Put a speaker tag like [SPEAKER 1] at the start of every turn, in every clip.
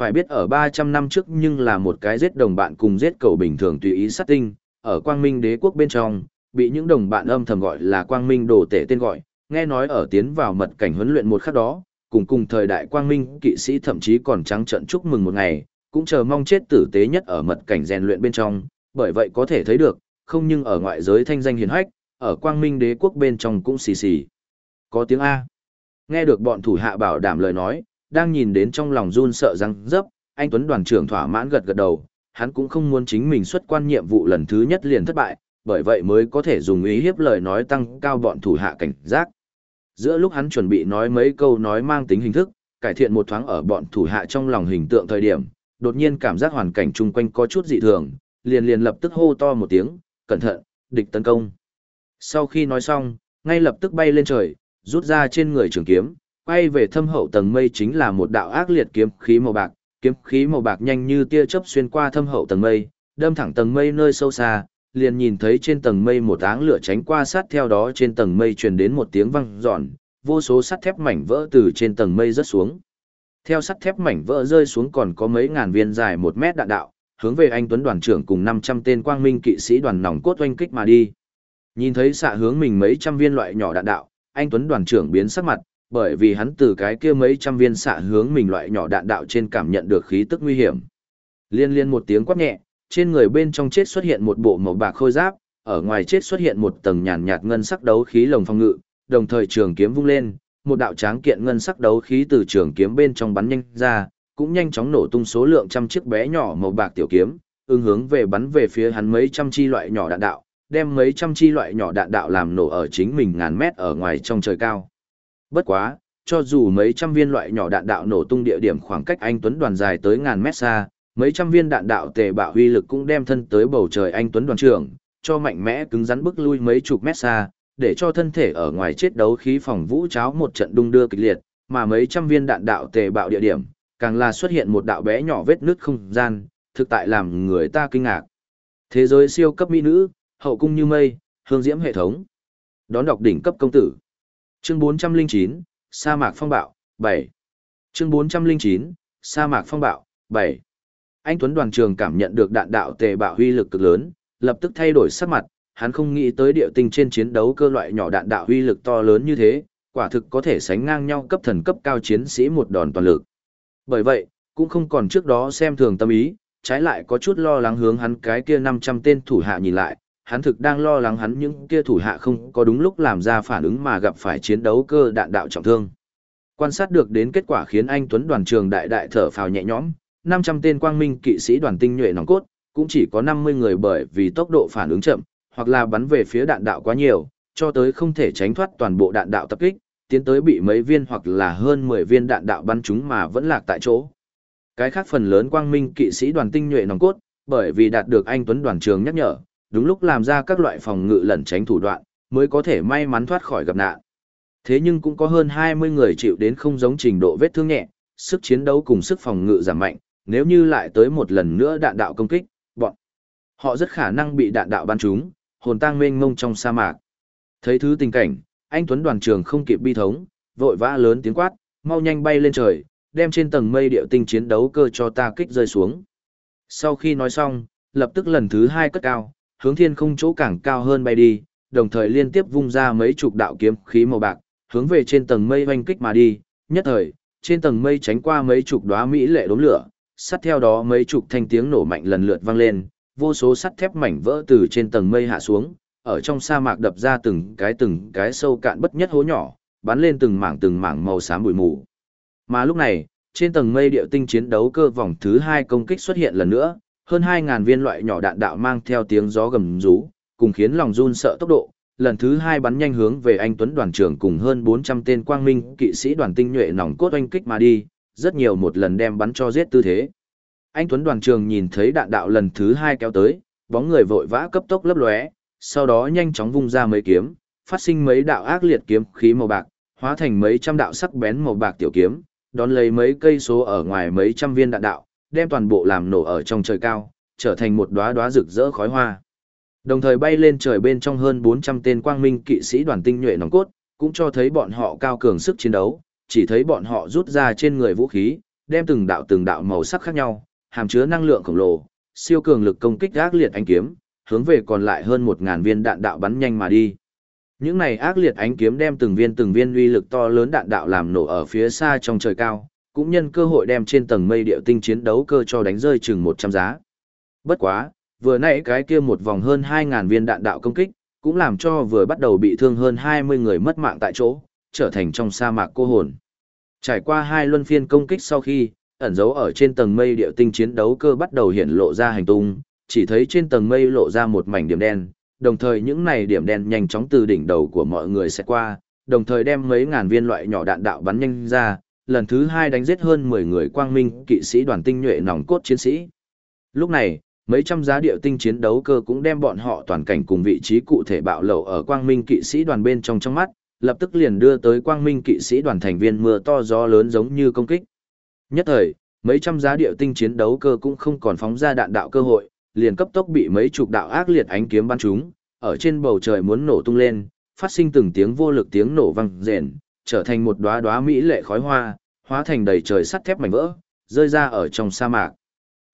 [SPEAKER 1] Phải biết ở 300 năm trước nhưng là một cái giết đồng bạn cùng giết cầu bình thường tùy ý sát tinh, ở quang minh đế quốc bên trong, bị những đồng bạn âm thầm gọi là quang minh đồ tể tên gọi, nghe nói ở tiến vào mật cảnh huấn luyện một khắc đó, cùng cùng thời đại quang minh kỵ sĩ thậm chí còn trắng trận chúc mừng một ngày, cũng chờ mong chết tử tế nhất ở mật cảnh rèn luyện bên trong, bởi vậy có thể thấy được, không nhưng ở ngoại giới thanh danh hiền hách, ở quang minh đế quốc bên trong cũng xì xì. Có tiếng A. Nghe được bọn thủ hạ bảo đảm lời nói, đang nhìn đến trong lòng run sợ răng dấp, anh Tuấn đoàn trưởng thỏa mãn gật gật đầu, hắn cũng không muốn chính mình xuất quan nhiệm vụ lần thứ nhất liền thất bại, bởi vậy mới có thể dùng ý hiếp lời nói tăng cao bọn thủ hạ cảnh giác. Giữa lúc hắn chuẩn bị nói mấy câu nói mang tính hình thức, cải thiện một thoáng ở bọn thủ hạ trong lòng hình tượng thời điểm, đột nhiên cảm giác hoàn cảnh chung quanh có chút dị thường, liền liền lập tức hô to một tiếng, cẩn thận, địch tấn công. Sau khi nói xong, ngay lập tức bay lên trời, rút ra trên người trường kiếm, quay về thâm hậu tầng mây chính là một đạo ác liệt kiếm khí màu bạc, kiếm khí màu bạc nhanh như tia chớp xuyên qua thâm hậu tầng mây, đâm thẳng tầng mây nơi sâu xa, liền nhìn thấy trên tầng mây một áng lửa tránh qua sát theo đó trên tầng mây truyền đến một tiếng vang giòn, vô số sắt thép mảnh vỡ từ trên tầng mây rớt xuống. Theo sắt thép mảnh vỡ rơi xuống còn có mấy ngàn viên dài một mét đạn đạo, hướng về anh Tuấn đoàn trưởng cùng 500 tên quang minh kỵ sĩ đoàn nòng cốt oanh kích mà đi. Nhìn thấy xạ hướng mình mấy trăm viên loại nhỏ đạn đạo, anh Tuấn đoàn trưởng biến sắc mặt, bởi vì hắn từ cái kia mấy trăm viên xạ hướng mình loại nhỏ đạn đạo trên cảm nhận được khí tức nguy hiểm. Liên liên một tiếng quát nhẹ, trên người bên trong chết xuất hiện một bộ màu bạc khôi giáp, ở ngoài chết xuất hiện một tầng nhàn nhạt ngân sắc đấu khí lồng phong ngự, đồng thời trường kiếm vung lên, một đạo tráng kiện ngân sắc đấu khí từ trường kiếm bên trong bắn nhanh ra, cũng nhanh chóng nổ tung số lượng trăm chiếc bé nhỏ màu bạc tiểu kiếm, ứng hướng về bắn về phía hắn mấy trăm chi loại nhỏ đạn đạo, đem mấy trăm chi loại nhỏ đạn đạo làm nổ ở chính mình ngàn mét ở ngoài trong trời cao. Bất quá, cho dù mấy trăm viên loại nhỏ đạn đạo nổ tung địa điểm khoảng cách anh Tuấn đoàn dài tới ngàn mét xa, mấy trăm viên đạn đạo tề bạo huy lực cũng đem thân tới bầu trời anh Tuấn đoàn trưởng, cho mạnh mẽ cứng rắn bức lui mấy chục mét xa, để cho thân thể ở ngoài chết đấu khí phòng vũ cháo một trận đung đưa kịch liệt, mà mấy trăm viên đạn đạo tề bạo địa điểm, càng là xuất hiện một đạo bé nhỏ vết nứt không gian, thực tại làm người ta kinh ngạc. Thế giới siêu cấp mỹ nữ, hậu cung như mây, hương diễm hệ thống. Đón đọc đỉnh cấp công tử. Chương 409, sa mạc phong bạo, 7. Chương 409, sa mạc phong bạo, 7. Anh Tuấn đoàn trường cảm nhận được đạn đạo tề bạo huy lực cực lớn, lập tức thay đổi sắc mặt, hắn không nghĩ tới địa tinh trên chiến đấu cơ loại nhỏ đạn đạo huy lực to lớn như thế, quả thực có thể sánh ngang nhau cấp thần cấp cao chiến sĩ một đòn toàn lực. Bởi vậy, cũng không còn trước đó xem thường tâm ý, trái lại có chút lo lắng hướng hắn cái kia 500 tên thủ hạ nhìn lại, hắn thực đang lo lắng hắn những kia thủ hạ không có đúng lúc làm ra phản ứng mà gặp phải chiến đấu cơ đạn đạo trọng thương. Quan sát được đến kết quả khiến anh Tuấn đoàn trường đại đại thở phào nhẹ nhõm, 500 tên quang minh kỵ sĩ đoàn tinh nhuệ nòng cốt, cũng chỉ có 50 người bởi vì tốc độ phản ứng chậm, hoặc là bắn về phía đạn đạo quá nhiều, cho tới không thể tránh thoát toàn bộ đạn đạo tập kích, tiến tới bị mấy viên hoặc là hơn 10 viên đạn đạo bắn chúng mà vẫn lạc tại chỗ. Cái khác phần lớn quang minh kỵ sĩ đoàn tinh nhuệ nòng cốt, bởi vì đạt được anh Tuấn đoàn trường nhắc nhở, đúng lúc làm ra các loại phòng ngự lẩn tránh thủ đoạn, mới có thể may mắn thoát khỏi gặp nạn. Thế nhưng cũng có hơn 20 người chịu đến không giống trình độ vết thương nhẹ, sức chiến đấu cùng sức phòng ngự giảm mạnh, nếu như lại tới một lần nữa đạn đạo công kích, bọn họ rất khả năng bị đạn đạo bắn trúng, hồn tang mênh mông trong sa mạc. Thấy thứ tình cảnh, anh Tuấn đoàn trường không kịp bi thống, vội vã lớn tiếng quát, mau nhanh bay lên trời, đem trên tầng mây điệu tinh chiến đấu cơ cho ta kích rơi xuống. Sau khi nói xong, lập tức lần thứ hai cất cao, hướng thiên không chỗ càng cao hơn bay đi, đồng thời liên tiếp vung ra mấy chục đạo kiếm khí màu bạc, hướng về trên tầng mây hoanh kích mà đi, nhất thời, trên tầng mây tránh qua mấy chục đóa mỹ lệ đốm lửa, sát theo đó mấy chục thanh tiếng nổ mạnh lần lượt vang lên, vô số sắt thép mảnh vỡ từ trên tầng mây hạ xuống, ở trong sa mạc đập ra từng cái từng cái sâu cạn bất nhất hố nhỏ, bắn lên từng mảng từng mảng màu xám bụi mù. Mà lúc này, trên tầng mây điệu tinh chiến đấu cơ vòng thứ hai công kích xuất hiện lần nữa, hơn 2.000 viên loại nhỏ đạn đạo mang theo tiếng gió gầm rú, cùng khiến lòng run sợ tốc độ, lần thứ hai bắn nhanh hướng về anh Tuấn đoàn trưởng cùng hơn 400 tên quang minh kỵ sĩ đoàn tinh nhuệ nòng cốt oanh kích mà đi, rất nhiều một lần đem bắn cho giết tư thế. Anh Tuấn đoàn trường nhìn thấy đạn đạo lần thứ hai kéo tới, bóng người vội vã cấp tốc lấp lóe, sau đó nhanh chóng vung ra mấy kiếm, phát sinh mấy đạo ác liệt kiếm khí màu bạc, hóa thành mấy trăm đạo sắc bén màu bạc tiểu kiếm, đón lấy mấy cây số ở ngoài mấy trăm viên đạn đạo, đem toàn bộ làm nổ ở trong trời cao, trở thành một đóa đóa rực rỡ khói hoa. Đồng thời bay lên trời bên trong hơn 400 tên quang minh kỵ sĩ đoàn tinh nhuệ nòng cốt, cũng cho thấy bọn họ cao cường sức chiến đấu, chỉ thấy bọn họ rút ra trên người vũ khí, đem từng đạo từng đạo màu sắc khác nhau, hàm chứa năng lượng khổng lồ, siêu cường lực công kích ác liệt ánh kiếm, hướng về còn lại hơn 1000 viên đạn đạo bắn nhanh mà đi. Những này ác liệt ánh kiếm đem từng viên từng viên uy lực to lớn đạn đạo làm nổ ở phía xa trong trời cao, cũng nhân cơ hội đem trên tầng mây điệu tinh chiến đấu cơ cho đánh rơi chừng 100 giá. Bất quá, vừa nãy cái kia một vòng hơn 2000 viên đạn đạo công kích, cũng làm cho vừa bắt đầu bị thương hơn 20 người mất mạng tại chỗ, trở thành trong sa mạc cô hồn. Trải qua hai luân phiên công kích sau khi, ẩn dấu ở trên tầng mây điệu tinh chiến đấu cơ bắt đầu hiện lộ ra hành tung, chỉ thấy trên tầng mây lộ ra một mảnh điểm đen, đồng thời những này điểm đen nhanh chóng từ đỉnh đầu của mọi người sẽ qua, đồng thời đem mấy ngàn viên loại nhỏ đạn đạo bắn nhanh ra, lần thứ hai đánh giết hơn 10 người quang minh kỵ sĩ đoàn tinh nhuệ nòng cốt chiến sĩ. Lúc này, mấy trăm giá điệu tinh chiến đấu cơ cũng đem bọn họ toàn cảnh cùng vị trí cụ thể bạo lộ ở quang minh kỵ sĩ đoàn bên trong trong mắt, lập tức liền đưa tới quang minh kỵ sĩ đoàn thành viên mưa to gió lớn giống như công kích. Nhất thời, mấy trăm giá điệu tinh chiến đấu cơ cũng không còn phóng ra đạn đạo cơ hội, liền cấp tốc bị mấy chục đạo ác liệt ánh kiếm bắn trúng, ở trên bầu trời muốn nổ tung lên, phát sinh từng tiếng vô lực tiếng nổ vang rền, trở thành một đóa đóa mỹ lệ khói hoa, hóa thành đầy trời sắt thép mảnh vỡ, rơi ra ở trong sa mạc.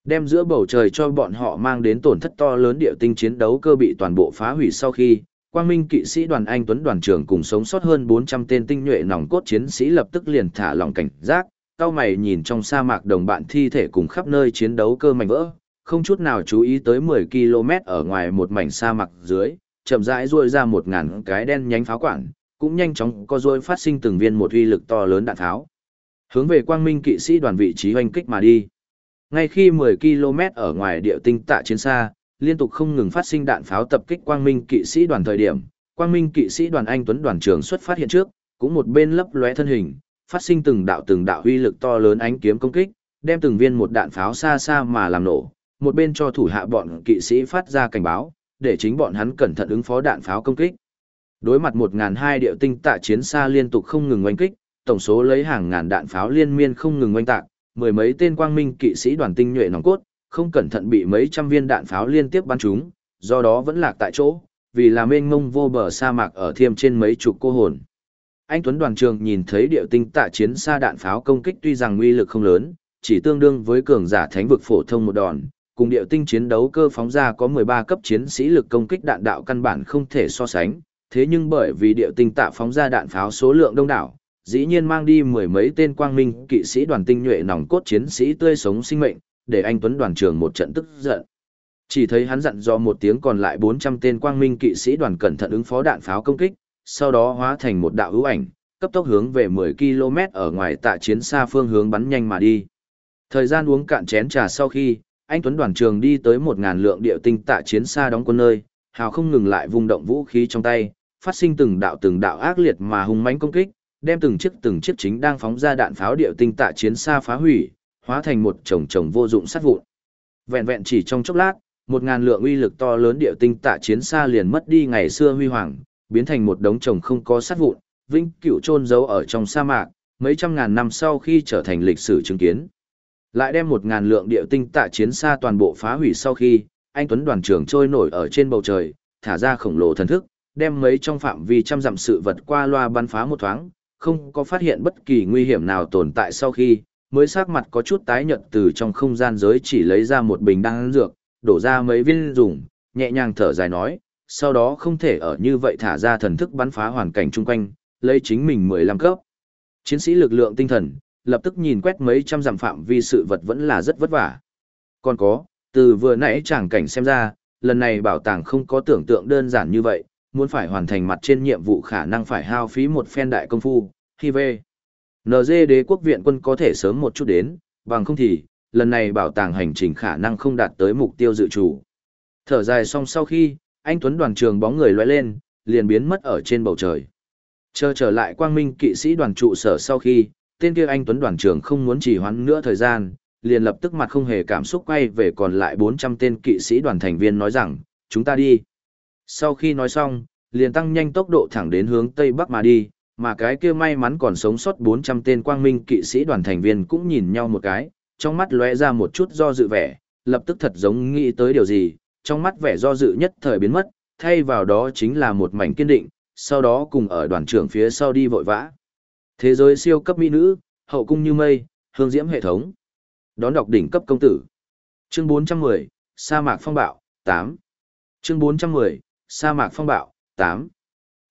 [SPEAKER 1] Đem giữa bầu trời cho bọn họ mang đến tổn thất to lớn địa tinh chiến đấu cơ bị toàn bộ phá hủy sau khi, Quang Minh kỵ sĩ đoàn Anh Tuấn đoàn trưởng cùng sống sót hơn 400 tên tinh nhuệ nòng cốt chiến sĩ lập tức liền thả lòng cảnh giác, cao mày nhìn trong sa mạc đồng bạn thi thể cùng khắp nơi chiến đấu cơ mảnh vỡ, không chút nào chú ý tới 10 km ở ngoài một mảnh sa mạc dưới, chậm rãi ruôi ra một ngàn cái đen nhánh pháo quản, cũng nhanh chóng có ruôi phát sinh từng viên một uy lực to lớn đạn pháo. Hướng về Quang Minh kỵ sĩ đoàn vị trí hoành kích mà đi. Ngay khi 10 km ở ngoài địa tinh tạ chiến xa, liên tục không ngừng phát sinh đạn pháo tập kích Quang Minh kỵ sĩ đoàn thời điểm, Quang Minh kỵ sĩ đoàn Anh Tuấn đoàn trưởng xuất phát hiện trước, cũng một bên lấp lóe thân hình, phát sinh từng đạo từng đạo uy lực to lớn ánh kiếm công kích, đem từng viên một đạn pháo xa xa mà làm nổ, một bên cho thủ hạ bọn kỵ sĩ phát ra cảnh báo, để chính bọn hắn cẩn thận ứng phó đạn pháo công kích. Đối mặt 1002 điệu tinh tạ chiến xa liên tục không ngừng oanh kích, tổng số lấy hàng ngàn đạn pháo liên miên không ngừng oanh tạc, mười mấy tên quang minh kỵ sĩ đoàn tinh nhuệ nòng cốt, không cẩn thận bị mấy trăm viên đạn pháo liên tiếp bắn trúng, do đó vẫn lạc tại chỗ, vì là mênh mông vô bờ sa mạc ở thiêm trên mấy chục cô hồn. Anh Tuấn đoàn trường nhìn thấy điệu tinh tạ chiến xa đạn pháo công kích tuy rằng uy lực không lớn, chỉ tương đương với cường giả thánh vực phổ thông một đòn, cùng điệu tinh chiến đấu cơ phóng ra có 13 cấp chiến sĩ lực công kích đạn đạo căn bản không thể so sánh, thế nhưng bởi vì địa tinh tạ phóng ra đạn pháo số lượng đông đảo, dĩ nhiên mang đi mười mấy tên quang minh kỵ sĩ đoàn tinh nhuệ nòng cốt chiến sĩ tươi sống sinh mệnh, để anh Tuấn đoàn trưởng một trận tức giận. Chỉ thấy hắn dặn dò một tiếng còn lại 400 tên quang minh kỵ sĩ đoàn cẩn thận ứng phó đạn pháo công kích, sau đó hóa thành một đạo hữu ảnh, cấp tốc hướng về 10 km ở ngoài tạ chiến xa phương hướng bắn nhanh mà đi. Thời gian uống cạn chén trà sau khi, anh Tuấn đoàn trường đi tới 1000 lượng địa tinh tạ chiến xa đóng quân nơi, hào không ngừng lại vung động vũ khí trong tay, phát sinh từng đạo từng đạo ác liệt mà hung mãnh công kích, đem từng chiếc từng chiếc chính đang phóng ra đạn pháo địa tinh tạ chiến xa phá hủy, hóa thành một chồng chồng vô dụng sát vụn. Vẹn vẹn chỉ trong chốc lát, một ngàn lượng uy lực to lớn địa tinh tạ chiến xa liền mất đi ngày xưa huy hoàng, biến thành một đống chồng không có sát vụn, vĩnh cửu chôn giấu ở trong sa mạc, mấy trăm ngàn năm sau khi trở thành lịch sử chứng kiến. Lại đem một ngàn lượng địa tinh tạ chiến xa toàn bộ phá hủy sau khi, anh Tuấn đoàn trưởng trôi nổi ở trên bầu trời, thả ra khổng lồ thần thức, đem mấy trong phạm vi trăm dặm sự vật qua loa bắn phá một thoáng, không có phát hiện bất kỳ nguy hiểm nào tồn tại sau khi, mới sắc mặt có chút tái nhợt từ trong không gian giới chỉ lấy ra một bình đan dược, đổ ra mấy viên dùng, nhẹ nhàng thở dài nói, sau đó không thể ở như vậy thả ra thần thức bắn phá hoàn cảnh chung quanh, lấy chính mình 15 cấp. Chiến sĩ lực lượng tinh thần, lập tức nhìn quét mấy trăm dặm phạm vi sự vật vẫn là rất vất vả. Còn có, từ vừa nãy chẳng cảnh xem ra, lần này bảo tàng không có tưởng tượng đơn giản như vậy, muốn phải hoàn thành mặt trên nhiệm vụ khả năng phải hao phí một phen đại công phu, khi về. NG đế quốc viện quân có thể sớm một chút đến, bằng không thì, lần này bảo tàng hành trình khả năng không đạt tới mục tiêu dự chủ. Thở dài xong sau khi, anh Tuấn đoàn trường bóng người lóe lên, liền biến mất ở trên bầu trời. Chờ trở lại quang minh kỵ sĩ đoàn trụ sở sau khi, tên kia anh Tuấn đoàn trường không muốn trì hoãn nữa thời gian, liền lập tức mặt không hề cảm xúc quay về còn lại 400 tên kỵ sĩ đoàn thành viên nói rằng, chúng ta đi. Sau khi nói xong, liền tăng nhanh tốc độ thẳng đến hướng Tây Bắc mà đi, mà cái kia may mắn còn sống sót 400 tên quang minh kỵ sĩ đoàn thành viên cũng nhìn nhau một cái, trong mắt lóe ra một chút do dự vẻ, lập tức thật giống nghĩ tới điều gì, trong mắt vẻ do dự nhất thời biến mất, thay vào đó chính là một mảnh kiên định, sau đó cùng ở đoàn trưởng phía sau đi vội vã. Thế giới siêu cấp mỹ nữ, hậu cung như mây, Hương diễm hệ thống. Đón đọc đỉnh cấp công tử. Chương 410, sa mạc phong bạo, 8. Chương 410, sa mạc phong bạo, 8.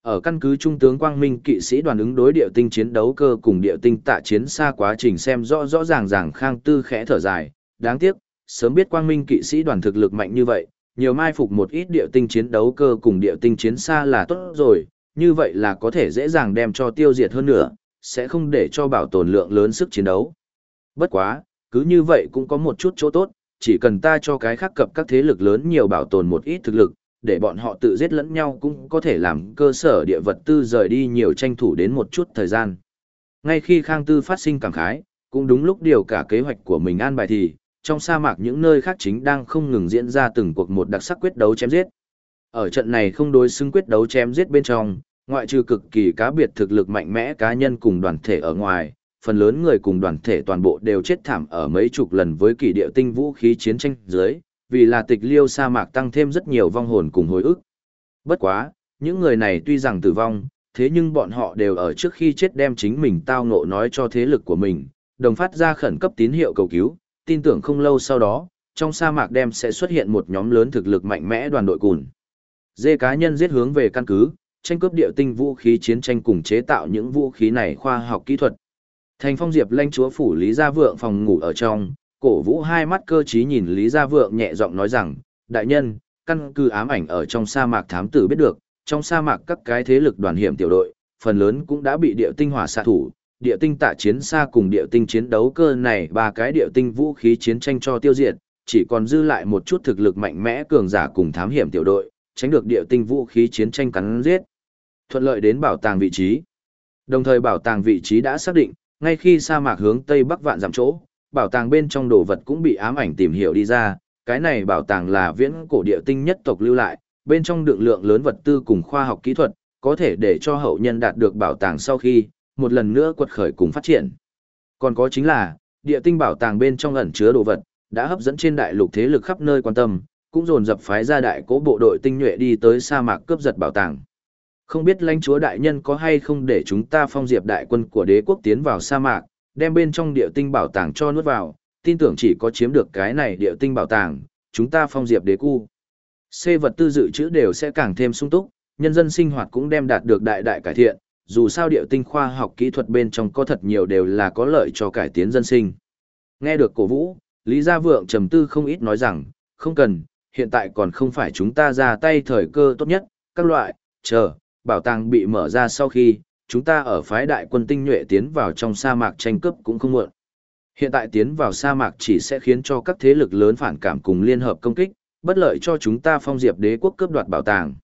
[SPEAKER 1] Ở căn cứ Trung tướng Quang Minh kỵ sĩ đoàn ứng đối địa tinh chiến đấu cơ cùng địa tinh tạ chiến xa quá trình xem rõ rõ ràng ràng khang tư khẽ thở dài, đáng tiếc, sớm biết Quang Minh kỵ sĩ đoàn thực lực mạnh như vậy, nhiều mai phục một ít địa tinh chiến đấu cơ cùng địa tinh chiến xa là tốt rồi, như vậy là có thể dễ dàng đem cho tiêu diệt hơn nữa, sẽ không để cho bảo tồn lượng lớn sức chiến đấu. Bất quá, cứ như vậy cũng có một chút chỗ tốt, chỉ cần ta cho cái khác cập các thế lực lớn nhiều bảo tồn một ít thực lực, để bọn họ tự giết lẫn nhau cũng có thể làm cơ sở địa vật tư rời đi nhiều tranh thủ đến một chút thời gian. Ngay khi Khang Tư phát sinh cảm khái, cũng đúng lúc điều cả kế hoạch của mình an bài thì, trong sa mạc những nơi khác chính đang không ngừng diễn ra từng cuộc một đặc sắc quyết đấu chém giết. Ở trận này không đối xứng quyết đấu chém giết bên trong, ngoại trừ cực kỳ cá biệt thực lực mạnh mẽ cá nhân cùng đoàn thể ở ngoài, phần lớn người cùng đoàn thể toàn bộ đều chết thảm ở mấy chục lần với kỳ địa tinh vũ khí chiến tranh dưới, vì là tịch liêu sa mạc tăng thêm rất nhiều vong hồn cùng hồi ức. Bất quá, những người này tuy rằng tử vong, thế nhưng bọn họ đều ở trước khi chết đem chính mình tao ngộ nói cho thế lực của mình, đồng phát ra khẩn cấp tín hiệu cầu cứu, tin tưởng không lâu sau đó, trong sa mạc đem sẽ xuất hiện một nhóm lớn thực lực mạnh mẽ đoàn đội cùn. Dê cá nhân giết hướng về căn cứ, tranh cướp địa tinh vũ khí chiến tranh cùng chế tạo những vũ khí này khoa học kỹ thuật. Thành phong diệp lãnh chúa phủ Lý Gia Vượng phòng ngủ ở trong, cổ vũ hai mắt cơ trí nhìn Lý Gia Vượng nhẹ giọng nói rằng, đại nhân, căn cứ ám ảnh ở trong sa mạc thám tử biết được, trong sa mạc các cái thế lực đoàn hiểm tiểu đội, phần lớn cũng đã bị địa tinh hỏa xạ thủ, địa tinh tạ chiến xa cùng địa tinh chiến đấu cơ này ba cái địa tinh vũ khí chiến tranh cho tiêu diệt, chỉ còn dư lại một chút thực lực mạnh mẽ cường giả cùng thám hiểm tiểu đội, tránh được địa tinh vũ khí chiến tranh cắn giết. Thuận lợi đến bảo tàng vị trí. Đồng thời bảo tàng vị trí đã xác định, ngay khi sa mạc hướng tây bắc vạn dặm chỗ, bảo tàng bên trong đồ vật cũng bị ám ảnh tìm hiểu đi ra, cái này bảo tàng là viễn cổ địa tinh nhất tộc lưu lại, bên trong đựng lượng lớn vật tư cùng khoa học kỹ thuật, có thể để cho hậu nhân đạt được bảo tàng sau khi, một lần nữa quật khởi cùng phát triển. Còn có chính là, địa tinh bảo tàng bên trong ẩn chứa đồ vật, đã hấp dẫn trên đại lục thế lực khắp nơi quan tâm, cũng dồn dập phái ra đại cố bộ đội tinh nhuệ đi tới sa mạc cướp giật bảo tàng. Không biết lãnh chúa đại nhân có hay không để chúng ta phong diệp đại quân của đế quốc tiến vào sa mạc, đem bên trong địa tinh bảo tàng cho nuốt vào, tin tưởng chỉ có chiếm được cái này địa tinh bảo tàng, chúng ta phong diệp đế cu. C vật tư dự trữ đều sẽ càng thêm sung túc, nhân dân sinh hoạt cũng đem đạt được đại đại cải thiện, dù sao địa tinh khoa học kỹ thuật bên trong có thật nhiều đều là có lợi cho cải tiến dân sinh. Nghe được cổ vũ, Lý Gia Vượng trầm tư không ít nói rằng, không cần, hiện tại còn không phải chúng ta ra tay thời cơ tốt nhất, các loại, chờ, bảo tàng bị mở ra sau khi, chúng ta ở phái đại quân tinh nhuệ tiến vào trong sa mạc tranh cướp cũng không muộn. Hiện tại tiến vào sa mạc chỉ sẽ khiến cho các thế lực lớn phản cảm cùng liên hợp công kích, bất lợi cho chúng ta phong diệp đế quốc cướp đoạt bảo tàng.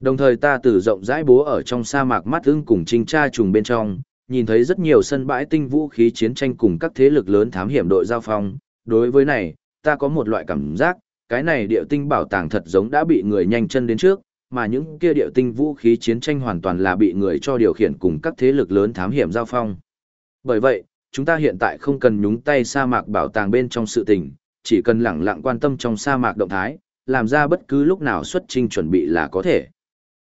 [SPEAKER 1] Đồng thời ta từ rộng rãi bố ở trong sa mạc mắt ưng cùng trinh tra trùng bên trong, nhìn thấy rất nhiều sân bãi tinh vũ khí chiến tranh cùng các thế lực lớn thám hiểm đội giao phong. Đối với này, ta có một loại cảm giác, cái này địa tinh bảo tàng thật giống đã bị người nhanh chân đến trước, mà những kia địa tinh vũ khí chiến tranh hoàn toàn là bị người cho điều khiển cùng các thế lực lớn thám hiểm giao phong. Bởi vậy, chúng ta hiện tại không cần nhúng tay sa mạc bảo tàng bên trong sự tình, chỉ cần lẳng lặng quan tâm trong sa mạc động thái, làm ra bất cứ lúc nào xuất trình chuẩn bị là có thể.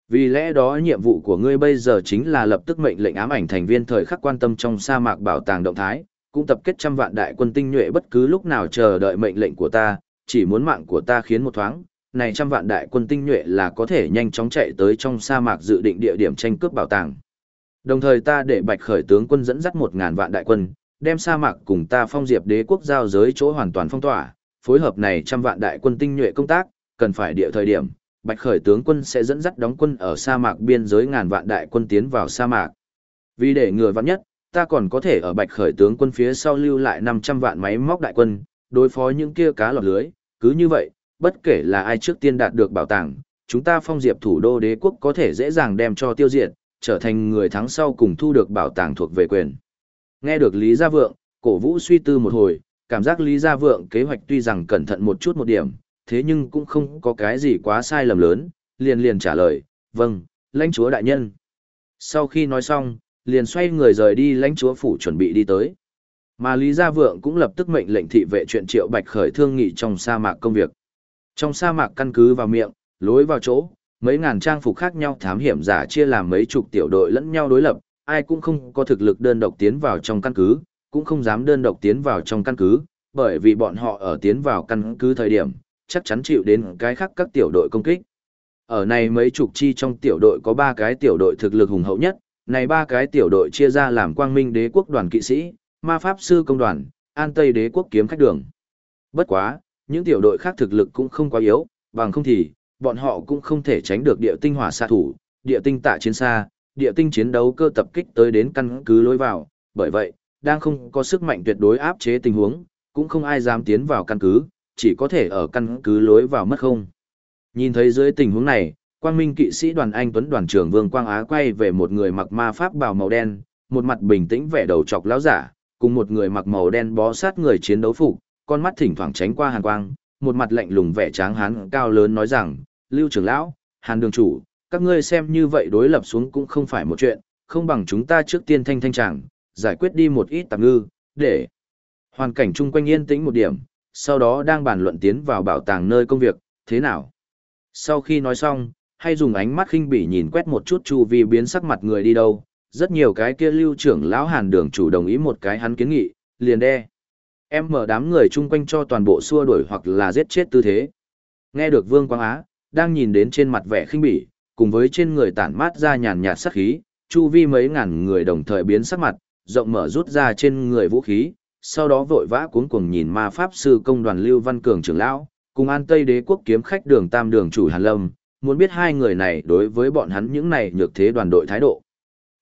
[SPEAKER 1] Vì lẽ đó nhiệm vụ của ngươi bây giờ chính là lập tức mệnh lệnh ám ảnh thành viên thời khắc quan tâm trong sa mạc bảo tàng động thái, cũng tập kết trăm vạn đại quân tinh nhuệ bất cứ lúc nào chờ đợi mệnh lệnh của ta, chỉ muốn mạng của ta khiến một thoáng, này trăm vạn đại quân tinh nhuệ là có thể nhanh chóng chạy tới trong sa mạc dự định địa điểm tranh cướp bảo tàng. Đồng thời ta để Bạch Khởi tướng quân dẫn dắt một ngàn vạn đại quân, đem sa mạc cùng ta phong diệp đế quốc giao giới chỗ hoàn toàn phong tỏa, phối hợp này trăm vạn đại quân tinh nhuệ công tác, cần phải địa thời điểm, Bạch Khởi tướng quân sẽ dẫn dắt đóng quân ở sa mạc biên giới ngàn vạn đại quân tiến vào sa mạc. Vì để ngừa vạn nhất, ta còn có thể ở Bạch Khởi tướng quân phía sau lưu lại 500 vạn máy móc đại quân, đối phó những kia cá lọt lưới, cứ như vậy, bất kể là ai trước tiên đạt được bảo tàng, chúng ta phong diệp thủ đô đế quốc có thể dễ dàng đem cho tiêu diệt, trở thành người thắng sau cùng thu được bảo tàng thuộc về quyền. Nghe được Lý Gia Vượng, cổ vũ suy tư một hồi, cảm giác Lý Gia Vượng kế hoạch tuy rằng cẩn thận một chút một điểm, thế nhưng cũng không có cái gì quá sai lầm lớn, liền liền trả lời, vâng, lãnh chúa đại nhân. Sau khi nói xong, liền xoay người rời đi lãnh chúa phủ chuẩn bị đi tới. Mà Lý Gia Vượng cũng lập tức mệnh lệnh thị vệ chuyện triệu bạch khởi thương nghị trong sa mạc công việc. Trong sa mạc căn cứ vào miệng, lối vào chỗ, mấy ngàn trang phục khác nhau thám hiểm giả chia làm mấy chục tiểu đội lẫn nhau đối lập, ai cũng không có thực lực đơn độc tiến vào trong căn cứ, cũng không dám đơn độc tiến vào trong căn cứ, bởi vì bọn họ ở tiến vào căn cứ thời điểm, chắc chắn chịu đến cái khác các tiểu đội công kích. Ở này mấy chục chi trong tiểu đội có ba cái tiểu đội thực lực hùng hậu nhất, này ba cái tiểu đội chia ra làm quang minh đế quốc đoàn kỵ sĩ, ma pháp sư công đoàn, an tây đế quốc kiếm khách đường. Bất quá, những tiểu đội khác thực lực cũng không quá yếu, bằng không thì, bọn họ cũng không thể tránh được địa tinh hỏa xạ thủ, địa tinh tạ chiến xa, địa tinh chiến đấu cơ tập kích tới đến căn cứ lối vào, bởi vậy, đang không có sức mạnh tuyệt đối áp chế tình huống, cũng không ai dám tiến vào căn cứ, chỉ có thể ở căn cứ lối vào mất không. Nhìn thấy dưới tình huống này, Quang Minh kỵ sĩ đoàn Anh Tuấn đoàn trưởng Vương Quang Á quay về một người mặc ma pháp bào màu đen, một mặt bình tĩnh vẻ đầu chọc lão giả, cùng một người mặc màu đen bó sát người chiến đấu phục, con mắt thỉnh thoảng tránh qua hàn quang, một mặt lạnh lùng vẻ tráng hán cao lớn nói rằng, Lưu trưởng lão, Hàn đường chủ, các ngươi xem như vậy đối lập xuống cũng không phải một chuyện, không bằng chúng ta trước tiên thanh thanh chẳng, giải quyết đi một ít tạp ngư, để hoàn cảnh chung quanh yên tĩnh một điểm, sau đó đang bàn luận tiến vào bảo tàng nơi công việc, thế nào? Sau khi nói xong, hay dùng ánh mắt khinh bỉ nhìn quét một chút chu vi biến sắc mặt người đi đâu, rất nhiều cái kia lưu trưởng lão hàn đường chủ đồng ý một cái hắn kiến nghị, liền đe. Em mở đám người chung quanh cho toàn bộ xua đuổi hoặc là giết chết tư thế. Nghe được Vương Quang Á, đang nhìn đến trên mặt vẻ khinh bỉ, cùng với trên người tản mát ra nhàn nhạt sắc khí, chu vi mấy ngàn người đồng thời biến sắc mặt, rộng mở rút ra trên người vũ khí, sau đó vội vã cuống cuồng nhìn ma pháp sư công đoàn Lưu Văn Cường trưởng lão, cùng An Tây Đế quốc kiếm khách đường Tam đường chủ Hàn Lâm, muốn biết hai người này đối với bọn hắn những này nhược thế đoàn đội thái độ.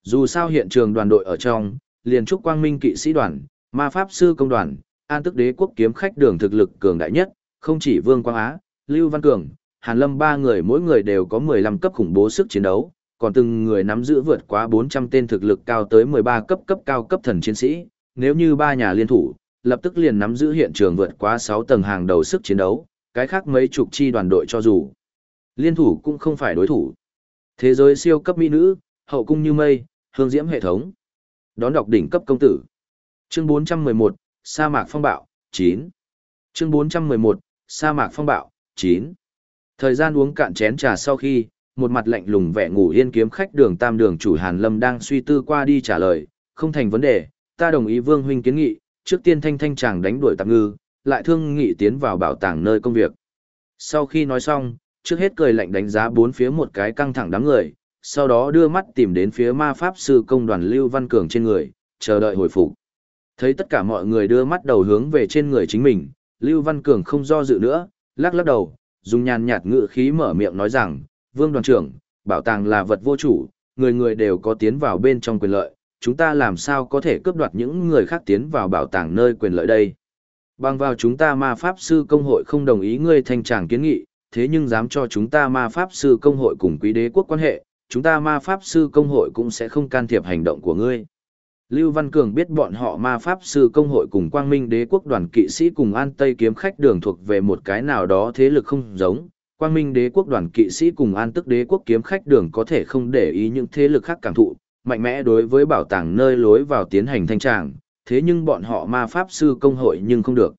[SPEAKER 1] Dù sao hiện trường đoàn đội ở trong, liền trúc quang minh kỵ sĩ đoàn, ma pháp sư công đoàn, An Tức Đế quốc kiếm khách đường thực lực cường đại nhất, không chỉ Vương Quang Á, Lưu Văn Cường, Hàn Lâm ba người mỗi người đều có 15 cấp khủng bố sức chiến đấu, còn từng người nắm giữ vượt quá 400 tên thực lực cao tới 13 cấp cấp cao cấp thần chiến sĩ, nếu như ba nhà liên thủ, lập tức liền nắm giữ hiện trường vượt quá 6 tầng hàng đầu sức chiến đấu, cái khác mấy chục chi đoàn đội cho dù liên thủ cũng không phải đối thủ. Thế giới siêu cấp mỹ nữ, hậu cung như mây, hương diễm hệ thống. Đón đọc đỉnh cấp công tử. Chương 411, sa mạc phong bạo, 9. Chương 411, sa mạc phong bạo, 9. Thời gian uống cạn chén trà sau khi, một mặt lạnh lùng vẻ ngủ yên kiếm khách đường tam đường chủ Hàn Lâm đang suy tư qua đi trả lời, không thành vấn đề, ta đồng ý Vương huynh kiến nghị, trước tiên thanh thanh chàng đánh đuổi tạm ngư, lại thương nghị tiến vào bảo tàng nơi công việc. Sau khi nói xong, trước hết cười lạnh đánh giá bốn phía một cái căng thẳng đám người, sau đó đưa mắt tìm đến phía ma pháp sư công đoàn Lưu Văn Cường trên người, chờ đợi hồi phục. Thấy tất cả mọi người đưa mắt đầu hướng về trên người chính mình, Lưu Văn Cường không do dự nữa, lắc lắc đầu, dùng nhàn nhạt ngữ khí mở miệng nói rằng, Vương đoàn trưởng, bảo tàng là vật vô chủ, người người đều có tiến vào bên trong quyền lợi, chúng ta làm sao có thể cướp đoạt những người khác tiến vào bảo tàng nơi quyền lợi đây. Bằng vào chúng ta ma pháp sư công hội không đồng ý ngươi thanh tràng kiến nghị, thế nhưng dám cho chúng ta ma pháp sư công hội cùng quý đế quốc quan hệ, chúng ta ma pháp sư công hội cũng sẽ không can thiệp hành động của ngươi. Lưu Văn Cường biết bọn họ ma pháp sư công hội cùng quang minh đế quốc đoàn kỵ sĩ cùng an tây kiếm khách đường thuộc về một cái nào đó thế lực không giống. Quang minh đế quốc đoàn kỵ sĩ cùng an tức đế quốc kiếm khách đường có thể không để ý những thế lực khác cảm thụ, mạnh mẽ đối với bảo tàng nơi lối vào tiến hành thanh tràng, thế nhưng bọn họ ma pháp sư công hội nhưng không được.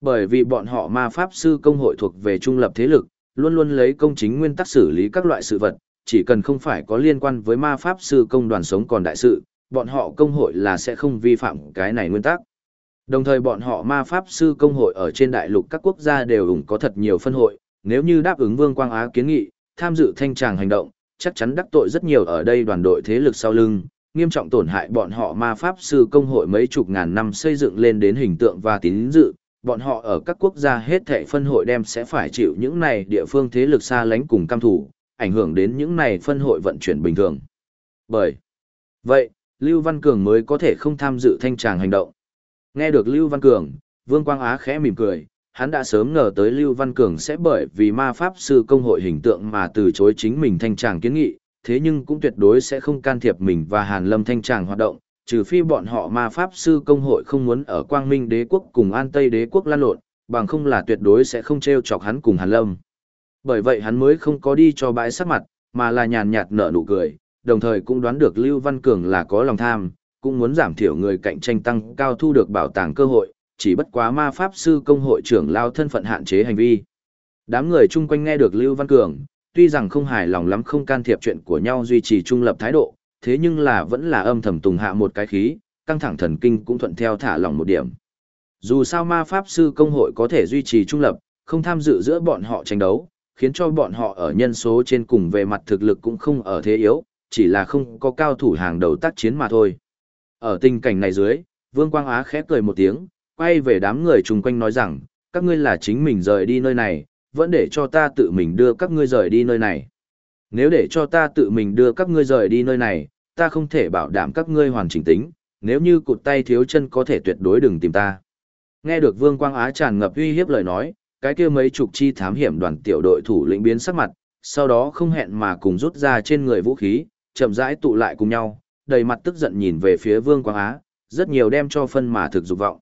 [SPEAKER 1] Bởi vì bọn họ ma pháp sư công hội thuộc về trung lập thế lực, luôn luôn lấy công chính nguyên tắc xử lý các loại sự vật, chỉ cần không phải có liên quan với ma pháp sư công đoàn sống còn đại sự, bọn họ công hội là sẽ không vi phạm cái này nguyên tắc. Đồng thời bọn họ ma pháp sư công hội ở trên đại lục các quốc gia đều ủng có thật nhiều phân hội, nếu như đáp ứng Vương Quang Á kiến nghị, tham dự thanh tràng hành động, chắc chắn đắc tội rất nhiều ở đây đoàn đội thế lực sau lưng, nghiêm trọng tổn hại bọn họ ma pháp sư công hội mấy chục ngàn năm xây dựng lên đến hình tượng và tín dự, bọn họ ở các quốc gia hết thảy phân hội đem sẽ phải chịu những này địa phương thế lực xa lánh cùng cam thủ, ảnh hưởng đến những này phân hội vận chuyển bình thường. Bởi vậy, Lưu Văn Cường mới có thể không tham dự thanh tràng hành động. Nghe được Lưu Văn Cường, Vương Quang Á khẽ mỉm cười, hắn đã sớm ngờ tới Lưu Văn Cường sẽ bởi vì ma pháp sư công hội hình tượng mà từ chối chính mình thanh tràng kiến nghị, thế nhưng cũng tuyệt đối sẽ không can thiệp mình và Hàn Lâm thanh tràng hoạt động, trừ phi bọn họ ma pháp sư công hội không muốn ở Quang Minh đế quốc cùng An Tây đế quốc lan lộn, bằng không là tuyệt đối sẽ không treo chọc hắn cùng Hàn Lâm. Bởi vậy hắn mới không có đi cho bãi sắc mặt, mà là nhàn nhạt nở nụ cười, đồng thời cũng đoán được Lưu Văn Cường là có lòng tham, cũng muốn giảm thiểu người cạnh tranh tăng cao thu được bảo tàng cơ hội, chỉ bất quá ma pháp sư công hội trưởng lao thân phận hạn chế hành vi. Đám người chung quanh nghe được Lưu Văn Cường, tuy rằng không hài lòng lắm không can thiệp chuyện của nhau duy trì trung lập thái độ, thế nhưng là vẫn là âm thầm tùng hạ một cái khí, căng thẳng thần kinh cũng thuận theo thả lỏng một điểm. Dù sao ma pháp sư công hội có thể duy trì trung lập, không tham dự giữa bọn họ tranh đấu, khiến cho bọn họ ở nhân số trên cùng về mặt thực lực cũng không ở thế yếu, chỉ là không có cao thủ hàng đầu tác chiến mà thôi. Ở tình cảnh này dưới, Vương Quang Á khẽ cười một tiếng, quay về đám người chung quanh nói rằng, các ngươi là chính mình rời đi nơi này, vẫn để cho ta tự mình đưa các ngươi rời đi nơi này. Nếu để cho ta tự mình đưa các ngươi rời đi nơi này, ta không thể bảo đảm các ngươi hoàn chỉnh tính, nếu như cụt tay thiếu chân có thể tuyệt đối đừng tìm ta. Nghe được Vương Quang Á tràn ngập uy hiếp lời nói, cái kia mấy chục chi thám hiểm đoàn tiểu đội thủ lĩnh biến sắc mặt, sau đó không hẹn mà cùng rút ra trên người vũ khí, chậm rãi tụ lại cùng nhau, đầy mặt tức giận nhìn về phía Vương Quang Á, rất nhiều đem cho phân mà thực dục vọng.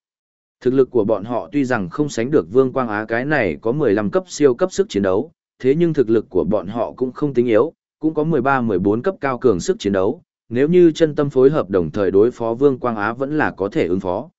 [SPEAKER 1] Thực lực của bọn họ tuy rằng không sánh được Vương Quang Á cái này có 15 cấp siêu cấp sức chiến đấu, thế nhưng thực lực của bọn họ cũng không tính yếu, cũng có 13-14 cấp cao cường sức chiến đấu, nếu như chân tâm phối hợp đồng thời đối phó Vương Quang Á vẫn là có thể ứng phó.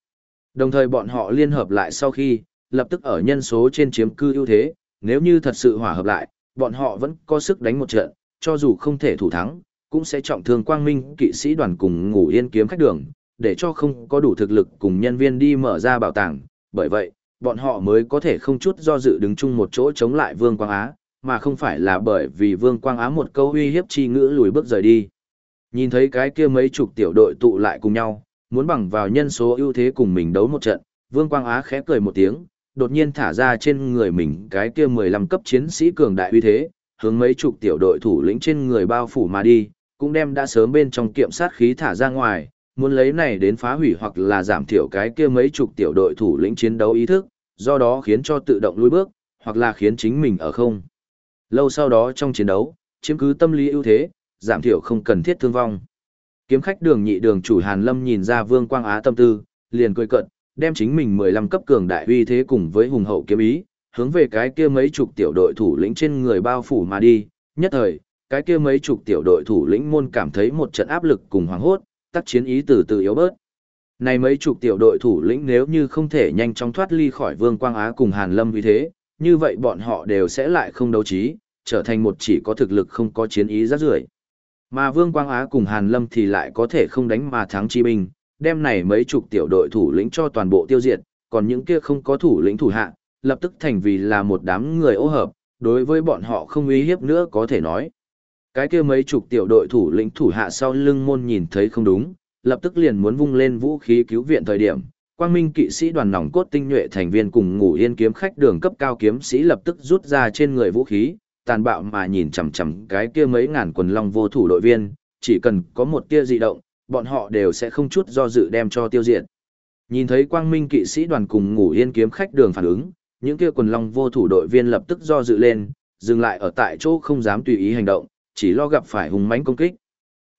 [SPEAKER 1] Đồng thời bọn họ liên hợp lại sau khi, lập tức ở nhân số trên chiếm cư ưu thế, nếu như thật sự hòa hợp lại, bọn họ vẫn có sức đánh một trận, cho dù không thể thủ thắng, cũng sẽ trọng thương quang minh kỵ sĩ đoàn cùng ngủ yên kiếm khách đường, để cho không có đủ thực lực cùng nhân viên đi mở ra bảo tàng, bởi vậy, bọn họ mới có thể không chút do dự đứng chung một chỗ chống lại Vương Quang Á, mà không phải là bởi vì Vương Quang Á một câu uy hiếp chi ngữ lùi bước rời đi. Nhìn thấy cái kia mấy chục tiểu đội tụ lại cùng nhau, muốn bằng vào nhân số ưu thế cùng mình đấu một trận, Vương Quang Á khẽ cười một tiếng, đột nhiên thả ra trên người mình cái kia 15 cấp chiến sĩ cường đại uy thế, hướng mấy chục tiểu đội thủ lĩnh trên người bao phủ mà đi, cũng đem đã sớm bên trong kiệm sát khí thả ra ngoài, muốn lấy này đến phá hủy hoặc là giảm thiểu cái kia mấy chục tiểu đội thủ lĩnh chiến đấu ý thức, do đó khiến cho tự động lùi bước, hoặc là khiến chính mình ở không. Lâu sau đó trong chiến đấu, chiếm cứ tâm lý ưu thế, giảm thiểu không cần thiết thương vong. Kiếm khách đường nhị đường chủ Hàn Lâm nhìn ra Vương Quang Á tâm tư, liền cười cận, đem chính mình 15 cấp cường đại uy thế cùng với hùng hậu kiếm ý, hướng về cái kia mấy chục tiểu đội thủ lĩnh trên người bao phủ mà đi, nhất thời, cái kia mấy chục tiểu đội thủ lĩnh môn cảm thấy một trận áp lực cùng hoảng hốt, tác chiến ý từ từ yếu bớt. Này mấy chục tiểu đội thủ lĩnh nếu như không thể nhanh chóng thoát ly khỏi Vương Quang Á cùng Hàn Lâm vì thế, như vậy bọn họ đều sẽ lại không đấu trí, trở thành một chỉ có thực lực không có chiến ý rác rưởi. Mà Vương Quang Á cùng Hàn Lâm thì lại có thể không đánh mà thắng chi binh, đem này mấy chục tiểu đội thủ lĩnh cho toàn bộ tiêu diệt, còn những kia không có thủ lĩnh thủ hạ, lập tức thành vì là một đám người ô hợp, đối với bọn họ không uy hiếp nữa có thể nói. Cái kia mấy chục tiểu đội thủ lĩnh thủ hạ sau lưng môn nhìn thấy không đúng, lập tức liền muốn vung lên vũ khí cứu viện thời điểm. Quang Minh kỵ sĩ đoàn nòng cốt tinh nhuệ thành viên cùng ngủ yên kiếm khách đường cấp cao kiếm sĩ lập tức rút ra trên người vũ khí, tàn bạo mà nhìn chằm chằm cái kia mấy ngàn quần long vô thủ đội viên, chỉ cần có một tia dị động, bọn họ đều sẽ không chút do dự đem cho tiêu diệt. Nhìn thấy quang minh kỵ sĩ đoàn cùng ngủ yên kiếm khách đường phản ứng, những kia quần long vô thủ đội viên lập tức do dự lên, dừng lại ở tại chỗ không dám tùy ý hành động, chỉ lo gặp phải hùng mãnh công kích.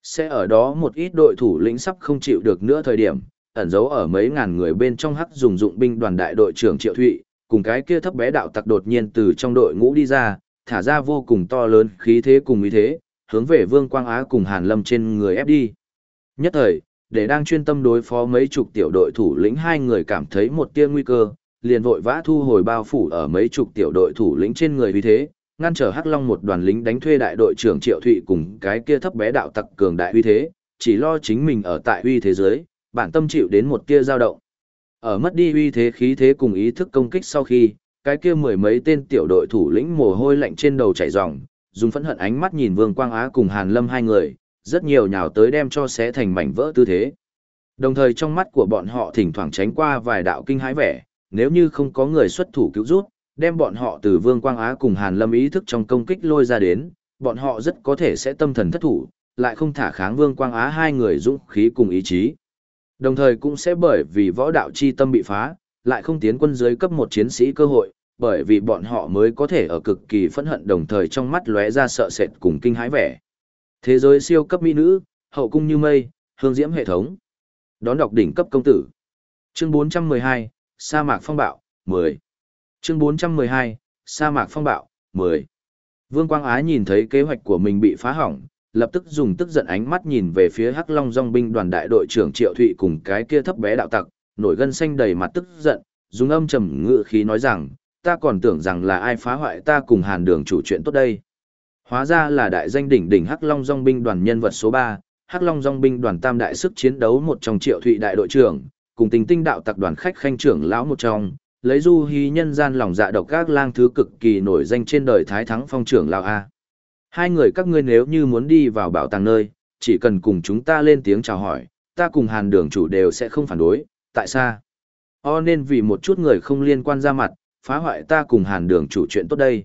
[SPEAKER 1] Sẽ ở đó một ít đội thủ lĩnh sắp không chịu được nữa thời điểm, ẩn giấu ở mấy ngàn người bên trong hắc dùng dụng binh đoàn đại đội trưởng Triệu Thụy, cùng cái kia thấp bé đạo tặc đột nhiên từ trong đội ngũ đi ra, thả ra vô cùng to lớn khí thế cùng ý thế, hướng về Vương Quang Á cùng Hàn Lâm trên người ép đi. Nhất thời, để đang chuyên tâm đối phó mấy chục tiểu đội thủ lĩnh hai người cảm thấy một tia nguy cơ, liền vội vã thu hồi bao phủ ở mấy chục tiểu đội thủ lĩnh trên người vì thế, ngăn trở Hắc Long một đoàn lính đánh thuê đại đội trưởng Triệu Thụy cùng cái kia thấp bé đạo tặc cường đại uy thế, chỉ lo chính mình ở tại uy thế giới, bản tâm chịu đến một tia dao động. Ở mất đi uy thế khí thế cùng ý thức công kích sau khi, cái kia mười mấy tên tiểu đội thủ lĩnh mồ hôi lạnh trên đầu chảy ròng, dùng phẫn hận ánh mắt nhìn Vương Quang Á cùng Hàn Lâm hai người, rất nhiều nhào tới đem cho xé thành mảnh vỡ tư thế. Đồng thời trong mắt của bọn họ thỉnh thoảng tránh qua vài đạo kinh hãi vẻ, nếu như không có người xuất thủ cứu rút, đem bọn họ từ Vương Quang Á cùng Hàn Lâm ý thức trong công kích lôi ra đến, bọn họ rất có thể sẽ tâm thần thất thủ, lại không thả kháng Vương Quang Á hai người dũng khí cùng ý chí. Đồng thời cũng sẽ bởi vì võ đạo chi tâm bị phá, lại không tiến quân dưới cấp một chiến sĩ cơ hội, bởi vì bọn họ mới có thể ở cực kỳ phẫn hận đồng thời trong mắt lóe ra sợ sệt cùng kinh hãi vẻ. Thế giới siêu cấp mỹ nữ, hậu cung như mây, hương diễm hệ thống. Đón đọc đỉnh cấp công tử. Chương 412, sa mạc phong bạo, 10. Chương 412, sa mạc phong bạo, 10. Vương Quang Á nhìn thấy kế hoạch của mình bị phá hỏng, lập tức dùng tức giận ánh mắt nhìn về phía Hắc Long Dòng binh đoàn đại đội trưởng Triệu Thụy cùng cái kia thấp bé đạo tặc, nổi gân xanh đầy mặt tức giận, dùng âm trầm ngữ khí nói rằng, ta còn tưởng rằng là ai phá hoại ta cùng Hàn Đường chủ chuyện tốt đây. Hóa ra là đại danh đỉnh đỉnh Hắc Long Dòng binh đoàn nhân vật số 3, Hắc Long Dòng binh đoàn tam đại sức chiến đấu một trong Triệu Thụy đại đội trưởng, cùng Tình Tinh đạo tặc đoàn khách khanh trưởng lão một trong, lấy du hí nhân gian lòng dạ độc các lang thứ cực kỳ nổi danh trên đời Thái Thắng phong trưởng lão a. Hai người các ngươi nếu như muốn đi vào bảo tàng nơi, chỉ cần cùng chúng ta lên tiếng chào hỏi, ta cùng Hàn Đường chủ đều sẽ không phản đối, tại sao? O nên vì một chút người không liên quan ra mặt, phá hoại ta cùng Hàn Đường chủ chuyện tốt đây.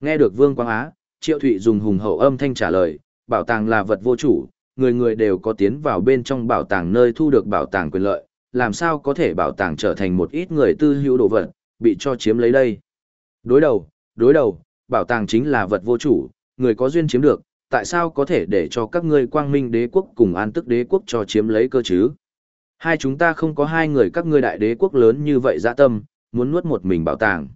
[SPEAKER 1] Nghe được Vương Quang Á, Triệu Thụy dùng hùng hậu âm thanh trả lời, bảo tàng là vật vô chủ, người người đều có tiến vào bên trong bảo tàng nơi thu được bảo tàng quyền lợi, làm sao có thể bảo tàng trở thành một ít người tư hữu đồ vật, bị cho chiếm lấy đây. Đối đầu, đối đầu, bảo tàng chính là vật vô chủ, người có duyên chiếm được, tại sao có thể để cho các ngươi quang minh đế quốc cùng an tức đế quốc cho chiếm lấy cơ chứ? Hai chúng ta không có hai người các ngươi đại đế quốc lớn như vậy dạ tâm, muốn nuốt một mình bảo tàng.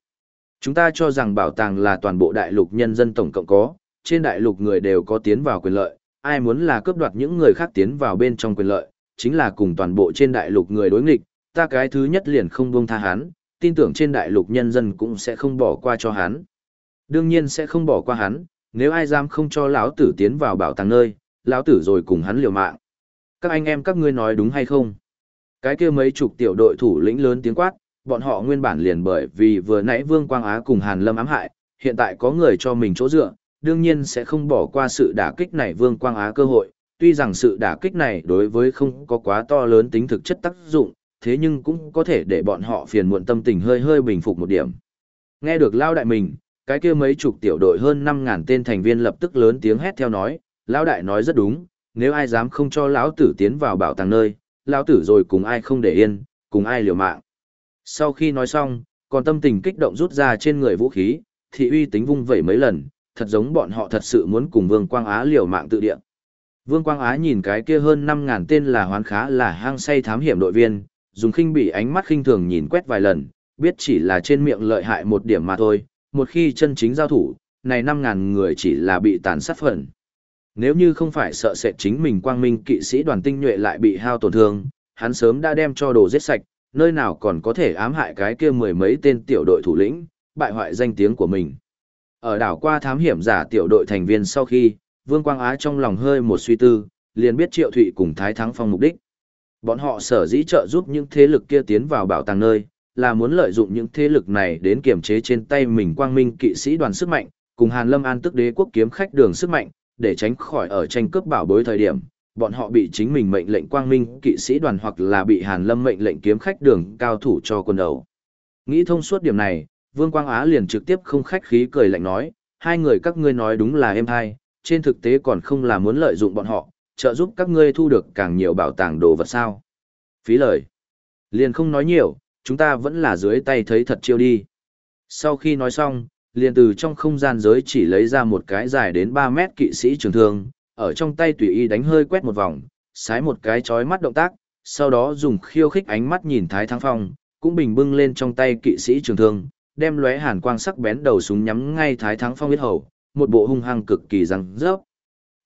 [SPEAKER 1] Chúng ta cho rằng bảo tàng là toàn bộ đại lục nhân dân tổng cộng có, trên đại lục người đều có tiến vào quyền lợi, ai muốn là cướp đoạt những người khác tiến vào bên trong quyền lợi, chính là cùng toàn bộ trên đại lục người đối nghịch, ta cái thứ nhất liền không buông tha hắn, tin tưởng trên đại lục nhân dân cũng sẽ không bỏ qua cho hắn. Đương nhiên sẽ không bỏ qua hắn, nếu ai dám không cho lão tử tiến vào bảo tàng nơi, lão tử rồi cùng hắn liều mạng. Các anh em các ngươi nói đúng hay không? Cái kia mấy chục tiểu đội thủ lĩnh lớn tiếng quát, bọn họ nguyên bản liền bởi vì vừa nãy Vương Quang Á cùng Hàn Lâm ám hại, hiện tại có người cho mình chỗ dựa, đương nhiên sẽ không bỏ qua sự đả kích này Vương Quang Á cơ hội, tuy rằng sự đả kích này đối với không có quá to lớn tính thực chất tác dụng, thế nhưng cũng có thể để bọn họ phiền muộn tâm tình hơi hơi bình phục một điểm. Nghe được lao đại mình, cái kia mấy chục tiểu đội hơn 5.000 tên thành viên lập tức lớn tiếng hét theo nói, lao đại nói rất đúng, nếu ai dám không cho lão tử tiến vào bảo tàng nơi, lão tử rồi cùng ai không để yên, cùng ai liều mạng. Sau khi nói xong, còn tâm tình kích động rút ra trên người vũ khí, thị uy tính vung vẩy mấy lần, thật giống bọn họ thật sự muốn cùng Vương Quang Á liều mạng tự địa. Vương Quang Á nhìn cái kia hơn 5.000 tên là hoán khá là hang say thám hiểm đội viên, dùng khinh bị ánh mắt khinh thường nhìn quét vài lần, biết chỉ là trên miệng lợi hại một điểm mà thôi, một khi chân chính giao thủ, này 5.000 người chỉ là bị tàn sát phần. Nếu như không phải sợ sệt chính mình quang minh kỵ sĩ đoàn tinh nhuệ lại bị hao tổn thương, hắn sớm đã đem cho đồ giết sạch, nơi nào còn có thể ám hại cái kia mười mấy tên tiểu đội thủ lĩnh, bại hoại danh tiếng của mình. Ở đảo qua thám hiểm giả tiểu đội thành viên sau khi, Vương Quang Á trong lòng hơi một suy tư, liền biết Triệu Thụy cùng Thái Thắng Phong mục đích. Bọn họ sở dĩ trợ giúp những thế lực kia tiến vào bảo tàng nơi, là muốn lợi dụng những thế lực này đến kiểm chế trên tay mình quang minh kỵ sĩ đoàn sức mạnh, cùng Hàn Lâm An tức đế quốc kiếm khách đường sức mạnh, để tránh khỏi ở tranh cướp bảo bối thời điểm, bọn họ bị chính mình mệnh lệnh quang minh kỵ sĩ đoàn hoặc là bị Hàn Lâm mệnh lệnh kiếm khách đường cao thủ cho quân đầu. Nghĩ thông suốt điểm này, Vương Quang Á liền trực tiếp không khách khí cười lạnh nói, hai người các ngươi nói đúng là em hai, trên thực tế còn không là muốn lợi dụng bọn họ, trợ giúp các ngươi thu được càng nhiều bảo tàng đồ vật sao. Phí lời. Liền không nói nhiều, chúng ta vẫn là dưới tay thấy thật chiêu đi. Sau khi nói xong, liền từ trong không gian giới chỉ lấy ra một cái dài đến 3 mét kỵ sĩ trường thương, ở trong tay tùy ý đánh hơi quét một vòng, sái một cái chói mắt động tác, sau đó dùng khiêu khích ánh mắt nhìn Thái Thắng Phong, cũng bình bưng lên trong tay kỵ sĩ trường thương, đem lóe hàn quang sắc bén đầu súng nhắm ngay Thái Thắng Phong huyết hầu, một bộ hung hăng cực kỳ răng rớp.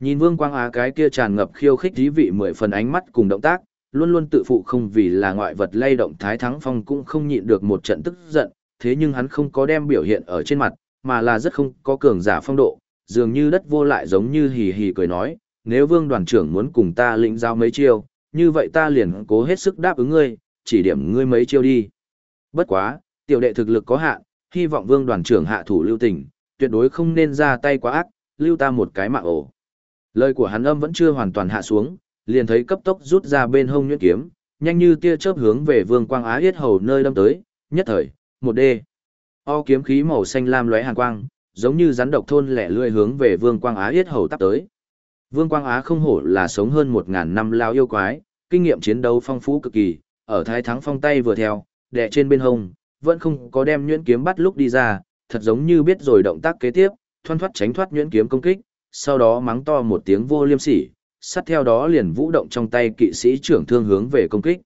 [SPEAKER 1] Nhìn Vương Quang Á cái kia tràn ngập khiêu khích trí vị mười phần ánh mắt cùng động tác, luôn luôn tự phụ không vì là ngoại vật lay động Thái Thắng Phong cũng không nhịn được một trận tức giận, thế nhưng hắn không có đem biểu hiện ở trên mặt, mà là rất không có cường giả phong độ, dường như đất vô lại giống như hì hì cười nói, nếu Vương đoàn trưởng muốn cùng ta lĩnh giao mấy chiêu, như vậy ta liền cố hết sức đáp ứng ngươi, chỉ điểm ngươi mấy chiêu đi. Bất quá, tiểu đệ thực lực có hạn, hy vọng Vương đoàn trưởng hạ thủ lưu tình, tuyệt đối không nên ra tay quá ác, lưu ta một cái mạng ổ. Lời của hắn âm vẫn chưa hoàn toàn hạ xuống, liền thấy cấp tốc rút ra bên hông nhuyễn kiếm, nhanh như tia chớp hướng về Vương Quang Á Yết hầu nơi đâm tới, nhất thời, một đê. O kiếm khí màu xanh lam lóe hàn quang, giống như rắn độc thôn lẻ lươi hướng về Vương Quang Á Yết hầu tắp tới. Vương Quang Á không hổ là sống hơn một ngàn năm lao yêu quái, kinh nghiệm chiến đấu phong phú cực kỳ, ở thái thắng phong tay vừa theo, đè trên bên hông, vẫn không có đem nhuyễn kiếm bắt lúc đi ra, thật giống như biết rồi động tác kế tiếp, thoăn thoát tránh thoát nhuyễn kiếm công kích, sau đó mắng to một tiếng vô liêm sỉ, sát theo đó liền vũ động trong tay kỵ sĩ trưởng thương hướng về công kích.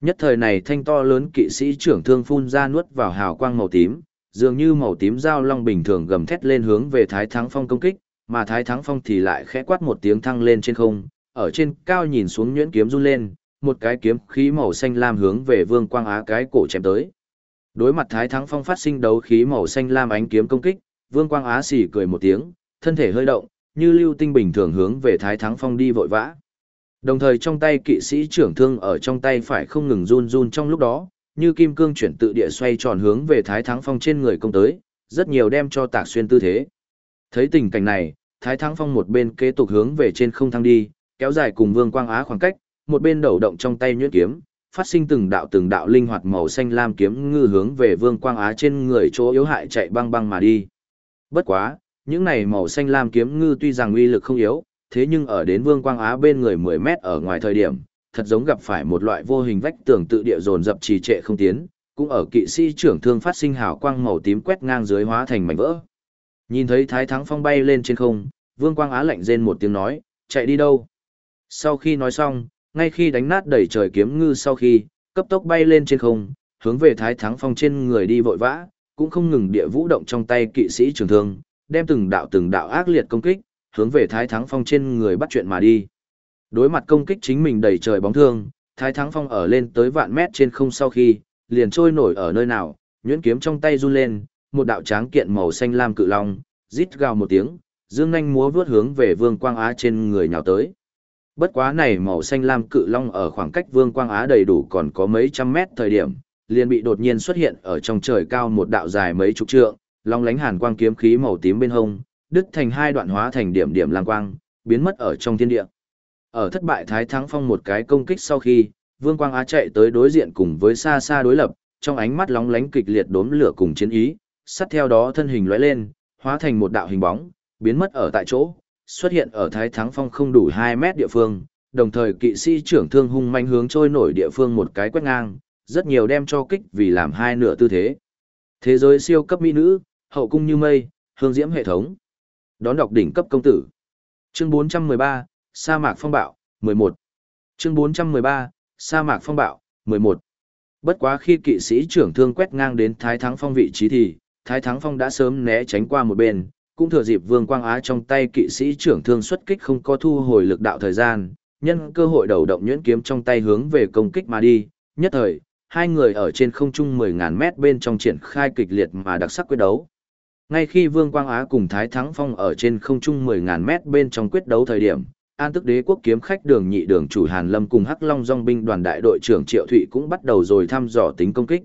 [SPEAKER 1] Nhất thời này thanh to lớn kỵ sĩ trưởng thương phun ra nuốt vào hào quang màu tím, dường như màu tím dao long bình thường gầm thét lên hướng về Thái Thắng Phong công kích, mà Thái Thắng Phong thì lại khẽ quát một tiếng thăng lên trên không, ở trên cao nhìn xuống nhuyễn kiếm run lên, một cái kiếm khí màu xanh lam hướng về Vương Quang Á cái cổ chém tới. Đối mặt Thái Thắng Phong phát sinh đấu khí màu xanh lam ánh kiếm công kích, Vương Quang Á xỉ cười một tiếng, thân thể hơi động, như lưu tinh bình thường hướng về Thái Thắng Phong đi vội vã. Đồng thời trong tay kỵ sĩ trưởng thương ở trong tay phải không ngừng run run trong lúc đó, như kim cương chuyển tự địa xoay tròn hướng về Thái Thắng Phong trên người công tới, rất nhiều đem cho tạc xuyên tư thế. Thấy tình cảnh này, Thái Thắng Phong một bên kế tục hướng về trên không thăng đi, kéo dài cùng Vương Quang Á khoảng cách, một bên đầu động trong tay nhuyễn kiếm, phát sinh từng đạo từng đạo linh hoạt màu xanh lam kiếm ngư hướng về Vương Quang Á trên người chỗ yếu hại chạy băng băng mà đi. Bất quá, những này màu xanh lam kiếm ngư tuy rằng uy lực không yếu, thế nhưng ở đến Vương Quang Á bên người 10 mét ở ngoài thời điểm, thật giống gặp phải một loại vô hình vách tường tự địa dồn dập trì trệ không tiến, cũng ở kỵ sĩ trưởng thương phát sinh hào quang màu tím quét ngang dưới hóa thành mảnh vỡ. Nhìn thấy Thái Thắng Phong bay lên trên không, Vương Quang Á lạnh rên một tiếng nói, chạy đi đâu? Sau khi nói xong, ngay khi đánh nát đầy trời kiếm ngư sau khi, cấp tốc bay lên trên không, hướng về Thái Thắng Phong trên người đi vội vã, cũng không ngừng địa vũ động trong tay kỵ sĩ trường thương, đem từng đạo từng đạo ác liệt công kích, hướng về Thái Thắng Phong trên người bắt chuyện mà đi. Đối mặt công kích chính mình đầy trời bóng thương, Thái Thắng Phong ở lên tới vạn mét trên không sau khi, liền trôi nổi ở nơi nào, nhuyễn kiếm trong tay run lên, một đạo tráng kiện màu xanh lam cự long, rít gào một tiếng, dương nhanh múa vuốt hướng về Vương Quang Á trên người nhào tới. Bất quá này màu xanh lam cự long ở khoảng cách Vương Quang Á đầy đủ còn có mấy trăm mét thời điểm, liền bị đột nhiên xuất hiện ở trong trời cao một đạo dài mấy chục trượng, long lánh hàn quang kiếm khí màu tím bên hông, đứt thành hai đoạn hóa thành điểm điểm lang quang, biến mất ở trong thiên địa. Ở thất bại Thái Thắng Phong một cái công kích sau khi, Vương Quang Á chạy tới đối diện cùng với xa xa đối lập, trong ánh mắt lóng lánh kịch liệt đốm lửa cùng chiến ý, sát theo đó thân hình lóe lên, hóa thành một đạo hình bóng, biến mất ở tại chỗ, xuất hiện ở Thái Thắng Phong không đủ 2 mét địa phương, đồng thời kỵ sĩ trưởng thương hung manh hướng trôi nổi địa phương một cái quét ngang, rất nhiều đem cho kích vì làm hai nửa tư thế. Thế giới siêu cấp mỹ nữ, hậu cung như mây, hương diễm hệ thống. Đón đọc đỉnh cấp công tử. Chương 413, sa mạc phong bạo, 11. Chương 413, sa mạc phong bạo, 11. Bất quá khi kỵ sĩ trưởng thương quét ngang đến Thái Thắng Phong vị trí thì, Thái Thắng Phong đã sớm né tránh qua một bên, cũng thừa dịp Vương Quang Á trong tay kỵ sĩ trưởng thương xuất kích không có thu hồi lực đạo thời gian, nhân cơ hội đầu động nhuyễn kiếm trong tay hướng về công kích mà đi, nhất thời, hai người ở trên không trung 10.000 mét bên trong triển khai kịch liệt mà đặc sắc quyết đấu. Ngay khi Vương Quang Á cùng Thái Thắng Phong ở trên không trung 10.000 mét bên trong quyết đấu thời điểm, An tức đế quốc kiếm khách đường nhị đường chủ Hàn Lâm cùng Hắc Long dòng binh đoàn đại đội trưởng Triệu Thụy cũng bắt đầu rồi thăm dò tính công kích.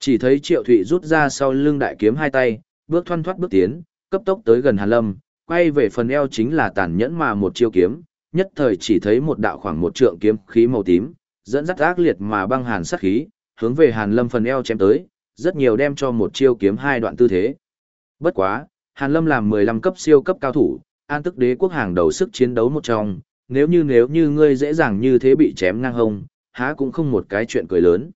[SPEAKER 1] Chỉ thấy Triệu Thụy rút ra sau lưng đại kiếm hai tay, bước thoăn thoắt bước tiến, cấp tốc tới gần Hàn Lâm, quay về phần eo chính là tàn nhẫn mà một chiêu kiếm, nhất thời chỉ thấy một đạo khoảng một trượng kiếm khí màu tím, dẫn dắt ác liệt mà băng hàn sát khí, hướng về Hàn Lâm phần eo chém tới, rất nhiều đem cho một chiêu kiếm hai đoạn tư thế. Bất quá, Hàn Lâm làm 15 cấp siêu cấp cao thủ, an tức đế quốc hàng đầu sức chiến đấu một trong, nếu như nếu như ngươi dễ dàng như thế bị chém ngang hông, há cũng không một cái chuyện cười lớn.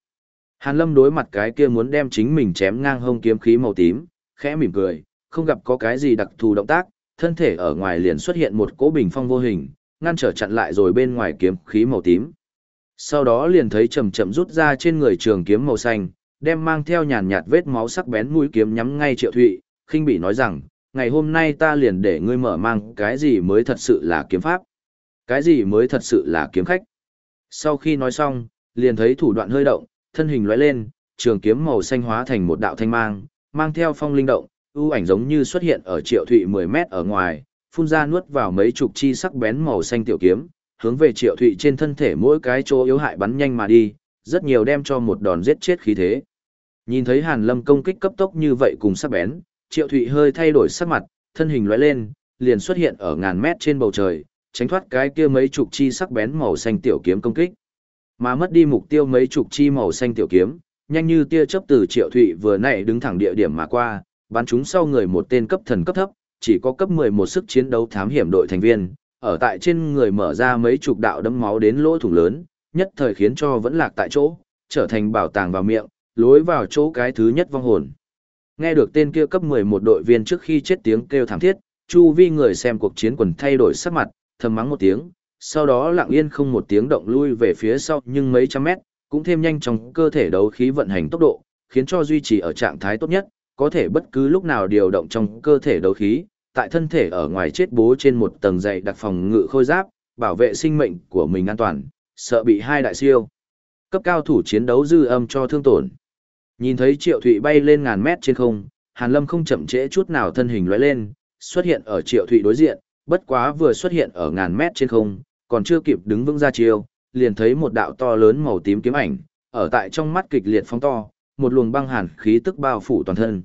[SPEAKER 1] Hàn Lâm đối mặt cái kia muốn đem chính mình chém ngang hông kiếm khí màu tím, khẽ mỉm cười, không gặp có cái gì đặc thù động tác, thân thể ở ngoài liền xuất hiện một cỗ bình phong vô hình, ngăn trở chặn lại rồi bên ngoài kiếm khí màu tím. Sau đó liền thấy chậm chậm rút ra trên người trường kiếm màu xanh, đem mang theo nhàn nhạt vết máu sắc bén mũi kiếm nhắm ngay Triệu Thụy, khinh bị nói rằng, ngày hôm nay ta liền để ngươi mở mang cái gì mới thật sự là kiếm pháp. Cái gì mới thật sự là kiếm khách. Sau khi nói xong, liền thấy thủ đoạn hơi động, thân hình lóe lên, trường kiếm màu xanh hóa thành một đạo thanh mang, mang theo phong linh động, ưu ảnh giống như xuất hiện ở triệu thụy 10 mét ở ngoài, phun ra nuốt vào mấy chục chi sắc bén màu xanh tiểu kiếm, hướng về triệu thụy trên thân thể mỗi cái chỗ yếu hại bắn nhanh mà đi, rất nhiều đem cho một đòn giết chết khí thế. Nhìn thấy Hàn Lâm công kích cấp tốc như vậy cùng sắc bén, triệu thụy hơi thay đổi sắc mặt, thân hình lóe lên, liền xuất hiện ở ngàn mét trên bầu trời, tránh thoát cái kia mấy chục chi sắc bén màu xanh tiểu kiếm công kích. Mà mất đi mục tiêu mấy chục chi màu xanh tiểu kiếm, nhanh như tia chớp từ Triệu Thụy vừa nãy đứng thẳng địa điểm mà qua, bắn chúng sau người một tên cấp thần cấp thấp, chỉ có cấp 11 sức chiến đấu thám hiểm đội thành viên, ở tại trên người mở ra mấy chục đạo đấm máu đến lỗ thủng lớn, nhất thời khiến cho vẫn lạc tại chỗ, trở thành bảo tàng vào miệng, lối vào chỗ cái thứ nhất vong hồn. Nghe được tên kia cấp 11 đội viên trước khi chết tiếng kêu thảm thiết, chu vi người xem cuộc chiến quần thay đổi sắc mặt, thầm mắng một tiếng, sau đó lặng yên không một tiếng động lui về phía sau nhưng mấy trăm mét, cũng thêm nhanh trong cơ thể đấu khí vận hành tốc độ, khiến cho duy trì ở trạng thái tốt nhất, có thể bất cứ lúc nào điều động trong cơ thể đấu khí, tại thân thể ở ngoài chết bố trên một tầng dày đặc phòng ngự khôi giáp, bảo vệ sinh mệnh của mình an toàn, sợ bị hai đại siêu. Cấp cao thủ chiến đấu dư âm cho thương tổn. Nhìn thấy Triệu Thụy bay lên ngàn mét trên không, Hàn Lâm không chậm trễ chút nào thân hình lóe lên, xuất hiện ở Triệu Thụy đối diện, bất quá vừa xuất hiện ở ngàn mét trên không, còn chưa kịp đứng vững ra chiêu, liền thấy một đạo to lớn màu tím kiếm ảnh, ở tại trong mắt kịch liệt phóng to, một luồng băng hàn khí tức bao phủ toàn thân.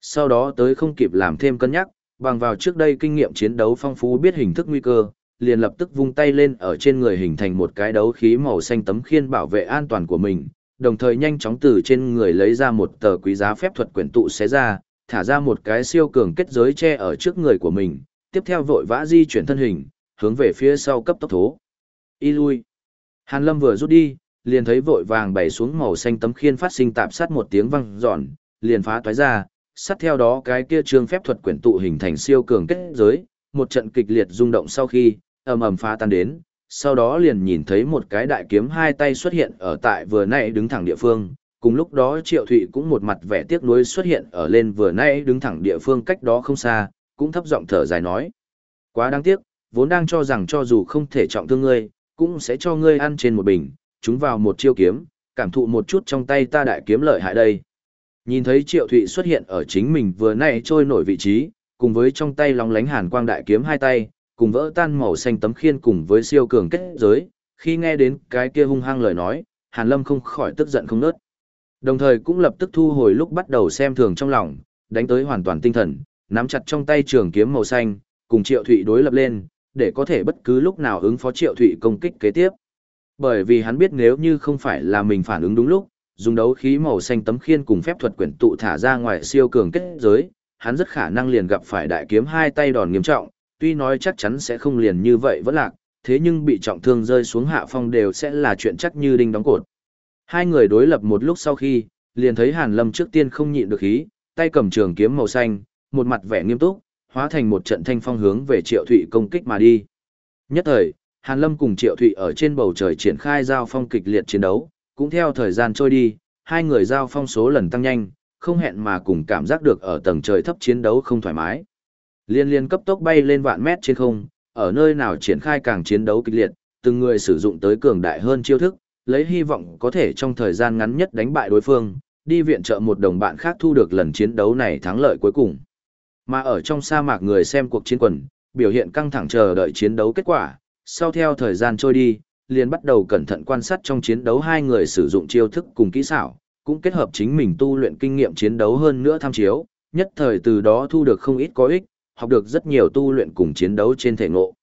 [SPEAKER 1] Sau đó tới không kịp làm thêm cân nhắc, bằng vào trước đây kinh nghiệm chiến đấu phong phú biết hình thức nguy cơ, liền lập tức vung tay lên ở trên người hình thành một cái đấu khí màu xanh tấm khiên bảo vệ an toàn của mình, đồng thời nhanh chóng từ trên người lấy ra một tờ quý giá phép thuật quyển tụ xé ra, thả ra một cái siêu cường kết giới che ở trước người của mình, tiếp theo vội vã di chuyển thân hình, hướng về phía sau cấp tốc thố. Y lui. Hàn Lâm vừa rút đi, liền thấy vội vàng bày xuống màu xanh tấm khiên phát sinh tạp sát một tiếng vang giòn, liền phá toái ra, sát theo đó cái kia trương phép thuật quyển tụ hình thành siêu cường kết giới, một trận kịch liệt rung động sau khi, ầm ầm phá tan đến, sau đó liền nhìn thấy một cái đại kiếm hai tay xuất hiện ở tại vừa nãy đứng thẳng địa phương, cùng lúc đó Triệu Thụy cũng một mặt vẻ tiếc nuối xuất hiện ở lên vừa nãy đứng thẳng địa phương cách đó không xa, cũng thấp giọng thở dài nói: "Quá đáng tiếc, vốn đang cho rằng cho dù không thể trọng thương ngươi, cũng sẽ cho ngươi ăn trên một bình, chúng vào một chiêu kiếm, cảm thụ một chút trong tay ta đại kiếm lợi hại đây." Nhìn thấy Triệu Thụy xuất hiện ở chính mình vừa nãy trôi nổi vị trí, cùng với trong tay lóng lánh hàn quang đại kiếm hai tay, cùng vỡ tan màu xanh tấm khiên cùng với siêu cường kết giới, khi nghe đến cái kia hung hăng lời nói, Hàn Lâm không khỏi tức giận không nớt. Đồng thời cũng lập tức thu hồi lúc bắt đầu xem thường trong lòng, đánh tới hoàn toàn tinh thần, nắm chặt trong tay trường kiếm màu xanh, cùng Triệu Thụy đối lập lên, để có thể bất cứ lúc nào ứng phó Triệu Thụy công kích kế tiếp. Bởi vì hắn biết nếu như không phải là mình phản ứng đúng lúc, dùng đấu khí màu xanh tấm khiên cùng phép thuật quyển tụ thả ra ngoài siêu cường kết giới, hắn rất khả năng liền gặp phải đại kiếm hai tay đòn nghiêm trọng, tuy nói chắc chắn sẽ không liền như vậy vẫn lạc, thế nhưng bị trọng thương rơi xuống hạ phong đều sẽ là chuyện chắc như đinh đóng cột. Hai người đối lập một lúc sau khi, liền thấy Hàn Lâm trước tiên không nhịn được khí, tay cầm trường kiếm màu xanh, một mặt vẻ nghiêm túc, hóa thành một trận thanh phong hướng về Triệu Thụy công kích mà đi. Nhất thời, Hàn Lâm cùng Triệu Thụy ở trên bầu trời triển khai giao phong kịch liệt chiến đấu, cũng theo thời gian trôi đi, hai người giao phong số lần tăng nhanh, không hẹn mà cùng cảm giác được ở tầng trời thấp chiến đấu không thoải mái. Liên liên cấp tốc bay lên vạn mét trên không, ở nơi nào triển khai càng chiến đấu kịch liệt, từng người sử dụng tới cường đại hơn chiêu thức, lấy hy vọng có thể trong thời gian ngắn nhất đánh bại đối phương, đi viện trợ một đồng bạn khác thu được lần chiến đấu này thắng lợi cuối cùng. Mà ở trong sa mạc người xem cuộc chiến quần, biểu hiện căng thẳng chờ đợi chiến đấu kết quả, sau theo thời gian trôi đi, liền bắt đầu cẩn thận quan sát trong chiến đấu hai người sử dụng chiêu thức cùng kỹ xảo, cũng kết hợp chính mình tu luyện kinh nghiệm chiến đấu hơn nữa tham chiếu, nhất thời từ đó thu được không ít có ích, học được rất nhiều tu luyện cùng chiến đấu trên thể ngộ.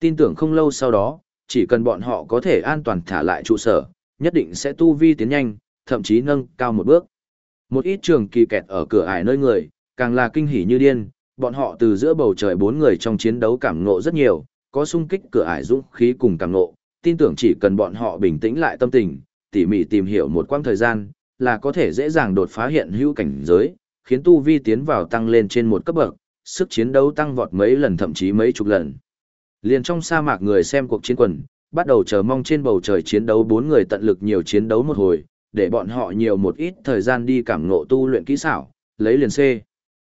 [SPEAKER 1] Tin tưởng không lâu sau đó, chỉ cần bọn họ có thể an toàn thả lại trụ sở, nhất định sẽ tu vi tiến nhanh, thậm chí nâng cao một bước. Một ít trường kỳ kẹt ở cửa ải nơi người, càng là kinh hỉ như điên, bọn họ từ giữa bầu trời bốn người trong chiến đấu cảm ngộ rất nhiều, có sung kích cửa ải dũng khí cùng càng ngộ, tin tưởng chỉ cần bọn họ bình tĩnh lại tâm tình, tỉ mỉ tìm hiểu một quãng thời gian, là có thể dễ dàng đột phá hiện hữu cảnh giới, khiến tu vi tiến vào tăng lên trên một cấp bậc, sức chiến đấu tăng vọt mấy lần thậm chí mấy chục lần. Liền trong sa mạc người xem cuộc chiến quần, bắt đầu chờ mong trên bầu trời chiến đấu bốn người tận lực nhiều chiến đấu một hồi, để bọn họ nhiều một ít thời gian đi cảm ngộ tu luyện kỹ xảo, lấy liền C.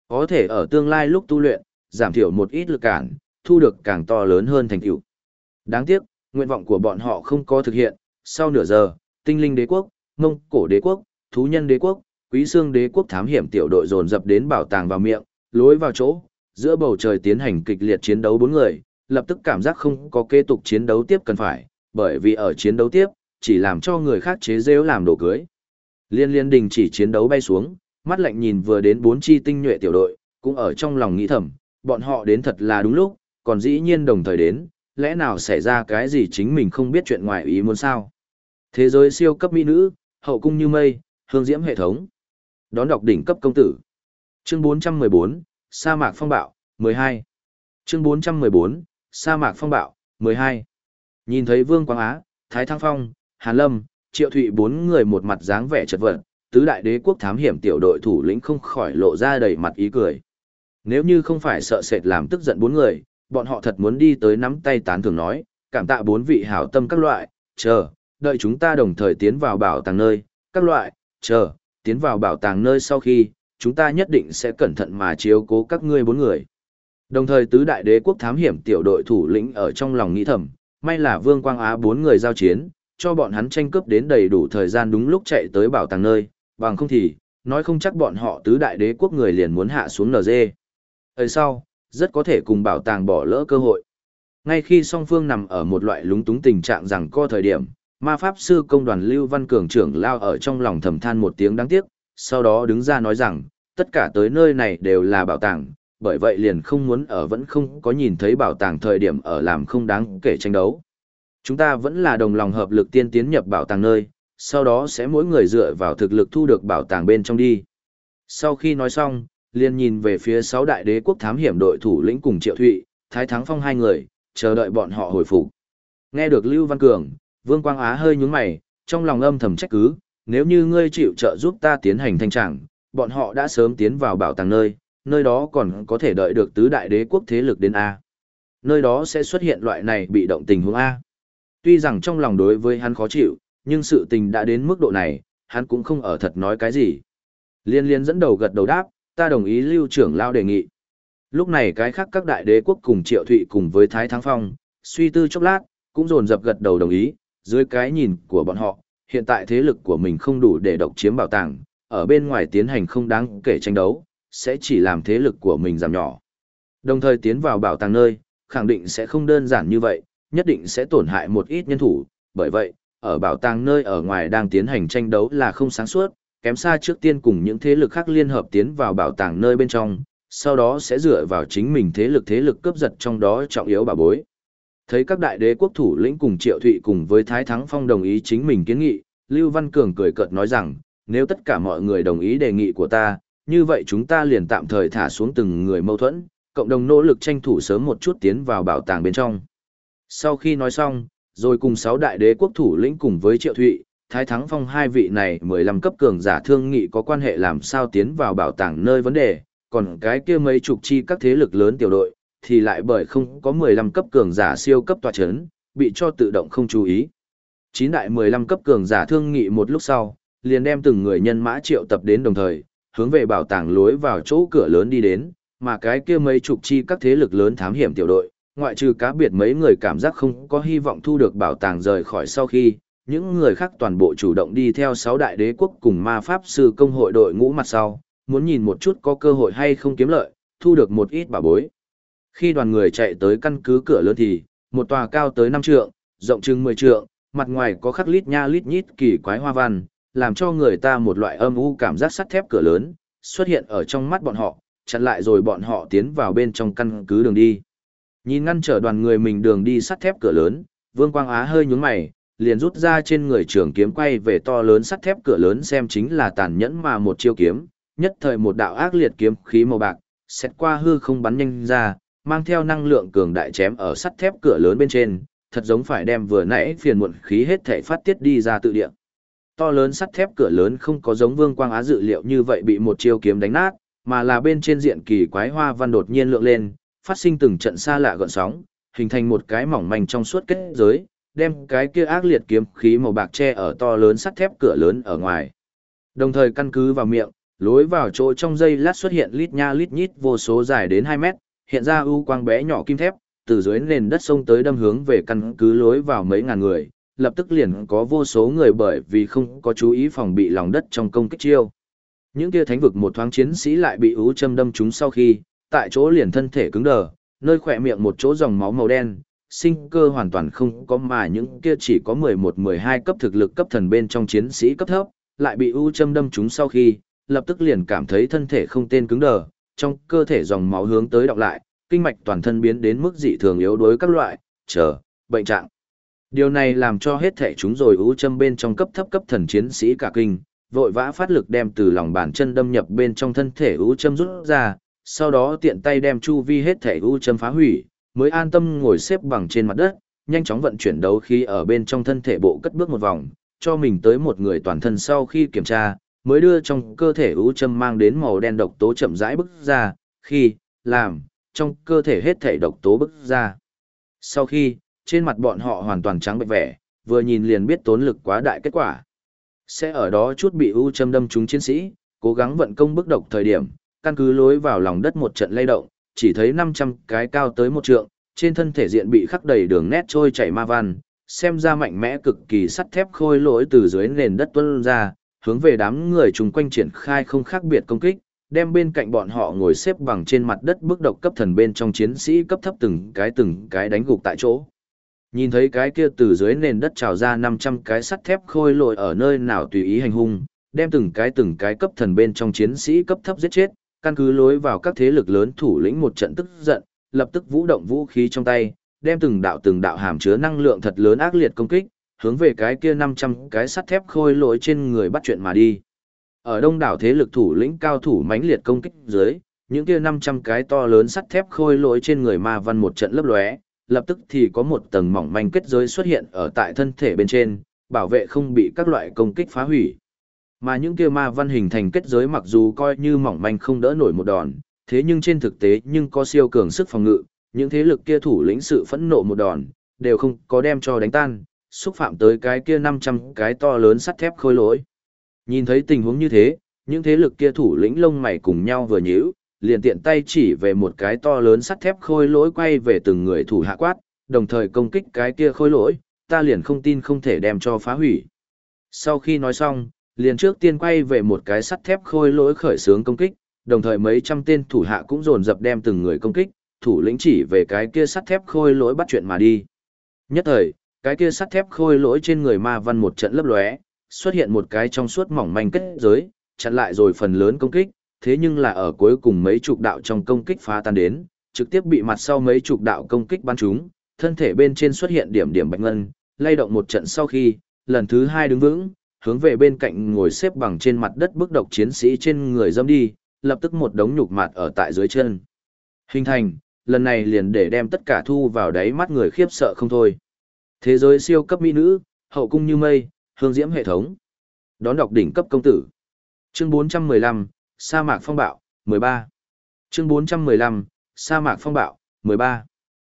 [SPEAKER 1] Có thể ở tương lai lúc tu luyện, giảm thiểu một ít lực cản, thu được càng to lớn hơn thành tựu. Đáng tiếc, nguyện vọng của bọn họ không có thực hiện, sau nửa giờ, tinh linh đế quốc, ngông cổ đế quốc, thú nhân đế quốc, quý xương đế quốc thám hiểm tiểu đội dồn dập đến bảo tàng vào miệng, lối vào chỗ, giữa bầu trời tiến hành kịch liệt chiến đấu bốn người, lập tức cảm giác không có kế tục chiến đấu tiếp cần phải, bởi vì ở chiến đấu tiếp, chỉ làm cho người khác chế giễu làm đồ cưới. Liên liên đình chỉ chiến đấu bay xuống, mắt lạnh nhìn vừa đến bốn chi tinh nhuệ tiểu đội, cũng ở trong lòng nghĩ thầm, bọn họ đến thật là đúng lúc, còn dĩ nhiên đồng thời đến, lẽ nào xảy ra cái gì chính mình không biết chuyện ngoài ý muốn sao. Thế giới siêu cấp mỹ nữ, hậu cung như mây, hương diễm hệ thống. Đón đọc đỉnh cấp công tử. Chương 414, Sa mạc phong bạo, 12. Chương 414, Sa mạc phong bạo, 12. Nhìn thấy Vương Quang Á, Thái Thăng Phong, Hàn Lâm, Triệu Thụy bốn người một mặt dáng vẻ chật vật, tứ đại đế quốc thám hiểm tiểu đội thủ lĩnh không khỏi lộ ra đầy mặt ý cười. Nếu như không phải sợ sệt làm tức giận bốn người, bọn họ thật muốn đi tới nắm tay tán thưởng nói, cảm tạ bốn vị hảo tâm các loại, chờ, đợi chúng ta đồng thời tiến vào bảo tàng nơi, các loại, chờ, tiến vào bảo tàng nơi sau khi, chúng ta nhất định sẽ cẩn thận mà chiếu cố các ngươi bốn người. Đồng thời tứ đại đế quốc thám hiểm tiểu đội thủ lĩnh ở trong lòng nghĩ thầm, may là Vương Quang Á bốn người giao chiến, cho bọn hắn tranh cướp đến đầy đủ thời gian đúng lúc chạy tới bảo tàng nơi, bằng không thì, nói không chắc bọn họ tứ đại đế quốc người liền muốn hạ xuống NG. Thời sau, rất có thể cùng bảo tàng bỏ lỡ cơ hội. Ngay khi song phương nằm ở một loại lúng túng tình trạng rằng co thời điểm, ma pháp sư công đoàn Lưu Văn Cường trưởng lao ở trong lòng thầm than một tiếng đáng tiếc, sau đó đứng ra nói rằng, tất cả tới nơi này đều là bảo tàng, bởi vậy liền không muốn ở vẫn không có nhìn thấy bảo tàng thời điểm ở làm không đáng kể tranh đấu. Chúng ta vẫn là đồng lòng hợp lực tiên tiến nhập bảo tàng nơi, sau đó sẽ mỗi người dựa vào thực lực thu được bảo tàng bên trong đi. Sau khi nói xong, liền nhìn về phía sáu đại đế quốc thám hiểm đội thủ lĩnh cùng Triệu Thụy, Thái Thắng Phong hai người, chờ đợi bọn họ hồi phục. Nghe được Lưu Văn Cường, Vương Quang Á hơi nhướng mày, trong lòng âm thầm trách cứ, nếu như ngươi chịu trợ giúp ta tiến hành thanh trạng, bọn họ đã sớm tiến vào bảo tàng nơi, nơi đó còn có thể đợi được tứ đại đế quốc thế lực đến A. Nơi đó sẽ xuất hiện loại này bị động tình huống A. Tuy rằng trong lòng đối với hắn khó chịu, nhưng sự tình đã đến mức độ này, hắn cũng không ở thật nói cái gì. Liên liên dẫn đầu gật đầu đáp, ta đồng ý lưu trưởng lao đề nghị. Lúc này cái khác các đại đế quốc cùng triệu thụy cùng với Thái Thắng Phong, suy tư chốc lát, cũng dồn dập gật đầu đồng ý, dưới cái nhìn của bọn họ, hiện tại thế lực của mình không đủ để độc chiếm bảo tàng, ở bên ngoài tiến hành không đáng kể tranh đấu, sẽ chỉ làm thế lực của mình giảm nhỏ. Đồng thời tiến vào bảo tàng nơi, khẳng định sẽ không đơn giản như vậy, nhất định sẽ tổn hại một ít nhân thủ, bởi vậy, ở bảo tàng nơi ở ngoài đang tiến hành tranh đấu là không sáng suốt, kém xa trước tiên cùng những thế lực khác liên hợp tiến vào bảo tàng nơi bên trong, sau đó sẽ dựa vào chính mình thế lực thế lực cướp giật trong đó trọng yếu bà bối. Thấy các đại đế quốc thủ lĩnh cùng Triệu Thụy cùng với Thái Thắng Phong đồng ý chính mình kiến nghị, Lưu Văn Cường cười cợt nói rằng, nếu tất cả mọi người đồng ý đề nghị của ta, như vậy chúng ta liền tạm thời thả xuống từng người mâu thuẫn, cộng đồng nỗ lực tranh thủ sớm một chút tiến vào bảo tàng bên trong. Sau khi nói xong, rồi cùng sáu đại đế quốc thủ lĩnh cùng với Triệu Thụy, Thái Thắng Phong hai vị này 15 cấp cường giả thương nghị có quan hệ làm sao tiến vào bảo tàng nơi vấn đề, còn cái kia mấy chục chi các thế lực lớn tiểu đội, thì lại bởi không có 15 cấp cường giả siêu cấp tòa chấn, bị cho tự động không chú ý. Chín đại 15 cấp cường giả thương nghị một lúc sau, liền đem từng người nhân mã triệu tập đến đồng thời, hướng về bảo tàng lối vào chỗ cửa lớn đi đến, mà cái kia mấy chục chi các thế lực lớn thám hiểm tiểu đội, ngoại trừ cá biệt mấy người cảm giác không có hy vọng thu được bảo tàng rời khỏi sau khi, những người khác toàn bộ chủ động đi theo sáu đại đế quốc cùng ma pháp sư công hội đội ngũ mặt sau, muốn nhìn một chút có cơ hội hay không kiếm lợi, thu được một ít bảo bối. Khi đoàn người chạy tới căn cứ cửa lớn thì, một tòa cao tới 5 trượng, rộng chừng 10 trượng, mặt ngoài có khắc lít nha lít nhít kỳ quái hoa văn, làm cho người ta một loại âm u cảm giác sắt thép cửa lớn, xuất hiện ở trong mắt bọn họ, chặn lại rồi bọn họ tiến vào bên trong căn cứ đường đi. Nhìn ngăn trở đoàn người mình đường đi sắt thép cửa lớn, Vương Quang Á hơi nhướng mày, liền rút ra trên người trường kiếm quay về to lớn sắt thép cửa lớn xem chính là tàn nhẫn mà một chiêu kiếm, nhất thời một đạo ác liệt kiếm khí màu bạc, xét qua hư không bắn nhanh ra, mang theo năng lượng cường đại chém ở sắt thép cửa lớn bên trên, thật giống phải đem vừa nãy phiền muộn khí hết thể phát tiết đi ra tự địa. To lớn sắt thép cửa lớn không có giống Vương Quang Á dự liệu như vậy bị một chiêu kiếm đánh nát, mà là bên trên diện kỳ quái hoa văn đột nhiên lượng lên, phát sinh từng trận xa lạ gợn sóng, hình thành một cái mỏng manh trong suốt kết giới, đem cái kia ác liệt kiếm khí màu bạc che ở to lớn sắt thép cửa lớn ở ngoài. Đồng thời căn cứ vào miệng, lối vào chỗ trong dây lát xuất hiện lít nha lít nhít vô số dài đến 2 mét, hiện ra ưu quang bé nhỏ kim thép, từ dưới nền đất sông tới đâm hướng về căn cứ lối vào mấy ngàn người, lập tức liền có vô số người bởi vì không có chú ý phòng bị lòng đất trong công kích chiêu. Những kia thánh vực một thoáng chiến sĩ lại bị ưu châm đâm chúng sau khi, tại chỗ liền thân thể cứng đờ, nơi khỏe miệng một chỗ dòng máu màu đen, sinh cơ hoàn toàn không có mà những kia chỉ có 11-12 cấp thực lực cấp thần bên trong chiến sĩ cấp thấp, lại bị ưu châm đâm chúng sau khi, lập tức liền cảm thấy thân thể không tên cứng đờ, trong cơ thể dòng máu hướng tới đọc lại, kinh mạch toàn thân biến đến mức dị thường yếu đuối các loại, chờ, bệnh trạng. Điều này làm cho hết thể chúng rồi ưu châm bên trong cấp thấp cấp thần chiến sĩ cả kinh, vội vã phát lực đem từ lòng bàn chân đâm nhập bên trong thân thể ưu châm rút ra, sau đó tiện tay đem chu vi hết thể ưu châm phá hủy, mới an tâm ngồi xếp bằng trên mặt đất, nhanh chóng vận chuyển đấu khí ở bên trong thân thể bộ cất bước một vòng, cho mình tới một người toàn thân sau khi kiểm tra, mới đưa trong cơ thể ưu châm mang đến màu đen độc tố chậm rãi bức ra, khi, làm, trong cơ thể hết thể độc tố bức ra. Sau khi, trên mặt bọn họ hoàn toàn trắng bệnh vẻ, vừa nhìn liền biết tốn lực quá đại kết quả. Sẽ ở đó chút bị ưu châm đâm trúng chiến sĩ, cố gắng vận công bức độc thời điểm, căn cứ lối vào lòng đất một trận lay động, chỉ thấy 500 cái cao tới một trượng, trên thân thể diện bị khắc đầy đường nét trôi chảy ma văn, xem ra mạnh mẽ cực kỳ sắt thép khôi lỗi từ dưới nền đất tuôn ra, hướng về đám người chung quanh triển khai không khác biệt công kích, đem bên cạnh bọn họ ngồi xếp bằng trên mặt đất bước độc cấp thần bên trong chiến sĩ cấp thấp từng cái từng cái đánh gục tại chỗ. Nhìn thấy cái kia từ dưới nền đất trào ra 500 cái sắt thép khôi lội ở nơi nào tùy ý hành hung, đem từng cái từng cái cấp thần bên trong chiến sĩ cấp thấp giết chết, căn cứ lối vào các thế lực lớn thủ lĩnh một trận tức giận, lập tức vũ động vũ khí trong tay, đem từng đạo từng đạo hàm chứa năng lượng thật lớn ác liệt công kích, hướng về cái kia 500 cái sắt thép khôi lỗi trên người bắt chuyện mà đi. Ở đông đảo thế lực thủ lĩnh cao thủ mãnh liệt công kích dưới, những kia 500 cái to lớn sắt thép khôi lỗi trên người ma văn một trận lấp lóe, lập tức thì có một tầng mỏng manh kết giới xuất hiện ở tại thân thể bên trên, bảo vệ không bị các loại công kích phá hủy. Mà những kia ma văn hình thành kết giới mặc dù coi như mỏng manh không đỡ nổi một đòn, thế nhưng trên thực tế nhưng có siêu cường sức phòng ngự, những thế lực kia thủ lĩnh sự phẫn nộ một đòn, đều không có đem cho đánh tan, xúc phạm tới cái kia 500 cái to lớn sắt thép khôi lỗi. Nhìn thấy tình huống như thế, những thế lực kia thủ lĩnh lông mày cùng nhau vừa nhíu, liền tiện tay chỉ về một cái to lớn sắt thép khôi lỗi quay về từng người thủ hạ quát, đồng thời công kích cái kia khôi lỗi, ta liền không tin không thể đem cho phá hủy. Sau khi nói xong, liền trước tiên quay về một cái sắt thép khôi lỗi khởi xướng công kích, đồng thời mấy trăm tên thủ hạ cũng dồn dập đem từng người công kích, thủ lĩnh chỉ về cái kia sắt thép khôi lỗi bắt chuyện mà đi. Nhất thời, cái kia sắt thép khôi lỗi trên người ma văn một trận lấp lóe, xuất hiện một cái trong suốt mỏng manh kết giới, chặn lại rồi phần lớn công kích, thế nhưng là ở cuối cùng mấy chục đạo trong công kích phá tan đến, trực tiếp bị mặt sau mấy chục đạo công kích bắn trúng, thân thể bên trên xuất hiện điểm điểm bạch ngân, lay động một trận sau khi, lần thứ hai đứng vững, hướng về bên cạnh ngồi xếp bằng trên mặt đất bức độc chiến sĩ trên người dâm đi, lập tức một đống nhục mặt ở tại dưới chân. Hình thành, lần này liền để đem tất cả thu vào đáy mắt người khiếp sợ không thôi. Thế giới siêu cấp mỹ nữ, hậu cung như mây, hương diễm hệ thống. Đón đọc đỉnh cấp công tử. Chương 415, sa mạc phong bạo, 13. Chương 415, sa mạc phong bạo, 13.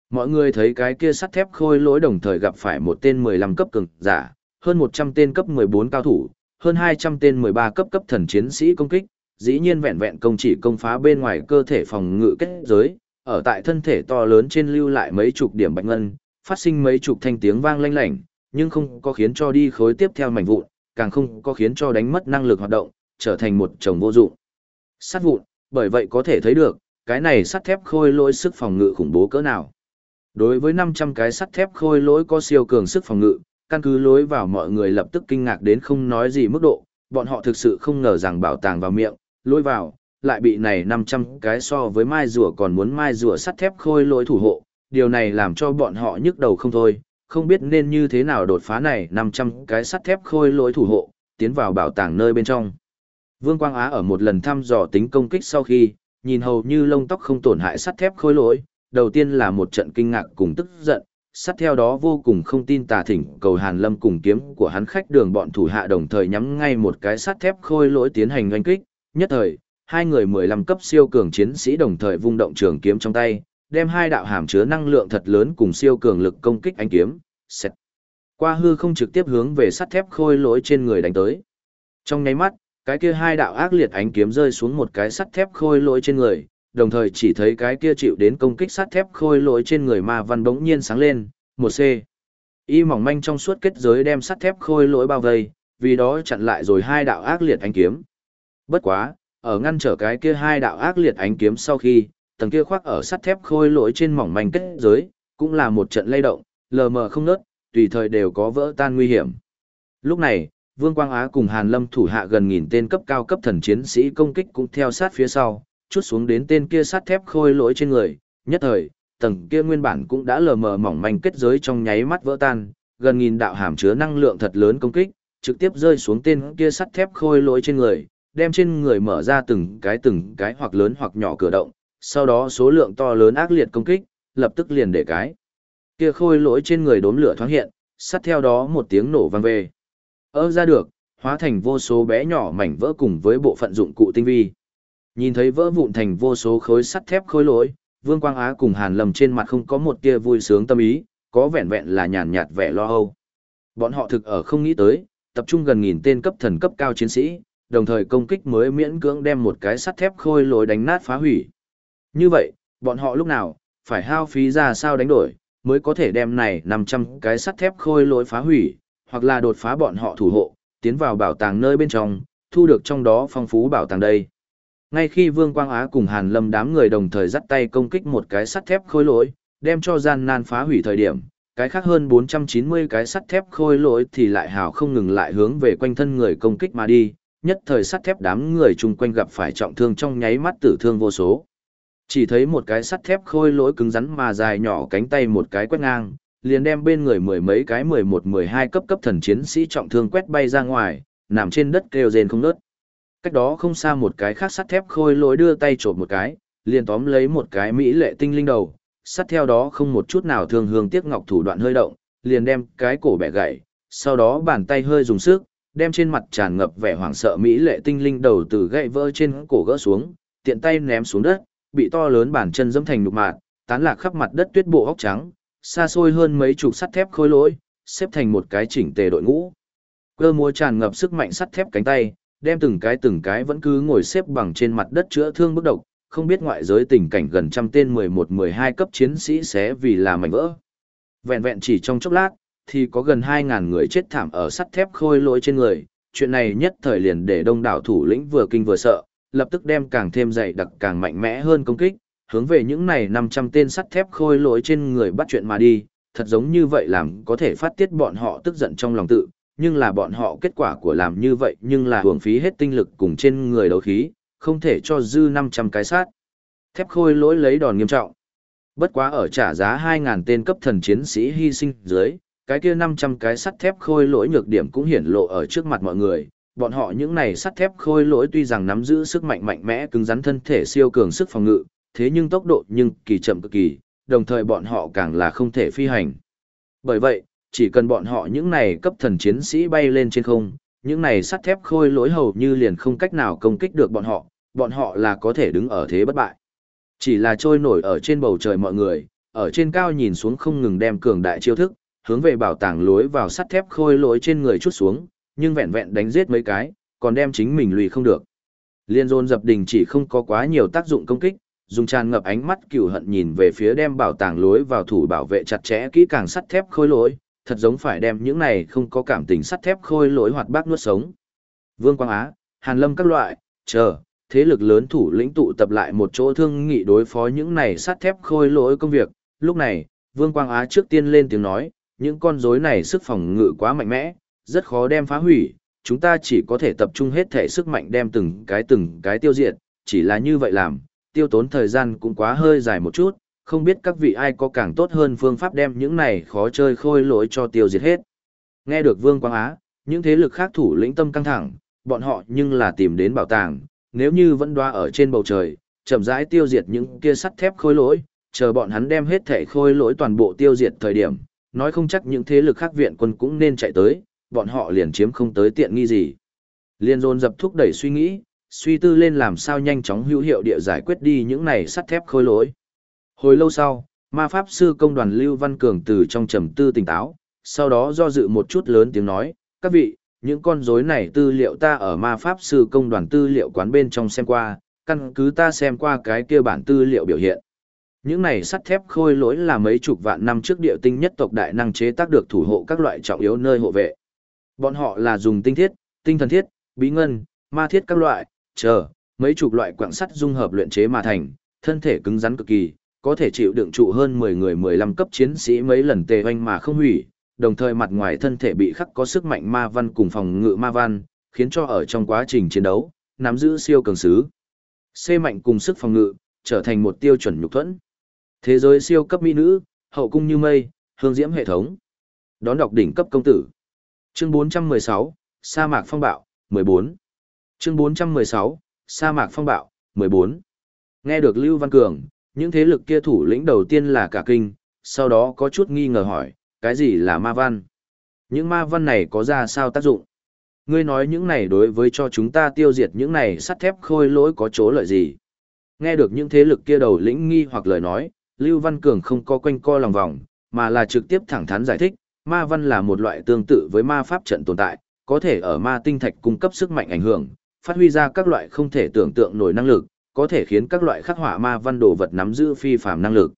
[SPEAKER 1] Mọi người thấy cái kia sắt thép khôi lỗi đồng thời gặp phải một tên 15 cấp cường giả, hơn 100 tên cấp 14 cao thủ, hơn 200 tên 13 cấp cấp thần chiến sĩ công kích, dĩ nhiên vẹn vẹn công chỉ công phá bên ngoài cơ thể phòng ngự kết giới, ở tại thân thể to lớn trên lưu lại mấy chục điểm bạch ngân, phát sinh mấy chục thanh tiếng vang lanh lảnh, nhưng không có khiến cho đi khối tiếp theo mảnh vụn, càng không có khiến cho đánh mất năng lực hoạt động, trở thành một chồng vô dụng. Sắt vụn, bởi vậy có thể thấy được, cái này sắt thép khôi lỗi sức phòng ngự khủng bố cỡ nào. Đối với 500 cái sắt thép khôi lỗi có siêu cường sức phòng ngự, căn cứ lối vào mọi người lập tức kinh ngạc đến không nói gì mức độ, bọn họ thực sự không ngờ rằng bảo tàng vào miệng, lối vào, lại bị này 500 cái so với mai rùa còn muốn mai rùa sắt thép khôi lối thủ hộ, điều này làm cho bọn họ nhức đầu không thôi, không biết nên như thế nào đột phá này 500 cái sắt thép khôi lối thủ hộ, tiến vào bảo tàng nơi bên trong. Vương Quang Á ở một lần thăm dò tính công kích sau khi, nhìn hầu như lông tóc không tổn hại sắt thép khôi lối đầu tiên là một trận kinh ngạc cùng tức giận, sát theo đó vô cùng không tin tà thỉnh cầu Hàn Lâm cùng kiếm của hắn khách đường bọn thủ hạ đồng thời nhắm ngay một cái sắt thép khôi lỗi tiến hành oanh kích, nhất thời, hai người 15 cấp siêu cường chiến sĩ đồng thời vung động trường kiếm trong tay, đem hai đạo hàm chứa năng lượng thật lớn cùng siêu cường lực công kích ánh kiếm, xét. Qua hư không trực tiếp hướng về sắt thép khôi lỗi trên người đánh tới. Trong nháy mắt, cái kia hai đạo ác liệt ánh kiếm rơi xuống một cái sắt thép khôi lỗi trên người, đồng thời chỉ thấy cái kia chịu đến công kích sắt thép khôi lỗi trên người ma văn bỗng nhiên sáng lên, một c Y mỏng manh trong suốt kết giới đem sắt thép khôi lỗi bao vây, vì đó chặn lại rồi hai đạo ác liệt ánh kiếm. Bất quá, ở ngăn trở cái kia hai đạo ác liệt ánh kiếm sau khi, tầng kia khoác ở sắt thép khôi lỗi trên mỏng manh kết giới, cũng là một trận lay động, lờ mờ không nớt, tùy thời đều có vỡ tan nguy hiểm. Lúc này, Vương Quang Á cùng Hàn Lâm thủ hạ gần nghìn tên cấp cao cấp thần chiến sĩ công kích cũng theo sát phía sau, chút xuống đến tên kia sắt thép khôi lỗi trên người, nhất thời, tầng kia nguyên bản cũng đã lờ mờ mỏng manh kết giới trong nháy mắt vỡ tan, gần nghìn đạo hàm chứa năng lượng thật lớn công kích, trực tiếp rơi xuống tên kia sắt thép khôi lỗi trên người, đem trên người mở ra từng cái từng cái hoặc lớn hoặc nhỏ cửa động, sau đó số lượng to lớn ác liệt công kích, lập tức liền để cái. Kia khôi lỗi trên người đốm lửa thoáng hiện, sát theo đó một tiếng nổ vang về. Ơ ra được, hóa thành vô số bé nhỏ mảnh vỡ cùng với bộ phận dụng cụ tinh vi. Nhìn thấy vỡ vụn thành vô số khối sắt thép khối lỗi, Vương Quang Á cùng Hàn Lâm trên mặt không có một tia vui sướng tâm ý, có vẹn vẹn là nhàn nhạt vẻ lo âu. Bọn họ thực ở không nghĩ tới, tập trung gần nghìn tên cấp thần cấp cao chiến sĩ, đồng thời công kích mới miễn cưỡng đem một cái sắt thép khôi lỗi đánh nát phá hủy. Như vậy, bọn họ lúc nào, phải hao phí ra sao đánh đổi, mới có thể đem này 500 cái sắt thép khôi lỗi phá hủy, hoặc là đột phá bọn họ thủ hộ, tiến vào bảo tàng nơi bên trong, thu được trong đó phong phú bảo tàng đây. Ngay khi Vương Quang Á cùng Hàn Lâm đám người đồng thời dắt tay công kích một cái sắt thép khôi lỗi, đem cho gian nan phá hủy thời điểm, cái khác hơn 490 cái sắt thép khôi lỗi thì lại hào không ngừng lại hướng về quanh thân người công kích mà đi, nhất thời sắt thép đám người chung quanh gặp phải trọng thương trong nháy mắt tử thương vô số. Chỉ thấy một cái sắt thép khôi lỗi cứng rắn mà dài nhỏ cánh tay một cái quét ngang, liền đem bên người mười mấy cái 11-12 cấp cấp thần chiến sĩ trọng thương quét bay ra ngoài, nằm trên đất kêu rên không nớt. Cách đó không xa một cái khác sắt thép khôi lỗi đưa tay trộm một cái, liền tóm lấy một cái mỹ lệ tinh linh đầu, sắt theo đó không một chút nào thương hương tiếc ngọc thủ đoạn hơi động, liền đem cái cổ bẻ gãy, sau đó bàn tay hơi dùng sức, đem trên mặt tràn ngập vẻ hoảng sợ mỹ lệ tinh linh đầu từ gãy vỡ trên cổ gỡ xuống, tiện tay ném xuống đất, bị to lớn bàn chân dẫm thành nhục mạt, tán lạc khắp mặt đất tuyết bộ óc trắng, xa xôi hơn mấy chục sắt thép khôi lỗi, xếp thành một cái chỉnh tề đội ngũ. Cơ múa tràn ngập sức mạnh sắt thép cánh tay, đem từng cái từng cái vẫn cứ ngồi xếp bằng trên mặt đất chữa thương bức độc, không biết ngoại giới tình cảnh gần trăm tên 11-12 cấp chiến sĩ sẽ vì là mảnh vỡ. Vẹn vẹn chỉ trong chốc lát, thì có gần 2.000 người chết thảm ở sắt thép khôi lỗi trên người, chuyện này nhất thời liền để đông đảo thủ lĩnh vừa kinh vừa sợ, lập tức đem càng thêm dày đặc càng mạnh mẽ hơn công kích, hướng về những này 500 tên sắt thép khôi lỗi trên người bắt chuyện mà đi, thật giống như vậy làm có thể phát tiết bọn họ tức giận trong lòng tự, nhưng là bọn họ kết quả của làm như vậy nhưng là hưởng phí hết tinh lực cùng trên người đấu khí, không thể cho dư 500 cái sát. Thép khôi lỗi lấy đòn nghiêm trọng. Bất quá ở trả giá 2.000 tên cấp thần chiến sĩ hy sinh dưới, cái kia 500 cái sắt thép khôi lỗi nhược điểm cũng hiển lộ ở trước mặt mọi người. Bọn họ những này sắt thép khôi lỗi tuy rằng nắm giữ sức mạnh mạnh mẽ cứng rắn thân thể siêu cường sức phòng ngự, thế nhưng tốc độ nhưng kỳ chậm cực kỳ, đồng thời bọn họ càng là không thể phi hành. Bởi vậy, chỉ cần bọn họ những này cấp thần chiến sĩ bay lên trên không, những này sắt thép khôi lỗi hầu như liền không cách nào công kích được bọn họ, bọn họ là có thể đứng ở thế bất bại. Chỉ là trôi nổi ở trên bầu trời mọi người, ở trên cao nhìn xuống không ngừng đem cường đại chiêu thức, hướng về bảo tàng lối vào sắt thép khôi lỗi trên người chút xuống, nhưng vẹn vẹn đánh giết mấy cái, còn đem chính mình lùi không được. Liên dồn dập đình chỉ không có quá nhiều tác dụng công kích, dùng tràn ngập ánh mắt cừu hận nhìn về phía đem bảo tàng lối vào thủ bảo vệ chặt chẽ kỹ càng sắt thép khôi lỗi, thật giống phải đem những này không có cảm tình sắt thép khôi lỗi hoạt bát nuốt sống. Vương Quang Á, Hàn Lâm các loại, chờ, thế lực lớn thủ lĩnh tụ tập lại một chỗ thương nghị đối phó những này sắt thép khôi lỗi công việc. Lúc này, Vương Quang Á trước tiên lên tiếng nói, những con rối này sức phòng ngự quá mạnh mẽ, rất khó đem phá hủy, chúng ta chỉ có thể tập trung hết thể sức mạnh đem từng cái từng cái tiêu diệt, chỉ là như vậy làm, tiêu tốn thời gian cũng quá hơi dài một chút, không biết các vị ai có càng tốt hơn phương pháp đem những này khó chơi khôi lỗi cho tiêu diệt hết. Nghe được Vương Quang Á, những thế lực khác thủ lĩnh tâm căng thẳng, bọn họ nhưng là tìm đến bảo tàng, nếu như vẫn đoa ở trên bầu trời, chậm rãi tiêu diệt những kia sắt thép khôi lỗi, chờ bọn hắn đem hết thể khôi lỗi toàn bộ tiêu diệt thời điểm, nói không chắc những thế lực khác viện quân cũng nên chạy tới, bọn họ liền chiếm không tới tiện nghi gì. Liên dồn dập thúc đẩy suy nghĩ, suy tư lên làm sao nhanh chóng hữu hiệu địa giải quyết đi những này sắt thép khôi lỗi. Hồi lâu sau, ma pháp sư công đoàn Lưu Văn Cường từ trong trầm tư tỉnh táo, sau đó do dự một chút lớn tiếng nói, các vị, những con rối này tư liệu ta ở ma pháp sư công đoàn tư liệu quán bên trong xem qua, căn cứ ta xem qua cái kia bản tư liệu biểu hiện. Những này sắt thép khôi lỗi là mấy chục vạn năm trước địa tinh nhất tộc đại năng chế tác được thủ hộ các loại trọng yếu nơi hộ vệ. Bọn họ là dùng tinh thiết, tinh thần thiết, bí ngân, ma thiết các loại, chờ, mấy chục loại quặng sắt dung hợp luyện chế mà thành, thân thể cứng rắn cực kỳ, có thể chịu đựng trụ hơn 10 người 15 cấp chiến sĩ mấy lần tề hoanh mà không hủy, đồng thời mặt ngoài thân thể bị khắc có sức mạnh ma văn cùng phòng ngự ma văn, khiến cho ở trong quá trình chiến đấu, nắm giữ siêu cường sứ. C mạnh cùng sức phòng ngự, trở thành một tiêu chuẩn nhục thuẫn. Thế giới siêu cấp mỹ nữ, hậu cung như mây, hương diễm hệ thống. Đón đọc đỉnh cấp công tử. Chương 416, sa mạc phong bạo, 14. Chương 416, sa mạc phong bạo, 14. Nghe được Lưu Văn Cường, những thế lực kia thủ lĩnh đầu tiên là cả kinh, sau đó có chút nghi ngờ hỏi, cái gì là ma văn? Những ma văn này có ra sao tác dụng? Ngươi nói những này đối với cho chúng ta tiêu diệt những này sắt thép khôi lỗi có chỗ lợi gì? Nghe được những thế lực kia đầu lĩnh nghi hoặc lời nói, Lưu Văn Cường không có quanh co lòng vòng, mà là trực tiếp thẳng thắn giải thích, ma văn là một loại tương tự với ma pháp trận tồn tại, có thể ở ma tinh thạch cung cấp sức mạnh ảnh hưởng, phát huy ra các loại không thể tưởng tượng nổi năng lực, có thể khiến các loại khắc họa ma văn đồ vật nắm giữ phi phàm năng lực.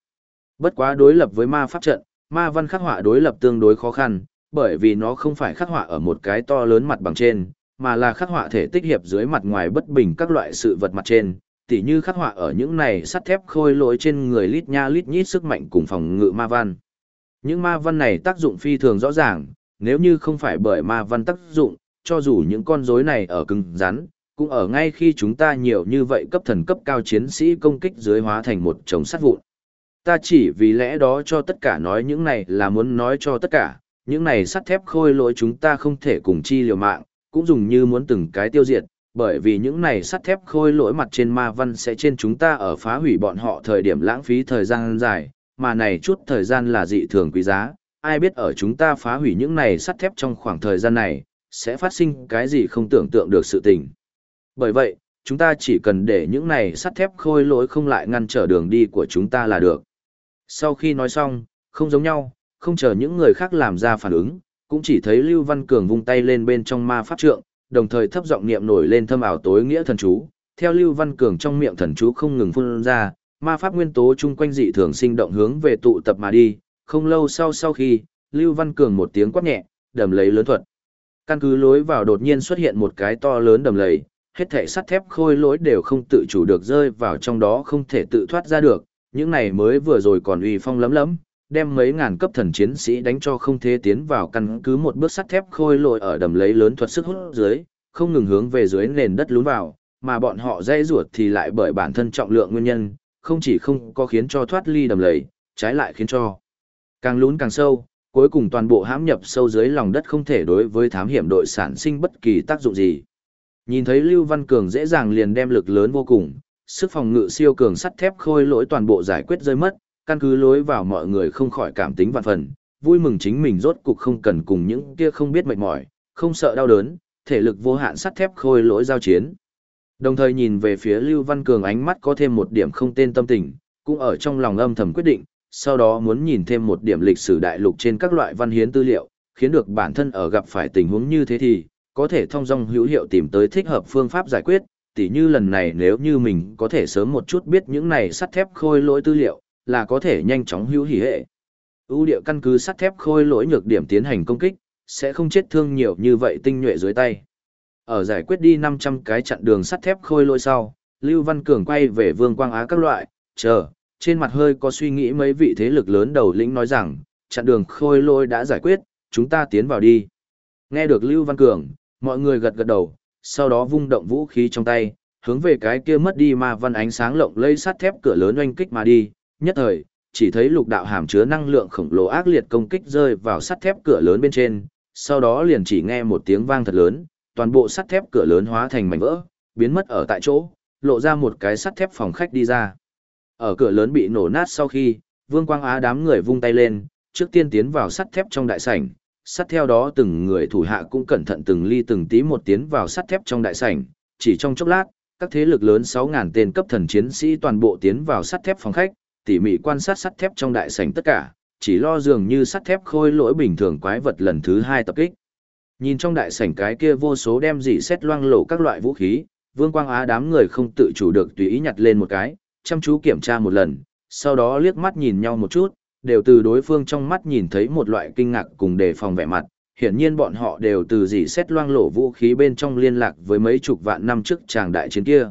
[SPEAKER 1] Bất quá đối lập với ma pháp trận, ma văn khắc họa đối lập tương đối khó khăn, bởi vì nó không phải khắc họa ở một cái to lớn mặt bằng trên, mà là khắc họa thể tích hiệp dưới mặt ngoài bất bình các loại sự vật mặt trên, tỉ như khắc họa ở những này sắt thép khôi lỗi trên người lít nha lít nhít sức mạnh cùng phòng ngự ma văn. Những ma văn này tác dụng phi thường rõ ràng, nếu như không phải bởi ma văn tác dụng, cho dù những con rối này ở cứng rắn, cũng ở ngay khi chúng ta nhiều như vậy cấp thần cấp cao chiến sĩ công kích dưới hóa thành một chồng sát vụn. Ta chỉ vì lẽ đó cho tất cả nói những này là muốn nói cho tất cả, những này sắt thép khôi lỗi chúng ta không thể cùng chi liều mạng, cũng dùng như muốn từng cái tiêu diệt, bởi vì những này sắt thép khôi lỗi mặt trên ma văn sẽ trên chúng ta ở phá hủy bọn họ thời điểm lãng phí thời gian dài, mà này chút thời gian là dị thường quý giá, ai biết ở chúng ta phá hủy những này sắt thép trong khoảng thời gian này, sẽ phát sinh cái gì không tưởng tượng được sự tình. Bởi vậy, chúng ta chỉ cần để những này sắt thép khôi lỗi không lại ngăn trở đường đi của chúng ta là được. Sau khi nói xong, không giống nhau, không chờ những người khác làm ra phản ứng, cũng chỉ thấy Lưu Văn Cường vung tay lên bên trong ma pháp trượng, đồng thời thấp giọng niệm nổi lên thâm ảo tối nghĩa thần chú. Theo Lưu Văn Cường trong miệng thần chú không ngừng phun ra, ma pháp nguyên tố chung quanh dị thường sinh động hướng về tụ tập mà đi, không lâu sau sau khi, Lưu Văn Cường một tiếng quát nhẹ, đầm lấy lớn thuật. Căn cứ lối vào đột nhiên xuất hiện một cái to lớn đầm lầy, hết thảy sắt thép khôi lỗi đều không tự chủ được rơi vào trong đó không thể tự thoát ra được, những này mới vừa rồi còn uy phong lấm lấm, đem mấy ngàn cấp thần chiến sĩ đánh cho không thể tiến vào căn cứ một bước sắt thép khôi lỗi ở đầm lấy lớn thuật sức hút dưới, không ngừng hướng về dưới nền đất lún vào, mà bọn họ dây ruột thì lại bởi bản thân trọng lượng nguyên nhân, không chỉ không có khiến cho thoát ly đầm lầy, trái lại khiến cho càng lún càng sâu, cuối cùng toàn bộ hãm nhập sâu dưới lòng đất không thể đối với thám hiểm đội sản sinh bất kỳ tác dụng gì. Nhìn thấy Lưu Văn Cường dễ dàng liền đem lực lớn vô cùng, sức phòng ngự siêu cường sắt thép khôi lỗi toàn bộ giải quyết rơi mất, căn cứ lối vào mọi người không khỏi cảm tính vạn phần, vui mừng chính mình rốt cục không cần cùng những kia không biết mệt mỏi, không sợ đau đớn, thể lực vô hạn sắt thép khôi lỗi giao chiến. Đồng thời nhìn về phía Lưu Văn Cường ánh mắt có thêm một điểm không tên tâm tình, cũng ở trong lòng âm thầm quyết định, sau đó muốn nhìn thêm một điểm lịch sử đại lục trên các loại văn hiến tư liệu, khiến được bản thân ở gặp phải tình huống như thế thì, có thể thông dong hữu hiệu tìm tới thích hợp phương pháp giải quyết, tỉ như lần này nếu như mình có thể sớm một chút biết những này sắt thép khôi lỗi tư liệu, là có thể nhanh chóng hữu hỉ hệ. ưu địa căn cứ sắt thép khôi lỗi nhược điểm tiến hành công kích, sẽ không chết thương nhiều như vậy tinh nhuệ dưới tay. Ở giải quyết đi 500 cái chặn đường sắt thép khôi lỗi sau, Lưu Văn Cường quay về Vương Quang Á các loại, chờ, trên mặt hơi có suy nghĩ mấy vị thế lực lớn đầu lĩnh nói rằng, chặn đường khôi lỗi đã giải quyết, chúng ta tiến vào đi. Nghe được Lưu Văn Cường, mọi người gật gật đầu, sau đó vung động vũ khí trong tay, hướng về cái kia mất đi ma văn ánh sáng lộng lây sắt thép cửa lớn oanh kích mà đi, nhất thời, chỉ thấy lục đạo hàm chứa năng lượng khổng lồ ác liệt công kích rơi vào sắt thép cửa lớn bên trên, sau đó liền chỉ nghe một tiếng vang thật lớn, toàn bộ sắt thép cửa lớn hóa thành mảnh vỡ, biến mất ở tại chỗ, lộ ra một cái sắt thép phòng khách đi ra. Ở cửa lớn bị nổ nát sau khi, Vương Quang Á đám người vung tay lên, trước tiên tiến vào sắt thép trong đại sảnh, sắt theo đó từng người thủ hạ cũng cẩn thận từng ly từng tí một tiến vào sắt thép trong đại sảnh, chỉ trong chốc lát, các thế lực lớn 6000 tên cấp thần chiến sĩ toàn bộ tiến vào sắt thép phòng khách, tỉ mỉ quan sát sắt thép trong đại sảnh tất cả, chỉ lo dường như sắt thép khôi lỗi bình thường quái vật lần thứ hai tập kích. Nhìn trong đại sảnh cái kia vô số đem dị xét loang lổ các loại vũ khí, Vương Quang Á đám người không tự chủ được tùy ý nhặt lên một cái, chăm chú kiểm tra một lần, sau đó liếc mắt nhìn nhau một chút, đều từ đối phương trong mắt nhìn thấy một loại kinh ngạc cùng đề phòng vẻ mặt. Hiển nhiên bọn họ đều từ dị xét loang lổ vũ khí bên trong liên lạc với mấy chục vạn năm trước tràng đại chiến kia.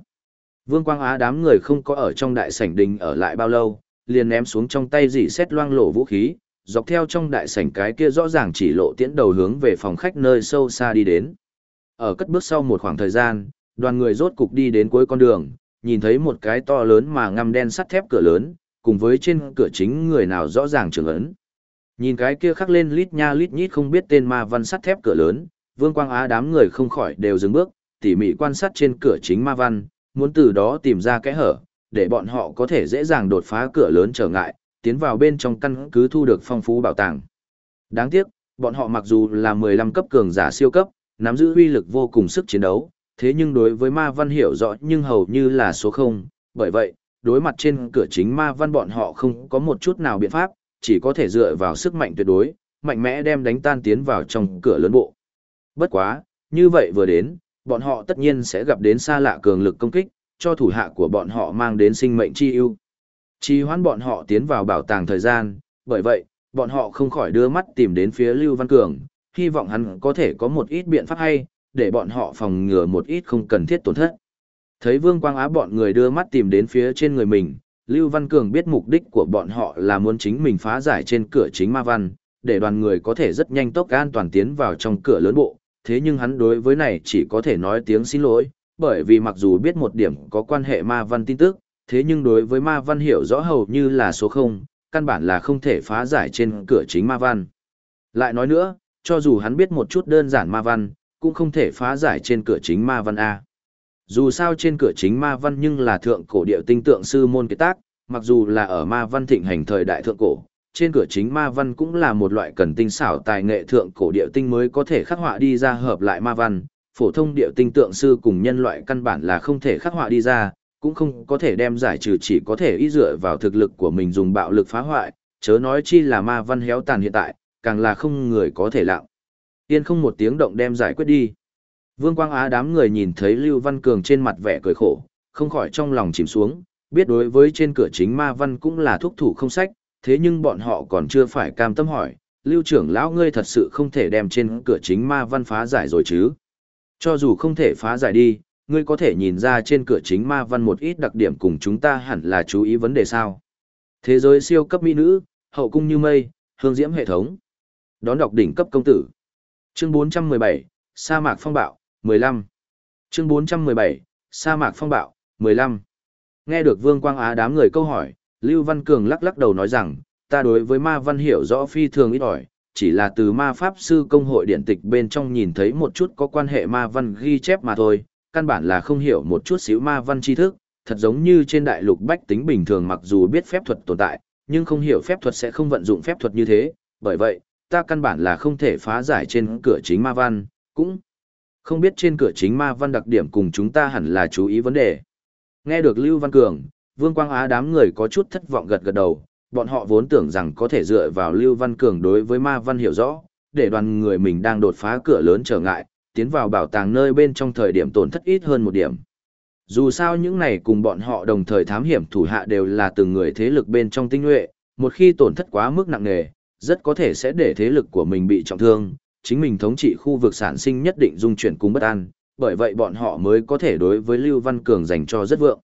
[SPEAKER 1] Vương Quang Á đám người không có ở trong đại sảnh đình ở lại bao lâu, liền ném xuống trong tay dì xét loang lổ vũ khí, dọc theo trong đại sảnh cái kia rõ ràng chỉ lộ tiễn đầu hướng về phòng khách nơi sâu xa đi đến. Ở cất bước sau một khoảng thời gian, đoàn người rốt cục đi đến cuối con đường, nhìn thấy một cái to lớn mà ngăm đen sắt thép cửa lớn, cùng với trên cửa chính người nào rõ ràng trường ấn. Nhìn cái kia khắc lên lít nha lít nhít không biết tên ma văn sắt thép cửa lớn, Vương Quang Á đám người không khỏi đều dừng bước, tỉ mỉ quan sát trên cửa chính ma văn, muốn từ đó tìm ra kẽ hở, để bọn họ có thể dễ dàng đột phá cửa lớn trở ngại, tiến vào bên trong căn cứ thu được phong phú bảo tàng. Đáng tiếc, bọn họ mặc dù là 15 cấp cường giả siêu cấp, nắm giữ uy lực vô cùng sức chiến đấu, thế nhưng đối với ma văn hiểu rõ nhưng hầu như là số 0, bởi vậy, đối mặt trên cửa chính ma văn bọn họ không có một chút nào biện pháp, chỉ có thể dựa vào sức mạnh tuyệt đối, mạnh mẽ đem đánh tan tiến vào trong cửa lớn bộ. Bất quá, như vậy vừa đến, bọn họ tất nhiên sẽ gặp đến xa lạ cường lực công kích, cho thủ hạ của bọn họ mang đến sinh mệnh chi ưu. Chi hoãn bọn họ tiến vào bảo tàng thời gian, bởi vậy, bọn họ không khỏi đưa mắt tìm đến phía Lưu Văn Cường, hy vọng hắn có thể có một ít biện pháp hay, để bọn họ phòng ngừa một ít không cần thiết tổn thất. Thấy Vương Quang Á bọn người đưa mắt tìm đến phía trên người mình, Lưu Văn Cường biết mục đích của bọn họ là muốn chính mình phá giải trên cửa chính ma văn, để đoàn người có thể rất nhanh tốc an toàn tiến vào trong cửa lớn bộ, thế nhưng hắn đối với này chỉ có thể nói tiếng xin lỗi, bởi vì mặc dù biết một điểm có quan hệ ma văn tin tức, thế nhưng đối với ma văn hiểu rõ hầu như là số 0, căn bản là không thể phá giải trên cửa chính ma văn. Lại nói nữa, cho dù hắn biết một chút đơn giản ma văn, cũng không thể phá giải trên cửa chính ma văn A. Dù sao trên cửa chính ma văn nhưng là thượng cổ điệu tinh tượng sư môn kế tác, mặc dù là ở ma văn thịnh hành thời đại thượng cổ, trên cửa chính ma văn cũng là một loại cần tinh xảo tài nghệ thượng cổ điệu tinh mới có thể khắc họa đi ra hợp lại ma văn, phổ thông điệu tinh tượng sư cùng nhân loại căn bản là không thể khắc họa đi ra, cũng không có thể đem giải trừ chỉ có thể y dựa vào thực lực của mình dùng bạo lực phá hoại, chớ nói chi là ma văn héo tàn hiện tại, càng là không người có thể lặng. Yên không một tiếng động đem giải quyết đi. Vương Quang Á đám người nhìn thấy Lưu Văn Cường trên mặt vẻ cười khổ, không khỏi trong lòng chìm xuống, biết đối với trên cửa chính ma văn cũng là thuốc thủ không sách, thế nhưng bọn họ còn chưa phải cam tâm hỏi, Lưu trưởng lão ngươi thật sự không thể đem trên cửa chính ma văn phá giải rồi chứ. Cho dù không thể phá giải đi, ngươi có thể nhìn ra trên cửa chính ma văn một ít đặc điểm cùng chúng ta hẳn là chú ý vấn đề sao. Thế giới siêu cấp mỹ nữ, hậu cung như mây, hương diễm hệ thống. Đón đọc đỉnh cấp công tử. Chương 417, sa mạc phong bạo, 15. Chương 417, sa mạc phong bạo, 15. Nghe được Vương Quang Á đám người câu hỏi, Lưu Văn Cường lắc lắc đầu nói rằng, ta đối với ma văn hiểu rõ phi thường ít ỏi, chỉ là từ ma pháp sư công hội điện tịch bên trong nhìn thấy một chút có quan hệ ma văn ghi chép mà thôi, căn bản là không hiểu một chút xíu ma văn tri thức, thật giống như trên đại lục bách tính bình thường mặc dù biết phép thuật tồn tại, nhưng không hiểu phép thuật sẽ không vận dụng phép thuật như thế, bởi vậy, ta căn bản là không thể phá giải trên cửa chính ma văn, cũng không biết trên cửa chính ma văn đặc điểm cùng chúng ta hẳn là chú ý vấn đề. Nghe được Lưu Văn Cường, Vương Quang Á đám người có chút thất vọng gật gật đầu, bọn họ vốn tưởng rằng có thể dựa vào Lưu Văn Cường đối với ma văn hiểu rõ, để đoàn người mình đang đột phá cửa lớn trở ngại, tiến vào bảo tàng nơi bên trong thời điểm tổn thất ít hơn một điểm. Dù sao những này cùng bọn họ đồng thời thám hiểm thủ hạ đều là từng người thế lực bên trong tinh nhuệ, một khi tổn thất quá mức nặng nề, rất có thể sẽ để thế lực của mình bị trọng thương, chính mình thống trị khu vực sản sinh nhất định dung chuyển cùng bất an, bởi vậy bọn họ mới có thể đối với Lưu Văn Cường dành cho rất vượng.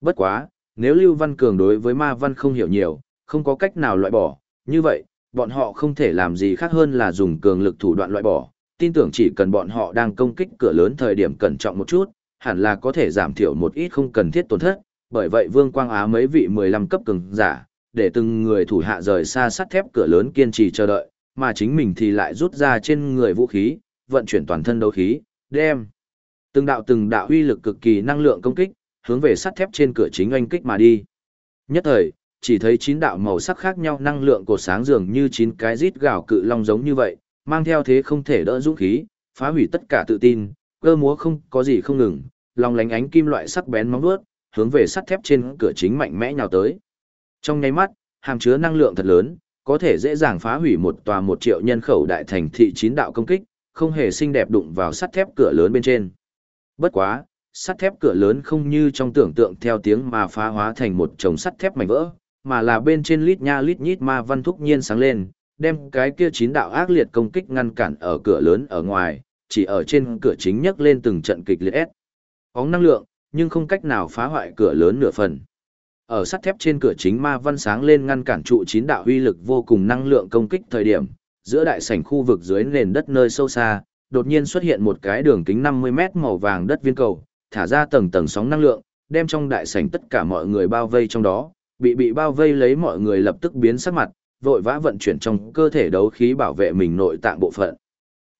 [SPEAKER 1] Bất quá, nếu Lưu Văn Cường đối với ma văn không hiểu nhiều, không có cách nào loại bỏ, như vậy, bọn họ không thể làm gì khác hơn là dùng cường lực thủ đoạn loại bỏ, tin tưởng chỉ cần bọn họ đang công kích cửa lớn thời điểm cẩn trọng một chút, hẳn là có thể giảm thiểu một ít không cần thiết tổn thất, bởi vậy Vương Quang Á mấy vị 15 cấp cường giả, để từng người thủ hạ rời xa sắt thép cửa lớn kiên trì chờ đợi, mà chính mình thì lại rút ra trên người vũ khí, vận chuyển toàn thân đấu khí, đem từng đạo từng đạo uy lực cực kỳ năng lượng công kích, hướng về sắt thép trên cửa chính oanh kích mà đi. Nhất thời, chỉ thấy chín đạo màu sắc khác nhau năng lượng cột sáng dường như chín cái rít gào cự long giống như vậy, mang theo thế không thể đỡ dũng khí, phá hủy tất cả tự tin, cơ múa không có gì không ngừng, lòng lánh ánh kim loại sắc bén móng vuốt, hướng về sắt thép trên cửa chính mạnh mẽ nhào tới. Trong nháy mắt, hàm chứa năng lượng thật lớn, có thể dễ dàng phá hủy một tòa một triệu nhân khẩu đại thành thị chín đạo công kích, không hề xinh đẹp đụng vào sắt thép cửa lớn bên trên. Bất quá, sắt thép cửa lớn không như trong tưởng tượng theo tiếng mà phá hóa thành một chồng sắt thép mảnh vỡ, mà là bên trên lít nha lít nhít ma văn thúc nhiên sáng lên, đem cái kia chín đạo ác liệt công kích ngăn cản ở cửa lớn ở ngoài, chỉ ở trên cửa chính nhấc lên từng trận kịch liệt ép. óng năng lượng, nhưng không cách nào phá hoại cửa lớn nửa phần. Ở sắt thép trên cửa chính ma văn sáng lên ngăn cản trụ chín đạo huy lực vô cùng năng lượng công kích thời điểm, giữa đại sảnh khu vực dưới nền đất nơi sâu xa, đột nhiên xuất hiện một cái đường kính 50 mét màu vàng đất viên cầu, thả ra tầng tầng sóng năng lượng, đem trong đại sảnh tất cả mọi người bao vây trong đó, bị bị bao vây lấy mọi người lập tức biến sắc mặt, vội vã vận chuyển trong cơ thể đấu khí bảo vệ mình nội tạng bộ phận.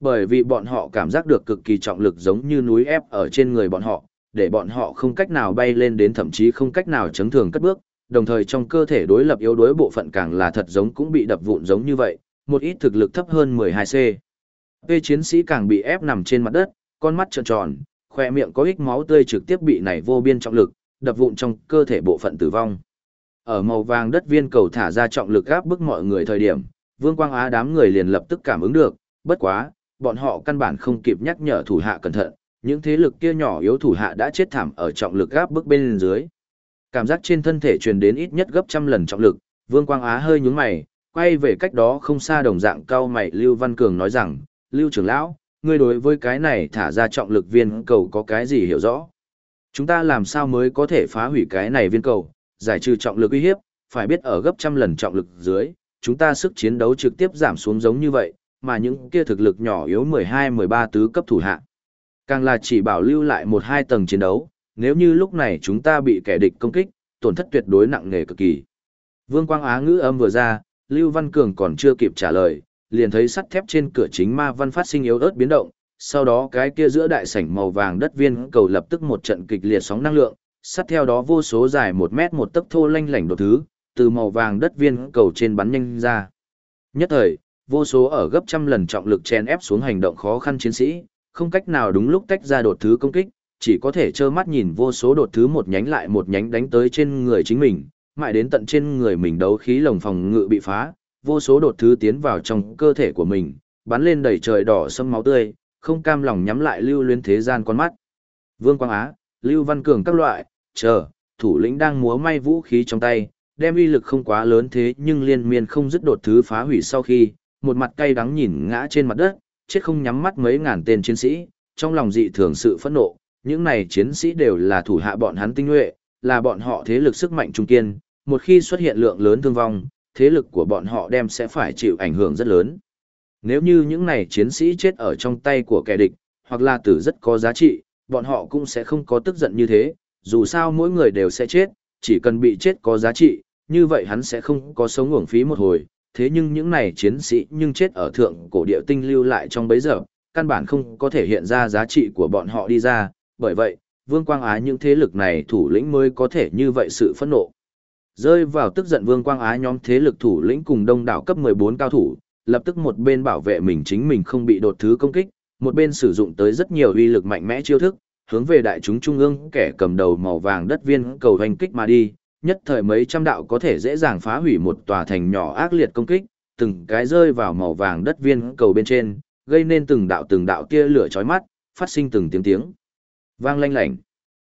[SPEAKER 1] Bởi vì bọn họ cảm giác được cực kỳ trọng lực giống như núi ép ở trên người bọn họ, để bọn họ không cách nào bay lên đến thậm chí không cách nào chấn thường cất bước, đồng thời trong cơ thể đối lập yếu đối bộ phận càng là thật giống cũng bị đập vụn giống như vậy, một ít thực lực thấp hơn 12C. P chiến sĩ càng bị ép nằm trên mặt đất, con mắt tròn tròn, khoe miệng có ít máu tươi trực tiếp bị nảy vô biên trọng lực, đập vụn trong cơ thể bộ phận tử vong. Ở màu vàng đất viên cầu thả ra trọng lực áp bức mọi người thời điểm, Vương Quang Á đám người liền lập tức cảm ứng được, bất quá, bọn họ căn bản không kịp nhắc nhở thủ hạ cẩn thận, những thế lực kia nhỏ yếu thủ hạ đã chết thảm ở trọng lực gáp bước bên dưới. Cảm giác trên thân thể truyền đến ít nhất gấp trăm lần trọng lực, Vương Quang Á hơi nhướng mày, quay về cách đó không xa đồng dạng cao mày Lưu Văn Cường nói rằng, Lưu trưởng lão, ngươi đối với cái này thả ra trọng lực viên cầu có cái gì hiểu rõ? Chúng ta làm sao mới có thể phá hủy cái này viên cầu, giải trừ trọng lực uy hiếp, phải biết ở gấp trăm lần trọng lực dưới, chúng ta sức chiến đấu trực tiếp giảm xuống giống như vậy, mà những kia thực lực nhỏ yếu 12-13 tứ cấp thủ hạ. Càng là chỉ bảo lưu lại một hai tầng chiến đấu, nếu như lúc này chúng ta bị kẻ địch công kích, tổn thất tuyệt đối nặng nề cực kỳ. Vương Quang Á ngữ âm vừa ra, Lưu Văn Cường còn chưa kịp trả lời, liền thấy sắt thép trên cửa chính ma văn phát sinh yếu ớt biến động, sau đó cái kia giữa đại sảnh màu vàng đất viên cầu lập tức một trận kịch liệt sóng năng lượng, sát theo đó vô số dài một mét một tấc thô lanh lảnh đột thứ, từ màu vàng đất viên cầu trên bắn nhanh ra. Nhất thời, vô số ở gấp trăm lần trọng lực chen ép xuống hành động khó khăn chiến sĩ, không cách nào đúng lúc tách ra đột thứ công kích, chỉ có thể trơ mắt nhìn vô số đột thứ một nhánh lại một nhánh đánh tới trên người chính mình, mãi đến tận trên người mình đấu khí lồng phòng ngự bị phá, vô số đột thứ tiến vào trong cơ thể của mình, bắn lên đầy trời đỏ sâm máu tươi, không cam lòng nhắm lại lưu luyến thế gian con mắt. Vương Quang Á, Lưu Văn Cường các loại, chờ, thủ lĩnh đang múa may vũ khí trong tay, đem uy lực không quá lớn thế nhưng liên miên không dứt đột thứ phá hủy sau khi, một mặt cay đắng nhìn ngã trên mặt đất, chết không nhắm mắt mấy ngàn tên chiến sĩ, trong lòng dị thường sự phẫn nộ, những này chiến sĩ đều là thủ hạ bọn hắn tinh nhuệ, là bọn họ thế lực sức mạnh trung kiên, một khi xuất hiện lượng lớn thương vong, thế lực của bọn họ đem sẽ phải chịu ảnh hưởng rất lớn. Nếu như những này chiến sĩ chết ở trong tay của kẻ địch, hoặc là tử rất có giá trị, bọn họ cũng sẽ không có tức giận như thế, dù sao mỗi người đều sẽ chết, chỉ cần bị chết có giá trị, như vậy hắn sẽ không có sống uổng phí một hồi. Thế nhưng những này chiến sĩ nhưng chết ở thượng cổ địa tinh lưu lại trong bấy giờ, căn bản không có thể hiện ra giá trị của bọn họ đi ra, bởi vậy, Vương Quang Á những thế lực này thủ lĩnh mới có thể như vậy sự phẫn nộ. Rơi vào tức giận Vương Quang Á nhóm thế lực thủ lĩnh cùng đông đảo cấp 14 cao thủ, lập tức một bên bảo vệ mình chính mình không bị đột thứ công kích, một bên sử dụng tới rất nhiều uy lực mạnh mẽ chiêu thức, hướng về đại chúng trung ương kẻ cầm đầu màu vàng đất viên cầu hành kích mà đi, nhất thời mấy trăm đạo có thể dễ dàng phá hủy một tòa thành nhỏ ác liệt công kích, từng cái rơi vào màu vàng đất viên cầu bên trên, gây nên từng đạo từng đạo tia lửa chói mắt, phát sinh từng tiếng tiếng vang lanh lảnh.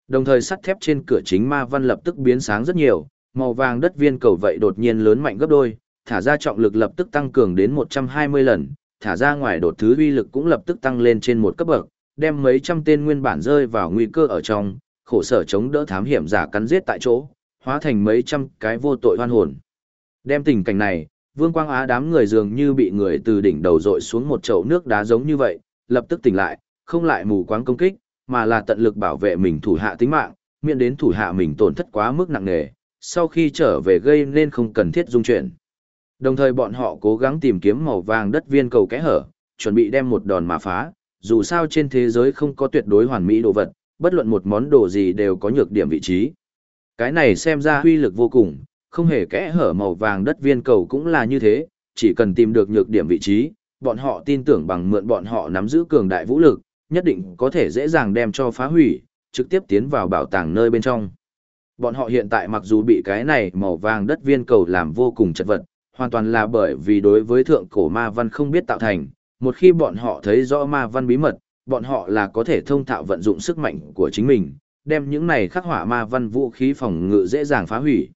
[SPEAKER 1] Đồng thời sắt thép trên cửa chính ma văn lập tức biến sáng rất nhiều, màu vàng đất viên cầu vậy đột nhiên lớn mạnh gấp đôi, thả ra trọng lực lập tức tăng cường đến 120 lần, thả ra ngoài đột thứ uy lực cũng lập tức tăng lên trên một cấp bậc, đem mấy trăm tên nguyên bản rơi vào nguy cơ ở trong, khổ sở chống đỡ thám hiểm giả cắn giết tại chỗ, hóa thành mấy trăm cái vô tội hoan hồn. Đem tình cảnh này, Vương Quang Á đám người dường như bị người từ đỉnh đầu dội xuống một chậu nước đá giống như vậy, lập tức tỉnh lại, không lại mù quáng công kích, mà là tận lực bảo vệ mình thủ hạ tính mạng, miễn đến thủ hạ mình tổn thất quá mức nặng nề, sau khi trở về gây nên không cần thiết dung chuyển. Đồng thời bọn họ cố gắng tìm kiếm màu vàng đất viên cầu kẽ hở, chuẩn bị đem một đòn mà phá, dù sao trên thế giới không có tuyệt đối hoàn mỹ đồ vật, bất luận một món đồ gì đều có nhược điểm vị trí. Cái này xem ra huy lực vô cùng, không hề kẽ hở màu vàng đất viên cầu cũng là như thế, chỉ cần tìm được nhược điểm vị trí, bọn họ tin tưởng bằng mượn bọn họ nắm giữ cường đại vũ lực, nhất định có thể dễ dàng đem cho phá hủy, trực tiếp tiến vào bảo tàng nơi bên trong. Bọn họ hiện tại mặc dù bị cái này màu vàng đất viên cầu làm vô cùng chật vật, hoàn toàn là bởi vì đối với thượng cổ ma văn không biết tạo thành, một khi bọn họ thấy rõ ma văn bí mật, bọn họ là có thể thông thạo vận dụng sức mạnh của chính mình, đem những này khắc họa ma văn vũ khí phòng ngự dễ dàng phá hủy.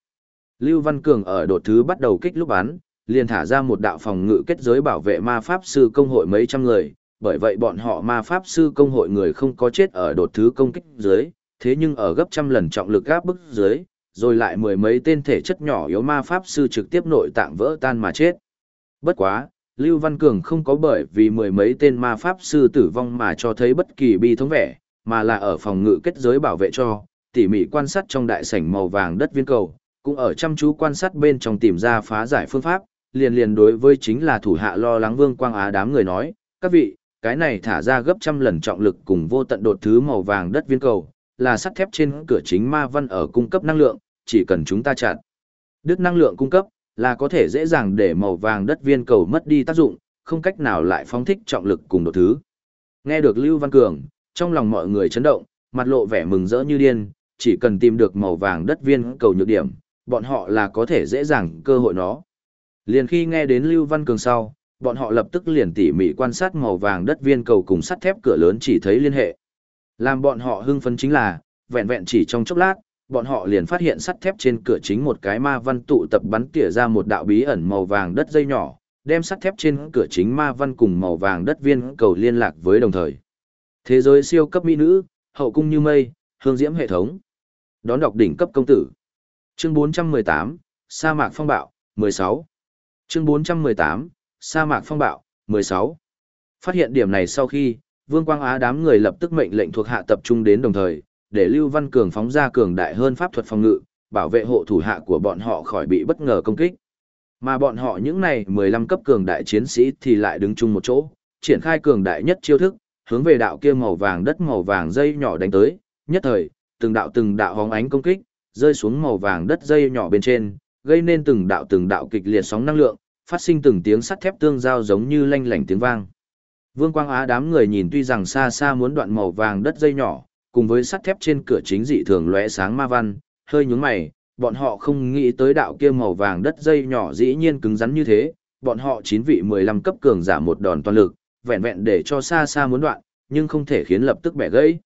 [SPEAKER 1] Lưu Văn Cường ở đột thứ bắt đầu kích lúc bắn, liền thả ra một đạo phòng ngự kết giới bảo vệ ma pháp sư công hội mấy trăm người, bởi vậy bọn họ ma pháp sư công hội người không có chết ở đột thứ công kích dưới, thế nhưng ở gấp trăm lần trọng lực gáp bức dưới, rồi lại mười mấy tên thể chất nhỏ yếu ma pháp sư trực tiếp nội tạng vỡ tan mà chết. Bất quá, Lưu Văn Cường không có bởi vì mười mấy tên ma pháp sư tử vong mà cho thấy bất kỳ bi thống vẻ, mà là ở phòng ngự kết giới bảo vệ cho, tỉ mỉ quan sát trong đại sảnh màu vàng đất viên cầu, cũng ở chăm chú quan sát bên trong tìm ra phá giải phương pháp, liền liền đối với chính là thủ hạ lo lắng Vương Quang Á đám người nói, các vị, cái này thả ra gấp trăm lần trọng lực cùng vô tận đột thứ màu vàng đất viên cầu, là sắt thép trên cửa chính ma văn ở cung cấp năng lượng, chỉ cần chúng ta chặn. Đức năng lượng cung cấp, là có thể dễ dàng để màu vàng đất viên cầu mất đi tác dụng, không cách nào lại phóng thích trọng lực cùng đột thứ. Nghe được Lưu Văn Cường, trong lòng mọi người chấn động, mặt lộ vẻ mừng rỡ như điên, chỉ cần tìm được màu vàng đất viên cầu nhược điểm, bọn họ là có thể dễ dàng cơ hội nó. Liền khi nghe đến Lưu Văn Cường sau, bọn họ lập tức liền tỉ mỉ quan sát màu vàng đất viên cầu cùng sắt thép cửa lớn chỉ thấy liên hệ. Làm bọn họ hưng phấn chính là, vẹn vẹn chỉ trong chốc lát, bọn họ liền phát hiện sắt thép trên cửa chính một cái ma văn tụ tập bắn tỉa ra một đạo bí ẩn màu vàng đất dây nhỏ, đem sắt thép trên cửa chính ma văn cùng màu vàng đất viên cầu liên lạc với đồng thời. Thế giới siêu cấp mỹ nữ, hậu cung như mây, hương diễm hệ thống. Đón đọc đỉnh cấp công tử. Chương 418, sa mạc phong bạo, 16. Chương 418, sa mạc phong bạo, 16. Phát hiện điểm này sau khi, Vương Quang Á đám người lập tức mệnh lệnh thuộc hạ tập trung đến đồng thời, để Lưu Văn Cường phóng ra cường đại hơn pháp thuật phòng ngự, bảo vệ hộ thủ hạ của bọn họ khỏi bị bất ngờ công kích. Mà bọn họ những này 15 cấp cường đại chiến sĩ thì lại đứng chung một chỗ, triển khai cường đại nhất chiêu thức, hướng về đạo kia màu vàng đất màu vàng dây nhỏ đánh tới, nhất thời, từng đạo từng đạo hóng ánh công kích, rơi xuống màu vàng đất dây nhỏ bên trên, gây nên từng đạo từng đạo kịch liệt sóng năng lượng, phát sinh từng tiếng sắt thép tương giao giống như lanh lảnh tiếng vang. Vương Quang Á đám người nhìn tuy rằng xa xa muốn đoạn màu vàng đất dây nhỏ, cùng với sắt thép trên cửa chính dị thường lóe sáng ma văn, hơi nhướng mày, bọn họ không nghĩ tới đạo kia màu vàng đất dây nhỏ dĩ nhiên cứng rắn như thế, bọn họ chín vị 15 cấp cường giả một đòn toàn lực, vẹn vẹn để cho xa xa muốn đoạn, nhưng không thể khiến lập tức bẻ gãy.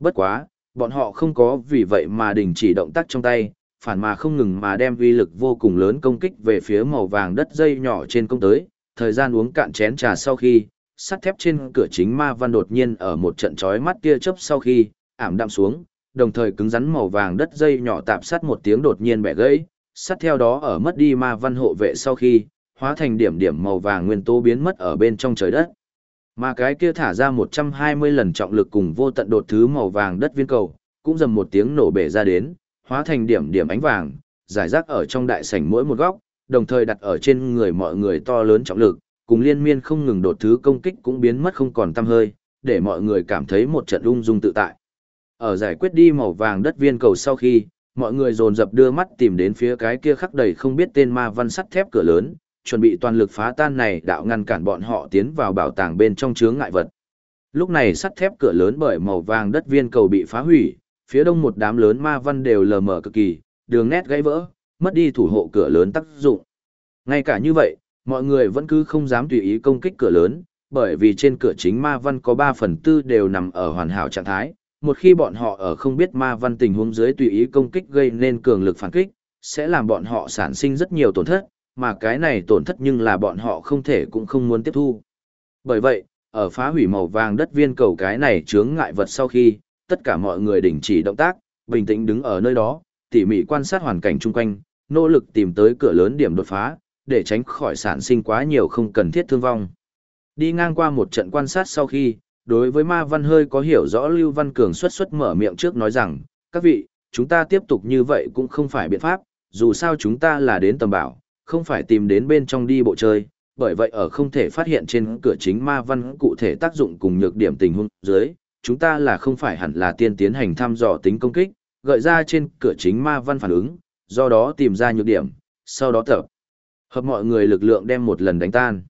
[SPEAKER 1] Bất quá, bọn họ không có vì vậy mà đình chỉ động tác trong tay, phản mà không ngừng mà đem vi lực vô cùng lớn công kích về phía màu vàng đất dây nhỏ trên công tới, thời gian uống cạn chén trà sau khi, sắt thép trên cửa chính ma văn đột nhiên ở một trận chói mắt tia chớp sau khi, ảm đạm xuống, đồng thời cứng rắn màu vàng đất dây nhỏ tạp sát một tiếng đột nhiên bẻ gãy, sát theo đó ở mất đi ma văn hộ vệ sau khi, hóa thành điểm điểm màu vàng nguyên tố biến mất ở bên trong trời đất. Mà cái kia thả ra 120 lần trọng lực cùng vô tận đột thứ màu vàng đất viên cầu, cũng dầm một tiếng nổ bể ra đến, hóa thành điểm điểm ánh vàng, giải rác ở trong đại sảnh mỗi một góc, đồng thời đặt ở trên người mọi người to lớn trọng lực, cùng liên miên không ngừng đột thứ công kích cũng biến mất không còn tăm hơi, để mọi người cảm thấy một trận ung dung tự tại. Ở giải quyết đi màu vàng đất viên cầu sau khi, mọi người dồn dập đưa mắt tìm đến phía cái kia khắc đầy không biết tên ma văn sắt thép cửa lớn, chuẩn bị toàn lực phá tan này đạo ngăn cản bọn họ tiến vào bảo tàng bên trong chướng ngại vật. Lúc này sắt thép cửa lớn bởi màu vàng đất viên cầu bị phá hủy, phía đông một đám lớn ma văn đều lờ mờ cực kỳ, đường nét gãy vỡ, mất đi thủ hộ cửa lớn tác dụng. Ngay cả như vậy, mọi người vẫn cứ không dám tùy ý công kích cửa lớn, bởi vì trên cửa chính ma văn có 3 phần tư đều nằm ở hoàn hảo trạng thái, một khi bọn họ ở không biết ma văn tình huống dưới tùy ý công kích gây nên cường lực phản kích, sẽ làm bọn họ sản sinh rất nhiều tổn thất, mà cái này tổn thất nhưng là bọn họ không thể cũng không muốn tiếp thu. Bởi vậy, ở phá hủy màu vàng đất viên cầu cái này chướng ngại vật sau khi, tất cả mọi người đình chỉ động tác, bình tĩnh đứng ở nơi đó, tỉ mỉ quan sát hoàn cảnh chung quanh, nỗ lực tìm tới cửa lớn điểm đột phá, để tránh khỏi sản sinh quá nhiều không cần thiết thương vong. Đi ngang qua một trận quan sát sau khi, đối với ma văn hơi có hiểu rõ Lưu Văn Cường xuất xuất mở miệng trước nói rằng, các vị, chúng ta tiếp tục như vậy cũng không phải biện pháp, dù sao chúng ta là đến tầm bảo, không phải tìm đến bên trong đi bộ chơi, bởi vậy ở không thể phát hiện trên cửa chính ma văn cụ thể tác dụng cùng nhược điểm tình huống dưới, chúng ta là không phải hẳn là tiên tiến hành thăm dò tính công kích, gợi ra trên cửa chính ma văn phản ứng, do đó tìm ra nhược điểm, sau đó tập hợp mọi người lực lượng đem một lần đánh tan.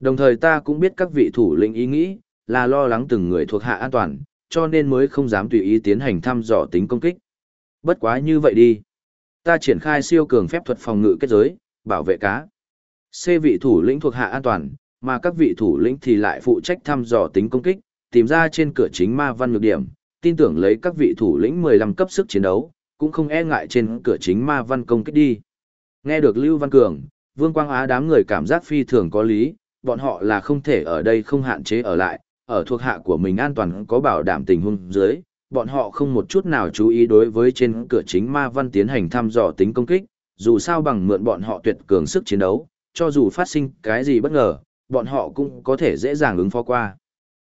[SPEAKER 1] Đồng thời ta cũng biết các vị thủ lĩnh ý nghĩ, là lo lắng từng người thuộc hạ an toàn, cho nên mới không dám tùy ý tiến hành thăm dò tính công kích. Bất quá như vậy đi. Ta triển khai siêu cường phép thuật phòng ngự kết giới, bảo vệ cá. C vị thủ lĩnh thuộc hạ an toàn, mà các vị thủ lĩnh thì lại phụ trách thăm dò tính công kích, tìm ra trên cửa chính ma văn nhược điểm, tin tưởng lấy các vị thủ lĩnh 15 cấp sức chiến đấu, cũng không e ngại trên cửa chính ma văn công kích đi. Nghe được Lưu Văn Cường, Vương Quang Á đám người cảm giác phi thường có lý, bọn họ là không thể ở đây không hạn chế ở lại, ở thuộc hạ của mình an toàn có bảo đảm tình huống dưới, bọn họ không một chút nào chú ý đối với trên cửa chính ma văn tiến hành thăm dò tính công kích, dù sao bằng mượn bọn họ tuyệt cường sức chiến đấu, cho dù phát sinh cái gì bất ngờ, bọn họ cũng có thể dễ dàng ứng phó qua.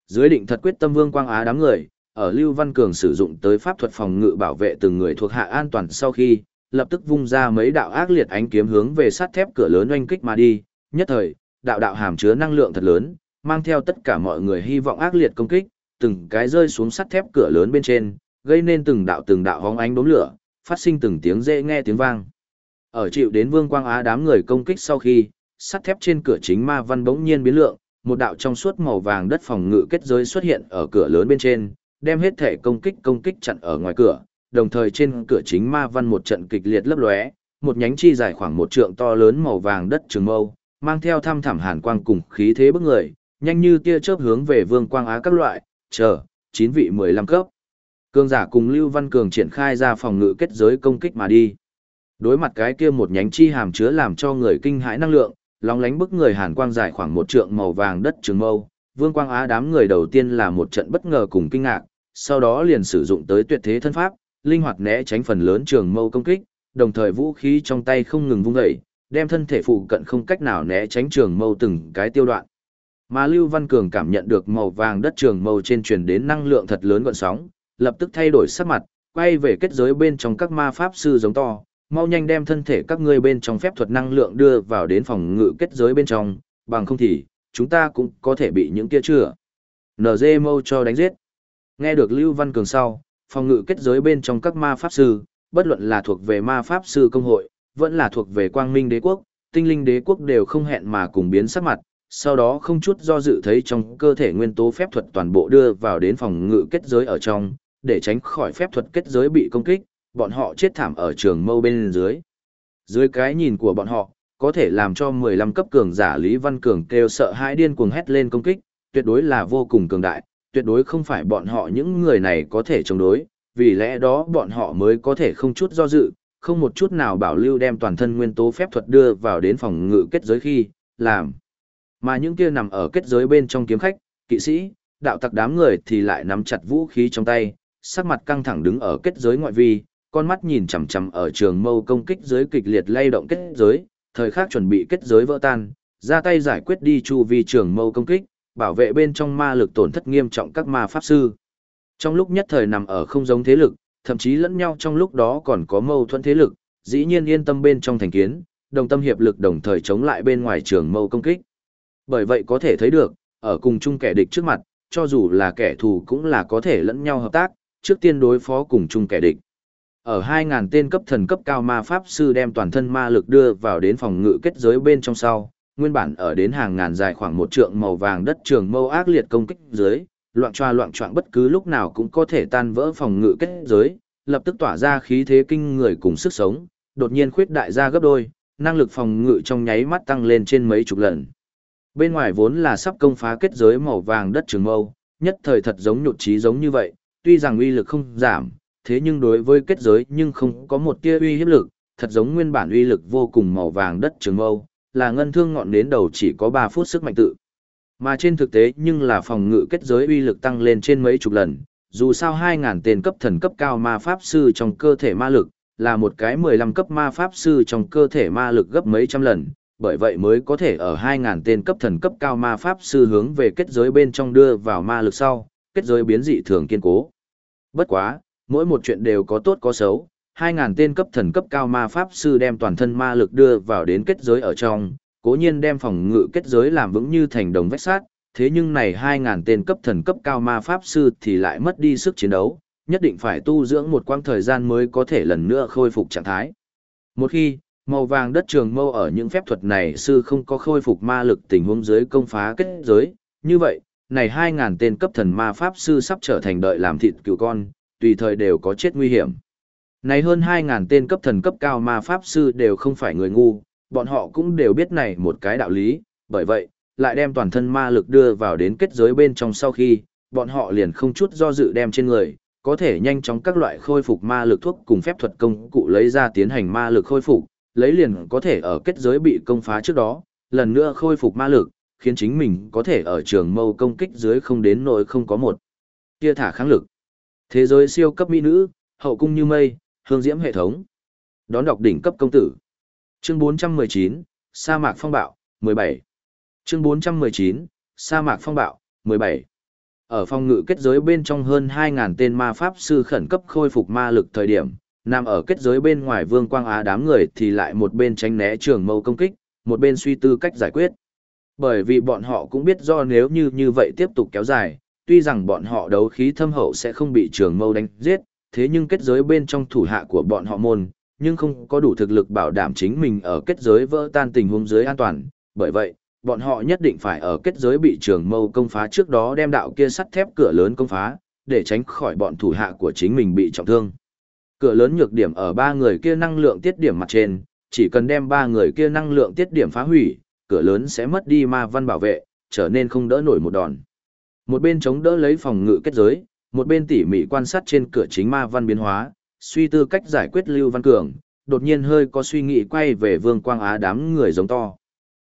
[SPEAKER 1] Dưới định thật quyết tâm vương quang á đám người, ở Lưu Văn Cường sử dụng tới pháp thuật phòng ngự bảo vệ từng người thuộc hạ an toàn sau khi, lập tức vung ra mấy đạo ác liệt ánh kiếm hướng về sắt thép cửa lớn oanh kích mà đi, nhất thời, đạo đạo hàm chứa năng lượng thật lớn, mang theo tất cả mọi người hy vọng ác liệt công kích, từng cái rơi xuống sắt thép cửa lớn bên trên, gây nên từng đạo từng đạo hóng ánh đốm lửa, phát sinh từng tiếng dễ nghe tiếng vang. Ở chịu đến Vương Quang Á đám người công kích sau khi, sắt thép trên cửa chính ma văn bỗng nhiên biến lượng, một đạo trong suốt màu vàng đất phòng ngự kết giới xuất hiện ở cửa lớn bên trên, đem hết thể công kích công kích chặn ở ngoài cửa, đồng thời trên cửa chính ma văn một trận kịch liệt lấp lóe, một nhánh chi dài khoảng một trượng to lớn màu vàng đất trường mâu, mang theo thăm thẳm hàn quang cùng khí thế bức người, nhanh như tia chớp hướng về Vương Quang Á các loại, chờ, chín vị 15 cấp. cương giả cùng Lưu Văn Cường triển khai ra phòng ngự kết giới công kích mà đi. Đối mặt cái kia một nhánh chi hàm chứa làm cho người kinh hãi năng lượng, Lóng lánh bức người hàn quang dài khoảng một trượng màu vàng đất trường mâu, Vương Quang Á đám người đầu tiên là một trận bất ngờ cùng kinh ngạc, sau đó liền sử dụng tới tuyệt thế thân pháp, linh hoạt né tránh phần lớn trường mâu công kích, đồng thời vũ khí trong tay không ngừng vung dậy, đem thân thể phụ cận không cách nào né tránh trường mâu từng cái tiêu đoạn. Mà Lưu Văn Cường cảm nhận được màu vàng đất trường mâu trên truyền đến năng lượng thật lớn gọn sóng, lập tức thay đổi sắc mặt, quay về kết giới bên trong các ma pháp sư giống to, mau nhanh đem thân thể các ngươi bên trong phép thuật năng lượng đưa vào đến phòng ngự kết giới bên trong, bằng không thì, chúng ta cũng có thể bị những kia chưa. NG mâu cho đánh giết. Nghe được Lưu Văn Cường sau, phòng ngự kết giới bên trong các ma pháp sư, bất luận là thuộc về ma pháp sư công hội, vẫn là thuộc về quang minh đế quốc, tinh linh đế quốc đều không hẹn mà cùng biến sắc mặt, sau đó không chút do dự thấy trong cơ thể nguyên tố phép thuật toàn bộ đưa vào đến phòng ngự kết giới ở trong, để tránh khỏi phép thuật kết giới bị công kích, bọn họ chết thảm ở trường mâu bên dưới. Dưới cái nhìn của bọn họ, có thể làm cho 15 cấp cường giả Lý Văn Cường kêu sợ hãi điên cuồng hét lên công kích, tuyệt đối là vô cùng cường đại, tuyệt đối không phải bọn họ những người này có thể chống đối, vì lẽ đó bọn họ mới có thể không chút do dự, không một chút nào bảo lưu đem toàn thân nguyên tố phép thuật đưa vào đến phòng ngự kết giới khi, làm. Mà những kia nằm ở kết giới bên trong kiếm khách, kỵ sĩ, đạo tặc đám người thì lại nắm chặt vũ khí trong tay, sắc mặt căng thẳng đứng ở kết giới ngoại vi, con mắt nhìn chằm chằm ở trường mâu công kích dưới kịch liệt lay động kết giới, thời khắc chuẩn bị kết giới vỡ tan, ra tay giải quyết đi chu vi trường mâu công kích, bảo vệ bên trong ma lực tổn thất nghiêm trọng các ma pháp sư. Trong lúc nhất thời nằm ở không giống thế lực, thậm chí lẫn nhau trong lúc đó còn có mâu thuẫn thế lực, dĩ nhiên yên tâm bên trong thành kiến, đồng tâm hiệp lực đồng thời chống lại bên ngoài trường mâu công kích. Bởi vậy có thể thấy được, ở cùng chung kẻ địch trước mặt, cho dù là kẻ thù cũng là có thể lẫn nhau hợp tác, trước tiên đối phó cùng chung kẻ địch. Ở 2.000 tên cấp thần cấp cao ma pháp sư đem toàn thân ma lực đưa vào đến phòng ngự kết giới bên trong sau, nguyên bản ở đến hàng ngàn dài khoảng một trượng màu vàng đất trường mâu ác liệt công kích dưới, loạn choa loạn choạng bất cứ lúc nào cũng có thể tan vỡ phòng ngự kết giới, lập tức tỏa ra khí thế kinh người cùng sức sống, đột nhiên khuyết đại ra gấp đôi, năng lực phòng ngự trong nháy mắt tăng lên trên mấy chục lần. Bên ngoài vốn là sắp công phá kết giới màu vàng đất trường mâu, nhất thời thật giống nhột trí giống như vậy, tuy rằng uy lực không giảm, thế nhưng đối với kết giới nhưng không có một tia uy hiếp lực, thật giống nguyên bản uy lực vô cùng màu vàng đất trường mâu, là ngân thương ngọn đến đầu chỉ có 3 phút sức mạnh tự. Mà trên thực tế nhưng là phòng ngự kết giới uy lực tăng lên trên mấy chục lần, dù sao 2.000 tên cấp thần cấp cao ma pháp sư trong cơ thể ma lực, là một cái 15 cấp ma pháp sư trong cơ thể ma lực gấp mấy trăm lần, bởi vậy mới có thể ở 2.000 tên cấp thần cấp cao ma pháp sư hướng về kết giới bên trong đưa vào ma lực sau, kết giới biến dị thường kiên cố. Bất quá, mỗi một chuyện đều có tốt có xấu, 2.000 tên cấp thần cấp cao ma pháp sư đem toàn thân ma lực đưa vào đến kết giới ở trong, cố nhiên đem phòng ngự kết giới làm vững như thành đồng vách sát, thế nhưng này 2.000 tên cấp thần cấp cao ma pháp sư thì lại mất đi sức chiến đấu, nhất định phải tu dưỡng một quãng thời gian mới có thể lần nữa khôi phục trạng thái. Một khi, màu vàng đất trường mâu ở những phép thuật này sư không có khôi phục ma lực tình huống dưới công phá kết giới, như vậy, này 2.000 tên cấp thần ma pháp sư sắp trở thành đợi làm thịt cựu con, tùy thời đều có chết nguy hiểm. Này hơn 2.000 tên cấp thần cấp cao ma pháp sư đều không phải người ngu, bọn họ cũng đều biết này một cái đạo lý, bởi vậy, lại đem toàn thân ma lực đưa vào đến kết giới bên trong sau khi, bọn họ liền không chút do dự đem trên người, có thể nhanh chóng các loại khôi phục ma lực thuốc cùng phép thuật công cụ lấy ra tiến hành ma lực khôi phục, lấy liền có thể ở kết giới bị công phá trước đó, lần nữa khôi phục ma lực, khiến chính mình có thể ở trường mâu công kích dưới không đến nỗi không có một tia thả kháng lực. Thế giới siêu cấp mỹ nữ, hậu cung như mây, hương diễm hệ thống. Đón đọc đỉnh cấp công tử. Chương 419, sa mạc phong bạo, 17. Chương 419, sa mạc phong bạo, 17. Ở phòng ngự kết giới bên trong hơn 2.000 tên ma pháp sư khẩn cấp khôi phục ma lực thời điểm, nằm ở kết giới bên ngoài vương quang á đám người thì lại một bên tránh né trường mâu công kích, một bên suy tư cách giải quyết. Bởi vì bọn họ cũng biết do nếu như như vậy tiếp tục kéo dài, tuy rằng bọn họ đấu khí thâm hậu sẽ không bị trường mâu đánh giết, thế nhưng kết giới bên trong thủ hạ của bọn họ môn, nhưng không có đủ thực lực bảo đảm chính mình ở kết giới vỡ tan tình huống dưới an toàn, bởi vậy, bọn họ nhất định phải ở kết giới bị trường mâu công phá trước đó đem đạo kia sắt thép cửa lớn công phá, để tránh khỏi bọn thủ hạ của chính mình bị trọng thương. Cửa lớn nhược điểm ở ba người kia năng lượng tiết điểm mặt trên, chỉ cần đem ba người kia năng lượng tiết điểm phá hủy, cửa lớn sẽ mất đi ma văn bảo vệ, trở nên không đỡ nổi một đòn. Một bên chống đỡ lấy phòng ngự kết giới, một bên tỉ mỉ quan sát trên cửa chính ma văn biến hóa, suy tư cách giải quyết Lưu Văn Cường, đột nhiên hơi có suy nghĩ quay về Vương Quang Á đám người giống to.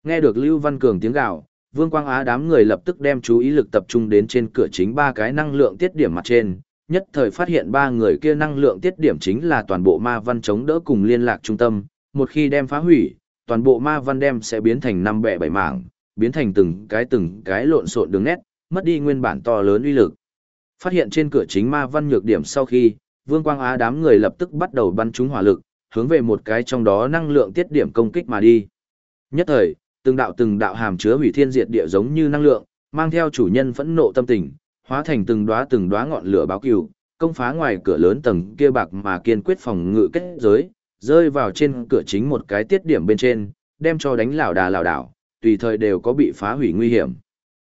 [SPEAKER 1] Nghe được Lưu Văn Cường tiếng gào, Vương Quang Á đám người lập tức đem chú ý lực tập trung đến trên cửa chính ba cái năng lượng tiết điểm mặt trên, nhất thời phát hiện ba người kia năng lượng tiết điểm chính là toàn bộ ma văn chống đỡ cùng liên lạc trung tâm, một khi đem phá hủy, toàn bộ ma văn đem sẽ biến thành năm bẻ bảy mảng, biến thành từng cái từng cái lộn xộn đường nét, mất đi nguyên bản to lớn uy lực. Phát hiện trên cửa chính ma văn nhược điểm sau khi, Vương Quang Á đám người lập tức bắt đầu bắn trúng hỏa lực, hướng về một cái trong đó năng lượng tiết điểm công kích mà đi. Nhất thời, từng đạo từng đạo hàm chứa hủy thiên diệt địa giống như năng lượng, mang theo chủ nhân phẫn nộ tâm tình, hóa thành từng đóa từng đóa ngọn lửa báo cừu, công phá ngoài cửa lớn tầng kia bạc mà kiên quyết phòng ngự kết giới, rơi vào trên cửa chính một cái tiết điểm bên trên, đem cho đánh lảo đà lảo đảo, tùy thời đều có bị phá hủy nguy hiểm.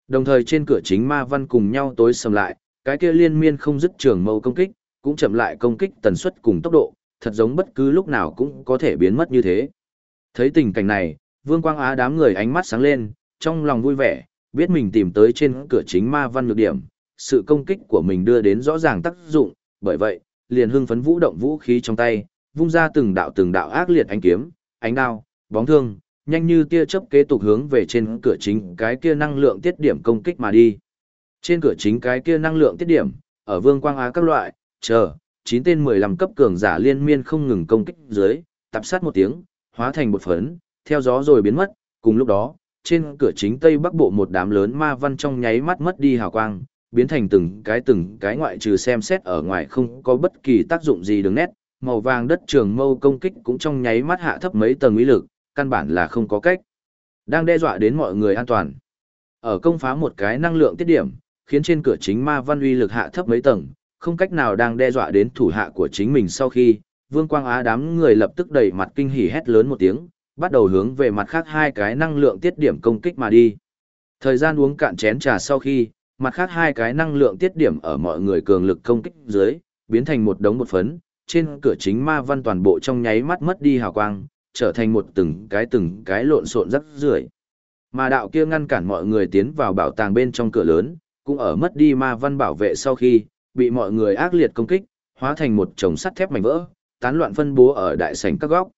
[SPEAKER 1] Đồng thời trên cửa chính ma văn cùng nhau tối sầm lại, cái kia liên miên không dứt trường mâu công kích, cũng chậm lại công kích tần suất cùng tốc độ, thật giống bất cứ lúc nào cũng có thể biến mất như thế. Thấy tình cảnh này, Vương Quang Á đám người ánh mắt sáng lên, trong lòng vui vẻ, biết mình tìm tới trên cửa chính ma văn nhược điểm, sự công kích của mình đưa đến rõ ràng tác dụng, bởi vậy, liền hưng phấn vũ động vũ khí trong tay, vung ra từng đạo từng đạo ác liệt ánh kiếm, ánh đao, bóng thương, nhanh như tia chớp kế tục hướng về trên cửa chính cái kia năng lượng tiết điểm công kích mà đi. Trên cửa chính cái kia năng lượng tiết điểm, ở Vương Quang Á các loại, chờ, 9 tên 15 cấp cường giả liên miên không ngừng công kích dưới, tập sát một tiếng, hóa thành một phấn, theo gió rồi biến mất, cùng lúc đó, trên cửa chính tây bắc bộ một đám lớn ma văn trong nháy mắt mất đi hào quang, biến thành từng cái từng cái ngoại trừ xem xét ở ngoài không có bất kỳ tác dụng gì đứng nét, màu vàng đất trường mâu công kích cũng trong nháy mắt hạ thấp mấy tầng uy lực, căn bản là không có cách. Đang đe dọa đến mọi người an toàn. Ở công phá một cái năng lượng tiết điểm, khiến trên cửa chính ma văn uy lực hạ thấp mấy tầng, không cách nào đang đe dọa đến thủ hạ của chính mình sau khi, Vương Quang Á đám người lập tức đẩy mặt kinh hỉ hét lớn một tiếng, bắt đầu hướng về mặt khác hai cái năng lượng tiết điểm công kích mà đi. Thời gian uống cạn chén trà sau khi, mặt khác hai cái năng lượng tiết điểm ở mọi người cường lực công kích dưới, biến thành một đống một phấn, trên cửa chính ma văn toàn bộ trong nháy mắt mất đi hào quang, trở thành một từng cái từng cái lộn xộn rắc rưởi. Mà đạo kia ngăn cản mọi người tiến vào bảo tàng bên trong cửa lớn, cũng ở mất đi ma văn bảo vệ sau khi, bị mọi người ác liệt công kích, hóa thành một chồng sắt thép mảnh vỡ, tán loạn phân bố ở đại sảnh các góc.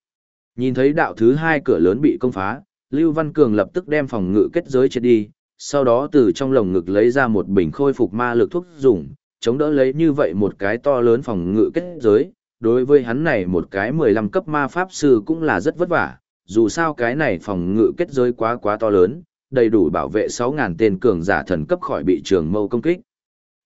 [SPEAKER 1] Nhìn thấy đạo thứ hai cửa lớn bị công phá, Lưu Văn Cường lập tức đem phòng ngự kết giới triệt đi, sau đó từ trong lồng ngực lấy ra một bình khôi phục ma lực thuốc dùng, chống đỡ lấy như vậy một cái to lớn phòng ngự kết giới. Đối với hắn này một cái 15 cấp ma pháp sư cũng là rất vất vả, dù sao cái này phòng ngự kết giới quá quá to lớn, đầy đủ bảo vệ 6.000 tên cường giả thần cấp khỏi bị trường mâu công kích.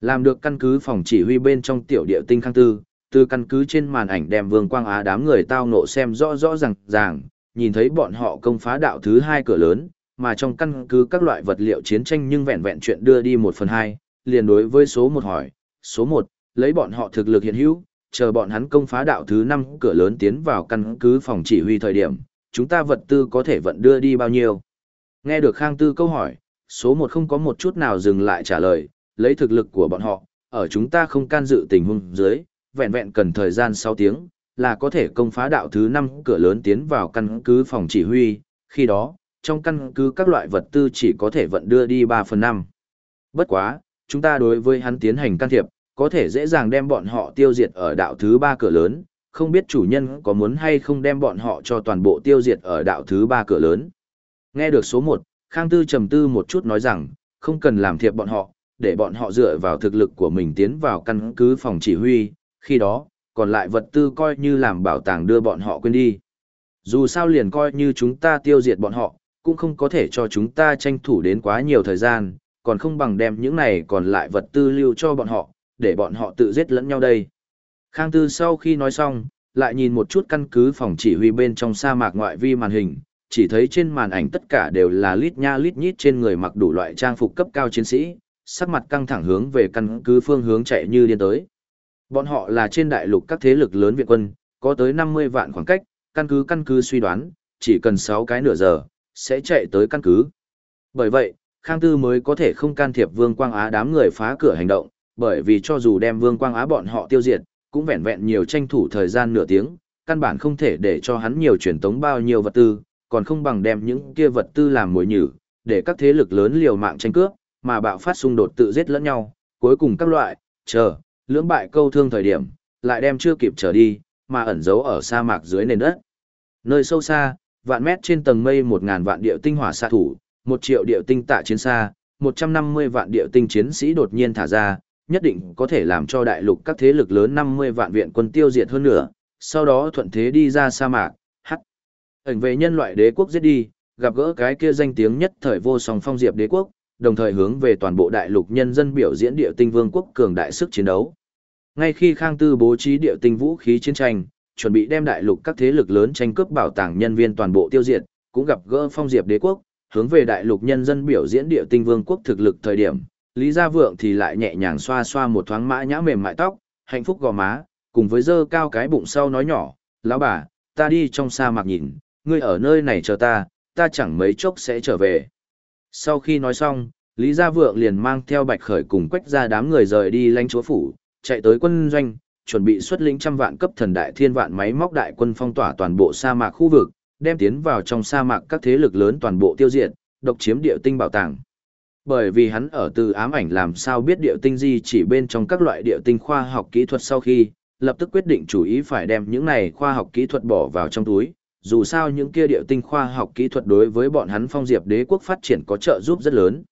[SPEAKER 1] Làm được căn cứ phòng chỉ huy bên trong tiểu địa tinh khang tư, từ căn cứ trên màn ảnh đem vương quang á đám người tao nộ xem rõ rõ ràng ràng, nhìn thấy bọn họ công phá đạo thứ hai cửa lớn, mà trong căn cứ các loại vật liệu chiến tranh nhưng vẹn vẹn chuyện đưa đi một phần hai, liền đối với số một hỏi, số một, lấy bọn họ thực lực hiện hữu, chờ bọn hắn công phá đạo thứ năm cửa lớn tiến vào căn cứ phòng chỉ huy thời điểm, chúng ta vật tư có thể vận đưa đi bao nhiêu. Nghe được Khang Tư câu hỏi, số một không có một chút nào dừng lại trả lời, lấy thực lực của bọn họ, ở chúng ta không can dự tình huống dưới, vẹn vẹn cần thời gian 6 tiếng, là có thể công phá đạo thứ 5 cửa lớn tiến vào căn cứ phòng chỉ huy, khi đó, trong căn cứ các loại vật tư chỉ có thể vận đưa đi 3 phần 5. Bất quá, chúng ta đối với hắn tiến hành can thiệp, có thể dễ dàng đem bọn họ tiêu diệt ở đạo thứ ba cửa lớn, không biết chủ nhân có muốn hay không đem bọn họ cho toàn bộ tiêu diệt ở đạo thứ ba cửa lớn. Nghe được số 1, Khang Tư trầm tư một chút nói rằng, không cần làm thiệp bọn họ, để bọn họ dựa vào thực lực của mình tiến vào căn cứ phòng chỉ huy, khi đó, còn lại vật tư coi như làm bảo tàng đưa bọn họ quên đi. Dù sao liền coi như chúng ta tiêu diệt bọn họ, cũng không có thể cho chúng ta tranh thủ đến quá nhiều thời gian, còn không bằng đem những này còn lại vật tư lưu cho bọn họ, để bọn họ tự giết lẫn nhau đây. Khang Tư sau khi nói xong, lại nhìn một chút căn cứ phòng chỉ huy bên trong sa mạc ngoại vi màn hình, chỉ thấy trên màn ảnh tất cả đều là lít nha lít nhít trên người mặc đủ loại trang phục cấp cao chiến sĩ, sắc mặt căng thẳng hướng về căn cứ phương hướng chạy như điên tới. Bọn họ là trên đại lục các thế lực lớn viện quân, có tới 50 vạn khoảng cách, căn cứ căn cứ suy đoán, chỉ cần 6 cái nửa giờ, sẽ chạy tới căn cứ. Bởi vậy, Khang Tư mới có thể không can thiệp Vương Quang Á đám người phá cửa hành động, bởi vì cho dù đem Vương Quang Á bọn họ tiêu diệt, cũng vẹn vẹn nhiều tranh thủ thời gian nửa tiếng, căn bản không thể để cho hắn nhiều truyền tống bao nhiêu vật tư, còn không bằng đem những kia vật tư làm mồi nhử, để các thế lực lớn liều mạng tranh cướp, mà bạo phát xung đột tự giết lẫn nhau, cuối cùng các loại, chờ, lưỡng bại câu thương thời điểm, lại đem chưa kịp trở đi, mà ẩn giấu ở sa mạc dưới nền đất. Nơi sâu xa, vạn mét trên tầng mây một ngàn vạn điệu tinh hỏa xạ thủ, một triệu điệu tinh tạ chiến xa, 150 vạn điệu tinh chiến sĩ đột nhiên thả ra, nhất định có thể làm cho đại lục các thế lực lớn 50 vạn viện quân tiêu diệt hơn nữa, sau đó thuận thế đi ra sa mạc, hắt. Ảnh về nhân loại đế quốc giết đi, gặp gỡ cái kia danh tiếng nhất thời vô song phong diệp đế quốc, đồng thời hướng về toàn bộ đại lục nhân dân biểu diễn địa tinh vương quốc cường đại sức chiến đấu. Ngay khi Khang Tư bố trí địa tinh vũ khí chiến tranh, chuẩn bị đem đại lục các thế lực lớn tranh cướp bảo tàng nhân viên toàn bộ tiêu diệt, cũng gặp gỡ phong diệp đế quốc, hướng về đại lục nhân dân biểu diễn địa tinh vương quốc thực lực thời điểm, Lý Gia Vượng thì lại nhẹ nhàng xoa xoa một thoáng mã nhã mềm mại tóc, hạnh phúc gò má, cùng với dơ cao cái bụng sau nói nhỏ, lão bà, ta đi trong sa mạc nhìn, ngươi ở nơi này chờ ta, ta chẳng mấy chốc sẽ trở về. Sau khi nói xong, Lý Gia Vượng liền mang theo Bạch Khởi cùng quách ra đám người rời đi lãnh chúa phủ, chạy tới quân doanh, chuẩn bị xuất lĩnh trăm vạn cấp thần đại thiên vạn máy móc đại quân phong tỏa toàn bộ sa mạc khu vực, đem tiến vào trong sa mạc các thế lực lớn toàn bộ tiêu diệt, độc chiếm địa tinh bảo tàng. Bởi vì hắn ở từ ám ảnh làm sao biết địa tinh gì chỉ bên trong các loại địa tinh khoa học kỹ thuật sau khi, lập tức quyết định chủ ý phải đem những này khoa học kỹ thuật bỏ vào trong túi. Dù sao những kia địa tinh khoa học kỹ thuật đối với bọn hắn phong diệp đế quốc phát triển có trợ giúp rất lớn.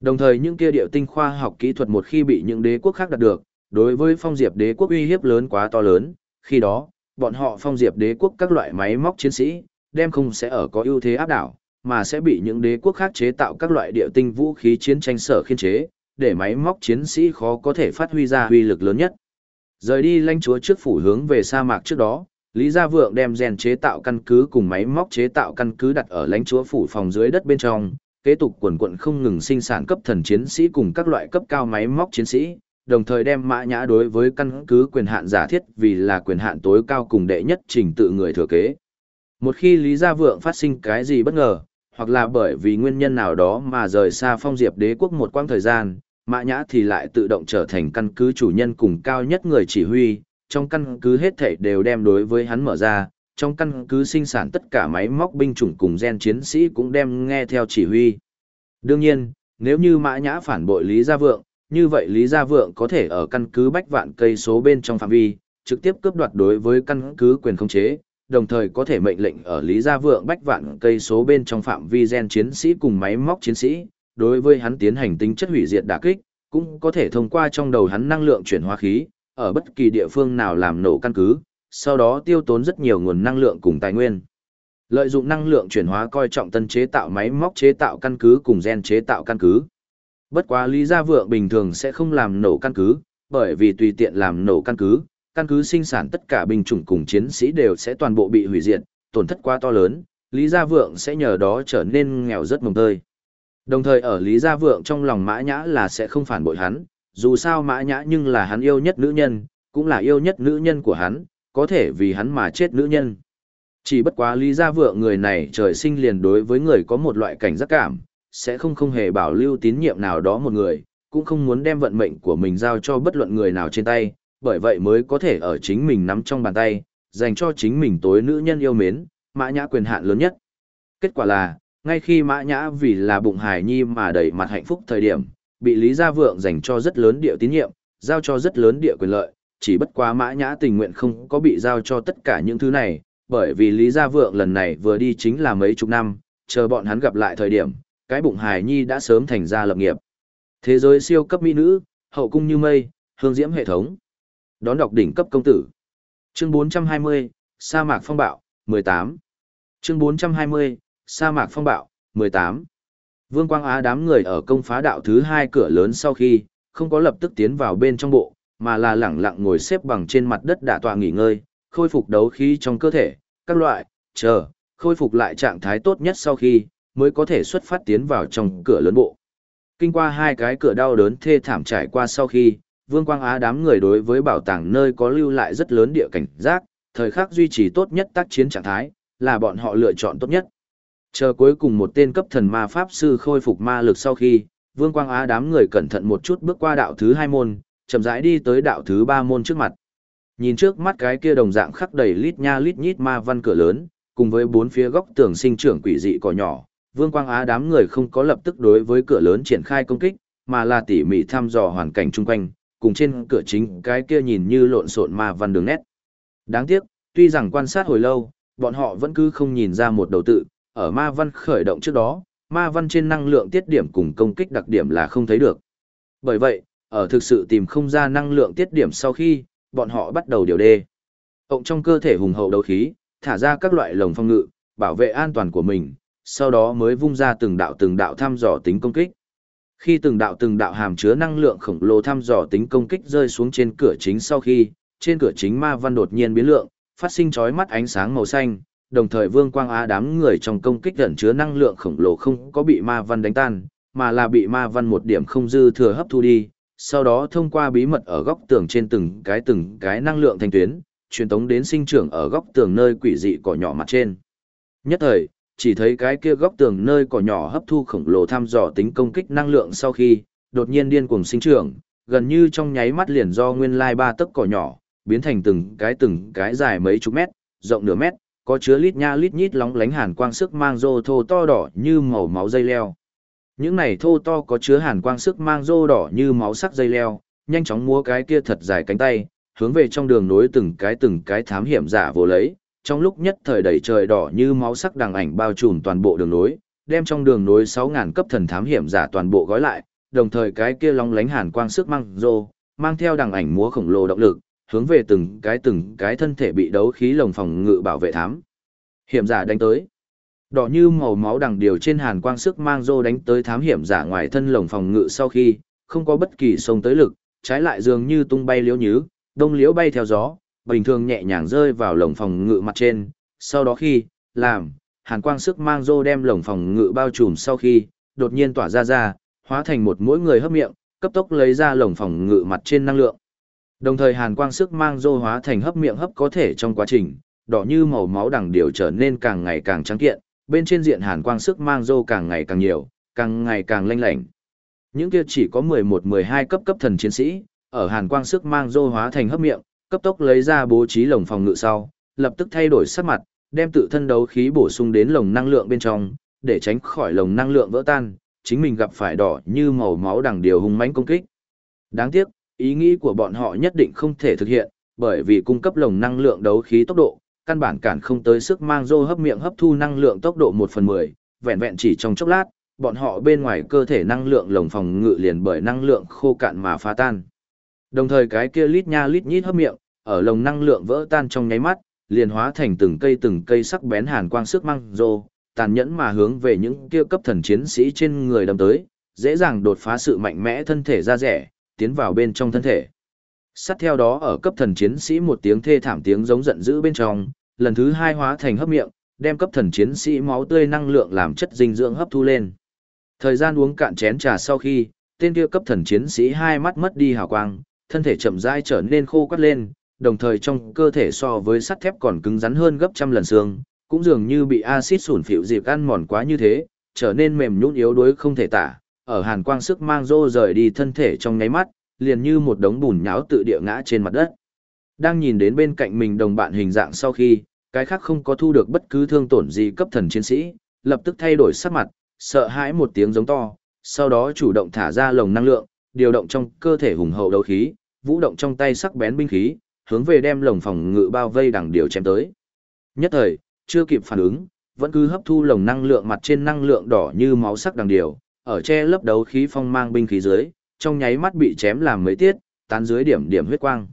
[SPEAKER 1] Đồng thời những kia địa tinh khoa học kỹ thuật một khi bị những đế quốc khác đạt được, đối với phong diệp đế quốc uy hiếp lớn quá to lớn, khi đó, bọn họ phong diệp đế quốc các loại máy móc chiến sĩ, đem không sẽ ở có ưu thế áp đảo, mà sẽ bị những đế quốc khác chế tạo các loại địa tinh vũ khí chiến tranh sở khiên chế, để máy móc chiến sĩ khó có thể phát huy ra uy lực lớn nhất. Rời đi lãnh chúa trước phủ hướng về sa mạc trước đó, Lý Gia Vượng đem rèn chế tạo căn cứ cùng máy móc chế tạo căn cứ đặt ở lãnh chúa phủ phòng dưới đất bên trong, kế tục quần quận không ngừng sinh sản cấp thần chiến sĩ cùng các loại cấp cao máy móc chiến sĩ, đồng thời đem mã nhã đối với căn cứ quyền hạn giả thiết vì là quyền hạn tối cao cùng đệ nhất trình tự người thừa kế. Một khi Lý Gia Vượng phát sinh cái gì bất ngờ, hoặc là bởi vì nguyên nhân nào đó mà rời xa phong diệp đế quốc một quãng thời gian, mã nhã thì lại tự động trở thành căn cứ chủ nhân cùng cao nhất người chỉ huy, trong căn cứ hết thảy đều đem đối với hắn mở ra, trong căn cứ sinh sản tất cả máy móc binh chủng cùng gen chiến sĩ cũng đem nghe theo chỉ huy. Đương nhiên, nếu như mã nhã phản bội Lý Gia Vượng, như vậy Lý Gia Vượng có thể ở căn cứ bách vạn cây số bên trong phạm vi, trực tiếp cướp đoạt đối với căn cứ quyền khống chế, đồng thời có thể mệnh lệnh ở Lý Gia Vượng bách vạn cây số bên trong phạm vi gen chiến sĩ cùng máy móc chiến sĩ, đối với hắn tiến hành tính chất hủy diệt đả kích, cũng có thể thông qua trong đầu hắn năng lượng chuyển hóa khí, ở bất kỳ địa phương nào làm nổ căn cứ, sau đó tiêu tốn rất nhiều nguồn năng lượng cùng tài nguyên. Lợi dụng năng lượng chuyển hóa coi trọng tân chế tạo máy móc chế tạo căn cứ cùng gen chế tạo căn cứ. Bất quá Lý Gia Vượng bình thường sẽ không làm nổ căn cứ, bởi vì tùy tiện làm nổ căn cứ, căn cứ sinh sản tất cả binh chủng cùng chiến sĩ đều sẽ toàn bộ bị hủy diệt, tổn thất quá to lớn, Lý Gia Vượng sẽ nhờ đó trở nên nghèo rất mồng tơi. Đồng thời ở Lý Gia Vượng trong lòng Mã Nhã là sẽ không phản bội hắn, dù sao Mã Nhã nhưng là hắn yêu nhất nữ nhân, cũng là yêu nhất nữ nhân của hắn, có thể vì hắn mà chết nữ nhân. Chỉ bất quá Lý Gia Vượng người này trời sinh liền đối với người có một loại cảnh giác cảm, sẽ không không hề bảo lưu tín nhiệm nào đó một người, cũng không muốn đem vận mệnh của mình giao cho bất luận người nào trên tay, bởi vậy mới có thể ở chính mình nắm trong bàn tay, dành cho chính mình tối nữ nhân yêu mến, mã nhã quyền hạn lớn nhất. Kết quả là, ngay khi mã nhã vì là bụng hài nhi mà đẩy mặt hạnh phúc thời điểm, bị Lý Gia Vượng dành cho rất lớn địa tín nhiệm, giao cho rất lớn địa quyền lợi, chỉ bất quá mã nhã tình nguyện không có bị giao cho tất cả những thứ này, bởi vì Lý Gia Vượng lần này vừa đi chính là mấy chục năm, chờ bọn hắn gặp lại thời điểm, cái bụng hài nhi đã sớm thành ra lập nghiệp. Thế giới siêu cấp mỹ nữ, hậu cung như mây, hương diễm hệ thống. Đón đọc đỉnh cấp công tử. Chương 420, sa mạc phong bạo, 18. Chương 420, sa mạc phong bạo, 18. Vương Quang Á đám người ở công phá đạo thứ hai cửa lớn sau khi, không có lập tức tiến vào bên trong bộ, mà là lẳng lặng ngồi xếp bằng trên mặt đất đả tọa nghỉ ngơi, khôi phục đấu khí trong cơ thể, các loại, chờ, khôi phục lại trạng thái tốt nhất sau khi, mới có thể xuất phát tiến vào trong cửa lớn bộ. Kinh qua hai cái cửa đau đớn thê thảm trải qua sau khi, Vương Quang Á đám người đối với bảo tàng nơi có lưu lại rất lớn địa cảnh giác, thời khắc duy trì tốt nhất tác chiến trạng thái, là bọn họ lựa chọn tốt nhất. Chờ cuối cùng một tên cấp thần ma pháp sư khôi phục ma lực sau khi, Vương Quang Á đám người cẩn thận một chút bước qua đạo thứ hai môn, chậm rãi đi tới đạo thứ ba môn trước mặt. Nhìn trước mắt cái kia đồng dạng khắc đầy lít nha lít nhít ma văn cửa lớn, cùng với bốn phía góc tường sinh trưởng quỷ dị cỏ nhỏ, Vương Quang Á đám người không có lập tức đối với cửa lớn triển khai công kích, mà là tỉ mỉ thăm dò hoàn cảnh chung quanh, cùng trên cửa chính cái kia nhìn như lộn xộn ma văn đường nét. Đáng tiếc, tuy rằng quan sát hồi lâu, bọn họ vẫn cứ không nhìn ra một đầu tự, ở ma văn khởi động trước đó, ma văn trên năng lượng tiết điểm cùng công kích đặc điểm là không thấy được. Bởi vậy, ở thực sự tìm không ra năng lượng tiết điểm sau khi, bọn họ bắt đầu điều đê. Ộng trong cơ thể hùng hậu đấu khí, thả ra các loại lồng phong ngự, bảo vệ an toàn của mình, sau đó mới vung ra từng đạo từng đạo thăm dò tính công kích. Khi từng đạo từng đạo hàm chứa năng lượng khổng lồ thăm dò tính công kích rơi xuống trên cửa chính sau khi, trên cửa chính ma văn đột nhiên biến lượng, phát sinh chói mắt ánh sáng màu xanh, đồng thời vương quang á đám người trong công kích gần chứa năng lượng khổng lồ không có bị ma văn đánh tan, mà là bị ma văn một điểm không dư thừa hấp thu đi, sau đó thông qua bí mật ở góc tường trên từng cái từng cái năng lượng thanh tuyến, truyền tống đến sinh trưởng ở góc tường nơi quỷ dị cỏ nhỏ mặt trên. Nhất thời, chỉ thấy cái kia góc tường nơi cỏ nhỏ hấp thu khổng lồ thăm dò tính công kích năng lượng sau khi, đột nhiên điên cuồng sinh trưởng, gần như trong nháy mắt liền do nguyên lai ba tấc cỏ nhỏ, biến thành từng cái từng cái dài mấy chục mét, rộng nửa mét, có chứa lít nha lít nhít lóng lánh hàn quang sức mang rô thô to đỏ như màu máu dây leo. Những này thô to có chứa hàn quang sức mang rô đỏ như máu sắc dây leo, nhanh chóng múa cái kia thật dài cánh tay, hướng về trong đường nối từng cái từng cái thám hiểm giả vô lấy, trong lúc nhất thời đầy trời đỏ như máu sắc đằng ảnh bao trùm toàn bộ đường nối, đem trong đường nối 6000 cấp thần thám hiểm giả toàn bộ gói lại, đồng thời cái kia long lánh hàn quang sức mang rô, mang theo đằng ảnh múa khổng lồ động lực, hướng về từng cái từng cái thân thể bị đấu khí lồng phòng ngự bảo vệ thám. Hiểm giả đánh tới. Đỏ như màu máu đằng điều trên hàn quang sức mang rô đánh tới thám hiểm giả ngoài thân lồng phòng ngự sau khi, không có bất kỳ sông tới lực, trái lại dường như tung bay liễu nhứ, đông liễu bay theo gió, bình thường nhẹ nhàng rơi vào lồng phòng ngự mặt trên, sau đó khi, làm, hàn quang sức mang rô đem lồng phòng ngự bao trùm sau khi, đột nhiên tỏa ra ra, hóa thành một mỗi người hấp miệng, cấp tốc lấy ra lồng phòng ngự mặt trên năng lượng. Đồng thời hàn quang sức mang rô hóa thành hấp miệng hấp có thể trong quá trình, đỏ như màu máu đằng điều trở nên càng ngày càng trắng kiện, bên trên diện hàn quang sức mang rô càng ngày càng nhiều, càng ngày càng lanh lảnh. Những kia chỉ có 11-12 cấp cấp thần chiến sĩ, ở hàn quang sức mang rô hóa thành hấp miệng, cấp tốc lấy ra bố trí lồng phòng ngự sau, lập tức thay đổi sắc mặt, đem tự thân đấu khí bổ sung đến lồng năng lượng bên trong, để tránh khỏi lồng năng lượng vỡ tan, chính mình gặp phải đỏ như màu máu đằng điều hung mãnh công kích. Đáng tiếc, ý nghĩ của bọn họ nhất định không thể thực hiện, bởi vì cung cấp lồng năng lượng đấu khí tốc độ, căn bản cản không tới sức mang dô hấp miệng hấp thu năng lượng tốc độ 1 phần 10, vẹn vẹn chỉ trong chốc lát, bọn họ bên ngoài cơ thể năng lượng lồng phòng ngự liền bởi năng lượng khô cạn mà phá tan. Đồng thời cái kia lít nha lít nhít hấp miệng, ở lồng năng lượng vỡ tan trong nháy mắt, liền hóa thành từng cây từng cây sắc bén hàn quang sức mang rô, tàn nhẫn mà hướng về những kia cấp thần chiến sĩ trên người đâm tới, dễ dàng đột phá sự mạnh mẽ thân thể ra rẻ, tiến vào bên trong thân thể. Sát theo đó ở cấp thần chiến sĩ một tiếng thê thảm tiếng giống giận dữ bên trong, lần thứ hai hóa thành hấp miệng, đem cấp thần chiến sĩ máu tươi năng lượng làm chất dinh dưỡng hấp thu lên. Thời gian uống cạn chén trà sau khi, tên kia cấp thần chiến sĩ hai mắt mất đi hào quang, thân thể chậm rãi trở nên khô quắt lên, đồng thời trong cơ thể so với sắt thép còn cứng rắn hơn gấp trăm lần xương, cũng dường như bị axit sủn phịu dịp ăn mòn quá như thế, trở nên mềm nhũn yếu đuối không thể tả, ở hàn quang sức mang rô rời đi thân thể trong nháy mắt, liền như một đống bùn nhão tự địa ngã trên mặt đất. Đang nhìn đến bên cạnh mình đồng bạn hình dạng sau khi, cái khác không có thu được bất cứ thương tổn gì cấp thần chiến sĩ, lập tức thay đổi sắc mặt, sợ hãi một tiếng giống to, sau đó chủ động thả ra lồng năng lượng, điều động trong cơ thể hùng hậu đấu khí, vũ động trong tay sắc bén binh khí, hướng về đem lồng phòng ngự bao vây đằng điều chém tới. Nhất thời, chưa kịp phản ứng, vẫn cứ hấp thu lồng năng lượng mặt trên năng lượng đỏ như máu sắc đằng điều, ở che lấp đấu khí phong mang binh khí dưới, trong nháy mắt bị chém làm mấy tiết, tán dưới điểm điểm huyết quang.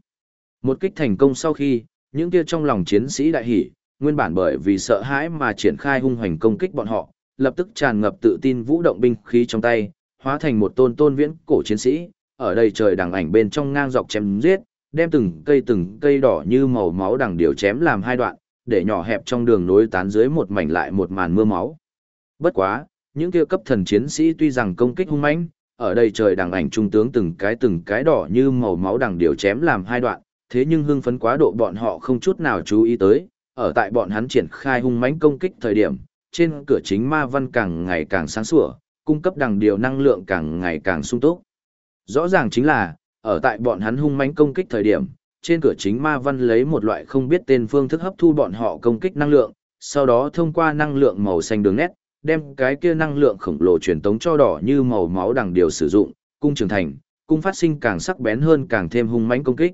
[SPEAKER 1] Một kích thành công sau khi, những kia trong lòng chiến sĩ đại hỉ, nguyên bản bởi vì sợ hãi mà triển khai hung hoành công kích bọn họ, lập tức tràn ngập tự tin vũ động binh khí trong tay, hóa thành một tôn tôn viễn cổ chiến sĩ, ở đây trời đằng ảnh bên trong ngang dọc chém giết, đem từng cây từng cây đỏ như màu máu đằng điều chém làm hai đoạn, để nhỏ hẹp trong đường nối tán dưới một mảnh lại một màn mưa máu. Bất quá, những kia cấp thần chiến sĩ tuy rằng công kích hung mãnh, ở đây trời đằng ảnh trung tướng từng cái từng cái đỏ như màu máu đằng điều chém làm hai đoạn, thế nhưng hưng phấn quá độ bọn họ không chút nào chú ý tới, ở tại bọn hắn triển khai hung mãnh công kích thời điểm, trên cửa chính ma văn càng ngày càng sáng sủa, cung cấp đằng điều năng lượng càng ngày càng sung túc. Rõ ràng chính là, ở tại bọn hắn hung mãnh công kích thời điểm, trên cửa chính ma văn lấy một loại không biết tên phương thức hấp thu bọn họ công kích năng lượng, sau đó thông qua năng lượng màu xanh đường nét, đem cái kia năng lượng khổng lồ truyền tống cho đỏ như màu máu đằng điều sử dụng, cung trưởng thành, cung phát sinh càng sắc bén hơn càng thêm hung mãnh công kích.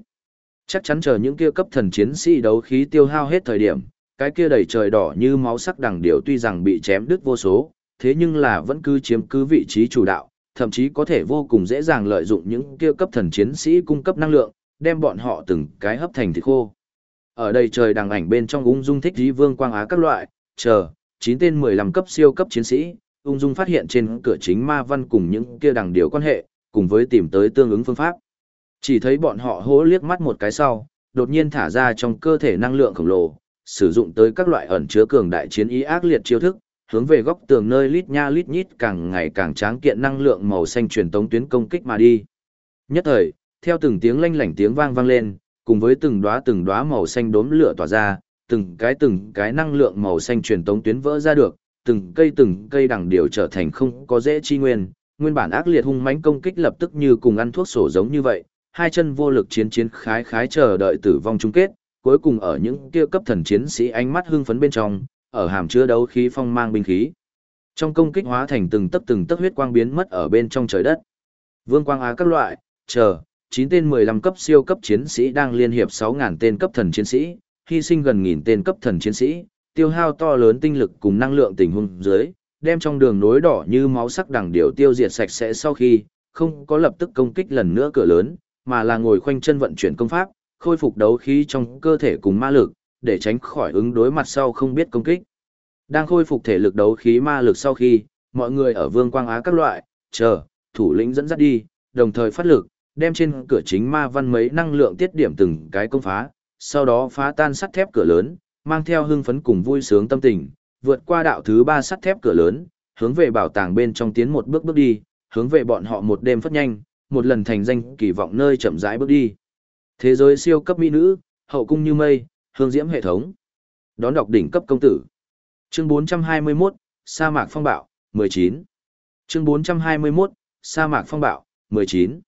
[SPEAKER 1] Chắc chắn chờ những kia cấp thần chiến sĩ đấu khí tiêu hao hết thời điểm, cái kia đầy trời đỏ như máu sắc đằng điều tuy rằng bị chém đứt vô số, thế nhưng là vẫn cứ chiếm cứ vị trí chủ đạo, thậm chí có thể vô cùng dễ dàng lợi dụng những kia cấp thần chiến sĩ cung cấp năng lượng, đem bọn họ từng cái hấp thành thịt khô. Ở đây trời đằng ảnh bên trong ung dung thích dí vương quang á các loại, chờ, 9 tên 15 cấp siêu cấp chiến sĩ, ung dung phát hiện trên cửa chính ma văn cùng những kia đằng điều quan hệ, cùng với tìm tới tương ứng phương pháp. Chỉ thấy bọn họ hố liếc mắt một cái sau, đột nhiên thả ra trong cơ thể năng lượng khổng lồ, sử dụng tới các loại ẩn chứa cường đại chiến ý ác liệt chiêu thức, hướng về góc tường nơi lít nha lít nhít càng ngày càng tráng kiện năng lượng màu xanh truyền tống tuyến công kích mà đi. Nhất thời, theo từng tiếng lanh lảnh tiếng vang vang lên, cùng với từng đóa từng đóa màu xanh đốm lửa tỏa ra, từng cái từng cái năng lượng màu xanh truyền tống tuyến vỡ ra được, từng cây từng cây đằng điều trở thành không có dễ chi nguyên, nguyên bản ác liệt hung mãnh công kích lập tức như cùng ăn thuốc sổ giống như vậy, hai chân vô lực chiến chiến khái khái chờ đợi tử vong chung kết, cuối cùng ở những kia cấp thần chiến sĩ ánh mắt hưng phấn bên trong, ở hàm chứa đấu khí phong mang binh khí. Trong công kích hóa thành từng tấc từng tấc huyết quang biến mất ở bên trong trời đất. Vương quang á các loại, chờ, 9 tên 15 cấp siêu cấp chiến sĩ đang liên hiệp 6000 tên cấp thần chiến sĩ, hy sinh gần nghìn tên cấp thần chiến sĩ, tiêu hao to lớn tinh lực cùng năng lượng tình huống dưới, đem trong đường nối đỏ như máu sắc đằng điều tiêu diệt sạch sẽ sau khi, không có lập tức công kích lần nữa cửa lớn, mà là ngồi khoanh chân vận chuyển công pháp, khôi phục đấu khí trong cơ thể cùng ma lực, để tránh khỏi ứng đối mặt sau không biết công kích. Đang khôi phục thể lực đấu khí ma lực sau khi, mọi người ở Vương Quang Á các loại, chờ, thủ lĩnh dẫn dắt đi, đồng thời phát lực, đem trên cửa chính ma văn mấy năng lượng tiết điểm từng cái công phá, sau đó phá tan sắt thép cửa lớn, mang theo hưng phấn cùng vui sướng tâm tình, vượt qua đạo thứ ba sắt thép cửa lớn, hướng về bảo tàng bên trong tiến một bước bước đi, hướng về bọn họ một đêm phất nhanh, một lần thành danh kỳ vọng nơi chậm rãi bước đi. Thế giới siêu cấp mỹ nữ, hậu cung như mây, hương diễm hệ thống. Đón đọc đỉnh cấp công tử. Chương 421, sa mạc phong bạo, 19. Chương 421, sa mạc phong bạo, 19.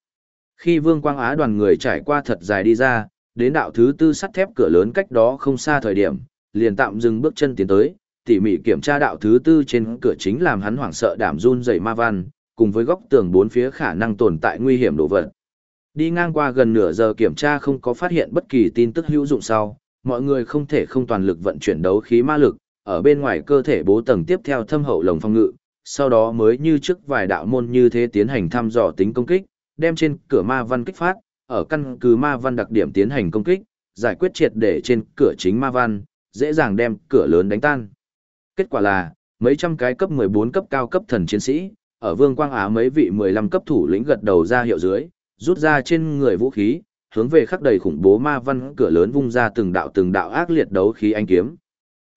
[SPEAKER 1] Khi Vương Quang Á đoàn người trải qua thật dài đi ra, đến đạo thứ tư sắt thép cửa lớn cách đó không xa thời điểm, liền tạm dừng bước chân tiến tới, tỉ mỉ kiểm tra đạo thứ tư trên cửa chính làm hắn hoảng sợ đảm run dày ma văn, cùng với góc tường bốn phía khả năng tồn tại nguy hiểm đồ vật. Đi ngang qua gần nửa giờ kiểm tra không có phát hiện bất kỳ tin tức hữu dụng sau, mọi người không thể không toàn lực vận chuyển đấu khí ma lực, ở bên ngoài cơ thể bố tầng tiếp theo thâm hậu lồng phong ngự, sau đó mới như trước vài đạo môn như thế tiến hành thăm dò tính công kích, đem trên cửa ma văn kích phát, ở căn cứ ma văn đặc điểm tiến hành công kích, giải quyết triệt để trên cửa chính ma văn, dễ dàng đem cửa lớn đánh tan. Kết quả là, mấy trăm cái cấp 14 cấp cao cấp thần chiến sĩ, ở Vương Quang Á mấy vị 15 cấp thủ lĩnh gật đầu ra hiệu dưới, rút ra trên người vũ khí, hướng về khắc đầy khủng bố ma văn cửa lớn vung ra từng đạo từng đạo ác liệt đấu khí ánh kiếm.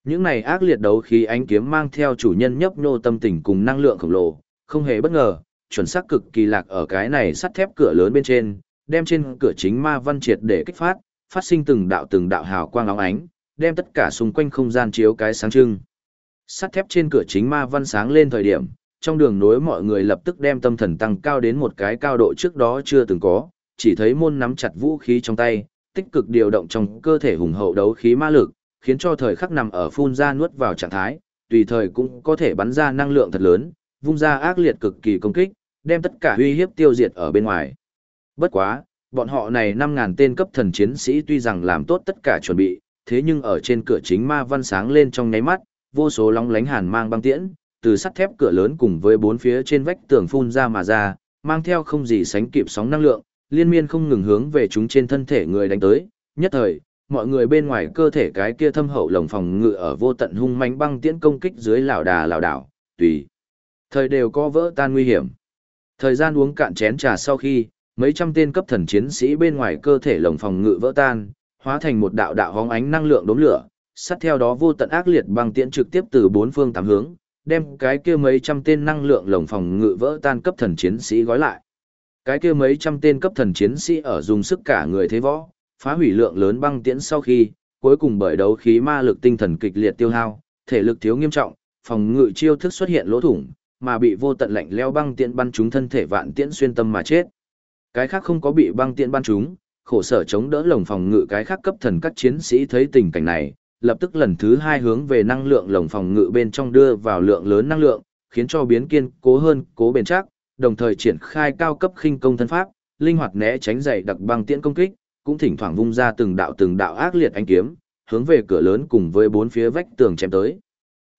[SPEAKER 1] Những này ác liệt đấu khí ánh kiếm mang theo chủ nhân nhấp nhô tâm tình cùng năng lượng khổng lồ, không hề bất ngờ, chuẩn xác cực kỳ lạc ở cái này sắt thép cửa lớn bên trên, đem trên cửa chính ma văn triệt để kích phát, phát sinh từng đạo từng đạo hào quang óng ánh, đem tất cả xung quanh không gian chiếu cái sáng trưng. Sắt thép trên cửa chính ma văn sáng lên thời điểm, trong đường nối mọi người lập tức đem tâm thần tăng cao đến một cái cao độ trước đó chưa từng có, chỉ thấy môn nắm chặt vũ khí trong tay, tích cực điều động trong cơ thể hùng hậu đấu khí ma lực, khiến cho thời khắc nằm ở phun ra nuốt vào trạng thái, tùy thời cũng có thể bắn ra năng lượng thật lớn, vung ra ác liệt cực kỳ công kích, đem tất cả uy hiếp tiêu diệt ở bên ngoài. Bất quá, bọn họ này 5.000 tên cấp thần chiến sĩ tuy rằng làm tốt tất cả chuẩn bị, thế nhưng ở trên cửa chính ma văn sáng lên trong nháy mắt, vô số long lánh hàn mang băng tiễn, từ sắt thép cửa lớn cùng với bốn phía trên vách tường phun ra mà ra, mang theo không gì sánh kịp sóng năng lượng, liên miên không ngừng hướng về chúng trên thân thể người đánh tới. Nhất thời, mọi người bên ngoài cơ thể cái kia thâm hậu lồng phòng ngự ở vô tận hung mãnh băng tiễn công kích dưới lão đà lão đảo, tùy thời đều có vỡ tan nguy hiểm. Thời gian uống cạn chén trà sau khi, mấy trăm tên cấp thần chiến sĩ bên ngoài cơ thể lồng phòng ngự vỡ tan, hóa thành một đạo đạo hóng ánh năng lượng đốm lửa, sát theo đó vô tận ác liệt băng tiễn trực tiếp từ bốn phương tám hướng, đem cái kia mấy trăm tên năng lượng lồng phòng ngự vỡ tan cấp thần chiến sĩ gói lại. Cái kia mấy trăm tên cấp thần chiến sĩ ở dùng sức cả người thế võ, phá hủy lượng lớn băng tiễn sau khi, cuối cùng bởi đấu khí ma lực tinh thần kịch liệt tiêu hao, thể lực thiếu nghiêm trọng, phòng ngự chiêu thức xuất hiện lỗ thủng, mà bị vô tận lạnh leo băng tiễn bắn trúng thân thể vạn tiễn xuyên tâm mà chết. Cái khác không có bị băng tiễn bắn trúng, khổ sở chống đỡ lồng phòng ngự cái khác cấp thần các chiến sĩ thấy tình cảnh này, lập tức lần thứ hai hướng về năng lượng lồng phòng ngự bên trong đưa vào lượng lớn năng lượng, khiến cho biến kiên cố hơn, cố bền chắc, đồng thời triển khai cao cấp khinh công thân pháp, linh hoạt né tránh dày đặc băng tiễn công kích, cũng thỉnh thoảng vung ra từng đạo từng đạo ác liệt ánh kiếm, hướng về cửa lớn cùng với bốn phía vách tường chém tới.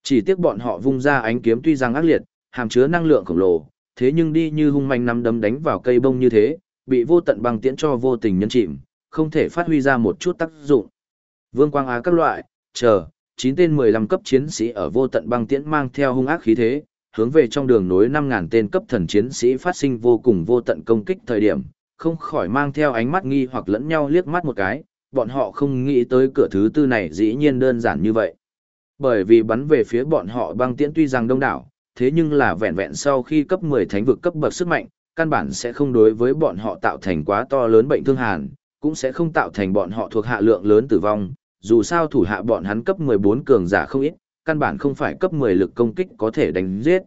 [SPEAKER 1] Chỉ tiếc bọn họ vung ra ánh kiếm tuy rằng ác liệt, hàm chứa năng lượng khổng lồ, thế nhưng đi như hung manh nắm đấm đánh vào cây bông như thế, bị vô tận băng tiễn cho vô tình nhân chìm, không thể phát huy ra một chút tác dụng. Vương quang á các loại, chờ, 9 tên 15 cấp chiến sĩ ở vô tận băng tiễn mang theo hung ác khí thế, hướng về trong đường nối 5.000 tên cấp thần chiến sĩ phát sinh vô cùng vô tận công kích thời điểm, không khỏi mang theo ánh mắt nghi hoặc lẫn nhau liếc mắt một cái, bọn họ không nghĩ tới cửa thứ tư này dĩ nhiên đơn giản như vậy. Bởi vì bắn về phía bọn họ băng tiễn tuy rằng đông đảo, thế nhưng là vẹn vẹn sau khi cấp 10 thánh vực cấp bậc sức mạnh, căn bản sẽ không đối với bọn họ tạo thành quá to lớn bệnh thương hàn, cũng sẽ không tạo thành bọn họ thuộc hạ lượng lớn tử vong, dù sao thủ hạ bọn hắn cấp 14 cường giả không ít, căn bản không phải cấp 10 lực công kích có thể đánh giết.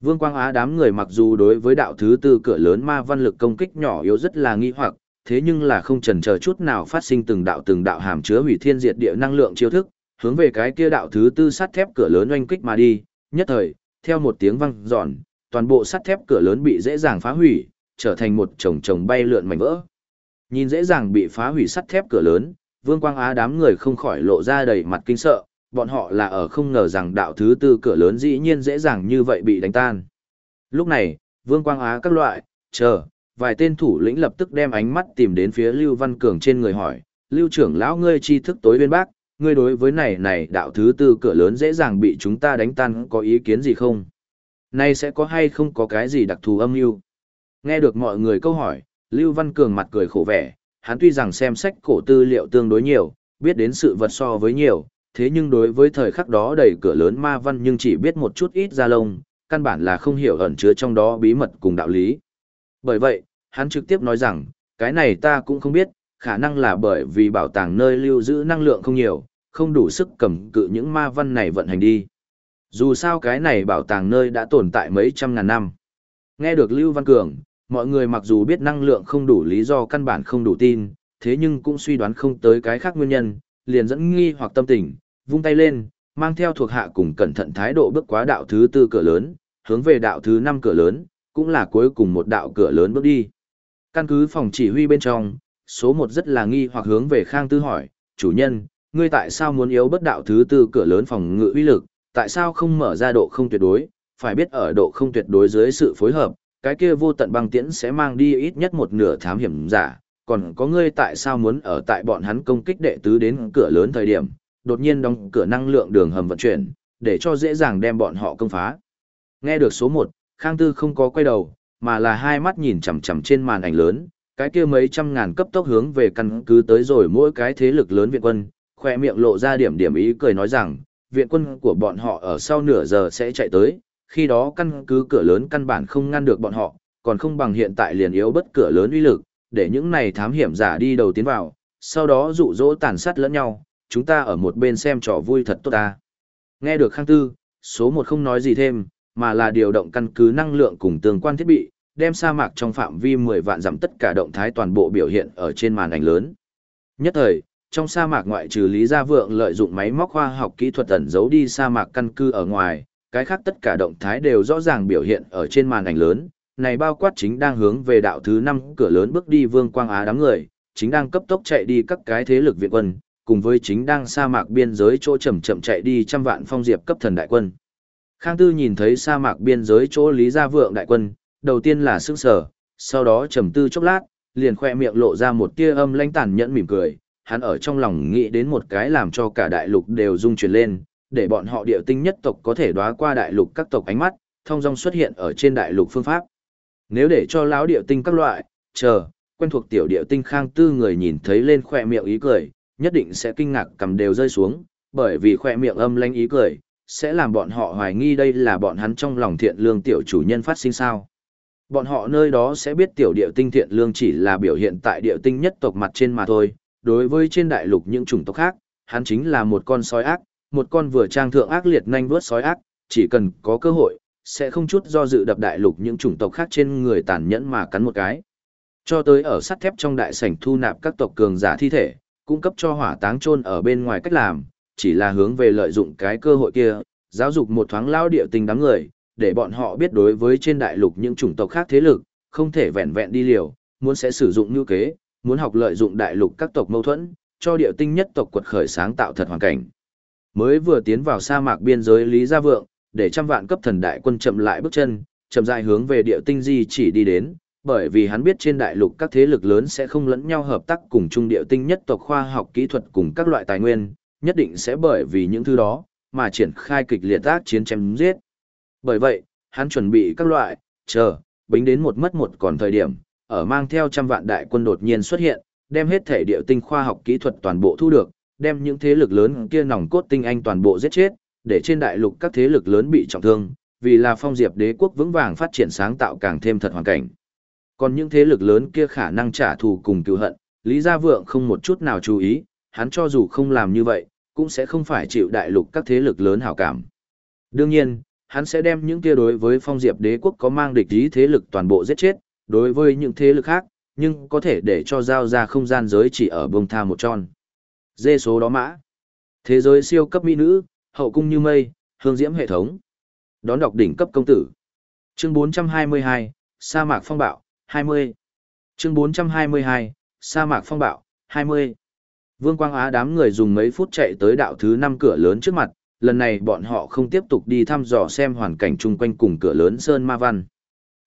[SPEAKER 1] Vương Quang Á đám người mặc dù đối với đạo thứ tư cửa lớn ma văn lực công kích nhỏ yếu rất là nghi hoặc, thế nhưng là không chần chờ chút nào phát sinh từng đạo từng đạo hàm chứa hủy thiên diệt địa năng lượng chiêu thức, hướng về cái kia đạo thứ tư sắt thép cửa lớn oanh kích mà đi, nhất thời, theo một tiếng vang giòn, toàn bộ sắt thép cửa lớn bị dễ dàng phá hủy, trở thành một chồng chồng bay lượn mảnh vỡ. Nhìn dễ dàng bị phá hủy sắt thép cửa lớn, Vương Quang Á đám người không khỏi lộ ra đầy mặt kinh sợ, bọn họ là ở không ngờ rằng đạo thứ tư cửa lớn dĩ nhiên dễ dàng như vậy bị đánh tan. Lúc này, Vương Quang Á các loại, chờ, vài tên thủ lĩnh lập tức đem ánh mắt tìm đến phía Lưu Văn Cường trên người hỏi, Lưu trưởng lão ngươi tri thức tối bên bác, ngươi đối với này này đạo thứ tư cửa lớn dễ dàng bị chúng ta đánh tan có ý kiến gì không? Nay sẽ có hay không có cái gì đặc thù âm mưu? Nghe được mọi người câu hỏi, Lưu Văn Cường mặt cười khổ vẻ, hắn tuy rằng xem sách cổ tư liệu tương đối nhiều, biết đến sự vật so với nhiều, thế nhưng đối với thời khắc đó đầy cửa lớn ma văn nhưng chỉ biết một chút ít ra lông, căn bản là không hiểu ẩn chứa trong đó bí mật cùng đạo lý. Bởi vậy, hắn trực tiếp nói rằng, cái này ta cũng không biết, khả năng là bởi vì bảo tàng nơi lưu giữ năng lượng không nhiều, không đủ sức cầm cự những ma văn này vận hành đi. Dù sao cái này bảo tàng nơi đã tồn tại mấy trăm ngàn năm. Nghe được Lưu Văn Cường, mọi người mặc dù biết năng lượng không đủ lý do căn bản không đủ tin, thế nhưng cũng suy đoán không tới cái khác nguyên nhân, liền dẫn nghi hoặc tâm tình, vung tay lên, mang theo thuộc hạ cùng cẩn thận thái độ bước qua đạo thứ tư cửa lớn, hướng về đạo thứ năm cửa lớn, cũng là cuối cùng một đạo cửa lớn bước đi. Căn cứ phòng chỉ huy bên trong, số một rất là nghi hoặc hướng về Khang Tư hỏi, chủ nhân, ngươi tại sao muốn yếu bất đạo thứ tư cửa lớn phòng ngự uy lực, tại sao không mở ra độ không tuyệt đối, phải biết ở độ không tuyệt đối dưới sự phối hợp, cái kia vô tận băng tiễn sẽ mang đi ít nhất một nửa thám hiểm giả, còn có ngươi tại sao muốn ở tại bọn hắn công kích đệ tứ đến cửa lớn thời điểm, đột nhiên đóng cửa năng lượng đường hầm vận chuyển, để cho dễ dàng đem bọn họ công phá. Nghe được số 1, Khang Tư không có quay đầu, mà là hai mắt nhìn chằm chằm trên màn ảnh lớn, cái kia mấy trăm ngàn cấp tốc hướng về căn cứ tới rồi mỗi cái thế lực lớn viện quân, khoe miệng lộ ra điểm điểm ý cười nói rằng, viện quân của bọn họ ở sau nửa giờ sẽ chạy tới, khi đó căn cứ cửa lớn căn bản không ngăn được bọn họ, còn không bằng hiện tại liền yếu bất cửa lớn uy lực, để những này thám hiểm giả đi đầu tiến vào, sau đó dụ dỗ tàn sát lẫn nhau, chúng ta ở một bên xem trò vui thật tốt ta. Nghe được Khang Tư, số một không nói gì thêm, mà là điều động căn cứ năng lượng cùng tương quan thiết bị, đem sa mạc trong phạm vi 10 vạn dặm tất cả động thái toàn bộ biểu hiện ở trên màn ảnh lớn. Nhất thời, trong sa mạc ngoại trừ Lý Gia Vượng lợi dụng máy móc khoa học kỹ thuật ẩn giấu đi sa mạc căn cứ ở ngoài, cái khác tất cả động thái đều rõ ràng biểu hiện ở trên màn ảnh lớn, này bao quát chính đang hướng về đạo thứ 5 cửa lớn bước đi Vương Quang Á đám người, chính đang cấp tốc chạy đi các cái thế lực viện quân, cùng với chính đang sa mạc biên giới chỗ chậm chậm chạy đi trăm vạn phong diệp cấp thần đại quân. Khang Tư nhìn thấy sa mạc biên giới chỗ Lý Gia Vượng đại quân, đầu tiên là sững sờ, sau đó trầm tư chốc lát, liền khoe miệng lộ ra một tia âm lãnh tàn nhẫn mỉm cười, hắn ở trong lòng nghĩ đến một cái làm cho cả đại lục đều rung chuyển lên, để bọn họ địa tinh nhất tộc có thể đoá qua đại lục các tộc ánh mắt, thông dong xuất hiện ở trên đại lục phương pháp. Nếu để cho lão địa tinh các loại, chờ, quen thuộc tiểu địa tinh khang tư người nhìn thấy lên khoe miệng ý cười, nhất định sẽ kinh ngạc cầm đều rơi xuống, bởi vì khoe miệng âm lanh ý cười, sẽ làm bọn họ hoài nghi đây là bọn hắn trong lòng thiện lương tiểu chủ nhân phát sinh sao. Bọn họ nơi đó sẽ biết tiểu địa tinh thiện lương chỉ là biểu hiện tại địa tinh nhất tộc mặt trên mà thôi, đối với trên đại lục những chủng tộc khác, hắn chính là một con sói ác, một con vừa trang thượng ác liệt nhanh vớt sói ác, chỉ cần có cơ hội, sẽ không chút do dự đập đại lục những chủng tộc khác trên người tàn nhẫn mà cắn một cái. Cho tới ở sắt thép trong đại sảnh thu nạp các tộc cường giả thi thể, cung cấp cho hỏa táng chôn ở bên ngoài cách làm, chỉ là hướng về lợi dụng cái cơ hội kia, giáo dục một thoáng lao địa tình đám người, để bọn họ biết đối với trên đại lục những chủng tộc khác thế lực, không thể vẹn vẹn đi liều, muốn sẽ sử dụng như kế, muốn học lợi dụng đại lục các tộc mâu thuẫn, cho địa tinh nhất tộc quật khởi sáng tạo thật hoàn cảnh. Mới vừa tiến vào sa mạc biên giới Lý Gia Vượng, để trăm vạn cấp thần đại quân chậm lại bước chân, chậm rãi hướng về địa tinh di chỉ đi đến, bởi vì hắn biết trên đại lục các thế lực lớn sẽ không lẫn nhau hợp tác cùng chung địa tinh nhất tộc khoa học kỹ thuật cùng các loại tài nguyên, nhất định sẽ bởi vì những thứ đó mà triển khai kịch liệt tác chiến chém giết. Bởi vậy, hắn chuẩn bị các loại, chờ, bính đến một mất một còn thời điểm, ở mang theo trăm vạn đại quân đột nhiên xuất hiện, đem hết thể địa tinh khoa học kỹ thuật toàn bộ thu được, đem những thế lực lớn kia nòng cốt tinh anh toàn bộ giết chết, để trên đại lục các thế lực lớn bị trọng thương, vì là phong diệp đế quốc vững vàng phát triển sáng tạo càng thêm thật hoàn cảnh. Còn những thế lực lớn kia khả năng trả thù cùng cứu hận, Lý Gia Vượng không một chút nào chú ý, hắn cho dù không làm như vậy, cũng sẽ không phải chịu đại lục các thế lực lớn hảo cảm. Đương nhiên, hắn sẽ đem những kia đối với phong diệp đế quốc có mang địch ý thế lực toàn bộ giết chết, đối với những thế lực khác, nhưng có thể để cho giao ra không gian giới chỉ ở bông tha một tròn. Dê số đó mã. Thế giới siêu cấp mỹ nữ, hậu cung như mây, hương diễm hệ thống. Đón đọc đỉnh cấp công tử. Chương 422, sa mạc phong bạo, 20. Chương 422, sa mạc phong bạo, 20. Vương Quang Á đám người dùng mấy phút chạy tới đạo thứ 5 cửa lớn trước mặt, lần này bọn họ không tiếp tục đi thăm dò xem hoàn cảnh chung quanh cùng cửa lớn Sơn Ma Văn.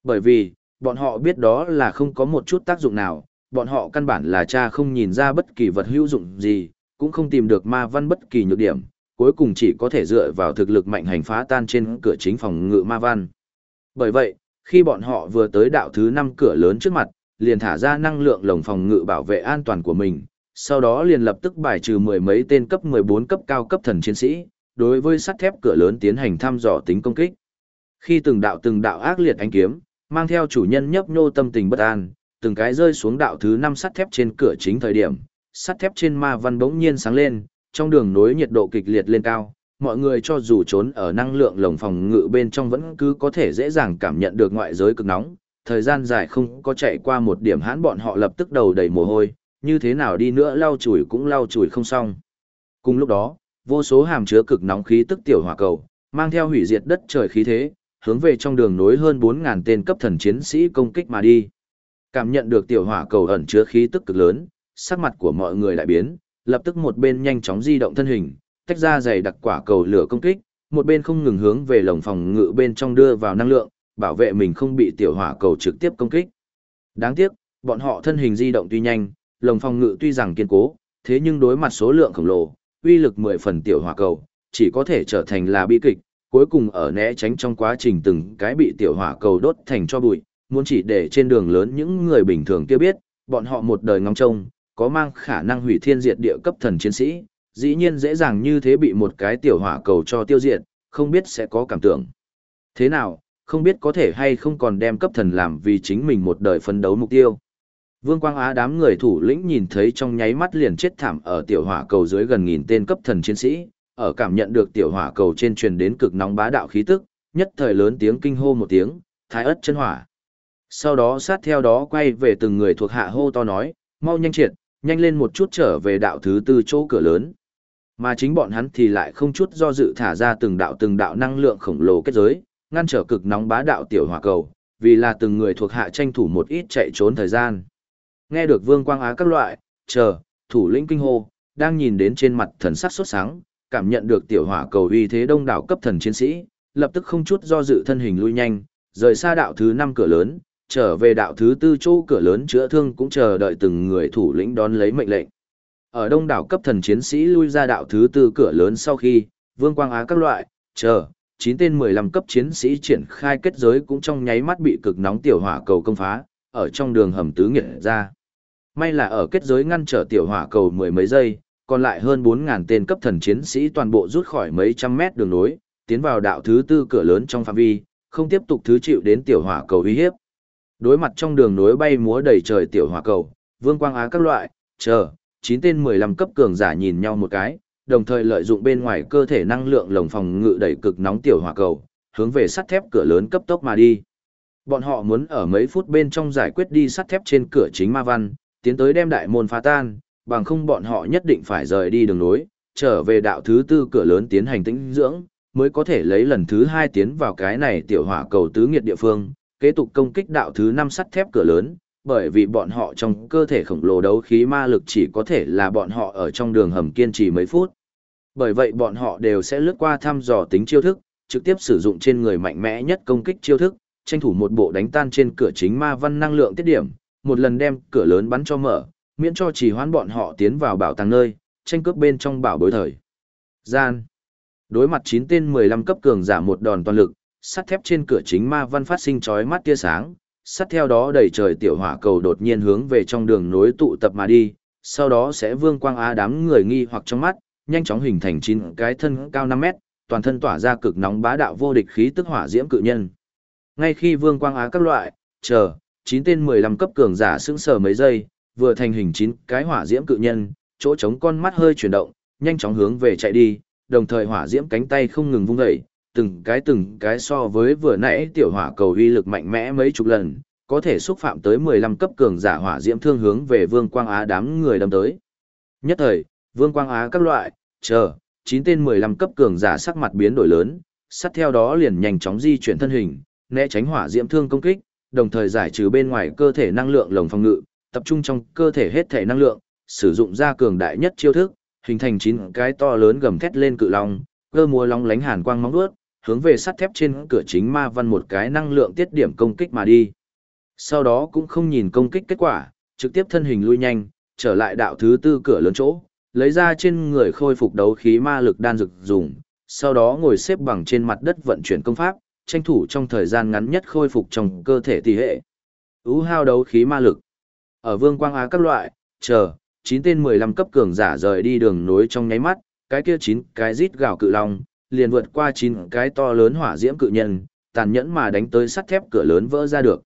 [SPEAKER 1] Bởi vì, bọn họ biết đó là không có một chút tác dụng nào, bọn họ căn bản là cha không nhìn ra bất kỳ vật hữu dụng gì, cũng không tìm được Ma Văn bất kỳ nhược điểm, cuối cùng chỉ có thể dựa vào thực lực mạnh hành phá tan trên cửa chính phòng ngự Ma Văn. Bởi vậy, khi bọn họ vừa tới đạo thứ 5 cửa lớn trước mặt, liền thả ra năng lượng lồng phòng ngự bảo vệ an toàn của mình, sau đó liền lập tức bài trừ mười mấy tên cấp 14 cấp cao cấp thần chiến sĩ, đối với sắt thép cửa lớn tiến hành thăm dò tính công kích. Khi từng đạo từng đạo ác liệt ánh kiếm, mang theo chủ nhân nhấp nhô tâm tình bất an, từng cái rơi xuống đạo thứ 5 sắt thép trên cửa chính thời điểm, sắt thép trên ma văn bỗng nhiên sáng lên, trong đường nối nhiệt độ kịch liệt lên cao, mọi người cho dù trốn ở năng lượng lồng phòng ngự bên trong vẫn cứ có thể dễ dàng cảm nhận được ngoại giới cực nóng, thời gian dài không có chạy qua một điểm hãn bọn họ lập tức đầu đầy mồ hôi, như thế nào đi nữa lau chùi cũng lau chùi không xong. Cùng lúc đó, vô số hàm chứa cực nóng khí tức tiểu hỏa cầu, mang theo hủy diệt đất trời khí thế, hướng về trong đường nối hơn 4000 tên cấp thần chiến sĩ công kích mà đi. Cảm nhận được tiểu hỏa cầu ẩn chứa khí tức cực lớn, sắc mặt của mọi người lại biến, lập tức một bên nhanh chóng di động thân hình, tách ra dày đặc quả cầu lửa công kích, một bên không ngừng hướng về lồng phòng ngự bên trong đưa vào năng lượng, bảo vệ mình không bị tiểu hỏa cầu trực tiếp công kích. Đáng tiếc, bọn họ thân hình di động tuy nhanh, lồng phòng ngự tuy rằng kiên cố, thế nhưng đối mặt số lượng khổng lồ, uy lực 10 phần tiểu hỏa cầu, chỉ có thể trở thành là bi kịch, cuối cùng ở né tránh trong quá trình từng cái bị tiểu hỏa cầu đốt thành cho bụi, muốn chỉ để trên đường lớn những người bình thường kia biết, bọn họ một đời ngóng trông, có mang khả năng hủy thiên diệt địa cấp thần chiến sĩ, dĩ nhiên dễ dàng như thế bị một cái tiểu hỏa cầu cho tiêu diệt, không biết sẽ có cảm tưởng. Thế nào, không biết có thể hay không còn đem cấp thần làm vì chính mình một đời phấn đấu mục tiêu. Vương Quang Á đám người thủ lĩnh nhìn thấy trong nháy mắt liền chết thảm ở tiểu hỏa cầu dưới gần nghìn tên cấp thần chiến sĩ, ở cảm nhận được tiểu hỏa cầu trên truyền đến cực nóng bá đạo khí tức, nhất thời lớn tiếng kinh hô một tiếng, thái ất chân hỏa. Sau đó sát theo đó quay về từng người thuộc hạ hô to nói, mau nhanh triệt, nhanh lên một chút trở về đạo thứ tư chỗ cửa lớn. Mà chính bọn hắn thì lại không chút do dự thả ra từng đạo từng đạo năng lượng khổng lồ kết giới, ngăn trở cực nóng bá đạo tiểu hỏa cầu, vì là từng người thuộc hạ tranh thủ một ít chạy trốn thời gian. Nghe được Vương Quang Á các loại, chờ, thủ lĩnh kinh hô, đang nhìn đến trên mặt thần sắc sốt sáng, cảm nhận được tiểu hỏa cầu uy thế đông đảo cấp thần chiến sĩ, lập tức không chút do dự thân hình lui nhanh, rời xa đạo thứ 5 cửa lớn, trở về đạo thứ tư chỗ cửa lớn chữa thương cũng chờ đợi từng người thủ lĩnh đón lấy mệnh lệnh. Ở đông đảo cấp thần chiến sĩ lui ra đạo thứ tư cửa lớn sau khi, Vương Quang Á các loại, chờ, 9 tên 15 cấp chiến sĩ triển khai kết giới cũng trong nháy mắt bị cực nóng tiểu hỏa cầu công phá, ở trong đường hầm tứ nghiệt ra. May là ở kết giới ngăn trở tiểu hỏa cầu mười mấy giây, còn lại hơn 4.000 tên cấp thần chiến sĩ toàn bộ rút khỏi mấy trăm mét đường nối, tiến vào đạo thứ tư cửa lớn trong phạm vi, không tiếp tục thứ chịu đến tiểu hỏa cầu uy hiếp. Đối mặt trong đường nối bay múa đầy trời tiểu hỏa cầu, vương quang á các loại, chờ, chín tên 15 cấp cường giả nhìn nhau một cái, đồng thời lợi dụng bên ngoài cơ thể năng lượng lồng phòng ngự đẩy cực nóng tiểu hỏa cầu, hướng về sắt thép cửa lớn cấp tốc mà đi. Bọn họ muốn ở mấy phút bên trong giải quyết đi sắt thép trên cửa chính ma văn, tiến tới đem đại môn phá tan, bằng không bọn họ nhất định phải rời đi đường nối, trở về đạo thứ tư cửa lớn tiến hành tĩnh dưỡng, mới có thể lấy lần thứ hai tiến vào cái này tiểu hỏa cầu tứ nghiệt địa phương, kế tục công kích đạo thứ năm sắt thép cửa lớn, bởi vì bọn họ trong cơ thể khổng lồ đấu khí ma lực chỉ có thể là bọn họ ở trong đường hầm kiên trì mấy phút. Bởi vậy bọn họ đều sẽ lướt qua thăm dò tính chiêu thức, trực tiếp sử dụng trên người mạnh mẽ nhất công kích chiêu thức, tranh thủ một bộ đánh tan trên cửa chính ma văn năng lượng tiết điểm, một lần đem cửa lớn bắn cho mở, miễn cho chỉ hoãn bọn họ tiến vào bảo tàng nơi, tranh cướp bên trong bảo bối thời. Gian. Đối mặt 9 tên 15 cấp cường giả một đòn toàn lực, sắt thép trên cửa chính ma văn phát sinh chói mắt tia sáng, sắt theo đó đầy trời tiểu hỏa cầu đột nhiên hướng về trong đường nối tụ tập mà đi, sau đó sẽ vương quang á đám người nghi hoặc trong mắt, nhanh chóng hình thành chín cái thân cao 5 mét, toàn thân tỏa ra cực nóng bá đạo vô địch khí tức hỏa diễm cự nhân. Ngay khi vương quang á các loại, chờ, 9 tên 15 cấp cường giả sững sờ mấy giây, vừa thành hình chín cái hỏa diễm cự nhân, chỗ trống con mắt hơi chuyển động, nhanh chóng hướng về chạy đi, đồng thời hỏa diễm cánh tay không ngừng vung dậy, từng cái từng cái so với vừa nãy tiểu hỏa cầu uy lực mạnh mẽ mấy chục lần, có thể xúc phạm tới 15 cấp cường giả hỏa diễm thương hướng về Vương Quang Á đám người đâm tới. Nhất thời, Vương Quang Á các loại, chờ, 9 tên 15 cấp cường giả sắc mặt biến đổi lớn, sát theo đó liền nhanh chóng di chuyển thân hình, né tránh hỏa diễm thương công kích, đồng thời giải trừ bên ngoài cơ thể năng lượng lồng phòng ngự, tập trung trong cơ thể hết thể năng lượng, sử dụng ra cường đại nhất chiêu thức, hình thành chín cái to lớn gầm thét lên cự long, cơ múa long lánh hàn quang móng vuốt, hướng về sắt thép trên cửa chính ma văn một cái năng lượng tiết điểm công kích mà đi. Sau đó cũng không nhìn công kích kết quả, trực tiếp thân hình lui nhanh, trở lại đạo thứ tư cửa lớn chỗ, lấy ra trên người khôi phục đấu khí ma lực đan dược dùng, sau đó ngồi xếp bằng trên mặt đất vận chuyển công pháp, tranh thủ trong thời gian ngắn nhất khôi phục trong cơ thể tỷ hệ. Ú hao đấu khí ma lực. Ở vương quang á các loại, chờ, 9 tên 15 cấp cường giả rời đi đường nối trong nháy mắt, cái kia 9 cái rít gào cự long, liền vượt qua chín cái to lớn hỏa diễm cự nhân, tàn nhẫn mà đánh tới sắt thép cửa lớn vỡ ra được.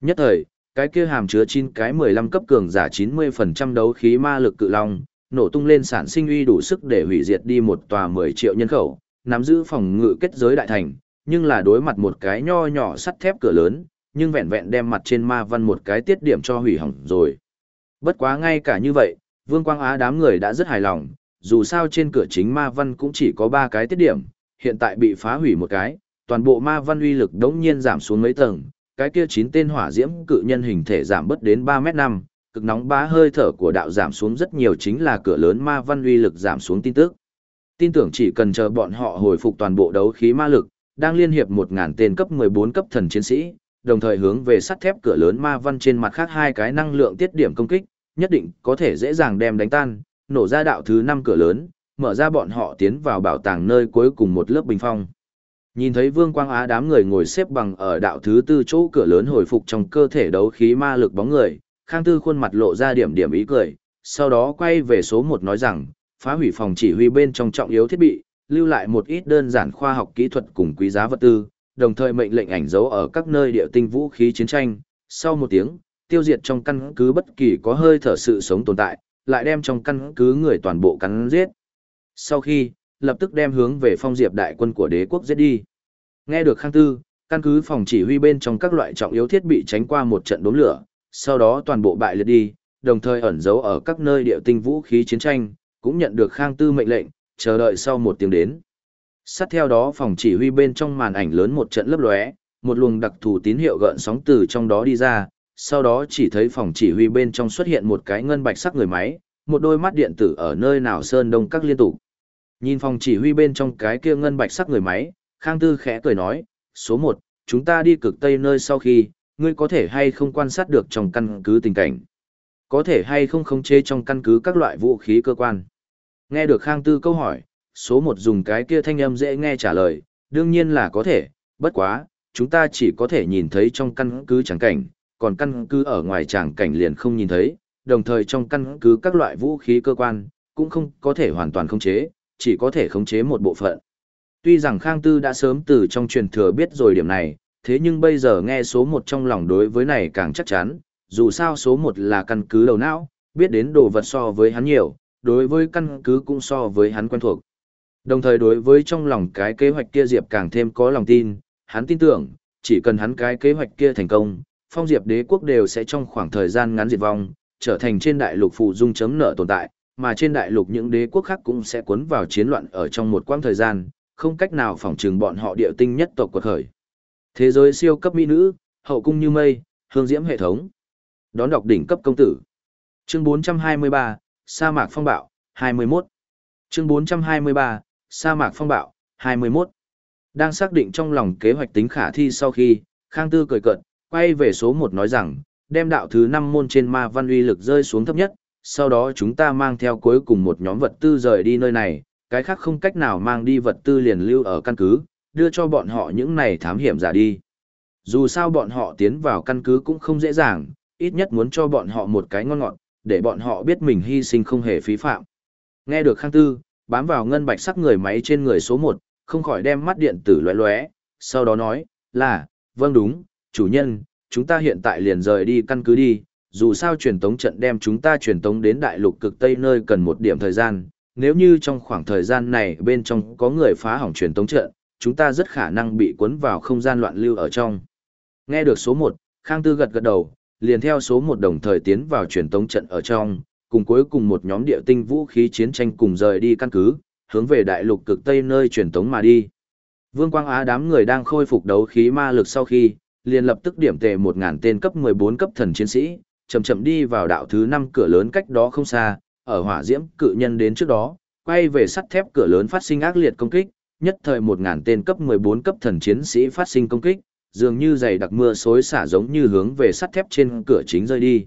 [SPEAKER 1] Nhất thời, cái kia hàm chứa chín cái 15 cấp cường giả 90% đấu khí ma lực cự long, nổ tung lên sản sinh uy đủ sức để hủy diệt đi một tòa 10 triệu nhân khẩu, nắm giữ phòng ngự kết giới đại thành, nhưng là đối mặt một cái nho nhỏ sắt thép cửa lớn, nhưng vẹn vẹn đem mặt trên ma văn một cái tiết điểm cho hủy hỏng rồi. Bất quá ngay cả như vậy, Vương Quang Á đám người đã rất hài lòng, dù sao trên cửa chính ma văn cũng chỉ có 3 cái tiết điểm, hiện tại bị phá hủy một cái, toàn bộ ma văn uy lực đống nhiên giảm xuống mấy tầng, cái kia 9 tên hỏa diễm cự nhân hình thể giảm bớt đến 3 mét 5, cực nóng bá hơi thở của đạo giảm xuống rất nhiều chính là cửa lớn ma văn uy lực giảm xuống tin tức. Tin tưởng chỉ cần chờ bọn họ hồi phục toàn bộ đấu khí ma lực, đang liên hiệp 1000 tên cấp 14 cấp thần chiến sĩ, đồng thời hướng về sắt thép cửa lớn ma văn trên mặt khác hai cái năng lượng tiết điểm công kích, nhất định có thể dễ dàng đem đánh tan, nổ ra đạo thứ năm cửa lớn, mở ra bọn họ tiến vào bảo tàng nơi cuối cùng một lớp bình phong. Nhìn thấy Vương Quang Á đám người ngồi xếp bằng ở đạo thứ tư chỗ cửa lớn hồi phục trong cơ thể đấu khí ma lực bóng người, Khang Tư khuôn mặt lộ ra điểm điểm ý cười, sau đó quay về số một nói rằng, phá hủy phòng chỉ huy bên trong trọng yếu thiết bị, lưu lại một ít đơn giản khoa học kỹ thuật cùng quý giá vật tư, đồng thời mệnh lệnh ảnh dấu ở các nơi địa tinh vũ khí chiến tranh. Sau một tiếng, tiêu diệt trong căn cứ bất kỳ có hơi thở sự sống tồn tại, lại đem trong căn cứ người toàn bộ cắn giết. Sau khi, lập tức đem hướng về phong diệp đại quân của đế quốc giết đi. Nghe được Khang Tư, căn cứ phòng chỉ huy bên trong các loại trọng yếu thiết bị tránh qua một trận đốm lửa, sau đó toàn bộ bại liệt đi, đồng thời ẩn giấu ở các nơi địa tinh vũ khí chiến tranh, cũng nhận được Khang Tư mệnh lệnh, chờ đợi sau một tiếng đến. Sát theo đó phòng chỉ huy bên trong màn ảnh lớn một trận lấp lóe, một luồng đặc thù tín hiệu gợn sóng từ trong đó đi ra, sau đó chỉ thấy phòng chỉ huy bên trong xuất hiện một cái ngân bạch sắc người máy, một đôi mắt điện tử ở nơi nào sơn đông các liên tục. Nhìn phòng chỉ huy bên trong cái kia ngân bạch sắc người máy, Khang Tư khẽ cười nói, số 1, chúng ta đi cực tây nơi sau khi, ngươi có thể hay không quan sát được trong căn cứ tình cảnh. Có thể hay không khống chế trong căn cứ các loại vũ khí cơ quan. Nghe được Khang Tư câu hỏi, số 1 dùng cái kia thanh âm dễ nghe trả lời, đương nhiên là có thể, bất quá, chúng ta chỉ có thể nhìn thấy trong căn cứ chẳng cảnh, còn căn cứ ở ngoài tràng cảnh liền không nhìn thấy, đồng thời trong căn cứ các loại vũ khí cơ quan, cũng không có thể hoàn toàn khống chế, chỉ có thể khống chế một bộ phận. Tuy rằng Khang Tư đã sớm từ trong truyền thừa biết rồi điểm này, thế nhưng bây giờ nghe số 1 trong lòng đối với này càng chắc chắn, dù sao số 1 là căn cứ đầu não, biết đến đồ vật so với hắn nhiều, đối với căn cứ cũng so với hắn quen thuộc. Đồng thời đối với trong lòng cái kế hoạch kia Diệp càng thêm có lòng tin, hắn tin tưởng, chỉ cần hắn cái kế hoạch kia thành công, phong Diệp đế quốc đều sẽ trong khoảng thời gian ngắn diệt vong, trở thành trên đại lục phụ dung chấm nợ tồn tại, mà trên đại lục những đế quốc khác cũng sẽ cuốn vào chiến loạn ở trong một quãng thời gian, không cách nào phòng trừng bọn họ địa tinh nhất tộc quật khởi. Thế giới siêu cấp mỹ nữ, hậu cung như mây, hương diễm hệ thống. đón đọc đỉnh cấp công tử. Chương 423, sa mạc phong bạo, 21. Chương 423, sa mạc phong bạo, 21. Đang xác định trong lòng kế hoạch tính khả thi sau khi, Khang Tư cười cợt, quay về số 1 nói rằng, đem đạo thứ 5 môn trên ma văn uy lực rơi xuống thấp nhất, sau đó chúng ta mang theo cuối cùng một nhóm vật tư rời đi nơi này, cái khác không cách nào mang đi vật tư liền lưu ở căn cứ, đưa cho bọn họ những này thám hiểm giả đi. Dù sao bọn họ tiến vào căn cứ cũng không dễ dàng, ít nhất muốn cho bọn họ một cái ngon ngọt, để bọn họ biết mình hy sinh không hề phí phạm. Nghe được Khang Tư, bám vào ngân bạch sắc người máy trên người số 1, không khỏi đem mắt điện tử lóe lóe, sau đó nói, là, vâng đúng, chủ nhân, chúng ta hiện tại liền rời đi căn cứ đi, dù sao truyền tống trận đem chúng ta truyền tống đến đại lục cực Tây nơi cần một điểm thời gian, nếu như trong khoảng thời gian này bên trong có người phá hỏng truyền tống trận, chúng ta rất khả năng bị cuốn vào không gian loạn lưu ở trong. Nghe được số 1, Khang Tư gật gật đầu, liền theo số 1 đồng thời tiến vào truyền tống trận ở trong, cùng cuối cùng một nhóm địa tinh vũ khí chiến tranh cùng rời đi căn cứ, hướng về đại lục cực Tây nơi truyền tống mà đi. Vương Quang Á đám người đang khôi phục đấu khí ma lực sau khi, liền lập tức điểm tề 1000 tên cấp 14 cấp thần chiến sĩ, chậm chậm đi vào đạo thứ 5 cửa lớn cách đó không xa, ở hỏa diễm cự nhân đến trước đó, quay về sắt thép cửa lớn phát sinh ác liệt công kích, nhất thời 1000 tên cấp 14 cấp thần chiến sĩ phát sinh công kích, dường như dày đặc mưa xối xả giống như hướng về sắt thép trên cửa chính rơi đi.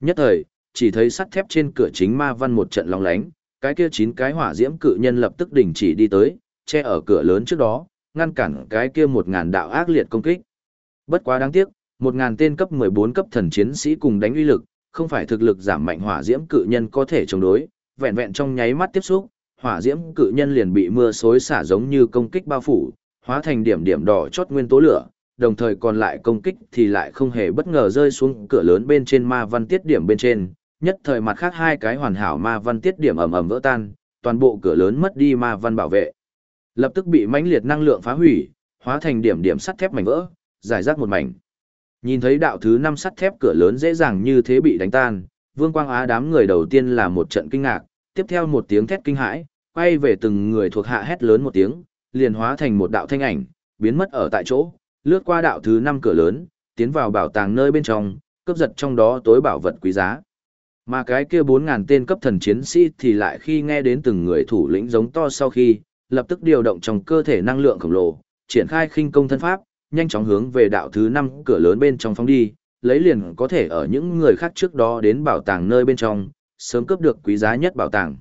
[SPEAKER 1] Nhất thời, chỉ thấy sắt thép trên cửa chính ma văn một trận long lánh, cái kia chín cái hỏa diễm cự nhân lập tức đình chỉ đi tới, che ở cửa lớn trước đó, ngăn cản cái kia 1000 đạo ác liệt công kích. Bất quá đáng tiếc, một ngàn tên cấp 14 cấp thần chiến sĩ cùng đánh uy lực, không phải thực lực giảm mạnh hỏa diễm cự nhân có thể chống đối, vẹn vẹn trong nháy mắt tiếp xúc, hỏa diễm cự nhân liền bị mưa xối xả giống như công kích bao phủ, hóa thành điểm điểm đỏ chót nguyên tố lửa, đồng thời còn lại công kích thì lại không hề bất ngờ rơi xuống cửa lớn bên trên ma văn tiết điểm bên trên, nhất thời mặt khác hai cái hoàn hảo ma văn tiết điểm ầm ầm vỡ tan, toàn bộ cửa lớn mất đi ma văn bảo vệ. Lập tức bị mãnh liệt năng lượng phá hủy, hóa thành điểm điểm sắt thép mảnh vỡ, giải rác một mảnh. Nhìn thấy đạo thứ năm sắt thép cửa lớn dễ dàng như thế bị đánh tan, Vương Quang Á đám người đầu tiên là một trận kinh ngạc, tiếp theo một tiếng thét kinh hãi, quay về từng người thuộc hạ hét lớn một tiếng, liền hóa thành một đạo thanh ảnh, biến mất ở tại chỗ, lướt qua đạo thứ năm cửa lớn, tiến vào bảo tàng nơi bên trong, cướp giật trong đó tối bảo vật quý giá. Mà cái kia 4000 tên cấp thần chiến sĩ thì lại khi nghe đến từng người thủ lĩnh giống to sau khi, lập tức điều động trong cơ thể năng lượng khổng lồ, triển khai khinh công thân pháp, nhanh chóng hướng về đạo thứ năm cửa lớn bên trong phóng đi, lấy liền có thể ở những người khác trước đó đến bảo tàng nơi bên trong, sớm cướp được quý giá nhất bảo tàng.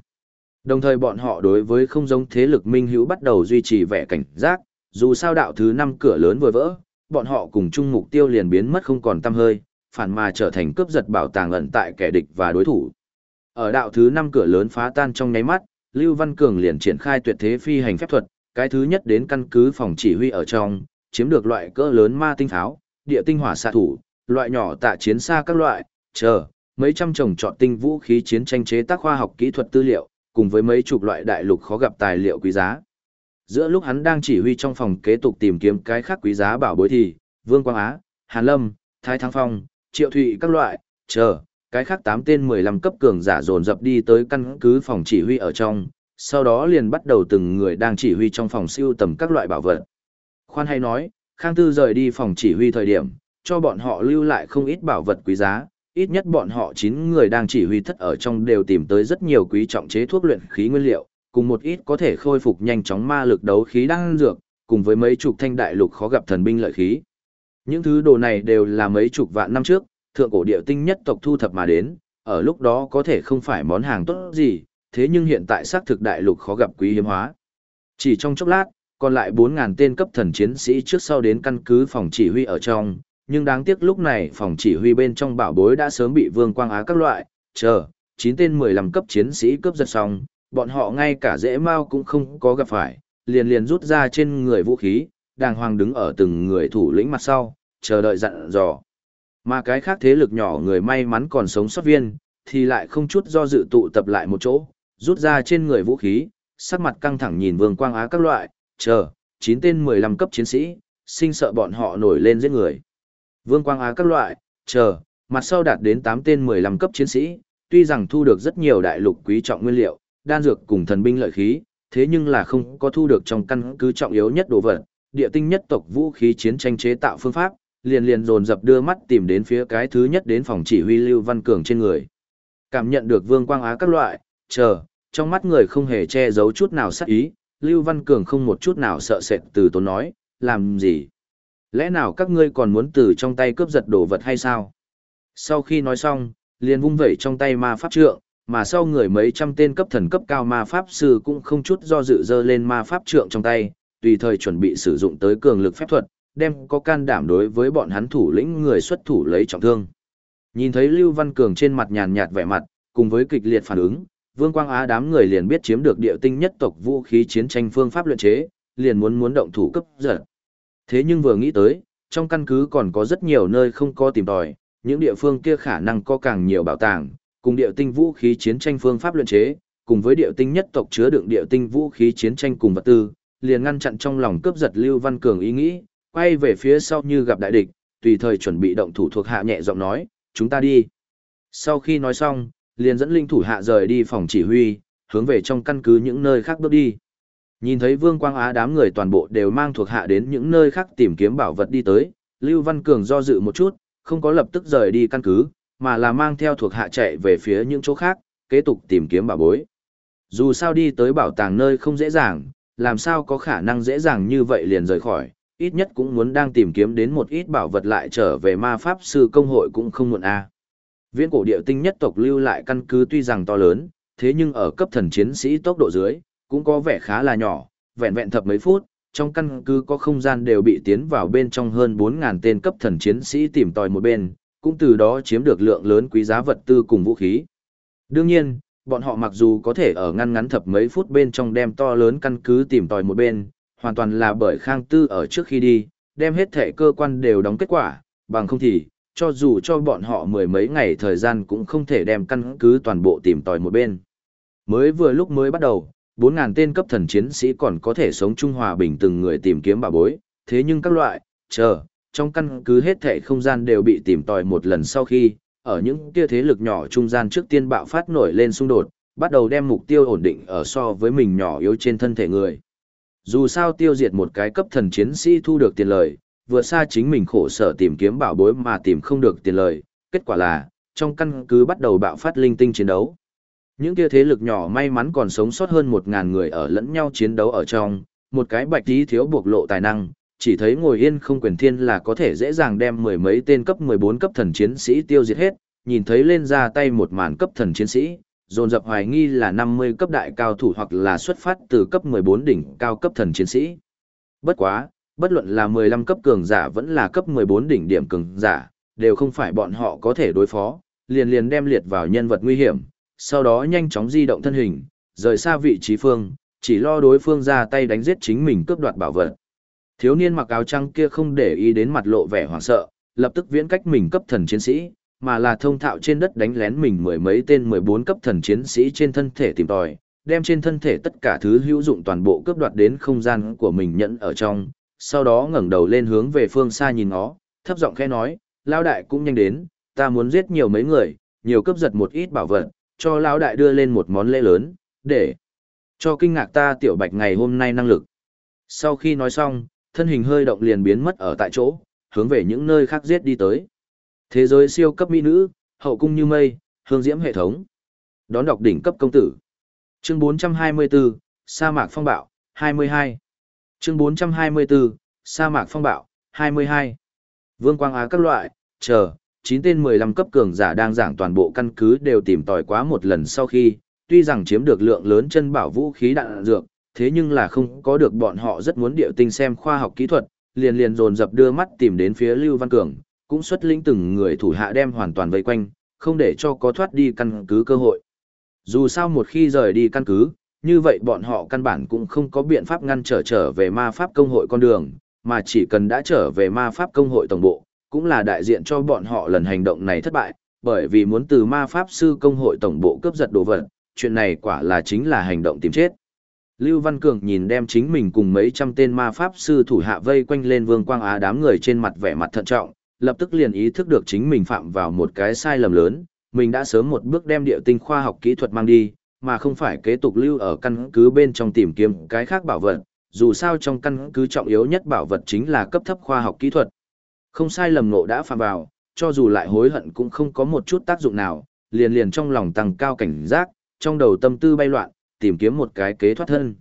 [SPEAKER 1] Đồng thời bọn họ đối với không giống thế lực minh hữu bắt đầu duy trì vẻ cảnh giác, dù sao đạo thứ năm cửa lớn vừa vỡ, bọn họ cùng chung mục tiêu liền biến mất không còn tăm hơi, phản mà trở thành cướp giật bảo tàng ẩn tại kẻ địch và đối thủ. Ở đạo thứ năm cửa lớn phá tan trong nháy mắt, Lưu Văn Cường liền triển khai tuyệt thế phi hành phép thuật, cái thứ nhất đến căn cứ phòng chỉ huy ở trong, chiếm được loại cỡ lớn ma tinh pháo, địa tinh hỏa xạ thủ, loại nhỏ tạ chiến xa các loại, chờ, mấy trăm chồng chọn tinh vũ khí chiến tranh chế tác khoa học kỹ thuật tư liệu, cùng với mấy chục loại đại lục khó gặp tài liệu quý giá. Giữa lúc hắn đang chỉ huy trong phòng kế tục tìm kiếm cái khác quý giá bảo bối thì, Vương Quang Á, Hàn Lâm, Thái Thắng Phong, Triệu Thụy các loại, chờ, cái khác 8 tên 15 cấp cường giả dồn dập đi tới căn cứ phòng chỉ huy ở trong, sau đó liền bắt đầu từng người đang chỉ huy trong phòng siêu tầm các loại bảo vật. Khoan hay nói, Khang Tư rời đi phòng chỉ huy thời điểm, cho bọn họ lưu lại không ít bảo vật quý giá, ít nhất bọn họ 9 người đang chỉ huy thất ở trong đều tìm tới rất nhiều quý trọng chế thuốc luyện khí nguyên liệu, cùng một ít có thể khôi phục nhanh chóng ma lực đấu khí đang dược, cùng với mấy chục thanh đại lục khó gặp thần binh lợi khí. Những thứ đồ này đều là mấy chục vạn năm trước, thượng cổ địa tinh nhất tộc thu thập mà đến, ở lúc đó có thể không phải món hàng tốt gì, thế nhưng hiện tại xác thực đại lục khó gặp quý hiếm hóa. Chỉ trong chốc lát, còn lại 4.000 tên cấp thần chiến sĩ trước sau đến căn cứ phòng chỉ huy ở trong, nhưng đáng tiếc lúc này phòng chỉ huy bên trong bảo bối đã sớm bị vương quang á các loại, chờ, 9 tên 15 cấp chiến sĩ cướp giật xong, bọn họ ngay cả dễ mau cũng không có gặp phải, liền liền rút ra trên người vũ khí, đàng hoàng đứng ở từng người thủ lĩnh mặt sau, chờ đợi dặn dò. Mà cái khác thế lực nhỏ người may mắn còn sống sót viên, thì lại không chút do dự tụ tập lại một chỗ, rút ra trên người vũ khí, sắc mặt căng thẳng nhìn vương quang á các loại, chờ, 9 tên 15 cấp chiến sĩ, sinh sợ bọn họ nổi lên giết người. Vương Quang Á các loại, chờ, mặt sau đạt đến 8 tên 15 cấp chiến sĩ, tuy rằng thu được rất nhiều đại lục quý trọng nguyên liệu, đan dược cùng thần binh lợi khí, thế nhưng là không có thu được trong căn cứ trọng yếu nhất đồ vật, địa tinh nhất tộc vũ khí chiến tranh chế tạo phương pháp, liền liền dồn dập đưa mắt tìm đến phía cái thứ nhất đến phòng chỉ huy Lưu Văn Cường trên người. Cảm nhận được Vương Quang Á các loại, chờ, trong mắt người không hề che giấu chút nào sắc ý, Lưu Văn Cường không một chút nào sợ sệt từ tốn nói, làm gì? Lẽ nào các ngươi còn muốn từ trong tay cướp giật đồ vật hay sao? Sau khi nói xong, liền vung vẩy trong tay ma pháp trượng, mà sau người mấy trăm tên cấp thần cấp cao ma pháp sư cũng không chút do dự dơ lên ma pháp trượng trong tay, tùy thời chuẩn bị sử dụng tới cường lực phép thuật, đem có can đảm đối với bọn hắn thủ lĩnh người xuất thủ lấy trọng thương. Nhìn thấy Lưu Văn Cường trên mặt nhàn nhạt vẻ mặt, cùng với kịch liệt phản ứng, Vương Quang Á đám người liền biết chiếm được địa tinh nhất tộc vũ khí chiến tranh phương pháp luyện chế, liền muốn muốn động thủ cấp giật. Thế nhưng vừa nghĩ tới, trong căn cứ còn có rất nhiều nơi không có tìm tòi, những địa phương kia khả năng có càng nhiều bảo tàng, cùng địa tinh vũ khí chiến tranh phương pháp luyện chế, cùng với địa tinh nhất tộc chứa đựng địa tinh vũ khí chiến tranh cùng vật tư, liền ngăn chặn trong lòng cướp giật Lưu Văn Cường ý nghĩ, quay về phía sau như gặp đại địch, tùy thời chuẩn bị động thủ thuộc hạ nhẹ giọng nói, chúng ta đi. Sau khi nói xong, liền dẫn linh thủ hạ rời đi phòng chỉ huy, hướng về trong căn cứ những nơi khác bước đi. Nhìn thấy Vương Quang Á đám người toàn bộ đều mang thuộc hạ đến những nơi khác tìm kiếm bảo vật đi tới, Lưu Văn Cường do dự một chút, không có lập tức rời đi căn cứ, mà là mang theo thuộc hạ chạy về phía những chỗ khác, kế tục tìm kiếm bảo bối. Dù sao đi tới bảo tàng nơi không dễ dàng, làm sao có khả năng dễ dàng như vậy liền rời khỏi, ít nhất cũng muốn đang tìm kiếm đến một ít bảo vật lại trở về ma pháp sư công hội cũng không muộn a. Viễn cổ địa tinh nhất tộc lưu lại căn cứ tuy rằng to lớn, thế nhưng ở cấp thần chiến sĩ tốc độ dưới, cũng có vẻ khá là nhỏ, vẹn vẹn thập mấy phút, trong căn cứ có không gian đều bị tiến vào bên trong hơn 4.000 tên cấp thần chiến sĩ tìm tòi một bên, cũng từ đó chiếm được lượng lớn quý giá vật tư cùng vũ khí. Đương nhiên, bọn họ mặc dù có thể ở ngăn ngắn thập mấy phút bên trong đem to lớn căn cứ tìm tòi một bên, hoàn toàn là bởi Khang Tư ở trước khi đi, đem hết thể cơ quan đều đóng kết quả, bằng không thì, cho dù cho bọn họ mười mấy ngày thời gian cũng không thể đem căn cứ toàn bộ tìm tòi một bên. Mới vừa lúc mới bắt đầu, 4.000 tên cấp thần chiến sĩ còn có thể sống trung hòa bình từng người tìm kiếm bà bối, thế nhưng các loại, chờ, trong căn cứ hết thể không gian đều bị tìm tòi một lần sau khi, ở những kia thế lực nhỏ trung gian trước tiên bạo phát nổi lên xung đột, bắt đầu đem mục tiêu ổn định ở so với mình nhỏ yếu trên thân thể người. Dù sao tiêu diệt một cái cấp thần chiến sĩ thu được tiền lời, vừa xa chính mình khổ sở tìm kiếm bảo bối mà tìm không được tiền lời, kết quả là, trong căn cứ bắt đầu bạo phát linh tinh chiến đấu. Những kia thế lực nhỏ may mắn còn sống sót hơn 1.000 người ở lẫn nhau chiến đấu ở trong, một cái bạch tí thiếu buộc lộ tài năng, chỉ thấy ngồi yên không quyền thiên là có thể dễ dàng đem mười mấy tên cấp 14 cấp thần chiến sĩ tiêu diệt hết, nhìn thấy lên ra tay một màn cấp thần chiến sĩ, dồn dập hoài nghi là 50 cấp đại cao thủ hoặc là xuất phát từ cấp 14 đỉnh cao cấp thần chiến sĩ. Bất quá, bất luận là 15 cấp cường giả vẫn là cấp 14 đỉnh điểm cường giả, đều không phải bọn họ có thể đối phó, liền liền đem liệt vào nhân vật nguy hiểm, sau đó nhanh chóng di động thân hình, rời xa vị trí phương, chỉ lo đối phương ra tay đánh giết chính mình cướp đoạt bảo vật. Thiếu niên mặc áo trắng kia không để ý đến mặt lộ vẻ hoảng sợ, lập tức viễn cách mình cấp thần chiến sĩ, mà là thông thạo trên đất đánh lén mình mười mấy tên 14 cấp thần chiến sĩ trên thân thể tìm tòi, đem trên thân thể tất cả thứ hữu dụng toàn bộ cướp đoạt đến không gian của mình nhận ở trong, sau đó ngẩng đầu lên hướng về phương xa nhìn nó, thấp giọng khẽ nói, lao đại cũng nhanh đến, ta muốn giết nhiều mấy người, nhiều cướp giật một ít bảo vật, cho lao đại đưa lên một món lễ lớn, để cho kinh ngạc ta tiểu bạch ngày hôm nay năng lực. Sau khi nói xong, thân hình hơi động liền biến mất ở tại chỗ, hướng về những nơi khác giết đi tới. Thế giới siêu cấp mỹ nữ, hậu cung như mây, hương diễm hệ thống. Đón đọc đỉnh cấp công tử. Chương 424, sa mạc phong bạo, 22. Chương 424, sa mạc phong bạo, 22. Vương Quang Á các loại, chờ, 9 tên 15 cấp cường giả đang giảng toàn bộ căn cứ đều tìm tòi quá một lần sau khi, tuy rằng chiếm được lượng lớn chân bảo vũ khí đạn dược, thế nhưng là không có được bọn họ rất muốn điệu tinh xem khoa học kỹ thuật, liền liền dồn dập đưa mắt tìm đến phía Lưu Văn Cường, cũng xuất lĩnh từng người thủ hạ đem hoàn toàn vây quanh, không để cho có thoát đi căn cứ cơ hội. Dù sao một khi rời đi căn cứ, như vậy bọn họ căn bản cũng không có biện pháp ngăn trở trở về ma pháp công hội con đường, mà chỉ cần đã trở về ma pháp công hội tổng bộ, cũng là đại diện cho bọn họ lần hành động này thất bại, bởi vì muốn từ ma pháp sư công hội tổng bộ cướp giật đồ vật, chuyện này quả là chính là hành động tìm chết. Lưu Văn Cường nhìn đem chính mình cùng mấy trăm tên ma pháp sư thủ hạ vây quanh lên vương quang á đám người trên mặt vẻ mặt thận trọng, lập tức liền ý thức được chính mình phạm vào một cái sai lầm lớn, mình đã sớm một bước đem địa tinh khoa học kỹ thuật mang đi, mà không phải kế tục lưu ở căn cứ bên trong tìm kiếm cái khác bảo vật, dù sao trong căn cứ trọng yếu nhất bảo vật chính là cấp thấp khoa học kỹ thuật. Không sai lầm nộ đã phạm vào, cho dù lại hối hận cũng không có một chút tác dụng nào, liền liền trong lòng tăng cao cảnh giác, trong đầu tâm tư bay loạn, tìm kiếm một cái kế thoát thân.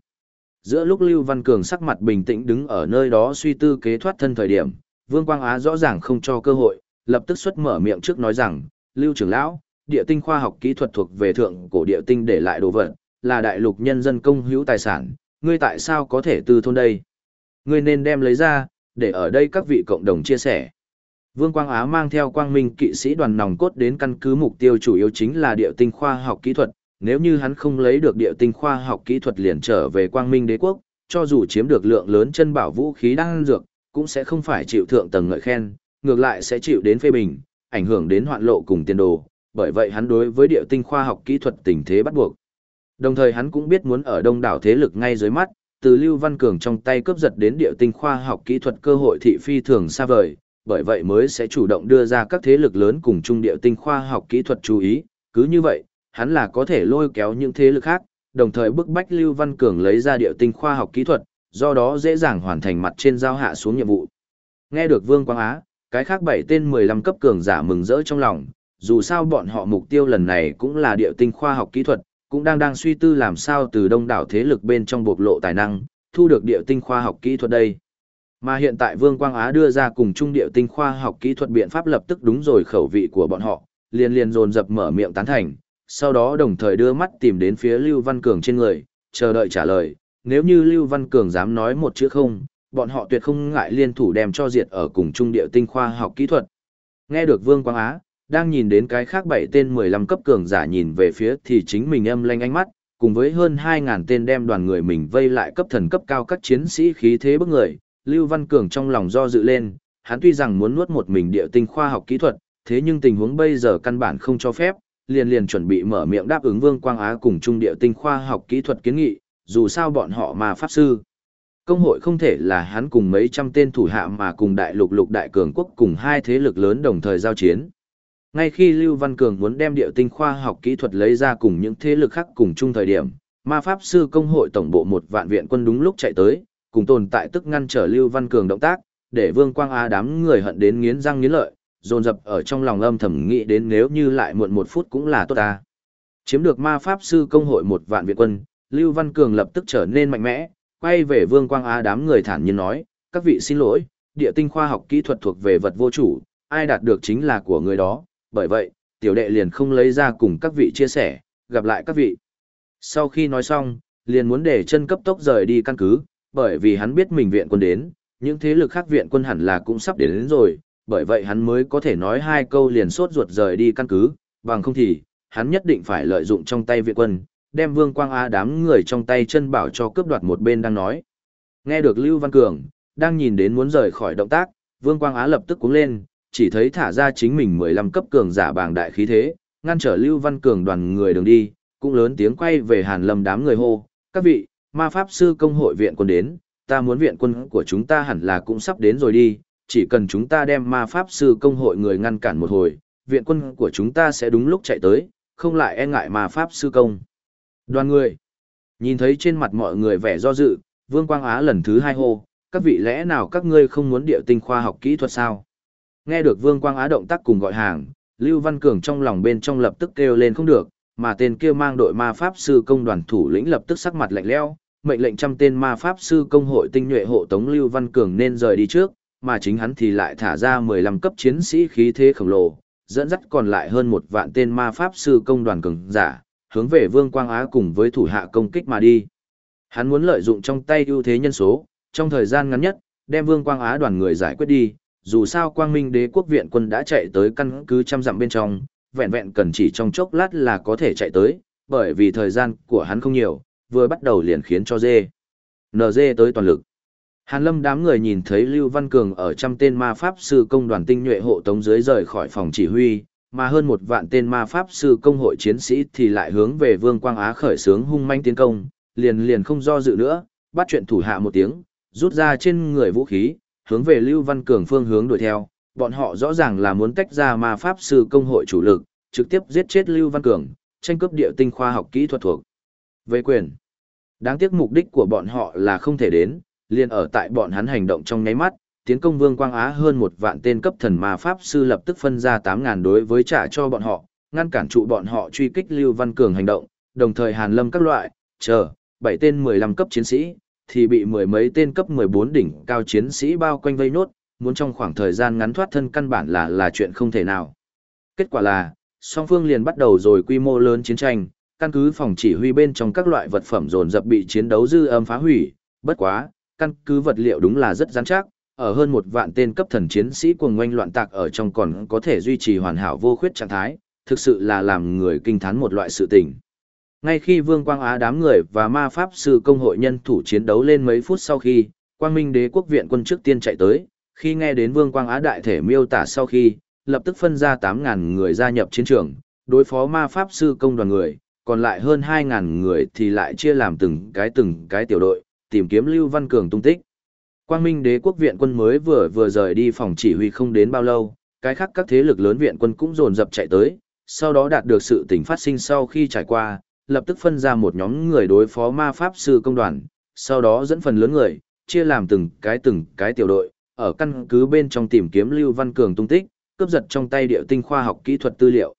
[SPEAKER 1] Giữa lúc Lưu Văn Cường sắc mặt bình tĩnh đứng ở nơi đó suy tư kế thoát thân thời điểm, Vương Quang Á rõ ràng không cho cơ hội, lập tức xuất mở miệng trước nói rằng, Lưu trưởng lão, địa tinh khoa học kỹ thuật thuộc về thượng cổ địa tinh để lại đồ vật, là đại lục nhân dân công hữu tài sản, ngươi tại sao có thể từ thôn đây? Ngươi nên đem lấy ra, để ở đây các vị cộng đồng chia sẻ. Vương Quang Á mang theo quang minh kỵ sĩ đoàn nòng cốt đến căn cứ mục tiêu chủ yếu chính là địa tinh khoa học kỹ thuật, nếu như hắn không lấy được địa tinh khoa học kỹ thuật liền trở về quang minh đế quốc, cho dù chiếm được lượng lớn chân bảo vũ khí đang dược, cũng sẽ không phải chịu thượng tầng ngợi khen, ngược lại sẽ chịu đến phê bình, ảnh hưởng đến hoạn lộ cùng tiền đồ, bởi vậy hắn đối với địa tinh khoa học kỹ thuật tình thế bắt buộc. Đồng thời hắn cũng biết muốn ở đông đảo thế lực ngay dưới mắt, từ Lưu Văn Cường trong tay cướp giật đến địa tinh khoa học kỹ thuật cơ hội thị phi thường xa vời, bởi vậy mới sẽ chủ động đưa ra các thế lực lớn cùng chung địa tinh khoa học kỹ thuật chú ý, cứ như vậy, hắn là có thể lôi kéo những thế lực khác, đồng thời bức bách Lưu Văn Cường lấy ra địa tinh khoa học kỹ thuật, do đó dễ dàng hoàn thành mặt trên giao hạ xuống nhiệm vụ. Nghe được Vương Quang Á, cái khác bảy tên 15 cấp cường giả mừng rỡ trong lòng, dù sao bọn họ mục tiêu lần này cũng là địa tinh khoa học kỹ thuật, cũng đang đang suy tư làm sao từ đông đảo thế lực bên trong bộc lộ tài năng, thu được địa tinh khoa học kỹ thuật đây. Mà hiện tại Vương Quang Á đưa ra cùng trung địa tinh khoa học kỹ thuật biện pháp lập tức đúng rồi khẩu vị của bọn họ, liền liền dồn dập mở miệng tán thành, sau đó đồng thời đưa mắt tìm đến phía Lưu Văn Cường trên người, chờ đợi trả lời, nếu như Lưu Văn Cường dám nói một chữ không, bọn họ tuyệt không ngại liên thủ đem cho diệt ở cùng trung địa tinh khoa học kỹ thuật. Nghe được Vương Quang Á, đang nhìn đến cái khác bảy tên 15 cấp cường giả nhìn về phía thì chính mình âm lanh ánh mắt, cùng với hơn 2.000 tên đem đoàn người mình vây lại cấp thần cấp cao các chiến sĩ khí thế bức người, Lưu Văn Cường trong lòng do dự lên, hắn tuy rằng muốn nuốt một mình địa tinh khoa học kỹ thuật, thế nhưng tình huống bây giờ căn bản không cho phép, liền liền chuẩn bị mở miệng đáp ứng Vương Quang Á cùng trung địa tinh khoa học kỹ thuật kiến nghị, dù sao bọn họ mà pháp sư. Công hội không thể là hắn cùng mấy trăm tên thủ hạ mà cùng đại lục lục đại cường quốc cùng hai thế lực lớn đồng thời giao chiến. Ngay khi Lưu Văn Cường muốn đem địa tinh khoa học kỹ thuật lấy ra cùng những thế lực khác cùng chung thời điểm, ma pháp sư công hội tổng bộ một vạn viện quân đúng lúc chạy tới, cùng tồn tại tức ngăn trở Lưu Văn Cường động tác, để Vương Quang Á đám người hận đến nghiến răng nghiến lợi, dồn dập ở trong lòng âm thầm nghĩ đến nếu như lại muộn một phút cũng là tốt ta. Chiếm được ma pháp sư công hội một vạn viện quân, Lưu Văn Cường lập tức trở nên mạnh mẽ, quay về Vương Quang Á đám người thản nhiên nói, các vị xin lỗi, địa tinh khoa học kỹ thuật thuộc về vật vô chủ, ai đạt được chính là của người đó, bởi vậy, tiểu đệ liền không lấy ra cùng các vị chia sẻ, gặp lại các vị. Sau khi nói xong, liền muốn để chân cấp tốc rời đi căn cứ, bởi vì hắn biết mình viện quân đến, những thế lực khác viện quân hẳn là cũng sắp đến, đến rồi, bởi vậy hắn mới có thể nói hai câu liền sốt ruột rời đi căn cứ, bằng không thì, hắn nhất định phải lợi dụng trong tay viện quân, đem Vương Quang Á đám người trong tay chân bảo cho cướp đoạt một bên đang nói. Nghe được Lưu Văn Cường, đang nhìn đến muốn rời khỏi động tác, Vương Quang Á lập tức cuống lên, chỉ thấy thả ra chính mình 15 cấp cường giả bàng đại khí thế, ngăn trở Lưu Văn Cường đoàn người đường đi, cũng lớn tiếng quay về Hàn Lâm đám người hô, các vị, ma pháp sư công hội viện quân đến, ta muốn viện quân của chúng ta hẳn là cũng sắp đến rồi đi, chỉ cần chúng ta đem ma pháp sư công hội người ngăn cản một hồi, viện quân của chúng ta sẽ đúng lúc chạy tới, không lại e ngại ma pháp sư công. Đoàn người, nhìn thấy trên mặt mọi người vẻ do dự, Vương Quang Á lần thứ hai hô, các vị lẽ nào các ngươi không muốn điệu tinh khoa học kỹ thuật sao? Nghe được Vương Quang Á động tác cùng gọi hàng, Lưu Văn Cường trong lòng bên trong lập tức kêu lên không được, mà tên kia mang đội ma pháp sư công đoàn thủ lĩnh lập tức sắc mặt lạnh lẽo, mệnh lệnh trăm tên ma pháp sư công hội tinh nhuệ hộ tống Lưu Văn Cường nên rời đi trước, mà chính hắn thì lại thả ra 15 cấp chiến sĩ khí thế khổng lồ, dẫn dắt còn lại hơn một vạn tên ma pháp sư công đoàn cường giả, hướng về Vương Quang Á cùng với thủ hạ công kích mà đi. Hắn muốn lợi dụng trong tay ưu thế nhân số, trong thời gian ngắn nhất, đem Vương Quang Á đoàn người giải quyết đi, dù sao Quang Minh Đế quốc viện quân đã chạy tới căn cứ trăm dặm bên trong, vẹn vẹn cần chỉ trong chốc lát là có thể chạy tới, bởi vì thời gian của hắn không nhiều, vừa bắt đầu liền khiến cho dê. NG tới toàn lực. Hàn Lâm đám người nhìn thấy Lưu Văn Cường ở trăm tên ma pháp sư công đoàn tinh nhuệ hộ tống dưới rời khỏi phòng chỉ huy, mà hơn một vạn tên ma pháp sư công hội chiến sĩ thì lại hướng về Vương Quang Á khởi sướng hung manh tiến công, liền liền không do dự nữa, bắt chuyện thủ hạ một tiếng, rút ra trên người vũ khí, hướng về Lưu Văn Cường phương hướng đuổi theo, bọn họ rõ ràng là muốn tách ra ma pháp sư công hội chủ lực, trực tiếp giết chết Lưu Văn Cường, tranh cướp địa tinh khoa học kỹ thuật thuộc về quyền. Đáng tiếc mục đích của bọn họ là không thể đến, liền ở tại bọn hắn hành động trong nháy mắt, tiến công Vương Quang Á hơn một vạn tên cấp thần ma pháp sư lập tức phân ra 8000 đối với trả cho bọn họ, ngăn cản trụ bọn họ truy kích Lưu Văn Cường hành động, đồng thời Hàn Lâm các loại, chờ, bảy tên 15 cấp chiến sĩ, thì bị mười mấy tên cấp 14 đỉnh cao chiến sĩ bao quanh vây nốt, muốn trong khoảng thời gian ngắn thoát thân căn bản là là chuyện không thể nào. Kết quả là, song phương liền bắt đầu rồi quy mô lớn chiến tranh, căn cứ phòng chỉ huy bên trong các loại vật phẩm dồn dập bị chiến đấu dư âm phá hủy, bất quá, căn cứ vật liệu đúng là rất rắn chắc, ở hơn một vạn tên cấp thần chiến sĩ cuồng ngoanh loạn tạc ở trong còn có thể duy trì hoàn hảo vô khuyết trạng thái, thực sự là làm người kinh thán một loại sự tình. Ngay khi Vương Quang Á đám người và ma pháp sư công hội nhân thủ chiến đấu lên mấy phút sau khi, Quang Minh Đế quốc viện quân trước tiên chạy tới, khi nghe đến Vương Quang Á đại thể miêu tả sau khi, lập tức phân ra tám ngàn người gia nhập chiến trường, đối phó ma pháp sư công đoàn người, còn lại hơn hai ngàn người thì lại chia làm từng cái từng cái tiểu đội, tìm kiếm Lưu Văn Cường tung tích. Quang Minh Đế quốc viện quân mới vừa vừa rời đi phòng chỉ huy không đến bao lâu, cái khác các thế lực lớn viện quân cũng dồn dập chạy tới, sau đó đạt được sự tình phát sinh sau khi trải qua, lập tức phân ra một nhóm người đối phó ma pháp sư công đoàn, sau đó dẫn phần lớn người, chia làm từng cái từng cái tiểu đội, ở căn cứ bên trong tìm kiếm Lưu Văn Cường tung tích, cướp giật trong tay địa tinh khoa học kỹ thuật tư liệu.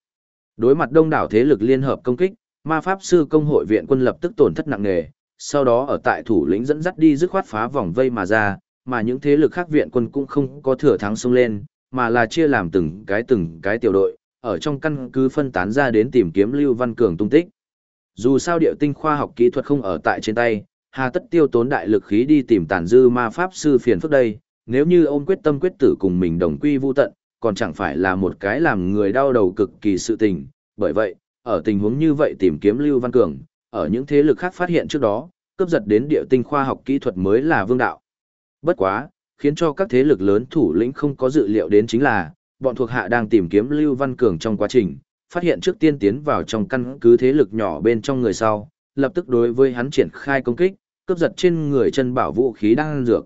[SPEAKER 1] Đối mặt đông đảo thế lực liên hợp công kích, ma pháp sư công hội viện quân lập tức tổn thất nặng nề, sau đó ở tại thủ lĩnh dẫn dắt đi dứt khoát phá vòng vây mà ra, mà những thế lực khác viện quân cũng không có thừa thắng xông lên, mà là chia làm từng cái từng cái tiểu đội, ở trong căn cứ phân tán ra đến tìm kiếm Lưu Văn Cường tung tích. Dù sao điệu tinh khoa học kỹ thuật không ở tại trên tay, hà tất tiêu tốn đại lực khí đi tìm tàn dư ma pháp sư phiền phức đây, nếu như ông quyết tâm quyết tử cùng mình đồng quy vu tận, còn chẳng phải là một cái làm người đau đầu cực kỳ sự tình, bởi vậy, ở tình huống như vậy tìm kiếm Lưu Văn Cường, ở những thế lực khác phát hiện trước đó, cướp giật đến địa tinh khoa học kỹ thuật mới là vương đạo. Bất quá, khiến cho các thế lực lớn thủ lĩnh không có dự liệu đến chính là, bọn thuộc hạ đang tìm kiếm Lưu Văn Cường trong quá trình, phát hiện trước tiên tiến vào trong căn cứ thế lực nhỏ bên trong người sau, lập tức đối với hắn triển khai công kích, cướp giật trên người chân bảo vũ khí đang ăn dược.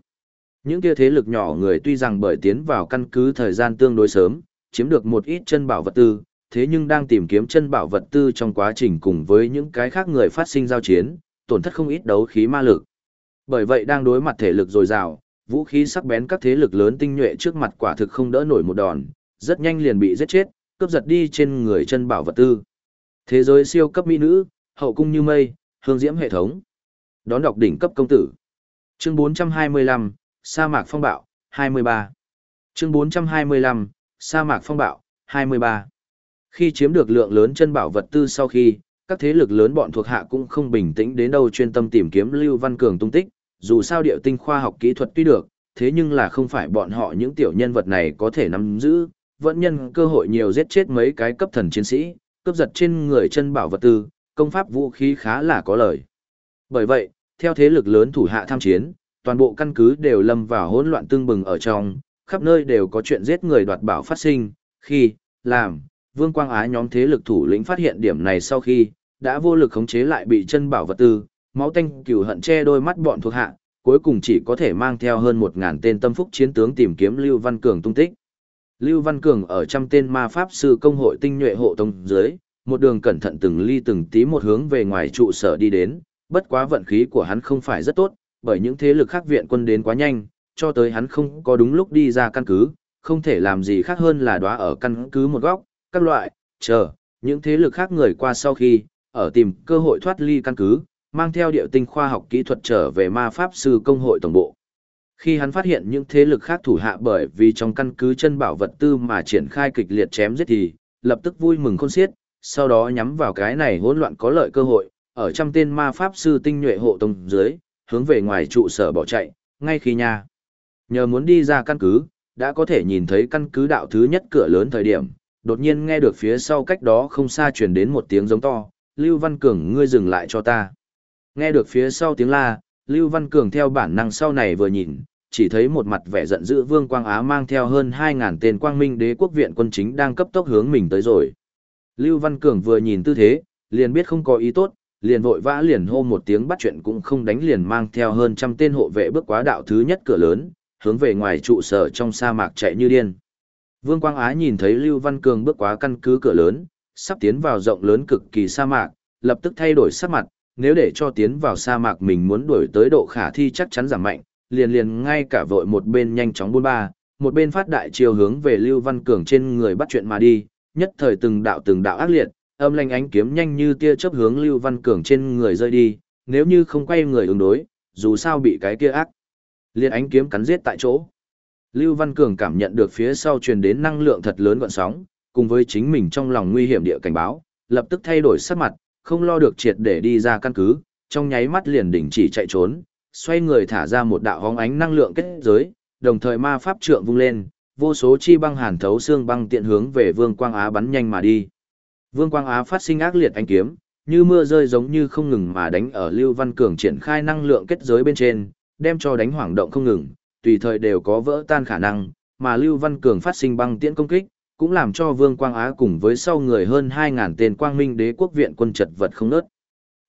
[SPEAKER 1] Những kia thế lực nhỏ người tuy rằng bởi tiến vào căn cứ thời gian tương đối sớm, chiếm được một ít chân bảo vật tư, thế nhưng đang tìm kiếm chân bảo vật tư trong quá trình cùng với những cái khác người phát sinh giao chiến, tổn thất không ít đấu khí ma lực. Bởi vậy đang đối mặt thể lực dồi dào, vũ khí sắc bén các thế lực lớn tinh nhuệ trước mặt quả thực không đỡ nổi một đòn, rất nhanh liền bị giết chết, cướp giật đi trên người chân bảo vật tư. Thế giới siêu cấp mỹ nữ, hậu cung như mây, hương diễm hệ thống. Đón đọc đỉnh cấp công tử. Chương 425, sa mạc phong bạo, 23. Chương 425, sa mạc phong bạo, 23. Khi chiếm được lượng lớn chân bảo vật tư sau khi, các thế lực lớn bọn thuộc hạ cũng không bình tĩnh đến đâu chuyên tâm tìm kiếm Lưu Văn Cường tung tích, dù sao điệu tinh khoa học kỹ thuật tuy được, thế nhưng là không phải bọn họ những tiểu nhân vật này có thể nắm giữ, vẫn nhân cơ hội nhiều giết chết mấy cái cấp thần chiến sĩ, cướp giật trên người chân bảo vật tư, công pháp vũ khí khá là có lời. Bởi vậy, theo thế lực lớn thủ hạ tham chiến, toàn bộ căn cứ đều lâm vào hỗn loạn tương bừng ở trong, khắp nơi đều có chuyện giết người đoạt bảo phát sinh, khi, làm, vương quang ái nhóm thế lực thủ lĩnh phát hiện điểm này sau khi, đã vô lực khống chế lại bị chân bảo vật tư, máu tanh cừu hận che đôi mắt bọn thuộc hạ, cuối cùng chỉ có thể mang theo hơn một ngàn tên tâm phúc chiến tướng tìm kiếm Lưu Văn Cường tung tích. Lưu Văn Cường ở trăm tên ma pháp sư công hội tinh nhuệ hộ tông dưới, một đường cẩn thận từng ly từng tí một hướng về ngoài trụ sở đi đến, bất quá vận khí của hắn không phải rất tốt, bởi những thế lực khác viện quân đến quá nhanh, cho tới hắn không có đúng lúc đi ra căn cứ, không thể làm gì khác hơn là đóa ở căn cứ một góc, các loại, chờ, những thế lực khác người qua sau khi, ở tìm cơ hội thoát ly căn cứ, mang theo điệu tinh khoa học kỹ thuật trở về ma pháp sư công hội tổng bộ. Khi hắn phát hiện những thế lực khác thủ hạ bởi vì trong căn cứ chân bảo vật tư mà triển khai kịch liệt chém giết thì, lập tức vui mừng khôn xiết, sau đó nhắm vào cái này hỗn loạn có lợi cơ hội, ở trăm tên ma pháp sư tinh nhuệ hộ tông dưới, hướng về ngoài trụ sở bỏ chạy, ngay khi nha. Nhờ muốn đi ra căn cứ, đã có thể nhìn thấy căn cứ đạo thứ nhất cửa lớn thời điểm, đột nhiên nghe được phía sau cách đó không xa truyền đến một tiếng giống to, Lưu Văn Cường ngươi dừng lại cho ta. Nghe được phía sau tiếng la, Lưu Văn Cường theo bản năng sau này vừa nhìn, chỉ thấy một mặt vẻ giận dữ Vương Quang Á mang theo hơn 2.000 tên quang minh đế quốc viện quân chính đang cấp tốc hướng mình tới rồi. Lưu Văn Cường vừa nhìn tư thế, liền biết không có ý tốt, liền vội vã liền hô một tiếng bắt chuyện cũng không đánh liền mang theo hơn trăm tên hộ vệ bước quá đạo thứ nhất cửa lớn, hướng về ngoài trụ sở trong sa mạc chạy như điên. Vương Quang Á nhìn thấy Lưu Văn Cường bước quá căn cứ cửa lớn, sắp tiến vào rộng lớn cực kỳ sa mạc, lập tức thay đổi sắc mặt, nếu để cho tiến vào sa mạc mình muốn đuổi tới độ khả thi chắc chắn giảm mạnh, liền liền ngay cả vội một bên nhanh chóng buôn ba, một bên phát đại chiều hướng về Lưu Văn Cường trên người bắt chuyện mà đi, nhất thời từng đạo từng đạo ác liệt, âm lanh ánh kiếm nhanh như tia chớp hướng Lưu Văn Cường trên người rơi đi, nếu như không quay người ứng đối, dù sao bị cái kia ác. Liệt ánh kiếm cắn giết tại chỗ. Lưu Văn Cường cảm nhận được phía sau truyền đến năng lượng thật lớn gọn sóng, cùng với chính mình trong lòng nguy hiểm địa cảnh báo, lập tức thay đổi sắc mặt, không lo được triệt để đi ra căn cứ, trong nháy mắt liền đình chỉ chạy trốn, xoay người thả ra một đạo hóng ánh năng lượng kết giới, đồng thời ma pháp trượng vung lên, vô số chi băng hàn thấu xương băng tiện hướng về Vương Quang Á bắn nhanh mà đi. Vương Quang Á phát sinh ác liệt ánh kiếm, như mưa rơi giống như không ngừng mà đánh ở Lưu Văn Cường triển khai năng lượng kết giới bên trên, đem cho đánh hoảng động không ngừng, tùy thời đều có vỡ tan khả năng, mà Lưu Văn Cường phát sinh băng tiễn công kích, cũng làm cho Vương Quang Á cùng với sau người hơn 2000 tên quang minh đế quốc viện quân chật vật không nớt.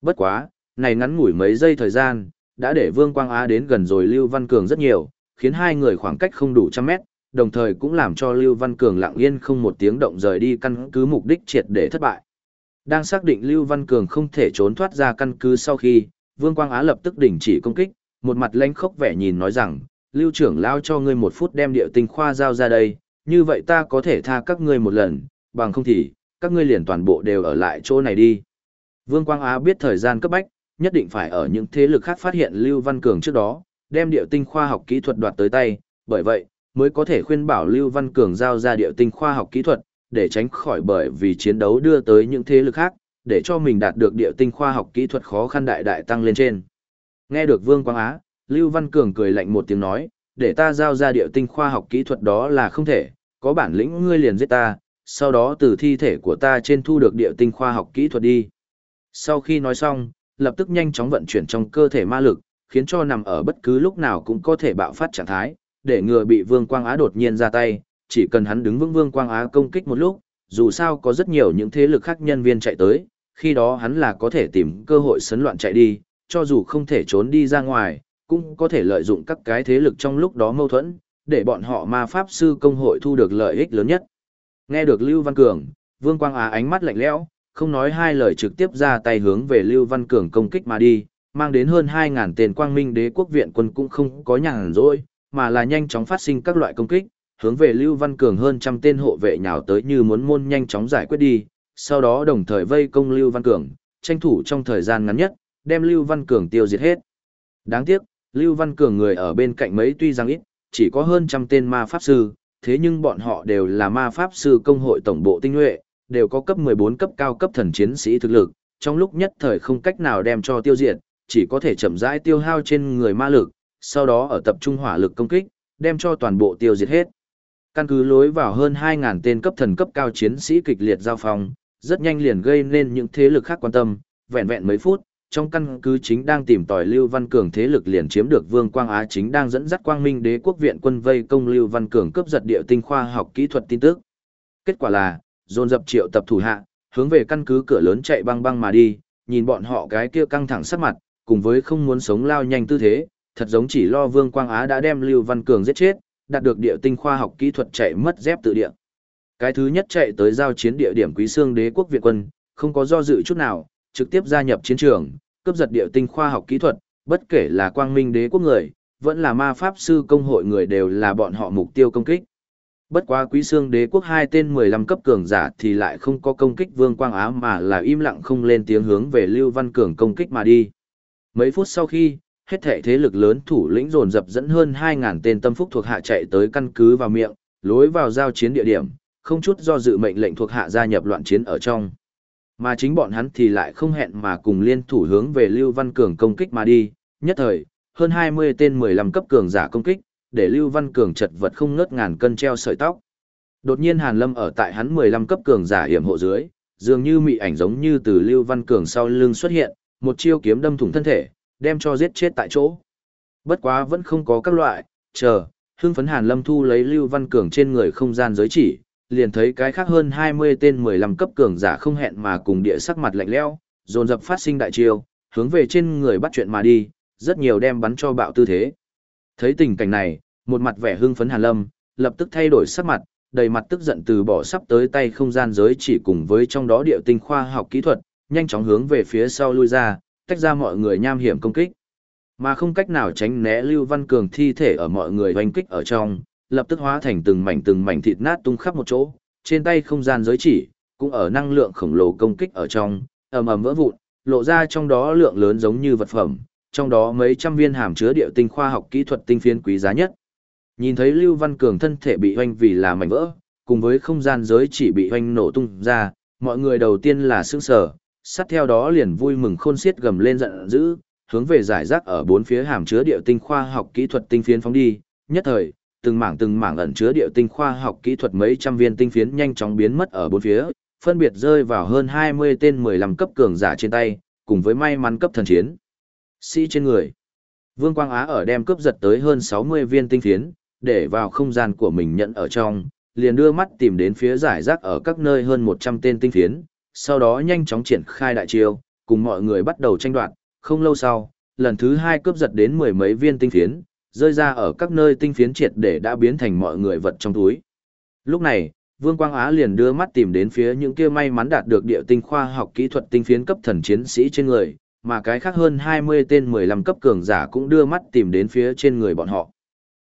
[SPEAKER 1] Bất quá, này ngắn ngủi mấy giây thời gian, đã để Vương Quang Á đến gần rồi Lưu Văn Cường rất nhiều, khiến hai người khoảng cách không đủ trăm mét, đồng thời cũng làm cho Lưu Văn Cường lặng yên không một tiếng động rời đi căn cứ mục đích triệt để thất bại. Đang xác định Lưu Văn Cường không thể trốn thoát ra căn cứ sau khi, Vương Quang Á lập tức đình chỉ công kích, một mặt lanh khốc vẻ nhìn nói rằng, Lưu trưởng lao cho ngươi một phút đem điệu tinh khoa giao ra đây, như vậy ta có thể tha các ngươi một lần, bằng không thì, các ngươi liền toàn bộ đều ở lại chỗ này đi. Vương Quang Á biết thời gian cấp bách, nhất định phải ở những thế lực khác phát hiện Lưu Văn Cường trước đó, đem điệu tinh khoa học kỹ thuật đoạt tới tay, bởi vậy, mới có thể khuyên bảo Lưu Văn Cường giao ra điệu tinh khoa học kỹ thuật, để tránh khỏi bởi vì chiến đấu đưa tới những thế lực khác, để cho mình đạt được điệu tinh khoa học kỹ thuật khó khăn đại đại tăng lên trên. Nghe được Vương Quang Á, Lưu Văn Cường cười lạnh một tiếng nói, để ta giao ra điệu tinh khoa học kỹ thuật đó là không thể, có bản lĩnh ngươi liền giết ta, sau đó từ thi thể của ta trên thu được điệu tinh khoa học kỹ thuật đi. Sau khi nói xong, lập tức nhanh chóng vận chuyển trong cơ thể ma lực, khiến cho nằm ở bất cứ lúc nào cũng có thể bạo phát trạng thái, để ngừa bị Vương Quang Á đột nhiên ra tay, chỉ cần hắn đứng vững Vương Quang Á công kích một lúc, dù sao có rất nhiều những thế lực khác nhân viên chạy tới, khi đó hắn là có thể tìm cơ hội sấn loạn chạy đi, cho dù không thể trốn đi ra ngoài, cũng có thể lợi dụng các cái thế lực trong lúc đó mâu thuẫn, để bọn họ ma pháp sư công hội thu được lợi ích lớn nhất. Nghe được Lưu Văn Cường, Vương Quang Á ánh mắt lạnh lẽo, không nói hai lời trực tiếp ra tay hướng về Lưu Văn Cường công kích mà đi, mang đến hơn 2.000 tên quang minh đế quốc viện quân cũng không có nhàn rỗi, mà là nhanh chóng phát sinh các loại công kích, hướng về Lưu Văn Cường hơn trăm tên hộ vệ nhào tới như muốn môn nhanh chóng giải quyết đi, sau đó đồng thời vây công Lưu Văn Cường, tranh thủ trong thời gian ngắn nhất, đem Lưu Văn Cường tiêu diệt hết. Đáng tiếc, Lưu Văn Cường người ở bên cạnh mấy tuy rằng ít, chỉ có hơn trăm tên ma pháp sư, thế nhưng bọn họ đều là ma pháp sư công hội tổng bộ tinh nhuệ, đều có cấp 14 cấp cao cấp thần chiến sĩ thực lực, trong lúc nhất thời không cách nào đem cho tiêu diệt, chỉ có thể chậm rãi tiêu hao trên người ma lực, sau đó ở tập trung hỏa lực công kích, đem cho toàn bộ tiêu diệt hết. Căn cứ lối vào hơn 2.000 tên cấp thần cấp cao chiến sĩ kịch liệt giao phong, rất nhanh liền gây nên những thế lực khác quan tâm, vẹn vẹn mấy phút, trong căn cứ chính đang tìm tòi Lưu Văn Cường thế lực liền chiếm được Vương Quang Á chính đang dẫn dắt Quang Minh Đế quốc viện quân vây công Lưu Văn Cường cướp giật địa tinh khoa học kỹ thuật tin tức. Kết quả là, dồn dập triệu tập thủ hạ, hướng về căn cứ cửa lớn chạy băng băng mà đi, nhìn bọn họ cái kia căng thẳng sắc mặt, cùng với không muốn sống lao nhanh tư thế, thật giống chỉ lo Vương Quang Á đã đem Lưu Văn Cường giết chết, đạt được địa tinh khoa học kỹ thuật chạy mất dép tự địa. Cái thứ nhất chạy tới giao chiến địa điểm Quý Xương Đế quốc Việt quân, không có do dự chút nào, trực tiếp gia nhập chiến trường, cướp giật địa tinh khoa học kỹ thuật, bất kể là Quang Minh Đế quốc người, vẫn là ma pháp sư công hội người đều là bọn họ mục tiêu công kích. Bất quá Quý Xương Đế quốc hai tên 15 cấp cường giả thì lại không có công kích Vương Quang Á mà là im lặng không lên tiếng hướng về Lưu Văn Cường công kích mà đi. Mấy phút sau khi, hết thảy thế lực lớn thủ lĩnh dồn dập dẫn hơn 2.000 tên tâm phúc thuộc hạ chạy tới căn cứ vào miệng, lối vào giao chiến địa điểm, không chút do dự mệnh lệnh thuộc hạ gia nhập loạn chiến ở trong. Mà chính bọn hắn thì lại không hẹn mà cùng liên thủ hướng về Lưu Văn Cường công kích mà đi, nhất thời, hơn 20 tên 15 cấp cường giả công kích, để Lưu Văn Cường chật vật không ngớt ngàn cân treo sợi tóc. Đột nhiên Hàn Lâm ở tại hắn 15 cấp cường giả hiểm hộ dưới, dường như mị ảnh giống như từ Lưu Văn Cường sau lưng xuất hiện, một chiêu kiếm đâm thủng thân thể, đem cho giết chết tại chỗ. Bất quá vẫn không có các loại, chờ, hưng phấn Hàn Lâm thu lấy Lưu Văn Cường trên người không gian giới chỉ, liền thấy cái khác hơn 20 tên 15 cấp cường giả không hẹn mà cùng địa sắc mặt lạnh lẽo, dồn dập phát sinh đại chiêu, hướng về trên người bắt chuyện mà đi, rất nhiều đem bắn cho bạo tư thế. Thấy tình cảnh này, một mặt vẻ hưng phấn Hàn Lâm, lập tức thay đổi sắc mặt, đầy mặt tức giận từ bỏ sắp tới tay không gian giới chỉ cùng với trong đó địa tinh khoa học kỹ thuật, nhanh chóng hướng về phía sau lui ra, tách ra mọi người nham hiểm công kích. Mà không cách nào tránh né Lưu Văn Cường thi thể ở mọi người hoành kích ở trong, lập tức hóa thành từng mảnh từng mảnh thịt nát tung khắp một chỗ, trên tay không gian giới chỉ, cũng ở năng lượng khổng lồ công kích ở trong, ầm ầm vỡ vụn, lộ ra trong đó lượng lớn giống như vật phẩm, trong đó mấy trăm viên hàm chứa địa tinh khoa học kỹ thuật tinh phiến quý giá nhất. Nhìn thấy Lưu Văn Cường thân thể bị hoanh vì là mảnh vỡ, cùng với không gian giới chỉ bị hoanh nổ tung ra, mọi người đầu tiên là sững sờ, sát theo đó liền vui mừng khôn xiết gầm lên giận dữ, hướng về giải rác ở bốn phía hàm chứa địa tinh khoa học kỹ thuật tinh phiến phóng đi, nhất thời, từng mảng từng mảng ẩn chứa địa tinh khoa học kỹ thuật mấy trăm viên tinh phiến nhanh chóng biến mất ở bốn phía, phân biệt rơi vào hơn 20 tên 15 cấp cường giả trên tay, cùng với may mắn cấp thần chiến. Sĩ trên người. Vương Quang Á ở đem cướp giật tới hơn 60 viên tinh phiến, để vào không gian của mình nhận ở trong, liền đưa mắt tìm đến phía giải rác ở các nơi hơn 100 tên tinh phiến, sau đó nhanh chóng triển khai đại chiêu, cùng mọi người bắt đầu tranh đoạt, không lâu sau, lần thứ hai cướp giật đến mười mấy viên tinh phiến, rơi ra ở các nơi tinh phiến triệt để đã biến thành mọi người vật trong túi. Lúc này, Vương Quang Á liền đưa mắt tìm đến phía những kia may mắn đạt được địa tinh khoa học kỹ thuật tinh phiến cấp thần chiến sĩ trên người, mà cái khác hơn 20 tên 15 cấp cường giả cũng đưa mắt tìm đến phía trên người bọn họ.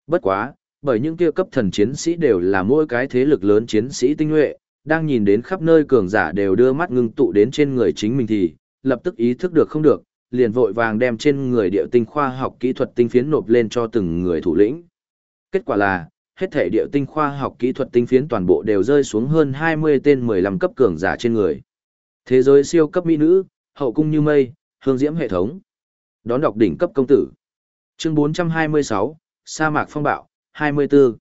[SPEAKER 1] Bất quá, bởi những kia cấp thần chiến sĩ đều là mỗi cái thế lực lớn chiến sĩ tinh nhuệ, đang nhìn đến khắp nơi cường giả đều đưa mắt ngưng tụ đến trên người chính mình thì, lập tức ý thức được không được, liền vội vàng đem trên người địa tinh khoa học kỹ thuật tinh phiến nộp lên cho từng người thủ lĩnh. Kết quả là, hết thể địa tinh khoa học kỹ thuật tinh phiến toàn bộ đều rơi xuống hơn 20 tên 15 cấp cường giả trên người. Thế giới siêu cấp mỹ nữ, hậu cung như mây, hương diễm hệ thống. Đón đọc đỉnh cấp công tử. Chương 426, sa mạc phong bạo, 24.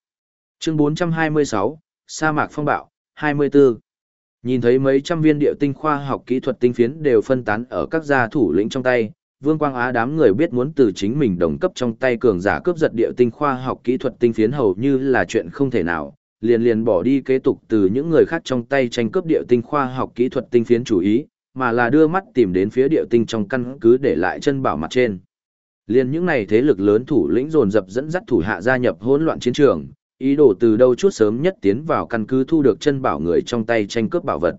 [SPEAKER 1] Chương 426, sa mạc phong bạo, 24. Nhìn thấy mấy trăm viên địa tinh khoa học kỹ thuật tinh phiến đều phân tán ở các gia thủ lĩnh trong tay, Vương Quang Á đám người biết muốn từ chính mình đồng cấp trong tay cường giả cướp giật địa tinh khoa học kỹ thuật tinh phiến hầu như là chuyện không thể nào, liền liền bỏ đi kế tục từ những người khác trong tay tranh cướp địa tinh khoa học kỹ thuật tinh phiến chủ ý, mà là đưa mắt tìm đến phía địa tinh trong căn cứ để lại chân bảo mặt trên. Liên những này thế lực lớn thủ lĩnh dồn dập dẫn dắt thủ hạ gia nhập hỗn loạn chiến trường, ý đồ từ đâu chút sớm nhất tiến vào căn cứ thu được chân bảo người trong tay tranh cướp bảo vật.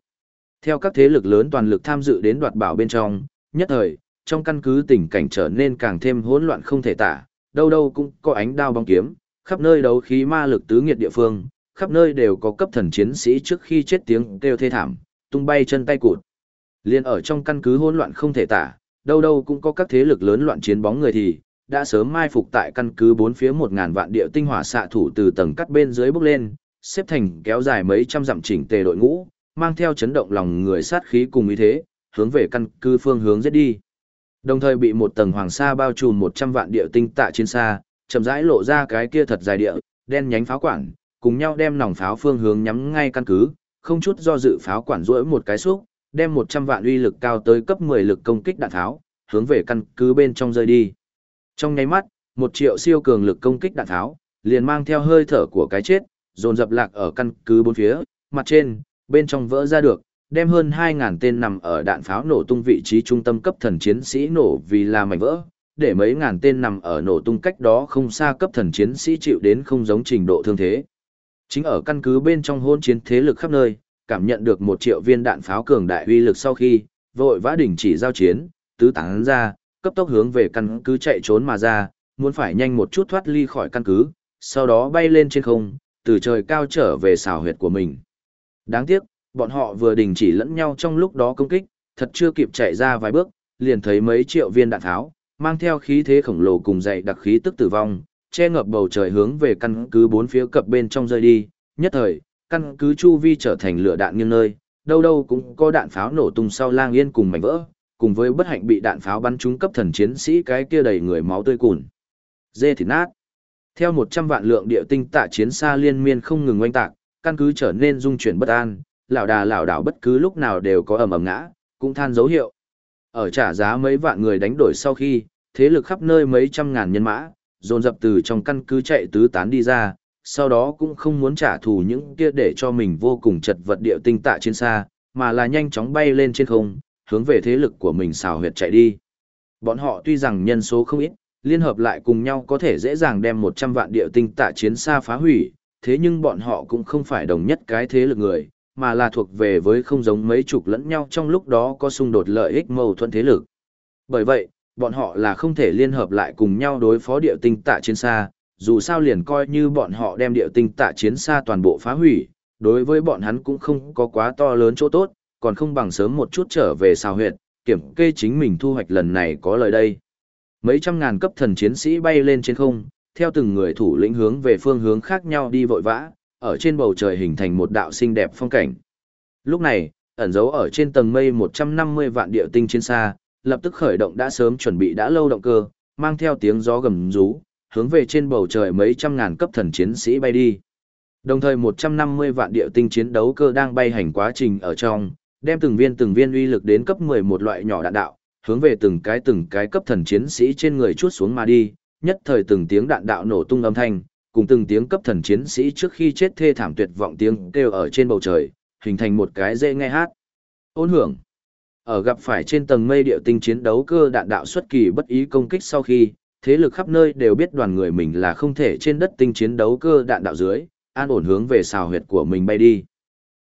[SPEAKER 1] Theo các thế lực lớn toàn lực tham dự đến đoạt bảo bên trong, nhất thời, trong căn cứ tình cảnh trở nên càng thêm hỗn loạn không thể tả, đâu đâu cũng có ánh đao bóng kiếm, khắp nơi đấu khí ma lực tứ nghiệt địa phương, khắp nơi đều có cấp thần chiến sĩ trước khi chết tiếng kêu thê thảm, tung bay chân tay cụt. Liên ở trong căn cứ hỗn loạn không thể tả, đâu đâu cũng có các thế lực lớn loạn chiến bóng người thì, đã sớm mai phục tại căn cứ bốn phía một ngàn vạn địa tinh hỏa xạ thủ từ tầng cắt bên dưới bước lên, xếp thành kéo dài mấy trăm dặm chỉnh tề đội ngũ, mang theo chấn động lòng người sát khí cùng ý thế, hướng về căn cứ phương hướng giết đi. Đồng thời bị một tầng hoàng sa bao trùm một trăm vạn địa tinh tạ trên xa, chậm rãi lộ ra cái kia thật dài địa, đen nhánh pháo quản, cùng nhau đem nòng pháo phương hướng nhắm ngay căn cứ, không chút do dự pháo quản rỗi một cái xúc, đem một trăm vạn uy lực cao tới cấp mười lực công kích đạn tháo, hướng về căn cứ bên trong rơi đi. Trong nháy mắt, một triệu siêu cường lực công kích đạn tháo, liền mang theo hơi thở của cái chết, dồn dập lạc ở căn cứ bốn phía, mặt trên, bên trong vỡ ra được, đem hơn 2.000 tên nằm ở đạn pháo nổ tung vị trí trung tâm cấp thần chiến sĩ nổ vì là mảnh vỡ, để mấy ngàn tên nằm ở nổ tung cách đó không xa cấp thần chiến sĩ chịu đến không giống trình độ thương thế. Chính ở căn cứ bên trong hôn chiến thế lực khắp nơi, cảm nhận được một triệu viên đạn pháo cường đại uy lực sau khi, vội vã đình chỉ giao chiến, tứ tán ra, cấp tốc hướng về căn cứ chạy trốn mà ra, muốn phải nhanh một chút thoát ly khỏi căn cứ, sau đó bay lên trên không, từ trời cao trở về xào huyệt của mình. Đáng tiếc, bọn họ vừa đình chỉ lẫn nhau trong lúc đó công kích, thật chưa kịp chạy ra vài bước, liền thấy mấy triệu viên đạn tháo, mang theo khí thế khổng lồ cùng dày đặc khí tức tử vong, che ngập bầu trời hướng về căn cứ bốn phía cập bên trong rơi đi, nhất thời, căn cứ chu vi trở thành lửa đạn nghiêng nơi, đâu đâu cũng có đạn pháo nổ tung sau lang yên cùng mảnh vỡ, cùng với bất hạnh bị đạn pháo bắn trúng cấp thần chiến sĩ cái kia đầy người máu tươi cùn. Dê thịt nát. Theo 100 vạn lượng địa tinh tạ chiến xa liên miên không ngừng oanh tạc, căn cứ trở nên dung chuyển bất an, lão đà lão đảo bất cứ lúc nào đều có ầm ầm ngã, cũng than dấu hiệu. Ở trả giá mấy vạn người đánh đổi sau khi, thế lực khắp nơi mấy trăm ngàn nhân mã, dồn dập từ trong căn cứ chạy tứ tán đi ra, sau đó cũng không muốn trả thù những kia để cho mình vô cùng chật vật địa tinh tạ trên xa, mà là nhanh chóng bay lên trên không, hướng về thế lực của mình xào huyệt chạy đi. Bọn họ tuy rằng nhân số không ít, liên hợp lại cùng nhau có thể dễ dàng đem 100 vạn địa tinh tạ chiến xa phá hủy, thế nhưng bọn họ cũng không phải đồng nhất cái thế lực người, mà là thuộc về với không giống mấy chục lẫn nhau trong lúc đó có xung đột lợi ích mâu thuẫn thế lực. Bởi vậy, bọn họ là không thể liên hợp lại cùng nhau đối phó địa tinh tạ chiến xa, dù sao liền coi như bọn họ đem địa tinh tạ chiến xa toàn bộ phá hủy, đối với bọn hắn cũng không có quá to lớn chỗ tốt, còn không bằng sớm một chút trở về sao huyệt, kiểm kê chính mình thu hoạch lần này có lời đây. Mấy trăm ngàn cấp thần chiến sĩ bay lên trên không, theo từng người thủ lĩnh hướng về phương hướng khác nhau đi vội vã, ở trên bầu trời hình thành một đạo xinh đẹp phong cảnh. Lúc này, ẩn dấu ở trên tầng mây 150 vạn địa tinh chiến xa, lập tức khởi động đã sớm chuẩn bị đã lâu động cơ, mang theo tiếng gió gầm rú, hướng về trên bầu trời mấy trăm ngàn cấp thần chiến sĩ bay đi. Đồng thời 150 vạn địa tinh chiến đấu cơ đang bay hành quá trình ở trong, đem từng viên từng viên uy lực đến cấp 11 loại nhỏ đạn đạo, hướng về từng cái từng cái cấp thần chiến sĩ trên người chuốt xuống mà đi, nhất thời từng tiếng đạn đạo nổ tung âm thanh, cùng từng tiếng cấp thần chiến sĩ trước khi chết thê thảm tuyệt vọng tiếng kêu ở trên bầu trời, hình thành một cái dễ nghe hát. Ôn hưởng. Ở gặp phải trên tầng mây địa tinh chiến đấu cơ đạn đạo xuất kỳ bất ý công kích sau khi, thế lực khắp nơi đều biết đoàn người mình là không thể trên đất tinh chiến đấu cơ đạn đạo dưới, an ổn hướng về xào huyệt của mình bay đi.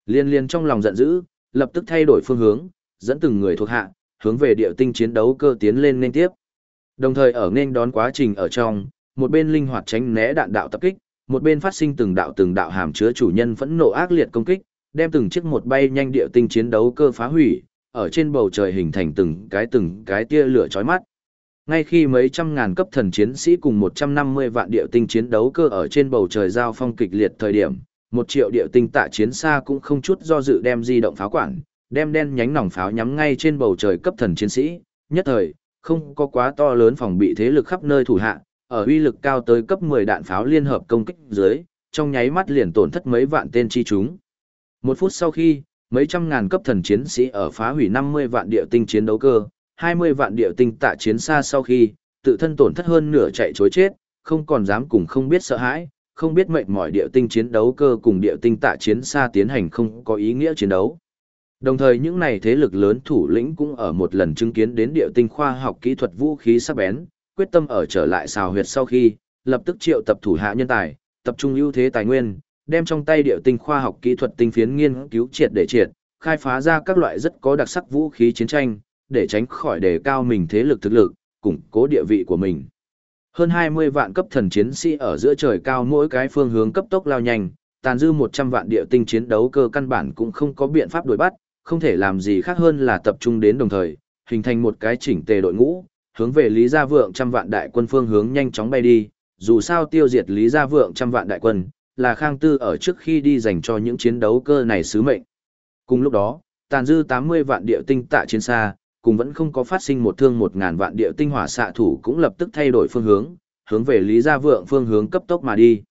[SPEAKER 1] Liên liên trong lòng giận dữ, lập tức thay đổi phương hướng, dẫn từng người thuộc hạ, hướng về địa tinh chiến đấu cơ tiến lên nên tiếp. Đồng thời ở nên đón quá trình ở trong, một bên linh hoạt tránh né đạn đạo tập kích, một bên phát sinh từng đạo từng đạo hàm chứa chủ nhân phẫn nộ ác liệt công kích, đem từng chiếc một bay nhanh địa tinh chiến đấu cơ phá hủy, ở trên bầu trời hình thành từng cái từng cái tia lửa chói mắt. Ngay khi mấy trăm ngàn cấp thần chiến sĩ cùng 150 vạn địa tinh chiến đấu cơ ở trên bầu trời giao phong kịch liệt thời điểm, một triệu địa tinh tạ chiến xa cũng không chút do dự đem di động pháo quản, đem đen nhánh nòng pháo nhắm ngay trên bầu trời cấp thần chiến sĩ, nhất thời, không có quá to lớn phòng bị thế lực khắp nơi thủ hạ, ở uy lực cao tới cấp 10 đạn pháo liên hợp công kích dưới, trong nháy mắt liền tổn thất mấy vạn tên chi chúng. Một phút sau khi, mấy trăm ngàn cấp thần chiến sĩ ở phá hủy 50 vạn địa tinh chiến đấu cơ, 20 vạn địa tinh tạ chiến xa sau khi, tự thân tổn thất hơn nửa chạy chối chết, không còn dám cùng không biết sợ hãi, không biết mệnh mỏi địa tinh chiến đấu cơ cùng địa tinh tạ chiến xa tiến hành không có ý nghĩa chiến đấu. Đồng thời những này thế lực lớn thủ lĩnh cũng ở một lần chứng kiến đến địa tinh khoa học kỹ thuật vũ khí sắc bén, quyết tâm ở trở lại xào huyệt sau khi, lập tức triệu tập thủ hạ nhân tài, tập trung ưu thế tài nguyên, đem trong tay địa tinh khoa học kỹ thuật tinh phiến nghiên cứu triệt để triệt, khai phá ra các loại rất có đặc sắc vũ khí chiến tranh, để tránh khỏi đề cao mình thế lực thực lực, củng cố địa vị của mình. Hơn 20 vạn cấp thần chiến sĩ ở giữa trời cao mỗi cái phương hướng cấp tốc lao nhanh, tàn dư 100 vạn địa tinh chiến đấu cơ căn bản cũng không có biện pháp đuổi bắt, không thể làm gì khác hơn là tập trung đến đồng thời, hình thành một cái chỉnh tề đội ngũ, hướng về Lý Gia Vượng trăm vạn đại quân phương hướng nhanh chóng bay đi, dù sao tiêu diệt Lý Gia Vượng trăm vạn đại quân, là Khang Tư ở trước khi đi dành cho những chiến đấu cơ này sứ mệnh. Cùng lúc đó, tàn dư 80 vạn địa tinh tạ chiến xa, cùng vẫn không có phát sinh một thương một ngàn vạn địa tinh hỏa xạ thủ cũng lập tức thay đổi phương hướng, hướng về Lý Gia Vượng phương hướng cấp tốc mà đi.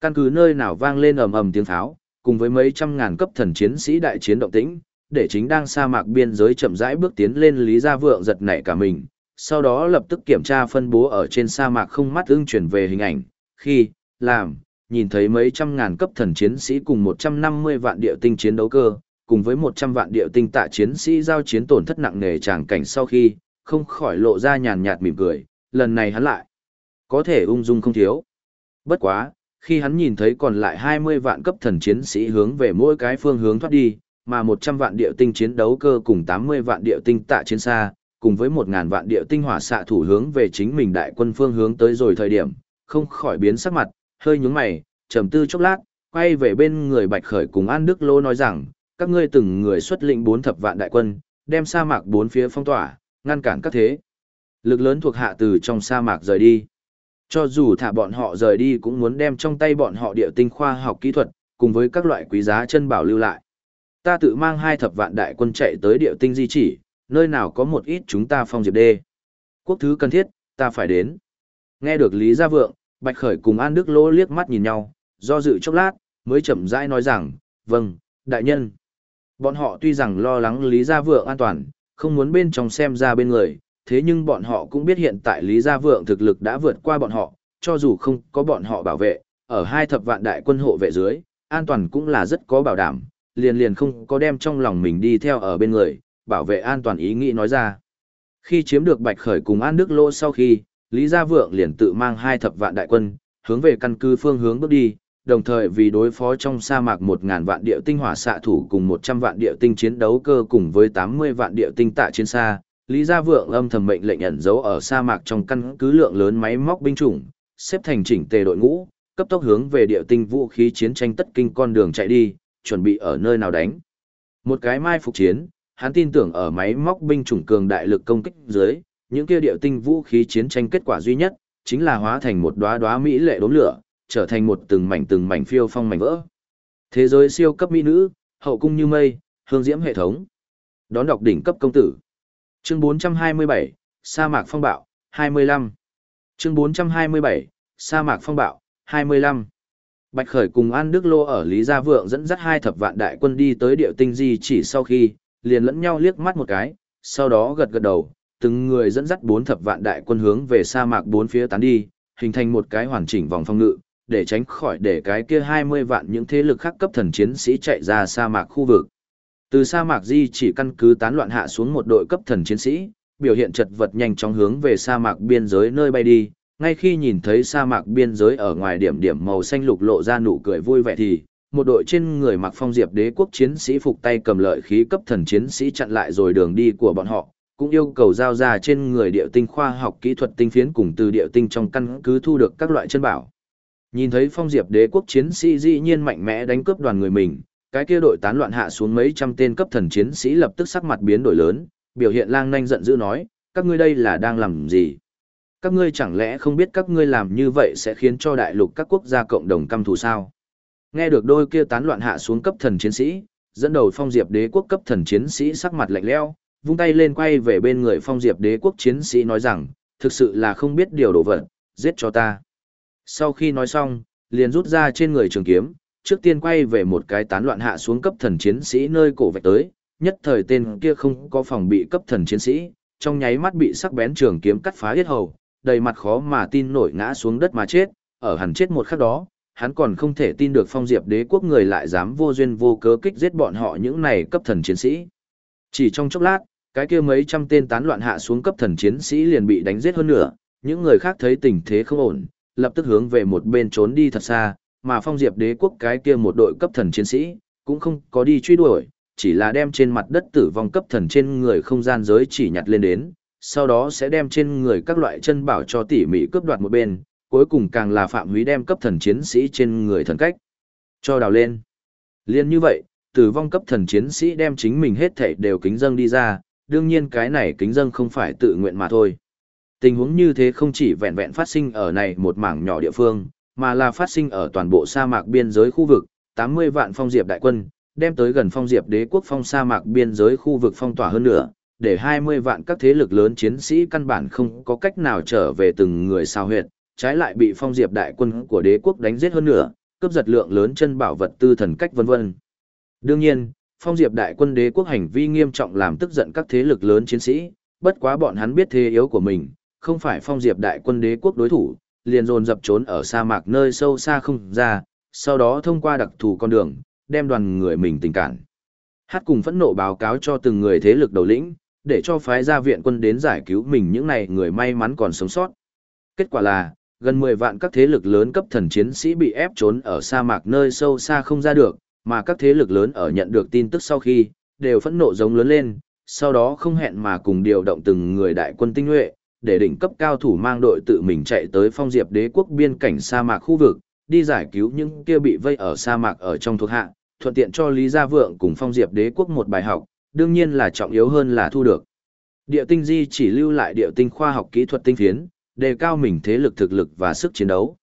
[SPEAKER 1] Căn cứ nơi nào vang lên ầm ầm tiếng pháo, cùng với mấy trăm ngàn cấp thần chiến sĩ đại chiến động tĩnh, để chính đang sa mạc biên giới chậm rãi bước tiến lên Lý Gia Vượng giật nảy cả mình, sau đó lập tức kiểm tra phân bố ở trên sa mạc không mắt ưng chuyển về hình ảnh, khi, làm, nhìn thấy mấy trăm ngàn cấp thần chiến sĩ cùng 150 vạn địa tinh chiến đấu cơ, cùng với 100 vạn địa tinh tạ chiến sĩ giao chiến tổn thất nặng nề tràng cảnh sau khi, không khỏi lộ ra nhàn nhạt mỉm cười, lần này hắn lại có thể ung dung không thiếu. Bất quá, khi hắn nhìn thấy còn lại 20 vạn cấp thần chiến sĩ hướng về mỗi cái phương hướng thoát đi, mà 100 vạn địa tinh chiến đấu cơ cùng 80 vạn địa tinh tạ chiến xa, cùng với 1000 vạn địa tinh hỏa xạ thủ hướng về chính mình đại quân phương hướng tới rồi thời điểm, không khỏi biến sắc mặt, hơi nhướng mày, trầm tư chốc lát, quay về bên người Bạch Khởi cùng An Đức Lô nói rằng, các ngươi từng người xuất lĩnh bốn thập vạn đại quân, đem sa mạc bốn phía phong tỏa, ngăn cản các thế. Lực lớn thuộc hạ từ trong sa mạc rời đi. Cho dù thả bọn họ rời đi cũng muốn đem trong tay bọn họ địa tinh khoa học kỹ thuật, cùng với các loại quý giá chân bảo lưu lại. Ta tự mang hai thập vạn đại quân chạy tới địa tinh di chỉ, nơi nào có một ít chúng ta phong diệp đê. Quốc thứ cần thiết, ta phải đến. Nghe được Lý Gia Vượng, Bạch Khởi cùng An Đức Lỗ liếc mắt nhìn nhau, do dự chốc lát, mới chậm rãi nói rằng, vâng, đại nhân. Bọn họ tuy rằng lo lắng Lý Gia Vượng an toàn, không muốn bên trong xem ra bên người, thế nhưng bọn họ cũng biết hiện tại Lý Gia Vượng thực lực đã vượt qua bọn họ, cho dù không có bọn họ bảo vệ, ở hai thập vạn đại quân hộ vệ dưới, an toàn cũng là rất có bảo đảm, liền liền không có đem trong lòng mình đi theo ở bên người, bảo vệ an toàn ý nghĩ nói ra. Khi chiếm được Bạch Khởi cùng An Đức Lô sau khi, Lý Gia Vượng liền tự mang hai thập vạn đại quân, hướng về căn cứ phương hướng bước đi, đồng thời vì đối phó trong sa mạc 1000 vạn địa tinh hỏa xạ thủ cùng 100 vạn địa tinh chiến đấu cơ cùng với 80 vạn địa tinh tạ chiến xa, Lý Gia Vượng âm thầm mệnh lệnh ẩn giấu ở sa mạc trong căn cứ lượng lớn máy móc binh chủng, xếp thành chỉnh tề đội ngũ, cấp tốc hướng về địa tinh vũ khí chiến tranh tất kinh con đường chạy đi, chuẩn bị ở nơi nào đánh. Một cái mai phục chiến, hắn tin tưởng ở máy móc binh chủng cường đại lực công kích dưới, những kia địa tinh vũ khí chiến tranh kết quả duy nhất, chính là hóa thành một đóa đóa mỹ lệ đốm lửa, trở thành một từng mảnh từng mảnh phiêu phong mảnh vỡ. Thế giới siêu cấp mỹ nữ, hậu cung như mây, hương diễm hệ thống. Đón đọc đỉnh cấp công tử. Chương 427, sa mạc phong bạo, 25. Chương 427, sa mạc phong bạo, 25. Bạch Khởi cùng An Đức Lô ở Lý Gia Vượng dẫn dắt hai thập vạn đại quân đi tới điệu tinh di chỉ sau khi, liền lẫn nhau liếc mắt một cái, sau đó gật gật đầu, từng người dẫn dắt bốn thập vạn đại quân hướng về sa mạc bốn phía tán đi, hình thành một cái hoàn chỉnh vòng phong ngự, để tránh khỏi để cái kia 20 vạn những thế lực khác cấp thần chiến sĩ chạy ra sa mạc khu vực. Từ sa mạc di chỉ căn cứ tán loạn hạ xuống một đội cấp thần chiến sĩ, biểu hiện chật vật nhanh chóng hướng về sa mạc biên giới nơi bay đi, ngay khi nhìn thấy sa mạc biên giới ở ngoài điểm điểm màu xanh lục lộ ra nụ cười vui vẻ thì, một đội trên người mặc phong diệp đế quốc chiến sĩ phục tay cầm lợi khí cấp thần chiến sĩ chặn lại rồi đường đi của bọn họ, cũng yêu cầu giao ra trên người địa tinh khoa học kỹ thuật tinh phiến cùng từ địa tinh trong căn cứ thu được các loại chân bảo. Nhìn thấy phong diệp đế quốc chiến sĩ dĩ nhiên mạnh mẽ đánh cướp đoàn người mình, cái kia đội tán loạn hạ xuống mấy trăm tên cấp thần chiến sĩ lập tức sắc mặt biến đổi lớn, biểu hiện lang nhanh giận dữ nói, các ngươi đây là đang làm gì? Các ngươi chẳng lẽ không biết các ngươi làm như vậy sẽ khiến cho đại lục các quốc gia cộng đồng căm thù sao? Nghe được đôi kia tán loạn hạ xuống cấp thần chiến sĩ, dẫn đầu phong diệp đế quốc cấp thần chiến sĩ sắc mặt lạnh lẽo, vung tay lên quay về bên người phong diệp đế quốc chiến sĩ nói rằng, thực sự là không biết điều đồ vật, giết cho ta. Sau khi nói xong, liền rút ra trên người trường kiếm, trước tiên quay về một cái tán loạn hạ xuống cấp thần chiến sĩ nơi cổ vạch tới, nhất thời tên kia không có phòng bị cấp thần chiến sĩ, trong nháy mắt bị sắc bén trường kiếm cắt phá hết hầu, đầy mặt khó mà tin nổi ngã xuống đất mà chết, ở hẳn chết một khắc đó, hắn còn không thể tin được phong diệp đế quốc người lại dám vô duyên vô cớ kích giết bọn họ những này cấp thần chiến sĩ. Chỉ trong chốc lát, cái kia mấy trăm tên tán loạn hạ xuống cấp thần chiến sĩ liền bị đánh giết hơn nữa, những người khác thấy tình thế không ổn, lập tức hướng về một bên trốn đi thật xa, mà phong diệp đế quốc cái kia một đội cấp thần chiến sĩ, cũng không có đi truy đuổi, chỉ là đem trên mặt đất tử vong cấp thần trên người không gian giới chỉ nhặt lên đến, sau đó sẽ đem trên người các loại chân bảo cho tỉ mỉ cướp đoạt một bên, cuối cùng càng là phạm húy đem cấp thần chiến sĩ trên người thần cách cho đào lên. Liên như vậy, tử vong cấp thần chiến sĩ đem chính mình hết thảy đều kính dâng đi ra, đương nhiên cái này kính dâng không phải tự nguyện mà thôi. Tình huống như thế không chỉ vẹn vẹn phát sinh ở này một mảng nhỏ địa phương, mà là phát sinh ở toàn bộ sa mạc biên giới khu vực, 80 vạn phong diệp đại quân, đem tới gần phong diệp đế quốc phong sa mạc biên giới khu vực phong tỏa hơn nữa, để 20 vạn các thế lực lớn chiến sĩ căn bản không có cách nào trở về từng người sao huyệt, trái lại bị phong diệp đại quân của đế quốc đánh giết hơn nữa, cướp giật lượng lớn chân bảo vật tư thần cách vân vân. Đương nhiên, phong diệp đại quân đế quốc hành vi nghiêm trọng làm tức giận các thế lực lớn chiến sĩ, bất quá bọn hắn biết thế yếu của mình, không phải phong diệp đại quân đế quốc đối thủ, liền dồn dập trốn ở sa mạc nơi sâu xa không ra, sau đó thông qua đặc thù con đường, đem đoàn người mình tình cản. Hát cùng phẫn nộ báo cáo cho từng người thế lực đầu lĩnh, để cho phái gia viện quân đến giải cứu mình những này người may mắn còn sống sót. Kết quả là, gần 10 vạn các thế lực lớn cấp thần chiến sĩ bị ép trốn ở sa mạc nơi sâu xa không ra được, mà các thế lực lớn ở nhận được tin tức sau khi, đều phẫn nộ giống lớn lên, sau đó không hẹn mà cùng điều động từng người đại quân tinh nhuệ, để đỉnh cấp cao thủ mang đội tự mình chạy tới phong diệp đế quốc biên cảnh sa mạc khu vực, đi giải cứu những kia bị vây ở sa mạc ở trong thuộc hạ, thuận tiện cho Lý Gia Vượng cùng phong diệp đế quốc một bài học, đương nhiên là trọng yếu hơn là thu được. Địa tinh di chỉ lưu lại địa tinh khoa học kỹ thuật tinh phiến, đề cao mình thế lực thực lực và sức chiến đấu.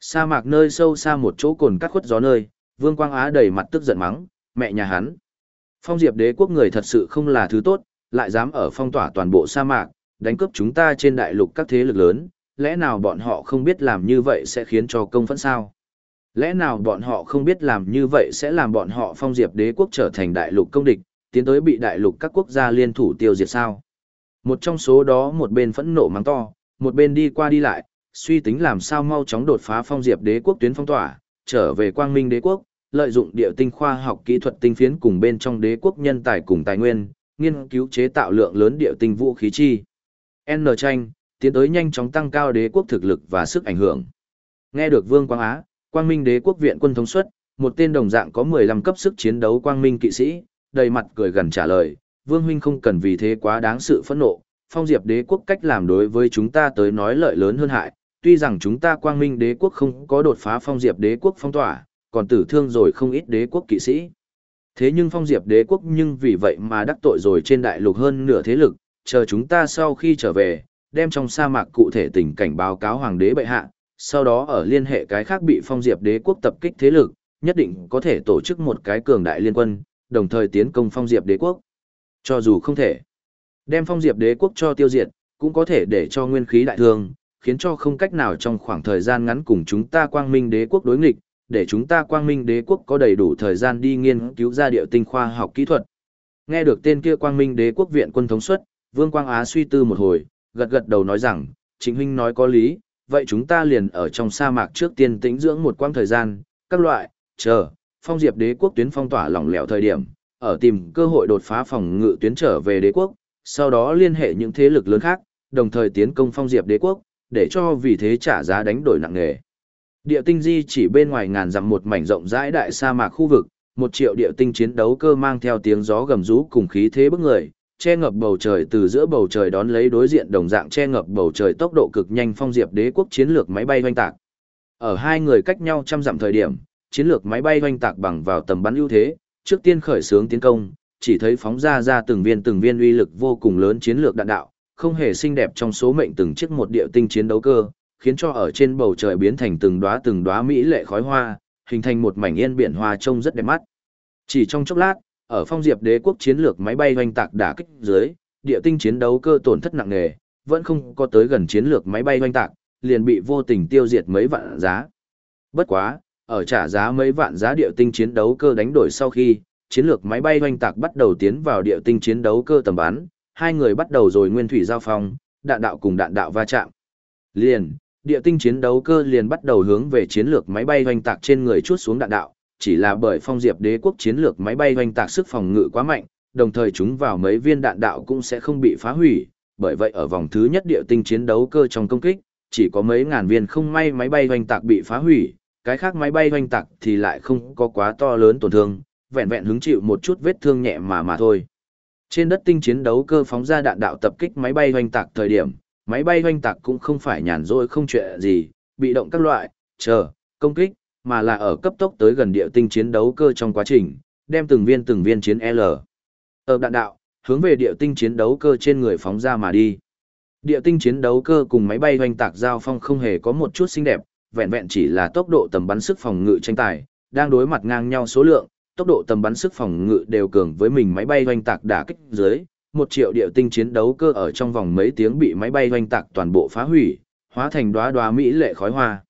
[SPEAKER 1] Sa mạc nơi sâu xa một chỗ cồn cắt khuất gió nơi, Vương Quang Á đầy mặt tức giận mắng, mẹ nhà hắn. Phong diệp đế quốc người thật sự không là thứ tốt, lại dám ở phong tỏa toàn bộ sa mạc, đánh cướp chúng ta trên đại lục các thế lực lớn, lẽ nào bọn họ không biết làm như vậy sẽ khiến cho công phẫn sao? Lẽ nào bọn họ không biết làm như vậy sẽ làm bọn họ phong diệp đế quốc trở thành đại lục công địch, tiến tới bị đại lục các quốc gia liên thủ tiêu diệt sao? Một trong số đó một bên phẫn nộ mắng to, một bên đi qua đi lại, suy tính làm sao mau chóng đột phá phong diệp đế quốc tuyến phong tỏa, trở về quang minh đế quốc, lợi dụng địa tinh khoa học kỹ thuật tinh phiến cùng bên trong đế quốc nhân tài cùng tài nguyên, nghiên cứu chế tạo lượng lớn địa tinh vũ khí chi. N tranh, tiến tới nhanh chóng tăng cao đế quốc thực lực và sức ảnh hưởng. Nghe được Vương Quang Á, Quang Minh đế quốc viện quân thống suất, một tên đồng dạng có 15 cấp sức chiến đấu Quang Minh kỵ sĩ, đầy mặt cười gần trả lời, Vương Huynh không cần vì thế quá đáng sự phẫn nộ, phong diệp đế quốc cách làm đối với chúng ta tới nói lợi lớn hơn hại, tuy rằng chúng ta quang minh đế quốc không có đột phá phong diệp đế quốc phong tỏa, còn tử thương rồi không ít đế quốc kỵ sĩ. Thế nhưng phong diệp đế quốc nhưng vì vậy mà đắc tội rồi trên đại lục hơn nửa thế lực, chờ chúng ta sau khi trở về, đem trong sa mạc cụ thể tình cảnh báo cáo hoàng đế bệ hạ, sau đó ở liên hệ cái khác bị phong diệp đế quốc tập kích thế lực, nhất định có thể tổ chức một cái cường đại liên quân, đồng thời tiến công phong diệp đế quốc. Cho dù không thể đem phong diệp đế quốc cho tiêu diệt, cũng có thể để cho nguyên khí đại thương, khiến cho không cách nào trong khoảng thời gian ngắn cùng chúng ta quang minh đế quốc đối nghịch, để chúng ta quang minh đế quốc có đầy đủ thời gian đi nghiên cứu ra địa tinh khoa học kỹ thuật. Nghe được tên kia quang minh đế quốc viện quân thống suất, Vương Quang Á suy tư một hồi, gật gật đầu nói rằng, chính huynh nói có lý, vậy chúng ta liền ở trong sa mạc trước tiên tĩnh dưỡng một quãng thời gian, các loại, chờ, phong diệp đế quốc tuyến phong tỏa lỏng lẻo thời điểm, ở tìm cơ hội đột phá phòng ngự tuyến trở về đế quốc, sau đó liên hệ những thế lực lớn khác, đồng thời tiến công phong diệp đế quốc, để cho vì thế trả giá đánh đổi nặng nề. Địa tinh di chỉ bên ngoài ngàn dặm một mảnh rộng rãi đại sa mạc khu vực, một triệu địa tinh chiến đấu cơ mang theo tiếng gió gầm rú cùng khí thế bức người, che ngập bầu trời từ giữa bầu trời đón lấy đối diện đồng dạng che ngập bầu trời tốc độ cực nhanh phong diệp đế quốc chiến lược máy bay hoành tạc. Ở hai người cách nhau trăm dặm thời điểm, chiến lược máy bay hoành tạc bằng vào tầm bắn ưu thế, trước tiên khởi xướng tiến công, chỉ thấy phóng ra ra từng viên từng viên uy lực vô cùng lớn chiến lược đạn đạo, không hề xinh đẹp trong số mệnh từng chiếc một địa tinh chiến đấu cơ, khiến cho ở trên bầu trời biến thành từng đóa từng đóa mỹ lệ khói hoa, hình thành một mảnh yên biển hoa trông rất đẹp mắt. Chỉ trong chốc lát, ở phong diệp đế quốc chiến lược máy bay hoành tạc đả kích dưới, địa tinh chiến đấu cơ tổn thất nặng nề, vẫn không có tới gần chiến lược máy bay hoành tạc, liền bị vô tình tiêu diệt mấy vạn giá. Bất quá, ở trả giá mấy vạn giá địa tinh chiến đấu cơ đánh đổi sau khi, chiến lược máy bay hoành tạc bắt đầu tiến vào địa tinh chiến đấu cơ tầm bắn, hai người bắt đầu rồi nguyên thủy giao phong, đạn đạo cùng đạn đạo va chạm. Liền, địa tinh chiến đấu cơ liền bắt đầu hướng về chiến lược máy bay hoành tạc trên người chuốt xuống đạn đạo, chỉ là bởi phong diệp đế quốc chiến lược máy bay hoành tạc sức phòng ngự quá mạnh, đồng thời chúng vào mấy viên đạn đạo cũng sẽ không bị phá hủy, bởi vậy ở vòng thứ nhất địa tinh chiến đấu cơ trong công kích, chỉ có mấy ngàn viên không may máy bay hoành tạc bị phá hủy, cái khác máy bay hoành tạc thì lại không có quá to lớn tổn thương, vẹn vẹn hứng chịu một chút vết thương nhẹ mà mà thôi. Trên đất tinh chiến đấu cơ phóng ra đạn đạo tập kích máy bay hoành tạc thời điểm, máy bay hoành tạc cũng không phải nhàn rỗi không chuyện gì, bị động các loại, chờ, công kích, mà là ở cấp tốc tới gần địa tinh chiến đấu cơ trong quá trình, đem từng viên từng viên chiến L. Ở đạn đạo, hướng về địa tinh chiến đấu cơ trên người phóng ra mà đi. Địa tinh chiến đấu cơ cùng máy bay hoành tạc giao phong không hề có một chút xinh đẹp, vẹn vẹn chỉ là tốc độ tầm bắn sức phòng ngự tranh tài, đang đối mặt ngang nhau số lượng, tốc độ tầm bắn sức phòng ngự đều cường với mình máy bay hoành tạc đả kích dưới, một triệu địa tinh chiến đấu cơ ở trong vòng mấy tiếng bị máy bay hoành tạc toàn bộ phá hủy, hóa thành đóa đóa mỹ lệ khói hoa.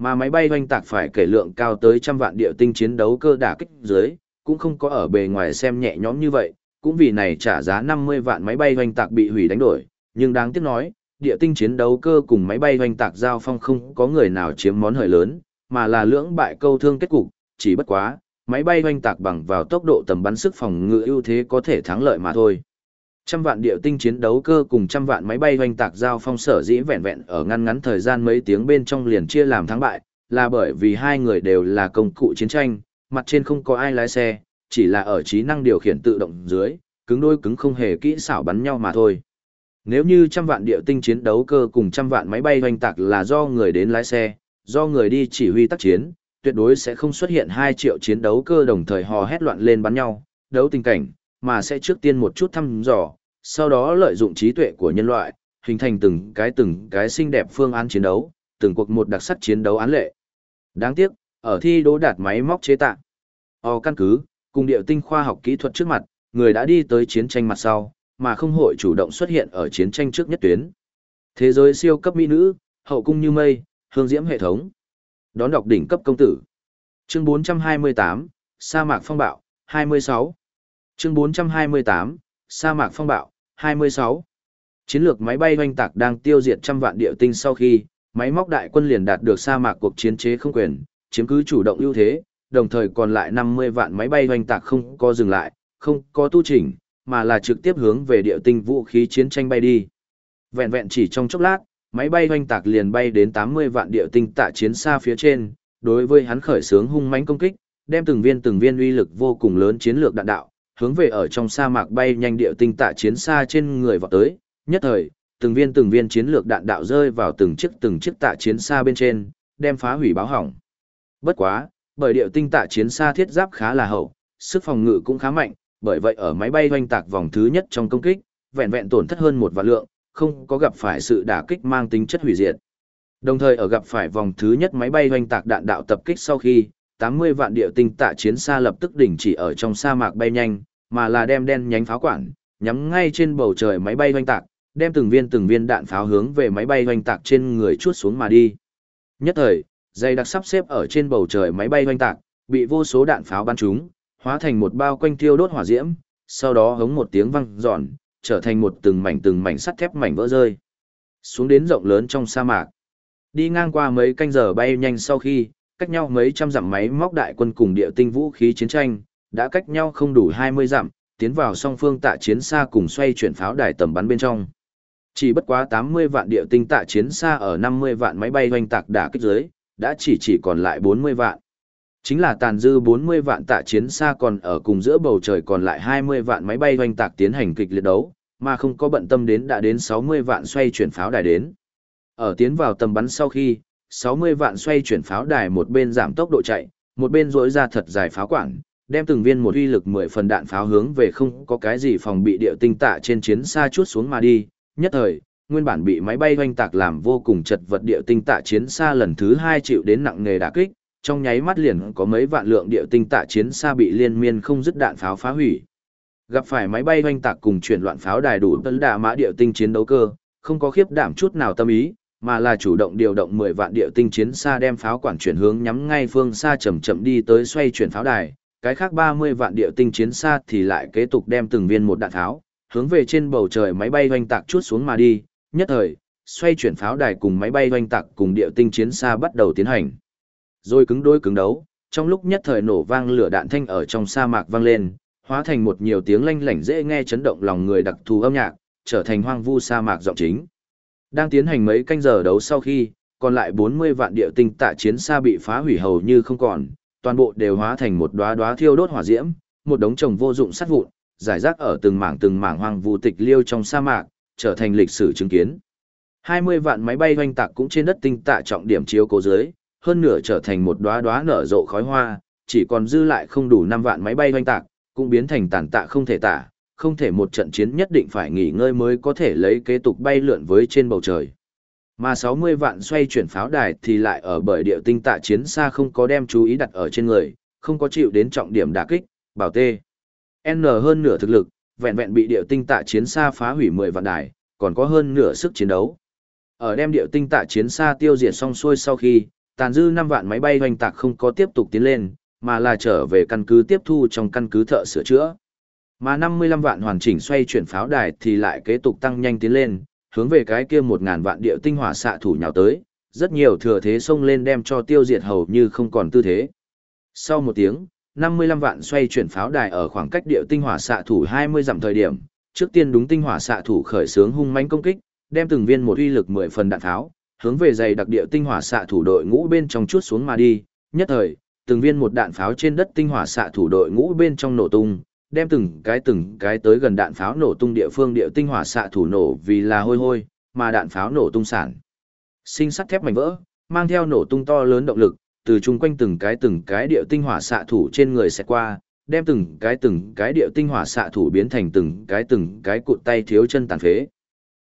[SPEAKER 1] Mà máy bay hoành tạc phải kể lượng cao tới trăm vạn địa tinh chiến đấu cơ đả kích dưới, cũng không có ở bề ngoài xem nhẹ nhõm như vậy, cũng vì này trả giá 50 vạn máy bay hoành tạc bị hủy đánh đổi, nhưng đáng tiếc nói, địa tinh chiến đấu cơ cùng máy bay hoành tạc giao phong không có người nào chiếm món hời lớn, mà là lưỡng bại câu thương kết cục, chỉ bất quá, máy bay hoành tạc bằng vào tốc độ tầm bắn sức phòng ngự ưu thế có thể thắng lợi mà thôi. Trăm vạn địa tinh chiến đấu cơ cùng trăm vạn máy bay hoành tạc giao phong sở dĩ vẹn vẹn ở ngăn ngắn thời gian mấy tiếng bên trong liền chia làm thắng bại, là bởi vì hai người đều là công cụ chiến tranh, mặt trên không có ai lái xe, chỉ là ở trí năng điều khiển tự động dưới, cứng đôi cứng không hề kỹ xảo bắn nhau mà thôi. Nếu như trăm vạn địa tinh chiến đấu cơ cùng trăm vạn máy bay hoành tạc là do người đến lái xe, do người đi chỉ huy tác chiến, tuyệt đối sẽ không xuất hiện 2 triệu chiến đấu cơ đồng thời hò hét loạn lên bắn nhau, đấu tình cảnh, mà sẽ trước tiên một chút thăm dò, sau đó lợi dụng trí tuệ của nhân loại, hình thành từng cái từng cái xinh đẹp phương án chiến đấu, từng cuộc một đặc sắc chiến đấu án lệ. Đáng tiếc, ở thi đố đạt máy móc chế tạo. O căn cứ, cùng điệu tinh khoa học kỹ thuật trước mặt, người đã đi tới chiến tranh mặt sau, mà không hội chủ động xuất hiện ở chiến tranh trước nhất tuyến. Thế giới siêu cấp mỹ nữ, hậu cung như mây, hương diễm hệ thống. Đón đọc đỉnh cấp công tử. Chương 428, sa mạc phong bạo, 26. Chương 428, sa mạc phong bạo, 26. Chiến lược máy bay hoành tạc đang tiêu diệt trăm vạn địa tinh sau khi, máy móc đại quân liền đạt được sa mạc cuộc chiến chế không quyền, chiếm cứ chủ động ưu thế, đồng thời còn lại 50 vạn máy bay hoành tạc không có dừng lại, không có tu chỉnh, mà là trực tiếp hướng về địa tinh vũ khí chiến tranh bay đi. Vẹn vẹn chỉ trong chốc lát, máy bay hoành tạc liền bay đến 80 vạn địa tinh tạ chiến xa phía trên, đối với hắn khởi xướng hung mãnh công kích, đem từng viên từng viên uy lực vô cùng lớn chiến lược đạn đạo, hướng về ở trong sa mạc bay nhanh điệu tinh tạ chiến xa trên người vọt tới, nhất thời, từng viên từng viên chiến lược đạn đạo rơi vào từng chiếc từng chiếc tạ chiến xa bên trên, đem phá hủy báo hỏng. Bất quá, bởi điệu tinh tạ chiến xa thiết giáp khá là hậu, sức phòng ngự cũng khá mạnh, bởi vậy ở máy bay hoành tạc vòng thứ nhất trong công kích, vẹn vẹn tổn thất hơn một vạn lượng, không có gặp phải sự đả kích mang tính chất hủy diệt. Đồng thời ở gặp phải vòng thứ nhất máy bay hoành tạc đạn đạo tập kích sau khi, 80 vạn điệu tinh tạ chiến xa lập tức đình chỉ ở trong sa mạc bay nhanh, mà là đem đen nhánh pháo quản, nhắm ngay trên bầu trời máy bay hoành tạc, đem từng viên từng viên đạn pháo hướng về máy bay hoành tạc trên người chuốt xuống mà đi. Nhất thời, dây đặc sắp xếp ở trên bầu trời máy bay hoành tạc, bị vô số đạn pháo bắn trúng, hóa thành một bao quanh thiêu đốt hỏa diễm, sau đó hống một tiếng vang giòn, trở thành một từng mảnh từng mảnh sắt thép mảnh vỡ rơi. Xuống đến rộng lớn trong sa mạc. Đi ngang qua mấy canh giờ bay nhanh sau khi, cách nhau mấy trăm dặm máy móc đại quân cùng địa tinh vũ khí chiến tranh, đã cách nhau không đủ 20 dặm, tiến vào song phương tạ chiến xa cùng xoay chuyển pháo đài tầm bắn bên trong. Chỉ bất quá 80 vạn địa tinh tạ chiến xa ở 50 vạn máy bay hoành tạc đả kích dưới, đã chỉ chỉ còn lại 40 vạn. Chính là tàn dư 40 vạn tạ chiến xa còn ở cùng giữa bầu trời còn lại 20 vạn máy bay hoành tạc tiến hành kịch liệt đấu, mà không có bận tâm đến đã đến 60 vạn xoay chuyển pháo đài đến. Ở tiến vào tầm bắn sau khi, 60 vạn xoay chuyển pháo đài một bên giảm tốc độ chạy, một bên rỗi ra thật dài pháo quảng, đem từng viên một uy lực 10 phần đạn pháo hướng về không có cái gì phòng bị địa tinh tạ trên chiến xa chút xuống mà đi, nhất thời, nguyên bản bị máy bay oanh tạc làm vô cùng chật vật địa tinh tạ chiến xa lần thứ hai chịu đến nặng nghề đả kích, trong nháy mắt liền có mấy vạn lượng địa tinh tạ chiến xa bị liên miên không dứt đạn pháo phá hủy. Gặp phải máy bay oanh tạc cùng chuyển loạn pháo đài đủ tấn đả mã địa tinh chiến đấu cơ, không có khiếp đảm chút nào tâm ý, mà là chủ động điều động 10 vạn địa tinh chiến xa đem pháo quản chuyển hướng nhắm ngay phương xa chậm chậm đi tới xoay chuyển pháo đài, cái khác 30 vạn địa tinh chiến xa thì lại kế tục đem từng viên một đạn tháo hướng về trên bầu trời máy bay hoành tạc chút xuống mà đi, nhất thời, xoay chuyển pháo đài cùng máy bay hoành tạc cùng địa tinh chiến xa bắt đầu tiến hành. Rồi cứng đôi cứng đấu, trong lúc nhất thời nổ vang lửa đạn thanh ở trong sa mạc vang lên, hóa thành một nhiều tiếng lanh lảnh dễ nghe chấn động lòng người đặc thù âm nhạc, trở thành hoang vu sa mạc giọng chính. Đang tiến hành mấy canh giờ đấu sau khi, còn lại 40 vạn địa tinh tạ chiến xa bị phá hủy hầu như không còn, toàn bộ đều hóa thành một đóa đóa thiêu đốt hỏa diễm, một đống chồng vô dụng sắt vụn, giải rác ở từng mảng từng mảng hoang vu tịch liêu trong sa mạc, trở thành lịch sử chứng kiến. 20 vạn máy bay hoành tạc cũng trên đất tinh tạ trọng điểm chiếu cố dưới, hơn nửa trở thành một đóa đóa nở rộ khói hoa, chỉ còn dư lại không đủ 5 vạn máy bay hoành tạc, cũng biến thành tàn tạ không thể tả, không thể một trận chiến nhất định phải nghỉ ngơi mới có thể lấy kế tục bay lượn với trên bầu trời. Mà 60 vạn xoay chuyển pháo đài thì lại ở bởi địa tinh tạ chiến xa không có đem chú ý đặt ở trên người, không có chịu đến trọng điểm đả kích, bảo tê. N hơn nửa thực lực, vẹn vẹn bị địa tinh tạ chiến xa phá hủy 10 vạn đài, còn có hơn nửa sức chiến đấu. Ở đem địa tinh tạ chiến xa tiêu diệt xong xuôi sau khi, tàn dư 5 vạn máy bay hoành tạc không có tiếp tục tiến lên, mà là trở về căn cứ tiếp thu trong căn cứ thợ sửa chữa. Mà 55 vạn hoàn chỉnh xoay chuyển pháo đài thì lại kế tục tăng nhanh tiến lên, hướng về cái kia một ngàn vạn địa tinh hỏa xạ thủ nhào tới, rất nhiều thừa thế xông lên đem cho tiêu diệt hầu như không còn tư thế. Sau một tiếng, 55 vạn xoay chuyển pháo đài ở khoảng cách địa tinh hỏa xạ thủ 20 dặm thời điểm, trước tiên đúng tinh hỏa xạ thủ khởi sướng hung mãnh công kích, đem từng viên một uy lực 10 phần đạn tháo hướng về dày đặc địa tinh hỏa xạ thủ đội ngũ bên trong chuốt xuống mà đi, nhất thời, từng viên một đạn pháo trên đất tinh hỏa xạ thủ đội ngũ bên trong nổ tung, đem từng cái từng cái tới gần đạn pháo nổ tung địa phương địa tinh hỏa xạ thủ nổ vì là hôi hôi, mà đạn pháo nổ tung sản. Sinh sắt thép mảnh vỡ, mang theo nổ tung to lớn động lực, từ chung quanh từng cái từng cái địa tinh hỏa xạ thủ trên người sẽ qua, đem từng cái từng cái địa tinh hỏa xạ thủ biến thành từng cái từng cái cụt tay thiếu chân tàn phế.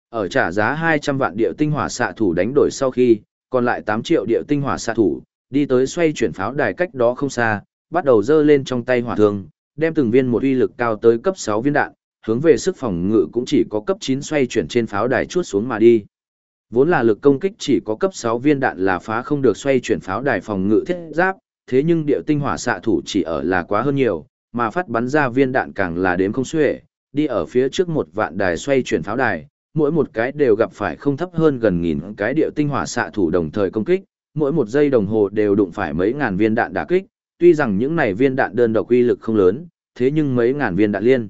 [SPEAKER 1] Ở trả giá 200 vạn địa tinh hỏa xạ thủ đánh đổi sau khi, còn lại 8 triệu địa tinh hỏa xạ thủ, đi tới xoay chuyển pháo đài cách đó không xa, bắt đầu dơ lên trong tay hỏa thương, đem từng viên một uy lực cao tới cấp 6 viên đạn, hướng về sức phòng ngự cũng chỉ có cấp 9 xoay chuyển trên pháo đài chuốt xuống mà đi. Vốn là lực công kích chỉ có cấp 6 viên đạn là phá không được xoay chuyển pháo đài phòng ngự thiết giáp, thế nhưng điệu tinh hỏa xạ thủ chỉ ở là quá hơn nhiều, mà phát bắn ra viên đạn càng là đếm không xuể, đi ở phía trước một vạn đài xoay chuyển pháo đài, mỗi một cái đều gặp phải không thấp hơn gần nghìn cái điệu tinh hỏa xạ thủ đồng thời công kích, mỗi một giây đồng hồ đều đụng phải mấy ngàn viên đạn đả kích, tuy rằng những này viên đạn đơn độc uy lực không lớn, thế nhưng mấy ngàn viên đạn liên.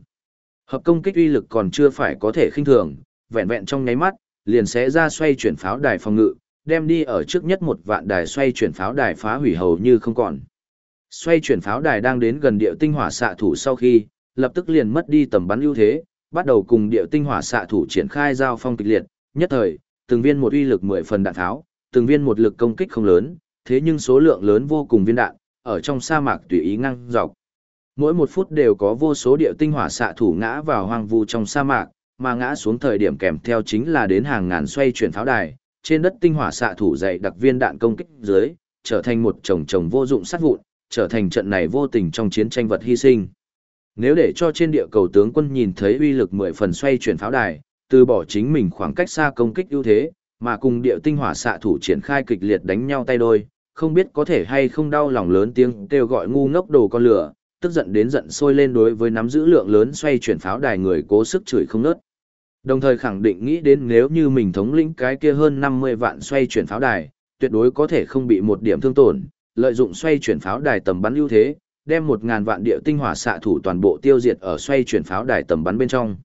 [SPEAKER 1] Hợp công kích uy lực còn chưa phải có thể khinh thường, vẹn vẹn trong nháy mắt, liền sẽ ra xoay chuyển pháo đài phòng ngự, đem đi ở trước nhất một vạn đài xoay chuyển pháo đài phá hủy hầu như không còn. Xoay chuyển pháo đài đang đến gần địa tinh hỏa xạ thủ sau khi, lập tức liền mất đi tầm bắn ưu thế, bắt đầu cùng địa tinh hỏa xạ thủ triển khai giao phong kịch liệt, nhất thời, từng viên một uy lực 10 phần đạn tháo, từng viên một lực công kích không lớn, thế nhưng số lượng lớn vô cùng viên đạn, ở trong sa mạc tùy ý ngang dọc. Mỗi một phút đều có vô số địa tinh hỏa xạ thủ ngã vào hoang vu trong sa mạc, mà ngã xuống thời điểm kèm theo chính là đến hàng ngàn xoay chuyển pháo đài, trên đất tinh hỏa xạ thủ dày đặc viên đạn công kích dưới, trở thành một chồng chồng vô dụng sát vụn, trở thành trận này vô tình trong chiến tranh vật hy sinh. Nếu để cho trên địa cầu tướng quân nhìn thấy uy lực mười phần xoay chuyển pháo đài, từ bỏ chính mình khoảng cách xa công kích ưu thế, mà cùng địa tinh hỏa xạ thủ triển khai kịch liệt đánh nhau tay đôi, không biết có thể hay không đau lòng lớn tiếng kêu gọi ngu ngốc đồ con lửa, tức giận đến giận sôi lên đối với nắm giữ lượng lớn xoay chuyển pháo đài người cố sức chửi không nớt. Đồng thời khẳng định nghĩ đến nếu như mình thống lĩnh cái kia hơn 50 vạn xoay chuyển pháo đài, tuyệt đối có thể không bị một điểm thương tổn, lợi dụng xoay chuyển pháo đài tầm bắn ưu thế, đem 1000 vạn địa tinh hỏa xạ thủ toàn bộ tiêu diệt ở xoay chuyển pháo đài tầm bắn bên trong.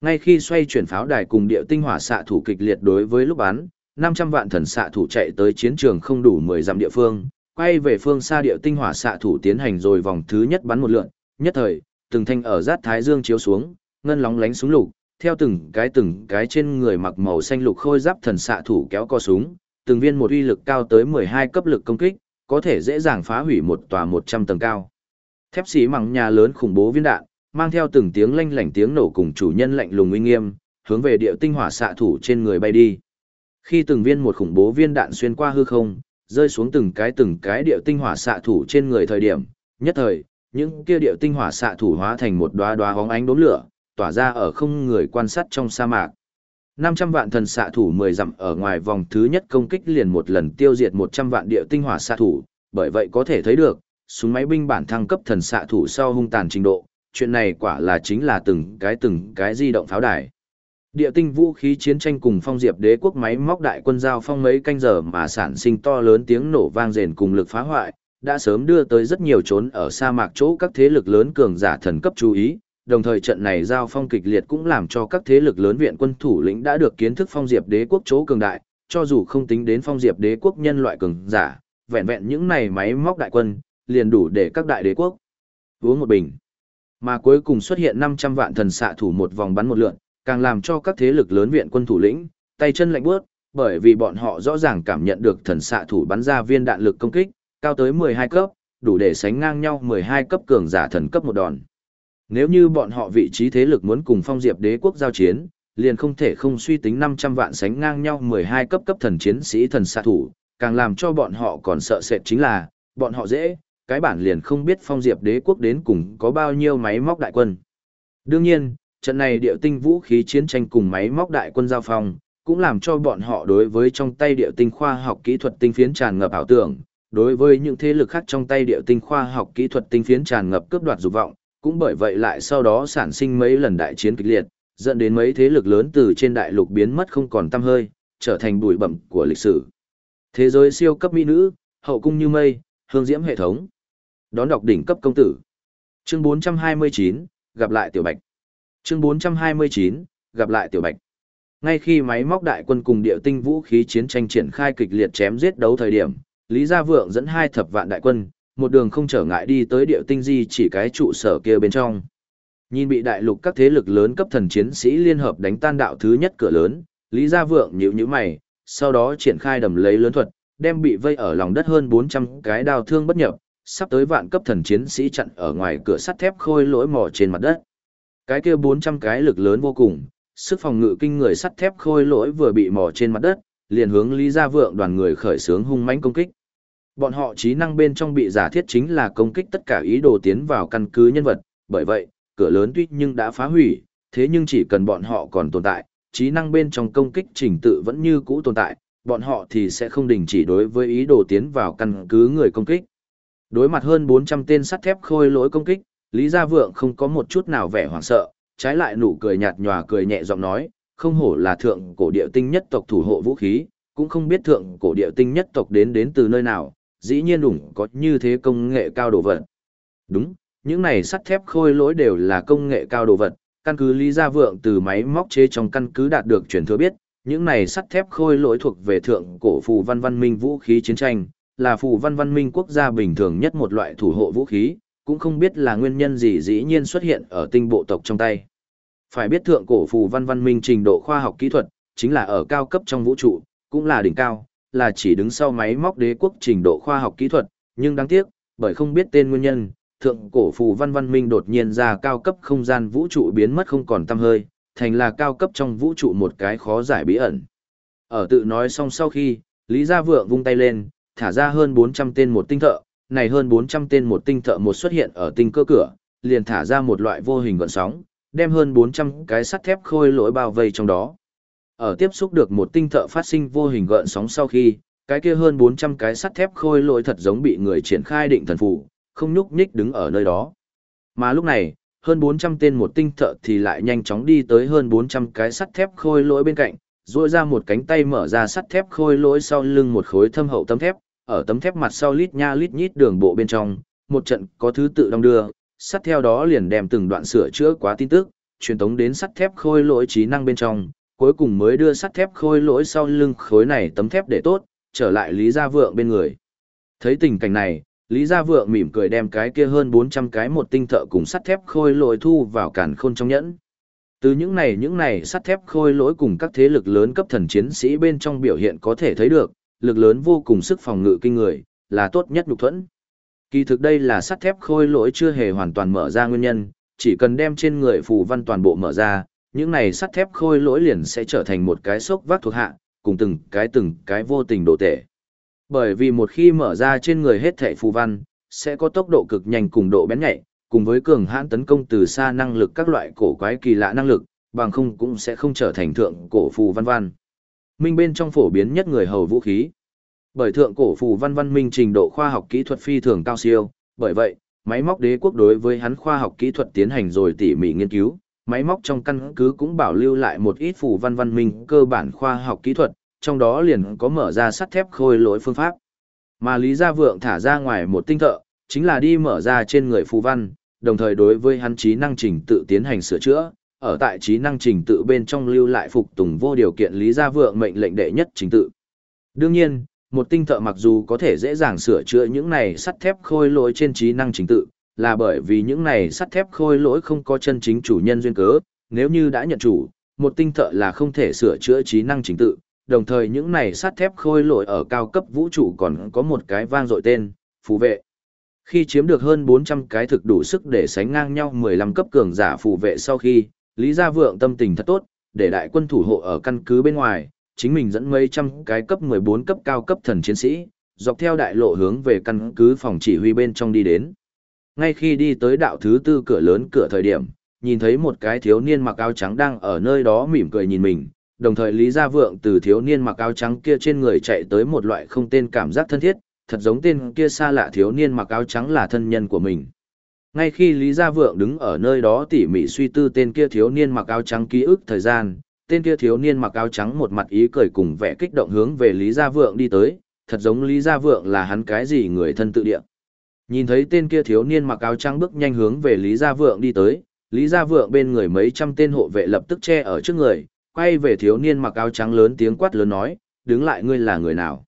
[SPEAKER 1] Ngay khi xoay chuyển pháo đài cùng địa tinh hỏa xạ thủ kịch liệt đối với lúc bắn, 500 vạn thần xạ thủ chạy tới chiến trường không đủ 10 dặm địa phương, quay về phương xa địa tinh hỏa xạ thủ tiến hành rồi vòng thứ nhất bắn một lượn, nhất thời, từng thanh ở rát thái dương chiếu xuống, ngân lóng lánh súng lục, theo từng cái từng cái trên người mặc màu xanh lục khôi giáp thần xạ thủ kéo co súng, từng viên một uy lực cao tới 12 cấp lực công kích, có thể dễ dàng phá hủy một tòa 100 tầng cao. Thép xí mằng nhà lớn khủng bố viên đạn, mang theo từng tiếng lanh lảnh tiếng nổ cùng chủ nhân lạnh lùng uy nghiêm, hướng về địa tinh hỏa xạ thủ trên người bay đi. Khi từng viên một khủng bố viên đạn xuyên qua hư không, rơi xuống từng cái từng cái địa tinh hỏa xạ thủ trên người thời điểm, nhất thời, những kia địa tinh hỏa xạ thủ hóa thành một đóa đóa hóng ánh đốm lửa, tỏa ra ở không người quan sát trong sa mạc. 500 vạn thần xạ thủ 10 dặm ở ngoài vòng thứ nhất công kích liền một lần tiêu diệt 100 vạn địa tinh hỏa xạ thủ, bởi vậy có thể thấy được, súng máy binh bản thăng cấp thần xạ thủ sau hung tàn trình độ, chuyện này quả là chính là từng cái từng cái di động pháo đài. Địa tinh vũ khí chiến tranh cùng phong diệp đế quốc máy móc đại quân giao phong mấy canh giờ mà sản sinh to lớn tiếng nổ vang rền cùng lực phá hoại, đã sớm đưa tới rất nhiều trốn ở sa mạc chỗ các thế lực lớn cường giả thần cấp chú ý, đồng thời trận này giao phong kịch liệt cũng làm cho các thế lực lớn viện quân thủ lĩnh đã được kiến thức phong diệp đế quốc chỗ cường đại, cho dù không tính đến phong diệp đế quốc nhân loại cường giả, vẹn vẹn những này máy móc đại quân, liền đủ để các đại đế quốc uống một bình. Mà cuối cùng xuất hiện 500 vạn thần xạ thủ một vòng bắn một lượn, càng làm cho các thế lực lớn viện quân thủ lĩnh, tay chân lạnh bước, bởi vì bọn họ rõ ràng cảm nhận được thần xạ thủ bắn ra viên đạn lực công kích, cao tới 12 cấp, đủ để sánh ngang nhau 12 cấp cường giả thần cấp một đòn. Nếu như bọn họ vị trí thế lực muốn cùng phong diệp đế quốc giao chiến, liền không thể không suy tính 500 vạn sánh ngang nhau 12 cấp cấp thần chiến sĩ thần xạ thủ, càng làm cho bọn họ còn sợ sệt chính là, bọn họ dễ, cái bản liền không biết phong diệp đế quốc đến cùng có bao nhiêu máy móc đại quân. Đương nhiên, trận này điệu tinh vũ khí chiến tranh cùng máy móc đại quân giao phong, cũng làm cho bọn họ đối với trong tay điệu tinh khoa học kỹ thuật tinh phiến tràn ngập ảo tưởng, đối với những thế lực khác trong tay điệu tinh khoa học kỹ thuật tinh phiến tràn ngập cướp đoạt dục vọng, cũng bởi vậy lại sau đó sản sinh mấy lần đại chiến kịch liệt, dẫn đến mấy thế lực lớn từ trên đại lục biến mất không còn tăm hơi, trở thành bụi bẩm của lịch sử. Thế giới siêu cấp mỹ nữ, hậu cung như mây, hương diễm hệ thống. Đón đọc đỉnh cấp công tử. Chương 429, gặp lại tiểu bạch. Chương 429, gặp lại tiểu bạch. Ngay khi máy móc đại quân cùng địa tinh vũ khí chiến tranh triển khai kịch liệt chém giết đấu thời điểm, Lý Gia Vượng dẫn hai thập vạn đại quân, một đường không trở ngại đi tới địa tinh di chỉ cái trụ sở kia bên trong. Nhìn bị đại lục các thế lực lớn cấp thần chiến sĩ liên hợp đánh tan đạo thứ nhất cửa lớn, Lý Gia Vượng nhíu nhíu mày, sau đó triển khai đầm lấy lớn thuật, đem bị vây ở lòng đất hơn 400 cái đao thương bất nhập, sắp tới vạn cấp thần chiến sĩ chặn ở ngoài cửa sắt thép khôi lỗi mỏ trên mặt đất. Cái kia 400 cái lực lớn vô cùng, sức phòng ngự kinh người sắt thép khôi lỗi vừa bị mò trên mặt đất, liền hướng Lý Gia Vượng đoàn người khởi xướng hung mãnh công kích. Bọn họ trí năng bên trong bị giả thiết chính là công kích tất cả ý đồ tiến vào căn cứ nhân vật, bởi vậy, cửa lớn tuy nhưng đã phá hủy, thế nhưng chỉ cần bọn họ còn tồn tại, trí năng bên trong công kích trình tự vẫn như cũ tồn tại, bọn họ thì sẽ không đình chỉ đối với ý đồ tiến vào căn cứ người công kích. Đối mặt hơn 400 tên sắt thép khôi lỗi công kích, Lý Gia Vượng không có một chút nào vẻ hoảng sợ, trái lại nụ cười nhạt nhòa cười nhẹ giọng nói, không hổ là thượng cổ địa tinh nhất tộc thủ hộ vũ khí, cũng không biết thượng cổ địa tinh nhất tộc đến đến từ nơi nào, dĩ nhiên đủng có như thế công nghệ cao đồ vật. Đúng, những này sắt thép khôi lỗi đều là công nghệ cao đồ vật, căn cứ Lý Gia Vượng từ máy móc chế trong căn cứ đạt được truyền thừa biết, những này sắt thép khôi lỗi thuộc về thượng cổ phù văn văn minh vũ khí chiến tranh, là phù văn văn minh quốc gia bình thường nhất một loại thủ hộ vũ khí, cũng không biết là nguyên nhân gì dĩ nhiên xuất hiện ở tinh bộ tộc trong tay. Phải biết thượng cổ phù văn văn minh trình độ khoa học kỹ thuật, chính là ở cao cấp trong vũ trụ, cũng là đỉnh cao, là chỉ đứng sau máy móc đế quốc trình độ khoa học kỹ thuật, nhưng đáng tiếc, bởi không biết tên nguyên nhân, thượng cổ phù văn văn minh đột nhiên ra cao cấp không gian vũ trụ biến mất không còn tăm hơi, thành là cao cấp trong vũ trụ một cái khó giải bí ẩn. Ở tự nói xong sau khi, Lý Gia Vượng vung tay lên, thả ra hơn 400 tên một tinh thợ, này hơn 400 tên một tinh thợ một xuất hiện ở tinh cơ cửa, liền thả ra một loại vô hình gợn sóng, đem hơn 400 cái sắt thép khôi lỗi bao vây trong đó. Ở tiếp xúc được một tinh thợ phát sinh vô hình gợn sóng sau khi, cái kia hơn 400 cái sắt thép khôi lỗi thật giống bị người triển khai định thần phủ, không nhúc nhích đứng ở nơi đó. Mà lúc này, hơn 400 tên một tinh thợ thì lại nhanh chóng đi tới hơn 400 cái sắt thép khôi lỗi bên cạnh, duỗi ra một cánh tay mở ra sắt thép khôi lỗi sau lưng một khối thâm hậu tấm thép, ở tấm thép mặt sau lít nha lít nhít đường bộ bên trong, một trận có thứ tự đong đưa, sắt theo đó liền đem từng đoạn sửa chữa quá tin tức, truyền tống đến sắt thép khôi lỗi trí năng bên trong, cuối cùng mới đưa sắt thép khôi lỗi sau lưng khối này tấm thép để tốt, trở lại Lý Gia Vượng bên người. Thấy tình cảnh này, Lý Gia Vượng mỉm cười đem cái kia hơn 400 cái một tinh thợ cùng sắt thép khôi lỗi thu vào cản khôn trong nhẫn. Từ những này những này sắt thép khôi lỗi cùng các thế lực lớn cấp thần chiến sĩ bên trong biểu hiện có thể thấy được, lực lớn vô cùng sức phòng ngự kinh người, là tốt nhất nhục thuẫn. Kỳ thực đây là sắt thép khôi lỗi chưa hề hoàn toàn mở ra nguyên nhân, chỉ cần đem trên người phù văn toàn bộ mở ra, những này sắt thép khôi lỗi liền sẽ trở thành một cái sốc vác thuộc hạ, cùng từng cái từng cái vô tình độ tệ. Bởi vì một khi mở ra trên người hết thảy phù văn, sẽ có tốc độ cực nhanh cùng độ bén nhạy, cùng với cường hãn tấn công từ xa năng lực các loại cổ quái kỳ lạ năng lực, bằng không cũng sẽ không trở thành thượng cổ phù văn văn. Minh bên trong phổ biến nhất người hầu vũ khí. Bởi thượng cổ phù văn văn minh trình độ khoa học kỹ thuật phi thường cao siêu, bởi vậy, máy móc đế quốc đối với hắn khoa học kỹ thuật tiến hành rồi tỉ mỉ nghiên cứu, máy móc trong căn cứ cũng bảo lưu lại một ít phù văn văn minh cơ bản khoa học kỹ thuật, trong đó liền có mở ra sắt thép khôi lỗi phương pháp. Mà Lý Gia Vượng thả ra ngoài một tinh thợ, chính là đi mở ra trên người phù văn, đồng thời đối với hắn trí năng trình tự tiến hành sửa chữa, ở tại trí năng trình tự bên trong lưu lại phục tùng vô điều kiện Lý Gia Vượng mệnh lệnh đệ nhất trình tự. Đương nhiên, một tinh thợ mặc dù có thể dễ dàng sửa chữa những này sắt thép khôi lỗi trên trí năng trình tự, là bởi vì những này sắt thép khôi lỗi không có chân chính chủ nhân duyên cớ, nếu như đã nhận chủ, một tinh thợ là không thể sửa chữa trí năng trình tự, đồng thời những này sắt thép khôi lỗi ở cao cấp vũ trụ còn có một cái vang dội tên, phù vệ. Khi chiếm được hơn 400 cái thực đủ sức để sánh ngang nhau 15 cấp cường giả phù vệ sau khi, Lý Gia Vượng tâm tình thật tốt, để đại quân thủ hộ ở căn cứ bên ngoài, chính mình dẫn mấy trăm cái cấp 14 cấp cao cấp thần chiến sĩ, dọc theo đại lộ hướng về căn cứ phòng chỉ huy bên trong đi đến. Ngay khi đi tới đạo thứ tư cửa lớn cửa thời điểm, nhìn thấy một cái thiếu niên mặc áo trắng đang ở nơi đó mỉm cười nhìn mình, đồng thời Lý Gia Vượng từ thiếu niên mặc áo trắng kia trên người chạy tới một loại không tên cảm giác thân thiết, thật giống tên kia xa lạ thiếu niên mặc áo trắng là thân nhân của mình. Ngay khi Lý Gia Vượng đứng ở nơi đó tỉ mỉ suy tư tên kia thiếu niên mặc áo trắng ký ức thời gian, tên kia thiếu niên mặc áo trắng một mặt ý cười cùng vẻ kích động hướng về Lý Gia Vượng đi tới, thật giống Lý Gia Vượng là hắn cái gì người thân tự địa. Nhìn thấy tên kia thiếu niên mặc áo trắng bước nhanh hướng về Lý Gia Vượng đi tới, Lý Gia Vượng bên người mấy trăm tên hộ vệ lập tức che ở trước người, quay về thiếu niên mặc áo trắng lớn tiếng quát lớn nói, đứng lại ngươi là người nào.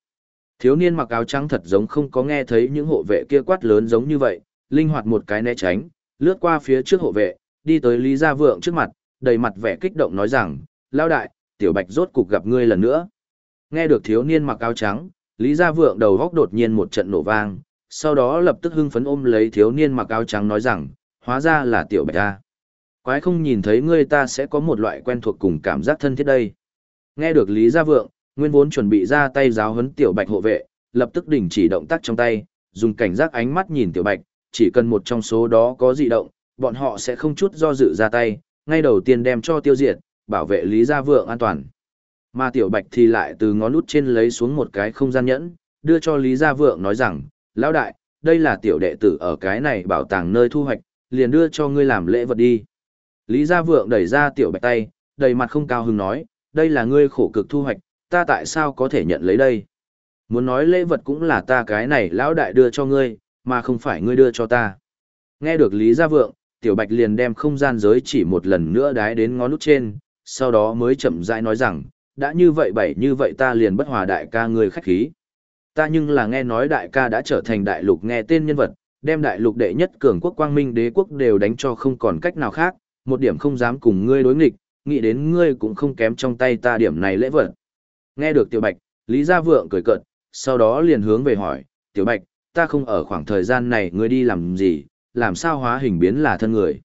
[SPEAKER 1] Thiếu niên mặc áo trắng thật giống không có nghe thấy những hộ vệ kia quát lớn giống như vậy, linh hoạt một cái né tránh, lướt qua phía trước hộ vệ, đi tới Lý Gia Vượng trước mặt, đầy mặt vẻ kích động nói rằng, lao đại, tiểu bạch rốt cục gặp ngươi lần nữa. Nghe được thiếu niên mặc áo trắng, Lý Gia Vượng đầu góc đột nhiên một trận nổ vang, sau đó lập tức hưng phấn ôm lấy thiếu niên mặc áo trắng nói rằng, hóa ra là tiểu bạch ta. Quái không nhìn thấy ngươi ta sẽ có một loại quen thuộc cùng cảm giác thân thiết đây. Nghe được Lý Gia Vượng, nguyên vốn chuẩn bị ra tay giáo huấn tiểu bạch hộ vệ, lập tức đình chỉ động tác trong tay, dùng cảnh giác ánh mắt nhìn tiểu bạch, chỉ cần một trong số đó có dị động, bọn họ sẽ không chút do dự ra tay, ngay đầu tiên đem cho tiêu diệt, bảo vệ Lý Gia Vượng an toàn. Mà tiểu bạch thì lại từ ngón út trên lấy xuống một cái không gian nhẫn, đưa cho Lý Gia Vượng nói rằng, lão đại, đây là tiểu đệ tử ở cái này bảo tàng nơi thu hoạch, liền đưa cho ngươi làm lễ vật đi. Lý Gia Vượng đẩy ra tiểu bạch tay, đầy mặt không cao hứng nói, đây là ngươi khổ cực thu hoạch, ta tại sao có thể nhận lấy đây? Muốn nói lễ vật cũng là ta cái này lão đại đưa cho ngươi, mà không phải ngươi đưa cho ta. Nghe được Lý Gia Vượng, tiểu bạch liền đem không gian giới chỉ một lần nữa đái đến ngón nút trên, sau đó mới chậm rãi nói rằng, đã như vậy bảy như vậy ta liền bất hòa đại ca ngươi khách khí. Ta nhưng là nghe nói đại ca đã trở thành đại lục nghe tên nhân vật, đem đại lục đệ nhất cường quốc quang minh đế quốc đều đánh cho không còn cách nào khác, một điểm không dám cùng ngươi đối nghịch, nghĩ đến ngươi cũng không kém trong tay ta điểm này lễ vật. Nghe được Tiểu Bạch, Lý Gia Vượng cười cợt, sau đó liền hướng về hỏi, Tiểu Bạch, ta không ở khoảng thời gian này ngươi đi làm gì, làm sao hóa hình biến là thân người.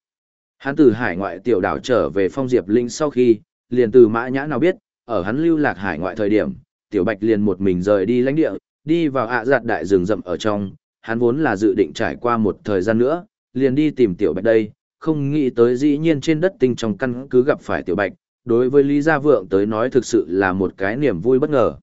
[SPEAKER 1] Hắn từ hải ngoại tiểu đảo trở về phong diệp linh sau khi, liền từ mã nhã nào biết, ở hắn lưu lạc hải ngoại thời điểm, Tiểu Bạch liền một mình rời đi lãnh địa, đi vào ạ giặt đại rừng rậm ở trong, hắn vốn là dự định trải qua một thời gian nữa, liền đi tìm Tiểu Bạch đây, không nghĩ tới dĩ nhiên trên đất tinh trong căn cứ gặp phải Tiểu Bạch, đối với Lý Gia Vượng tới nói thực sự là một cái niềm vui bất ngờ.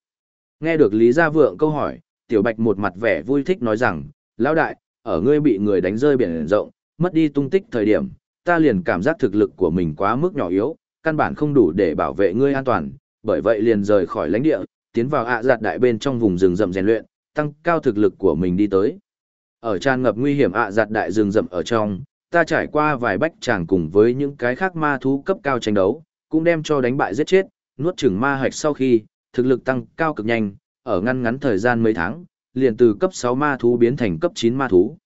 [SPEAKER 1] Nghe được Lý Gia Vượng câu hỏi, Tiểu Bạch một mặt vẻ vui thích nói rằng, Lão đại, ở ngươi bị người đánh rơi biển rộng, mất đi tung tích thời điểm, ta liền cảm giác thực lực của mình quá mức nhỏ yếu, căn bản không đủ để bảo vệ ngươi an toàn, bởi vậy liền rời khỏi lãnh địa, tiến vào ạ giặt đại bên trong vùng rừng rậm rèn luyện, tăng cao thực lực của mình đi tới. Ở tràn ngập nguy hiểm ạ giặt đại rừng rậm ở trong, ta trải qua vài bách tràng cùng với những cái khác ma thú cấp cao tranh đấu, cũng đem cho đánh bại giết chết, nuốt chửng ma hạch sau khi, thực lực tăng cao cực nhanh, ở ngăn ngắn thời gian mấy tháng, liền từ cấp 6 ma thú biến thành cấp 9 ma thú.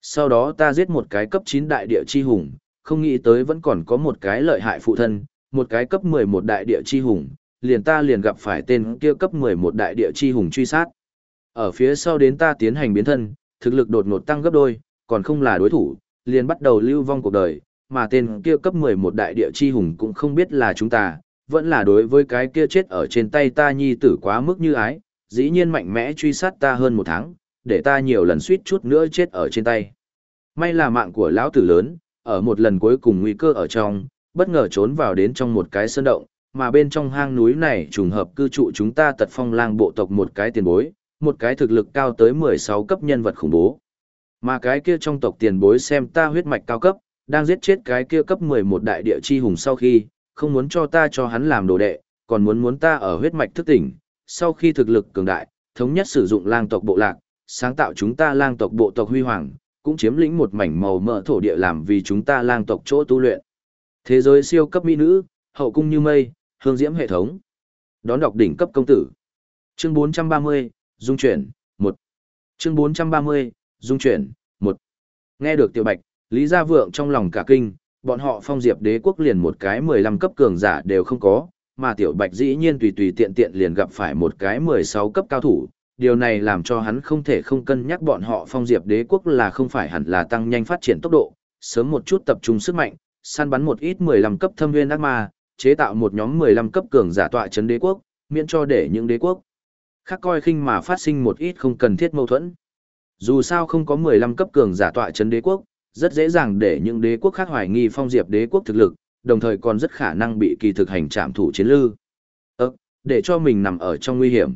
[SPEAKER 1] Sau đó ta giết một cái cấp 9 đại địa chi hùng, không nghĩ tới vẫn còn có một cái lợi hại phụ thân, một cái cấp 11 đại địa chi hùng, liền ta liền gặp phải tên kia cấp 11 đại địa chi hùng truy sát. Ở phía sau đến ta tiến hành biến thân, thực lực đột ngột tăng gấp đôi, còn không là đối thủ, liền bắt đầu lưu vong cuộc đời, mà tên kia cấp 11 đại địa chi hùng cũng không biết là chúng ta, vẫn là đối với cái kia chết ở trên tay ta nhi tử quá mức như ái, dĩ nhiên mạnh mẽ truy sát ta hơn một tháng, để ta nhiều lần suýt chút nữa chết ở trên tay. May là mạng của lão tử lớn, ở một lần cuối cùng nguy cơ ở trong, bất ngờ trốn vào đến trong một cái sơn động, mà bên trong hang núi này trùng hợp cư trụ chúng ta tật phong lang bộ tộc một cái tiền bối, một cái thực lực cao tới 16 cấp nhân vật khủng bố. Mà cái kia trong tộc tiền bối xem ta huyết mạch cao cấp, đang giết chết cái kia cấp 11 đại địa chi hùng sau khi, không muốn cho ta cho hắn làm đồ đệ, còn muốn muốn ta ở huyết mạch thức tỉnh, sau khi thực lực cường đại, thống nhất sử dụng lang tộc bộ lạc, sáng tạo chúng ta lang tộc bộ tộc huy hoàng, cũng chiếm lĩnh một mảnh màu mỡ thổ địa làm vì chúng ta lang tộc chỗ tu luyện. Thế giới siêu cấp mỹ nữ, hậu cung như mây, hương diễm hệ thống. Đón đọc đỉnh cấp công tử. Chương 430, Dung chuyển, 1. Chương 430, Dung chuyển, 1. Nghe được tiểu bạch, Lý Gia Vượng trong lòng cả kinh, bọn họ phong diệp đế quốc liền một cái 15 cấp cường giả đều không có, mà tiểu bạch dĩ nhiên tùy tùy tiện tiện liền gặp phải một cái 16 cấp cao thủ. Điều này làm cho hắn không thể không cân nhắc bọn họ phong diệp đế quốc là không phải hẳn là tăng nhanh phát triển tốc độ, sớm một chút tập trung sức mạnh, săn bắn một ít 15 cấp thâm nguyên ác ma, chế tạo một nhóm 15 cấp cường giả tọa chấn đế quốc, miễn cho để những đế quốc khác coi khinh mà phát sinh một ít không cần thiết mâu thuẫn. Dù sao không có 15 cấp cường giả tọa chấn đế quốc, rất dễ dàng để những đế quốc khác hoài nghi phong diệp đế quốc thực lực, đồng thời còn rất khả năng bị kỳ thực hành trạm thủ chiến lư. Ơ, để cho mình nằm ở trong nguy hiểm.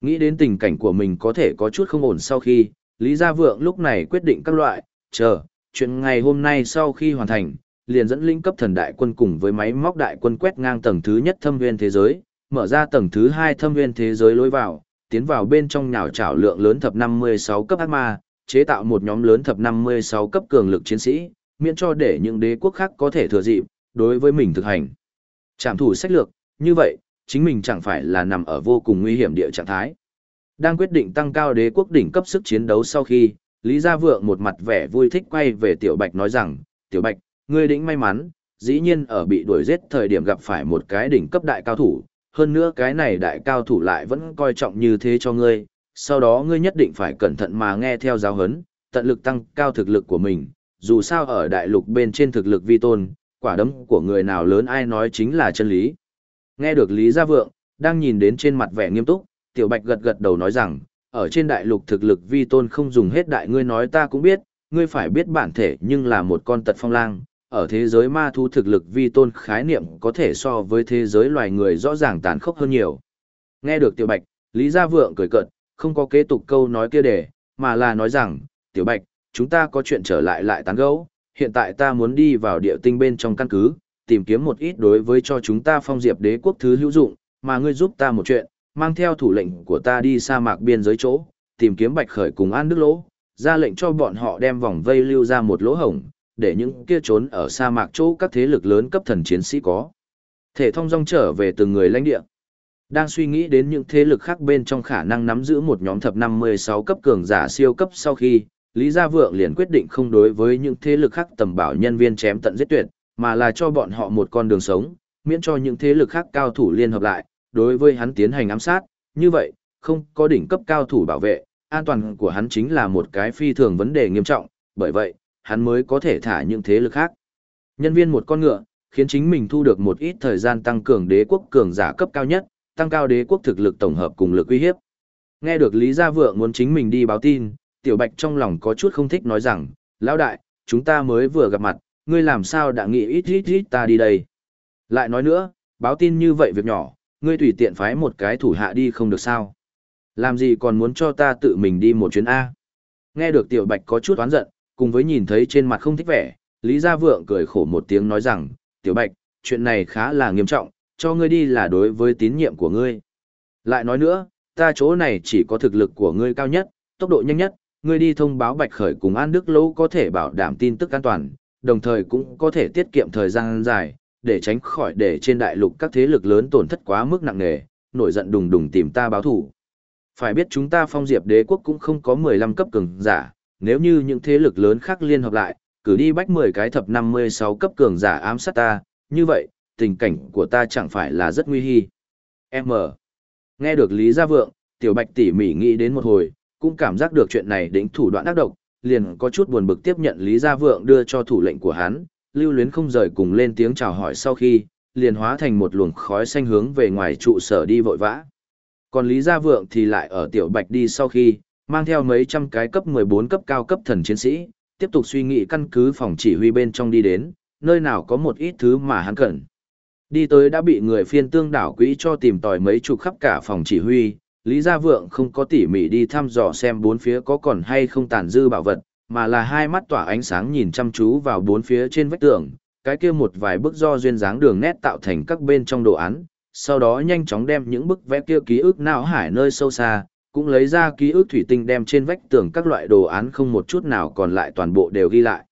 [SPEAKER 1] Nghĩ đến tình cảnh của mình có thể có chút không ổn sau khi, Lý Gia Vượng lúc này quyết định các loại, chờ, chuyện ngày hôm nay sau khi hoàn thành, liền dẫn linh cấp thần đại quân cùng với máy móc đại quân quét ngang tầng thứ nhất thâm viên thế giới, mở ra tầng thứ hai thâm viên thế giới lối vào, tiến vào bên trong nhào trảo lượng lớn thập 56 cấp ác ma, chế tạo một nhóm lớn thập 56 cấp cường lực chiến sĩ, miễn cho để những đế quốc khác có thể thừa dịp, đối với mình thực hành. Trạm thủ sách lược, như vậy, chính mình chẳng phải là nằm ở vô cùng nguy hiểm địa trạng thái. Đang quyết định tăng cao đế quốc đỉnh cấp sức chiến đấu sau khi, Lý Gia Vượng một mặt vẻ vui thích quay về Tiểu Bạch nói rằng, Tiểu Bạch, ngươi đỉnh may mắn, dĩ nhiên ở bị đuổi giết thời điểm gặp phải một cái đỉnh cấp đại cao thủ, hơn nữa cái này đại cao thủ lại vẫn coi trọng như thế cho ngươi, sau đó ngươi nhất định phải cẩn thận mà nghe theo giáo huấn, tận lực tăng cao thực lực của mình, dù sao ở đại lục bên trên thực lực vi tôn, quả đấm của người nào lớn ai nói chính là chân lý. Nghe được Lý Gia Vượng, đang nhìn đến trên mặt vẻ nghiêm túc, Tiểu Bạch gật gật đầu nói rằng, ở trên đại lục thực lực vi tôn không dùng hết đại ngươi nói ta cũng biết, ngươi phải biết bản thể nhưng là một con tật phong lang, ở thế giới ma thu thực lực vi tôn khái niệm có thể so với thế giới loài người rõ ràng tàn khốc hơn nhiều. Nghe được Tiểu Bạch, Lý Gia Vượng cười cợt, không có kế tục câu nói kia để, mà là nói rằng, Tiểu Bạch, chúng ta có chuyện trở lại lại tán gẫu, hiện tại ta muốn đi vào địa tinh bên trong căn cứ, tìm kiếm một ít đối với cho chúng ta phong diệp đế quốc thứ hữu dụng, mà ngươi giúp ta một chuyện, mang theo thủ lệnh của ta đi sa mạc biên giới chỗ, tìm kiếm Bạch Khởi cùng An Đức Lỗ, ra lệnh cho bọn họ đem vòng vây lưu ra một lỗ hổng, để những kia trốn ở sa mạc chỗ các thế lực lớn cấp thần chiến sĩ có. Thể thông dong trở về từng người lãnh địa. Đang suy nghĩ đến những thế lực khác bên trong khả năng nắm giữ một nhóm thập 56 cấp cường giả siêu cấp sau khi, Lý Gia Vượng liền quyết định không đối với những thế lực khác tầm bảo nhân viên chém tận giết tuyệt, mà là cho bọn họ một con đường sống, miễn cho những thế lực khác cao thủ liên hợp lại, đối với hắn tiến hành ám sát, như vậy, không có đỉnh cấp cao thủ bảo vệ, an toàn của hắn chính là một cái phi thường vấn đề nghiêm trọng, bởi vậy, hắn mới có thể thả những thế lực khác. Nhân viên một con ngựa, khiến chính mình thu được một ít thời gian tăng cường đế quốc cường giả cấp cao nhất, tăng cao đế quốc thực lực tổng hợp cùng lực uy hiếp. Nghe được Lý Gia Vượng muốn chính mình đi báo tin, Tiểu Bạch trong lòng có chút không thích nói rằng, Lão đại, chúng ta mới vừa gặp mặt, ngươi làm sao đã nghĩ ít ít ít ta đi đây. Lại nói nữa, báo tin như vậy việc nhỏ, ngươi tùy tiện phái một cái thủ hạ đi không được sao. Làm gì còn muốn cho ta tự mình đi một chuyến A. Nghe được Tiểu Bạch có chút oán giận, cùng với nhìn thấy trên mặt không thích vẻ, Lý Gia Vượng cười khổ một tiếng nói rằng, Tiểu Bạch, chuyện này khá là nghiêm trọng, cho ngươi đi là đối với tín nhiệm của ngươi. Lại nói nữa, ta chỗ này chỉ có thực lực của ngươi cao nhất, tốc độ nhanh nhất, ngươi đi thông báo Bạch Khởi cùng An Đức Lỗ có thể bảo đảm tin tức an toàn, đồng thời cũng có thể tiết kiệm thời gian dài, để tránh khỏi để trên đại lục các thế lực lớn tổn thất quá mức nặng nề, nổi giận đùng đùng tìm ta báo thủ. Phải biết chúng ta phong diệp đế quốc cũng không có 15 cấp cường giả, nếu như những thế lực lớn khác liên hợp lại, cử đi bách 10 cái thập 56 cấp cường giả ám sát ta, như vậy, tình cảnh của ta chẳng phải là rất nguy hi. M. Nghe được Lý Gia Vượng, Tiểu Bạch tỉ mỉ nghĩ đến một hồi, cũng cảm giác được chuyện này đỉnh thủ đoạn ác độc, liền có chút buồn bực tiếp nhận Lý Gia Vượng đưa cho thủ lệnh của hắn, lưu luyến không rời cùng lên tiếng chào hỏi sau khi, liền hóa thành một luồng khói xanh hướng về ngoài trụ sở đi vội vã. Còn Lý Gia Vượng thì lại ở Tiểu Bạch đi sau khi, mang theo mấy trăm cái cấp 14 cấp cao cấp thần chiến sĩ, tiếp tục suy nghĩ căn cứ phòng chỉ huy bên trong đi đến, nơi nào có một ít thứ mà hắn cần. Đi tới đã bị người phiên tương đảo quỹ cho tìm tòi mấy chục khắp cả phòng chỉ huy, Lý Gia Vượng không có tỉ mỉ đi thăm dò xem bốn phía có còn hay không tàn dư bảo vật, mà là hai mắt tỏa ánh sáng nhìn chăm chú vào bốn phía trên vách tường, cái kia một vài bức do duyên dáng đường nét tạo thành các bên trong đồ án, sau đó nhanh chóng đem những bức vẽ kia ký ức não hải nơi sâu xa, cũng lấy ra ký ức thủy tinh đem trên vách tường các loại đồ án không một chút nào còn lại toàn bộ đều ghi lại.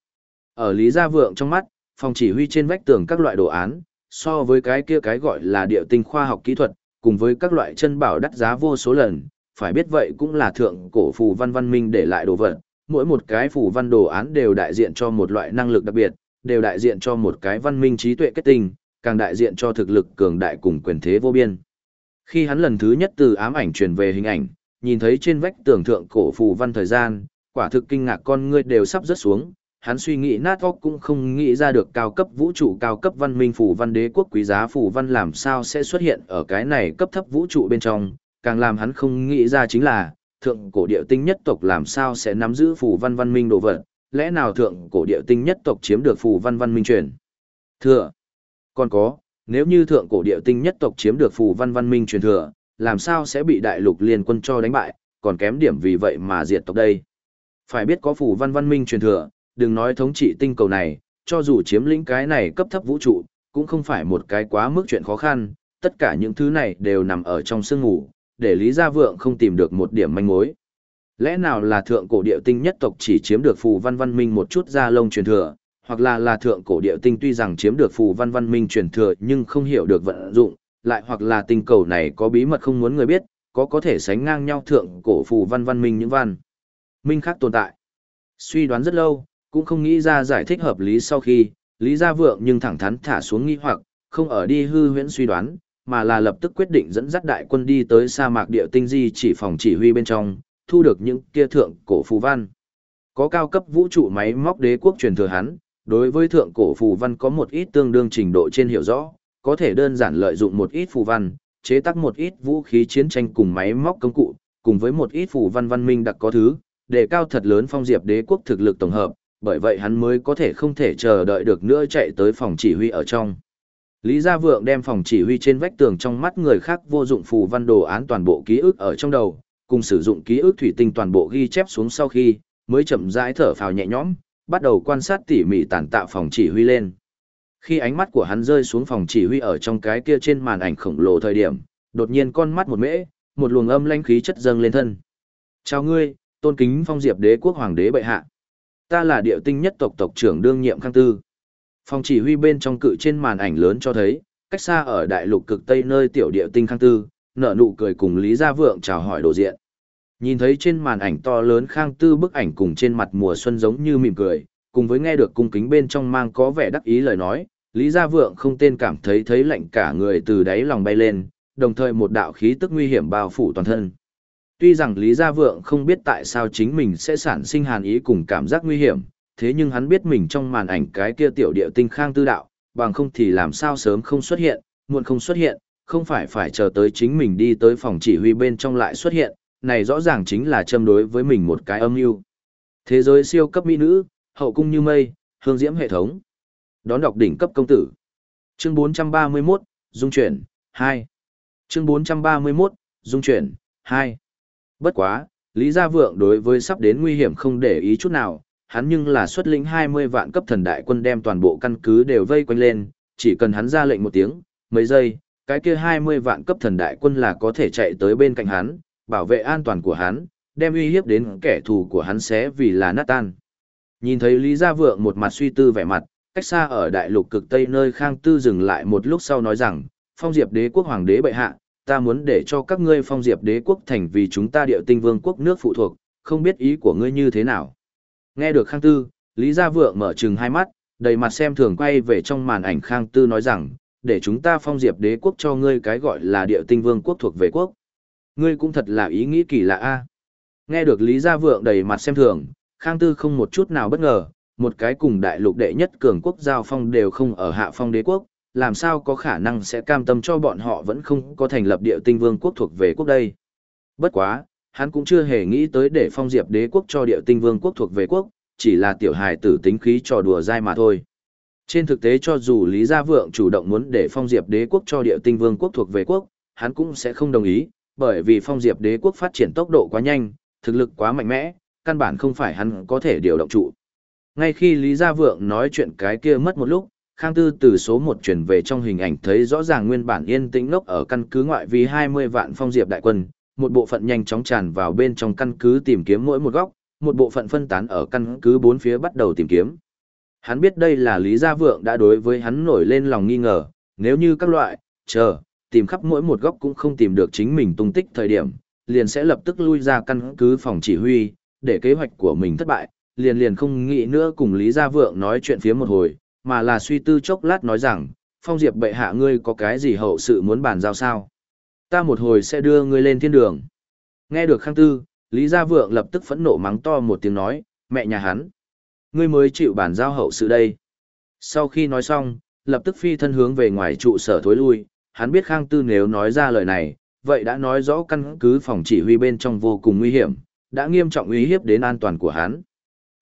[SPEAKER 1] Ở Lý Gia Vượng trong mắt, phòng chỉ huy trên vách tường các loại đồ án, so với cái kia cái gọi là địa tinh khoa học kỹ thuật, cùng với các loại chân bảo đắt giá vô số lần, phải biết vậy cũng là thượng cổ phù văn văn minh để lại đồ vật, mỗi một cái phù văn đồ án đều đại diện cho một loại năng lực đặc biệt, đều đại diện cho một cái văn minh trí tuệ kết tinh, càng đại diện cho thực lực cường đại cùng quyền thế vô biên. Khi hắn lần thứ nhất từ ám ảnh truyền về hình ảnh, nhìn thấy trên vách tường thượng cổ phù văn thời gian, quả thực kinh ngạc con ngươi đều sắp rớt xuống, hắn suy nghĩ nát óc cũng không nghĩ ra được cao cấp vũ trụ cao cấp văn minh phủ văn đế quốc quý giá phủ văn làm sao sẽ xuất hiện ở cái này cấp thấp vũ trụ bên trong, càng làm hắn không nghĩ ra chính là, thượng cổ địa tinh nhất tộc làm sao sẽ nắm giữ phủ văn văn minh đồ vật, lẽ nào thượng cổ địa tinh nhất tộc chiếm được phủ văn văn minh truyền? Thừa. Còn có, nếu như thượng cổ địa tinh nhất tộc chiếm được phủ văn văn minh truyền thừa, làm sao sẽ bị đại lục liên quân cho đánh bại, còn kém điểm vì vậy mà diệt tộc đây. Phải biết có phủ văn văn minh truyền thừa, đừng nói thống trị tinh cầu này, cho dù chiếm lĩnh cái này cấp thấp vũ trụ, cũng không phải một cái quá mức chuyện khó khăn, tất cả những thứ này đều nằm ở trong sương ngủ, để Lý Gia Vượng không tìm được một điểm manh mối. Lẽ nào là thượng cổ địa tinh nhất tộc chỉ chiếm được phù văn văn minh một chút da lông truyền thừa, hoặc là là thượng cổ địa tinh tuy rằng chiếm được phù văn văn minh truyền thừa nhưng không hiểu được vận dụng, lại hoặc là tinh cầu này có bí mật không muốn người biết, có có thể sánh ngang nhau thượng cổ phù văn văn minh những văn. Minh khác tồn tại. Suy đoán rất lâu, cũng không nghĩ ra giải thích hợp lý sau khi, Lý Gia Vượng nhưng thẳng thắn thả xuống nghi hoặc, không ở đi hư huyễn suy đoán, mà là lập tức quyết định dẫn dắt đại quân đi tới sa mạc địa tinh di chỉ phòng chỉ huy bên trong, thu được những kia thượng cổ phù văn. Có cao cấp vũ trụ máy móc đế quốc truyền thừa hắn, đối với thượng cổ phù văn có một ít tương đương trình độ trên hiểu rõ, có thể đơn giản lợi dụng một ít phù văn, chế tác một ít vũ khí chiến tranh cùng máy móc công cụ, cùng với một ít phù văn văn minh đặc có thứ, để cao thật lớn phong diệp đế quốc thực lực tổng hợp, bởi vậy hắn mới có thể không thể chờ đợi được nữa chạy tới phòng chỉ huy ở trong. Lý Gia Vượng đem phòng chỉ huy trên vách tường trong mắt người khác vô dụng phù văn đồ án toàn bộ ký ức ở trong đầu, cùng sử dụng ký ức thủy tinh toàn bộ ghi chép xuống sau khi, mới chậm rãi thở phào nhẹ nhõm, bắt đầu quan sát tỉ mỉ tàn tạo phòng chỉ huy lên. Khi ánh mắt của hắn rơi xuống phòng chỉ huy ở trong cái kia trên màn ảnh khổng lồ thời điểm, đột nhiên con mắt một mễ, một luồng âm lãnh khí chất dâng lên thân. Chào ngươi, tôn kính phong diệp đế quốc hoàng đế bệ hạ. Ta là điệu tinh nhất tộc tộc trưởng đương nhiệm khang tư. Phòng chỉ huy bên trong cự trên màn ảnh lớn cho thấy, cách xa ở đại lục cực tây nơi tiểu điệu tinh khang tư, nở nụ cười cùng Lý Gia Vượng chào hỏi đồ diện. Nhìn thấy trên màn ảnh to lớn khang tư bức ảnh cùng trên mặt mùa xuân giống như mỉm cười, cùng với nghe được cung kính bên trong mang có vẻ đắc ý lời nói, Lý Gia Vượng không tên cảm thấy thấy lạnh cả người từ đáy lòng bay lên, đồng thời một đạo khí tức nguy hiểm bao phủ toàn thân. Tuy rằng Lý Gia Vượng không biết tại sao chính mình sẽ sản sinh hàn ý cùng cảm giác nguy hiểm, thế nhưng hắn biết mình trong màn ảnh cái kia tiểu địa tinh khang tư đạo, bằng không thì làm sao sớm không xuất hiện, muộn không xuất hiện, không phải phải chờ tới chính mình đi tới phòng chỉ huy bên trong lại xuất hiện, này rõ ràng chính là châm đối với mình một cái âm mưu. Thế giới siêu cấp mỹ nữ, hậu cung như mây, hương diễm hệ thống. Đón đọc đỉnh cấp công tử. Chương 431, Dung chuyển, 2. Chương 431, Dung chuyển, 2. Bất quá, Lý Gia Vượng đối với sắp đến nguy hiểm không để ý chút nào, hắn nhưng là xuất lĩnh 20 vạn cấp thần đại quân đem toàn bộ căn cứ đều vây quanh lên, chỉ cần hắn ra lệnh một tiếng, mấy giây, cái kia 20 vạn cấp thần đại quân là có thể chạy tới bên cạnh hắn, bảo vệ an toàn của hắn, đem uy hiếp đến kẻ thù của hắn sẽ vì là nát tan. Nhìn thấy Lý Gia Vượng một mặt suy tư vẻ mặt, cách xa ở đại lục cực Tây nơi Khang Tư dừng lại một lúc sau nói rằng, phong diệp đế quốc hoàng đế bệ hạ, ta muốn để cho các ngươi phong diệp đế quốc thành vì chúng ta điệu tinh vương quốc nước phụ thuộc, không biết ý của ngươi như thế nào. Nghe được Khang Tư, Lý Gia Vượng mở trừng hai mắt, đầy mặt xem thường quay về trong màn ảnh Khang Tư nói rằng, để chúng ta phong diệp đế quốc cho ngươi cái gọi là điệu tinh vương quốc thuộc về quốc. Ngươi cũng thật là ý nghĩ kỳ lạ a. Nghe được Lý Gia Vượng đầy mặt xem thường, Khang Tư không một chút nào bất ngờ, một cái cùng đại lục đệ nhất cường quốc giao phong đều không ở hạ phong đế quốc, làm sao có khả năng sẽ cam tâm cho bọn họ vẫn không có thành lập địa tinh vương quốc thuộc về quốc đây. Bất quá, hắn cũng chưa hề nghĩ tới để phong diệp đế quốc cho địa tinh vương quốc thuộc về quốc, chỉ là tiểu hài tử tính khí trò đùa dai mà thôi. Trên thực tế cho dù Lý Gia Vượng chủ động muốn để phong diệp đế quốc cho địa tinh vương quốc thuộc về quốc, hắn cũng sẽ không đồng ý, bởi vì phong diệp đế quốc phát triển tốc độ quá nhanh, thực lực quá mạnh mẽ, căn bản không phải hắn có thể điều động trụ. Ngay khi Lý Gia Vượng nói chuyện cái kia mất một lúc, Khang Tư từ số một chuyển về trong hình ảnh thấy rõ ràng nguyên bản yên tĩnh ngốc ở căn cứ ngoại vì 20 vạn phong diệp đại quân, một bộ phận nhanh chóng tràn vào bên trong căn cứ tìm kiếm mỗi một góc, một bộ phận phân tán ở căn cứ bốn phía bắt đầu tìm kiếm. Hắn biết đây là Lý Gia Vượng đã đối với hắn nổi lên lòng nghi ngờ, nếu như các loại, chờ, tìm khắp mỗi một góc cũng không tìm được chính mình tung tích thời điểm, liền sẽ lập tức lui ra căn cứ phòng chỉ huy, để kế hoạch của mình thất bại, liền liền không nghĩ nữa cùng Lý Gia Vượng nói chuyện phía một hồi, mà là suy tư chốc lát nói rằng, Phong Diệp bệ hạ ngươi có cái gì hậu sự muốn bàn giao sao? Ta một hồi sẽ đưa ngươi lên thiên đường. Nghe được Khang Tư, Lý Gia Vượng lập tức phẫn nộ mắng to một tiếng nói, mẹ nhà hắn. Ngươi mới chịu bàn giao hậu sự đây. Sau khi nói xong, lập tức phi thân hướng về ngoài trụ sở thối lui, hắn biết Khang Tư nếu nói ra lời này, vậy đã nói rõ căn cứ phòng chỉ huy bên trong vô cùng nguy hiểm, đã nghiêm trọng uy hiếp đến an toàn của hắn.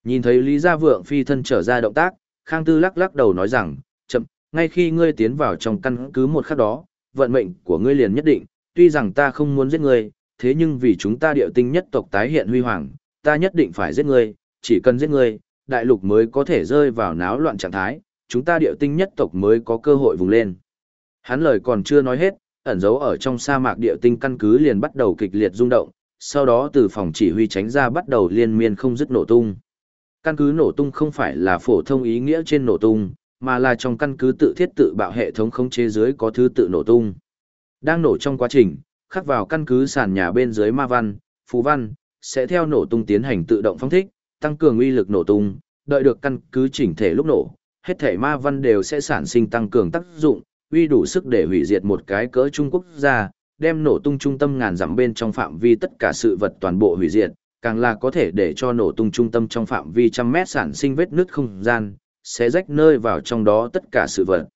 [SPEAKER 1] Nhìn thấy Lý Gia Vượng phi thân trở ra động tác, Khang Tư lắc lắc đầu nói rằng, chậm, ngay khi ngươi tiến vào trong căn cứ một khắc đó, vận mệnh của ngươi liền nhất định, tuy rằng ta không muốn giết ngươi, thế nhưng vì chúng ta điệu tinh nhất tộc tái hiện huy hoàng, ta nhất định phải giết ngươi, chỉ cần giết ngươi, đại lục mới có thể rơi vào náo loạn trạng thái, chúng ta điệu tinh nhất tộc mới có cơ hội vùng lên. Hắn lời còn chưa nói hết, ẩn giấu ở trong sa mạc điệu tinh căn cứ liền bắt đầu kịch liệt rung động, sau đó từ phòng chỉ huy tránh ra bắt đầu liên miên không dứt nổ tung. Căn cứ nổ tung không phải là phổ thông ý nghĩa trên nổ tung, mà là trong căn cứ tự thiết tự bạo hệ thống khống chế dưới có thứ tự nổ tung. Đang nổ trong quá trình, khắc vào căn cứ sàn nhà bên dưới ma văn, phú văn, sẽ theo nổ tung tiến hành tự động phóng thích, tăng cường uy lực nổ tung, đợi được căn cứ chỉnh thể lúc nổ, hết thể ma văn đều sẽ sản sinh tăng cường tác dụng, uy đủ sức để hủy diệt một cái cỡ Trung Quốc gia, đem nổ tung trung tâm ngàn dặm bên trong phạm vi tất cả sự vật toàn bộ hủy diệt, càng là có thể để cho nổ tung trung tâm trong phạm vi trăm mét sản sinh vết nứt không gian, sẽ rách nơi vào trong đó tất cả sự vật.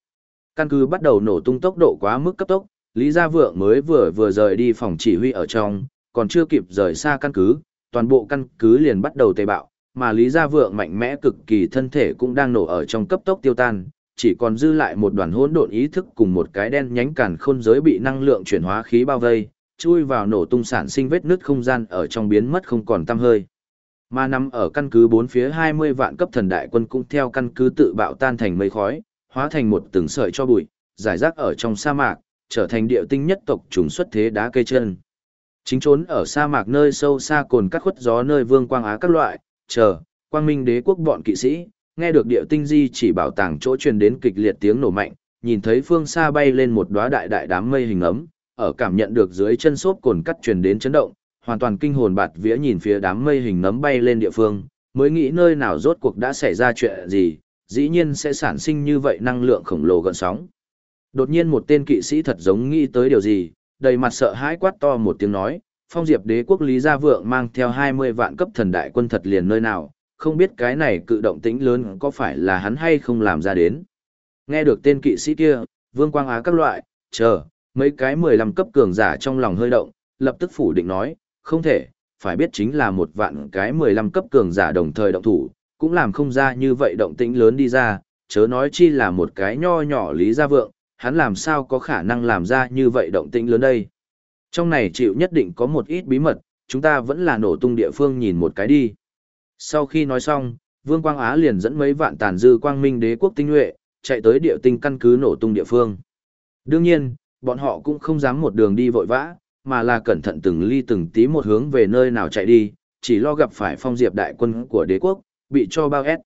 [SPEAKER 1] Căn cứ bắt đầu nổ tung tốc độ quá mức cấp tốc, Lý Gia Vượng mới vừa vừa rời đi phòng chỉ huy ở trong, còn chưa kịp rời xa căn cứ, toàn bộ căn cứ liền bắt đầu tê bạo, mà Lý Gia Vượng mạnh mẽ cực kỳ thân thể cũng đang nổ ở trong cấp tốc tiêu tan, chỉ còn dư lại một đoàn hỗn độn ý thức cùng một cái đen nhánh càn khôn giới bị năng lượng chuyển hóa khí bao vây, chui vào nổ tung sản sinh vết nứt không gian ở trong biến mất không còn tăm hơi. Mà nằm ở căn cứ bốn phía 20 vạn cấp thần đại quân cũng theo căn cứ tự bạo tan thành mây khói, hóa thành một từng sợi cho bụi, giải rác ở trong sa mạc, trở thành địa tinh nhất tộc trùng xuất thế đá cây chân. Chính trốn ở sa mạc nơi sâu xa cồn cắt khuất gió nơi vương quang á các loại, chờ, quang minh đế quốc bọn kỵ sĩ, nghe được địa tinh di chỉ bảo tàng chỗ truyền đến kịch liệt tiếng nổ mạnh, nhìn thấy phương xa bay lên một đóa đại đại đám mây hình ấm, ở cảm nhận được dưới chân xốp cồn cắt truyền đến chấn động, hoàn toàn kinh hồn bạt vía nhìn phía đám mây hình nấm bay lên địa phương, mới nghĩ nơi nào rốt cuộc đã xảy ra chuyện gì, dĩ nhiên sẽ sản sinh như vậy năng lượng khổng lồ gần sóng. Đột nhiên một tên kỵ sĩ thật giống nghĩ tới điều gì, đầy mặt sợ hãi quát to một tiếng nói, phong diệp đế quốc Lý Gia Vượng mang theo 20 vạn cấp thần đại quân thật liền nơi nào, không biết cái này cự động tĩnh lớn có phải là hắn hay không làm ra đến. Nghe được tên kỵ sĩ kia, vương quang á các loại, chờ, mấy cái 15 cấp cường giả trong lòng hơi động, lập tức phủ định nói, không thể, phải biết chính là một vạn cái 15 cấp cường giả đồng thời động thủ, cũng làm không ra như vậy động tĩnh lớn đi ra, chớ nói chi là một cái nho nhỏ Lý Gia Vượng, hắn làm sao có khả năng làm ra như vậy động tĩnh lớn đây. Trong này chịu nhất định có một ít bí mật, chúng ta vẫn là nổ tung địa phương nhìn một cái đi. Sau khi nói xong, Vương Quang Á liền dẫn mấy vạn tàn dư quang minh đế quốc tinh nhuệ, chạy tới địa tinh căn cứ nổ tung địa phương. Đương nhiên, bọn họ cũng không dám một đường đi vội vã, mà là cẩn thận từng ly từng tí một hướng về nơi nào chạy đi, chỉ lo gặp phải phong diệp đại quân của đế quốc, bị cho bao ép.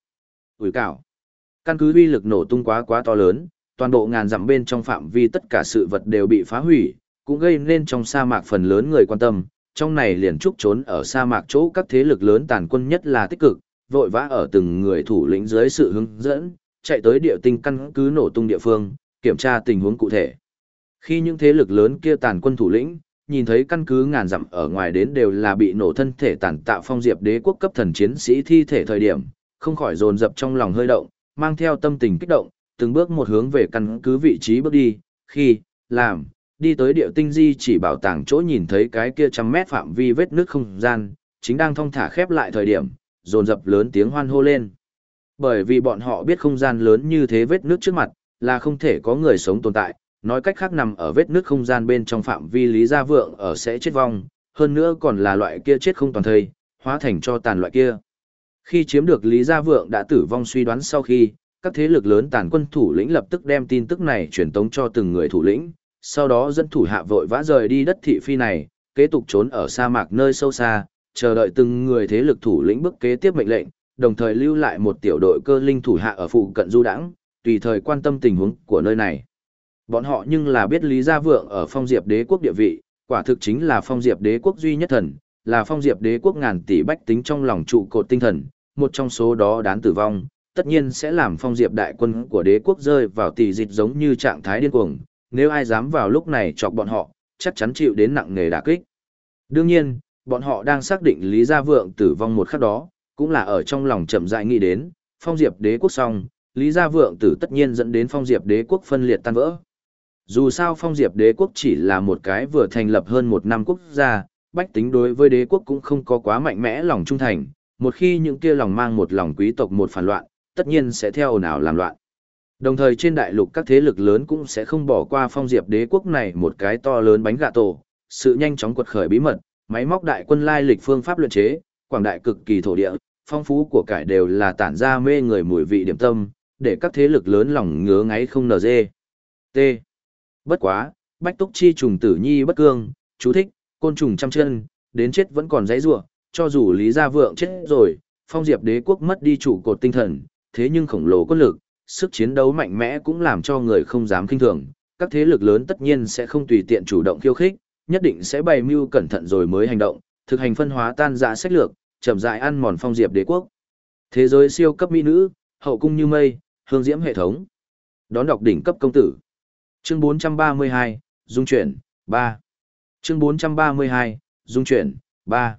[SPEAKER 1] Ủi cảo. Căn cứ uy lực nổ tung quá quá to lớn, toàn bộ ngàn dặm bên trong phạm vi tất cả sự vật đều bị phá hủy, cũng gây nên trong sa mạc phần lớn người quan tâm, trong này liền trúc trốn ở sa mạc chỗ các thế lực lớn tàn quân nhất là tích cực, vội vã ở từng người thủ lĩnh dưới sự hướng dẫn, chạy tới địa tinh căn cứ nổ tung địa phương, kiểm tra tình huống cụ thể. Khi những thế lực lớn kia tàn quân thủ lĩnh, nhìn thấy căn cứ ngàn dặm ở ngoài đến đều là bị nổ thân thể tàn tạo phong diệp đế quốc cấp thần chiến sĩ thi thể thời điểm, không khỏi dồn dập trong lòng hơi động, mang theo tâm tình kích động, từng bước một hướng về căn cứ vị trí bước đi, khi, làm, đi tới địa tinh di chỉ bảo tàng chỗ nhìn thấy cái kia trăm mét phạm vi vết nước không gian, chính đang thong thả khép lại thời điểm, dồn dập lớn tiếng hoan hô lên. Bởi vì bọn họ biết không gian lớn như thế vết nước trước mặt, là không thể có người sống tồn tại, nói cách khác nằm ở vết nước không gian bên trong phạm vi lý gia vượng ở sẽ chết vong, hơn nữa còn là loại kia chết không toàn thây, hóa thành cho tàn loại kia. Khi chiếm được Lý Gia Vượng đã tử vong suy đoán sau khi, các thế lực lớn tàn quân thủ lĩnh lập tức đem tin tức này truyền tống cho từng người thủ lĩnh, sau đó dẫn thủ hạ vội vã rời đi đất thị phi này, kế tục trốn ở sa mạc nơi sâu xa, chờ đợi từng người thế lực thủ lĩnh bức kế tiếp mệnh lệnh, đồng thời lưu lại một tiểu đội cơ linh thủ hạ ở phụ cận du đãng, tùy thời quan tâm tình huống của nơi này. Bọn họ nhưng là biết Lý Gia Vượng ở phong diệp đế quốc địa vị, quả thực chính là phong diệp đế quốc duy nhất thần, là phong diệp đế quốc ngàn tỷ bách tính trong lòng trụ cột tinh thần, một trong số đó đáng tử vong, tất nhiên sẽ làm phong diệp đại quân của đế quốc rơi vào tỷ dịch giống như trạng thái điên cuồng, nếu ai dám vào lúc này chọc bọn họ, chắc chắn chịu đến nặng nề đả kích. Đương nhiên, bọn họ đang xác định Lý Gia Vượng tử vong một khắc đó, cũng là ở trong lòng chậm rãi nghĩ đến, phong diệp đế quốc xong, Lý Gia Vượng tử tất nhiên dẫn đến phong diệp đế quốc phân liệt tan vỡ. Dù sao phong diệp đế quốc chỉ là một cái vừa thành lập hơn một năm quốc gia, bách tính đối với đế quốc cũng không có quá mạnh mẽ lòng trung thành, một khi những kia lòng mang một lòng quý tộc một phản loạn, tất nhiên sẽ theo nào làm loạn. Đồng thời trên đại lục các thế lực lớn cũng sẽ không bỏ qua phong diệp đế quốc này một cái to lớn bánh gà tổ, sự nhanh chóng quật khởi bí mật, máy móc đại quân lai lịch phương pháp luyện chế, quảng đại cực kỳ thổ địa, phong phú của cải đều là tản ra mê người mùi vị điểm tâm, để các thế lực lớn lòng ngứa ngáy không nở dê. T. Bất quá, bách túc chi trùng tử nhi bất cương, chú thích, côn trùng trăm chân, đến chết vẫn còn dãy rủa cho dù Lý Gia Vượng chết rồi, phong diệp đế quốc mất đi chủ cột tinh thần, thế nhưng khổng lồ quân lực, sức chiến đấu mạnh mẽ cũng làm cho người không dám kinh thường, các thế lực lớn tất nhiên sẽ không tùy tiện chủ động khiêu khích, nhất định sẽ bày mưu cẩn thận rồi mới hành động, thực hành phân hóa tan rã sách lược, chậm rãi ăn mòn phong diệp đế quốc. Thế giới siêu cấp mỹ nữ, hậu cung như mây, hương diễm hệ thống. Đón đọc đỉnh cấp công tử. Chương 432, Dung chuyển, 3. Chương 432, Dung chuyển, 3.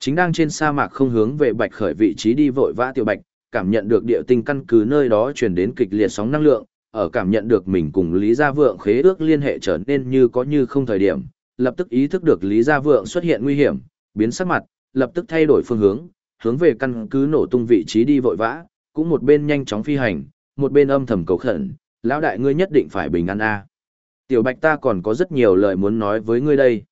[SPEAKER 1] Chính đang trên sa mạc không hướng về bạch khởi vị trí đi vội vã tiểu bạch, cảm nhận được địa tinh căn cứ nơi đó truyền đến kịch liệt sóng năng lượng, ở cảm nhận được mình cùng Lý Gia Vượng khế ước liên hệ trở nên như có như không thời điểm, lập tức ý thức được Lý Gia Vượng xuất hiện nguy hiểm, biến sắc mặt, lập tức thay đổi phương hướng, hướng về căn cứ nổ tung vị trí đi vội vã, cũng một bên nhanh chóng phi hành, một bên âm thầm cầu khẩn, lão đại ngươi nhất định phải bình an a. Tiểu Bạch ta còn có rất nhiều lời muốn nói với ngươi đây.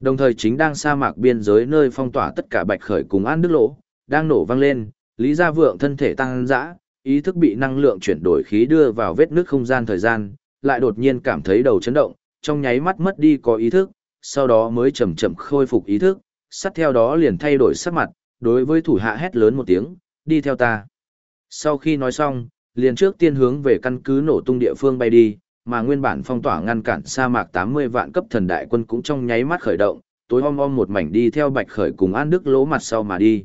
[SPEAKER 1] Đồng thời chính đang sa mạc biên giới nơi phong tỏa tất cả Bạch Khởi cùng An Đức Lỗ, đang nổ vang lên, Lý Gia Vượng thân thể tăng dã, ý thức bị năng lượng chuyển đổi khí đưa vào vết nước không gian thời gian, lại đột nhiên cảm thấy đầu chấn động, trong nháy mắt mất đi có ý thức, sau đó mới chậm chậm khôi phục ý thức, sát theo đó liền thay đổi sắc mặt, đối với thủ hạ hét lớn một tiếng, đi theo ta. Sau khi nói xong, liền trước tiên hướng về căn cứ nổ tung địa phương bay đi, mà nguyên bản phong tỏa ngăn cản sa mạc 80 vạn cấp thần đại quân cũng trong nháy mắt khởi động, tối om om một mảnh đi theo Bạch Khởi cùng An Đức Lỗ mặt sau mà đi.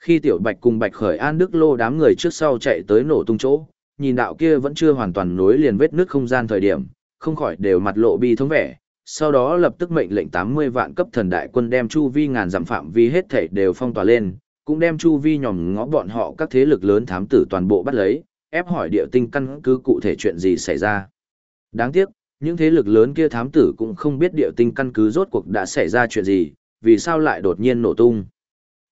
[SPEAKER 1] Khi Tiểu Bạch cùng Bạch Khởi An Đức Lô đám người trước sau chạy tới nổ tung chỗ, nhìn đạo kia vẫn chưa hoàn toàn nối liền vết nước không gian thời điểm, không khỏi đều mặt lộ bi thống vẻ, sau đó lập tức mệnh lệnh 80 vạn cấp thần đại quân đem chu vi ngàn dặm phạm vi hết thảy đều phong tỏa lên, cũng đem chu vi nhòm ngó bọn họ các thế lực lớn thám tử toàn bộ bắt lấy, ép hỏi địa tinh căn cứ cụ thể chuyện gì xảy ra. Đáng tiếc, những thế lực lớn kia thám tử cũng không biết địa tinh căn cứ rốt cuộc đã xảy ra chuyện gì, vì sao lại đột nhiên nổ tung.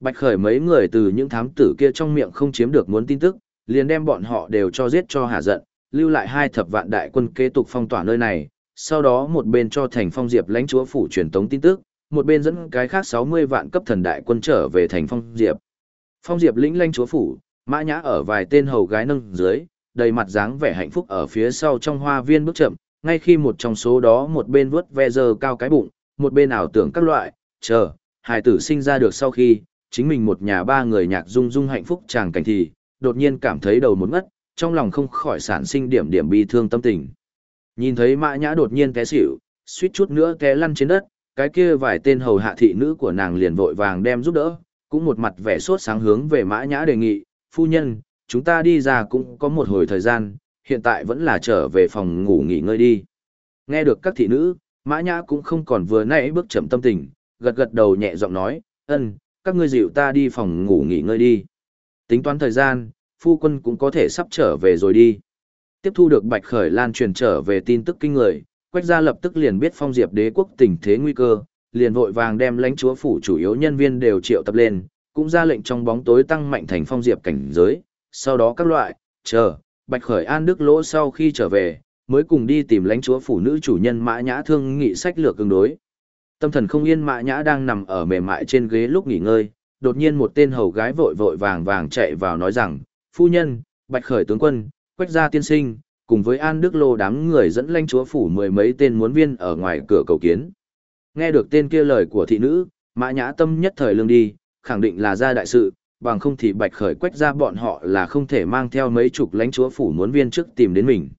[SPEAKER 1] Bạch khởi mấy người từ những thám tử kia trong miệng không chiếm được muốn tin tức, liền đem bọn họ đều cho giết cho hạ giận, lưu lại hai thập vạn đại quân kế tục phong tỏa nơi này, sau đó một bên cho thành phong diệp lãnh chúa phủ truyền tống tin tức, một bên dẫn cái khác 60 vạn cấp thần đại quân trở về thành phong diệp. Phong diệp lĩnh lãnh chúa phủ, mã nhã ở vài tên hầu gái nâng dưới, đầy mặt dáng vẻ hạnh phúc ở phía sau trong hoa viên bước chậm, ngay khi một trong số đó một bên vớt ve giờ cao cái bụng, một bên ảo tưởng các loại, chờ, hài tử sinh ra được sau khi, chính mình một nhà ba người nhạc dung dung hạnh phúc chàng cảnh thì, đột nhiên cảm thấy đầu một ngất, trong lòng không khỏi sản sinh điểm điểm bi thương tâm tình. Nhìn thấy mã nhã đột nhiên té xỉu, suýt chút nữa té lăn trên đất, cái kia vài tên hầu hạ thị nữ của nàng liền vội vàng đem giúp đỡ, cũng một mặt vẻ sốt sáng hướng về mã nhã đề nghị, phu nhân, chúng ta đi ra cũng có một hồi thời gian, hiện tại vẫn là trở về phòng ngủ nghỉ ngơi đi. Nghe được các thị nữ, mã nhã cũng không còn vừa nãy bước chậm tâm tình, gật gật đầu nhẹ giọng nói, ân, các ngươi dịu ta đi phòng ngủ nghỉ ngơi đi. Tính toán thời gian, phu quân cũng có thể sắp trở về rồi đi. Tiếp thu được Bạch Khởi Lan truyền trở về tin tức kinh người, Quách gia lập tức liền biết phong diệp đế quốc tình thế nguy cơ, liền vội vàng đem lãnh chúa phủ chủ yếu nhân viên đều triệu tập lên, cũng ra lệnh trong bóng tối tăng mạnh thành phong diệp cảnh giới, sau đó các loại, chờ, Bạch Khởi An Đức Lỗ sau khi trở về, mới cùng đi tìm lãnh chúa phủ nữ chủ nhân Mã Nhã thương nghị sách lược tương đối. Tâm thần không yên Mã Nhã đang nằm ở mềm mại trên ghế lúc nghỉ ngơi, đột nhiên một tên hầu gái vội vội vàng vàng chạy vào nói rằng, phu nhân, Bạch Khởi tướng quân, Quách gia tiên sinh, cùng với An Đức Lô đám người dẫn lãnh chúa phủ mười mấy tên muốn viên ở ngoài cửa cầu kiến. Nghe được tên kia lời của thị nữ, Mã Nhã tâm nhất thời lương đi, khẳng định là ra đại sự, bằng không thì Bạch Khởi Quách gia bọn họ là không thể mang theo mấy chục lãnh chúa phủ muốn viên trước tìm đến mình.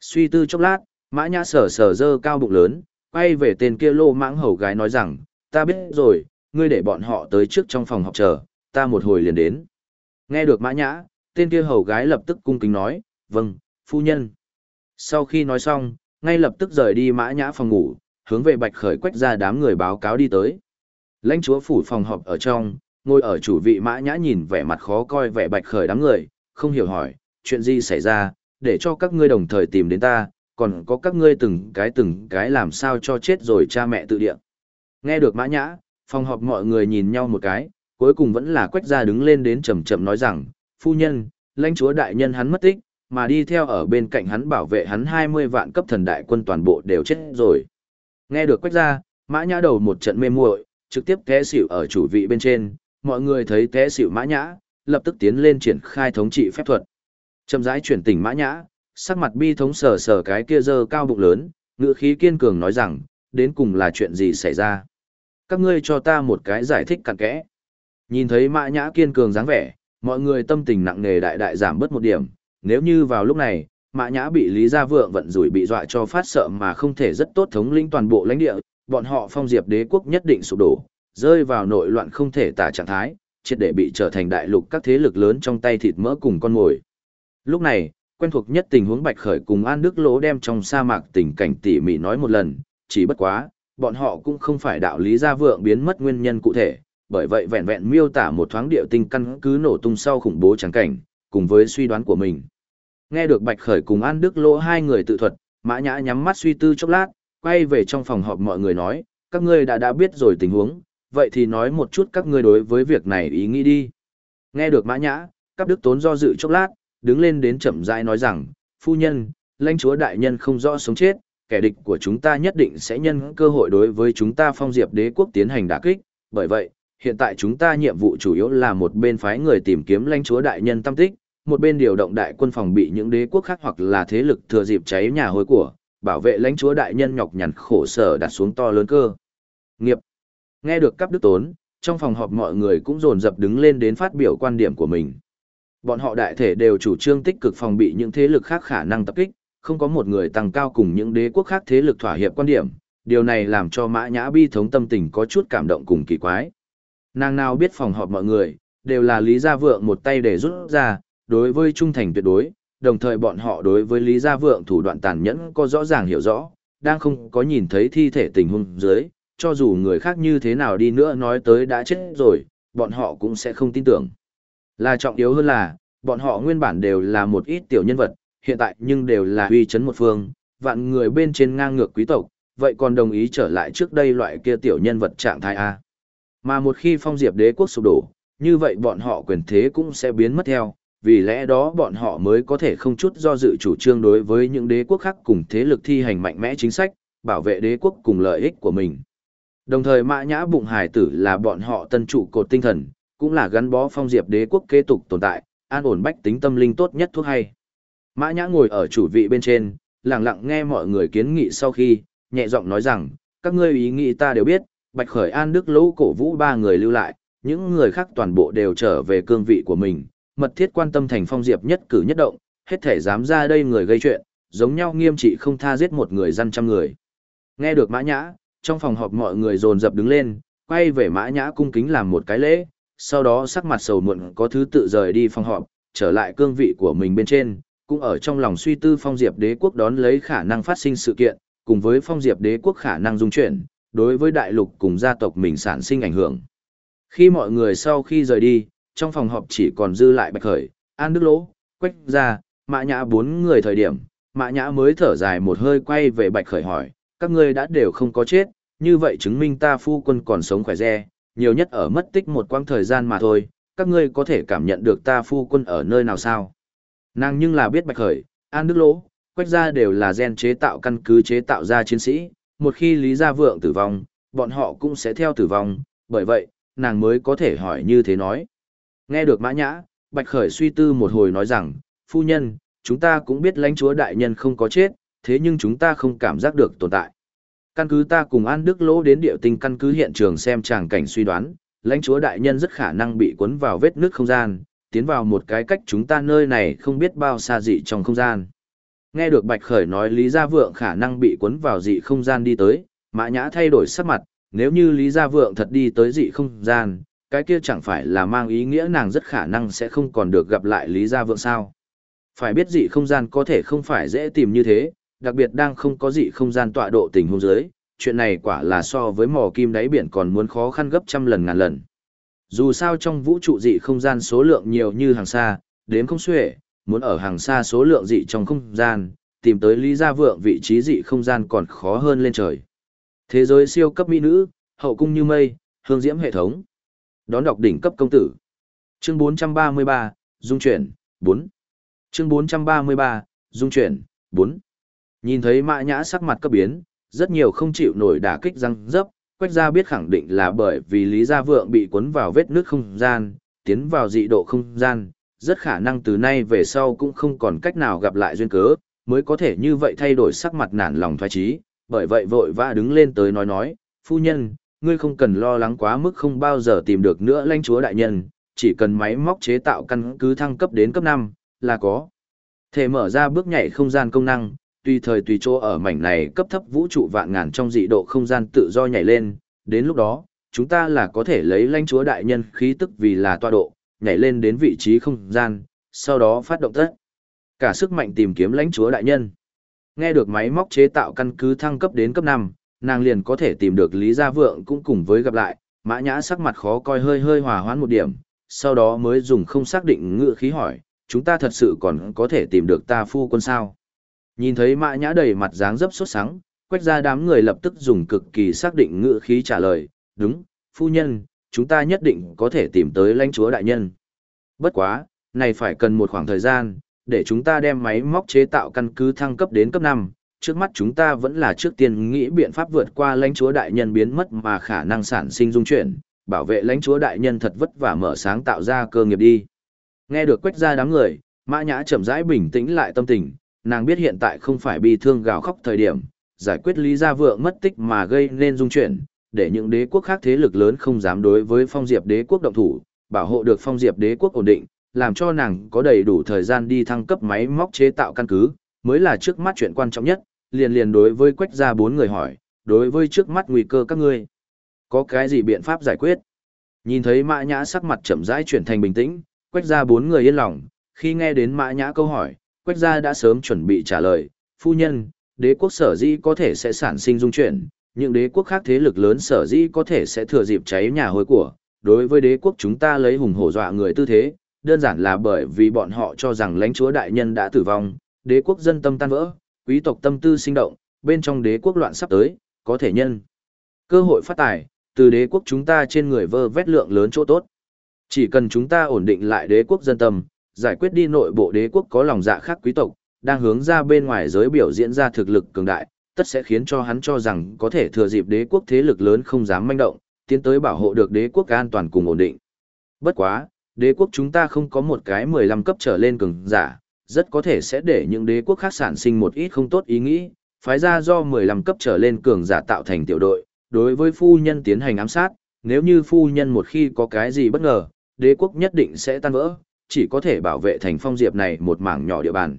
[SPEAKER 1] Suy tư chốc lát, Mã Nhã sở sở dơ cao bụng lớn, quay về tên kia lô mãng hầu gái nói rằng, ta biết rồi, ngươi để bọn họ tới trước trong phòng học chờ, ta một hồi liền đến. Nghe được Mã Nhã, tên kia hầu gái lập tức cung kính nói, vâng, phu nhân. Sau khi nói xong, ngay lập tức rời đi Mã Nhã phòng ngủ, hướng về Bạch Khởi quách ra đám người báo cáo đi tới. Lãnh chúa phủ phòng họp ở trong, ngồi ở chủ vị Mã Nhã nhìn vẻ mặt khó coi vẻ Bạch Khởi đám người, không hiểu hỏi, chuyện gì xảy ra, để cho các ngươi đồng thời tìm đến ta, còn có các ngươi từng cái từng cái làm sao cho chết rồi cha mẹ tự địa. Nghe được Mã Nhã, phòng họp mọi người nhìn nhau một cái, cuối cùng vẫn là quách ra đứng lên đến chầm chậm nói rằng, phu nhân, lãnh chúa đại nhân hắn mất tích, mà đi theo ở bên cạnh hắn bảo vệ hắn 20 vạn cấp thần đại quân toàn bộ đều chết rồi. Nghe được quách ra, mã nhã đầu một trận mê muội, trực tiếp té xỉu ở chủ vị bên trên, mọi người thấy té xỉu mã nhã, lập tức tiến lên triển khai thống trị phép thuật. Chậm rãi chuyển tỉnh mã nhã, sắc mặt bi thống sờ sờ cái kia dơ cao bụng lớn, ngữ khí kiên cường nói rằng, đến cùng là chuyện gì xảy ra. Các ngươi cho ta một cái giải thích cặn kẽ. Nhìn thấy mã nhã kiên cường dáng vẻ, mọi người tâm tình nặng nề đại đại giảm bớt một điểm, nếu như vào lúc này, Mã Nhã bị Lý Gia Vượng vận rủi bị dọa cho phát sợ mà không thể rất tốt thống lĩnh toàn bộ lãnh địa, bọn họ phong diệp đế quốc nhất định sụp đổ, rơi vào nội loạn không thể tả trạng thái, triệt để bị trở thành đại lục các thế lực lớn trong tay thịt mỡ cùng con mồi. Lúc này, quen thuộc nhất tình huống Bạch Khởi cùng An Đức Lỗ đem trong sa mạc tình cảnh tỉ mỉ nói một lần, chỉ bất quá, bọn họ cũng không phải đạo lý gia vượng biến mất nguyên nhân cụ thể, bởi vậy vẹn vẹn miêu tả một thoáng điệu tinh căn cứ nổ tung sau khủng bố trắng cảnh, cùng với suy đoán của mình. Nghe được Bạch Khởi cùng An Đức Lỗ hai người tự thuật, Mã Nhã nhắm mắt suy tư chốc lát, quay về trong phòng họp mọi người nói, các ngươi đã đã biết rồi tình huống, vậy thì nói một chút các ngươi đối với việc này ý nghĩ đi. Nghe được Mã Nhã, các đức tốn do dự chốc lát, đứng lên đến chậm rãi nói rằng, phu nhân, lãnh chúa đại nhân không rõ sống chết, kẻ địch của chúng ta nhất định sẽ nhân cơ hội đối với chúng ta phong diệp đế quốc tiến hành đả kích, bởi vậy, hiện tại chúng ta nhiệm vụ chủ yếu là một bên phái người tìm kiếm lãnh chúa đại nhân tâm tích, một bên điều động đại quân phòng bị những đế quốc khác hoặc là thế lực thừa dịp cháy nhà hối của, bảo vệ lãnh chúa đại nhân nhọc nhằn khổ sở đặt xuống to lớn cơ. Nghiệp. Nghe được cấp đức tốn, trong phòng họp mọi người cũng dồn dập đứng lên đến phát biểu quan điểm của mình. Bọn họ đại thể đều chủ trương tích cực phòng bị những thế lực khác khả năng tập kích, không có một người tăng cao cùng những đế quốc khác thế lực thỏa hiệp quan điểm, điều này làm cho mã nhã bi thống tâm tình có chút cảm động cùng kỳ quái. Nàng nào biết phòng họp mọi người, đều là Lý Gia Vượng một tay để rút ra, đối với trung thành tuyệt đối, đồng thời bọn họ đối với Lý Gia Vượng thủ đoạn tàn nhẫn có rõ ràng hiểu rõ, đang không có nhìn thấy thi thể tình huống dưới, cho dù người khác như thế nào đi nữa nói tới đã chết rồi, bọn họ cũng sẽ không tin tưởng. Là trọng yếu hơn là, bọn họ nguyên bản đều là một ít tiểu nhân vật, hiện tại nhưng đều là uy chấn một phương, vạn người bên trên ngang ngược quý tộc, vậy còn đồng ý trở lại trước đây loại kia tiểu nhân vật trạng thái A. Mà một khi phong diệp đế quốc sụp đổ, như vậy bọn họ quyền thế cũng sẽ biến mất theo, vì lẽ đó bọn họ mới có thể không chút do dự chủ trương đối với những đế quốc khác cùng thế lực thi hành mạnh mẽ chính sách, bảo vệ đế quốc cùng lợi ích của mình. Đồng thời mã nhã bụng hải tử là bọn họ tân trụ cột tinh thần, cũng là gắn bó phong diệp đế quốc kế tục tồn tại, an ổn bách tính tâm linh tốt nhất thuốc hay. Mã nhã ngồi ở chủ vị bên trên, lặng lặng nghe mọi người kiến nghị sau khi, nhẹ giọng nói rằng, các ngươi ý nghĩ ta đều biết, Bạch Khởi An Đức Lỗ cổ vũ ba người lưu lại, những người khác toàn bộ đều trở về cương vị của mình, mật thiết quan tâm thành phong diệp nhất cử nhất động, hết thể dám ra đây người gây chuyện, giống nhau nghiêm trị không tha giết một người dân trăm người. Nghe được mã nhã, trong phòng họp mọi người dồn dập đứng lên, quay về mã nhã cung kính làm một cái lễ, sau đó sắc mặt sầu muộn có thứ tự rời đi phòng họp, trở lại cương vị của mình bên trên, cũng ở trong lòng suy tư phong diệp đế quốc đón lấy khả năng phát sinh sự kiện, cùng với phong diệp đế quốc khả năng dung chuyển, đối với đại lục cùng gia tộc mình sản sinh ảnh hưởng. Khi mọi người sau khi rời đi, trong phòng họp chỉ còn dư lại Bạch Khởi, An Đức Lỗ, Quách Gia, Mã Nhã bốn người thời điểm, Mã Nhã mới thở dài một hơi quay về Bạch Khởi hỏi, các ngươi đã đều không có chết, như vậy chứng minh ta phu quân còn sống khỏe re, nhiều nhất ở mất tích một quãng thời gian mà thôi, các ngươi có thể cảm nhận được ta phu quân ở nơi nào sao? Nàng nhưng là biết Bạch Khởi, An Đức Lỗ, Quách Gia đều là gen chế tạo căn cứ chế tạo ra chiến sĩ, một khi Lý Gia Vượng tử vong, bọn họ cũng sẽ theo tử vong, bởi vậy, nàng mới có thể hỏi như thế nói. Nghe được mã nhã, Bạch Khởi suy tư một hồi nói rằng, phu nhân, chúng ta cũng biết lãnh chúa đại nhân không có chết, thế nhưng chúng ta không cảm giác được tồn tại. Căn cứ ta cùng An Đức Lỗ đến địa tinh căn cứ hiện trường xem tràng cảnh suy đoán, lãnh chúa đại nhân rất khả năng bị cuốn vào vết nước không gian, tiến vào một cái cách chúng ta nơi này không biết bao xa dị trong không gian. Nghe được Bạch Khởi nói Lý Gia Vượng khả năng bị cuốn vào dị không gian đi tới, Mã Nhã thay đổi sắc mặt, nếu như Lý Gia Vượng thật đi tới dị không gian, cái kia chẳng phải là mang ý nghĩa nàng rất khả năng sẽ không còn được gặp lại Lý Gia Vượng sao. Phải biết dị không gian có thể không phải dễ tìm như thế, đặc biệt đang không có dị không gian tọa độ tình huống dưới, chuyện này quả là so với mò kim đáy biển còn muốn khó khăn gấp trăm lần ngàn lần. Dù sao trong vũ trụ dị không gian số lượng nhiều như hàng xa, đến không xuể, muốn ở hàng xa số lượng dị trong không gian, tìm tới Lý Gia Vượng vị trí dị không gian còn khó hơn lên trời. Thế giới siêu cấp mỹ nữ, hậu cung như mây, hương diễm hệ thống. Đón đọc đỉnh cấp công tử. Chương 433, Dung chuyển, 4. Chương 433, Dung chuyển, 4. Nhìn thấy mã nhã sắc mặt cấp biến, rất nhiều không chịu nổi đả kích răng dấp, quách gia biết khẳng định là bởi vì Lý Gia Vượng bị cuốn vào vết nước không gian, tiến vào dị độ không gian, rất khả năng từ nay về sau cũng không còn cách nào gặp lại duyên cớ, mới có thể như vậy thay đổi sắc mặt nản lòng thoái trí, bởi vậy vội vã đứng lên tới nói nói, phu nhân, ngươi không cần lo lắng quá mức không bao giờ tìm được nữa lãnh chúa đại nhân, chỉ cần máy móc chế tạo căn cứ thăng cấp đến cấp 5, là có. Thể mở ra bước nhảy không gian công năng, tùy thời tùy chỗ ở mảnh này cấp thấp vũ trụ vạn ngàn trong dị độ không gian tự do nhảy lên, đến lúc đó, chúng ta là có thể lấy lãnh chúa đại nhân khí tức vì là tọa độ, nhảy lên đến vị trí không gian, sau đó phát động tất. Cả sức mạnh tìm kiếm lãnh chúa đại nhân. Nghe được máy móc chế tạo căn cứ thăng cấp đến cấp 5, nàng liền có thể tìm được Lý Gia Vượng cũng cùng với gặp lại, mã nhã sắc mặt khó coi hơi hơi hòa hoãn một điểm, sau đó mới dùng không xác định ngữ khí hỏi, chúng ta thật sự còn có thể tìm được ta phu quân sao. Nhìn thấy mã nhã đầy mặt dáng dấp sốt sắng, quách ra đám người lập tức dùng cực kỳ xác định ngữ khí trả lời, đúng, phu nhân, chúng ta nhất định có thể tìm tới lãnh chúa đại nhân. Bất quá, này phải cần một khoảng thời gian, để chúng ta đem máy móc chế tạo căn cứ thăng cấp đến cấp 5, trước mắt chúng ta vẫn là trước tiên nghĩ biện pháp vượt qua lãnh chúa đại nhân biến mất mà khả năng sản sinh dung chuyển, bảo vệ lãnh chúa đại nhân thật vất vả mở sáng tạo ra cơ nghiệp đi. Nghe được quách ra đám người, Mã Nhã chậm rãi bình tĩnh lại tâm tình, nàng biết hiện tại không phải bi thương gào khóc thời điểm, giải quyết lý gia vượng mất tích mà gây nên dung chuyển, để những đế quốc khác thế lực lớn không dám đối với phong diệp đế quốc động thủ, bảo hộ được phong diệp đế quốc ổn định, làm cho nàng có đầy đủ thời gian đi thăng cấp máy móc chế tạo căn cứ, mới là trước mắt chuyện quan trọng nhất, liền liền đối với quách gia bốn người hỏi, đối với trước mắt nguy cơ các ngươi, có cái gì biện pháp giải quyết? Nhìn thấy Mã Nhã sắc mặt chậm rãi chuyển thành bình tĩnh, quách ra bốn người yên lòng, khi nghe đến Mã Nhã câu hỏi, quách ra đã sớm chuẩn bị trả lời, phu nhân, đế quốc sở dĩ có thể sẽ sản sinh dung chuyển, những đế quốc khác thế lực lớn sở dĩ có thể sẽ thừa dịp cháy nhà hối của. Đối với đế quốc chúng ta lấy hùng hổ dọa người tư thế, đơn giản là bởi vì bọn họ cho rằng lãnh chúa đại nhân đã tử vong, đế quốc dân tâm tan vỡ, quý tộc tâm tư sinh động, bên trong đế quốc loạn sắp tới, có thể nhân. Cơ hội phát tài, từ đế quốc chúng ta trên người vơ vét lượng lớn chỗ tốt. Chỉ cần chúng ta ổn định lại đế quốc dân tâm, giải quyết đi nội bộ đế quốc có lòng dạ khác quý tộc, đang hướng ra bên ngoài giới biểu diễn ra thực lực cường đại, tất sẽ khiến cho hắn cho rằng có thể thừa dịp đế quốc thế lực lớn không dám manh động, tiến tới bảo hộ được đế quốc an toàn cùng ổn định. Bất quá, đế quốc chúng ta không có một cái 15 cấp trở lên cường giả, rất có thể sẽ để những đế quốc khác sản sinh một ít không tốt ý nghĩ, phái ra do 15 cấp trở lên cường giả tạo thành tiểu đội, đối với phu nhân tiến hành ám sát, nếu như phu nhân một khi có cái gì bất ngờ, đế quốc nhất định sẽ tan vỡ, chỉ có thể bảo vệ thành phong diệp này một mảng nhỏ địa bàn.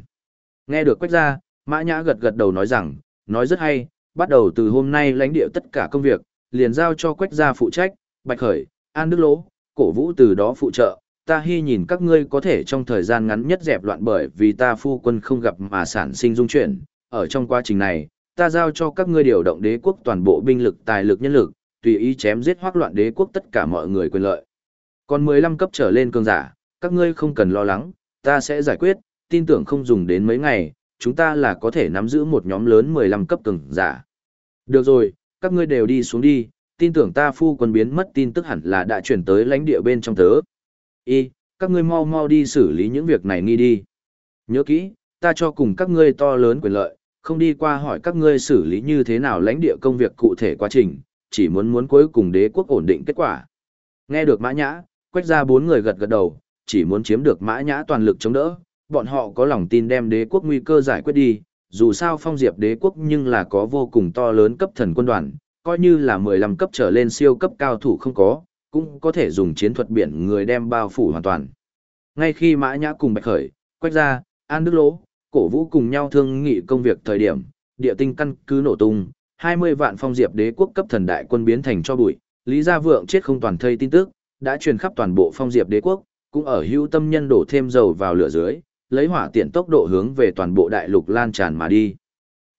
[SPEAKER 1] Nghe được quách ra, Mã Nhã gật gật đầu nói rằng, nói rất hay, bắt đầu từ hôm nay lãnh địa tất cả công việc, liền giao cho quách gia phụ trách, Bạch Khởi, An Đức Lỗ, cổ vũ từ đó phụ trợ, ta hy nhìn các ngươi có thể trong thời gian ngắn nhất dẹp loạn bởi vì ta phu quân không gặp mà sản sinh dung chuyển, ở trong quá trình này, ta giao cho các ngươi điều động đế quốc toàn bộ binh lực tài lực nhân lực, tùy ý chém giết hoác loạn đế quốc tất cả mọi người quyền lợi. Còn 15 cấp trở lên cường giả, các ngươi không cần lo lắng, ta sẽ giải quyết, tin tưởng không dùng đến mấy ngày, chúng ta là có thể nắm giữ một nhóm lớn 15 cấp cường giả. Được rồi, các ngươi đều đi xuống đi, tin tưởng ta phu quân biến mất tin tức hẳn là đã chuyển tới lãnh địa bên trong tớ. Y, các ngươi mau mau đi xử lý những việc này nghi đi. Nhớ kỹ, ta cho cùng các ngươi to lớn quyền lợi, không đi qua hỏi các ngươi xử lý như thế nào lãnh địa công việc cụ thể quá trình, chỉ muốn muốn cuối cùng đế quốc ổn định kết quả. Nghe được mã nhã, quách ra bốn người gật gật đầu, chỉ muốn chiếm được mã nhã toàn lực chống đỡ, bọn họ có lòng tin đem đế quốc nguy cơ giải quyết đi, dù sao phong diệp đế quốc nhưng là có vô cùng to lớn cấp thần quân đoàn, coi như là 15 cấp trở lên siêu cấp cao thủ không có, cũng có thể dùng chiến thuật biển người đem bao phủ hoàn toàn. Ngay khi mã nhã cùng bạch khởi, quách gia, an đức lỗ, cổ vũ cùng nhau thương nghị công việc thời điểm, địa tinh căn cứ nổ tung, 20 vạn phong diệp đế quốc cấp thần đại quân biến thành cho bụi, Lý Gia Vượng chết không toàn thây tin tức, đã truyền khắp toàn bộ phong diệp đế quốc, cũng ở hữu tâm nhân đổ thêm dầu vào lửa dưới, lấy hỏa tiện tốc độ hướng về toàn bộ đại lục lan tràn mà đi.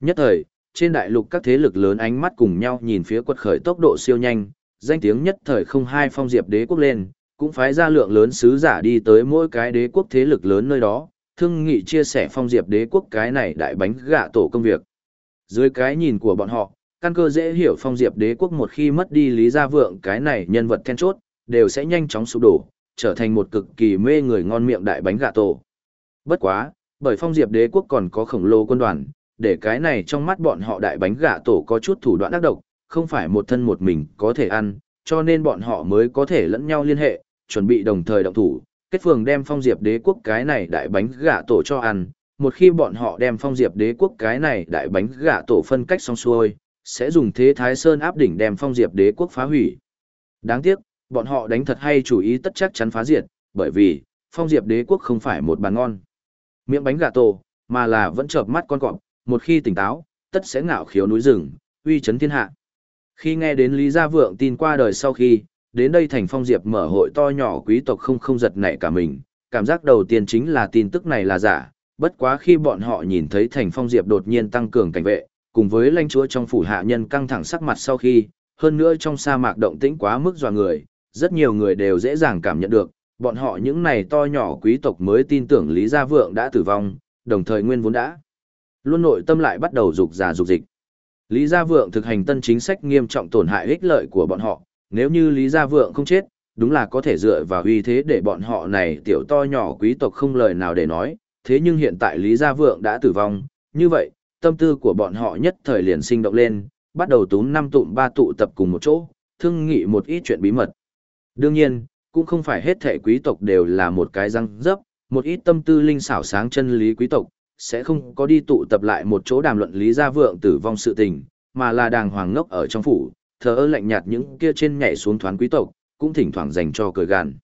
[SPEAKER 1] Nhất thời, trên đại lục các thế lực lớn ánh mắt cùng nhau nhìn phía quật khởi tốc độ siêu nhanh, danh tiếng nhất thời không hai phong diệp đế quốc lên, cũng phái ra lượng lớn sứ giả đi tới mỗi cái đế quốc thế lực lớn nơi đó, thương nghị chia sẻ phong diệp đế quốc cái này đại bánh gạ tổ công việc. Dưới cái nhìn của bọn họ, căn cơ dễ hiểu phong diệp đế quốc một khi mất đi lý gia vượng cái này nhân vật then chốt, đều sẽ nhanh chóng sụp đổ, trở thành một cực kỳ mê người ngon miệng đại bánh gạ tổ. Bất quá, bởi phong diệp đế quốc còn có khổng lồ quân đoàn, để cái này trong mắt bọn họ đại bánh gạ tổ có chút thủ đoạn đắc độc, không phải một thân một mình có thể ăn, cho nên bọn họ mới có thể lẫn nhau liên hệ, chuẩn bị đồng thời động thủ, kết phường đem phong diệp đế quốc cái này đại bánh gạ tổ cho ăn, một khi bọn họ đem phong diệp đế quốc cái này đại bánh gạ tổ phân cách xong xuôi, sẽ dùng thế thái sơn áp đỉnh đem phong diệp đế quốc phá hủy. Đáng tiếc, bọn họ đánh thật hay chủ ý tất chắc chắn phá diệt, bởi vì, phong diệp đế quốc không phải một bàn ngon. Miệng bánh gà tổ, mà là vẫn chợp mắt con cọp, một khi tỉnh táo, tất sẽ ngạo khiếu núi rừng, uy chấn thiên hạ. Khi nghe đến Lý Gia Vượng tin qua đời sau khi, đến đây thành phong diệp mở hội to nhỏ quý tộc không không giật nảy cả mình, cảm giác đầu tiên chính là tin tức này là giả, bất quá khi bọn họ nhìn thấy thành phong diệp đột nhiên tăng cường cảnh vệ, cùng với lãnh chúa trong phủ hạ nhân căng thẳng sắc mặt sau khi, hơn nữa trong sa mạc động tĩnh quá mức dọa người, rất nhiều người đều dễ dàng cảm nhận được, bọn họ những này to nhỏ quý tộc mới tin tưởng Lý Gia Vượng đã tử vong, đồng thời nguyên vốn đã. Luôn nội tâm lại bắt đầu dục giả dục dịch. Lý Gia Vượng thực hành tân chính sách nghiêm trọng tổn hại ích lợi của bọn họ, nếu như Lý Gia Vượng không chết, đúng là có thể dựa vào uy thế để bọn họ này tiểu to nhỏ quý tộc không lời nào để nói, thế nhưng hiện tại Lý Gia Vượng đã tử vong, như vậy, tâm tư của bọn họ nhất thời liền sinh động lên, bắt đầu túm năm tụm ba tụ tập cùng một chỗ, thương nghị một ít chuyện bí mật. Đương nhiên, cũng không phải hết thể quý tộc đều là một cái răng dấp, một ít tâm tư linh xảo sáng chân lý quý tộc, sẽ không có đi tụ tập lại một chỗ đàm luận lý gia vượng tử vong sự tình, mà là đàng hoàng ngốc ở trong phủ, thờ ơ lạnh nhạt những kia trên nhảy xuống thoáng quý tộc, cũng thỉnh thoảng dành cho cười gàn.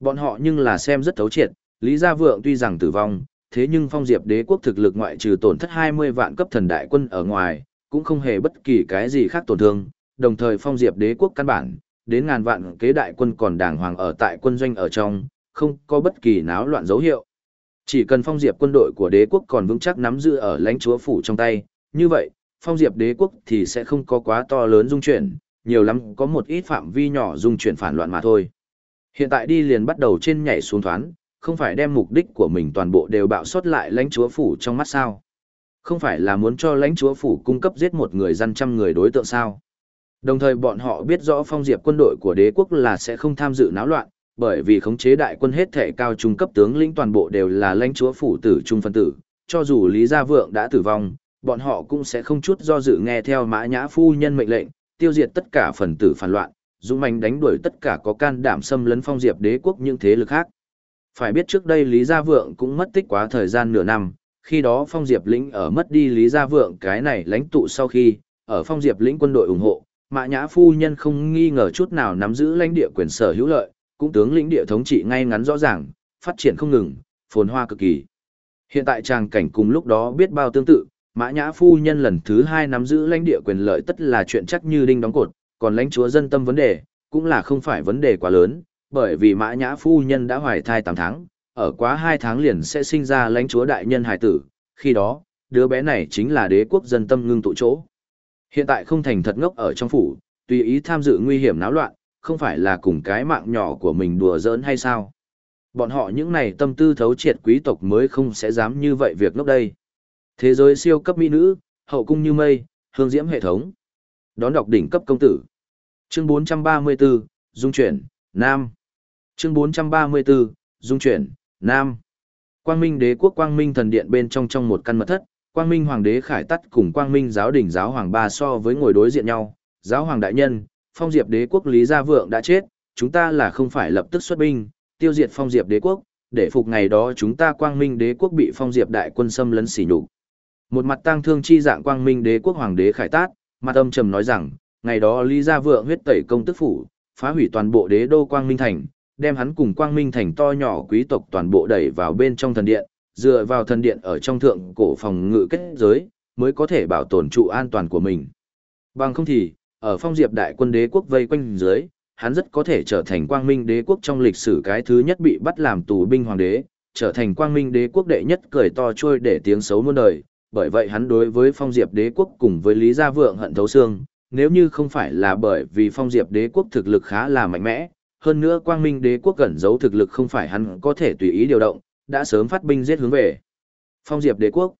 [SPEAKER 1] Bọn họ nhưng là xem rất thấu triệt, lý gia vượng tuy rằng tử vong, thế nhưng phong diệp đế quốc thực lực ngoại trừ tổn thất 20 vạn cấp thần đại quân ở ngoài, cũng không hề bất kỳ cái gì khác tổn thương, đồng thời phong diệp đế quốc căn bản, đến ngàn vạn kế đại quân còn đàng hoàng ở tại quân doanh ở trong, không có bất kỳ náo loạn dấu hiệu. Chỉ cần phong diệp quân đội của đế quốc còn vững chắc nắm giữ ở lãnh chúa phủ trong tay, như vậy, phong diệp đế quốc thì sẽ không có quá to lớn dung chuyển, nhiều lắm có một ít phạm vi nhỏ dung chuyển phản loạn mà thôi. Hiện tại đi liền bắt đầu trên nhảy xuống thoán, không phải đem mục đích của mình toàn bộ đều bạo xuất lại lãnh chúa phủ trong mắt sao. Không phải là muốn cho lãnh chúa phủ cung cấp giết một người dân trăm người đối tượng sao. Đồng thời bọn họ biết rõ phong diệp quân đội của đế quốc là sẽ không tham dự náo loạn, bởi vì khống chế đại quân hết thể cao trung cấp tướng lĩnh toàn bộ đều là lãnh chúa phủ tử trung phân tử, cho dù Lý Gia Vượng đã tử vong, bọn họ cũng sẽ không chút do dự nghe theo mã nhã phu nhân mệnh lệnh, tiêu diệt tất cả phần tử phản loạn, dũng mãnh đánh đuổi tất cả có can đảm xâm lấn phong diệp đế quốc những thế lực khác. Phải biết trước đây Lý Gia Vượng cũng mất tích quá thời gian nửa năm, khi đó phong diệp lĩnh ở mất đi Lý Gia Vượng cái này lãnh tụ sau khi, ở phong diệp lĩnh quân đội ủng hộ, mã nhã phu nhân không nghi ngờ chút nào nắm giữ lãnh địa quyền sở hữu lợi, cũng tướng lĩnh địa thống trị ngay ngắn rõ ràng, phát triển không ngừng, phồn hoa cực kỳ. Hiện tại tràng cảnh cùng lúc đó biết bao tương tự, Mã Nhã phu nhân lần thứ hai nắm giữ lãnh địa quyền lợi tất là chuyện chắc như đinh đóng cột, còn lãnh chúa dân tâm vấn đề, cũng là không phải vấn đề quá lớn, bởi vì Mã Nhã phu nhân đã hoài thai 8 tháng, ở quá 2 tháng liền sẽ sinh ra lãnh chúa đại nhân hải tử, khi đó, đứa bé này chính là đế quốc dân tâm ngưng tụ chỗ. Hiện tại không thành thật ngốc ở trong phủ, tùy ý tham dự nguy hiểm náo loạn, không phải là cùng cái mạng nhỏ của mình đùa giỡn hay sao? Bọn họ những này tâm tư thấu triệt quý tộc mới không sẽ dám như vậy việc lúc đây. Thế giới siêu cấp mỹ nữ, hậu cung như mây, hương diễm hệ thống. Đón đọc đỉnh cấp công tử. Chương 434, Dung chuyển, Nam. Chương 434, Dung chuyển, Nam. Quang Minh đế quốc Quang Minh thần điện bên trong trong một căn mật thất, Quang Minh hoàng đế khải tắt cùng Quang Minh giáo đỉnh giáo hoàng ba so với ngồi đối diện nhau. Giáo hoàng đại nhân, phong diệp đế quốc Lý Gia Vượng đã chết, chúng ta là không phải lập tức xuất binh, tiêu diệt phong diệp đế quốc, để phục ngày đó chúng ta Quang Minh đế quốc bị phong diệp đại quân xâm lấn xỉ nhục. Một mặt tang thương chi dạng quang minh đế quốc hoàng đế khải tát, mặt âm trầm nói rằng, ngày đó Lý Gia Vượng huyết tẩy công tức phủ, phá hủy toàn bộ đế đô quang minh thành, đem hắn cùng quang minh thành to nhỏ quý tộc toàn bộ đẩy vào bên trong thần điện, dựa vào thần điện ở trong thượng cổ phòng ngự kết giới, mới có thể bảo tồn trụ an toàn của mình. Bằng không thì, ở phong diệp đại quân đế quốc vây quanh dưới, hắn rất có thể trở thành quang minh đế quốc trong lịch sử cái thứ nhất bị bắt làm tù binh hoàng đế, trở thành quang minh đế quốc đệ nhất cười to trôi để tiếng xấu muôn đời, bởi vậy hắn đối với phong diệp đế quốc cùng với Lý Gia Vượng hận thấu xương, nếu như không phải là bởi vì phong diệp đế quốc thực lực khá là mạnh mẽ, hơn nữa quang minh đế quốc cẩn giấu thực lực không phải hắn có thể tùy ý điều động, đã sớm phát binh giết hướng về. Phong diệp đế quốc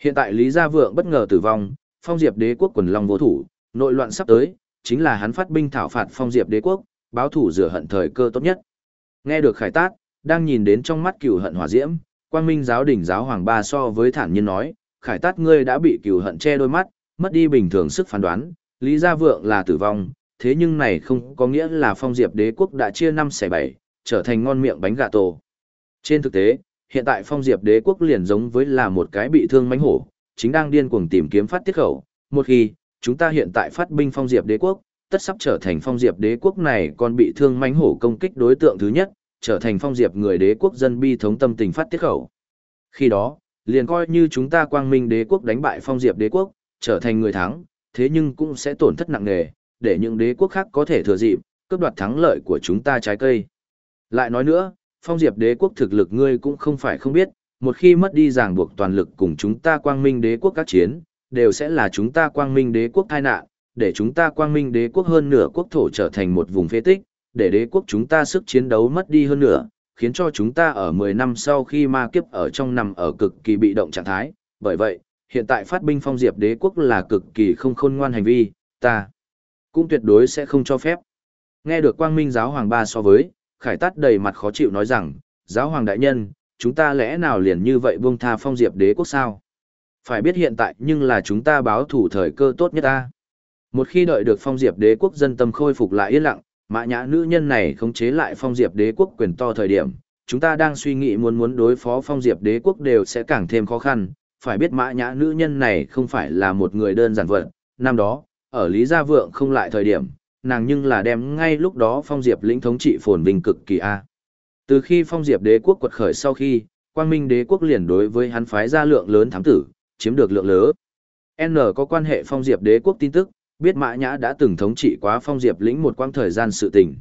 [SPEAKER 1] Hiện tại Lý Gia Vượng bất ngờ tử vong, phong diệp đế quốc quần long vô thủ, nội loạn sắp tới, chính là hắn phát binh thảo phạt phong diệp đế quốc, báo thủ rửa hận thời cơ tốt nhất. Nghe được khải tát, đang nhìn đến trong mắt cửu hận hỏa diễm, quang minh giáo đỉnh giáo hoàng ba so với thản nhiên nói, khải tát ngươi đã bị Cửu hận che đôi mắt, mất đi bình thường sức phán đoán, Lý Gia Vượng là tử vong, thế nhưng này không có nghĩa là phong diệp đế quốc đã chia năm xẻ bảy, trở thành ngon miệng bánh gà tổ. Trên thực tế, hiện tại phong diệp đế quốc liền giống với là một cái bị thương mánh hổ, chính đang điên cuồng tìm kiếm phát tiết khẩu. Một khi, chúng ta hiện tại phát binh phong diệp đế quốc, tất sắp trở thành phong diệp đế quốc này còn bị thương mánh hổ công kích đối tượng thứ nhất, trở thành phong diệp người đế quốc dân bi thống tâm tình phát tiết khẩu. Khi đó, liền coi như chúng ta quang minh đế quốc đánh bại phong diệp đế quốc, trở thành người thắng, thế nhưng cũng sẽ tổn thất nặng nề, để những đế quốc khác có thể thừa dịp, cướp đoạt thắng lợi của chúng ta trái cây. Lại nói nữa, phong diệp đế quốc thực lực ngươi cũng không phải không biết, một khi mất đi ràng buộc toàn lực cùng chúng ta quang minh đế quốc các chiến, đều sẽ là chúng ta quang minh đế quốc tai nạn, để chúng ta quang minh đế quốc hơn nửa quốc thổ trở thành một vùng phế tích, để đế quốc chúng ta sức chiến đấu mất đi hơn nửa, khiến cho chúng ta ở 10 năm sau khi ma kiếp ở trong nằm ở cực kỳ bị động trạng thái. Bởi vậy, hiện tại phát binh phong diệp đế quốc là cực kỳ không khôn ngoan hành vi, ta cũng tuyệt đối sẽ không cho phép. Nghe được quang minh giáo hoàng ba so với, khải tát đầy mặt khó chịu nói rằng, giáo hoàng đại nhân, chúng ta lẽ nào liền như vậy buông tha phong diệp đế quốc sao? Phải biết hiện tại nhưng là chúng ta báo thủ thời cơ tốt nhất ta. Một khi đợi được phong diệp đế quốc dân tâm khôi phục lại yên lặng, Mã nhã nữ nhân này khống chế lại phong diệp đế quốc quyền to thời điểm, chúng ta đang suy nghĩ muốn muốn đối phó phong diệp đế quốc đều sẽ càng thêm khó khăn, phải biết mã nhã nữ nhân này không phải là một người đơn giản vật, năm đó, ở Lý Gia Vượng không lại thời điểm, nàng nhưng là đem ngay lúc đó phong diệp lĩnh thống trị phồn vinh cực kỳ A. Từ khi phong diệp đế quốc quật khởi sau khi, quang minh đế quốc liền đối với hắn phái ra lượng lớn thám tử, chiếm được lượng lớn. N có quan hệ phong diệp đế quốc tin tức, biết Mã Nhã đã từng thống trị quá phong diệp lĩnh một quãng thời gian sự tình.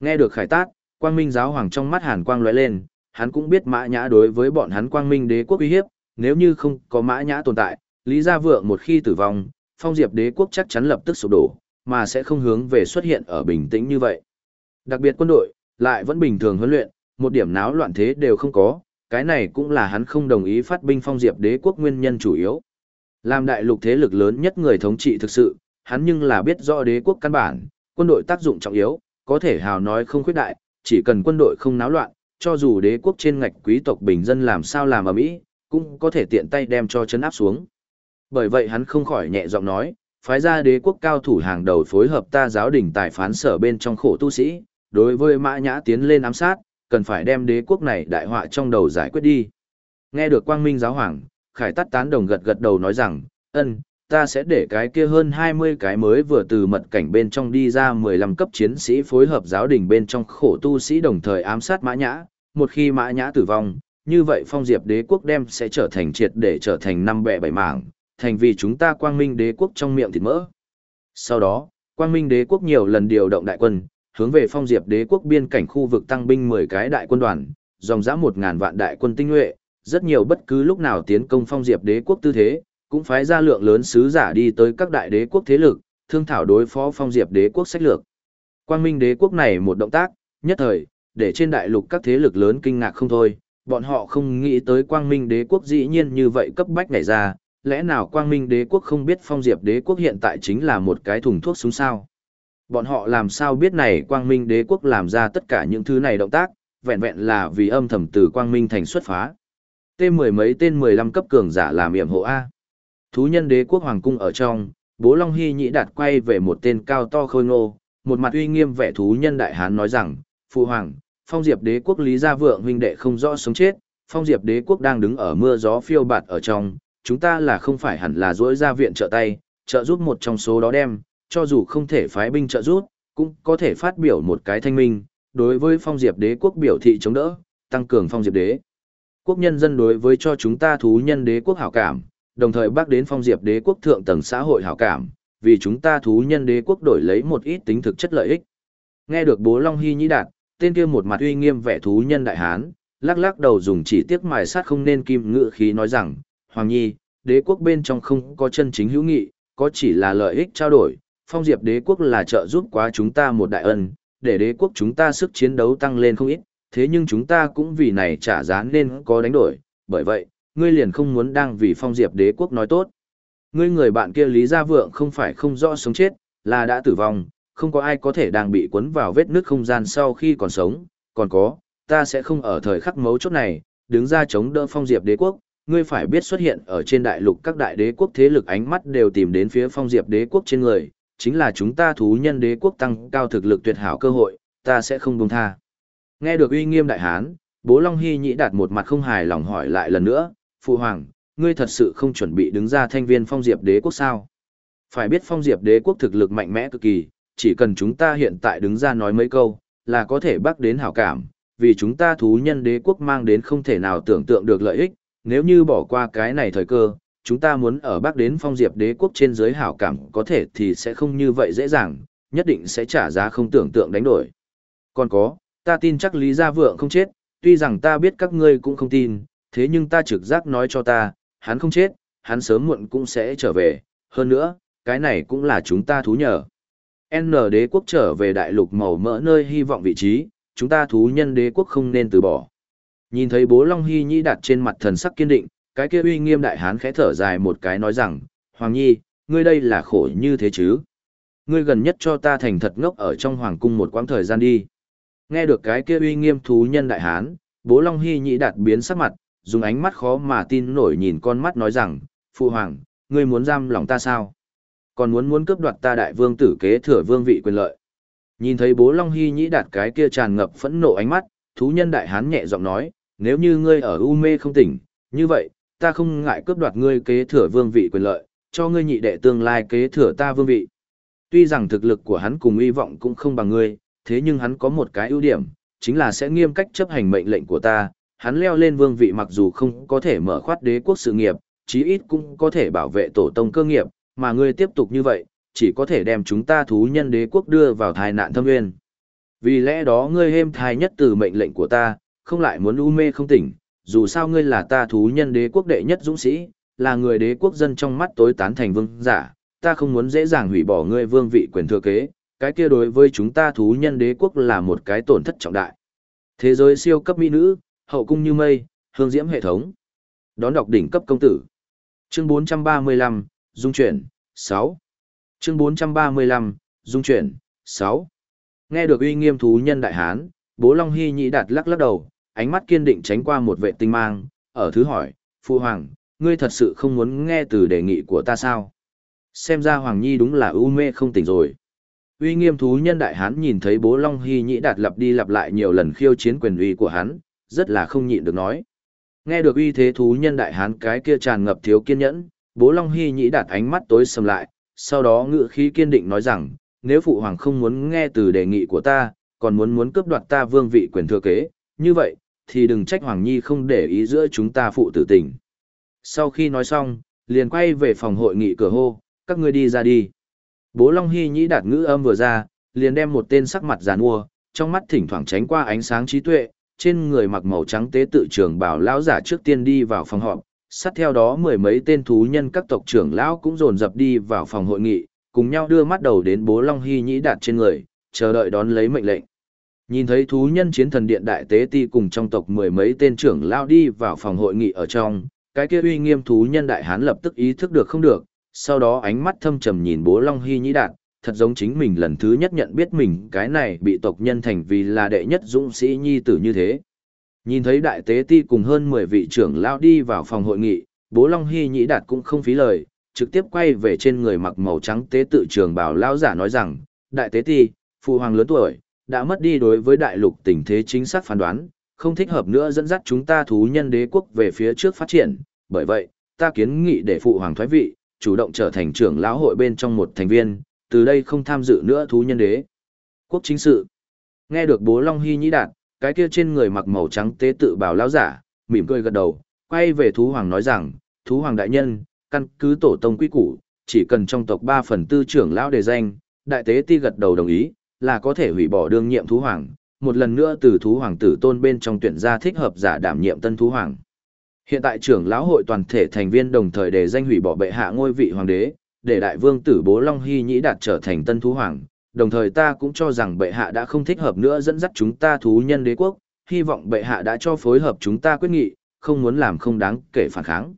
[SPEAKER 1] Nghe được khải tát, quang minh giáo hoàng trong mắt hàn quang lóe lên, hắn cũng biết Mã Nhã đối với bọn hắn quang minh đế quốc uy hiếp, nếu như không có Mã Nhã tồn tại, Lý Gia Vượng một khi tử vong, phong diệp đế quốc chắc chắn lập tức sụp đổ, mà sẽ không hướng về xuất hiện ở bình tĩnh như vậy. Đặc biệt quân đội, lại vẫn bình thường huấn luyện, một điểm náo loạn thế đều không có, cái này cũng là hắn không đồng ý phát binh phong diệp đế quốc nguyên nhân chủ yếu. Làm đại lục thế lực lớn nhất người thống trị thực sự, hắn nhưng là biết rõ đế quốc căn bản, quân đội tác dụng trọng yếu, có thể hào nói không khuyết đại, chỉ cần quân đội không náo loạn, cho dù đế quốc trên ngạch quý tộc bình dân làm sao làm ở Mỹ, cũng có thể tiện tay đem cho chấn áp xuống. Bởi vậy hắn không khỏi nhẹ giọng nói, phái ra đế quốc cao thủ hàng đầu phối hợp ta giáo đình tài phán sở bên trong khổ tu sĩ, đối với mã nhã tiến lên ám sát, cần phải đem đế quốc này đại họa trong đầu giải quyết đi. Nghe được quang minh giáo hoàng, khải tắt tán đồng gật gật đầu nói rằng, ân, ta sẽ để cái kia hơn 20 cái mới vừa từ mật cảnh bên trong đi ra 15 cấp chiến sĩ phối hợp giáo đình bên trong khổ tu sĩ đồng thời ám sát mã nhã, một khi mã nhã tử vong, như vậy phong diệp đế quốc đem sẽ trở thành triệt để trở thành năm bẹ bảy mảng, thành vì chúng ta quang minh đế quốc trong miệng thịt mỡ. Sau đó, quang minh đế quốc nhiều lần điều động đại quân, hướng về phong diệp đế quốc biên cảnh khu vực tăng binh 10 cái đại quân đoàn, dòng dã 1.000 vạn đại quân tinh nhuệ, rất nhiều bất cứ lúc nào tiến công phong diệp đế quốc tư thế, cũng phái ra lượng lớn sứ giả đi tới các đại đế quốc thế lực, thương thảo đối phó phong diệp đế quốc sách lược. Quang minh đế quốc này một động tác, nhất thời, để trên đại lục các thế lực lớn kinh ngạc không thôi, bọn họ không nghĩ tới quang minh đế quốc dĩ nhiên như vậy cấp bách này ra, lẽ nào quang minh đế quốc không biết phong diệp đế quốc hiện tại chính là một cái thùng thuốc súng sao? Bọn họ làm sao biết này quang minh đế quốc làm ra tất cả những thứ này động tác, vẹn vẹn là vì âm thầm từ quang minh thành xuất phá. Tên mười mấy tên mười lăm cấp cường giả làm yểm hộ A. Thú nhân đế quốc hoàng cung ở trong, bố Long Hy nhĩ đạt quay về một tên cao to khôi ngô, một mặt uy nghiêm vẻ thú nhân đại hán nói rằng, Phụ hoàng, phong diệp đế quốc lý gia vượng huynh đệ không rõ sống chết, phong diệp đế quốc đang đứng ở mưa gió phiêu bạt ở trong, chúng ta là không phải hẳn là dỗi ra viện trợ tay, trợ giúp một trong số đó đem, cho dù không thể phái binh trợ giúp, cũng có thể phát biểu một cái thanh minh, đối với phong diệp đế quốc biểu thị chống đỡ, tăng cường phong diệp đế. Quốc nhân dân đối với cho chúng ta thú nhân đế quốc hảo cảm, đồng thời bác đến phong diệp đế quốc thượng tầng xã hội hảo cảm, vì chúng ta thú nhân đế quốc đổi lấy một ít tính thực chất lợi ích. Nghe được bố Long Hy nhĩ đạt, tên kia một mặt uy nghiêm vẻ thú nhân đại hán, lắc lắc đầu dùng chỉ tiếc mài sát không nên kim ngự khí nói rằng, Hoàng Nhi, đế quốc bên trong không có chân chính hữu nghị, có chỉ là lợi ích trao đổi, phong diệp đế quốc là trợ giúp quá chúng ta một đại ân, để đế quốc chúng ta sức chiến đấu tăng lên không ít, thế nhưng chúng ta cũng vì này trả giá nên có đánh đổi, bởi vậy, ngươi liền không muốn đang vì phong diệp đế quốc nói tốt. Ngươi người bạn kia Lý Gia Vượng không phải không rõ sống chết, là đã tử vong, không có ai có thể đang bị cuốn vào vết nước không gian sau khi còn sống, còn có, ta sẽ không ở thời khắc mấu chốt này, đứng ra chống đỡ phong diệp đế quốc, ngươi phải biết xuất hiện ở trên đại lục các đại đế quốc thế lực ánh mắt đều tìm đến phía phong diệp đế quốc trên người, chính là chúng ta thú nhân đế quốc tăng cao thực lực tuyệt hảo cơ hội, ta sẽ không buông tha. Nghe được uy nghiêm đại hán, bố Long Hy nhĩ đạt một mặt không hài lòng hỏi lại lần nữa, Phụ Hoàng, ngươi thật sự không chuẩn bị đứng ra thanh viên phong diệp đế quốc sao? Phải biết phong diệp đế quốc thực lực mạnh mẽ cực kỳ, chỉ cần chúng ta hiện tại đứng ra nói mấy câu, là có thể bắt đến hảo cảm, vì chúng ta thú nhân đế quốc mang đến không thể nào tưởng tượng được lợi ích, nếu như bỏ qua cái này thời cơ, chúng ta muốn ở bắc đến phong diệp đế quốc trên giới hảo cảm có thể thì sẽ không như vậy dễ dàng, nhất định sẽ trả giá không tưởng tượng đánh đổi. Còn có, ta tin chắc Lý Gia Vượng không chết, tuy rằng ta biết các ngươi cũng không tin, thế nhưng ta trực giác nói cho ta, hắn không chết, hắn sớm muộn cũng sẽ trở về, hơn nữa, cái này cũng là chúng ta thú nhờ. N đế quốc trở về đại lục màu mỡ nơi hy vọng vị trí, chúng ta thú nhân đế quốc không nên từ bỏ. Nhìn thấy bố Long Hy Nhi đặt trên mặt thần sắc kiên định, cái kia uy nghiêm đại hán khẽ thở dài một cái nói rằng, Hoàng Nhi, ngươi đây là khổ như thế chứ? Ngươi gần nhất cho ta thành thật ngốc ở trong hoàng cung một quãng thời gian đi. Nghe được cái kia uy nghiêm thú nhân đại hán, bố Long Hy Nhĩ đạt biến sắc mặt, dùng ánh mắt khó mà tin nổi nhìn con mắt nói rằng, Phụ Hoàng, ngươi muốn giam lòng ta sao? Còn muốn muốn cướp đoạt ta đại vương tử kế thừa vương vị quyền lợi. Nhìn thấy bố Long Hy Nhĩ đạt cái kia tràn ngập phẫn nộ ánh mắt, thú nhân đại hán nhẹ giọng nói, nếu như ngươi ở u mê không tỉnh, như vậy, ta không ngại cướp đoạt ngươi kế thừa vương vị quyền lợi, cho ngươi nhị đệ tương lai kế thừa ta vương vị. Tuy rằng thực lực của hắn cùng uy vọng cũng không bằng ngươi, thế nhưng hắn có một cái ưu điểm, chính là sẽ nghiêm cách chấp hành mệnh lệnh của ta. Hắn leo lên vương vị mặc dù không có thể mở khoát đế quốc sự nghiệp, chí ít cũng có thể bảo vệ tổ tông cơ nghiệp, mà ngươi tiếp tục như vậy, chỉ có thể đem chúng ta thú nhân đế quốc đưa vào tai nạn thâm nguyên. Vì lẽ đó ngươi hêm thai nhất từ mệnh lệnh của ta, không lại muốn u mê không tỉnh, dù sao ngươi là ta thú nhân đế quốc đệ nhất dũng sĩ, là người đế quốc dân trong mắt tối tán thành vương giả, ta không muốn dễ dàng hủy bỏ ngươi vương vị quyền thừa kế, cái kia đối với chúng ta thú nhân đế quốc là một cái tổn thất trọng đại. Thế giới siêu cấp mỹ nữ, hậu cung như mây, hương diễm hệ thống. Đón đọc đỉnh cấp công tử. Chương 435, Dung chuyển, 6. Chương 435, Dung chuyển, 6. Nghe được uy nghiêm thú nhân đại hán, bố Long Hy nhị đạt lắc lắc đầu, ánh mắt kiên định tránh qua một vệ tinh mang, ở thứ hỏi, Phu Hoàng, ngươi thật sự không muốn nghe từ đề nghị của ta sao? Xem ra Hoàng Nhi đúng là ưu mê không tỉnh rồi. Uy nghiêm thú nhân đại hán nhìn thấy bố Long Hy nhĩ đạt lặp đi lặp lại nhiều lần khiêu chiến quyền uy của hắn, rất là không nhịn được nói. Nghe được uy thế thú nhân đại hán cái kia tràn ngập thiếu kiên nhẫn, bố Long Hy nhĩ đạt ánh mắt tối sầm lại, sau đó ngự khí kiên định nói rằng, nếu phụ hoàng không muốn nghe từ đề nghị của ta, còn muốn muốn cướp đoạt ta vương vị quyền thừa kế, như vậy, thì đừng trách Hoàng Nhi không để ý giữa chúng ta phụ tử tình. Sau khi nói xong, liền quay về phòng hội nghị cửa hô, các ngươi đi ra đi. Bố Long Hy nhĩ đạt ngữ âm vừa ra, liền đem một tên sắc mặt giàn mua, trong mắt thỉnh thoảng tránh qua ánh sáng trí tuệ, trên người mặc màu trắng tế tự trưởng bảo lão giả trước tiên đi vào phòng họp, sát theo đó mười mấy tên thú nhân các tộc trưởng lão cũng dồn dập đi vào phòng hội nghị, cùng nhau đưa mắt đầu đến bố Long Hy nhĩ đạt trên người, chờ đợi đón lấy mệnh lệnh. Nhìn thấy thú nhân chiến thần điện đại tế ti cùng trong tộc mười mấy tên trưởng lao đi vào phòng hội nghị ở trong, cái kia uy nghiêm thú nhân đại hán lập tức ý thức được không được, sau đó ánh mắt thâm trầm nhìn bố Long Hy nhĩ đạt, thật giống chính mình lần thứ nhất nhận biết mình cái này bị tộc nhân thành vì là đệ nhất dũng sĩ nhi tử như thế. Nhìn thấy đại tế ti cùng hơn 10 vị trưởng lao đi vào phòng hội nghị, bố Long Hy nhĩ đạt cũng không phí lời, trực tiếp quay về trên người mặc màu trắng tế tự trường bảo lao giả nói rằng, đại tế ti, phụ hoàng lớn tuổi, đã mất đi đối với đại lục tình thế chính xác phán đoán, không thích hợp nữa dẫn dắt chúng ta thú nhân đế quốc về phía trước phát triển, bởi vậy, ta kiến nghị để phụ hoàng thoái vị, chủ động trở thành trưởng lão hội bên trong một thành viên, từ đây không tham dự nữa thú nhân đế. Quốc chính sự. Nghe được bố Long Hy nhĩ đạt, cái kia trên người mặc màu trắng tế tự bảo lão giả, mỉm cười gật đầu, quay về thú hoàng nói rằng, thú hoàng đại nhân, căn cứ tổ tông quy củ, chỉ cần trong tộc 3 phần tư trưởng lão đề danh, đại tế ti gật đầu đồng ý, là có thể hủy bỏ đương nhiệm thú hoàng, một lần nữa từ thú hoàng tử tôn bên trong tuyển ra thích hợp giả đảm nhiệm tân thú hoàng. Hiện tại trưởng lão hội toàn thể thành viên đồng thời đề danh hủy bỏ bệ hạ ngôi vị hoàng đế, để đại vương tử bố Long Hy Nhĩ đạt trở thành tân thú hoàng, đồng thời ta cũng cho rằng bệ hạ đã không thích hợp nữa dẫn dắt chúng ta thú nhân đế quốc, hy vọng bệ hạ đã cho phối hợp chúng ta quyết nghị, không muốn làm không đáng kể phản kháng.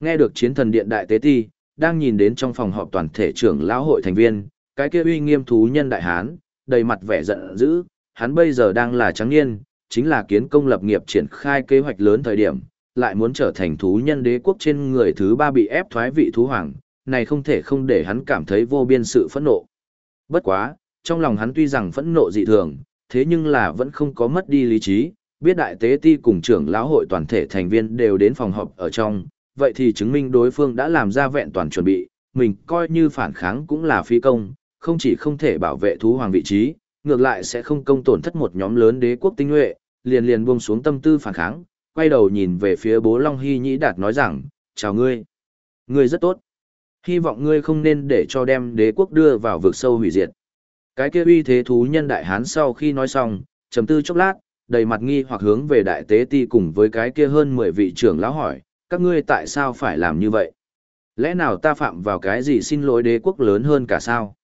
[SPEAKER 1] Nghe được chiến thần điện đại tế ti, đang nhìn đến trong phòng họp toàn thể trưởng lão hội thành viên, cái kia uy nghiêm thú nhân đại hán, đầy mặt vẻ giận dữ, hắn bây giờ đang là trắng niên, chính là kiến công lập nghiệp triển khai kế hoạch lớn thời điểm, lại muốn trở thành thú nhân đế quốc trên người thứ ba bị ép thoái vị thú hoàng, này không thể không để hắn cảm thấy vô biên sự phẫn nộ. Bất quá, trong lòng hắn tuy rằng phẫn nộ dị thường, thế nhưng là vẫn không có mất đi lý trí, biết đại tế ti cùng trưởng lão hội toàn thể thành viên đều đến phòng họp ở trong, vậy thì chứng minh đối phương đã làm ra vẹn toàn chuẩn bị, mình coi như phản kháng cũng là phi công, không chỉ không thể bảo vệ thú hoàng vị trí, ngược lại sẽ không công tổn thất một nhóm lớn đế quốc tinh nhuệ, liền liền buông xuống tâm tư phản kháng, quay đầu nhìn về phía bố Long Hy Nhĩ Đạt nói rằng, chào ngươi. Ngươi rất tốt. Hy vọng ngươi không nên để cho đem đế quốc đưa vào vực sâu hủy diệt. Cái kia uy thế thú nhân đại hán sau khi nói xong, trầm tư chốc lát, đầy mặt nghi hoặc hướng về đại tế ti cùng với cái kia hơn 10 vị trưởng lão hỏi, các ngươi tại sao phải làm như vậy? Lẽ nào ta phạm vào cái gì xin lỗi đế quốc lớn hơn cả sao?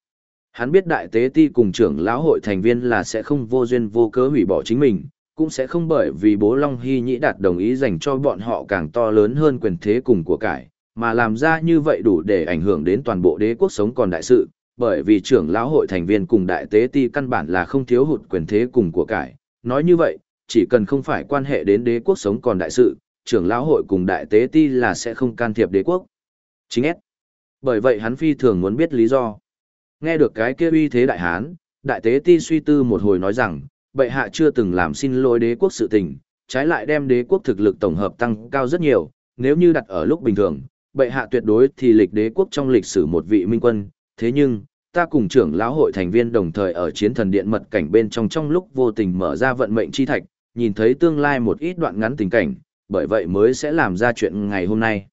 [SPEAKER 1] Hắn biết đại tế ti cùng trưởng lão hội thành viên là sẽ không vô duyên vô cớ hủy bỏ chính mình, cũng sẽ không bởi vì bố Long Hy Nhĩ đạt đồng ý dành cho bọn họ càng to lớn hơn quyền thế cùng của cải, mà làm ra như vậy đủ để ảnh hưởng đến toàn bộ đế quốc sống còn đại sự, bởi vì trưởng lão hội thành viên cùng đại tế ti căn bản là không thiếu hụt quyền thế cùng của cải. Nói như vậy, chỉ cần không phải quan hệ đến đế quốc sống còn đại sự, trưởng lão hội cùng đại tế ti là sẽ không can thiệp đế quốc. Chính S. Bởi vậy hắn phi thường muốn biết lý do. Nghe được cái kia uy thế đại hán, đại tế ti suy tư một hồi nói rằng, bệ hạ chưa từng làm xin lỗi đế quốc sự tình, trái lại đem đế quốc thực lực tổng hợp tăng cao rất nhiều, nếu như đặt ở lúc bình thường, bệ hạ tuyệt đối thì lịch đế quốc trong lịch sử một vị minh quân, thế nhưng, ta cùng trưởng lão hội thành viên đồng thời ở chiến thần điện mật cảnh bên trong trong lúc vô tình mở ra vận mệnh chi thạch, nhìn thấy tương lai một ít đoạn ngắn tình cảnh, bởi vậy mới sẽ làm ra chuyện ngày hôm nay.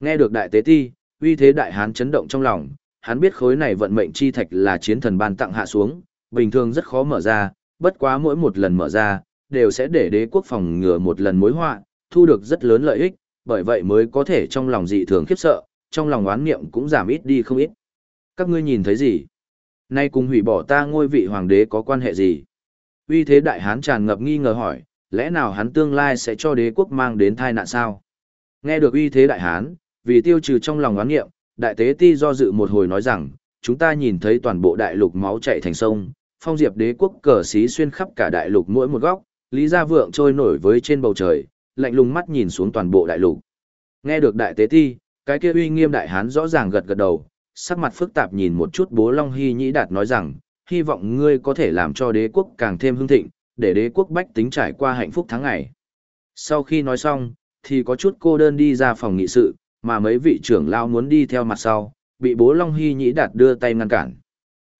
[SPEAKER 1] Nghe được đại tế ti, uy thế đại hán chấn động trong lòng, hắn biết khối này vận mệnh chi thạch là chiến thần ban tặng hạ xuống, bình thường rất khó mở ra, bất quá mỗi một lần mở ra, đều sẽ để đế quốc phòng ngừa một lần mối họa, thu được rất lớn lợi ích, bởi vậy mới có thể trong lòng dị thường khiếp sợ, trong lòng oán niệm cũng giảm ít đi không ít. Các ngươi nhìn thấy gì? Nay cùng hủy bỏ ta ngôi vị hoàng đế có quan hệ gì? Uy thế đại hán tràn ngập nghi ngờ hỏi, lẽ nào hắn tương lai sẽ cho đế quốc mang đến tai nạn sao? Nghe được uy thế đại hán, vì tiêu trừ trong lòng oán niệm, đại tế ti do dự một hồi nói rằng, chúng ta nhìn thấy toàn bộ đại lục máu chảy thành sông, phong diệp đế quốc cờ xí xuyên khắp cả đại lục mỗi một góc, Lý Gia Vượng trôi nổi với trên bầu trời, lạnh lùng mắt nhìn xuống toàn bộ đại lục. Nghe được đại tế ti, cái kia uy nghiêm đại hán rõ ràng gật gật đầu, sắc mặt phức tạp nhìn một chút bố Long Hy Nhĩ Đạt nói rằng, hy vọng ngươi có thể làm cho đế quốc càng thêm hưng thịnh, để đế quốc bách tính trải qua hạnh phúc tháng ngày. Sau khi nói xong, thì có chút cô đơn đi ra phòng nghị sự, mà mấy vị trưởng lao muốn đi theo mặt sau, bị bố Long Hy Nhĩ Đạt đưa tay ngăn cản.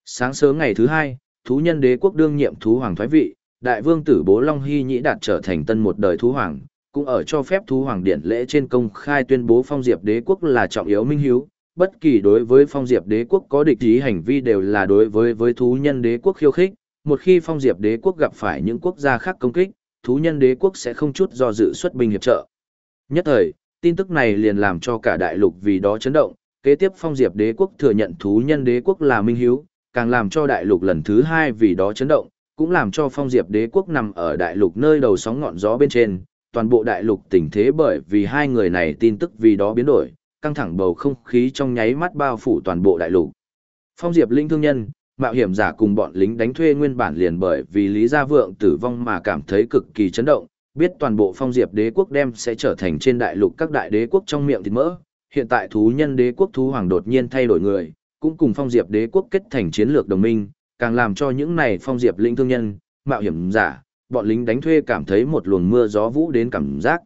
[SPEAKER 1] Sáng sớm ngày thứ hai, thú nhân đế quốc đương nhiệm thú hoàng thoái vị, đại vương tử bố Long Hy Nhĩ Đạt trở thành tân một đời thú hoàng, cũng ở cho phép thú hoàng điện lễ trên công khai tuyên bố phong diệp đế quốc là trọng yếu minh hiếu, bất kỳ đối với phong diệp đế quốc có địch ý hành vi đều là đối với với thú nhân đế quốc khiêu khích, một khi phong diệp đế quốc gặp phải những quốc gia khác công kích, thú nhân đế quốc sẽ không chút do dự xuất binh hiệp trợ. Nhất thời, tin tức này liền làm cho cả đại lục vì đó chấn động, kế tiếp phong diệp đế quốc thừa nhận thú nhân đế quốc là minh hiếu, càng làm cho đại lục lần thứ hai vì đó chấn động, cũng làm cho phong diệp đế quốc nằm ở đại lục nơi đầu sóng ngọn gió bên trên, toàn bộ đại lục tình thế bởi vì hai người này tin tức vì đó biến đổi, căng thẳng bầu không khí trong nháy mắt bao phủ toàn bộ đại lục. Phong Diệp linh thương nhân, mạo hiểm giả cùng bọn lính đánh thuê nguyên bản liền bởi vì Lý Gia Vượng tử vong mà cảm thấy cực kỳ chấn động, biết toàn bộ Phong Diệp đế quốc đem sẽ trở thành trên đại lục các đại đế quốc trong miệng thịt mỡ. Hiện tại thú nhân đế quốc thú hoàng đột nhiên thay đổi người, cũng cùng Phong Diệp đế quốc kết thành chiến lược đồng minh, càng làm cho những này Phong Diệp linh thương nhân, mạo hiểm giả, bọn lính đánh thuê cảm thấy một luồng mưa gió vũ đến cảm giác.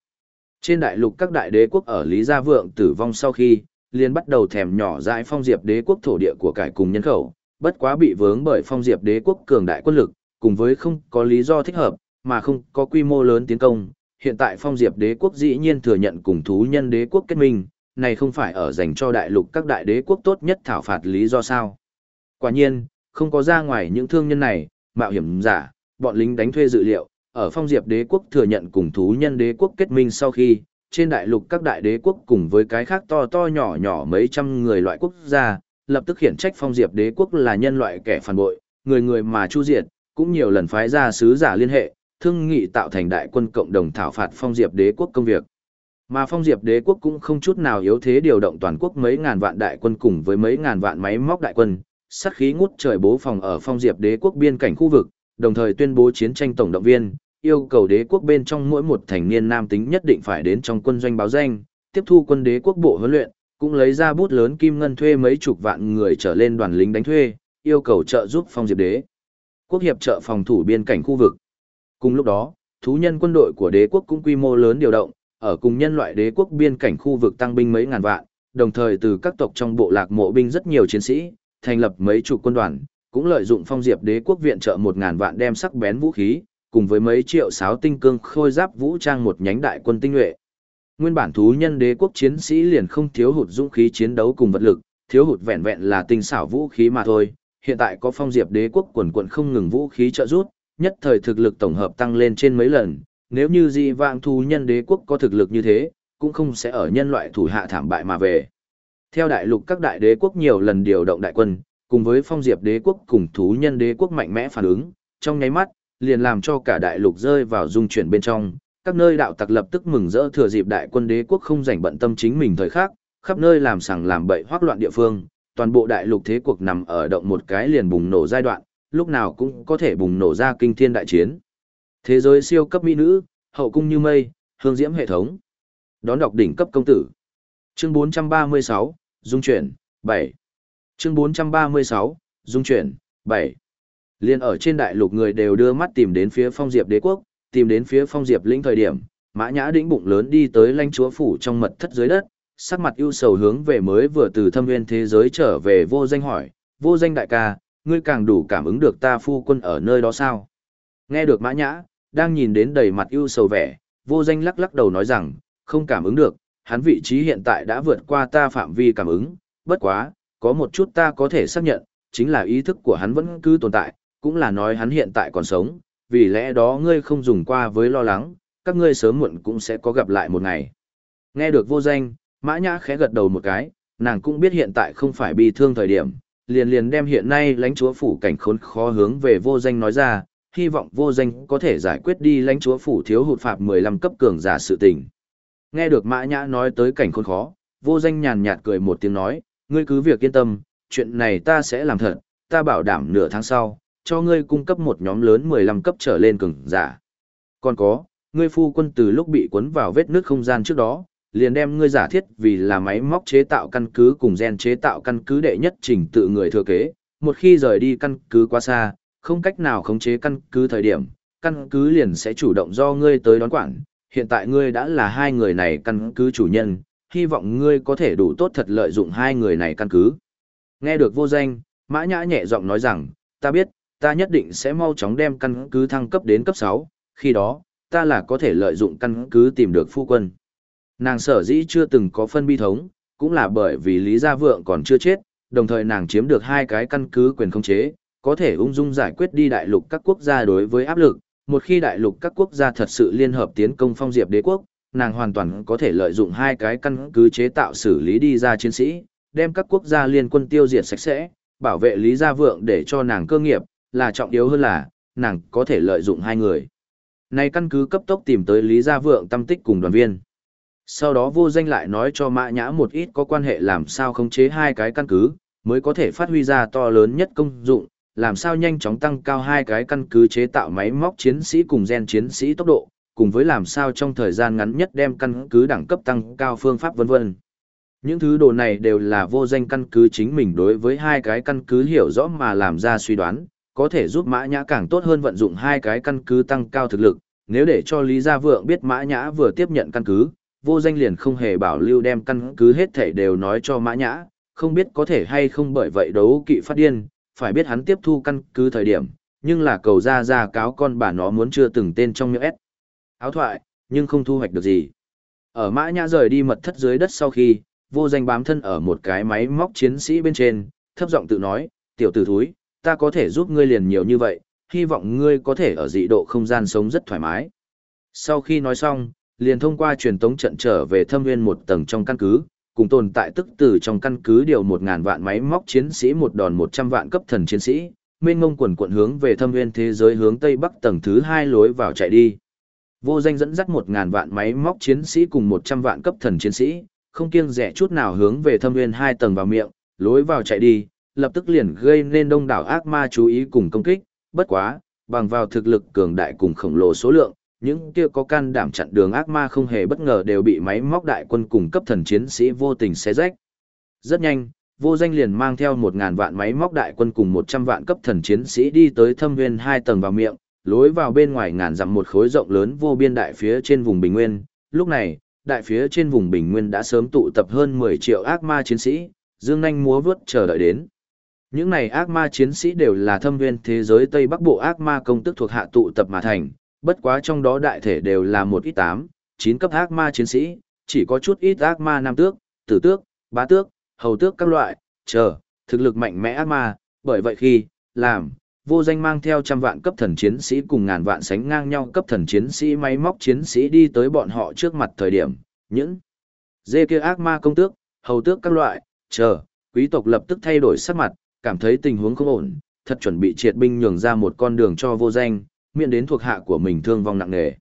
[SPEAKER 1] Trên đại lục các đại đế quốc ở Lý Gia Vượng tử vong sau khi, liền bắt đầu thèm nhỏ dãi phong diệp đế quốc thổ địa của cải cùng nhân khẩu, bất quá bị vướng bởi phong diệp đế quốc cường đại quân lực, cùng với không có lý do thích hợp, mà không có quy mô lớn tiến công. Hiện tại phong diệp đế quốc dĩ nhiên thừa nhận cùng thú nhân đế quốc kết minh, này không phải ở dành cho đại lục các đại đế quốc tốt nhất thảo phạt lý do sao. Quả nhiên, không có ra ngoài những thương nhân này, mạo hiểm giả, bọn lính đánh thuê dự liệu, ở phong diệp đế quốc thừa nhận cùng thú nhân đế quốc kết minh sau khi, trên đại lục các đại đế quốc cùng với cái khác to to nhỏ nhỏ mấy trăm người loại quốc gia, lập tức khiển trách phong diệp đế quốc là nhân loại kẻ phản bội, người người mà chu diệt, cũng nhiều lần phái ra sứ giả liên hệ, thương nghị tạo thành đại quân cộng đồng thảo phạt phong diệp đế quốc công việc. Mà phong diệp đế quốc cũng không chút nào yếu thế điều động toàn quốc mấy ngàn vạn đại quân cùng với mấy ngàn vạn máy móc đại quân, sát khí ngút trời bố phòng ở phong diệp đế quốc biên cảnh khu vực, đồng thời tuyên bố chiến tranh tổng động viên, yêu cầu đế quốc bên trong mỗi một thành niên nam tính nhất định phải đến trong quân doanh báo danh, tiếp thu quân đế quốc bộ huấn luyện, cũng lấy ra bút lớn kim ngân thuê mấy chục vạn người trở lên đoàn lính đánh thuê, yêu cầu trợ giúp phong diệp đế. Quốc hiệp trợ phòng thủ biên cảnh khu vực. Cùng lúc đó, thú nhân quân đội của đế quốc cũng quy mô lớn điều động, ở cùng nhân loại đế quốc biên cảnh khu vực tăng binh mấy ngàn vạn, đồng thời từ các tộc trong bộ lạc mộ binh rất nhiều chiến sĩ, thành lập mấy chục quân đoàn, cũng lợi dụng phong diệp đế quốc viện trợ một ngàn vạn đem sắc bén vũ khí, cùng với mấy triệu sáo tinh cương khôi giáp vũ trang một nhánh đại quân tinh nhuệ. Nguyên bản thú nhân đế quốc chiến sĩ liền không thiếu hụt dũng khí chiến đấu cùng vật lực, thiếu hụt vẹn vẹn là tinh xảo vũ khí mà thôi. Hiện tại có phong diệp đế quốc quần quận không ngừng vũ khí trợ rút, nhất thời thực lực tổng hợp tăng lên trên mấy lần. Nếu như di vang thú nhân đế quốc có thực lực như thế, cũng không sẽ ở nhân loại thủ hạ thảm bại mà về. Theo đại lục các đại đế quốc nhiều lần điều động đại quân, cùng với phong diệp đế quốc cùng thú nhân đế quốc mạnh mẽ phản ứng, trong nháy mắt, liền làm cho cả đại lục rơi vào dung chuyển bên trong, các nơi đạo tặc lập tức mừng rỡ thừa dịp đại quân đế quốc không rảnh bận tâm chính mình thời khắc, khắp nơi làm sằng làm bậy hoác loạn địa phương, toàn bộ đại lục thế cuộc nằm ở động một cái liền bùng nổ giai đoạn, lúc nào cũng có thể bùng nổ ra kinh thiên đại chiến. Thế giới siêu cấp mỹ nữ, hậu cung như mây, hương diễm hệ thống. Đón đọc đỉnh cấp công tử. Chương 436, Dung chuyển, 7. Chương 436, Dung chuyển, 7. Liên ở trên đại lục người đều đưa mắt tìm đến phía phong diệp đế quốc, tìm đến phía phong diệp lĩnh thời điểm, mã nhã đĩnh bụng lớn đi tới lãnh chúa phủ trong mật thất dưới đất, sắc mặt ưu sầu hướng về mới vừa từ thâm nguyên thế giới trở về vô danh hỏi, vô danh đại ca, ngươi càng đủ cảm ứng được ta phu quân ở nơi đó sao? Nghe được mã nhã, đang nhìn đến đầy mặt ưu sầu vẻ, vô danh lắc lắc đầu nói rằng, không cảm ứng được, hắn vị trí hiện tại đã vượt qua ta phạm vi cảm ứng, bất quá, có một chút ta có thể xác nhận, chính là ý thức của hắn vẫn cứ tồn tại, cũng là nói hắn hiện tại còn sống, vì lẽ đó ngươi không dùng qua với lo lắng, các ngươi sớm muộn cũng sẽ có gặp lại một ngày. Nghe được vô danh, mã nhã khẽ gật đầu một cái, nàng cũng biết hiện tại không phải bị thương thời điểm, liền liền đem hiện nay lãnh chúa phủ cảnh khốn khó hướng về vô danh nói ra, hy vọng vô danh có thể giải quyết đi lãnh chúa phủ thiếu hụt phạt 15 cấp cường giả sự tình. Nghe được mã nhã nói tới cảnh khốn khó, vô danh nhàn nhạt cười một tiếng nói, ngươi cứ việc yên tâm, chuyện này ta sẽ làm thật, ta bảo đảm nửa tháng sau, cho ngươi cung cấp một nhóm lớn 15 cấp trở lên cường giả. Còn có, ngươi phu quân từ lúc bị cuốn vào vết nước không gian trước đó, liền đem ngươi giả thiết vì là máy móc chế tạo căn cứ cùng gen chế tạo căn cứ đệ nhất trình tự người thừa kế, một khi rời đi căn cứ quá xa, không cách nào khống chế căn cứ thời điểm, căn cứ liền sẽ chủ động do ngươi tới đón quản. Hiện tại ngươi đã là hai người này căn cứ chủ nhân, hy vọng ngươi có thể đủ tốt thật lợi dụng hai người này căn cứ. Nghe được vô danh, mã nhã nhẹ giọng nói rằng, ta biết, ta nhất định sẽ mau chóng đem căn cứ thăng cấp đến cấp 6, khi đó, ta là có thể lợi dụng căn cứ tìm được phu quân. Nàng sở dĩ chưa từng có phân bi thống, cũng là bởi vì Lý Gia Vượng còn chưa chết, đồng thời nàng chiếm được hai cái căn cứ quyền khống chế, có thể ung dung giải quyết đi đại lục các quốc gia đối với áp lực. Một khi đại lục các quốc gia thật sự liên hợp tiến công phong diệp đế quốc, nàng hoàn toàn có thể lợi dụng hai cái căn cứ chế tạo xử lý đi ra chiến sĩ, đem các quốc gia liên quân tiêu diệt sạch sẽ, bảo vệ Lý Gia Vượng để cho nàng cơ nghiệp, là trọng yếu hơn là, nàng có thể lợi dụng hai người. Này căn cứ cấp tốc tìm tới Lý Gia Vượng tâm tích cùng đoàn viên. Sau đó vô danh lại nói cho Mã Nhã một ít có quan hệ làm sao khống chế hai cái căn cứ, mới có thể phát huy ra to lớn nhất công dụng, làm sao nhanh chóng tăng cao hai cái căn cứ chế tạo máy móc chiến sĩ cùng gen chiến sĩ tốc độ, cùng với làm sao trong thời gian ngắn nhất đem căn cứ đẳng cấp tăng cao phương pháp vân vân. Những thứ đồ này đều là vô danh căn cứ chính mình đối với hai cái căn cứ hiểu rõ mà làm ra suy đoán, có thể giúp Mã Nhã càng tốt hơn vận dụng hai cái căn cứ tăng cao thực lực, nếu để cho Lý Gia Vượng biết Mã Nhã vừa tiếp nhận căn cứ, vô danh liền không hề bảo lưu đem căn cứ hết thể đều nói cho Mã Nhã, không biết có thể hay không bởi vậy đấu kỵ phát điên, phải biết hắn tiếp thu căn cứ thời điểm, nhưng là cầu ra ra cáo con bà nó muốn chưa từng tên trong miệng ép. Áo thoại, nhưng không thu hoạch được gì. Ở Mã Nhã rời đi mật thất dưới đất sau khi, vô danh bám thân ở một cái máy móc chiến sĩ bên trên, thấp giọng tự nói, tiểu tử thúi, ta có thể giúp ngươi liền nhiều như vậy, hy vọng ngươi có thể ở dị độ không gian sống rất thoải mái. Sau khi nói xong, liền thông qua truyền tống trận trở về thâm nguyên một tầng trong căn cứ, cùng tồn tại tức từ trong căn cứ điều 1.000 vạn máy móc chiến sĩ một đòn 100 vạn cấp thần chiến sĩ, mênh ngông quần quận hướng về thâm nguyên thế giới hướng tây bắc tầng thứ hai lối vào chạy đi. Vô danh dẫn dắt 1.000 vạn máy móc chiến sĩ cùng 100 vạn cấp thần chiến sĩ, không kiêng rẻ chút nào hướng về thâm nguyên hai tầng vào miệng, lối vào chạy đi, lập tức liền gây nên đông đảo ác ma chú ý cùng công kích, bất quá, bằng vào thực lực cường đại cùng khổng lồ số lượng, những kia có can đảm chặn đường ác ma không hề bất ngờ đều bị máy móc đại quân cùng cấp thần chiến sĩ vô tình xé rách. Rất nhanh, vô danh liền mang theo một ngàn vạn máy móc đại quân cùng 100 vạn cấp thần chiến sĩ đi tới thâm viên hai tầng vào miệng, lối vào bên ngoài ngàn dặm một khối rộng lớn vô biên đại phía trên vùng bình nguyên. Lúc này, đại phía trên vùng bình nguyên đã sớm tụ tập hơn 10 triệu ác ma chiến sĩ, dương nhanh múa vớt chờ đợi đến. Những này ác ma chiến sĩ đều là thâm viên thế giới Tây Bắc Bộ ác ma công tức thuộc hạ tụ tập mà thành, bất quá trong đó đại thể đều là một ít tám, chín cấp ác ma chiến sĩ, chỉ có chút ít ác ma nam tước, tử tước, bá tước, hầu tước các loại, chờ, thực lực mạnh mẽ ác ma, bởi vậy khi, làm, vô danh mang theo trăm vạn cấp thần chiến sĩ cùng ngàn vạn sánh ngang nhau cấp thần chiến sĩ máy móc chiến sĩ đi tới bọn họ trước mặt thời điểm, những dê kia ác ma công tước, hầu tước các loại, chờ, quý tộc lập tức thay đổi sắc mặt, cảm thấy tình huống không ổn, thật chuẩn bị triệt binh nhường ra một con đường cho vô danh, miễn đến thuộc hạ của mình thương vong nặng nề.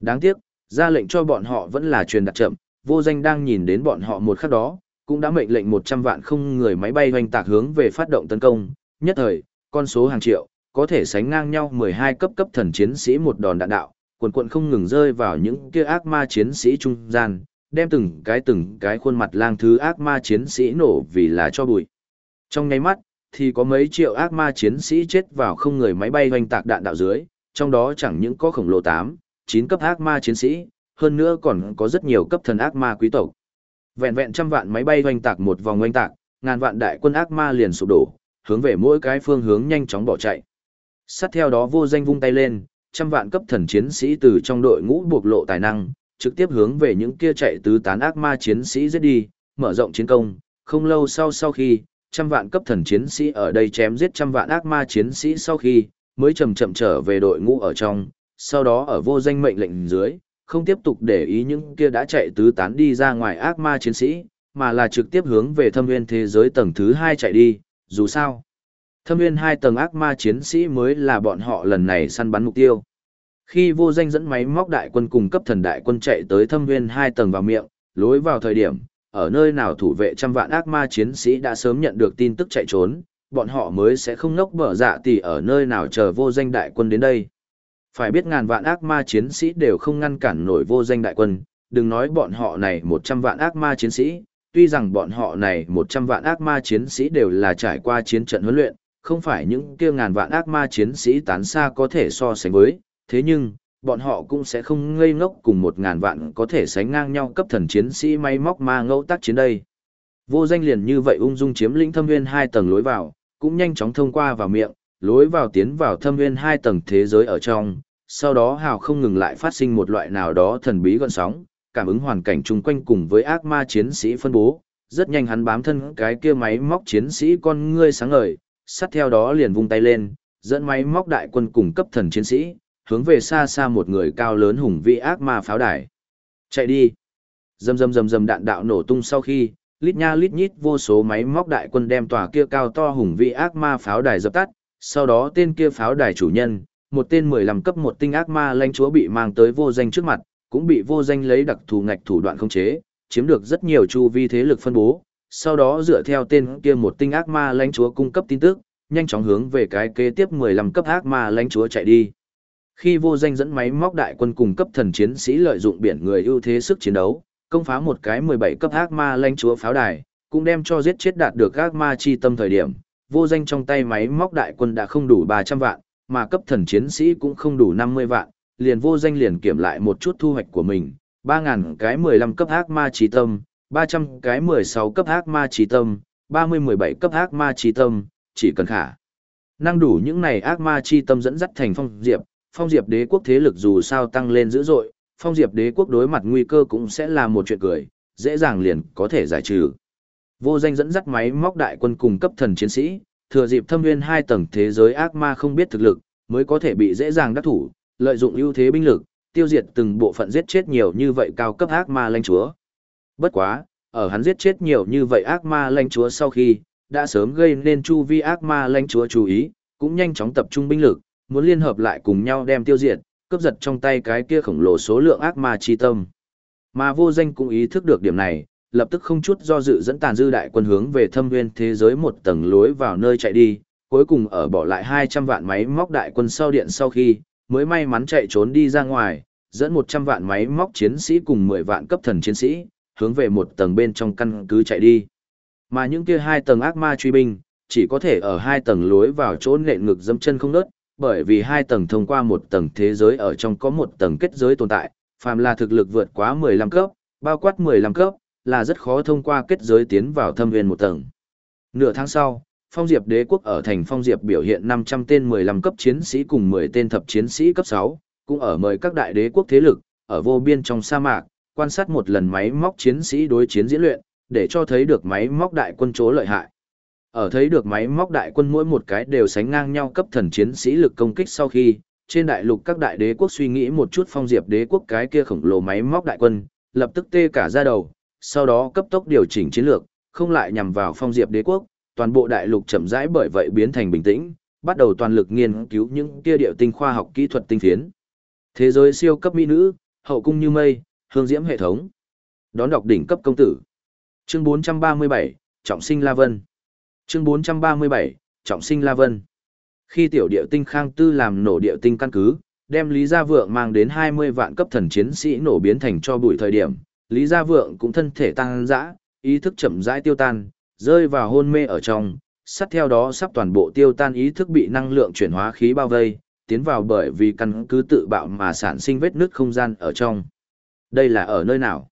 [SPEAKER 1] Đáng tiếc, ra lệnh cho bọn họ vẫn là truyền đặt chậm, vô danh đang nhìn đến bọn họ một khắc đó, cũng đã mệnh lệnh 100 vạn không người máy bay hoành tạc hướng về phát động tấn công, nhất thời, con số hàng triệu, có thể sánh ngang nhau 12 cấp cấp thần chiến sĩ một đòn đạn đạo, quần quần không ngừng rơi vào những kia ác ma chiến sĩ trung gian, đem từng cái từng cái khuôn mặt lang thứ ác ma chiến sĩ nổ vì là cho bụi. Trong nháy mắt, thì có mấy triệu ác ma chiến sĩ chết vào không người máy bay hoành tạc đạn đạo dưới, trong đó chẳng những có khổng lồ 8, 9 cấp ác ma chiến sĩ, hơn nữa còn có rất nhiều cấp thần ác ma quý tộc. Vẹn vẹn trăm vạn máy bay hoành tạc một vòng hoành tạc, ngàn vạn đại quân ác ma liền sụp đổ, hướng về mỗi cái phương hướng nhanh chóng bỏ chạy. Sát theo đó vô danh vung tay lên, trăm vạn cấp thần chiến sĩ từ trong đội ngũ buộc lộ tài năng, trực tiếp hướng về những kia chạy tứ tán ác ma chiến sĩ giết đi, mở rộng chiến công, không lâu sau sau khi, trăm vạn cấp thần chiến sĩ ở đây chém giết trăm vạn ác ma chiến sĩ sau khi, mới chậm chậm trở về đội ngũ ở trong, sau đó ở vô danh mệnh lệnh dưới, không tiếp tục để ý những kia đã chạy tứ tán đi ra ngoài ác ma chiến sĩ, mà là trực tiếp hướng về thâm nguyên thế giới tầng thứ hai chạy đi, dù sao. Thâm nguyên hai tầng ác ma chiến sĩ mới là bọn họ lần này săn bắn mục tiêu. Khi vô danh dẫn máy móc đại quân cùng cấp thần đại quân chạy tới thâm nguyên hai tầng vào miệng, lối vào thời điểm, ở nơi nào thủ vệ trăm vạn ác ma chiến sĩ đã sớm nhận được tin tức chạy trốn, bọn họ mới sẽ không nốc bở dạ tỷ ở nơi nào chờ vô danh đại quân đến đây. Phải biết ngàn vạn ác ma chiến sĩ đều không ngăn cản nổi vô danh đại quân, đừng nói bọn họ này 100 vạn ác ma chiến sĩ, tuy rằng bọn họ này 100 vạn ác ma chiến sĩ đều là trải qua chiến trận huấn luyện, không phải những kia ngàn vạn ác ma chiến sĩ tán xa có thể so sánh với, thế nhưng, bọn họ cũng sẽ không ngây ngốc cùng một ngàn vạn có thể sánh ngang nhau cấp thần chiến sĩ may móc ma ngẫu tác chiến đây. Vô danh liền như vậy ung dung chiếm lĩnh thâm nguyên hai tầng lối vào, cũng nhanh chóng thông qua vào miệng, lối vào tiến vào thâm nguyên hai tầng thế giới ở trong, sau đó hào không ngừng lại phát sinh một loại nào đó thần bí gọn sóng, cảm ứng hoàn cảnh chung quanh cùng với ác ma chiến sĩ phân bố, rất nhanh hắn bám thân cái kia máy móc chiến sĩ con ngươi sáng ngời, sát theo đó liền vung tay lên, dẫn máy móc đại quân cùng cấp thần chiến sĩ, hướng về xa xa một người cao lớn hùng vĩ ác ma pháo đài. Chạy đi. Dầm dầm dầm dầm đạn đạo nổ tung sau khi, lít nha lít nhít vô số máy móc đại quân đem tòa kia cao to hùng vĩ ác ma pháo đài dập tắt, sau đó tên kia pháo đài chủ nhân, một tên 15 cấp một tinh ác ma lãnh chúa bị mang tới vô danh trước mặt, cũng bị vô danh lấy đặc thù ngạch thủ đoạn khống chế, chiếm được rất nhiều chu vi thế lực phân bố, sau đó dựa theo tên kia một tinh ác ma lãnh chúa cung cấp tin tức, nhanh chóng hướng về cái kế tiếp 15 cấp ác ma lãnh chúa chạy đi. Khi vô danh dẫn máy móc đại quân cùng cấp thần chiến sĩ lợi dụng biển người ưu thế sức chiến đấu, công phá một cái 17 cấp ác ma lãnh chúa pháo đài, cũng đem cho giết chết đạt được ác ma chi tâm thời điểm, vô danh trong tay máy móc đại quân đã không đủ 300 vạn, mà cấp thần chiến sĩ cũng không đủ 50 vạn, liền vô danh liền kiểm lại một chút thu hoạch của mình, 3.000 cái 15 cấp ác ma trí tâm, 300 cái 16 cấp ác ma trí tâm, 30-17 cấp ác ma trí tâm, chỉ cần khả. Năng đủ những này ác ma chi tâm dẫn dắt thành phong diệp, phong diệp đế quốc thế lực dù sao tăng lên dữ dội, phong diệp đế quốc đối mặt nguy cơ cũng sẽ là một chuyện cười, dễ dàng liền có thể giải trừ. Vô danh dẫn dắt máy móc đại quân cùng cấp thần chiến sĩ, thừa dịp thâm nguyên hai tầng thế giới ác ma không biết thực lực, mới có thể bị dễ dàng đắc thủ, lợi dụng ưu thế binh lực, tiêu diệt từng bộ phận giết chết nhiều như vậy cao cấp ác ma lãnh chúa. Bất quá, ở hắn giết chết nhiều như vậy ác ma lãnh chúa sau khi, đã sớm gây nên chu vi ác ma lãnh chúa chú ý, cũng nhanh chóng tập trung binh lực, muốn liên hợp lại cùng nhau đem tiêu diệt, cướp giật trong tay cái kia khổng lồ số lượng ác ma chi tâm. Mà vô danh cũng ý thức được điểm này, lập tức không chút do dự dẫn tàn dư đại quân hướng về thâm nguyên thế giới một tầng lối vào nơi chạy đi, cuối cùng ở bỏ lại 200 vạn máy móc đại quân sau điện sau khi, mới may mắn chạy trốn đi ra ngoài, dẫn 100 vạn máy móc chiến sĩ cùng 10 vạn cấp thần chiến sĩ, hướng về một tầng bên trong căn cứ chạy đi. Mà những kia hai tầng ác ma truy binh, chỉ có thể ở hai tầng lối vào chỗ nện ngực dâm chân không đớt, bởi vì hai tầng thông qua một tầng thế giới ở trong có một tầng kết giới tồn tại, phàm là thực lực vượt quá 15 cấp, bao quát 15 cấp, là rất khó thông qua kết giới tiến vào thâm viên một tầng. Nửa tháng sau, Phong Diệp đế quốc ở thành Phong Diệp biểu hiện 500 tên 15 cấp chiến sĩ cùng 10 tên thập chiến sĩ cấp 6, cũng ở mời các đại đế quốc thế lực, ở vô biên trong sa mạc, quan sát một lần máy móc chiến sĩ đối chiến diễn luyện, để cho thấy được máy móc đại quân chỗ lợi hại. Ở thấy được máy móc đại quân mỗi một cái đều sánh ngang nhau cấp thần chiến sĩ lực công kích sau khi, trên đại lục các đại đế quốc suy nghĩ một chút phong diệp đế quốc cái kia khổng lồ máy móc đại quân, lập tức tê cả ra đầu, sau đó cấp tốc điều chỉnh chiến lược, không lại nhằm vào phong diệp đế quốc, toàn bộ đại lục chậm rãi bởi vậy biến thành bình tĩnh, bắt đầu toàn lực nghiên cứu những kia điệu tinh khoa học kỹ thuật tinh phiến. Thế giới siêu cấp mỹ nữ, hậu cung như mây, hương diễm hệ thống. Đón đọc đỉnh cấp công tử. Chương 437, Trọng sinh La Vân. Chương 437, Trọng sinh La Vân. Khi tiểu điệu tinh khang tư làm nổ điệu tinh căn cứ, đem Lý Gia Vượng mang đến 20 vạn cấp thần chiến sĩ nổ biến thành cho bụi thời điểm, Lý Gia Vượng cũng thân thể tăng dã, ý thức chậm rãi tiêu tan, rơi vào hôn mê ở trong, sát theo đó sắp toàn bộ tiêu tan ý thức bị năng lượng chuyển hóa khí bao vây, tiến vào bởi vì căn cứ tự bạo mà sản sinh vết nứt không gian ở trong. Đây là ở nơi nào?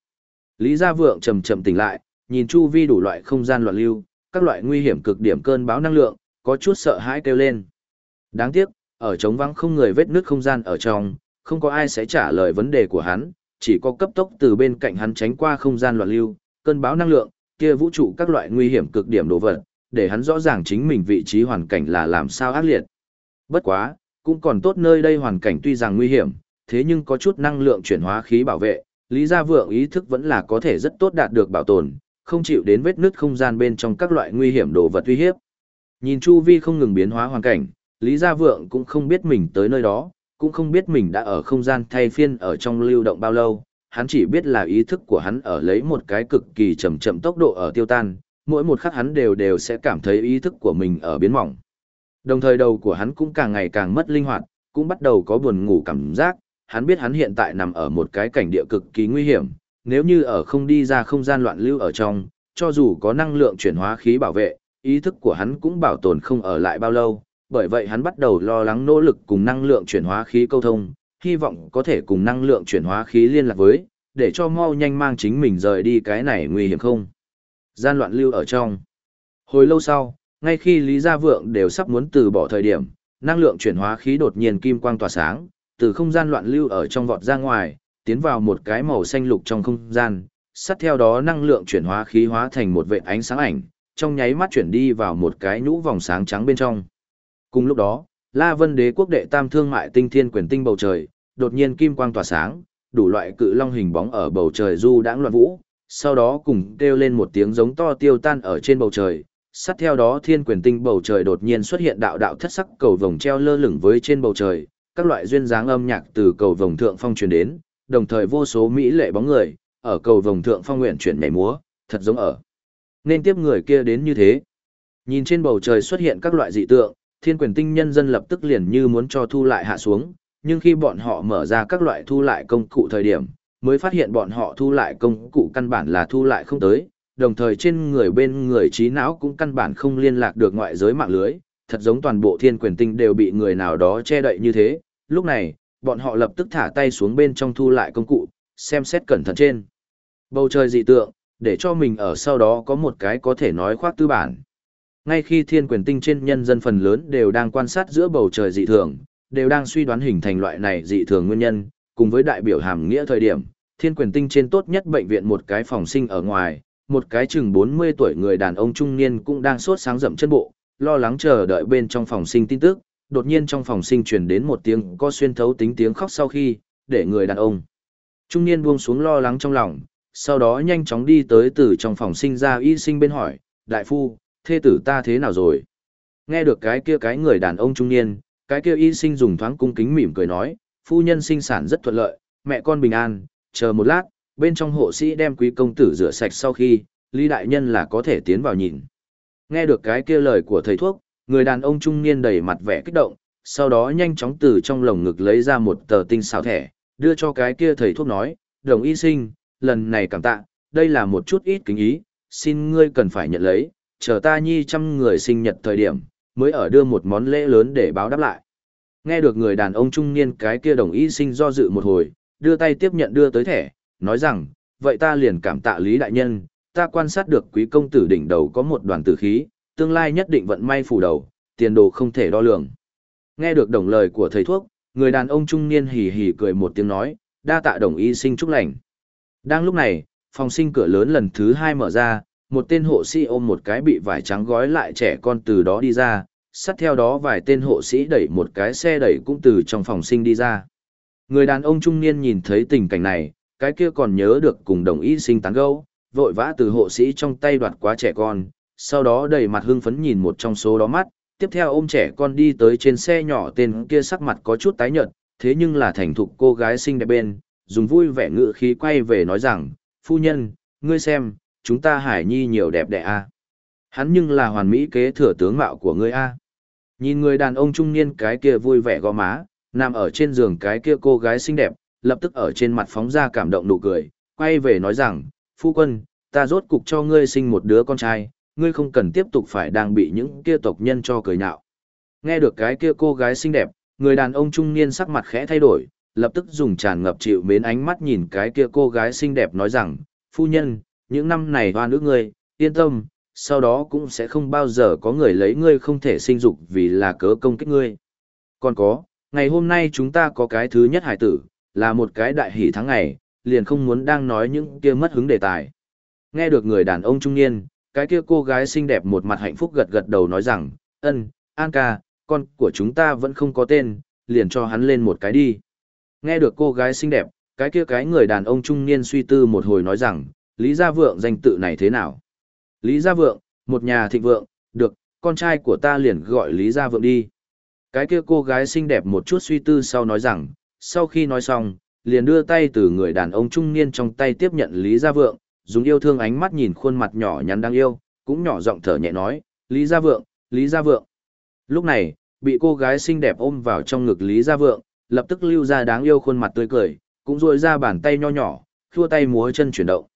[SPEAKER 1] Lý Gia Vượng chậm chậm tỉnh lại, nhìn chu vi đủ loại không gian loạn lưu, các loại nguy hiểm cực điểm cơn báo năng lượng, có chút sợ hãi kêu lên. Đáng tiếc, ở trống vắng không người vết nước không gian ở trong, không có ai sẽ trả lời vấn đề của hắn, chỉ có cấp tốc từ bên cạnh hắn tránh qua không gian loạn lưu, cơn bão năng lượng, kia vũ trụ các loại nguy hiểm cực điểm đồ vật, để hắn rõ ràng chính mình vị trí hoàn cảnh là làm sao ác liệt. Bất quá, cũng còn tốt nơi đây hoàn cảnh tuy rằng nguy hiểm, thế nhưng có chút năng lượng chuyển hóa khí bảo vệ, Lý Gia Vượng ý thức vẫn là có thể rất tốt đạt được bảo tồn, không chịu đến vết nứt không gian bên trong các loại nguy hiểm đồ vật uy hiếp. Nhìn chu vi không ngừng biến hóa hoàn cảnh, Lý Gia Vượng cũng không biết mình tới nơi đó, cũng không biết mình đã ở không gian thay phiên ở trong lưu động bao lâu, hắn chỉ biết là ý thức của hắn ở lấy một cái cực kỳ chậm chậm tốc độ ở tiêu tan, mỗi một khắc hắn đều đều sẽ cảm thấy ý thức của mình ở biến mỏng. Đồng thời đầu của hắn cũng càng ngày càng mất linh hoạt, cũng bắt đầu có buồn ngủ cảm giác, hắn biết hắn hiện tại nằm ở một cái cảnh địa cực kỳ nguy hiểm, nếu như ở không đi ra không gian loạn lưu ở trong, cho dù có năng lượng chuyển hóa khí bảo vệ, ý thức của hắn cũng bảo tồn không ở lại bao lâu, bởi vậy hắn bắt đầu lo lắng nỗ lực cùng năng lượng chuyển hóa khí câu thông, hy vọng có thể cùng năng lượng chuyển hóa khí liên lạc với, để cho mau nhanh mang chính mình rời đi cái này nguy hiểm không. Gian loạn lưu ở trong. Hồi lâu sau, ngay khi Lý Gia Vượng đều sắp muốn từ bỏ thời điểm, năng lượng chuyển hóa khí đột nhiên kim quang tỏa sáng, từ không gian loạn lưu ở trong vọt ra ngoài, tiến vào một cái màu xanh lục trong không gian, sát theo đó năng lượng chuyển hóa khí hóa thành một vệt ánh sáng ảnh, trong nháy mắt chuyển đi vào một cái nhũ vòng sáng trắng bên trong. Cùng lúc đó, La Vân Đế quốc đệ tam thương mại tinh thiên quyền tinh bầu trời, đột nhiên kim quang tỏa sáng, đủ loại cự long hình bóng ở bầu trời du đãng loạn vũ, sau đó cùng kêu lên một tiếng giống to tiêu tan ở trên bầu trời. Sát theo đó thiên quyền tinh bầu trời đột nhiên xuất hiện đạo đạo thất sắc cầu vồng treo lơ lửng với trên bầu trời, các loại duyên dáng âm nhạc từ cầu vồng thượng phong truyền đến, đồng thời vô số mỹ lệ bóng người, ở cầu vồng thượng phong nguyện chuyển nhảy múa, thật giống ở. Nên tiếp người kia đến như thế. Nhìn trên bầu trời xuất hiện các loại dị tượng, thiên quyền tinh nhân dân lập tức liền như muốn cho thu lại hạ xuống, nhưng khi bọn họ mở ra các loại thu lại công cụ thời điểm, mới phát hiện bọn họ thu lại công cụ căn bản là thu lại không tới, đồng thời trên người bên người trí não cũng căn bản không liên lạc được ngoại giới mạng lưới, thật giống toàn bộ thiên quyền tinh đều bị người nào đó che đậy như thế. Lúc này, bọn họ lập tức thả tay xuống bên trong thu lại công cụ, xem xét cẩn thận trên. Bầu trời dị tượng, để cho mình ở sau đó có một cái có thể nói khoác tư bản. Ngay khi thiên quyền tinh trên nhân dân phần lớn đều đang quan sát giữa bầu trời dị thường, đều đang suy đoán hình thành loại này dị thường nguyên nhân, cùng với đại biểu hàm nghĩa thời điểm, thiên quyền tinh trên tốt nhất bệnh viện một cái phòng sinh ở ngoài, một cái chừng 40 tuổi người đàn ông trung niên cũng đang sốt sáng rậm chân bộ, lo lắng chờ đợi bên trong phòng sinh tin tức, đột nhiên trong phòng sinh truyền đến một tiếng có xuyên thấu tính tiếng khóc sau khi, để người đàn ông trung niên buông xuống lo lắng trong lòng, sau đó nhanh chóng đi tới từ trong phòng sinh ra y sinh bên hỏi, đại phu, thê tử ta thế nào rồi? Nghe được cái kia cái người đàn ông trung niên, cái kia y sinh dùng thoáng cung kính mỉm cười nói, phu nhân sinh sản rất thuận lợi, mẹ con bình an, chờ một lát, bên trong hộ sĩ đem quý công tử rửa sạch sau khi, Lý Đại Nhân là có thể tiến vào nhìn. Nghe được cái kia lời của thầy thuốc, người đàn ông trung niên đầy mặt vẻ kích động, sau đó nhanh chóng từ trong lồng ngực lấy ra một tờ tinh xào thẻ, đưa cho cái kia thầy thuốc nói, đồng y sinh, lần này cảm tạ, đây là một chút ít kính ý, xin ngươi cần phải nhận lấy, chờ ta nhi trăm người sinh nhật thời điểm, mới ở đưa một món lễ lớn để báo đáp lại. Nghe được người đàn ông trung niên cái kia đồng y sinh do dự một hồi, đưa tay tiếp nhận đưa tới thẻ, nói rằng, vậy ta liền cảm tạ Lý Đại Nhân, ta quan sát được quý công tử đỉnh đầu có một đoàn tử khí, tương lai nhất định vận may phủ đầu, tiền đồ không thể đo lường. Nghe được đồng lời của thầy thuốc, người đàn ông trung niên hì hì cười một tiếng nói, đa tạ đồng y sinh chúc lành. Đang lúc này, phòng sinh cửa lớn lần thứ hai mở ra, một tên hộ sĩ ôm một cái bị vải trắng gói lại trẻ con từ đó đi ra, sát theo đó vài tên hộ sĩ đẩy một cái xe đẩy cũng từ trong phòng sinh đi ra. Người đàn ông trung niên nhìn thấy tình cảnh này, cái kia còn nhớ được cùng đồng y sinh tán gẫu, vội vã từ hộ sĩ trong tay đoạt quá trẻ con, sau đó đầy mặt hưng phấn nhìn một trong số đó mắt, tiếp theo ôm trẻ con đi tới trên xe nhỏ tên kia sắc mặt có chút tái nhợt, thế nhưng là thành thục cô gái xinh đẹp bên, dùng vui vẻ ngự khí quay về nói rằng, phu nhân, ngươi xem, chúng ta hải nhi nhiều đẹp đẽ a. Hắn nhưng là hoàn mỹ kế thừa tướng mạo của ngươi a. Nhìn người đàn ông trung niên cái kia vui vẻ gò má, nằm ở trên giường cái kia cô gái xinh đẹp, lập tức ở trên mặt phóng ra cảm động nụ cười, quay về nói rằng, phu quân, ta rốt cục cho ngươi sinh một đứa con trai, ngươi không cần tiếp tục phải đang bị những kia tộc nhân cho cười nhạo. Nghe được cái kia cô gái xinh đẹp, người đàn ông trung niên sắc mặt khẽ thay đổi, lập tức dùng tràn ngập chịu mến ánh mắt nhìn cái kia cô gái xinh đẹp nói rằng, phu nhân, những năm này hoa nữ ngươi, yên tâm, sau đó cũng sẽ không bao giờ có người lấy ngươi không thể sinh dục vì là cớ công kích ngươi. Còn có, ngày hôm nay chúng ta có cái thứ nhất hải tử, là một cái đại hỷ tháng ngày, liền không muốn đang nói những kia mất hứng đề tài. Nghe được người đàn ông trung niên, cái kia cô gái xinh đẹp một mặt hạnh phúc gật gật đầu nói rằng, ân, An ca, con của chúng ta vẫn không có tên, liền cho hắn lên một cái đi. Nghe được cô gái xinh đẹp, cái kia cái người đàn ông trung niên suy tư một hồi nói rằng, Lý Gia Vượng danh tự này thế nào? Lý Gia Vượng, một nhà thịnh vượng, được, con trai của ta liền gọi Lý Gia Vượng đi. Cái kia cô gái xinh đẹp một chút suy tư sau nói rằng, sau khi nói xong, liền đưa tay từ người đàn ông trung niên trong tay tiếp nhận Lý Gia Vượng, dùng yêu thương ánh mắt nhìn khuôn mặt nhỏ nhắn đang yêu, cũng nhỏ giọng thở nhẹ nói, Lý Gia Vượng, Lý Gia Vượng. Lúc này, bị cô gái xinh đẹp ôm vào trong ngực Lý Gia Vượng, lập tức lưu ra đáng yêu khuôn mặt tươi cười, cũng rôi ra bàn tay nho nhỏ, khua tay múa chân chuyển động.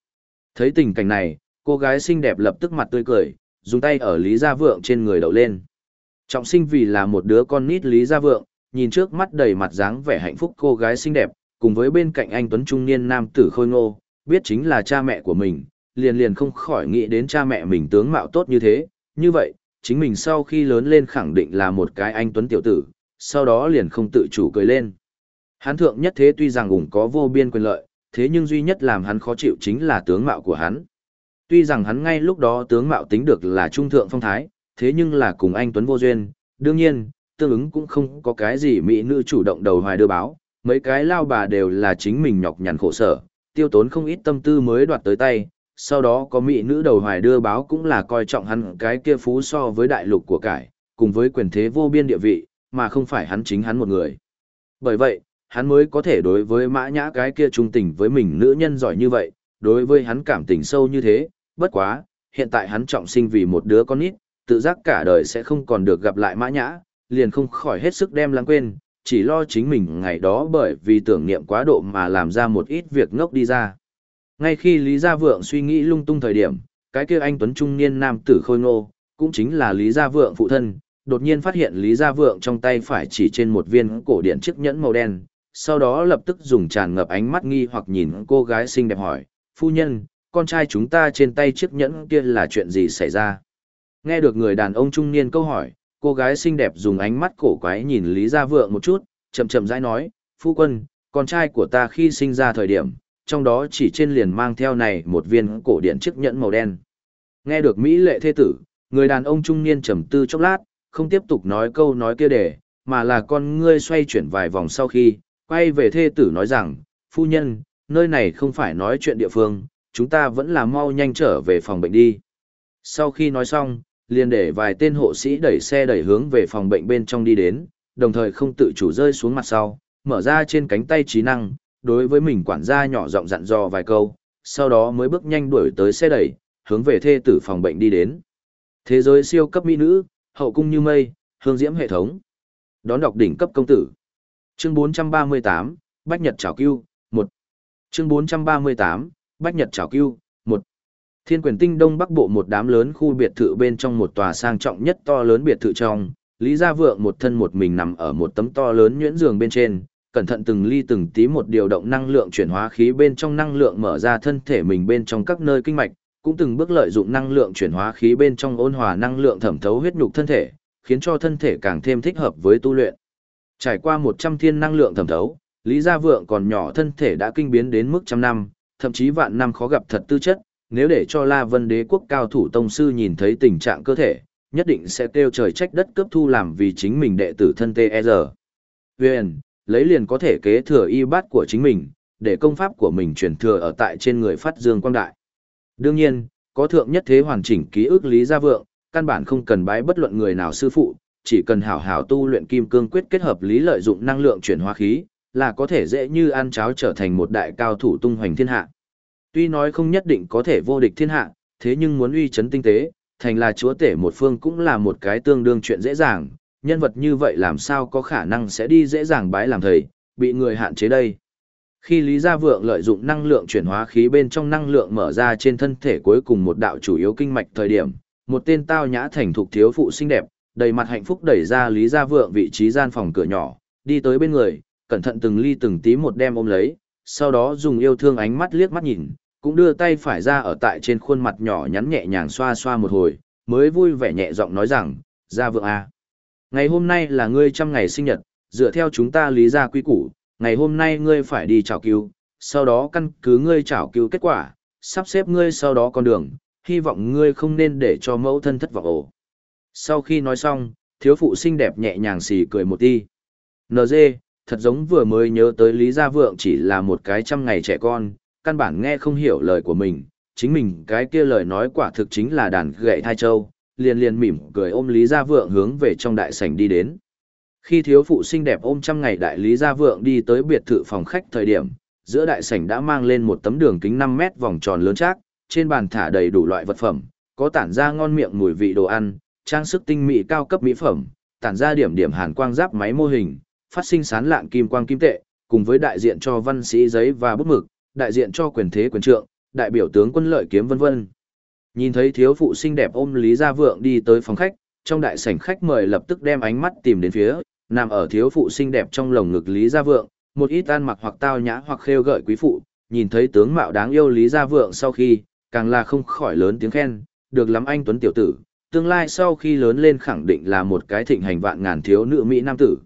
[SPEAKER 1] Thấy tình cảnh này, cô gái xinh đẹp lập tức mặt tươi cười, dùng tay ở Lý Gia Vượng trên người đậu lên. Trọng sinh vì là một đứa con nít Lý Gia Vượng, nhìn trước mắt đầy mặt dáng vẻ hạnh phúc cô gái xinh đẹp, cùng với bên cạnh anh Tuấn Trung niên nam tử khôi ngô, biết chính là cha mẹ của mình, liền liền không khỏi nghĩ đến cha mẹ mình tướng mạo tốt như thế, như vậy, chính mình sau khi lớn lên khẳng định là một cái anh Tuấn tiểu tử, sau đó liền không tự chủ cười lên. Hán thượng nhất thế tuy rằng ủng có vô biên quyền lợi, thế nhưng duy nhất làm hắn khó chịu chính là tướng mạo của hắn. Tuy rằng hắn ngay lúc đó tướng mạo tính được là trung thượng phong thái, thế nhưng là cùng anh Tuấn vô duyên, đương nhiên, tương ứng cũng không có cái gì mỹ nữ chủ động đầu hoài đưa báo, mấy cái lao bà đều là chính mình nhọc nhằn khổ sở, tiêu tốn không ít tâm tư mới đoạt tới tay, sau đó có mỹ nữ đầu hoài đưa báo cũng là coi trọng hắn cái kia phú so với đại lục của cải, cùng với quyền thế vô biên địa vị, mà không phải hắn chính hắn một người. Bởi vậy, hắn mới có thể đối với mã nhã cái kia trung tình với mình nữ nhân giỏi như vậy, đối với hắn cảm tình sâu như thế, bất quá, hiện tại hắn trọng sinh vì một đứa con nít, tự giác cả đời sẽ không còn được gặp lại mã nhã, liền không khỏi hết sức đem lãng quên, chỉ lo chính mình ngày đó bởi vì tưởng niệm quá độ mà làm ra một ít việc ngốc đi ra. Ngay khi Lý Gia Vượng suy nghĩ lung tung thời điểm, cái kia anh Tuấn Trung niên nam tử khôi ngô, cũng chính là Lý Gia Vượng phụ thân, đột nhiên phát hiện Lý Gia Vượng trong tay phải chỉ trên một viên cổ điện chiếc nhẫn màu đen, sau đó lập tức dùng tràn ngập ánh mắt nghi hoặc nhìn cô gái xinh đẹp hỏi, phu nhân, con trai chúng ta trên tay chiếc nhẫn kia là chuyện gì xảy ra? Nghe được người đàn ông trung niên câu hỏi, cô gái xinh đẹp dùng ánh mắt cổ quái nhìn Lý Gia Vượng một chút, chậm chậm rãi nói, phu quân, con trai của ta khi sinh ra thời điểm, trong đó chỉ trên liền mang theo này một viên cổ điện chiếc nhẫn màu đen. Nghe được Mỹ lệ thê tử, người đàn ông trung niên trầm tư chốc lát, không tiếp tục nói câu nói kia để, mà là con ngươi xoay chuyển vài vòng sau khi, quay về thê tử nói rằng, phu nhân, nơi này không phải nói chuyện địa phương, chúng ta vẫn là mau nhanh trở về phòng bệnh đi. Sau khi nói xong, liền để vài tên hộ sĩ đẩy xe đẩy hướng về phòng bệnh bên trong đi đến, đồng thời không tự chủ rơi xuống mặt sau, mở ra trên cánh tay trí năng, đối với mình quản gia nhỏ giọng dặn dò vài câu, sau đó mới bước nhanh đuổi tới xe đẩy, hướng về thê tử phòng bệnh đi đến. Thế giới siêu cấp mỹ nữ, hậu cung như mây, hương diễm hệ thống. Đón đọc đỉnh cấp công tử. Chương 438, Bách Nhật Trảo Cưu, 1. Chương 438, Bách Nhật Trảo Cưu, 1. Thiên quyền tinh đông bắc bộ một đám lớn khu biệt thự bên trong một tòa sang trọng nhất to lớn biệt thự trong, Lý Gia Vượng một thân một mình nằm ở một tấm to lớn nhuyễn giường bên trên, cẩn thận từng ly từng tí một điều động năng lượng chuyển hóa khí bên trong năng lượng mở ra thân thể mình bên trong các nơi kinh mạch, cũng từng bước lợi dụng năng lượng chuyển hóa khí bên trong ôn hòa năng lượng thẩm thấu huyết nhục thân thể, khiến cho thân thể càng thêm thích hợp với tu luyện. Trải qua 100 thiên năng lượng thẩm thấu, Lý Gia Vượng còn nhỏ thân thể đã kinh biến đến mức trăm năm, thậm chí vạn năm khó gặp thật tư chất, nếu để cho La Vân Đế quốc cao thủ tông sư nhìn thấy tình trạng cơ thể, nhất định sẽ kêu trời trách đất cướp thu làm vì chính mình đệ tử thân TR. E Huyền, lấy liền có thể kế thừa y bát của chính mình, để công pháp của mình truyền thừa ở tại trên người phát dương quang đại. Đương nhiên, có thượng nhất thế hoàn chỉnh ký ức Lý Gia Vượng, căn bản không cần bái bất luận người nào sư phụ, chỉ cần hảo hảo tu luyện kim cương quyết kết hợp lý lợi dụng năng lượng chuyển hóa khí, là có thể dễ như ăn cháo trở thành một đại cao thủ tung hoành thiên hạ. Tuy nói không nhất định có thể vô địch thiên hạ, thế nhưng muốn uy chấn tinh tế, thành là chúa tể một phương cũng là một cái tương đương chuyện dễ dàng, nhân vật như vậy làm sao có khả năng sẽ đi dễ dàng bái làm thầy, bị người hạn chế đây. Khi Lý Gia Vượng lợi dụng năng lượng chuyển hóa khí bên trong năng lượng mở ra trên thân thể cuối cùng một đạo chủ yếu kinh mạch thời điểm, một tên tao nhã thành thục thiếu phụ xinh đẹp, đầy mặt hạnh phúc đẩy ra Lý Gia Vượng vị trí gian phòng cửa nhỏ, đi tới bên người, cẩn thận từng ly từng tí một đem ôm lấy, sau đó dùng yêu thương ánh mắt liếc mắt nhìn, cũng đưa tay phải ra ở tại trên khuôn mặt nhỏ nhắn nhẹ nhàng xoa xoa một hồi, mới vui vẻ nhẹ giọng nói rằng, Gia Vượng à. Ngày hôm nay là ngươi trăm ngày sinh nhật, dựa theo chúng ta lý ra quy củ, ngày hôm nay ngươi phải đi chào cứu, sau đó căn cứ ngươi chào cứu kết quả, sắp xếp ngươi sau đó con đường, hy vọng ngươi không nên để cho mẫu thân thất vọng ổ. Sau khi nói xong, thiếu phụ xinh đẹp nhẹ nhàng xì cười một ti. NG, thật giống vừa mới nhớ tới Lý Gia Vượng chỉ là một cái trăm ngày trẻ con, căn bản nghe không hiểu lời của mình, chính mình cái kia lời nói quả thực chính là đàn gậy thai châu, liền liền mỉm cười ôm Lý Gia Vượng hướng về trong đại sảnh đi đến. Khi thiếu phụ xinh đẹp ôm trăm ngày đại Lý Gia Vượng đi tới biệt thự phòng khách thời điểm, giữa đại sảnh đã mang lên một tấm đường kính 5 mét vòng tròn lớn chắc, trên bàn thả đầy đủ loại vật phẩm, có tản ra ngon miệng mùi vị đồ ăn, trang sức tinh mỹ cao cấp mỹ phẩm, tản ra điểm điểm hàn quang giáp máy mô hình, phát sinh sán lạng kim quang kim tệ, cùng với đại diện cho văn sĩ giấy và bút mực, đại diện cho quyền thế quyền trượng, đại biểu tướng quân lợi kiếm vân vân. Nhìn thấy thiếu phụ xinh đẹp ôm Lý Gia Vượng đi tới phòng khách, trong đại sảnh khách mời lập tức đem ánh mắt tìm đến phía, nằm ở thiếu phụ xinh đẹp trong lồng ngực Lý Gia Vượng, một ít tan mặc hoặc tao nhã hoặc khêu gợi quý phụ, nhìn thấy tướng mạo đáng yêu Lý Gia Vượng sau khi, càng là không khỏi lớn tiếng khen, được lắm anh tuấn tiểu tử, tương lai sau khi lớn lên khẳng định là một cái thịnh hành vạn ngàn thiếu nữ mỹ nam tử.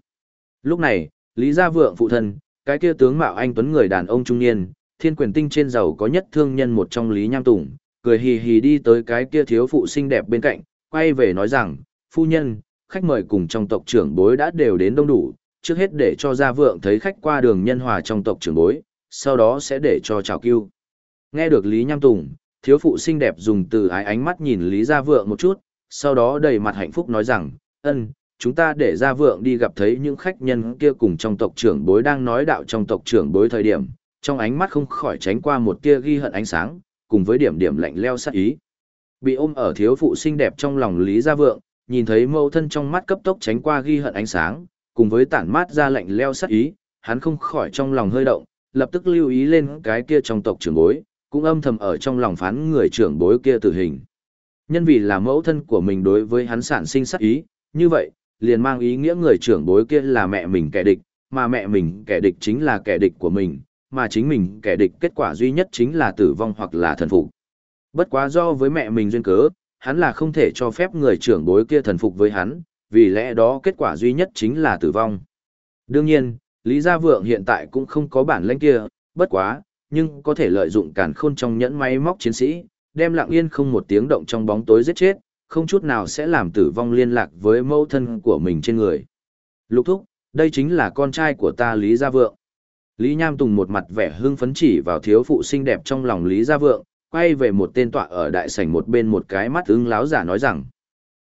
[SPEAKER 1] Lúc này, Lý Gia Vượng phụ thân, cái kia tướng mạo anh tuấn người đàn ông trung niên, thiên quyền tinh trên giàu có nhất thương nhân một trong Lý Nham Tùng, cười hì hì đi tới cái kia thiếu phụ xinh đẹp bên cạnh, quay về nói rằng, phu nhân, khách mời cùng trong tộc trưởng bối đã đều đến đông đủ, trước hết để cho gia vượng thấy khách qua đường nhân hòa trong tộc trưởng bối, sau đó sẽ để cho chào cưu. Nghe được Lý Nham Tùng, thiếu phụ xinh đẹp dùng từ ái ánh mắt nhìn Lý Gia Vượng một chút, sau đó đầy mặt hạnh phúc nói rằng, ân, chúng ta để Gia Vượng đi gặp thấy những khách nhân kia cùng trong tộc trưởng bối đang nói đạo trong tộc trưởng bối thời điểm, trong ánh mắt không khỏi tránh qua một tia ghi hận ánh sáng, cùng với điểm điểm lạnh leo sát ý. Bị ôm ở thiếu phụ xinh đẹp trong lòng Lý Gia Vượng, nhìn thấy mâu thân trong mắt cấp tốc tránh qua ghi hận ánh sáng, cùng với tản mát ra lạnh leo sát ý, hắn không khỏi trong lòng hơi động, lập tức lưu ý lên cái kia trong tộc trưởng bối, cũng âm thầm ở trong lòng phán người trưởng bối kia tử hình. Nhân vì là mẫu thân của mình đối với hắn sản sinh sát ý, như vậy, liền mang ý nghĩa người trưởng bối kia là mẹ mình kẻ địch, mà mẹ mình kẻ địch chính là kẻ địch của mình, mà chính mình kẻ địch kết quả duy nhất chính là tử vong hoặc là thần phục. Bất quá do với mẹ mình duyên cớ, hắn là không thể cho phép người trưởng bối kia thần phục với hắn, vì lẽ đó kết quả duy nhất chính là tử vong. Đương nhiên, Lý Gia Vượng hiện tại cũng không có bản lĩnh kia, bất quá, nhưng có thể lợi dụng càn khôn trong nhẫn máy móc chiến sĩ, đem lặng yên không một tiếng động trong bóng tối giết chết, không chút nào sẽ làm tử vong liên lạc với mẫu thân của mình trên người. Lục thúc, đây chính là con trai của ta Lý Gia Vượng. Lý Nham Tùng một mặt vẻ hưng phấn chỉ vào thiếu phụ xinh đẹp trong lòng Lý Gia Vượng, quay về một tên tọa ở đại sảnh một bên một cái mắt ưng láo giả nói rằng.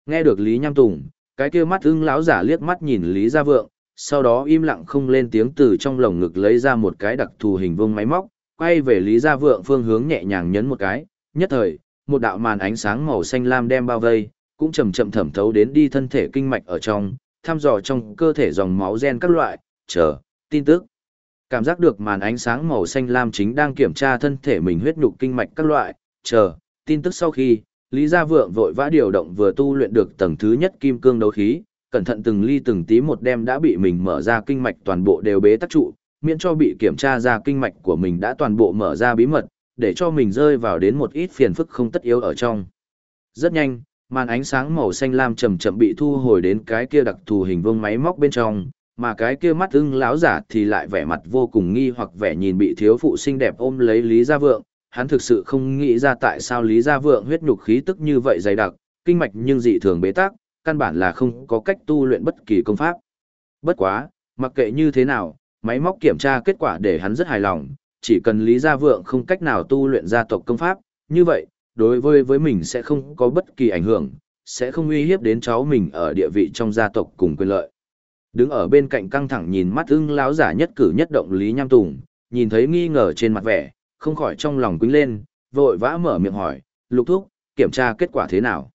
[SPEAKER 1] Nghe được Lý Nham Tùng, cái kia mắt ưng láo giả liếc mắt nhìn Lý Gia Vượng, sau đó im lặng không lên tiếng từ trong lồng ngực lấy ra một cái đặc thù hình vuông máy móc, quay về Lý Gia Vượng phương hướng nhẹ nhàng nhấn một cái, nhất thời, một đạo màn ánh sáng màu xanh lam đem bao vây, cũng chậm chậm thẩm thấu đến đi thân thể kinh mạch ở trong, thăm dò trong cơ thể dòng máu gen các loại, chờ, tin tức. Cảm giác được màn ánh sáng màu xanh lam chính đang kiểm tra thân thể mình huyết nhục kinh mạch các loại, chờ, tin tức sau khi, Lý Gia Vượng vội vã điều động vừa tu luyện được tầng thứ nhất kim cương đấu khí, cẩn thận từng ly từng tí một đem đã bị mình mở ra kinh mạch toàn bộ đều bế tắc trụ, miễn cho bị kiểm tra ra kinh mạch của mình đã toàn bộ mở ra bí mật, để cho mình rơi vào đến một ít phiền phức không tất yếu ở trong. Rất nhanh, màn ánh sáng màu xanh lam chậm chậm bị thu hồi đến cái kia đặc thù hình vuông máy móc bên trong, mà cái kia mắt ưng láo giả thì lại vẻ mặt vô cùng nghi hoặc vẻ nhìn bị thiếu phụ xinh đẹp ôm lấy Lý Gia Vượng, hắn thực sự không nghĩ ra tại sao Lý Gia Vượng huyết nhục khí tức như vậy dày đặc, kinh mạch nhưng dị thường bế tắc, căn bản là không có cách tu luyện bất kỳ công pháp. Bất quá, mặc kệ như thế nào, máy móc kiểm tra kết quả để hắn rất hài lòng, chỉ cần Lý Gia Vượng không cách nào tu luyện gia tộc công pháp, như vậy, đối với với mình sẽ không có bất kỳ ảnh hưởng, sẽ không uy hiếp đến cháu mình ở địa vị trong gia tộc cùng quyền lợi. Đứng ở bên cạnh căng thẳng nhìn mắt ưng lão giả nhất cử nhất động Lý Nham Tùng, nhìn thấy nghi ngờ trên mặt vẻ, không khỏi trong lòng quýnh lên, vội vã mở miệng hỏi, lục thúc, kiểm tra kết quả thế nào?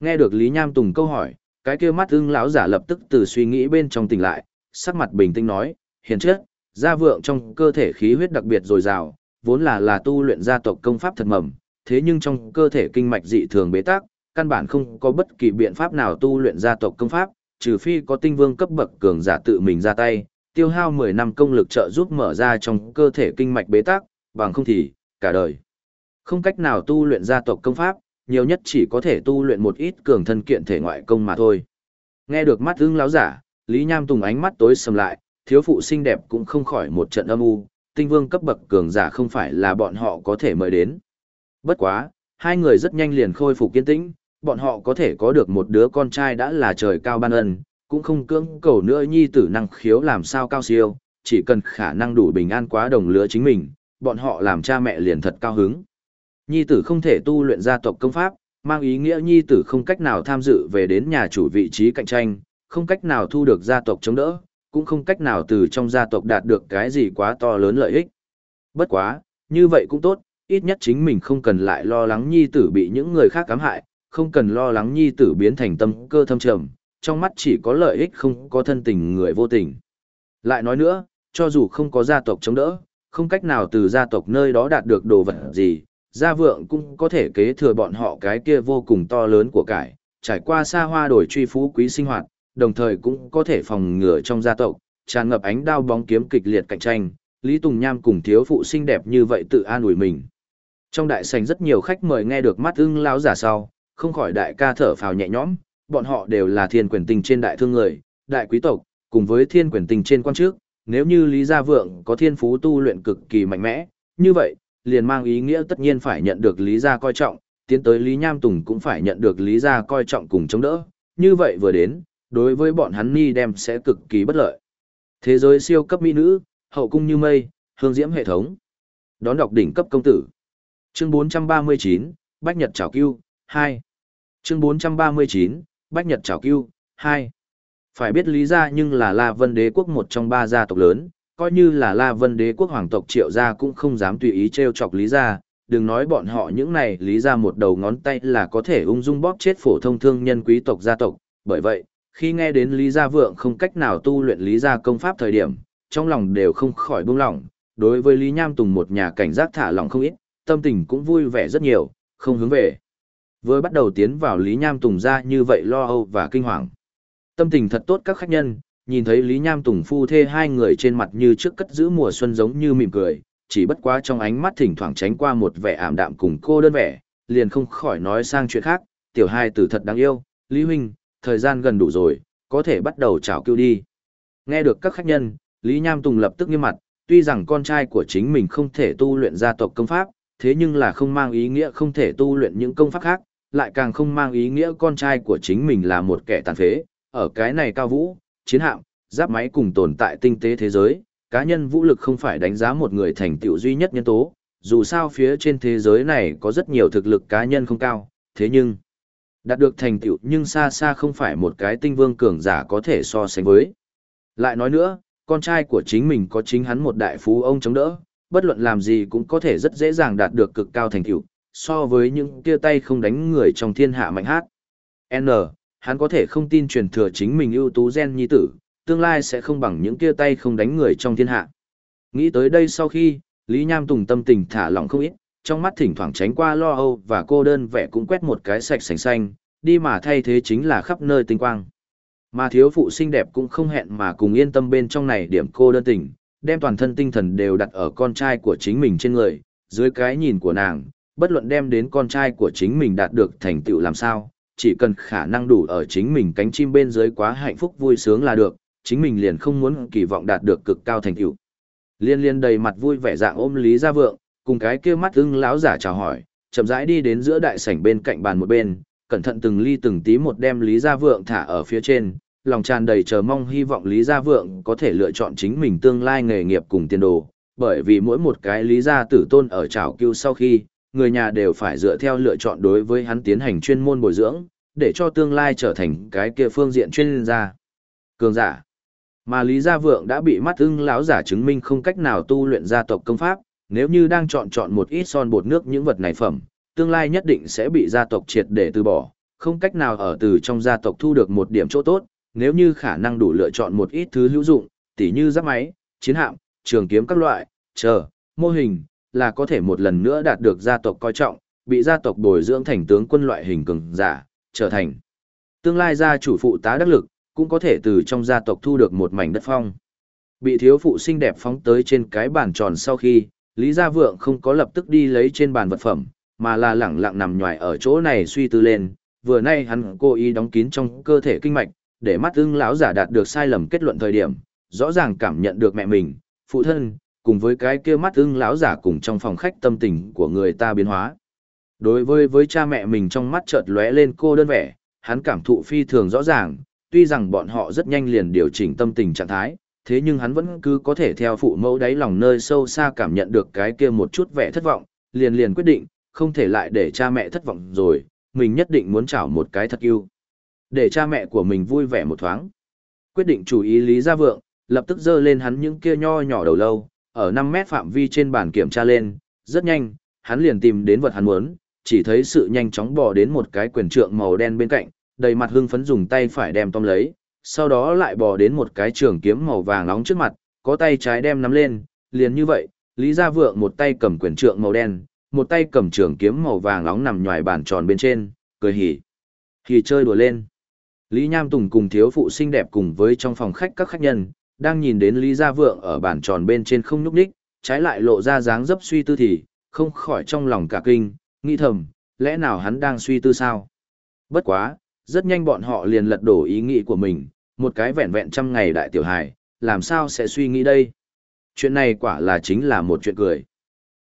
[SPEAKER 1] Nghe được Lý Nham Tùng câu hỏi, cái kia mắt ưng lão giả lập tức từ suy nghĩ bên trong tỉnh lại, sắc mặt bình tĩnh nói, hiền chất, gia vượng trong cơ thể khí huyết đặc biệt dồi dào, vốn là là tu luyện gia tộc công pháp thật mầm, thế nhưng trong cơ thể kinh mạch dị thường bế tắc, căn bản không có bất kỳ biện pháp nào tu luyện gia tộc công pháp, trừ phi có tinh vương cấp bậc cường giả tự mình ra tay, tiêu hao 10 năm công lực trợ giúp mở ra trong cơ thể kinh mạch bế tắc, bằng không thì, cả đời. Không cách nào tu luyện gia tộc công pháp, nhiều nhất chỉ có thể tu luyện một ít cường thân kiện thể ngoại công mà thôi. Nghe được mắt ưng láo giả, Lý Nham Tùng ánh mắt tối sầm lại, thiếu phụ xinh đẹp cũng không khỏi một trận âm u, tinh vương cấp bậc cường giả không phải là bọn họ có thể mời đến. Bất quá, hai người rất nhanh liền khôi phục kiên tĩnh, bọn họ có thể có được một đứa con trai đã là trời cao ban ân, cũng không cưỡng cầu nữa nhi tử năng khiếu làm sao cao siêu, chỉ cần khả năng đủ bình an quá đồng lứa chính mình, bọn họ làm cha mẹ liền thật cao hứng. Nhi tử không thể tu luyện gia tộc công pháp, mang ý nghĩa nhi tử không cách nào tham dự về đến nhà chủ vị trí cạnh tranh, không cách nào thu được gia tộc chống đỡ, cũng không cách nào từ trong gia tộc đạt được cái gì quá to lớn lợi ích. Bất quá, như vậy cũng tốt, ít nhất chính mình không cần lại lo lắng nhi tử bị những người khác cám hại, không cần lo lắng nhi tử biến thành tâm cơ thâm trầm, trong mắt chỉ có lợi ích không có thân tình người vô tình. Lại nói nữa, cho dù không có gia tộc chống đỡ, không cách nào từ gia tộc nơi đó đạt được đồ vật gì, gia vượng cũng có thể kế thừa bọn họ cái kia vô cùng to lớn của cải, trải qua xa hoa đổi truy phú quý sinh hoạt, đồng thời cũng có thể phòng ngừa trong gia tộc, tràn ngập ánh đao bóng kiếm kịch liệt cạnh tranh, Lý Tùng Nham cùng thiếu phụ xinh đẹp như vậy tự an ủi mình. Trong đại sảnh rất nhiều khách mời nghe được mắt ưng lão giả sau, không khỏi đại ca thở phào nhẹ nhõm, bọn họ đều là thiên quyền tình trên đại thương người, đại quý tộc, cùng với thiên quyền tình trên quan trước, nếu như Lý Gia Vượng có thiên phú tu luyện cực kỳ mạnh mẽ, như vậy, liền mang ý nghĩa tất nhiên phải nhận được Lý Gia coi trọng, tiến tới Lý Nham Tùng cũng phải nhận được Lý Gia coi trọng cùng chống đỡ, như vậy vừa đến, đối với bọn hắn ni đem sẽ cực kỳ bất lợi. Thế giới siêu cấp mỹ nữ, hậu cung như mây, hương diễm hệ thống. Đón đọc đỉnh cấp công tử. Chương 439, Bách Nhật Trảo Cưu, 2. Chương 439, Bách Nhật Trảo Cưu, 2. Phải biết lý ra nhưng là La Vân Đế quốc một trong ba gia tộc lớn, coi như là La Vân Đế quốc hoàng tộc triệu gia cũng không dám tùy ý trêu chọc lý gia, đừng nói bọn họ những này lý ra một đầu ngón tay là có thể ung dung bóp chết phổ thông thương nhân quý tộc gia tộc, bởi vậy, khi nghe đến lý gia vượng không cách nào tu luyện lý gia công pháp thời điểm, trong lòng đều không khỏi buông lỏng, đối với Lý Nham Tùng một nhà cảnh giác thả lòng không ít, tâm tình cũng vui vẻ rất nhiều, không hướng về. Vừa bắt đầu tiến vào Lý Nham Tùng ra như vậy lo âu và kinh hoàng. Tâm tình thật tốt các khách nhân, nhìn thấy Lý Nham Tùng phu thê hai người trên mặt như trước cất giữ mùa xuân giống như mỉm cười, chỉ bất quá trong ánh mắt thỉnh thoảng tránh qua một vẻ ảm đạm cùng cô đơn vẻ, liền không khỏi nói sang chuyện khác, tiểu hai tử thật đáng yêu, Lý Huynh, thời gian gần đủ rồi, có thể bắt đầu chào kêu đi. Nghe được các khách nhân, Lý Nham Tùng lập tức nghiêm mặt, tuy rằng con trai của chính mình không thể tu luyện gia tộc công pháp, thế nhưng là không mang ý nghĩa không thể tu luyện những công pháp khác, lại càng không mang ý nghĩa con trai của chính mình là một kẻ tàn phế, ở cái này cao vũ, chiến hạm, giáp máy cùng tồn tại tinh tế thế giới, cá nhân vũ lực không phải đánh giá một người thành tựu duy nhất nhân tố, dù sao phía trên thế giới này có rất nhiều thực lực cá nhân không cao, thế nhưng đạt được thành tựu nhưng xa xa không phải một cái tinh vương cường giả có thể so sánh với. Lại nói nữa, con trai của chính mình có chính hắn một đại phú ông chống đỡ, bất luận làm gì cũng có thể rất dễ dàng đạt được cực cao thành tựu, so với những kia tay không đánh người trong thiên hạ mạnh hát. N, hắn có thể không tin truyền thừa chính mình ưu tú gen nhi tử, tương lai sẽ không bằng những kia tay không đánh người trong thiên hạ. Nghĩ tới đây sau khi, Lý Nham Tùng tâm tình thả lỏng không ít, trong mắt thỉnh thoảng tránh qua lo âu và cô đơn vẻ cũng quét một cái sạch sành xanh, đi mà thay thế chính là khắp nơi tinh quang. Mà thiếu phụ xinh đẹp cũng không hẹn mà cùng yên tâm bên trong này điểm cô đơn tình, đem toàn thân tinh thần đều đặt ở con trai của chính mình trên người, dưới cái nhìn của nàng, bất luận đem đến con trai của chính mình đạt được thành tựu làm sao, chỉ cần khả năng đủ ở chính mình cánh chim bên dưới quá hạnh phúc vui sướng là được, chính mình liền không muốn kỳ vọng đạt được cực cao thành tựu. Liên liên đầy mặt vui vẻ dạng ôm Lý Gia Vượng, cùng cái kia mắt ưng lão giả chào hỏi, chậm rãi đi đến giữa đại sảnh bên cạnh bàn một bên, cẩn thận từng ly từng tí một đem Lý Gia Vượng thả ở phía trên, lòng tràn đầy chờ mong hy vọng Lý Gia Vượng có thể lựa chọn chính mình tương lai nghề nghiệp cùng tiền đồ, bởi vì mỗi một cái Lý Gia tử tôn ở trào cưu sau khi, người nhà đều phải dựa theo lựa chọn đối với hắn tiến hành chuyên môn bồi dưỡng, để cho tương lai trở thành cái kia phương diện chuyên gia. Cường giả. Mà Lý Gia Vượng đã bị mắt ưng lão giả chứng minh không cách nào tu luyện gia tộc công pháp, nếu như đang chọn chọn một ít son bột nước những vật này phẩm, tương lai nhất định sẽ bị gia tộc triệt để từ bỏ, không cách nào ở từ trong gia tộc thu được một điểm chỗ tốt, nếu như khả năng đủ lựa chọn một ít thứ hữu dụng, tỉ như giáp máy, chiến hạm, trường kiếm các loại, chờ, mô hình, là có thể một lần nữa đạt được gia tộc coi trọng, bị gia tộc bồi dưỡng thành tướng quân loại hình cường giả, trở thành tương lai gia chủ phụ tá đắc lực, cũng có thể từ trong gia tộc thu được một mảnh đất phong. Bị thiếu phụ xinh đẹp phóng tới trên cái bàn tròn sau khi, Lý Gia Vượng không có lập tức đi lấy trên bàn vật phẩm, mà là lẳng lặng nằm nhòi ở chỗ này suy tư lên, vừa nay hắn cố ý đóng kín trong cơ thể kinh mạch, để mắt ưng lão giả đạt được sai lầm kết luận thời điểm, rõ ràng cảm nhận được mẹ mình, phụ thân, cùng với cái kia mắt ưng lão giả cùng trong phòng khách tâm tình của người ta biến hóa. Đối với với cha mẹ mình trong mắt chợt lóe lên cô đơn vẻ, hắn cảm thụ phi thường rõ ràng, tuy rằng bọn họ rất nhanh liền điều chỉnh tâm tình trạng thái, thế nhưng hắn vẫn cứ có thể theo phụ mẫu đáy lòng nơi sâu xa cảm nhận được cái kia một chút vẻ thất vọng, liền liền quyết định, không thể lại để cha mẹ thất vọng rồi, mình nhất định muốn chảo một cái thật yêu. Để cha mẹ của mình vui vẻ một thoáng. Quyết định chủ ý Lý Gia Vượng, lập tức dơ lên hắn những kia nho nhỏ đầu lâu, ở 5 mét phạm vi trên bàn kiểm tra lên, rất nhanh, hắn liền tìm đến vật hắn muốn, chỉ thấy sự nhanh chóng bò đến một cái quyền trượng màu đen bên cạnh, đầy mặt hưng phấn dùng tay phải đem tóm lấy, sau đó lại bò đến một cái trường kiếm màu vàng nóng trước mặt, có tay trái đem nắm lên, liền như vậy, Lý Gia Vượng một tay cầm quyền trượng màu đen, một tay cầm trường kiếm màu vàng nóng nằm nhòi bàn tròn bên trên, cười hỉ. Hỉ chơi đùa lên. Lý Nham Tùng cùng thiếu phụ xinh đẹp cùng với trong phòng khách các khách nhân, đang nhìn đến Lý Gia Vượng ở bàn tròn bên trên không nhúc nhích, trái lại lộ ra dáng dấp suy tư thì, không khỏi trong lòng cả kinh, nghĩ thầm, lẽ nào hắn đang suy tư sao? Bất quá, rất nhanh bọn họ liền lật đổ ý nghĩ của mình, một cái vẹn vẹn trăm ngày đại tiểu hài, làm sao sẽ suy nghĩ đây? Chuyện này quả là chính là một chuyện cười.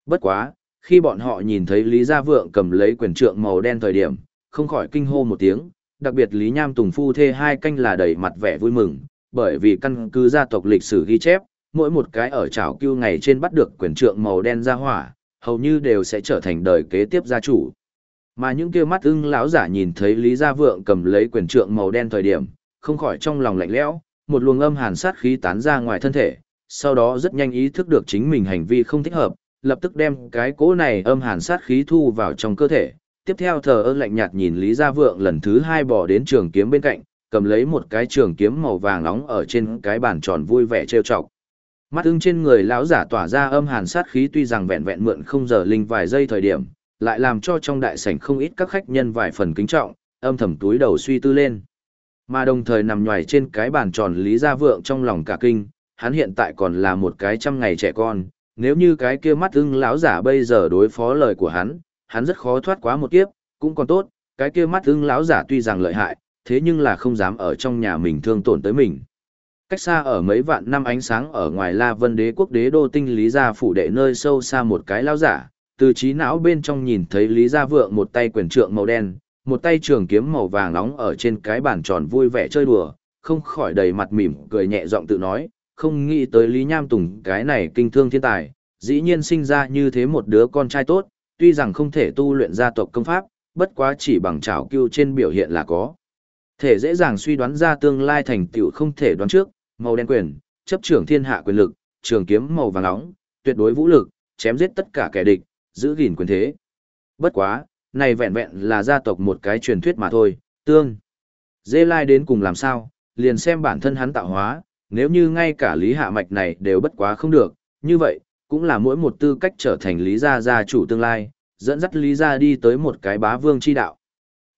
[SPEAKER 1] Bất quá, khi bọn họ nhìn thấy Lý Gia Vượng cầm lấy quyền trượng màu đen thời điểm, không khỏi kinh hô một tiếng, đặc biệt Lý Nham Tùng phu thê hai canh là đầy mặt vẻ vui mừng, bởi vì căn cứ gia tộc lịch sử ghi chép, mỗi một cái ở trảo cưu ngày trên bắt được quyền trượng màu đen ra hỏa, hầu như đều sẽ trở thành đời kế tiếp gia chủ. Mà những kia mắt ưng lão giả nhìn thấy Lý Gia Vượng cầm lấy quyền trượng màu đen thời điểm, không khỏi trong lòng lạnh lẽo, một luồng âm hàn sát khí tán ra ngoài thân thể, sau đó rất nhanh ý thức được chính mình hành vi không thích hợp, lập tức đem cái cỗ này âm hàn sát khí thu vào trong cơ thể. Tiếp theo thờ ơ lạnh nhạt nhìn Lý Gia Vượng lần thứ hai bỏ đến trường kiếm bên cạnh, cầm lấy một cái trường kiếm màu vàng nóng ở trên cái bàn tròn vui vẻ trêu chọc. Mắt ưng trên người lão giả tỏa ra âm hàn sát khí tuy rằng vẹn vẹn mượn không giờ linh vài giây thời điểm, lại làm cho trong đại sảnh không ít các khách nhân vài phần kính trọng, âm thầm túi đầu suy tư lên. Mà đồng thời nằm nhòi trên cái bàn tròn Lý Gia Vượng trong lòng cả kinh, hắn hiện tại còn là một cái trăm ngày trẻ con, nếu như cái kia mắt ưng lão giả bây giờ đối phó lời của hắn, hắn rất khó thoát quá một kiếp, cũng còn tốt, cái kia mắt ưng lão giả tuy rằng lợi hại, thế nhưng là không dám ở trong nhà mình thương tổn tới mình. Cách xa ở mấy vạn năm ánh sáng ở ngoài La Vân Đế quốc đế đô tinh lý gia phủ đệ nơi sâu xa một cái lao giả, từ trí não bên trong nhìn thấy Lý Gia Vượng một tay quyền trượng màu đen, một tay trường kiếm màu vàng nóng ở trên cái bàn tròn vui vẻ chơi đùa, không khỏi đầy mặt mỉm cười nhẹ giọng tự nói, không nghĩ tới Lý Nham Tùng cái này kinh thương thiên tài, dĩ nhiên sinh ra như thế một đứa con trai tốt, tuy rằng không thể tu luyện gia tộc công pháp, bất quá chỉ bằng trảo cưu trên biểu hiện là có. Thể dễ dàng suy đoán ra tương lai thành tựu không thể đoán trước, màu đen quyền, chấp trưởng thiên hạ quyền lực, trường kiếm màu vàng nóng, tuyệt đối vũ lực, chém giết tất cả kẻ địch, giữ gìn quyền thế. Bất quá, này vẹn vẹn là gia tộc một cái truyền thuyết mà thôi, tương. Dê lai đến cùng làm sao, liền xem bản thân hắn tạo hóa, nếu như ngay cả lý hạ mạch này đều bất quá không được, như vậy, cũng là mỗi một tư cách trở thành lý gia gia chủ tương lai, dẫn dắt lý gia đi tới một cái bá vương chi đạo.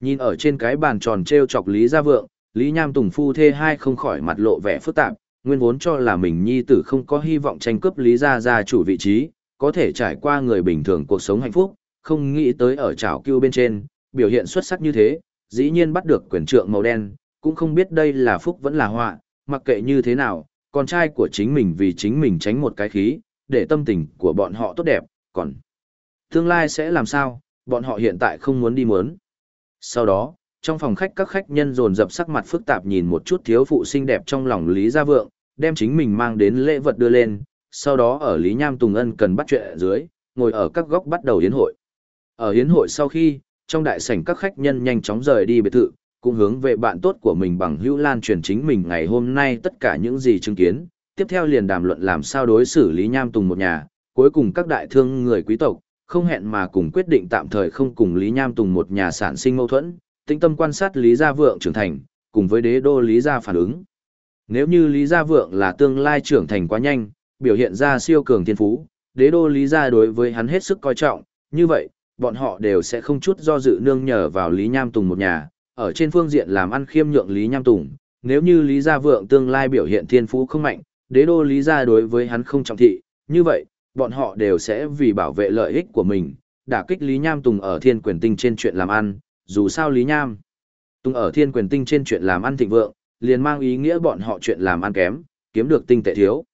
[SPEAKER 1] Nhìn ở trên cái bàn tròn treo chọc lý gia vượng, lý nham tùng phu thê hai không khỏi mặt lộ vẻ phức tạp, nguyên vốn cho là mình nhi tử không có hy vọng tranh cướp lý gia gia chủ vị trí, có thể trải qua người bình thường cuộc sống hạnh phúc, không nghĩ tới ở trảo cưu bên trên, biểu hiện xuất sắc như thế, dĩ nhiên bắt được quyền trượng màu đen, cũng không biết đây là phúc vẫn là họa, mặc kệ như thế nào, con trai của chính mình vì chính mình tránh một cái khí, để tâm tình của bọn họ tốt đẹp, còn tương lai sẽ làm sao, bọn họ hiện tại không muốn đi muốn. Sau đó, trong phòng khách các khách nhân dồn dập sắc mặt phức tạp nhìn một chút thiếu phụ xinh đẹp trong lòng Lý Gia Vượng, đem chính mình mang đến lễ vật đưa lên, sau đó ở Lý Nham Tùng Ân cần bắt chuyện ở dưới, ngồi ở các góc bắt đầu yến hội. Ở yến hội sau khi, trong đại sảnh các khách nhân nhanh chóng rời đi biệt thự, cũng hướng về bạn tốt của mình bằng hữu lan truyền chính mình ngày hôm nay tất cả những gì chứng kiến, tiếp theo liền đàm luận làm sao đối xử Lý Nham Tùng một nhà, cuối cùng các đại thương người quý tộc, không hẹn mà cùng quyết định tạm thời không cùng Lý Nham Tùng một nhà sản sinh mâu thuẫn, tĩnh tâm quan sát Lý Gia Vượng trưởng thành, cùng với đế đô Lý Gia phản ứng. Nếu như Lý Gia Vượng là tương lai trưởng thành quá nhanh, biểu hiện ra siêu cường thiên phú, đế đô Lý Gia đối với hắn hết sức coi trọng, như vậy, bọn họ đều sẽ không chút do dự nương nhờ vào Lý Nham Tùng một nhà, ở trên phương diện làm ăn khiêm nhượng Lý Nham Tùng, nếu như Lý Gia Vượng tương lai biểu hiện thiên phú không mạnh, đế đô Lý Gia đối với hắn không trọng thị, như vậy, bọn họ đều sẽ vì bảo vệ lợi ích của mình, đả kích Lý Nham Tùng ở thiên quyền tinh trên chuyện làm ăn, dù sao Lý Nham Tùng ở thiên quyền tinh trên chuyện làm ăn thịnh vượng, liền mang ý nghĩa bọn họ chuyện làm ăn kém, kiếm được tinh tệ thiếu.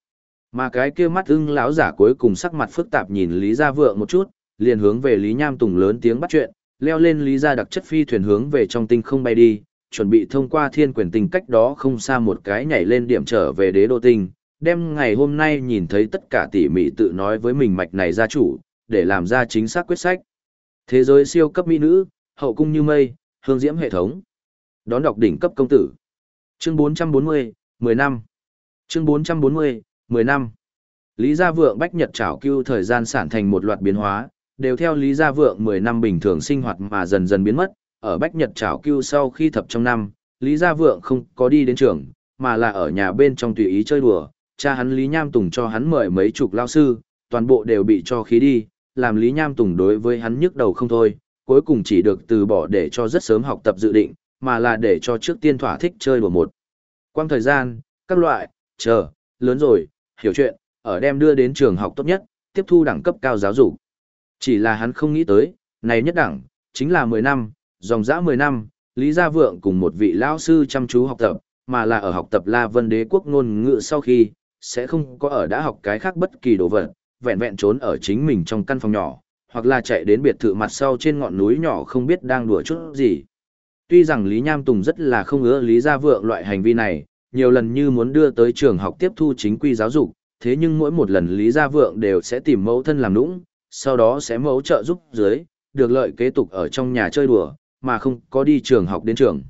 [SPEAKER 1] Mà cái kia mắt ưng lão giả cuối cùng sắc mặt phức tạp nhìn Lý Gia Vượng một chút, liền hướng về Lý Nham Tùng lớn tiếng bắt chuyện, leo lên Lý Gia đặc chất phi thuyền hướng về trong tinh không bay đi, chuẩn bị thông qua thiên quyền tinh cách đó không xa một cái nhảy lên điểm trở về đế đô tinh, đem ngày hôm nay nhìn thấy tất cả tỉ mỉ tự nói với mình mạch này gia chủ, để làm ra chính xác quyết sách. Thế giới siêu cấp mỹ nữ, hậu cung như mây, hương diễm hệ thống. Đón đọc đỉnh cấp công tử. Chương 440, 10 năm. Chương 440, 10 năm. Lý Gia Vượng bách nhật trảo cưu thời gian sản thành một loạt biến hóa, đều theo Lý Gia Vượng 10 năm bình thường sinh hoạt mà dần dần biến mất. Ở bách nhật trảo cưu sau khi thập trong năm, Lý Gia Vượng không có đi đến trường, mà là ở nhà bên trong tùy ý chơi đùa. Cha hắn Lý Nham Tùng cho hắn mời mấy chục lao sư, toàn bộ đều bị cho khí đi, làm Lý Nham Tùng đối với hắn nhức đầu không thôi, cuối cùng chỉ được từ bỏ để cho rất sớm học tập dự định, mà là để cho trước tiên thỏa thích chơi đùa một. Quang thời gian, các loại, chờ, lớn rồi, hiểu chuyện, ở đem đưa đến trường học tốt nhất, tiếp thu đẳng cấp cao giáo dục. Chỉ là hắn không nghĩ tới, này nhất đẳng, chính là 10 năm, dòng dã 10 năm, Lý Gia Vượng cùng một vị lão sư chăm chú học tập, mà là ở học tập La Vân Đế quốc ngôn ngữ sau khi, sẽ không có ở đã học cái khác bất kỳ đồ vật, vẹn vẹn trốn ở chính mình trong căn phòng nhỏ, hoặc là chạy đến biệt thự mặt sau trên ngọn núi nhỏ không biết đang đùa chút gì. Tuy rằng Lý Nham Tùng rất là không ưa Lý Gia Vượng loại hành vi này, nhiều lần như muốn đưa tới trường học tiếp thu chính quy giáo dục, thế nhưng mỗi một lần Lý Gia Vượng đều sẽ tìm mẫu thân làm nũng, sau đó sẽ mẫu trợ giúp dưới, được lợi kế tục ở trong nhà chơi đùa, mà không có đi trường học đến trường.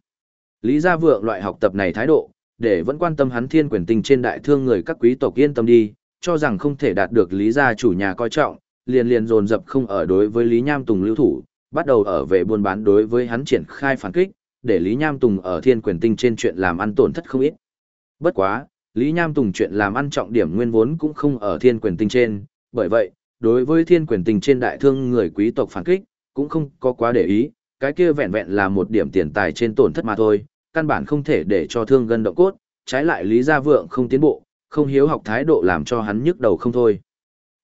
[SPEAKER 1] Lý Gia Vượng loại học tập này thái độ, để vẫn quan tâm hắn thiên quyền tình trên đại thương người các quý tộc yên tâm đi, cho rằng không thể đạt được Lý gia chủ nhà coi trọng, liền liền dồn dập không ở đối với Lý Nham Tùng lưu thủ, bắt đầu ở về buôn bán đối với hắn triển khai phản kích, để Lý Nham Tùng ở thiên quyền tinh trên chuyện làm ăn tổn thất không ít. Bất quá, Lý Nham Tùng chuyện làm ăn trọng điểm nguyên vốn cũng không ở thiên quyền tinh trên, bởi vậy, đối với thiên quyền tinh trên đại thương người quý tộc phản kích, cũng không có quá để ý, cái kia vẹn vẹn là một điểm tiền tài trên tổn thất mà thôi, căn bản không thể để cho thương gân động cốt, trái lại Lý Gia Vượng không tiến bộ, không hiếu học thái độ làm cho hắn nhức đầu không thôi.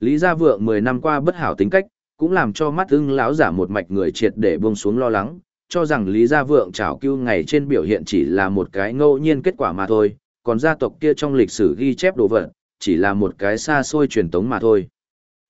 [SPEAKER 1] Lý Gia Vượng 10 năm qua bất hảo tính cách, cũng làm cho mắt ưng lão giả một mạch người triệt để buông xuống lo lắng, cho rằng Lý Gia Vượng trảo cưu ngày trên biểu hiện chỉ là một cái ngẫu nhiên kết quả mà thôi, còn gia tộc kia trong lịch sử ghi chép đồ vật, chỉ là một cái xa xôi truyền tống mà thôi.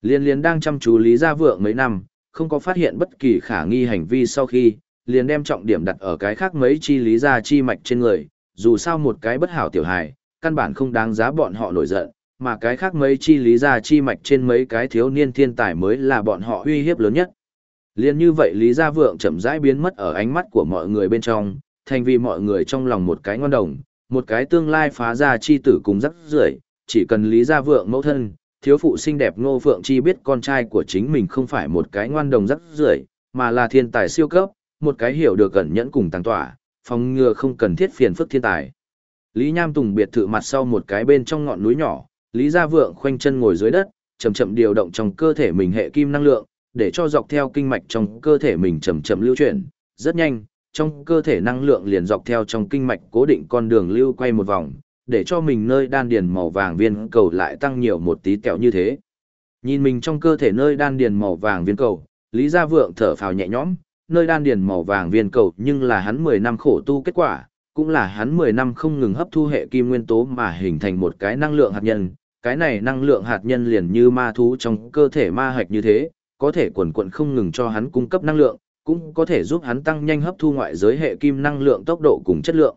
[SPEAKER 1] Liên liên đang chăm chú Lý Gia Vượng mấy năm, không có phát hiện bất kỳ khả nghi hành vi sau khi, liền đem trọng điểm đặt ở cái khác mấy chi Lý Gia chi mạch trên người, dù sao một cái bất hảo tiểu hài, căn bản không đáng giá bọn họ nổi giận, mà cái khác mấy chi lý gia chi mạch trên mấy cái thiếu niên thiên tài mới là bọn họ uy hiếp lớn nhất. Liên như vậy Lý Gia Vượng chậm rãi biến mất ở ánh mắt của mọi người bên trong, thành vì mọi người trong lòng một cái ngon đồng, một cái tương lai phá ra chi tử cùng rắc rưởi, chỉ cần Lý Gia Vượng mẫu thân, thiếu phụ xinh đẹp Ngô Phượng Chi biết con trai của chính mình không phải một cái ngoan đồng rắc rưởi, mà là thiên tài siêu cấp, một cái hiểu được cẩn nhẫn cùng tăng tỏa, phòng ngừa không cần thiết phiền phức thiên tài. Lý Nham Tùng biệt thự mặt sau một cái bên trong ngọn núi nhỏ, Lý Gia Vượng khoanh chân ngồi dưới đất, chậm chậm điều động trong cơ thể mình hệ kim năng lượng, để cho dọc theo kinh mạch trong cơ thể mình chậm chậm lưu chuyển, rất nhanh, trong cơ thể năng lượng liền dọc theo trong kinh mạch cố định con đường lưu quay một vòng, để cho mình nơi đan điền màu vàng viên cầu lại tăng nhiều một tí kẹo như thế. Nhìn mình trong cơ thể nơi đan điền màu vàng viên cầu, Lý Gia Vượng thở phào nhẹ nhõm, nơi đan điền màu vàng viên cầu nhưng là hắn 10 năm khổ tu kết quả, cũng là hắn 10 năm không ngừng hấp thu hệ kim nguyên tố mà hình thành một cái năng lượng hạt nhân. Cái này năng lượng hạt nhân liền như ma thú trong cơ thể ma hạch như thế, có thể quần quận không ngừng cho hắn cung cấp năng lượng, cũng có thể giúp hắn tăng nhanh hấp thu ngoại giới hệ kim năng lượng tốc độ cùng chất lượng.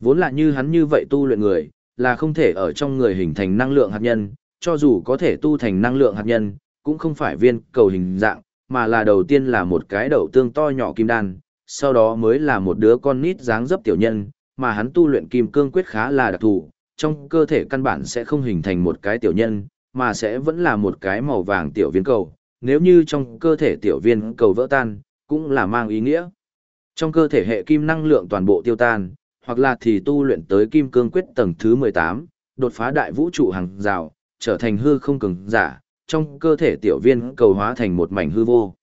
[SPEAKER 1] Vốn là như hắn như vậy tu luyện người, là không thể ở trong người hình thành năng lượng hạt nhân, cho dù có thể tu thành năng lượng hạt nhân, cũng không phải viên cầu hình dạng, mà là đầu tiên là một cái đầu tương to nhỏ kim đan, sau đó mới là một đứa con nít dáng dấp tiểu nhân, mà hắn tu luyện kim cương quyết khá là đặc thù, trong cơ thể căn bản sẽ không hình thành một cái tiểu nhân, mà sẽ vẫn là một cái màu vàng tiểu viên cầu, nếu như trong cơ thể tiểu viên cầu vỡ tan, cũng là mang ý nghĩa. Trong cơ thể hệ kim năng lượng toàn bộ tiêu tan, hoặc là thì tu luyện tới kim cương quyết tầng thứ 18, đột phá đại vũ trụ hàng rào, trở thành hư không cường giả, trong cơ thể tiểu viên cầu hóa thành một mảnh hư vô.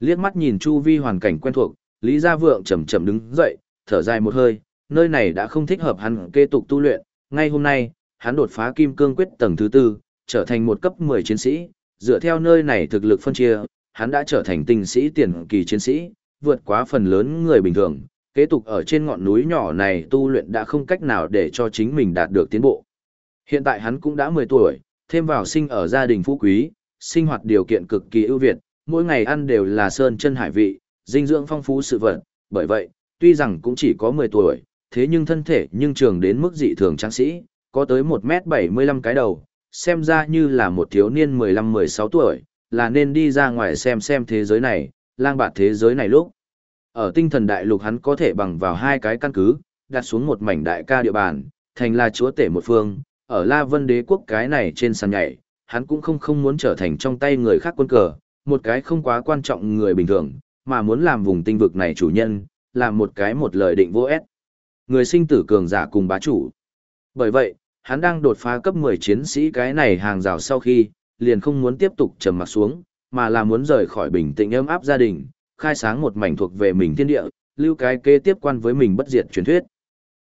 [SPEAKER 1] Liếc mắt nhìn chu vi hoàn cảnh quen thuộc, Lý Gia Vượng chậm chậm đứng dậy, thở dài một hơi, nơi này đã không thích hợp hắn kế tục tu luyện, ngay hôm nay, hắn đột phá kim cương quyết tầng thứ tư, trở thành một cấp 10 chiến sĩ, dựa theo nơi này thực lực phân chia, hắn đã trở thành tinh sĩ tiền kỳ chiến sĩ, vượt quá phần lớn người bình thường, kế tục ở trên ngọn núi nhỏ này tu luyện đã không cách nào để cho chính mình đạt được tiến bộ. Hiện tại hắn cũng đã 10 tuổi, thêm vào sinh ở gia đình phú quý, sinh hoạt điều kiện cực kỳ ưu việt, mỗi ngày ăn đều là sơn chân hải vị, dinh dưỡng phong phú sự vật, bởi vậy, tuy rằng cũng chỉ có 10 tuổi, thế nhưng thân thể nhưng trường đến mức dị thường tráng sĩ, có tới 1m75 cái đầu, xem ra như là một thiếu niên 15-16 tuổi, là nên đi ra ngoài xem xem thế giới này, lang bạt thế giới này lúc. Ở tinh thần đại lục hắn có thể bằng vào hai cái căn cứ, đặt xuống một mảnh đại ca địa bàn, thành là chúa tể một phương, ở La Vân đế quốc cái này trên sàn nhảy, hắn cũng không không muốn trở thành trong tay người khác quân cờ, một cái không quá quan trọng người bình thường, mà muốn làm vùng tinh vực này chủ nhân, làm một cái một lời định vô ép. Người sinh tử cường giả cùng bá chủ. Bởi vậy, hắn đang đột phá cấp 10 chiến sĩ cái này hàng rào sau khi, liền không muốn tiếp tục trầm mặt xuống, mà là muốn rời khỏi bình tĩnh ấm áp gia đình, khai sáng một mảnh thuộc về mình thiên địa, lưu cái kế tiếp quan với mình bất diệt truyền thuyết.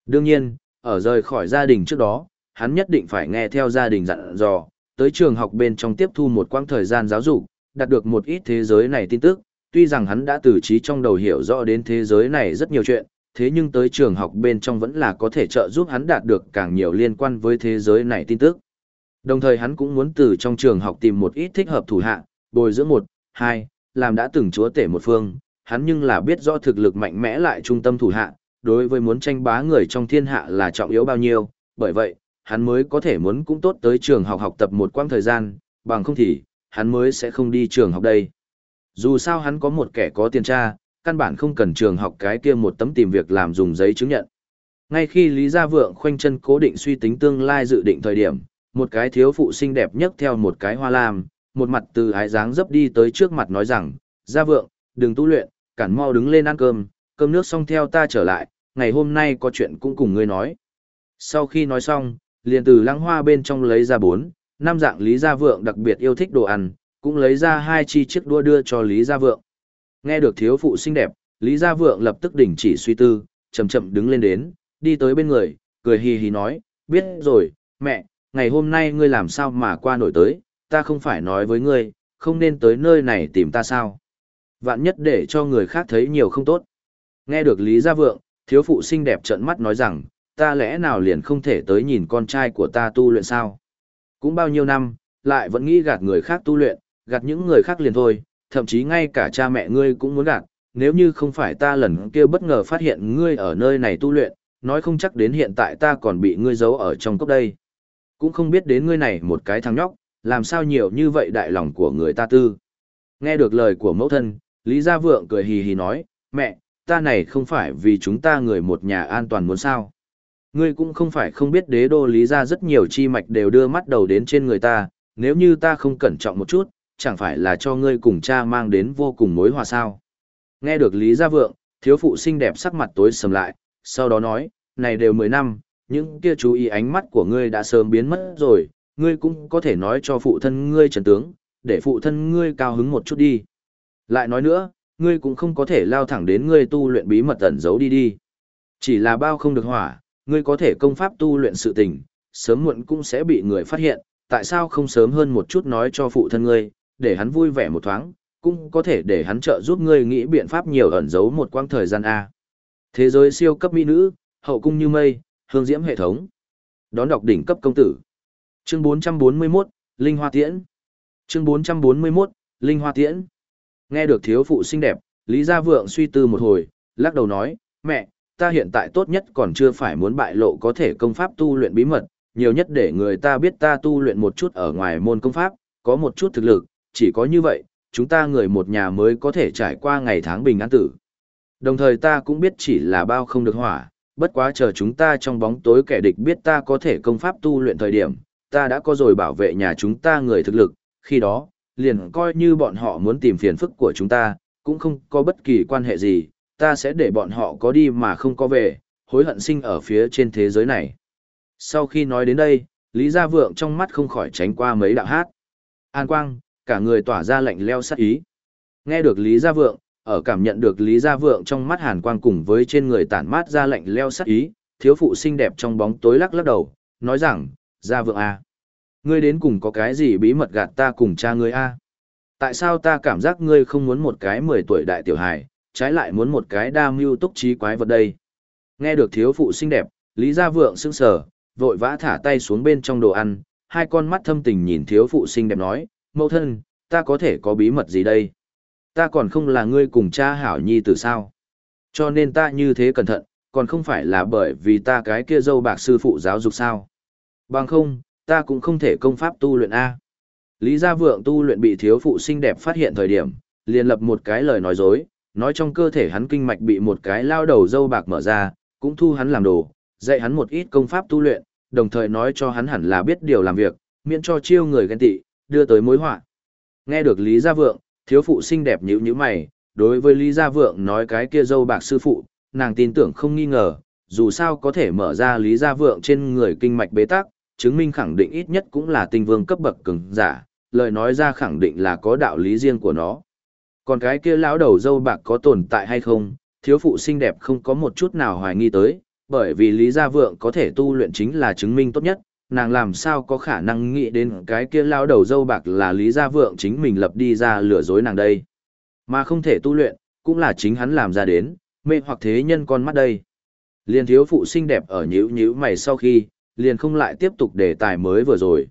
[SPEAKER 1] Đương nhiên, ở rời khỏi gia đình trước đó, hắn nhất định phải nghe theo gia đình dặn dò, tới trường học bên trong tiếp thu một quãng thời gian giáo dục, đạt được một ít thế giới này tin tức, tuy rằng hắn đã từ trí trong đầu hiểu rõ đến thế giới này rất nhiều chuyện, thế nhưng tới trường học bên trong vẫn là có thể trợ giúp hắn đạt được càng nhiều liên quan với thế giới này tin tức. Đồng thời hắn cũng muốn từ trong trường học tìm một ít thích hợp thủ hạ, bồi dưỡng một, hai, làm đã từng chúa tể một phương, hắn nhưng là biết rõ thực lực mạnh mẽ lại trung tâm thủ hạ, đối với muốn tranh bá người trong thiên hạ là trọng yếu bao nhiêu, bởi vậy, hắn mới có thể muốn cũng tốt tới trường học học tập một quãng thời gian, bằng không thì, hắn mới sẽ không đi trường học đây. Dù sao hắn có một kẻ có tiền tra, căn bản không cần trường học cái kia một tấm tìm việc làm dùng giấy chứng nhận. Ngay khi Lý Gia Vượng khoanh chân cố định suy tính tương lai dự định thời điểm, một cái thiếu phụ xinh đẹp nhất theo một cái hoa lam, một mặt từ ái dáng dấp đi tới trước mặt nói rằng, Gia Vượng, đừng tu luyện, cản mau đứng lên ăn cơm, cơm nước xong theo ta trở lại, ngày hôm nay có chuyện cũng cùng ngươi nói. Sau khi nói xong, liền từ lăng hoa bên trong lấy ra bốn, năm dạng Lý Gia Vượng đặc biệt yêu thích đồ ăn, cũng lấy ra hai chi chiếc đua đưa cho Lý Gia Vượng. Nghe được thiếu phụ xinh đẹp, Lý Gia Vượng lập tức đình chỉ suy tư, chậm chậm đứng lên đến, đi tới bên người, cười hì hì nói, biết rồi, mẹ, ngày hôm nay ngươi làm sao mà qua nổi tới, ta không phải nói với ngươi, không nên tới nơi này tìm ta sao. Vạn nhất để cho người khác thấy nhiều không tốt. Nghe được Lý Gia Vượng, thiếu phụ xinh đẹp trợn mắt nói rằng, ta lẽ nào liền không thể tới nhìn con trai của ta tu luyện sao? Cũng bao nhiêu năm, lại vẫn nghĩ gạt người khác tu luyện, gạt những người khác liền thôi, thậm chí ngay cả cha mẹ ngươi cũng muốn gạt, nếu như không phải ta lần kia bất ngờ phát hiện ngươi ở nơi này tu luyện, nói không chắc đến hiện tại ta còn bị ngươi giấu ở trong cốc đây. Cũng không biết đến ngươi này một cái thằng nhóc, làm sao nhiều như vậy đại lòng của người ta tư. Nghe được lời của mẫu thân, Lý Gia Vượng cười hì hì nói, mẹ, ta này không phải vì chúng ta người một nhà an toàn muốn sao. Ngươi cũng không phải không biết đế đô Lý Gia rất nhiều chi mạch đều đưa mắt đầu đến trên người ta, nếu như ta không cẩn trọng một chút, chẳng phải là cho ngươi cùng cha mang đến vô cùng mối hòa sao. Nghe được Lý Gia Vượng, thiếu phụ xinh đẹp sắc mặt tối sầm lại, sau đó nói, này đều 10 năm, những kia chú ý ánh mắt của ngươi đã sớm biến mất rồi, ngươi cũng có thể nói cho phụ thân ngươi trần tướng, để phụ thân ngươi cao hứng một chút đi. Lại nói nữa, ngươi cũng không có thể lao thẳng đến ngươi tu luyện bí mật ẩn giấu đi đi. Chỉ là bao không được hỏa, ngươi có thể công pháp tu luyện sự tình, sớm muộn cũng sẽ bị người phát hiện, tại sao không sớm hơn một chút nói cho phụ thân ngươi, để hắn vui vẻ một thoáng, cũng có thể để hắn trợ giúp ngươi nghĩ biện pháp nhiều ẩn giấu một quãng thời gian A. Thế giới siêu cấp mỹ nữ, hậu cung như mây, hương diễm hệ thống. Đón đọc đỉnh cấp công tử. Chương 441, Linh Hoa Tiễn. Chương 441, Linh Hoa Tiễn. Nghe được thiếu phụ xinh đẹp, Lý Gia Vượng suy tư một hồi, lắc đầu nói, mẹ, ta hiện tại tốt nhất còn chưa phải muốn bại lộ có thể công pháp tu luyện bí mật, nhiều nhất để người ta biết ta tu luyện một chút ở ngoài môn công pháp, có một chút thực lực, chỉ có như vậy, chúng ta người một nhà mới có thể trải qua ngày tháng bình an tử. Đồng thời ta cũng biết chỉ là bao không được hỏa, bất quá chờ chúng ta trong bóng tối kẻ địch biết ta có thể công pháp tu luyện thời điểm, ta đã có rồi bảo vệ nhà chúng ta người thực lực, khi đó, liền coi như bọn họ muốn tìm phiền phức của chúng ta, cũng không có bất kỳ quan hệ gì, ta sẽ để bọn họ có đi mà không có về, hối hận sinh ở phía trên thế giới này. Sau khi nói đến đây, Lý Gia Vượng trong mắt không khỏi tránh qua mấy đạo hát. An Quang, cả người tỏa ra lạnh leo sát ý. Nghe được Lý Gia Vượng, ở cảm nhận được Lý Gia Vượng trong mắt Hàn Quang cùng với trên người tản mát ra lạnh leo sát ý, thiếu phụ xinh đẹp trong bóng tối lắc lắc đầu, nói rằng, Gia Vượng à, Ngươi đến cùng có cái gì bí mật gạt ta cùng cha ngươi A. Tại sao ta cảm giác ngươi không muốn một cái 10 tuổi đại tiểu hài, trái lại muốn một cái đa mưu túc trí quái vật đây. Nghe được thiếu phụ xinh đẹp, Lý Gia Vượng sững sờ, vội vã thả tay xuống bên trong đồ ăn, hai con mắt thâm tình nhìn thiếu phụ xinh đẹp nói, mẫu thân, ta có thể có bí mật gì đây? Ta còn không là ngươi cùng cha hảo nhi từ sao? Cho nên ta như thế cẩn thận, còn không phải là bởi vì ta cái kia dâu bạc sư phụ giáo dục sao? Bằng không, ta cũng không thể công pháp tu luyện A. Lý Gia Vượng tu luyện bị thiếu phụ xinh đẹp phát hiện thời điểm, liền lập một cái lời nói dối, nói trong cơ thể hắn kinh mạch bị một cái lao đầu dâu bạc mở ra, cũng thu hắn làm đồ, dạy hắn một ít công pháp tu luyện, đồng thời nói cho hắn hẳn là biết điều làm việc, miễn cho chiêu người ghen tị, đưa tới mối họa. Nghe được Lý Gia Vượng, thiếu phụ xinh đẹp nhíu nhíu mày, đối với Lý Gia Vượng nói cái kia dâu bạc sư phụ, nàng tin tưởng không nghi ngờ, dù sao có thể mở ra Lý Gia Vượng trên người kinh mạch bế tắc, chứng minh khẳng định ít nhất cũng là tinh vương cấp bậc cường giả, lời nói ra khẳng định là có đạo lý riêng của nó. Còn cái kia lão đầu dâu bạc có tồn tại hay không, thiếu phụ xinh đẹp không có một chút nào hoài nghi tới, bởi vì Lý Gia Vượng có thể tu luyện chính là chứng minh tốt nhất, nàng làm sao có khả năng nghĩ đến cái kia lão đầu dâu bạc là Lý Gia Vượng chính mình lập đi ra lừa dối nàng đây. Mà không thể tu luyện, cũng là chính hắn làm ra đến, mê hoặc thế nhân con mắt đây. Liên thiếu phụ xinh đẹp ở nhíu nhíu mày sau khi, liền không lại tiếp tục đề tài mới vừa rồi.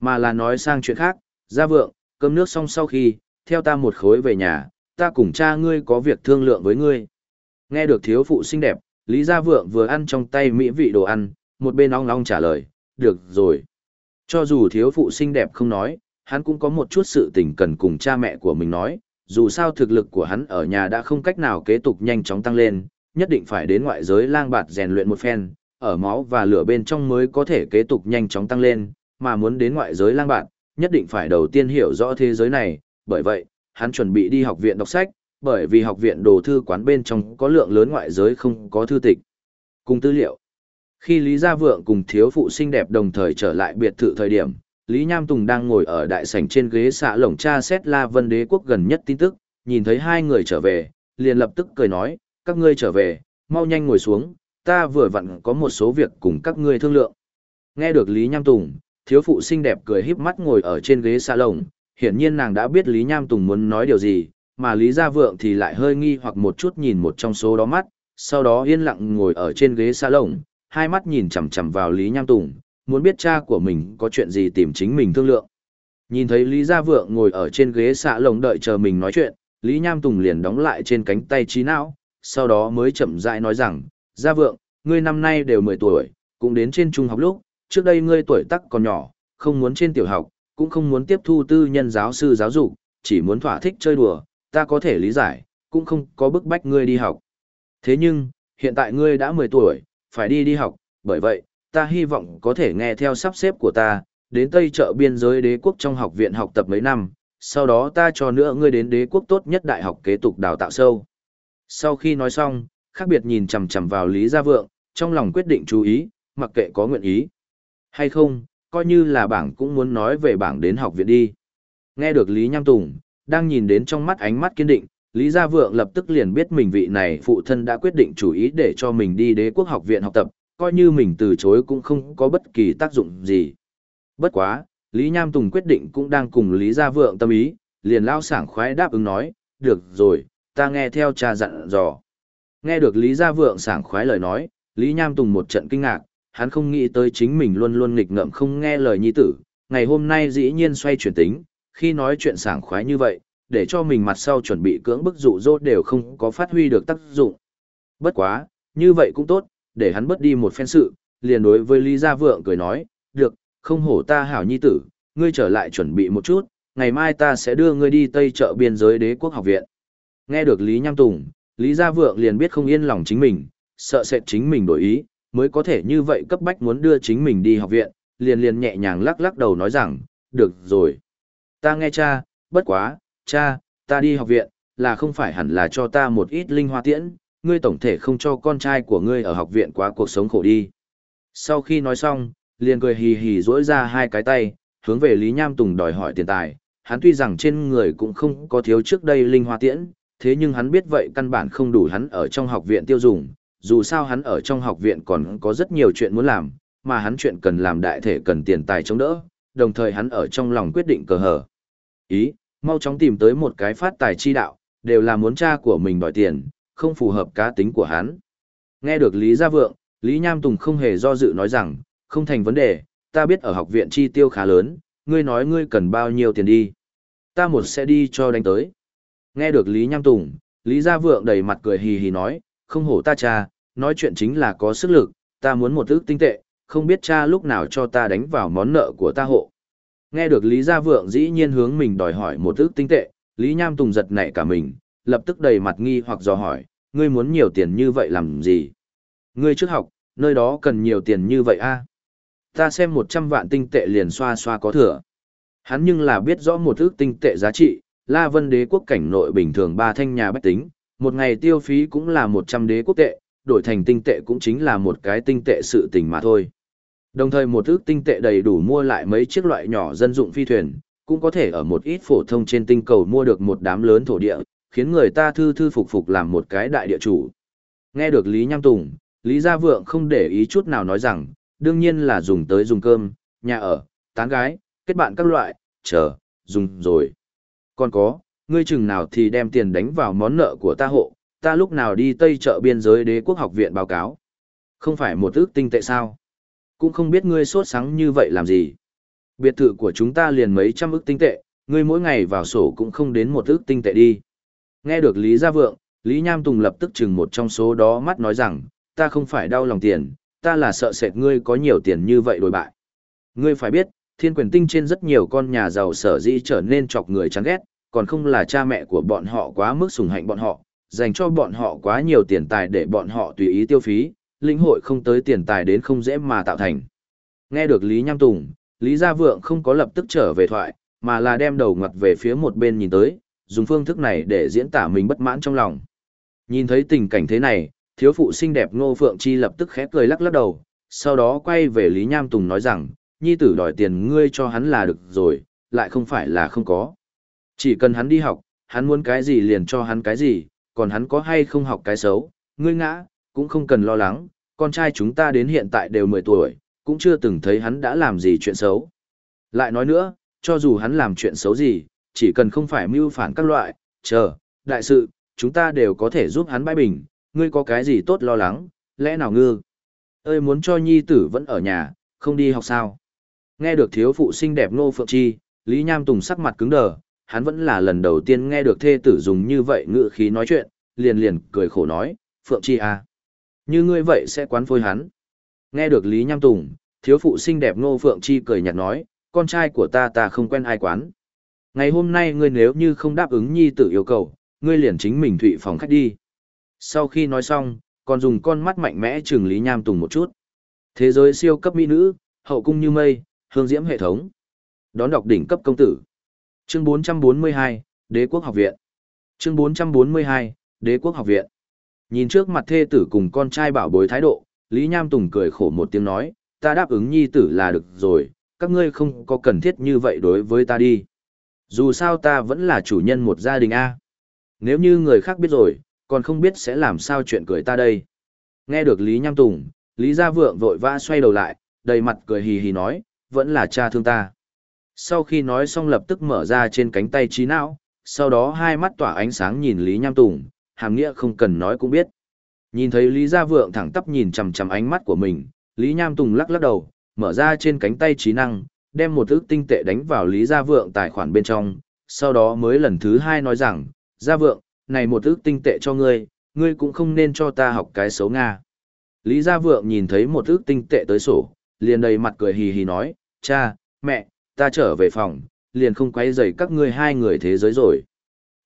[SPEAKER 1] Mà là nói sang chuyện khác, Gia Vượng, cơm nước xong sau khi, theo ta một khối về nhà, ta cùng cha ngươi có việc thương lượng với ngươi. Nghe được thiếu phụ xinh đẹp, Lý Gia Vượng vừa ăn trong tay mỹ vị đồ ăn, một bên ong ong trả lời, được rồi. Cho dù thiếu phụ xinh đẹp không nói, hắn cũng có một chút sự tình cần cùng cha mẹ của mình nói, dù sao thực lực của hắn ở nhà đã không cách nào kế tục nhanh chóng tăng lên, nhất định phải đến ngoại giới lang bạt rèn luyện một phen, ở máu và lửa bên trong mới có thể kế tục nhanh chóng tăng lên, mà muốn đến ngoại giới lang bạt, nhất định phải đầu tiên hiểu rõ thế giới này, bởi vậy, hắn chuẩn bị đi học viện đọc sách, bởi vì học viện đồ thư quán bên trong có lượng lớn ngoại giới không có thư tịch. Cùng tư liệu. Khi Lý Gia Vượng cùng thiếu phụ xinh đẹp đồng thời trở lại biệt thự thời điểm, Lý Nham Tùng đang ngồi ở đại sảnh trên ghế xạ lồng cha xét La Vân Đế quốc gần nhất tin tức, nhìn thấy hai người trở về, liền lập tức cười nói, các ngươi trở về, mau nhanh ngồi xuống, ta vừa vặn có một số việc cùng các ngươi thương lượng. Nghe được Lý Nham Tùng, thiếu phụ xinh đẹp cười híp mắt ngồi ở trên ghế xạ lồng, hiển nhiên nàng đã biết Lý Nham Tùng muốn nói điều gì, mà Lý Gia Vượng thì lại hơi nghi hoặc một chút nhìn một trong số đó mắt, sau đó yên lặng ngồi ở trên ghế xa lồng, hai mắt nhìn chằm chằm vào Lý Nham Tùng, muốn biết cha của mình có chuyện gì tìm chính mình thương lượng. Nhìn thấy Lý Gia Vượng ngồi ở trên ghế xạ lồng đợi chờ mình nói chuyện, Lý Nham Tùng liền đóng lại trên cánh tay trí não, sau đó mới chậm rãi nói rằng, Gia Vượng, ngươi năm nay đều 10 tuổi, cũng đến trên trung học lúc, trước đây ngươi tuổi tác còn nhỏ, không muốn trên tiểu học, cũng không muốn tiếp thu tư nhân giáo sư giáo dục, chỉ muốn thỏa thích chơi đùa, ta có thể lý giải, cũng không có bức bách ngươi đi học. Thế nhưng, hiện tại ngươi đã 10 tuổi, phải đi đi học, bởi vậy, ta hy vọng có thể nghe theo sắp xếp của ta, đến Tây chợ biên giới đế quốc trong học viện học tập mấy năm, sau đó ta cho nữa ngươi đến đế quốc tốt nhất đại học kế tục đào tạo sâu. Sau khi nói xong, khác biệt nhìn chằm chằm vào Lý Gia Vượng, trong lòng quyết định chú ý, mặc kệ có nguyện ý hay không, coi như là bảng cũng muốn nói về bảng đến học viện đi. Nghe được Lý Nham Tùng, đang nhìn đến trong mắt ánh mắt kiên định, Lý Gia Vượng lập tức liền biết mình vị này phụ thân đã quyết định chủ ý để cho mình đi đế quốc học viện học tập, coi như mình từ chối cũng không có bất kỳ tác dụng gì. Bất quá, Lý Nham Tùng quyết định cũng đang cùng Lý Gia Vượng tâm ý, liền lao sảng khoái đáp ứng nói, được rồi, ta nghe theo cha dặn dò. Nghe được Lý Gia Vượng sảng khoái lời nói, Lý Nham Tùng một trận kinh ngạc, hắn không nghĩ tới chính mình luôn luôn nghịch ngợm không nghe lời nhi tử, ngày hôm nay dĩ nhiên xoay chuyển tính, khi nói chuyện sảng khoái như vậy, để cho mình mặt sau chuẩn bị cưỡng bức dụ dỗ đều không có phát huy được tác dụng. Bất quá, như vậy cũng tốt, để hắn bớt đi một phen sự, liền đối với Lý Gia Vượng cười nói, được, không hổ ta hảo nhi tử, ngươi trở lại chuẩn bị một chút, ngày mai ta sẽ đưa ngươi đi Tây chợ biên giới đế quốc học viện. Nghe được Lý Nham Tùng, Lý Gia Vượng liền biết không yên lòng chính mình, sợ sẽ chính mình đổi ý, mới có thể như vậy cấp bách muốn đưa chính mình đi học viện, liền liền nhẹ nhàng lắc lắc đầu nói rằng, được rồi. Ta nghe cha, bất quá, cha, ta đi học viện, là không phải hẳn là cho ta một ít linh hoa tiễn, ngươi tổng thể không cho con trai của ngươi ở học viện quá cuộc sống khổ đi. Sau khi nói xong, liền cười hì hì rỗi ra hai cái tay, hướng về Lý Nham Tùng đòi hỏi tiền tài, hắn tuy rằng trên người cũng không có thiếu trước đây linh hoa tiễn, thế nhưng hắn biết vậy căn bản không đủ hắn ở trong học viện tiêu dùng, dù sao hắn ở trong học viện còn có rất nhiều chuyện muốn làm, mà hắn chuyện cần làm đại thể cần tiền tài chống đỡ, đồng thời hắn ở trong lòng quyết định cờ hở. Ý, mau chóng tìm tới một cái phát tài chi đạo, đều là muốn cha của mình đòi tiền, không phù hợp cá tính của hắn. Nghe được Lý Gia Vượng, Lý Nham Tùng không hề do dự nói rằng, không thành vấn đề, ta biết ở học viện chi tiêu khá lớn, ngươi nói ngươi cần bao nhiêu tiền đi. Ta một sẽ đi cho đánh tới. Nghe được Lý Nham Tùng, Lý Gia Vượng đầy mặt cười hì hì nói, không hổ ta cha, nói chuyện chính là có sức lực, ta muốn một ước tinh tệ, không biết cha lúc nào cho ta đánh vào món nợ của ta hộ. Nghe được Lý Gia Vượng dĩ nhiên hướng mình đòi hỏi một ước tinh tệ, Lý Nham Tùng giật nảy cả mình, lập tức đầy mặt nghi hoặc dò hỏi, ngươi muốn nhiều tiền như vậy làm gì? Ngươi trước học, nơi đó cần nhiều tiền như vậy a? Ta xem 100 vạn tinh tệ liền xoa xoa có thừa. Hắn nhưng là biết rõ một ước tinh tệ giá trị, La Vân đế quốc cảnh nội bình thường ba thanh nhà bách tính, một ngày tiêu phí cũng là 100 đế quốc tệ, đổi thành tinh tệ cũng chính là một cái tinh tệ sự tình mà thôi. Đồng thời một ước tinh tệ đầy đủ mua lại mấy chiếc loại nhỏ dân dụng phi thuyền, cũng có thể ở một ít phổ thông trên tinh cầu mua được một đám lớn thổ địa, khiến người ta thư thư phục phục làm một cái đại địa chủ. Nghe được Lý Nham Tùng, Lý Gia Vượng không để ý chút nào nói rằng, đương nhiên là dùng tới dùng cơm, nhà ở, tán gái, kết bạn các loại, chờ, dùng rồi. Còn có, ngươi chừng nào thì đem tiền đánh vào món nợ của ta hộ, ta lúc nào đi Tây chợ biên giới đế quốc học viện báo cáo. Không phải một ước tinh tệ sao? Cũng không biết ngươi sốt sáng như vậy làm gì. Biệt thự của chúng ta liền mấy trăm ước tinh tệ, ngươi mỗi ngày vào sổ cũng không đến một ước tinh tệ đi. Nghe được Lý Gia Vượng, Lý Nham Tùng lập tức chừng một trong số đó mắt nói rằng, ta không phải đau lòng tiền, ta là sợ sệt ngươi có nhiều tiền như vậy đổi bại. Ngươi phải biết, thiên quyền tinh trên rất nhiều con nhà giàu sở dĩ trở nên chọc người chán ghét, còn không là cha mẹ của bọn họ quá mức sủng hạnh bọn họ, dành cho bọn họ quá nhiều tiền tài để bọn họ tùy ý tiêu phí, lĩnh hội không tới tiền tài đến không dễ mà tạo thành. Nghe được Lý Nham Tùng, Lý Gia Vượng không có lập tức trở về thoại, mà là đem đầu ngặt về phía một bên nhìn tới, dùng phương thức này để diễn tả mình bất mãn trong lòng. Nhìn thấy tình cảnh thế này, thiếu phụ xinh đẹp Ngô Phượng Chi lập tức khẽ cười lắc lắc đầu, sau đó quay về Lý Nham Tùng nói rằng, nhi tử đòi tiền ngươi cho hắn là được rồi, lại không phải là không có. Chỉ cần hắn đi học, hắn muốn cái gì liền cho hắn cái gì, còn hắn có hay không học cái xấu, ngươi ngã, cũng không cần lo lắng, con trai chúng ta đến hiện tại đều 10 tuổi, cũng chưa từng thấy hắn đã làm gì chuyện xấu. Lại nói nữa, cho dù hắn làm chuyện xấu gì, chỉ cần không phải mưu phản các loại, chờ, đại sự, chúng ta đều có thể giúp hắn bãi bình, ngươi có cái gì tốt lo lắng, lẽ nào ngư? Ơi muốn cho nhi tử vẫn ở nhà, không đi học sao? Nghe được thiếu phụ xinh đẹp nô Phượng Chi, Lý Nham Tùng sắc mặt cứng đờ, hắn vẫn là lần đầu tiên nghe được thê tử dùng như vậy ngữ khí nói chuyện, liền liền cười khổ nói, Phượng Chi à. Như ngươi vậy sẽ quán phôi hắn. Nghe được Lý Nham Tùng, thiếu phụ xinh đẹp Ngô Phượng Chi cười nhạt nói, con trai của ta ta không quen ai quán. Ngày hôm nay ngươi nếu như không đáp ứng nhi tử yêu cầu, ngươi liền chính mình thụy phòng khách đi. Sau khi nói xong, còn dùng con mắt mạnh mẽ trừng Lý Nham Tùng một chút. Thế giới siêu cấp mỹ nữ, hậu cung như mây, hương diễm hệ thống. Đón đọc đỉnh cấp công tử. Chương 442, Đế quốc học viện. Chương 442, Đế quốc học viện. Nhìn trước mặt thê tử cùng con trai bảo bối thái độ, Lý Nham Tùng cười khổ một tiếng nói, ta đáp ứng nhi tử là được rồi, các ngươi không có cần thiết như vậy đối với ta đi. Dù sao ta vẫn là chủ nhân một gia đình A. Nếu như người khác biết rồi, còn không biết sẽ làm sao chuyện cười ta đây. Nghe được Lý Nham Tùng, Lý Gia Vượng vội vã xoay đầu lại, đầy mặt cười hì hì nói, vẫn là cha thương ta. Sau khi nói xong lập tức mở ra trên cánh tay trí não, sau đó hai mắt tỏa ánh sáng nhìn Lý Nham Tùng, hàm nghĩa không cần nói cũng biết. Nhìn thấy Lý Gia Vượng thẳng tắp nhìn chằm chằm ánh mắt của mình, Lý Nham Tùng lắc lắc đầu, mở ra trên cánh tay trí năng, đem một ước tinh tệ đánh vào Lý Gia Vượng tài khoản bên trong, sau đó mới lần thứ hai nói rằng, Gia Vượng, này một ước tinh tệ cho ngươi, ngươi cũng không nên cho ta học cái xấu Nga. Lý Gia Vượng nhìn thấy một ước tinh tệ tới sổ, liền đầy mặt cười hì hì nói, cha, mẹ, ta trở về phòng, liền không quay rầy các ngươi hai người thế giới rồi.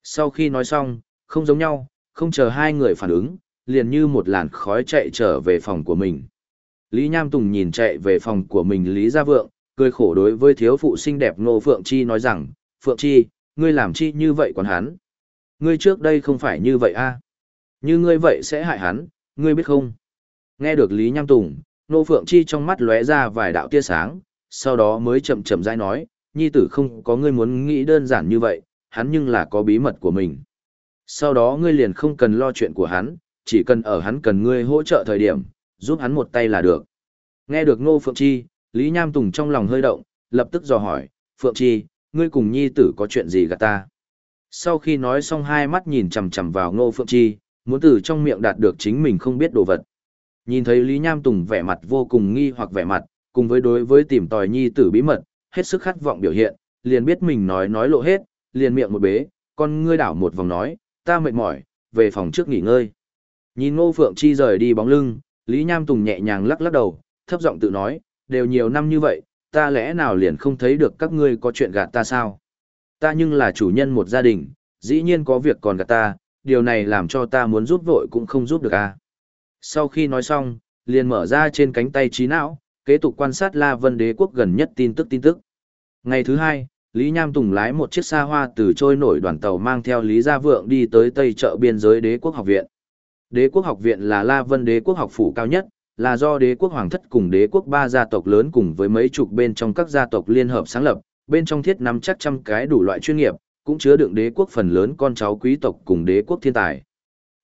[SPEAKER 1] Sau khi nói xong, không giống nhau, không chờ hai người phản ứng, liền như một làn khói chạy trở về phòng của mình. Lý Nham Tùng nhìn chạy về phòng của mình Lý Gia Vượng, cười khổ đối với thiếu phụ xinh đẹp Ngô Phượng Chi nói rằng, Phượng Chi, ngươi làm chi như vậy còn hắn? Ngươi trước đây không phải như vậy a? Như ngươi vậy sẽ hại hắn, ngươi biết không? Nghe được Lý Nham Tùng, Ngô Phượng Chi trong mắt lóe ra vài đạo tia sáng, sau đó mới chậm chậm rãi nói, nhi tử không có ngươi muốn nghĩ đơn giản như vậy, hắn nhưng là có bí mật của mình. Sau đó ngươi liền không cần lo chuyện của hắn, chỉ cần ở hắn cần ngươi hỗ trợ thời điểm, giúp hắn một tay là được. Nghe được Ngô Phượng Chi, Lý Nham Tùng trong lòng hơi động, lập tức dò hỏi, Phượng Chi, ngươi cùng nhi tử có chuyện gì gạt ta? Sau khi nói xong hai mắt nhìn chằm chằm vào Ngô Phượng Chi, muốn từ trong miệng đạt được chính mình không biết đồ vật. Nhìn thấy Lý Nham Tùng vẻ mặt vô cùng nghi hoặc vẻ mặt, cùng với đối với tìm tòi nhi tử bí mật, hết sức khát vọng biểu hiện, liền biết mình nói nói lộ hết, liền miệng một bế, con ngươi đảo một vòng nói, ta mệt mỏi, về phòng trước nghỉ ngơi. Nhìn Ngô Phượng Chi rời đi bóng lưng, Lý Nham Tùng nhẹ nhàng lắc lắc đầu, thấp giọng tự nói, đều nhiều năm như vậy, ta lẽ nào liền không thấy được các ngươi có chuyện gạt ta sao? Ta nhưng là chủ nhân một gia đình, dĩ nhiên có việc còn gạt ta, điều này làm cho ta muốn giúp vội cũng không giúp được à. Sau khi nói xong, liền mở ra trên cánh tay trí não, kế tục quan sát La Vân Đế quốc gần nhất tin tức tin tức. Ngày thứ hai, Lý Nham Tùng lái một chiếc xa hoa từ trôi nổi đoàn tàu mang theo Lý Gia Vượng đi tới Tây chợ biên giới Đế quốc học viện. Đế quốc học viện là La Vân Đế quốc học phủ cao nhất, là do Đế quốc hoàng thất cùng Đế quốc ba gia tộc lớn cùng với mấy chục bên trong các gia tộc liên hợp sáng lập, bên trong thiết nắm chắc trăm cái đủ loại chuyên nghiệp, cũng chứa đựng Đế quốc phần lớn con cháu quý tộc cùng Đế quốc thiên tài.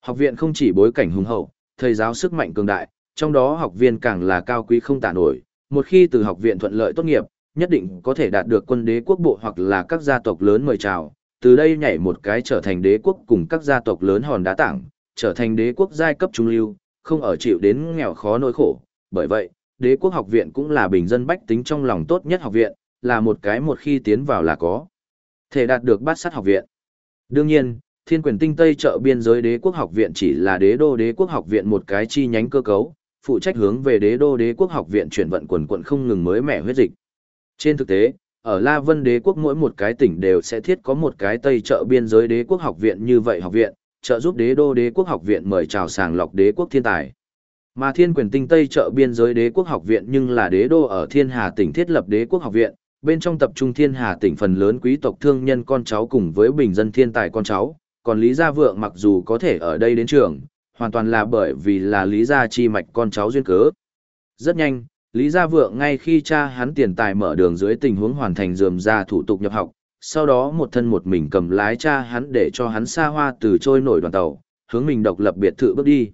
[SPEAKER 1] Học viện không chỉ bối cảnh hùng hậu, thầy giáo sức mạnh cường đại, trong đó học viên càng là cao quý không tả nổi, một khi từ học viện thuận lợi tốt nghiệp, nhất định có thể đạt được quân đế quốc bộ hoặc là các gia tộc lớn mời chào, từ đây nhảy một cái trở thành đế quốc cùng các gia tộc lớn hòn đá tảng, trở thành đế quốc giai cấp trung lưu, không ở chịu đến nghèo khó nỗi khổ. Bởi vậy, đế quốc học viện cũng là bình dân bách tính trong lòng tốt nhất học viện, là một cái một khi tiến vào là có thể đạt được bát sát học viện. Đương nhiên, thiên quyền tinh tây trợ biên giới đế quốc học viện chỉ là đế đô đế quốc học viện một cái chi nhánh cơ cấu, phụ trách hướng về đế đô đế quốc học viện chuyển vận quần quận không ngừng mới mẻ huyết dịch. Trên thực tế, ở La Vân đế quốc mỗi một cái tỉnh đều sẽ thiết có một cái tây trợ biên giới đế quốc học viện như vậy học viện, trợ giúp đế đô đế quốc học viện mời chào sàng lọc đế quốc thiên tài. Mà thiên quyền tinh tây trợ biên giới đế quốc học viện nhưng là đế đô ở thiên hà tỉnh thiết lập đế quốc học viện, bên trong tập trung thiên hà tỉnh phần lớn quý tộc thương nhân con cháu cùng với bình dân thiên tài con cháu, còn Lý Gia Vượng mặc dù có thể ở đây đến trường, hoàn toàn là bởi vì là Lý Gia chi mạch con cháu duyên cớ. Rất nhanh, Lý Gia Vượng ngay khi cha hắn tiền tài mở đường dưới tình huống hoàn thành dườm ra thủ tục nhập học, sau đó một thân một mình cầm lái cha hắn để cho hắn xa hoa từ trôi nổi đoàn tàu, hướng mình độc lập biệt thự bước đi.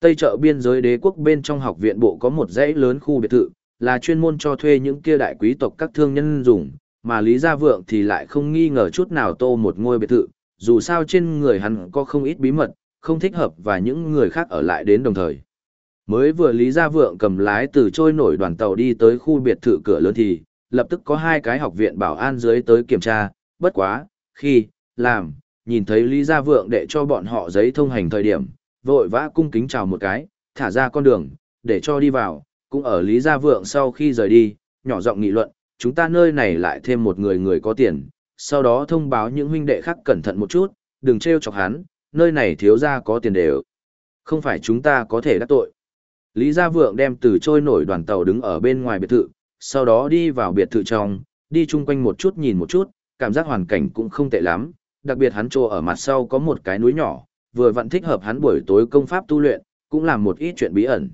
[SPEAKER 1] Tây chợ biên giới đế quốc bên trong học viện bộ có một dãy lớn khu biệt thự, là chuyên môn cho thuê những kia đại quý tộc các thương nhân dùng, mà Lý Gia Vượng thì lại không nghi ngờ chút nào tô một ngôi biệt thự, dù sao trên người hắn có không ít bí mật, không thích hợp và những người khác ở lại đến đồng thời. Mới vừa Lý Gia Vượng cầm lái từ trôi nổi đoàn tàu đi tới khu biệt thự cửa lớn thì, lập tức có hai cái học viện bảo an dưới tới kiểm tra, bất quá, khi, làm, nhìn thấy Lý Gia Vượng để cho bọn họ giấy thông hành thời điểm, vội vã cung kính chào một cái, thả ra con đường, để cho đi vào, cũng ở Lý Gia Vượng sau khi rời đi, nhỏ giọng nghị luận, chúng ta nơi này lại thêm một người người có tiền, sau đó thông báo những huynh đệ khác cẩn thận một chút, đừng treo chọc hắn, nơi này thiếu gia có tiền đều. Không phải chúng ta có thể đắc tội. Lý Gia Vượng đem từ trôi nổi đoàn tàu đứng ở bên ngoài biệt thự, sau đó đi vào biệt thự trong, đi chung quanh một chút nhìn một chút, cảm giác hoàn cảnh cũng không tệ lắm, đặc biệt hắn trô ở mặt sau có một cái núi nhỏ, vừa vặn thích hợp hắn buổi tối công pháp tu luyện, cũng làm một ít chuyện bí ẩn.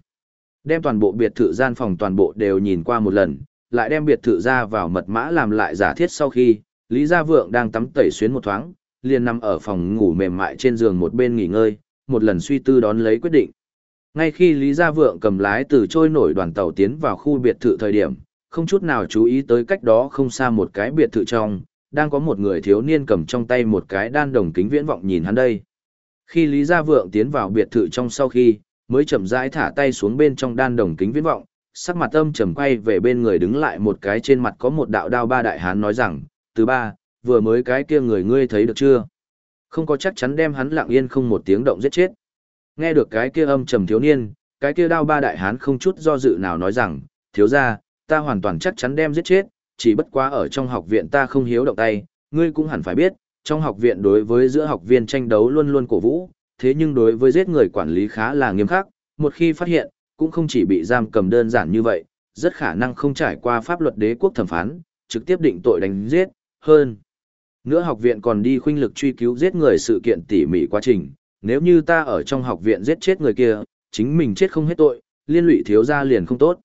[SPEAKER 1] Đem toàn bộ biệt thự gian phòng toàn bộ đều nhìn qua một lần, lại đem biệt thự ra vào mật mã làm lại giả thiết sau khi, Lý Gia Vượng đang tắm tẩy xuyến một thoáng, liền nằm ở phòng ngủ mềm mại trên giường một bên nghỉ ngơi, một lần suy tư đón lấy quyết định. Ngay khi Lý Gia Vượng cầm lái từ trôi nổi đoàn tàu tiến vào khu biệt thự thời điểm, không chút nào chú ý tới cách đó không xa một cái biệt thự trong, đang có một người thiếu niên cầm trong tay một cái đan đồng kính viễn vọng nhìn hắn đây. Khi Lý Gia Vượng tiến vào biệt thự trong sau khi, mới chậm rãi thả tay xuống bên trong đan đồng kính viễn vọng, sắc mặt âm trầm quay về bên người đứng lại một cái trên mặt có một đạo đao ba đại hán nói rằng, thứ ba, vừa mới cái kia người ngươi thấy được chưa? Không có chắc chắn đem hắn lặng yên không một tiếng động giết chết. Nghe được cái kia âm trầm thiếu niên, cái kia đao ba đại hán không chút do dự nào nói rằng, thiếu ra, ta hoàn toàn chắc chắn đem giết chết, chỉ bất quá ở trong học viện ta không hiếu động tay, ngươi cũng hẳn phải biết, trong học viện đối với giữa học viên tranh đấu luôn luôn cổ vũ, thế nhưng đối với giết người quản lý khá là nghiêm khắc, một khi phát hiện, cũng không chỉ bị giam cầm đơn giản như vậy, rất khả năng không trải qua pháp luật đế quốc thẩm phán, trực tiếp định tội đánh giết, hơn. Nữa học viện còn đi khuynh lực truy cứu giết người sự kiện tỉ mỉ quá trình, nếu như ta ở trong học viện giết chết người kia, chính mình chết không hết tội, liên lụy thiếu gia liền không tốt.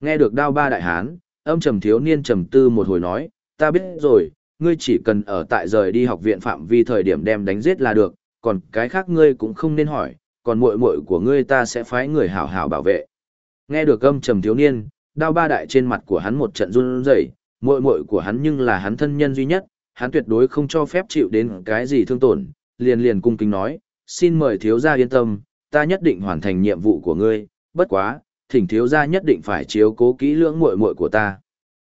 [SPEAKER 1] Nghe được đao ba đại hán, âm trầm thiếu niên trầm tư một hồi nói, ta biết rồi, ngươi chỉ cần ở tại rời đi học viện phạm vi thời điểm đem đánh giết là được, còn cái khác ngươi cũng không nên hỏi, còn muội muội của ngươi ta sẽ phái người hảo hảo bảo vệ. Nghe được âm trầm thiếu niên, đao ba đại trên mặt của hắn một trận run rẩy, muội muội của hắn nhưng là hắn thân nhân duy nhất, hắn tuyệt đối không cho phép chịu đến cái gì thương tổn, liền liền cung kính nói, xin mời thiếu gia yên tâm, ta nhất định hoàn thành nhiệm vụ của ngươi, bất quá, thỉnh thiếu gia nhất định phải chiếu cố kỹ lưỡng muội muội của ta.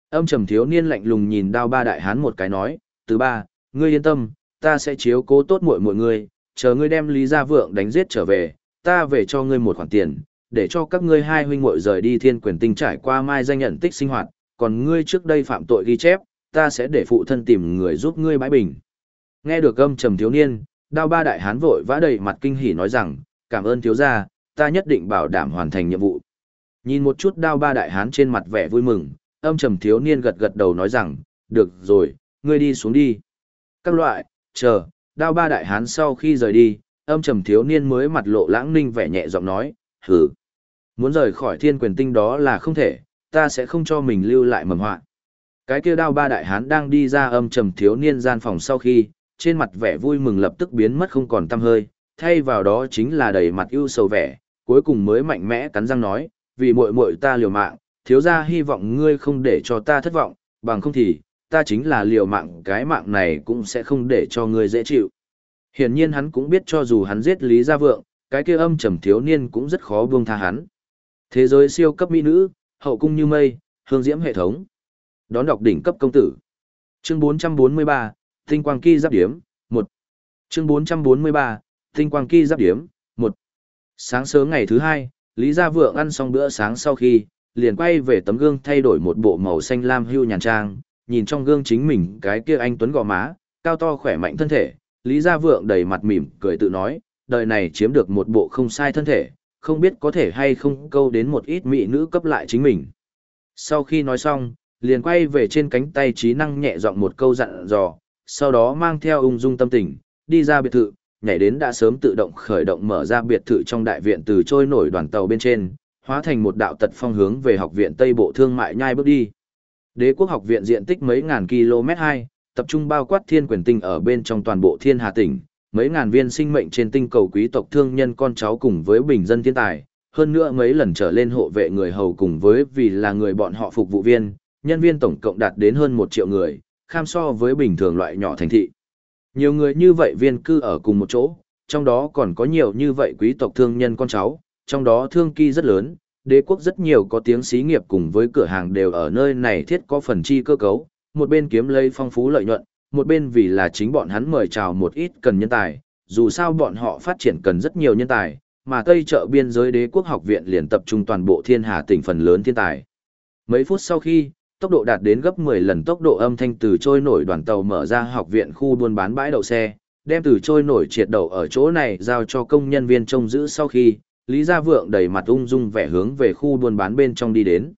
[SPEAKER 1] Âm trầm thiếu niên lạnh lùng nhìn đao ba đại hán một cái nói, thứ ba, ngươi yên tâm, ta sẽ chiếu cố tốt muội muội ngươi, chờ ngươi đem Lý Gia Vượng đánh giết trở về, ta về cho ngươi một khoản tiền, để cho các ngươi hai huynh muội rời đi thiên quyền tinh trải qua mai danh nhận tích sinh hoạt, còn ngươi trước đây phạm tội ghi chép, ta sẽ để phụ thân tìm người giúp ngươi bãi bình. Nghe được âm trầm thiếu niên, đao ba đại hán vội vã đầy mặt kinh hỉ nói rằng, cảm ơn thiếu gia, ta nhất định bảo đảm hoàn thành nhiệm vụ. Nhìn một chút đao ba đại hán trên mặt vẻ vui mừng, âm trầm thiếu niên gật gật đầu nói rằng, được rồi, ngươi đi xuống đi. Các loại, chờ, đao ba đại hán sau khi rời đi, âm trầm thiếu niên mới mặt lộ lãng ninh vẻ nhẹ giọng nói, hừ, muốn rời khỏi thiên quyền tinh đó là không thể, ta sẽ không cho mình lưu lại mầm hoạn. Cái kia đao ba đại hán đang đi ra âm trầm thiếu niên gian phòng sau khi, trên mặt vẻ vui mừng lập tức biến mất không còn tăm hơi, thay vào đó chính là đầy mặt ưu sầu vẻ, cuối cùng mới mạnh mẽ cắn răng nói, vì muội muội ta liều mạng, thiếu gia hy vọng ngươi không để cho ta thất vọng, bằng không thì, ta chính là liều mạng cái mạng này cũng sẽ không để cho ngươi dễ chịu. Hiển nhiên hắn cũng biết cho dù hắn giết Lý Gia Vượng, cái kia âm trầm thiếu niên cũng rất khó buông tha hắn. Thế giới siêu cấp mỹ nữ, hậu cung như mây, hương diễm hệ thống. Đón đọc đỉnh cấp công tử. Chương 443, Tinh quang kỳ giáp điếm, 1. Chương 443, Tinh quang kỳ giáp điếm, 1. Sáng sớm ngày thứ hai, Lý Gia Vượng ăn xong bữa sáng sau khi, liền quay về tấm gương thay đổi một bộ màu xanh lam hưu nhàn trang, nhìn trong gương chính mình cái kia anh tuấn gò má, cao to khỏe mạnh thân thể, Lý Gia Vượng đầy mặt mỉm cười tự nói, đời này chiếm được một bộ không sai thân thể, không biết có thể hay không câu đến một ít mỹ nữ cấp lại chính mình. Sau khi nói xong, liền quay về trên cánh tay trí năng nhẹ giọng một câu dặn dò, sau đó mang theo ung dung tâm tình, đi ra biệt thự, nhảy đến đã sớm tự động khởi động mở ra biệt thự trong đại viện từ trôi nổi đoàn tàu bên trên, hóa thành một đạo tật phong hướng về học viện Tây Bộ Thương mại nhai bước đi. Đế quốc học viện diện tích mấy ngàn km 2, tập trung bao quát thiên quyền tinh ở bên trong toàn bộ thiên hà tỉnh, mấy ngàn viên sinh mệnh trên tinh cầu quý tộc thương nhân con cháu cùng với bình dân thiên tài, hơn nữa mấy lần trở lên hộ vệ người hầu cùng với vì là người bọn họ phục vụ viên, nhân viên tổng cộng đạt đến hơn một triệu người, kham so với bình thường loại nhỏ thành thị. Nhiều người như vậy viên cư ở cùng một chỗ, trong đó còn có nhiều như vậy quý tộc thương nhân con cháu, trong đó thương kỳ rất lớn, đế quốc rất nhiều có tiếng xí nghiệp cùng với cửa hàng đều ở nơi này thiết có phần chi cơ cấu, một bên kiếm lấy phong phú lợi nhuận, một bên vì là chính bọn hắn mời chào một ít cần nhân tài, dù sao bọn họ phát triển cần rất nhiều nhân tài, mà Tây chợ biên giới đế quốc học viện liền tập trung toàn bộ thiên hà tỉnh phần lớn thiên tài. Mấy phút sau khi, tốc độ đạt đến gấp 10 lần tốc độ âm thanh từ trôi nổi đoàn tàu mở ra học viện khu buôn bán bãi đậu xe, đem từ trôi nổi triệt đầu ở chỗ này giao cho công nhân viên trông giữ sau khi, Lý Gia Vượng đầy mặt ung dung vẻ hướng về khu buôn bán bên trong đi đến.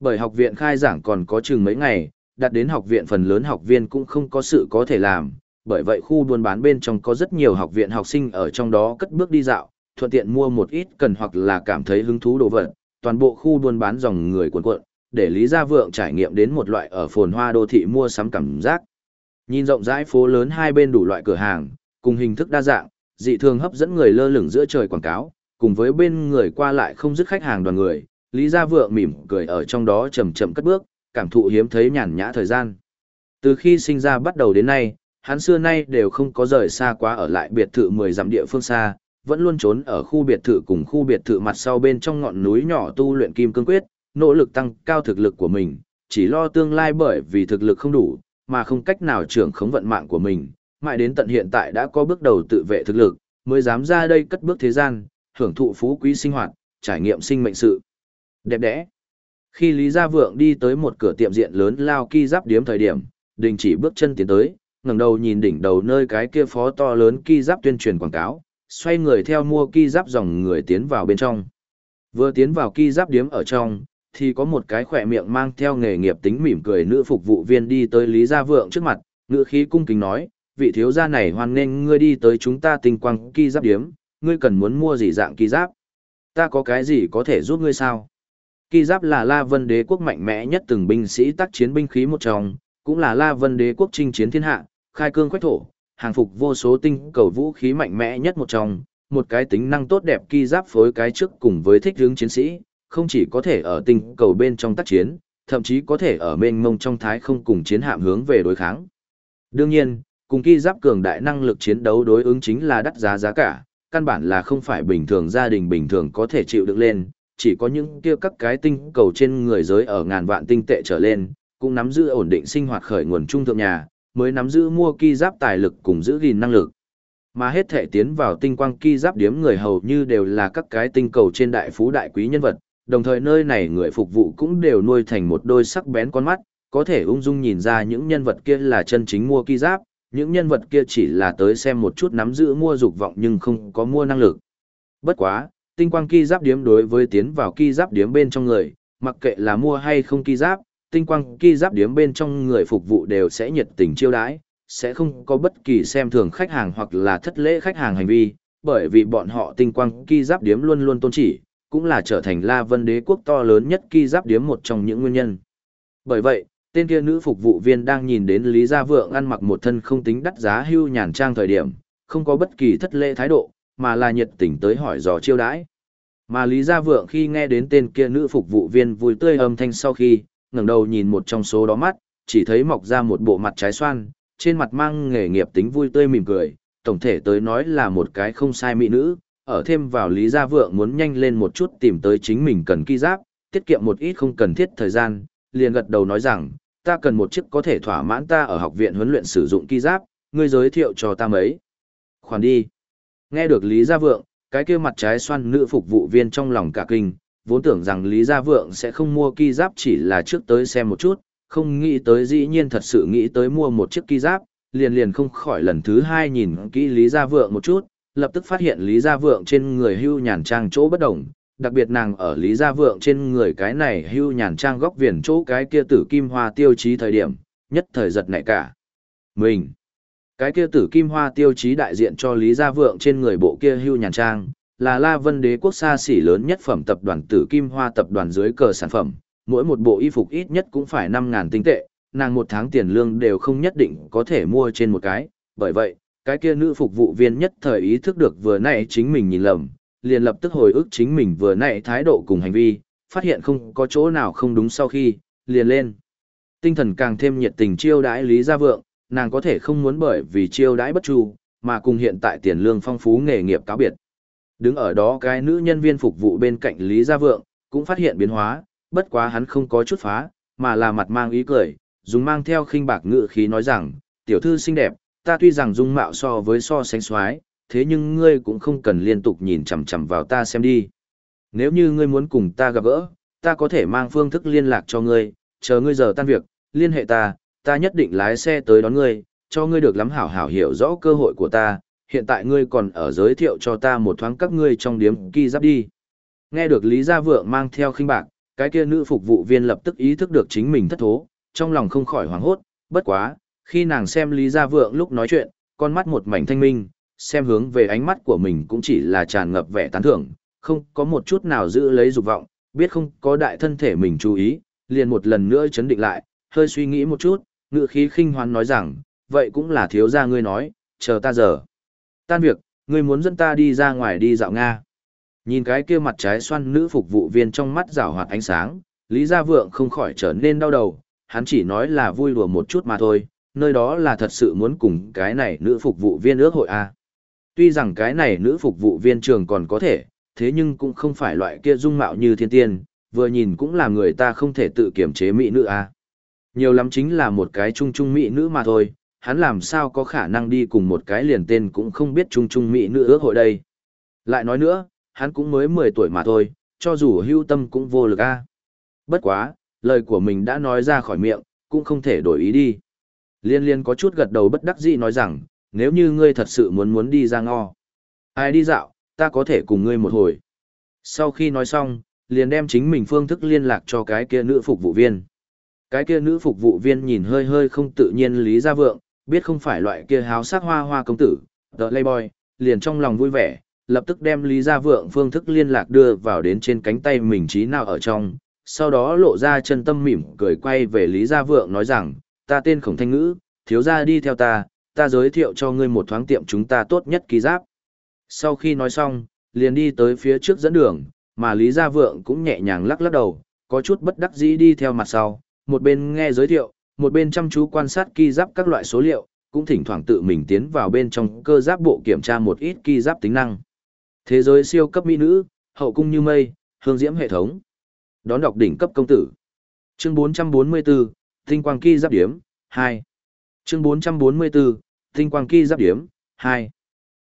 [SPEAKER 1] Bởi học viện khai giảng còn có chừng mấy ngày, đạt đến học viện phần lớn học viên cũng không có sự có thể làm, bởi vậy khu buôn bán bên trong có rất nhiều học viện học sinh ở trong đó cất bước đi dạo, thuận tiện mua một ít cần hoặc là cảm thấy hứng thú đồ vật, toàn bộ khu buôn bán dòng người cuộn cuộn, để Lý Gia Vượng trải nghiệm đến một loại ở phồn hoa đô thị mua sắm cảm giác. Nhìn rộng rãi phố lớn hai bên đủ loại cửa hàng, cùng hình thức đa dạng, dị thường hấp dẫn người lơ lửng giữa trời quảng cáo, cùng với bên người qua lại không dứt khách hàng đoàn người, Lý Gia Vượng mỉm cười ở trong đó chậm chậm cất bước, cảm thụ hiếm thấy nhàn nhã thời gian. Từ khi sinh ra bắt đầu đến nay, hắn xưa nay đều không có rời xa quá ở lại biệt thự 10 dặm địa phương xa, vẫn luôn trốn ở khu biệt thự cùng khu biệt thự mặt sau bên trong ngọn núi nhỏ tu luyện kim cương quyết, nỗ lực tăng cao thực lực của mình, chỉ lo tương lai bởi vì thực lực không đủ, mà không cách nào trưởng khống vận mạng của mình, mãi đến tận hiện tại đã có bước đầu tự vệ thực lực, mới dám ra đây cất bước thế gian, hưởng thụ phú quý sinh hoạt, trải nghiệm sinh mệnh sự. Đẹp đẽ. Khi Lý Gia Vượng đi tới một cửa tiệm diện lớn lao kỳ giáp điếm thời điểm, đình chỉ bước chân tiến tới, ngẩng đầu nhìn đỉnh đầu nơi cái kia phó to lớn kỳ giáp tuyên truyền quảng cáo, xoay người theo mua kỳ giáp dòng người tiến vào bên trong. Vừa tiến vào kỳ giáp điếm ở trong, thì có một cái khỏe miệng mang theo nghề nghiệp tính mỉm cười nữ phục vụ viên đi tới Lý Gia Vượng trước mặt, ngữ khí cung kính nói, vị thiếu gia này hoan nghênh ngươi đi tới chúng ta tinh quang kỳ giáp điếm, ngươi cần muốn mua gì dạng kỳ giáp? Ta có cái gì có thể giúp ngươi sao? kỳ giáp là La Vân Đế quốc mạnh mẽ nhất từng binh sĩ tác chiến binh khí một trong, cũng là La Vân Đế quốc chinh chiến thiên hạ, khai cương quách thổ, hàng phục vô số tinh cầu vũ khí mạnh mẽ nhất một trong, một cái tính năng tốt đẹp kỳ giáp phối cái trước cùng với thích hướng chiến sĩ, không chỉ có thể ở tinh cầu bên trong tác chiến, thậm chí có thể ở mênh mông trong thái không cùng chiến hạm hướng về đối kháng. Đương nhiên, cùng kỳ giáp cường đại năng lực chiến đấu đối ứng chính là đắt giá giá cả, căn bản là không phải bình thường gia đình bình thường có thể chịu được lên, chỉ có những kia các cái tinh cầu trên người giới ở ngàn vạn tinh tệ trở lên, cũng nắm giữ ổn định sinh hoạt khởi nguồn trung thượng nhà, mới nắm giữ mua kỳ giáp tài lực cùng giữ gìn năng lực. Mà hết thể tiến vào tinh quang kỳ giáp điếm người hầu như đều là các cái tinh cầu trên đại phú đại quý nhân vật, đồng thời nơi này người phục vụ cũng đều nuôi thành một đôi sắc bén con mắt, có thể ung dung nhìn ra những nhân vật kia là chân chính mua kỳ giáp, những nhân vật kia chỉ là tới xem một chút nắm giữ mua dục vọng nhưng không có mua năng lực. Bất quá, tinh quang kỳ giáp điếm đối với tiến vào kỳ giáp điếm bên trong người, mặc kệ là mua hay không kỳ giáp, tinh quang kỳ giáp điếm bên trong người phục vụ đều sẽ nhiệt tình chiêu đãi, sẽ không có bất kỳ xem thường khách hàng hoặc là thất lễ khách hàng hành vi, bởi vì bọn họ tinh quang kỳ giáp điếm luôn luôn tôn chỉ, cũng là trở thành La Vân đế quốc to lớn nhất kỳ giáp điếm một trong những nguyên nhân. Bởi vậy, tên kia nữ phục vụ viên đang nhìn đến Lý Gia Vượng ăn mặc một thân không tính đắt giá hưu nhàn trang thời điểm, không có bất kỳ thất lễ thái độ, mà là nhiệt tình tới hỏi dò chiêu đãi. Mà Lý Gia Vượng khi nghe đến tên kia nữ phục vụ viên vui tươi âm thanh sau khi, ngẩng đầu nhìn một trong số đó mắt, chỉ thấy mọc ra một bộ mặt trái xoan, trên mặt mang nghề nghiệp tính vui tươi mỉm cười, tổng thể tới nói là một cái không sai mỹ nữ, ở thêm vào Lý Gia Vượng muốn nhanh lên một chút tìm tới chính mình cần ki giáp, tiết kiệm một ít không cần thiết thời gian, liền gật đầu nói rằng, ta cần một chiếc có thể thỏa mãn ta ở học viện huấn luyện sử dụng ki giáp, ngươi giới thiệu cho ta mấy. Khoản đi. Nghe được Lý Gia Vượng, cái kia mặt trái xoan nữ phục vụ viên trong lòng cả kinh, vốn tưởng rằng Lý Gia Vượng sẽ không mua ki giáp chỉ là trước tới xem một chút, không nghĩ tới dĩ nhiên thật sự nghĩ tới mua một chiếc ki giáp, liền liền không khỏi lần thứ hai nhìn kỹ Lý Gia Vượng một chút, lập tức phát hiện Lý Gia Vượng trên người hưu nhàn trang chỗ bất đồng, đặc biệt nàng ở Lý Gia Vượng trên người cái này hưu nhàn trang góc viền chỗ cái kia tử kim hoa tiêu chí thời điểm, nhất thời giật nảy cả. Mình! Cái kia tử kim hoa tiêu chí đại diện cho Lý Gia Vượng trên người bộ kia hưu nhàn trang, là La Vân Đế quốc xa xỉ lớn nhất phẩm tập đoàn Tử Kim Hoa tập đoàn dưới cờ sản phẩm, mỗi một bộ y phục ít nhất cũng phải 5000 tinh tệ, nàng một tháng tiền lương đều không nhất định có thể mua trên một cái, bởi vậy, cái kia nữ phục vụ viên nhất thời ý thức được vừa nãy chính mình nhìn lầm, liền lập tức hồi ức chính mình vừa nãy thái độ cùng hành vi, phát hiện không có chỗ nào không đúng sau khi, liền lên. Tinh thần càng thêm nhiệt tình chiêu đãi Lý Gia Vượng, nàng có thể không muốn bởi vì chiêu đãi bất chu, mà cùng hiện tại tiền lương phong phú nghề nghiệp cáo biệt. Đứng ở đó cái nữ nhân viên phục vụ bên cạnh Lý Gia Vượng, cũng phát hiện biến hóa, bất quá hắn không có chút phá, mà là mặt mang ý cười, dùng mang theo khinh bạc ngự khí nói rằng, tiểu thư xinh đẹp, ta tuy rằng dung mạo so với so sánh xoái, thế nhưng ngươi cũng không cần liên tục nhìn chằm chằm vào ta xem đi. Nếu như ngươi muốn cùng ta gặp gỡ, ta có thể mang phương thức liên lạc cho ngươi, chờ ngươi giờ tan việc, liên hệ ta, ta nhất định lái xe tới đón ngươi, cho ngươi được lắm hảo hảo hiểu rõ cơ hội của ta, hiện tại ngươi còn ở giới thiệu cho ta một thoáng các ngươi trong điếm kỳ giáp đi. Nghe được Lý Gia Vượng mang theo khinh bạc, cái kia nữ phục vụ viên lập tức ý thức được chính mình thất thố, trong lòng không khỏi hoảng hốt, bất quá, khi nàng xem Lý Gia Vượng lúc nói chuyện, con mắt một mảnh thanh minh, xem hướng về ánh mắt của mình cũng chỉ là tràn ngập vẻ tán thưởng, không có một chút nào giữ lấy dục vọng, biết không có đại thân thể mình chú ý, liền một lần nữa chấn định lại, hơi suy nghĩ một chút, ngựa khí khinh hoán nói rằng, vậy cũng là thiếu gia ngươi nói, chờ ta giờ. Tan việc, ngươi muốn dẫn ta đi ra ngoài đi dạo Nga. Nhìn cái kia mặt trái xoan nữ phục vụ viên trong mắt rảo hoạt ánh sáng, Lý Gia Vượng không khỏi trở nên đau đầu, hắn chỉ nói là vui đùa một chút mà thôi, nơi đó là thật sự muốn cùng cái này nữ phục vụ viên ước hội A. Tuy rằng cái này nữ phục vụ viên trường còn có thể, thế nhưng cũng không phải loại kia dung mạo như thiên tiên, vừa nhìn cũng là người ta không thể tự kiểm chế mỹ nữ A. Nhiều lắm chính là một cái trung trung mỹ nữ mà thôi, hắn làm sao có khả năng đi cùng một cái liền tên cũng không biết trung trung mỹ nữ ước hội đây. Lại nói nữa, hắn cũng mới 10 tuổi mà thôi, cho dù hưu tâm cũng vô lực a. Bất quá, lời của mình đã nói ra khỏi miệng, cũng không thể đổi ý đi. Liên liên có chút gật đầu bất đắc dĩ nói rằng, nếu như ngươi thật sự muốn muốn đi ra ngo. Ai đi dạo, ta có thể cùng ngươi một hồi. Sau khi nói xong, liền đem chính mình phương thức liên lạc cho cái kia nữ phục vụ viên. Cái kia nữ phục vụ viên nhìn hơi hơi không tự nhiên Lý Gia Vượng, biết không phải loại kia háo sắc hoa hoa công tử, The Playboy, liền trong lòng vui vẻ, lập tức đem Lý Gia Vượng phương thức liên lạc đưa vào đến trên cánh tay mình trí nào ở trong, sau đó lộ ra chân tâm mỉm cười quay về Lý Gia Vượng nói rằng, ta tên Khổng Thanh Ngữ, thiếu gia đi theo ta, ta giới thiệu cho ngươi một thoáng tiệm chúng ta tốt nhất ký giáp. Sau khi nói xong, liền đi tới phía trước dẫn đường, mà Lý Gia Vượng cũng nhẹ nhàng lắc lắc đầu, có chút bất đắc dĩ đi theo mặt sau, một bên nghe giới thiệu, một bên chăm chú quan sát ký giáp các loại số liệu, cũng thỉnh thoảng tự mình tiến vào bên trong cơ giáp bộ kiểm tra một ít ký giáp tính năng. Thế giới siêu cấp mỹ nữ, hậu cung như mây, hương diễm hệ thống. Đón đọc đỉnh cấp công tử. Chương 444, Tinh quang kỳ giáp điếm, 2. Chương 444, Tinh quang kỳ giáp điếm, 2.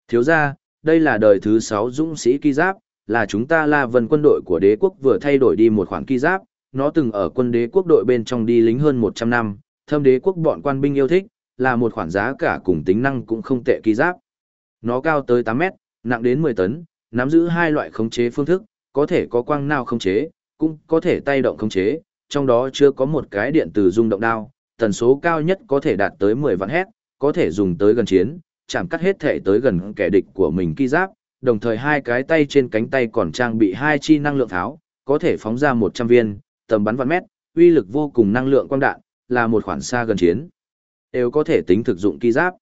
[SPEAKER 1] Thiếu gia, đây là đời thứ 6 dũng sĩ kỳ giáp, là chúng ta La Vân quân đội của đế quốc vừa thay đổi đi một khoản kỳ giáp, nó từng ở quân đế quốc đội bên trong đi lính hơn 100 năm, thâm đế quốc bọn quan binh yêu thích, là một khoản giá cả cùng tính năng cũng không tệ kỳ giáp. Nó cao tới 8 mét, nặng đến 10 tấn, nắm giữ hai loại khống chế phương thức, có thể có quang nào khống chế, cũng có thể tay động khống chế, trong đó chưa có một cái điện từ rung động đao, tần số cao nhất có thể đạt tới 10 vạn hét có thể dùng tới gần chiến, chạm cắt hết thể tới gần kẻ địch của mình kỳ giáp, đồng thời hai cái tay trên cánh tay còn trang bị hai chi năng lượng tháo, có thể phóng ra 100 viên, tầm bắn vạn mét, uy lực vô cùng năng lượng quang đạn, là một khoản xa gần chiến. Đều có thể tính thực dụng kỳ giáp.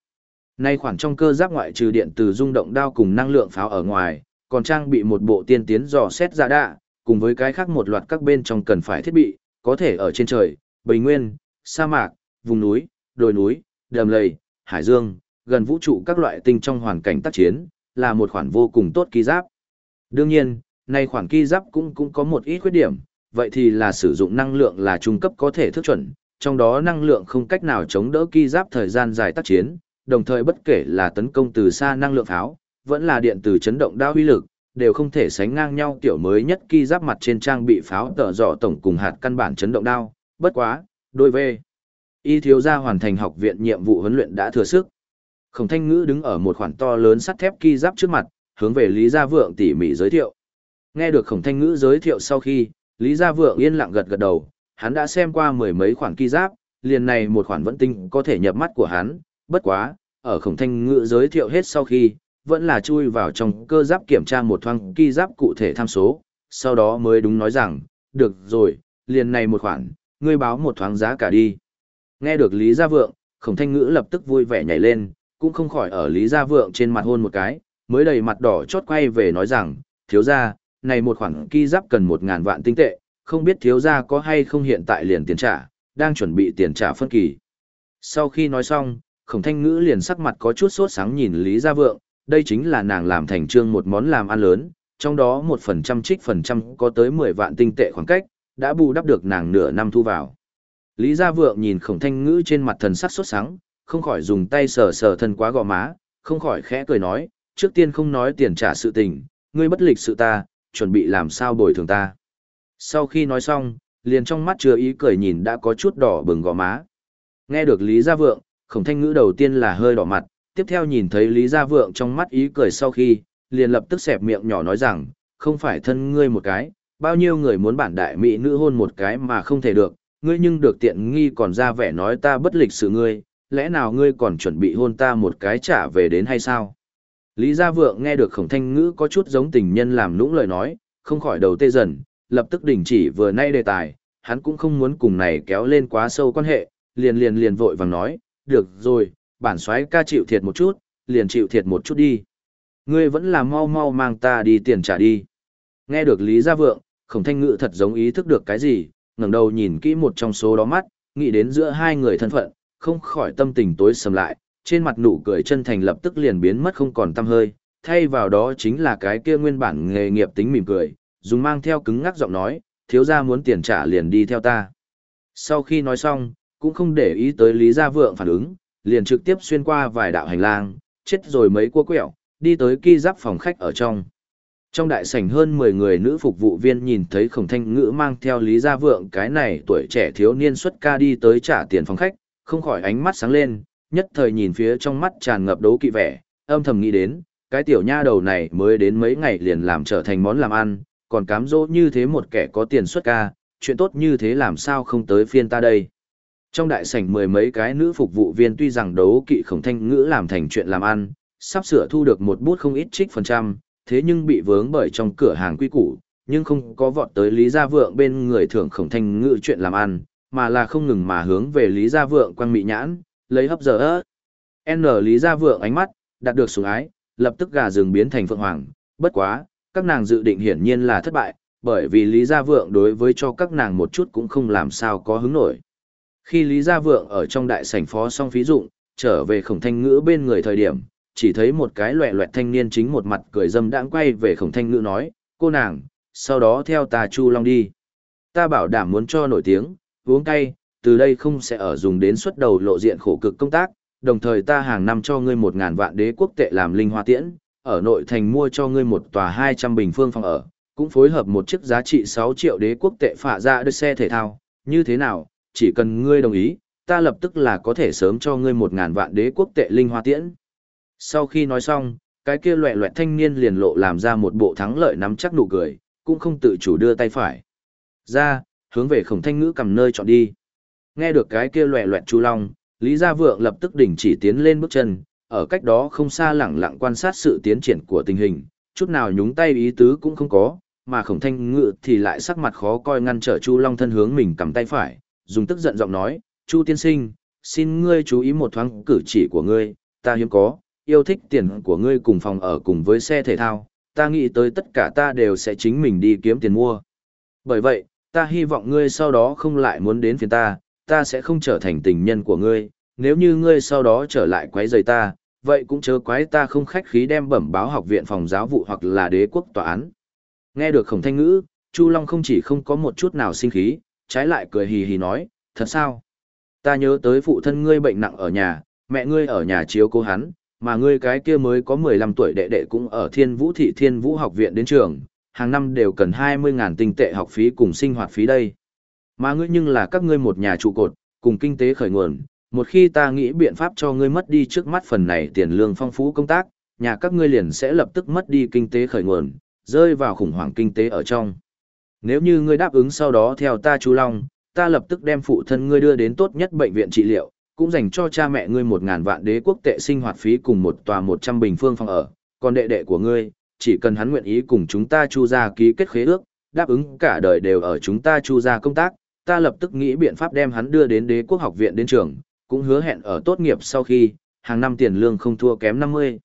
[SPEAKER 1] Nay khoản trong cơ giáp ngoại trừ điện từ rung động đao cùng năng lượng pháo ở ngoài, còn trang bị một bộ tiên tiến dò xét ra đạ, cùng với cái khác một loạt các bên trong cần phải thiết bị, có thể ở trên trời, bình nguyên, sa mạc, vùng núi, đồi núi, đầm lầy, hải dương, gần vũ trụ các loại tinh trong hoàn cảnh tác chiến, là một khoản vô cùng tốt ký giáp. Đương nhiên, nay khoản ký giáp cũng cũng có một ít khuyết điểm, vậy thì là sử dụng năng lượng là trung cấp có thể thức chuẩn, trong đó năng lượng không cách nào chống đỡ ký giáp thời gian dài tác chiến, đồng thời bất kể là tấn công từ xa năng lượng pháo, vẫn là điện từ chấn động đao uy lực, đều không thể sánh ngang nhau tiểu mới nhất ký giáp mặt trên trang bị pháo tở dọ tổng cùng hạt căn bản chấn động đao, bất quá, đôi về. Y thiếu gia hoàn thành học viện nhiệm vụ huấn luyện đã thừa sức, Khổng Thanh Ngữ đứng ở một khoản to lớn sắt thép ki giáp trước mặt, hướng về Lý Gia Vượng tỉ mỉ giới thiệu. Nghe được Khổng Thanh Ngữ giới thiệu sau khi, Lý Gia Vượng yên lặng gật gật đầu, hắn đã xem qua mười mấy khoản ki giáp, liền này một khoản vẫn tinh có thể nhập mắt của hắn, bất quá, ở Khổng Thanh Ngữ giới thiệu hết sau khi, vẫn là chui vào trong cơ giáp kiểm tra một thoáng ki giáp cụ thể tham số, sau đó mới đúng nói rằng, được rồi, liền này một khoản, ngươi báo một thoáng giá cả đi. Nghe được Lý Gia Vượng, Khổng Thanh Ngữ lập tức vui vẻ nhảy lên, cũng không khỏi ở Lý Gia Vượng trên mặt hôn một cái, mới đầy mặt đỏ chót quay về nói rằng, thiếu gia, này một khoản ki giáp cần một ngàn vạn tinh tệ, không biết thiếu gia có hay không hiện tại liền tiền trả, đang chuẩn bị tiền trả phân kỳ. Sau khi nói xong, khổng thanh ngữ liền sắc mặt có chút sốt sáng nhìn Lý Gia Vượng, đây chính là nàng làm thành trương một món làm ăn lớn, trong đó một phần trăm trích phần trăm có tới 10 vạn tinh tệ khoảng cách, đã bù đắp được nàng nửa năm thu vào. Lý Gia Vượng nhìn khổng thanh ngữ trên mặt thần sắc sốt sáng, không khỏi dùng tay sờ sờ thân quá gò má, không khỏi khẽ cười nói, trước tiên không nói tiền trả sự tình, ngươi bất lịch sự ta, chuẩn bị làm sao bồi thường ta. Sau khi nói xong, liền trong mắt chưa ý cười nhìn đã có chút đỏ bừng gò má. Nghe được Lý Gia Vượng, khổng thanh ngữ đầu tiên là hơi đỏ mặt, tiếp theo nhìn thấy Lý Gia Vượng trong mắt ý cười sau khi, liền lập tức xẹp miệng nhỏ nói rằng, không phải thân ngươi một cái, bao nhiêu người muốn bản đại mỹ nữ hôn một cái mà không thể được, ngươi nhưng được tiện nghi còn ra vẻ nói ta bất lịch sự ngươi, lẽ nào ngươi còn chuẩn bị hôn ta một cái trả về đến hay sao? Lý Gia Vượng nghe được khổng thanh ngữ có chút giống tình nhân làm nũng lời nói, không khỏi đầu tê dần, lập tức đình chỉ vừa nay đề tài, hắn cũng không muốn cùng này kéo lên quá sâu quan hệ, liền liền liền vội vàng nói, được rồi, bản soái ca chịu thiệt một chút, liền chịu thiệt một chút đi. Ngươi vẫn là mau mau mang ta đi tiền trả đi. Nghe được Lý Gia Vượng, khổng thanh ngự thật giống ý thức được cái gì, ngẩng đầu nhìn kỹ một trong số đó mắt, nghĩ đến giữa hai người thân phận, không khỏi tâm tình tối sầm lại, trên mặt nụ cười chân thành lập tức liền biến mất không còn tâm hơi, thay vào đó chính là cái kia nguyên bản nghề nghiệp tính mỉm cười, dùng mang theo cứng ngắc giọng nói, thiếu gia muốn tiền trả liền đi theo ta. Sau khi nói xong, cũng không để ý tới Lý Gia Vượng phản ứng, liền trực tiếp xuyên qua vài đạo hành lang, chết rồi mấy cua quẹo, đi tới kỳ giáp phòng khách ở trong. Trong đại sảnh hơn 10 người nữ phục vụ viên nhìn thấy khổng thanh ngữ mang theo Lý Gia Vượng cái này tuổi trẻ thiếu niên xuất ca đi tới trả tiền phòng khách, không khỏi ánh mắt sáng lên, nhất thời nhìn phía trong mắt tràn ngập đấu kỵ vẻ, âm thầm nghĩ đến, cái tiểu nha đầu này mới đến mấy ngày liền làm trở thành món làm ăn, còn cám dỗ như thế một kẻ có tiền xuất ca, chuyện tốt như thế làm sao không tới phiên ta đây. Trong đại sảnh mười mấy cái nữ phục vụ viên tuy rằng đấu kỵ khổng thanh ngữ làm thành chuyện làm ăn, sắp sửa thu được một bút không ít trích phần trăm, thế nhưng bị vướng bởi trong cửa hàng quy củ, nhưng không có vọt tới Lý Gia Vượng bên người thưởng khổng thanh ngữ chuyện làm ăn, mà là không ngừng mà hướng về Lý Gia Vượng quang mị nhãn, lấy hấp giờ ớt. N Lý Gia Vượng ánh mắt, đạt được sủng ái, lập tức gà rừng biến thành phượng hoàng, bất quá, các nàng dự định hiển nhiên là thất bại, bởi vì Lý Gia Vượng đối với cho các nàng một chút cũng không làm sao có hứng nổi. Khi Lý Gia Vượng ở trong đại sảnh phó xong phí dụng, trở về khổng thanh ngữ bên người thời điểm, chỉ thấy một cái loẹ loẹt thanh niên chính một mặt cười dâm đãng quay về khổng thanh ngữ nói, cô nàng, sau đó theo ta Chu Long đi. Ta bảo đảm muốn cho nổi tiếng, uống cay, từ đây không sẽ ở dùng đến xuất đầu lộ diện khổ cực công tác, đồng thời ta hàng năm cho ngươi một ngàn vạn đế quốc tệ làm linh hoa tiễn, ở nội thành mua cho ngươi một tòa 200 bình phương phòng ở, cũng phối hợp một chiếc giá trị 6 triệu đế quốc tệ phạ ra đưa xe thể thao, như thế nào, chỉ cần ngươi đồng ý, ta lập tức là có thể sớm cho ngươi một ngàn vạn đế quốc tệ linh hoa tiễn. Sau khi nói xong, cái kia loẹ loẹt thanh niên liền lộ làm ra một bộ thắng lợi nắm chắc nụ cười, cũng không tự chủ đưa tay phải. Ra, hướng về khổng thanh ngữ cầm nơi chọn đi. Nghe được cái kia loẹ loẹt chu long, Lý Gia Vượng lập tức đình chỉ tiến lên bước chân, ở cách đó không xa lẳng lặng quan sát sự tiến triển của tình hình, chút nào nhúng tay ý tứ cũng không có, mà khổng thanh ngự thì lại sắc mặt khó coi ngăn trở Chu Long thân hướng mình cầm tay phải, dùng tức giận giọng nói, Chu tiên sinh, xin ngươi chú ý một thoáng cử chỉ của ngươi, ta hiếm có, yêu thích tiền của ngươi cùng phòng ở cùng với xe thể thao, ta nghĩ tới tất cả ta đều sẽ chính mình đi kiếm tiền mua. Bởi vậy, ta hy vọng ngươi sau đó không lại muốn đến phiền ta, ta sẽ không trở thành tình nhân của ngươi, nếu như ngươi sau đó trở lại quấy rầy ta, vậy cũng chớ quái ta không khách khí đem bẩm báo học viện phòng giáo vụ hoặc là đế quốc tòa án. Nghe được khổng thanh ngữ, Chu Long không chỉ không có một chút nào sinh khí, trái lại cười hì hì nói, thật sao? Ta nhớ tới phụ thân ngươi bệnh nặng ở nhà, mẹ ngươi ở nhà chiếu cố hắn, mà ngươi cái kia mới có 15 tuổi đệ đệ cũng ở Thiên Vũ Thị Thiên Vũ học viện đến trường, hàng năm đều cần 20.000 tinh tệ học phí cùng sinh hoạt phí đây. Mà ngươi nhưng là các ngươi một nhà trụ cột, cùng kinh tế khởi nguồn, một khi ta nghĩ biện pháp cho ngươi mất đi trước mắt phần này tiền lương phong phú công tác, nhà các ngươi liền sẽ lập tức mất đi kinh tế khởi nguồn, rơi vào khủng hoảng kinh tế ở trong. Nếu như ngươi đáp ứng sau đó theo ta chú Long, ta lập tức đem phụ thân ngươi đưa đến tốt nhất bệnh viện trị liệu, cũng dành cho cha mẹ ngươi một ngàn vạn đế quốc tệ sinh hoạt phí cùng một tòa một trăm bình phương phòng ở, còn đệ đệ của ngươi, chỉ cần hắn nguyện ý cùng chúng ta chu ra ký kết khế ước, đáp ứng cả đời đều ở chúng ta chu ra công tác, ta lập tức nghĩ biện pháp đem hắn đưa đến đế quốc học viện đến trường, cũng hứa hẹn ở tốt nghiệp sau khi, hàng năm tiền lương không thua kém 50.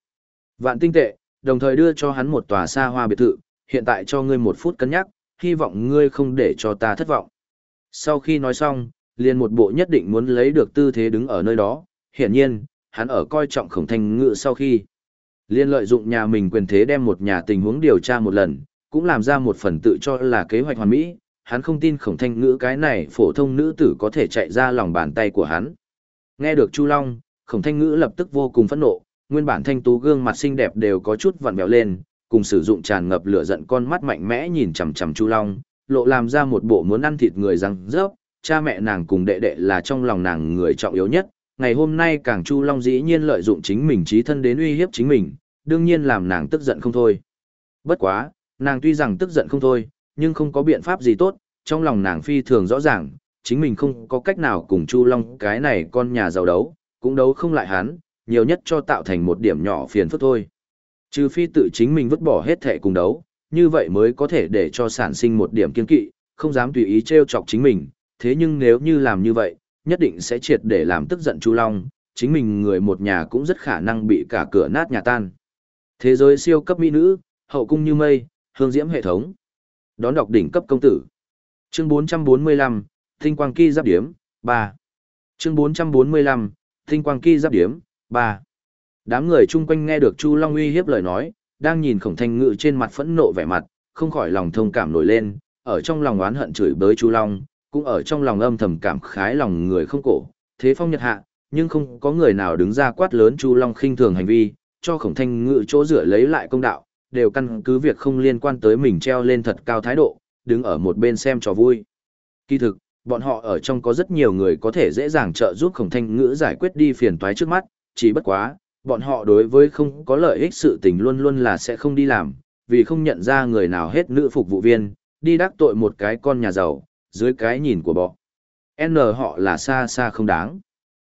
[SPEAKER 1] Vạn tinh tệ, đồng thời đưa cho hắn một tòa xa hoa biệt thự, hiện tại cho ngươi một phút cân nhắc, hy vọng ngươi không để cho ta thất vọng. Sau khi nói xong, liền một bộ nhất định muốn lấy được tư thế đứng ở nơi đó, hiển nhiên, hắn ở coi trọng khổng thanh ngự sau khi. Liên lợi dụng nhà mình quyền thế đem một nhà tình huống điều tra một lần, cũng làm ra một phần tự cho là kế hoạch hoàn mỹ, hắn không tin khổng thanh ngữ cái này phổ thông nữ tử có thể chạy ra lòng bàn tay của hắn. Nghe được Chu Long, khổng thanh ngữ lập tức vô cùng phẫn nộ, nguyên bản thanh tú gương mặt xinh đẹp đều có chút vặn vẹo lên, cùng sử dụng tràn ngập lửa giận con mắt mạnh mẽ nhìn chằm chằm Chu Long, lộ làm ra một bộ muốn ăn thịt người răng rớp, cha mẹ nàng cùng đệ đệ là trong lòng nàng người trọng yếu nhất. Ngày hôm nay càng Chu Long dĩ nhiên lợi dụng chính mình trí thân đến uy hiếp chính mình, đương nhiên làm nàng tức giận không thôi. Bất quá, nàng tuy rằng tức giận không thôi, nhưng không có biện pháp gì tốt, trong lòng nàng phi thường rõ ràng, chính mình không có cách nào cùng Chu Long cái này con nhà giàu đấu, cũng đấu không lại hắn, nhiều nhất cho tạo thành một điểm nhỏ phiền phức thôi. Trừ phi tự chính mình vứt bỏ hết thể cùng đấu, như vậy mới có thể để cho sản sinh một điểm kiên kỵ, không dám tùy ý trêu chọc chính mình, thế nhưng nếu như làm như vậy, nhất định sẽ triệt để làm tức giận Chu Long, chính mình người một nhà cũng rất khả năng bị cả cửa nát nhà tan. Thế giới siêu cấp mỹ nữ, hậu cung như mây, hương diễm hệ thống. Đón đọc đỉnh cấp công tử. Chương 445, Tinh quang kỳ giáp điếm, 3. Chương 445, Tinh quang kỳ giáp điếm, 3. Đám người chung quanh nghe được Chu Long uy hiếp lời nói, đang nhìn khổng thanh ngự trên mặt phẫn nộ vẻ mặt, không khỏi lòng thông cảm nổi lên, ở trong lòng oán hận chửi bới Chu Long, cũng ở trong lòng âm thầm cảm khái lòng người không cổ, thế phong nhật hạ, nhưng không có người nào đứng ra quát lớn Chu Long khinh thường hành vi, cho khổng thanh ngự chỗ rửa lấy lại công đạo, đều căn cứ việc không liên quan tới mình treo lên thật cao thái độ, đứng ở một bên xem trò vui. Kỳ thực, bọn họ ở trong có rất nhiều người có thể dễ dàng trợ giúp khổng thanh ngữ giải quyết đi phiền toái trước mắt, chỉ bất quá, bọn họ đối với không có lợi ích sự tình luôn luôn là sẽ không đi làm, vì không nhận ra người nào hết nữ phục vụ viên, đi đắc tội một cái con nhà giàu, dưới cái nhìn của bọn. N họ là xa xa không đáng.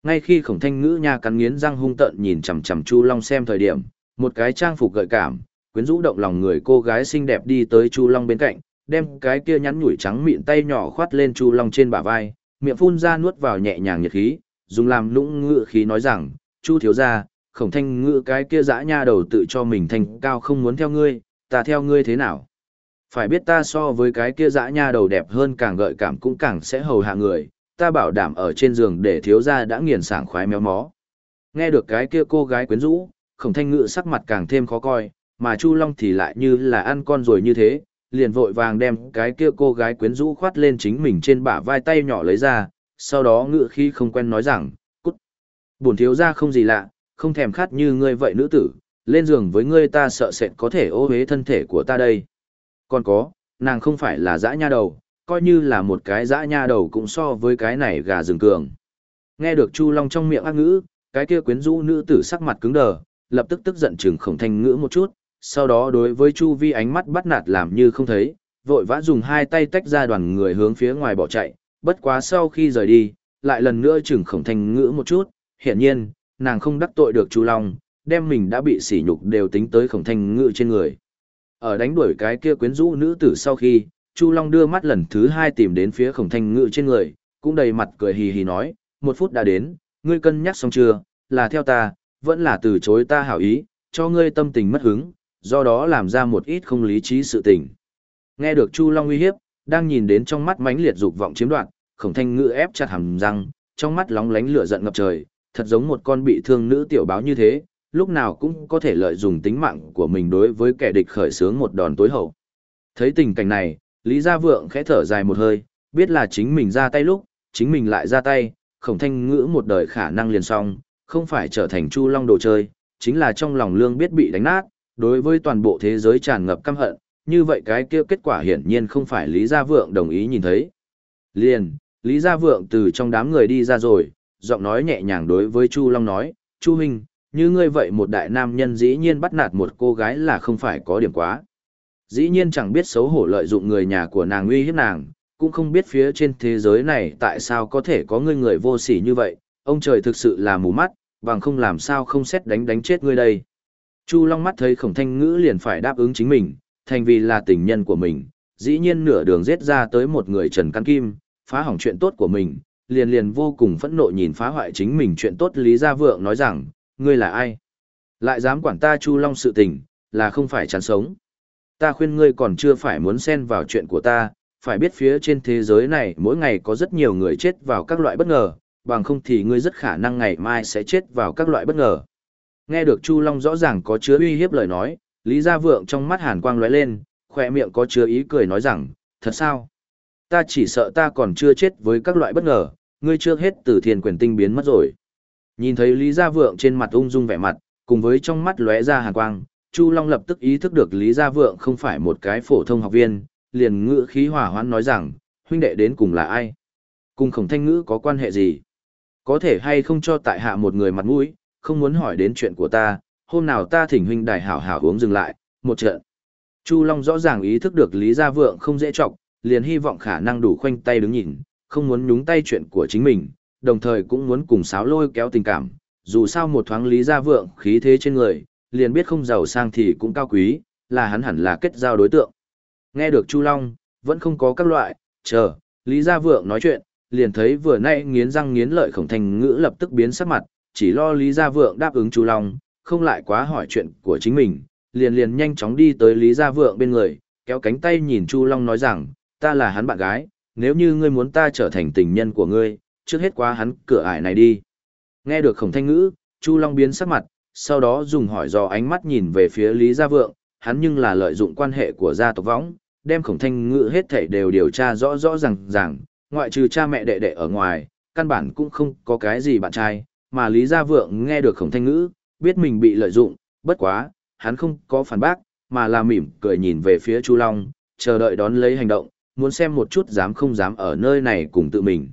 [SPEAKER 1] Ngay khi khổng thanh ngữ nha cắn nghiến răng hung tợn nhìn chằm chằm Chu Long xem thời điểm, một cái trang phục gợi cảm, quyến rũ động lòng người cô gái xinh đẹp đi tới Chu Long bên cạnh, đem cái kia nhắn nhủi trắng mịn tay nhỏ khoát lên Chu Long trên bả vai, miệng phun ra nuốt vào nhẹ nhàng nhiệt khí, dùng làm nũng ngựa khí nói rằng, Chu thiếu gia, khổng thanh ngữ cái kia dã nha đầu tự cho mình thành cao không muốn theo ngươi, ta theo ngươi thế nào? Phải biết ta so với cái kia dã nha đầu đẹp hơn càng gợi cảm cũng càng sẽ hầu hạ người, ta bảo đảm ở trên giường để thiếu gia đã nghiền sảng khoái méo mó. Nghe được cái kia cô gái quyến rũ, khổng thanh ngữ sắc mặt càng thêm khó coi, mà Chu Long thì lại như là ăn con rồi như thế, liền vội vàng đem cái kia cô gái quyến rũ khoát lên chính mình trên bả vai tay nhỏ lấy ra, sau đó ngựa khi không quen nói rằng, cút. Bổn thiếu gia không gì lạ, không thèm khát như ngươi vậy nữ tử, lên giường với ngươi ta sợ sệt có thể ô uế thân thể của ta đây. Còn có, nàng không phải là dã nha đầu, coi như là một cái dã nha đầu cũng so với cái này gà rừng cường. Nghe được Chu Long trong miệng ác ngữ, cái kia quyến rũ nữ tử sắc mặt cứng đờ, lập tức tức giận chừng khổng thanh ngữ một chút, sau đó đối với Chu Vi ánh mắt bắt nạt làm như không thấy, vội vã dùng hai tay tách ra đoàn người hướng phía ngoài bỏ chạy, bất quá sau khi rời đi, lại lần nữa chừng khổng thanh ngữ một chút, hiển nhiên, nàng không đắc tội được Chu Long, đem mình đã bị sỉ nhục đều tính tới khổng thanh ngự trên người. Ở đánh đuổi cái kia quyến rũ nữ tử sau khi, Chu Long đưa mắt lần thứ hai tìm đến phía khổng thanh ngự trên người, cũng đầy mặt cười hì hì nói, một phút đã đến, ngươi cân nhắc xong chưa, là theo ta, vẫn là từ chối ta hảo ý, cho ngươi tâm tình mất hứng, do đó làm ra một ít không lý trí sự tình. Nghe được Chu Long uy hiếp, đang nhìn đến trong mắt mãnh liệt dục vọng chiếm đoạt, khổng thanh ngự ép chặt hàm răng, trong mắt lóng lánh lửa giận ngập trời, thật giống một con bị thương nữ tiểu báo như thế, lúc nào cũng có thể lợi dụng tính mạng của mình đối với kẻ địch khởi xướng một đòn tối hậu. Thấy tình cảnh này, Lý Gia Vượng khẽ thở dài một hơi, biết là chính mình ra tay lúc, chính mình lại ra tay, khổng thanh ngữ một đời khả năng liền xong, không phải trở thành Chu Long đồ chơi, chính là trong lòng lương biết bị đánh nát, đối với toàn bộ thế giới tràn ngập căm hận, như vậy cái kia kết quả hiển nhiên không phải Lý Gia Vượng đồng ý nhìn thấy. Liền, Lý Gia Vượng từ trong đám người đi ra rồi, giọng nói nhẹ nhàng đối với Chu Long nói, Chu Minh, như ngươi vậy một đại nam nhân dĩ nhiên bắt nạt một cô gái là không phải có điểm quá. Dĩ nhiên chẳng biết xấu hổ lợi dụng người nhà của nàng uy hiếp nàng, cũng không biết phía trên thế giới này tại sao có thể có ngươi người vô sỉ như vậy, ông trời thực sự là mù mắt, bằng không làm sao không xét đánh đánh chết ngươi đây. Chu Long mắt thấy khổng thanh ngữ liền phải đáp ứng chính mình, thành vì là tình nhân của mình, dĩ nhiên nửa đường giết ra tới một người Trần Căn Kim, phá hỏng chuyện tốt của mình, liền liền vô cùng phẫn nộ nhìn phá hoại chính mình chuyện tốt Lý Gia Vượng nói rằng, ngươi là ai? Lại dám quản ta Chu Long sự tình, là không phải chán sống. Ta khuyên ngươi còn chưa phải muốn xen vào chuyện của ta, phải biết phía trên thế giới này mỗi ngày có rất nhiều người chết vào các loại bất ngờ, bằng không thì ngươi rất khả năng ngày mai sẽ chết vào các loại bất ngờ. Nghe được Chu Long rõ ràng có chứa uy hiếp lời nói, Lý Gia Vượng trong mắt hàn quang lóe lên, khỏe miệng có chứa ý cười nói rằng, thật sao? Ta chỉ sợ ta còn chưa chết với các loại bất ngờ, ngươi chưa hết từ thiên quyền tinh biến mất rồi. Nhìn thấy Lý Gia Vượng trên mặt ung dung vẻ mặt, cùng với trong mắt lóe ra hàn quang, Chu Long lập tức ý thức được Lý Gia Vượng không phải một cái phổ thông học viên, liền ngữ khí hỏa hoãn nói rằng, huynh đệ đến cùng là ai? Cùng khổng thanh ngữ có quan hệ gì? Có thể hay không cho tại hạ một người mặt mũi, không muốn hỏi đến chuyện của ta, hôm nào ta thỉnh huynh đài hảo hảo uống dừng lại, một trận. Chu Long rõ ràng ý thức được Lý Gia Vượng không dễ trọng, liền hy vọng khả năng đủ khoanh tay đứng nhìn, không muốn nhúng tay chuyện của chính mình, đồng thời cũng muốn cùng sáo lôi kéo tình cảm. Dù sao một thoáng Lý Gia Vượng khí thế trên người, liền biết không giàu sang thì cũng cao quý, là hắn hẳn là kết giao đối tượng. Nghe được Chu Long, vẫn không có các loại, chờ, Lý Gia Vượng nói chuyện, liền thấy vừa nay nghiến răng nghiến lợi khổng thành ngữ lập tức biến sắc mặt, chỉ lo Lý Gia Vượng đáp ứng Chu Long, không lại quá hỏi chuyện của chính mình, liền liền nhanh chóng đi tới Lý Gia Vượng bên người, kéo cánh tay nhìn Chu Long nói rằng, ta là hắn bạn gái, nếu như ngươi muốn ta trở thành tình nhân của ngươi, trước hết qua hắn cửa ải này đi. Nghe được khổng thanh ngữ, Chu Long biến sắc mặt, sau đó dùng hỏi dò ánh mắt nhìn về phía Lý Gia Vượng, hắn nhưng là lợi dụng quan hệ của gia tộc võng, đem khổng thanh ngữ hết thảy đều điều tra rõ rõ ràng ràng, ngoại trừ cha mẹ đệ đệ ở ngoài, căn bản cũng không có cái gì bạn trai, mà Lý Gia Vượng nghe được khổng thanh ngữ, biết mình bị lợi dụng, bất quá, hắn không có phản bác, mà là mỉm cười nhìn về phía Chu Long, chờ đợi đón lấy hành động, muốn xem một chút dám không dám ở nơi này cùng tự mình.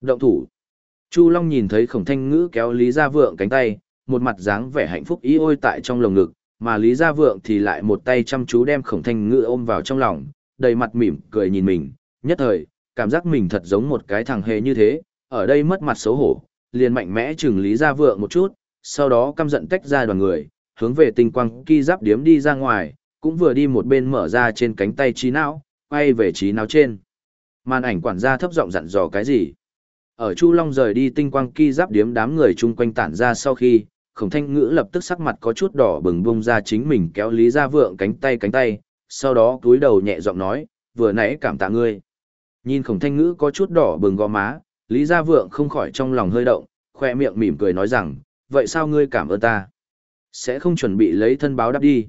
[SPEAKER 1] Động thủ. Chu Long nhìn thấy khổng thanh ngữ kéo Lý Gia Vượng cánh tay, một mặt dáng vẻ hạnh phúc ý ôi tại trong lồng ngực, mà Lý Gia Vượng thì lại một tay chăm chú đem khổng thanh ngữ ôm vào trong lòng, đầy mặt mỉm cười nhìn mình, nhất thời, cảm giác mình thật giống một cái thằng hề như thế, ở đây mất mặt xấu hổ, liền mạnh mẽ chừng Lý Gia Vượng một chút, sau đó căm giận tách ra đoàn người, hướng về tinh quang kỳ giáp điếm đi ra ngoài, cũng vừa đi một bên mở ra trên cánh tay trí não, quay về trí não trên. Màn ảnh quản gia thấp giọng dặn dò cái gì? Ở Chu Long rời đi tinh quang kỳ giáp điếm đám người chung quanh tản ra sau khi, khổng thanh ngữ lập tức sắc mặt có chút đỏ bừng bung ra chính mình kéo Lý Gia Vượng cánh tay cánh tay, sau đó cúi đầu nhẹ giọng nói, vừa nãy cảm tạ ngươi. Nhìn khổng thanh ngữ có chút đỏ bừng gò má, Lý Gia Vượng không khỏi trong lòng hơi động, khoe miệng mỉm cười nói rằng, vậy sao ngươi cảm ơn ta? Sẽ không chuẩn bị lấy thân báo đáp đi.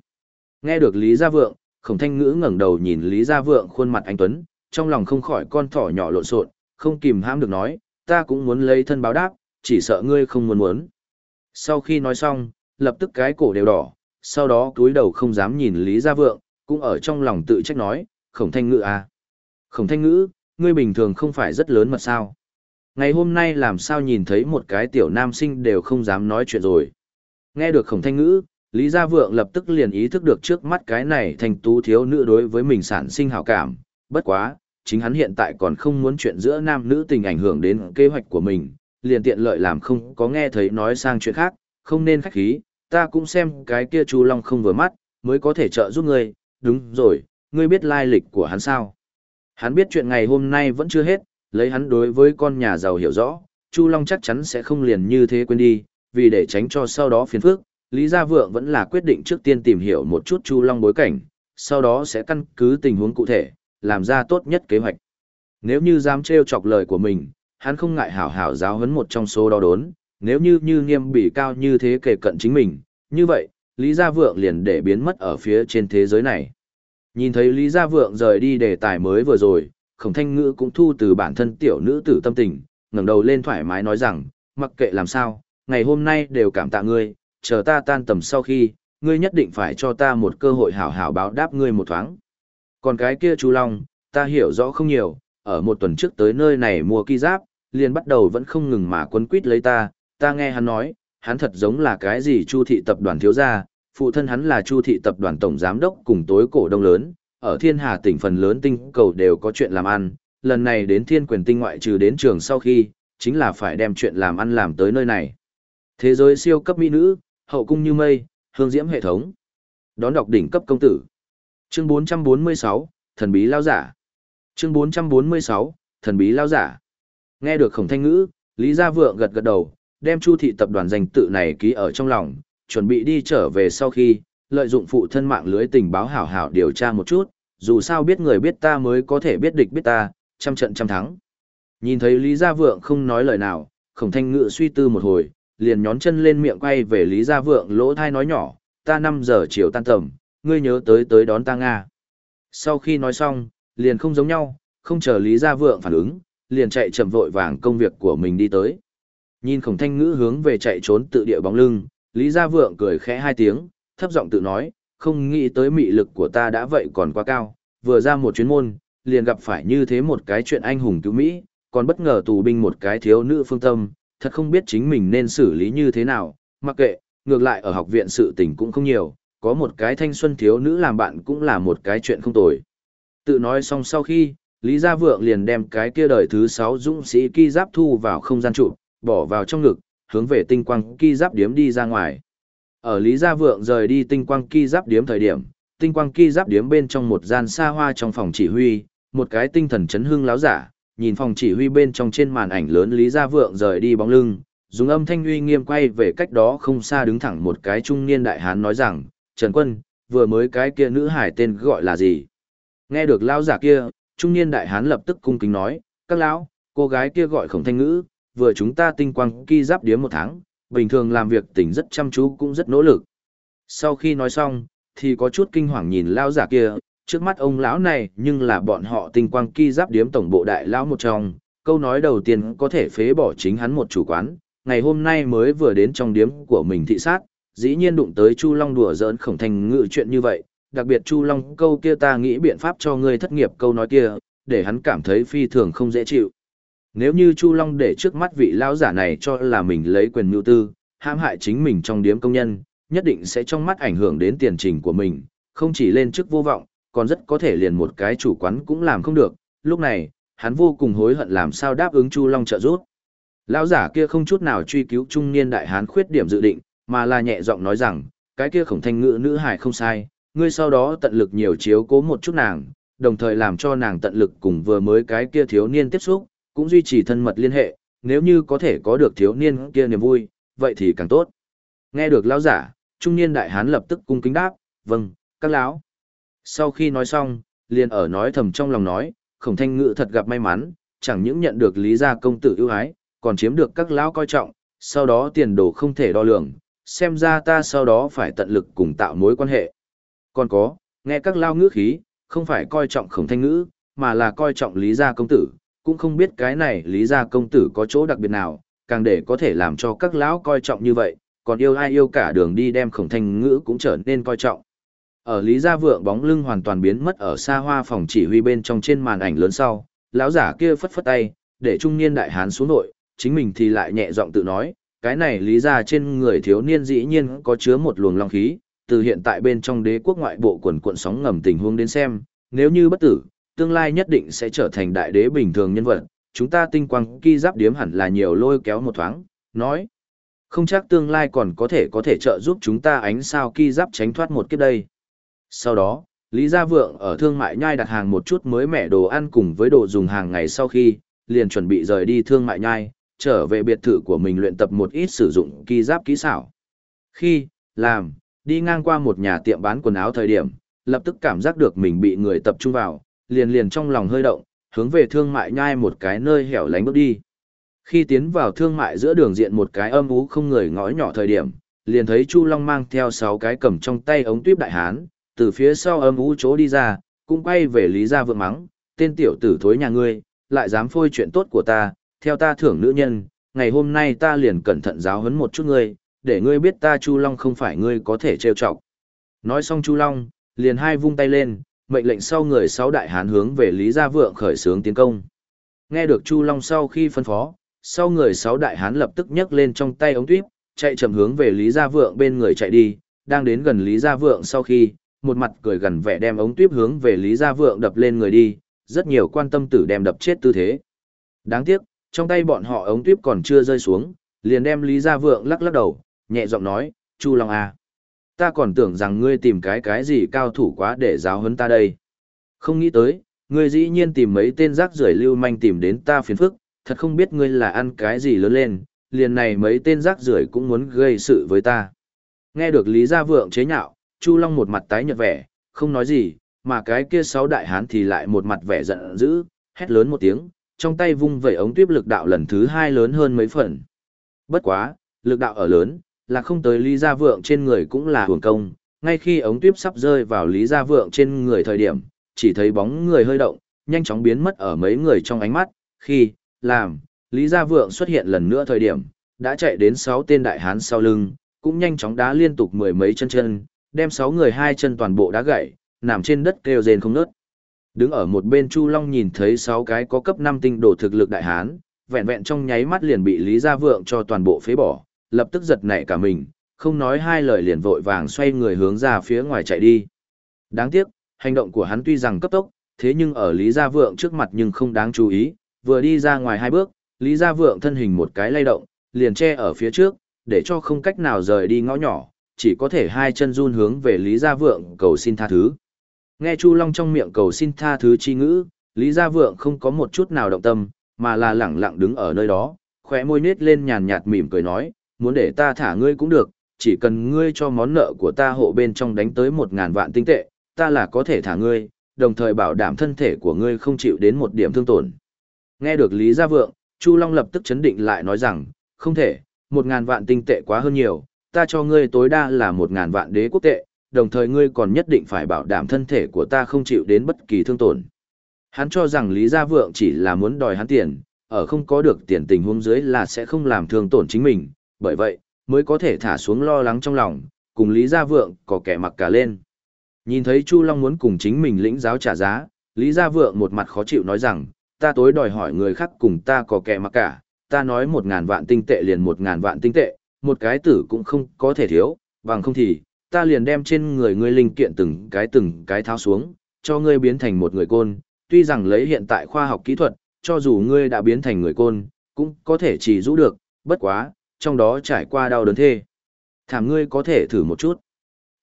[SPEAKER 1] Nghe được Lý Gia Vượng, khổng thanh ngữ ngẩng đầu nhìn Lý Gia Vượng khuôn mặt anh Tuấn, trong lòng không khỏi con thỏ nhỏ lộn xộn, không kìm hãm được nói, ta cũng muốn lấy thân báo đáp, chỉ sợ ngươi không muốn muốn. Sau khi nói xong, lập tức cái cổ đều đỏ, sau đó cúi đầu không dám nhìn Lý Gia Vượng, cũng ở trong lòng tự trách nói, khổng thanh ngữ à. Khổng thanh ngữ, ngươi bình thường không phải rất lớn mật sao. Ngày hôm nay làm sao nhìn thấy một cái tiểu nam sinh đều không dám nói chuyện rồi. Nghe được khổng thanh ngữ, Lý Gia Vượng lập tức liền ý thức được trước mắt cái này thành tú thiếu nữ đối với mình sản sinh hảo cảm, bất quá, chính hắn hiện tại còn không muốn chuyện giữa nam nữ tình ảnh hưởng đến kế hoạch của mình, liền tiện lợi làm không có nghe thấy nói sang chuyện khác, không nên khách khí, ta cũng xem cái kia Chu Long không vừa mắt, mới có thể trợ giúp ngươi, đúng rồi, ngươi biết lai lịch của hắn sao? Hắn biết chuyện ngày hôm nay vẫn chưa hết, lấy hắn đối với con nhà giàu hiểu rõ, Chu Long chắc chắn sẽ không liền như thế quên đi, vì để tránh cho sau đó phiền phức, Lý Gia Vượng vẫn là quyết định trước tiên tìm hiểu một chút Chu Long bối cảnh, sau đó sẽ căn cứ tình huống cụ thể, làm ra tốt nhất kế hoạch. Nếu như dám trêu chọc lời của mình, hắn không ngại hảo hảo giáo huấn một trong số đó đốn, nếu như như nghiêm bỉ cao như thế kể cận chính mình, như vậy, Lý Gia Vượng liền để biến mất ở phía trên thế giới này. Nhìn thấy Lý Gia Vượng rời đi đề tài mới vừa rồi, khổng thanh ngữ cũng thu từ bản thân tiểu nữ tử tâm tình, ngẩng đầu lên thoải mái nói rằng, mặc kệ làm sao, ngày hôm nay đều cảm tạ ngươi, chờ ta tan tầm sau khi, ngươi nhất định phải cho ta một cơ hội hảo hảo báo đáp ngươi một thoáng. Còn cái kia chú Long, ta hiểu rõ không nhiều, ở một tuần trước tới nơi này mua kỳ giáp, liền bắt đầu vẫn không ngừng mà quấn quýt lấy ta, ta nghe hắn nói, hắn thật giống là cái gì chu thị tập đoàn thiếu gia, phụ thân hắn là chu thị tập đoàn tổng giám đốc cùng tối cổ đông lớn, ở thiên hà tỉnh phần lớn tinh cầu đều có chuyện làm ăn, lần này đến thiên quyền tinh ngoại trừ đến trường sau khi, chính là phải đem chuyện làm ăn làm tới nơi này. Thế giới siêu cấp mỹ nữ, hậu cung như mây, hương diễm hệ thống. Đón đọc đỉnh cấp công tử. Chương 446, thần bí lao giả. Chương 446, thần bí lao giả. Nghe được khổng thanh ngữ, Lý Gia Vượng gật gật đầu, đem Chu thị tập đoàn danh tự này ký ở trong lòng, chuẩn bị đi trở về sau khi, lợi dụng phụ thân mạng lưới tình báo hảo hảo điều tra một chút, dù sao biết người biết ta mới có thể biết địch biết ta, trăm trận trăm thắng. Nhìn thấy Lý Gia Vượng không nói lời nào, khổng thanh ngữ suy tư một hồi, liền nhón chân lên miệng quay về Lý Gia Vượng lỗ thai nói nhỏ, ta 5 giờ chiều tan tầm, ngươi nhớ tới tới đón ta Nga. Sau khi nói xong, liền không giống nhau, không chờ Lý Gia Vượng phản ứng, liền chạy chậm vội vàng công việc của mình đi tới. Nhìn khổng thanh ngữ hướng về chạy trốn tự địa bóng lưng, Lý Gia Vượng cười khẽ hai tiếng, thấp giọng tự nói, không nghĩ tới mị lực của ta đã vậy còn quá cao, vừa ra một chuyến môn, liền gặp phải như thế một cái chuyện anh hùng cứu Mỹ, còn bất ngờ tù binh một cái thiếu nữ phương tâm, thật không biết chính mình nên xử lý như thế nào, mặc kệ, ngược lại ở học viện sự tình cũng không nhiều, có một cái thanh xuân thiếu nữ làm bạn cũng là một cái chuyện không tồi. Tự nói xong sau khi, Lý Gia Vượng liền đem cái kia đời thứ 6 dũng sĩ ki giáp thu vào không gian trụ, bỏ vào trong ngực, hướng về tinh quang ki giáp điếm đi ra ngoài. Ở Lý Gia Vượng rời đi tinh quang ki giáp điếm thời điểm, tinh quang ki giáp điếm bên trong một gian xa hoa trong phòng chỉ huy, một cái tinh thần chấn hưng láo giả, nhìn phòng chỉ huy bên trong trên màn ảnh lớn Lý Gia Vượng rời đi bóng lưng, dùng âm thanh uy nghiêm quay về cách đó không xa đứng thẳng một cái trung niên đại hán nói rằng, Trần Quân, vừa mới cái kia nữ hải tên gọi là gì? Nghe được lão giả kia, trung niên đại hán lập tức cung kính nói, các lão, cô gái kia gọi khổng thanh ngữ, vừa chúng ta tinh quang ki giáp điếm một tháng, bình thường làm việc tỉnh rất chăm chú cũng rất nỗ lực. Sau khi nói xong, thì có chút kinh hoàng nhìn lão giả kia, trước mắt ông lão này nhưng là bọn họ tinh quang ki giáp điếm tổng bộ đại lão một trong, câu nói đầu tiên có thể phế bỏ chính hắn một chủ quán, ngày hôm nay mới vừa đến trong điếm của mình thị sát, dĩ nhiên đụng tới Chu Long đùa giỡn khổng thành ngự chuyện như vậy, đặc biệt Chu Long câu kia ta nghĩ biện pháp cho ngươi thất nghiệp câu nói kia, để hắn cảm thấy phi thường không dễ chịu. Nếu như Chu Long để trước mắt vị lão giả này cho là mình lấy quyền mưu tư, hãm hại chính mình trong điếm công nhân, nhất định sẽ trong mắt ảnh hưởng đến tiền trình của mình, không chỉ lên chức vô vọng, còn rất có thể liền một cái chủ quán cũng làm không được. Lúc này, hắn vô cùng hối hận làm sao đáp ứng Chu Long trợ giúp. Lão giả kia không chút nào truy cứu trung niên đại hán khuyết điểm dự định, mà là nhẹ giọng nói rằng, cái kia khổng thanh ngữ nữ hải không sai, ngươi sau đó tận lực nhiều chiếu cố một chút nàng, đồng thời làm cho nàng tận lực cùng vừa mới cái kia thiếu niên tiếp xúc, cũng duy trì thân mật liên hệ, nếu như có thể có được thiếu niên kia niềm vui, vậy thì càng tốt. Nghe được lão giả, trung niên đại hán lập tức cung kính đáp, vâng, các lão. Sau khi nói xong, liền ở nói thầm trong lòng nói, khổng thanh ngữ thật gặp may mắn, chẳng những nhận được lý gia công tử ưu ái, còn chiếm được các lão coi trọng, sau đó tiền đồ không thể đo lường, xem ra ta sau đó phải tận lực cùng tạo mối quan hệ. Còn có, Nghe các lao ngữ khí, không phải coi trọng khổng thanh ngữ, mà là coi trọng lý gia công tử, cũng không biết cái này lý gia công tử có chỗ đặc biệt nào, càng để có thể làm cho các lão coi trọng như vậy, còn yêu ai yêu cả đường đi đem khổng thanh ngữ cũng trở nên coi trọng. Ở lý gia vượng bóng lưng hoàn toàn biến mất ở xa hoa phòng chỉ huy bên trong trên màn ảnh lớn sau, lão giả kia phất phất tay, để trung niên đại hán xuống nội, chính mình thì lại nhẹ giọng tự nói, cái này lý ra trên người thiếu niên dĩ nhiên có chứa một luồng long khí, từ hiện tại bên trong đế quốc ngoại bộ quần cuộn sóng ngầm tình huống đến xem, nếu như bất tử, tương lai nhất định sẽ trở thành đại đế bình thường nhân vật, chúng ta tinh quang kỳ giáp điếm hẳn là nhiều lôi kéo một thoáng, nói. Không chắc tương lai còn có thể có thể trợ giúp chúng ta ánh sao kỳ giáp tránh thoát một kiếp đây. Sau đó, Lý Gia Vượng ở thương mại nhai đặt hàng một chút mới mẻ đồ ăn cùng với đồ dùng hàng ngày sau khi, liền chuẩn bị rời đi thương mại nhai, trở về biệt thự của mình luyện tập một ít sử dụng kỳ giáp kỹ xảo. Khi, làm, đi ngang qua một nhà tiệm bán quần áo thời điểm, lập tức cảm giác được mình bị người tập trung vào, liền liền trong lòng hơi động, hướng về thương mại nhai một cái nơi hẻo lánh bước đi. Khi tiến vào thương mại giữa đường diện một cái âm ú không người ngõ nhỏ thời điểm, liền thấy Chu Long mang theo sáu cái cầm trong tay ống tuyếp đại hán, từ phía sau âm u chỗ đi ra, cũng quay về Lý Gia Vượng mắng, tên tiểu tử thối nhà ngươi, lại dám phôi chuyện tốt của ta, theo ta thưởng nữ nhân, ngày hôm nay ta liền cẩn thận giáo huấn một chút ngươi, để ngươi biết ta Chu Long không phải ngươi có thể trêu chọc. Nói xong Chu Long, liền hai vung tay lên, mệnh lệnh sau người sáu đại hán hướng về Lý Gia Vượng khởi xướng tiến công. Nghe được Chu Long sau khi phân phó, sau người sáu đại hán lập tức nhấc lên trong tay ống tuyếp, chạy chậm hướng về Lý Gia Vượng bên người chạy đi, đang đến gần Lý Gia Vượng sau khi, một mặt cười gần vẻ đem ống tuyếp hướng về Lý Gia Vượng đập lên người đi, rất nhiều quan tâm tử đem đập chết tư thế. Đáng tiếc, trong tay bọn họ ống tuyếp còn chưa rơi xuống, liền đem Lý Gia Vượng lắc lắc đầu, nhẹ giọng nói, Chu Long à. Ta còn tưởng rằng ngươi tìm cái cái gì cao thủ quá để giáo huấn ta đây. Không nghĩ tới, ngươi dĩ nhiên tìm mấy tên rác rưởi lưu manh tìm đến ta phiền phức, thật không biết ngươi là ăn cái gì lớn lên, liền này mấy tên rác rưởi cũng muốn gây sự với ta. Nghe được Lý Gia Vượng chế nhạo, Chu Long một mặt tái nhợt vẻ, không nói gì, mà cái kia sáu đại hán thì lại một mặt vẻ giận dữ, hét lớn một tiếng, trong tay vung vẩy ống tuyếp lực đạo lần thứ hai lớn hơn mấy phần. Bất quá, lực đạo ở lớn, là không tới Lý Gia Vượng trên người cũng là hưởng công, ngay khi ống tuyếp sắp rơi vào Lý Gia Vượng trên người thời điểm, chỉ thấy bóng người hơi động, nhanh chóng biến mất ở mấy người trong ánh mắt, khi, làm, Lý Gia Vượng xuất hiện lần nữa thời điểm, đã chạy đến sáu tên đại hán sau lưng, cũng nhanh chóng đá liên tục mười mấy chân chân, đem sáu người hai chân toàn bộ đá gãy, nằm trên đất kêu rên không ngớt. Đứng ở một bên Chu Long nhìn thấy sáu cái có cấp 5 tinh đồ thực lực đại hán, vẹn vẹn trong nháy mắt liền bị Lý Gia Vượng cho toàn bộ phế bỏ, lập tức giật nảy cả mình, không nói hai lời liền vội vàng xoay người hướng ra phía ngoài chạy đi. Đáng tiếc, hành động của hắn tuy rằng cấp tốc, thế nhưng ở Lý Gia Vượng trước mặt nhưng không đáng chú ý, vừa đi ra ngoài hai bước, Lý Gia Vượng thân hình một cái lay động, liền che ở phía trước, để cho không cách nào rời đi ngõ nhỏ, chỉ có thể hai chân run hướng về Lý Gia Vượng cầu xin tha thứ. Nghe Chu Long trong miệng cầu xin tha thứ chi ngữ, Lý Gia Vượng không có một chút nào động tâm, mà là lẳng lặng đứng ở nơi đó, khóe môi nết lên nhàn nhạt mỉm cười nói, muốn để ta thả ngươi cũng được, chỉ cần ngươi cho món nợ của ta hộ bên trong đánh tới một ngàn vạn tinh tệ, ta là có thể thả ngươi, đồng thời bảo đảm thân thể của ngươi không chịu đến một điểm thương tổn. Nghe được Lý Gia Vượng, Chu Long lập tức chấn định lại nói rằng, không thể, một ngàn vạn tinh tệ quá hơn nhiều, ta cho ngươi tối đa là một ngàn vạn đế quốc tệ, đồng thời ngươi còn nhất định phải bảo đảm thân thể của ta không chịu đến bất kỳ thương tổn. Hắn cho rằng Lý Gia Vượng chỉ là muốn đòi hắn tiền, ở không có được tiền tình huống dưới là sẽ không làm thương tổn chính mình, bởi vậy, mới có thể thả xuống lo lắng trong lòng, cùng Lý Gia Vượng có kẻ mặc cả lên. Nhìn thấy Chu Long muốn cùng chính mình lĩnh giáo trả giá, Lý Gia Vượng một mặt khó chịu nói rằng, ta tối đòi hỏi người khác cùng ta có kẻ mặc cả, ta nói một ngàn vạn tinh tệ liền một ngàn vạn tinh tệ, một cái tử cũng không có thể thiếu, bằng không thì, ta liền đem trên người ngươi linh kiện từng cái từng cái tháo xuống, cho ngươi biến thành một người côn, tuy rằng lấy hiện tại khoa học kỹ thuật, cho dù ngươi đã biến thành người côn, cũng có thể chỉ rũ được, bất quá, trong đó trải qua đau đớn thê. Thảm ngươi có thể thử một chút.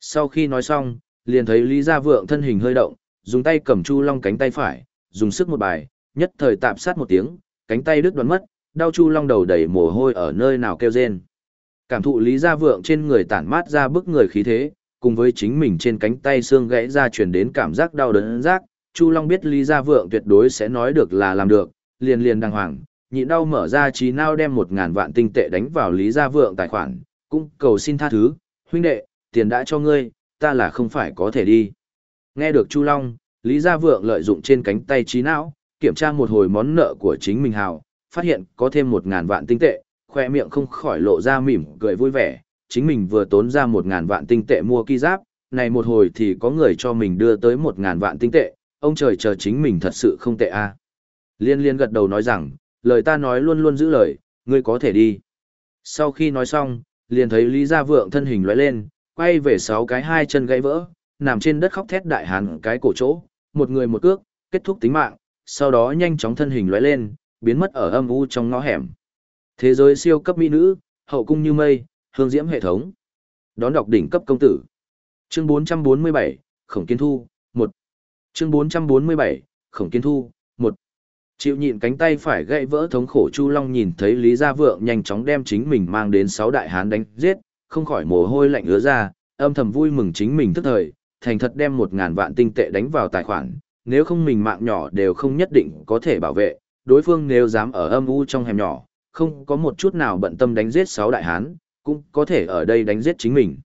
[SPEAKER 1] Sau khi nói xong, liền thấy Lý Gia Vượng thân hình hơi động, dùng tay cầm Chu Long cánh tay phải, dùng sức một bài, nhất thời tạm sát một tiếng, cánh tay đứt đoạn mất, đau Chu Long đầu đầy mồ hôi ở nơi nào kêu rên. Cảm thụ Lý Gia Vượng trên người tản mát ra bức người khí thế, cùng với chính mình trên cánh tay xương gãy ra truyền đến cảm giác đau đớn rác, Chu Long biết Lý Gia Vượng tuyệt đối sẽ nói được là làm được, liền liền đàng hoàng, nhịn đau mở ra trí nao đem một ngàn vạn tinh tệ đánh vào Lý Gia Vượng tài khoản, cũng cầu xin tha thứ, huynh đệ, tiền đã cho ngươi, ta là không phải có thể đi. Nghe được Chu Long, Lý Gia Vượng lợi dụng trên cánh tay trí não, kiểm tra một hồi món nợ của chính mình hào, phát hiện có thêm một ngàn vạn tinh tệ, khoe miệng không khỏi lộ ra mỉm cười vui vẻ, chính mình vừa tốn ra một ngàn vạn tinh tệ mua ki giáp, này một hồi thì có người cho mình đưa tới một ngàn vạn tinh tệ, ông trời chờ chính mình thật sự không tệ a. À. Liên liên gật đầu nói rằng, lời ta nói luôn luôn giữ lời, ngươi có thể đi. Sau khi nói xong, liền thấy Lý Gia Vượng thân hình lóe lên, quay về sáu cái hai chân gãy vỡ, nằm trên đất khóc thét đại hàn cái cổ chỗ, một người một cước, kết thúc tính mạng, sau đó nhanh chóng thân hình lóe lên, biến mất ở âm u trong ngõ hẻm. Thế giới siêu cấp mỹ nữ, hậu cung như mây, hương diễm hệ thống. Đón đọc đỉnh cấp công tử. Chương 447, Khổng Kiến Thu, 1. Chương 447, Khổng Kiến Thu, 1. Chịu nhịn cánh tay phải gãy vỡ thống khổ Chu Long nhìn thấy Lý Gia Vượng nhanh chóng đem chính mình mang đến sáu đại hán đánh giết, không khỏi mồ hôi lạnh ứa ra, âm thầm vui mừng chính mình tức thời, thành thật đem một ngàn vạn tinh tệ đánh vào tài khoản, nếu không mình mạng nhỏ đều không nhất định có thể bảo vệ, đối phương nếu dám ở âm u trong hẻm nhỏ, không có một chút nào bận tâm đánh giết sáu đại hán, cũng có thể ở đây đánh giết chính mình.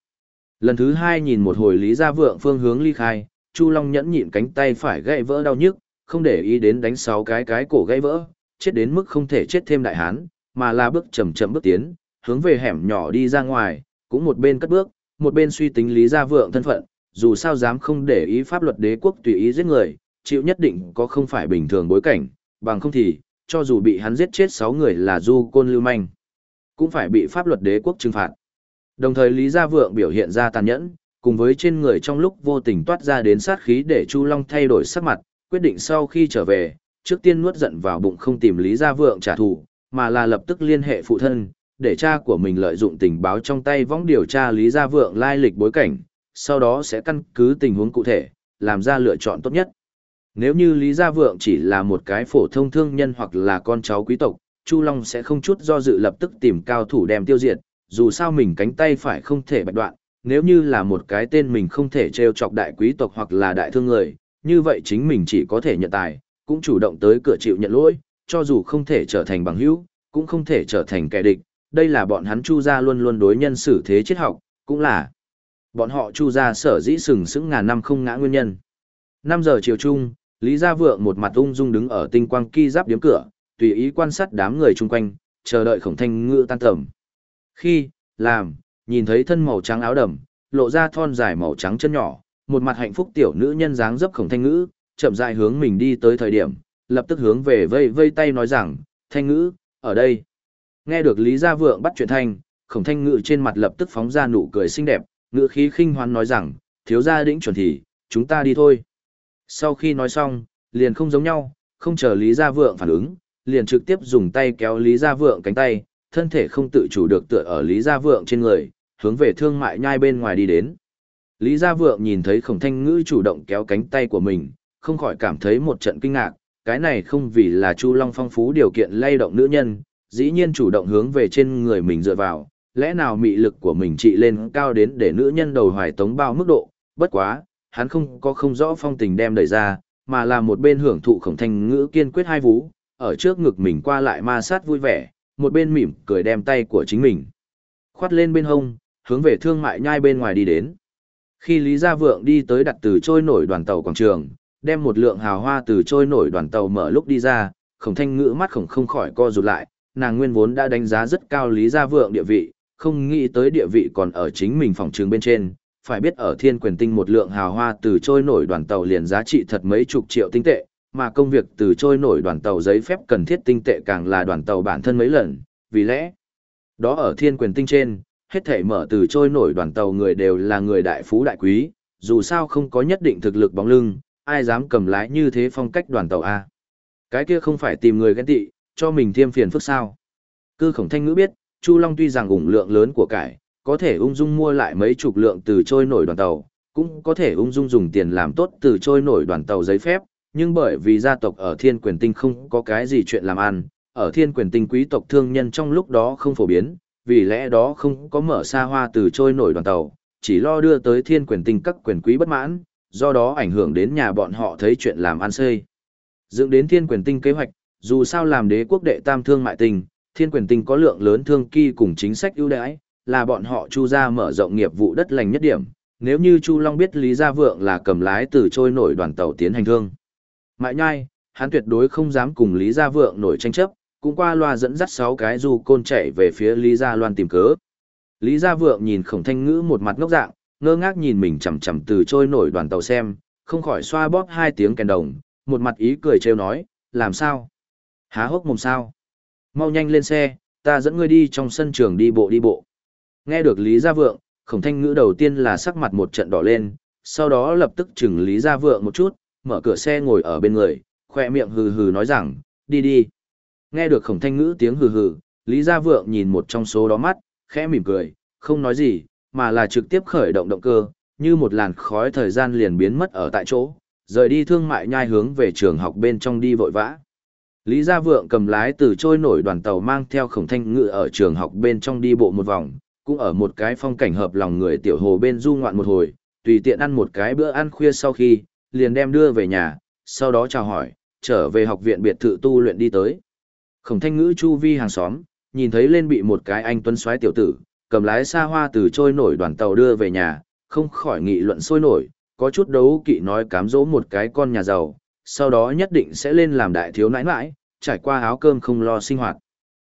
[SPEAKER 1] Lần thứ hai nhìn một hồi Lý Gia Vượng phương hướng ly khai, Chu Long nhẫn nhịn cánh tay phải gãy vỡ đau nhức, không để ý đến đánh sáu cái cái cổ gãy vỡ, chết đến mức không thể chết thêm đại hán, mà là bước chậm chậm bước tiến, hướng về hẻm nhỏ đi ra ngoài, cũng một bên cất bước, một bên suy tính Lý Gia Vượng thân phận, dù sao dám không để ý pháp luật đế quốc tùy ý giết người, chịu nhất định có không phải bình thường bối cảnh, bằng không thì, cho dù bị hắn giết chết 6 người là du côn lưu manh, cũng phải bị pháp luật đế quốc trừng phạt. Đồng thời Lý Gia Vượng biểu hiện ra tàn nhẫn, cùng với trên người trong lúc vô tình toát ra đến sát khí để Chu Long thay đổi sắc mặt, quyết định sau khi trở về, trước tiên nuốt giận vào bụng không tìm Lý Gia Vượng trả thù, mà là lập tức liên hệ phụ thân, để cha của mình lợi dụng tình báo trong tay võng điều tra Lý Gia Vượng lai lịch bối cảnh, sau đó sẽ căn cứ tình huống cụ thể, làm ra lựa chọn tốt nhất. Nếu như Lý Gia Vượng chỉ là một cái phổ thông thương nhân hoặc là con cháu quý tộc, Chu Long sẽ không chút do dự lập tức tìm cao thủ đem tiêu diệt, dù sao mình cánh tay phải không thể bạch đoạn, nếu như là một cái tên mình không thể trêu chọc đại quý tộc hoặc là đại thương người, như vậy chính mình chỉ có thể nhận tài, cũng chủ động tới cửa chịu nhận lỗi, cho dù không thể trở thành bằng hữu, cũng không thể trở thành kẻ địch, đây là bọn hắn Chu gia luôn luôn đối nhân xử thế triết học, cũng là bọn họ Chu gia sở dĩ sừng sững ngàn năm không ngã nguyên nhân. 5 giờ chiều chung, Lý Gia Vượng một mặt ung dung đứng ở tinh quang ki giáp điếm cửa, tùy ý quan sát đám người chung quanh, chờ đợi khổng thanh ngự tan tầm. Khi, làm, nhìn thấy thân màu trắng áo đầm, lộ ra thon dài màu trắng chân nhỏ, một mặt hạnh phúc tiểu nữ nhân dáng dấp khổng thanh ngữ, chậm rãi hướng mình đi tới thời điểm, lập tức hướng về vây vây tay nói rằng, thanh ngữ, ở đây. Nghe được Lý Gia Vượng bắt chuyện thanh, khổng thanh ngữ trên mặt lập tức phóng ra nụ cười xinh đẹp, ngữ khí khinh hoan nói rằng, thiếu gia đĩnh chuẩn thì, chúng ta đi thôi. Sau khi nói xong, liền không giống nhau, không chờ Lý Gia Vượng phản ứng, liền trực tiếp dùng tay kéo Lý Gia Vượng cánh tay, thân thể không tự chủ được tựa ở Lý Gia Vượng trên người, hướng về thương mại nhai bên ngoài đi đến. Lý Gia Vượng nhìn thấy khổng thanh ngữ chủ động kéo cánh tay của mình, không khỏi cảm thấy một trận kinh ngạc, cái này không vì là Chu Long phong phú điều kiện lay động nữ nhân, dĩ nhiên chủ động hướng về trên người mình dựa vào, lẽ nào mị lực của mình trị lên cao đến để nữ nhân đầu hoài tống bao mức độ, bất quá, hắn không có không rõ phong tình đem đẩy ra, mà là một bên hưởng thụ khổng thanh ngữ kiên quyết hai vú, ở trước ngực mình qua lại ma sát vui vẻ, một bên mỉm cười đem tay của chính mình. Khoát lên bên hông, hướng về thương mại nhai bên ngoài đi đến. Khi Lý Gia Vượng đi tới đặt từ trôi nổi đoàn tàu quảng trường, đem một lượng hào hoa từ trôi nổi đoàn tàu mở lúc đi ra, khổng thanh ngữ mắt khổng không khỏi co rụt lại, nàng nguyên vốn đã đánh giá rất cao Lý Gia Vượng địa vị, không nghĩ tới địa vị còn ở chính mình phòng trường bên trên, phải biết ở thiên quyền tinh một lượng hào hoa từ trôi nổi đoàn tàu liền giá trị thật mấy chục triệu tinh tệ, mà công việc từ trôi nổi đoàn tàu giấy phép cần thiết tinh tệ càng là đoàn tàu bản thân mấy lần, vì lẽ đó ở thiên quyền tinh trên, hết thể mở từ trôi nổi đoàn tàu người đều là người đại phú đại quý, dù sao không có nhất định thực lực bóng lưng, ai dám cầm lái như thế phong cách đoàn tàu A. Cái kia không phải tìm người ghen tị, cho mình thêm phiền phức sao. Cư khổng thanh ngữ biết, Chu Long tuy rằng ủng lượng lớn của cải, có thể ung dung mua lại mấy chục lượng từ trôi nổi đoàn tàu, cũng có thể ung dung dùng tiền làm tốt từ trôi nổi đoàn tàu giấy phép, nhưng bởi vì gia tộc ở thiên quyền tinh không có cái gì chuyện làm ăn, ở thiên quyền tinh quý tộc thương nhân trong lúc đó không phổ biến, vì lẽ đó không có mở xa hoa từ trôi nổi đoàn tàu, chỉ lo đưa tới thiên quyền tinh các quyền quý bất mãn, do đó ảnh hưởng đến nhà bọn họ thấy chuyện làm ăn xây. Dựng đến thiên quyền tinh kế hoạch, dù sao làm đế quốc đệ tam thương mại tinh, thiên quyền tinh có lượng lớn thương kỳ cùng chính sách ưu đãi, là bọn họ chu ra mở rộng nghiệp vụ đất lành nhất điểm, nếu như Chu Long biết Lý Gia Vượng là cầm lái từ trôi nổi đoàn tàu tiến hành thương. Mại nhai, hắn tuyệt đối không dám cùng Lý Gia Vượng nổi tranh chấp, cũng qua loa dẫn dắt sáu cái du côn chạy về phía Lý Gia Loan tìm cớ. Lý Gia Vượng nhìn Khổng Thanh Ngữ một mặt ngốc dạng, ngơ ngác nhìn mình chằm chằm từ trôi nổi đoàn tàu xem, không khỏi xoa bóp hai tiếng kèn đồng, một mặt ý cười trêu nói, làm sao? Há hốc mồm sao? Mau nhanh lên xe, ta dẫn ngươi đi trong sân trường đi bộ đi bộ. Nghe được Lý Gia Vượng, Khổng Thanh Ngữ đầu tiên là sắc mặt một trận đỏ lên, sau đó lập tức chừng Lý Gia Vượng một chút, mở cửa xe ngồi ở bên người, khoe miệng hừ hừ nói rằng, đi đi. Nghe được Khổng Thanh Ngữ tiếng hừ hừ, Lý Gia Vượng nhìn một trong số đó mắt, khẽ mỉm cười, không nói gì, mà là trực tiếp khởi động động cơ, như một làn khói thời gian liền biến mất ở tại chỗ, rời đi thương mại nhai hướng về trường học bên trong đi vội vã. Lý Gia Vượng cầm lái từ trôi nổi đoàn tàu mang theo khổng thanh ngự ở trường học bên trong đi bộ một vòng, cũng ở một cái phong cảnh hợp lòng người tiểu hồ bên du ngoạn một hồi, tùy tiện ăn một cái bữa ăn khuya sau khi, liền đem đưa về nhà, sau đó chào hỏi, trở về học viện biệt thự tu luyện đi tới. Khổng thanh ngữ chu vi hàng xóm, nhìn thấy lên bị một cái anh tuấn xoáy tiểu tử, cầm lái xa hoa từ trôi nổi đoàn tàu đưa về nhà, không khỏi nghị luận sôi nổi, có chút đấu kỵ nói cám dỗ một cái con nhà giàu, sau đó nhất định sẽ lên làm đại thiếu nãi nãi, trải qua áo cơm không lo sinh hoạt.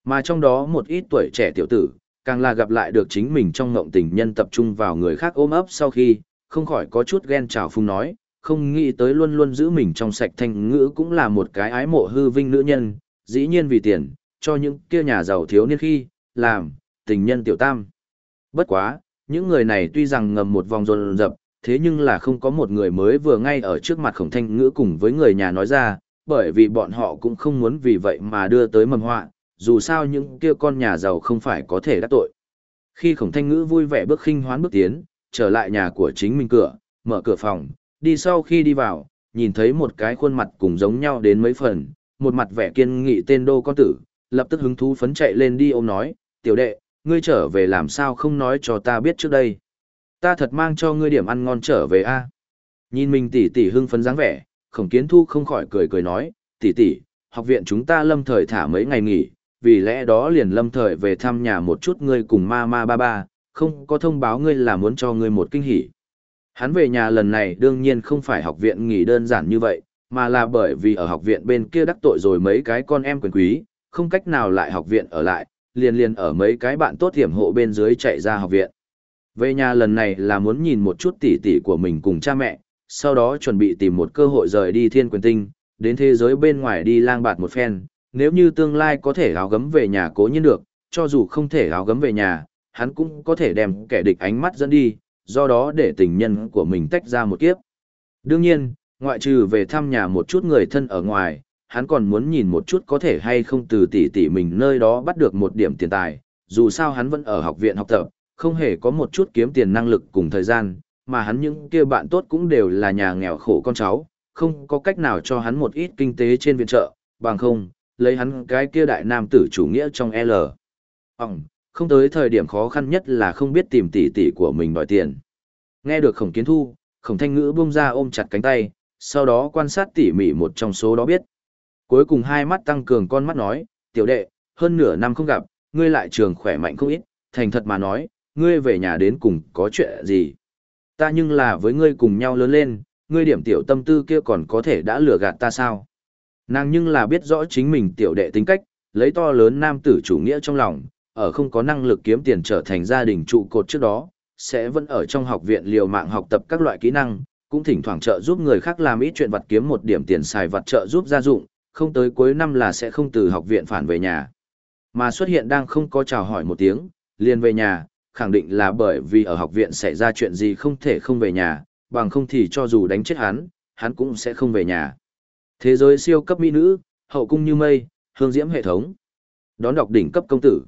[SPEAKER 1] Mà trong đó một ít tuổi trẻ tiểu tử, càng là gặp lại được chính mình trong ngộng tình nhân tập trung vào người khác ôm ấp sau khi, không khỏi có chút ghen trào phung nói, không nghĩ tới luôn luôn giữ mình trong sạch thanh ngữ cũng là một cái ái mộ hư vinh nữ nhân, dĩ nhiên vì tiền, cho những kia nhà giàu thiếu niên khi, làm, tình nhân tiểu tam. Bất quá, những người này tuy rằng ngầm một vòng rồn rập, thế nhưng là không có một người mới vừa ngay ở trước mặt khổng thanh ngữ cùng với người nhà nói ra, bởi vì bọn họ cũng không muốn vì vậy mà đưa tới mầm họa, dù sao những kia con nhà giàu không phải có thể đắc tội. Khi khổng thanh ngữ vui vẻ bước khinh hoán bước tiến, trở lại nhà của chính mình cửa, mở cửa phòng, đi sau khi đi vào, nhìn thấy một cái khuôn mặt cùng giống nhau đến mấy phần, một mặt vẻ kiên nghị tên đô con tử, lập tức hứng thú phấn chạy lên đi ôm nói, tiểu đệ, ngươi trở về làm sao không nói cho ta biết trước đây. Ta thật mang cho ngươi điểm ăn ngon trở về a. Nhìn mình tỷ tỷ hưng phấn dáng vẻ, khổng kiến thu không khỏi cười cười nói, tỷ tỷ, học viện chúng ta lâm thời thả mấy ngày nghỉ, vì lẽ đó liền lâm thời về thăm nhà một chút ngươi cùng ma ma ba ba, không có thông báo ngươi là muốn cho ngươi một kinh hỉ. Hắn về nhà lần này đương nhiên không phải học viện nghỉ đơn giản như vậy, mà là bởi vì ở học viện bên kia đắc tội rồi mấy cái con em quyền quý, không cách nào lại học viện ở lại, liền liền ở mấy cái bạn tốt hiểm hộ bên dưới chạy ra học viện. Về nhà lần này là muốn nhìn một chút tỉ tỉ của mình cùng cha mẹ, sau đó chuẩn bị tìm một cơ hội rời đi thiên quyền tinh, đến thế giới bên ngoài đi lang bạt một phen, nếu như tương lai có thể áo gấm về nhà cố nhiên được, cho dù không thể áo gấm về nhà, hắn cũng có thể đem kẻ địch ánh mắt dẫn đi, do đó để tình nhân của mình tách ra một kiếp. Đương nhiên, ngoại trừ về thăm nhà một chút người thân ở ngoài, hắn còn muốn nhìn một chút có thể hay không từ tỷ tỷ mình nơi đó bắt được một điểm tiền tài, dù sao hắn vẫn ở học viện học tập, không hề có một chút kiếm tiền năng lực cùng thời gian, mà hắn những kia bạn tốt cũng đều là nhà nghèo khổ con cháu, không có cách nào cho hắn một ít kinh tế trên viện trợ, bằng không, lấy hắn cái kia đại nam tử chủ nghĩa trong L. Ông, không tới thời điểm khó khăn nhất là không biết tìm tỷ tỷ của mình đòi tiền. Nghe được khổng kiến thu, khổng thanh ngữ buông ra ôm chặt cánh tay, sau đó quan sát tỉ mỉ một trong số đó biết. Cuối cùng hai mắt tăng cường con mắt nói, tiểu đệ, hơn nửa năm không gặp, ngươi lại trường khỏe mạnh không ít, thành thật mà nói, ngươi về nhà đến cùng có chuyện gì. Ta nhưng là với ngươi cùng nhau lớn lên, ngươi điểm tiểu tâm tư kia còn có thể đã lừa gạt ta sao. Nàng nhưng là biết rõ chính mình tiểu đệ tính cách, lấy to lớn nam tử chủ nghĩa trong lòng, ở không có năng lực kiếm tiền trở thành gia đình trụ cột trước đó, sẽ vẫn ở trong học viện liều mạng học tập các loại kỹ năng, cũng thỉnh thoảng trợ giúp người khác làm ít chuyện vặt kiếm một điểm tiền xài vặt trợ giúp gia dụng, không tới cuối năm là sẽ không từ học viện phản về nhà. Mà xuất hiện đang không có chào hỏi một tiếng, liền về nhà, khẳng định là bởi vì ở học viện xảy ra chuyện gì không thể không về nhà, bằng không thì cho dù đánh chết hắn, hắn cũng sẽ không về nhà. Thế giới siêu cấp mỹ nữ, hậu cung như mây, hương diễm hệ thống. Đón đọc đỉnh cấp công tử.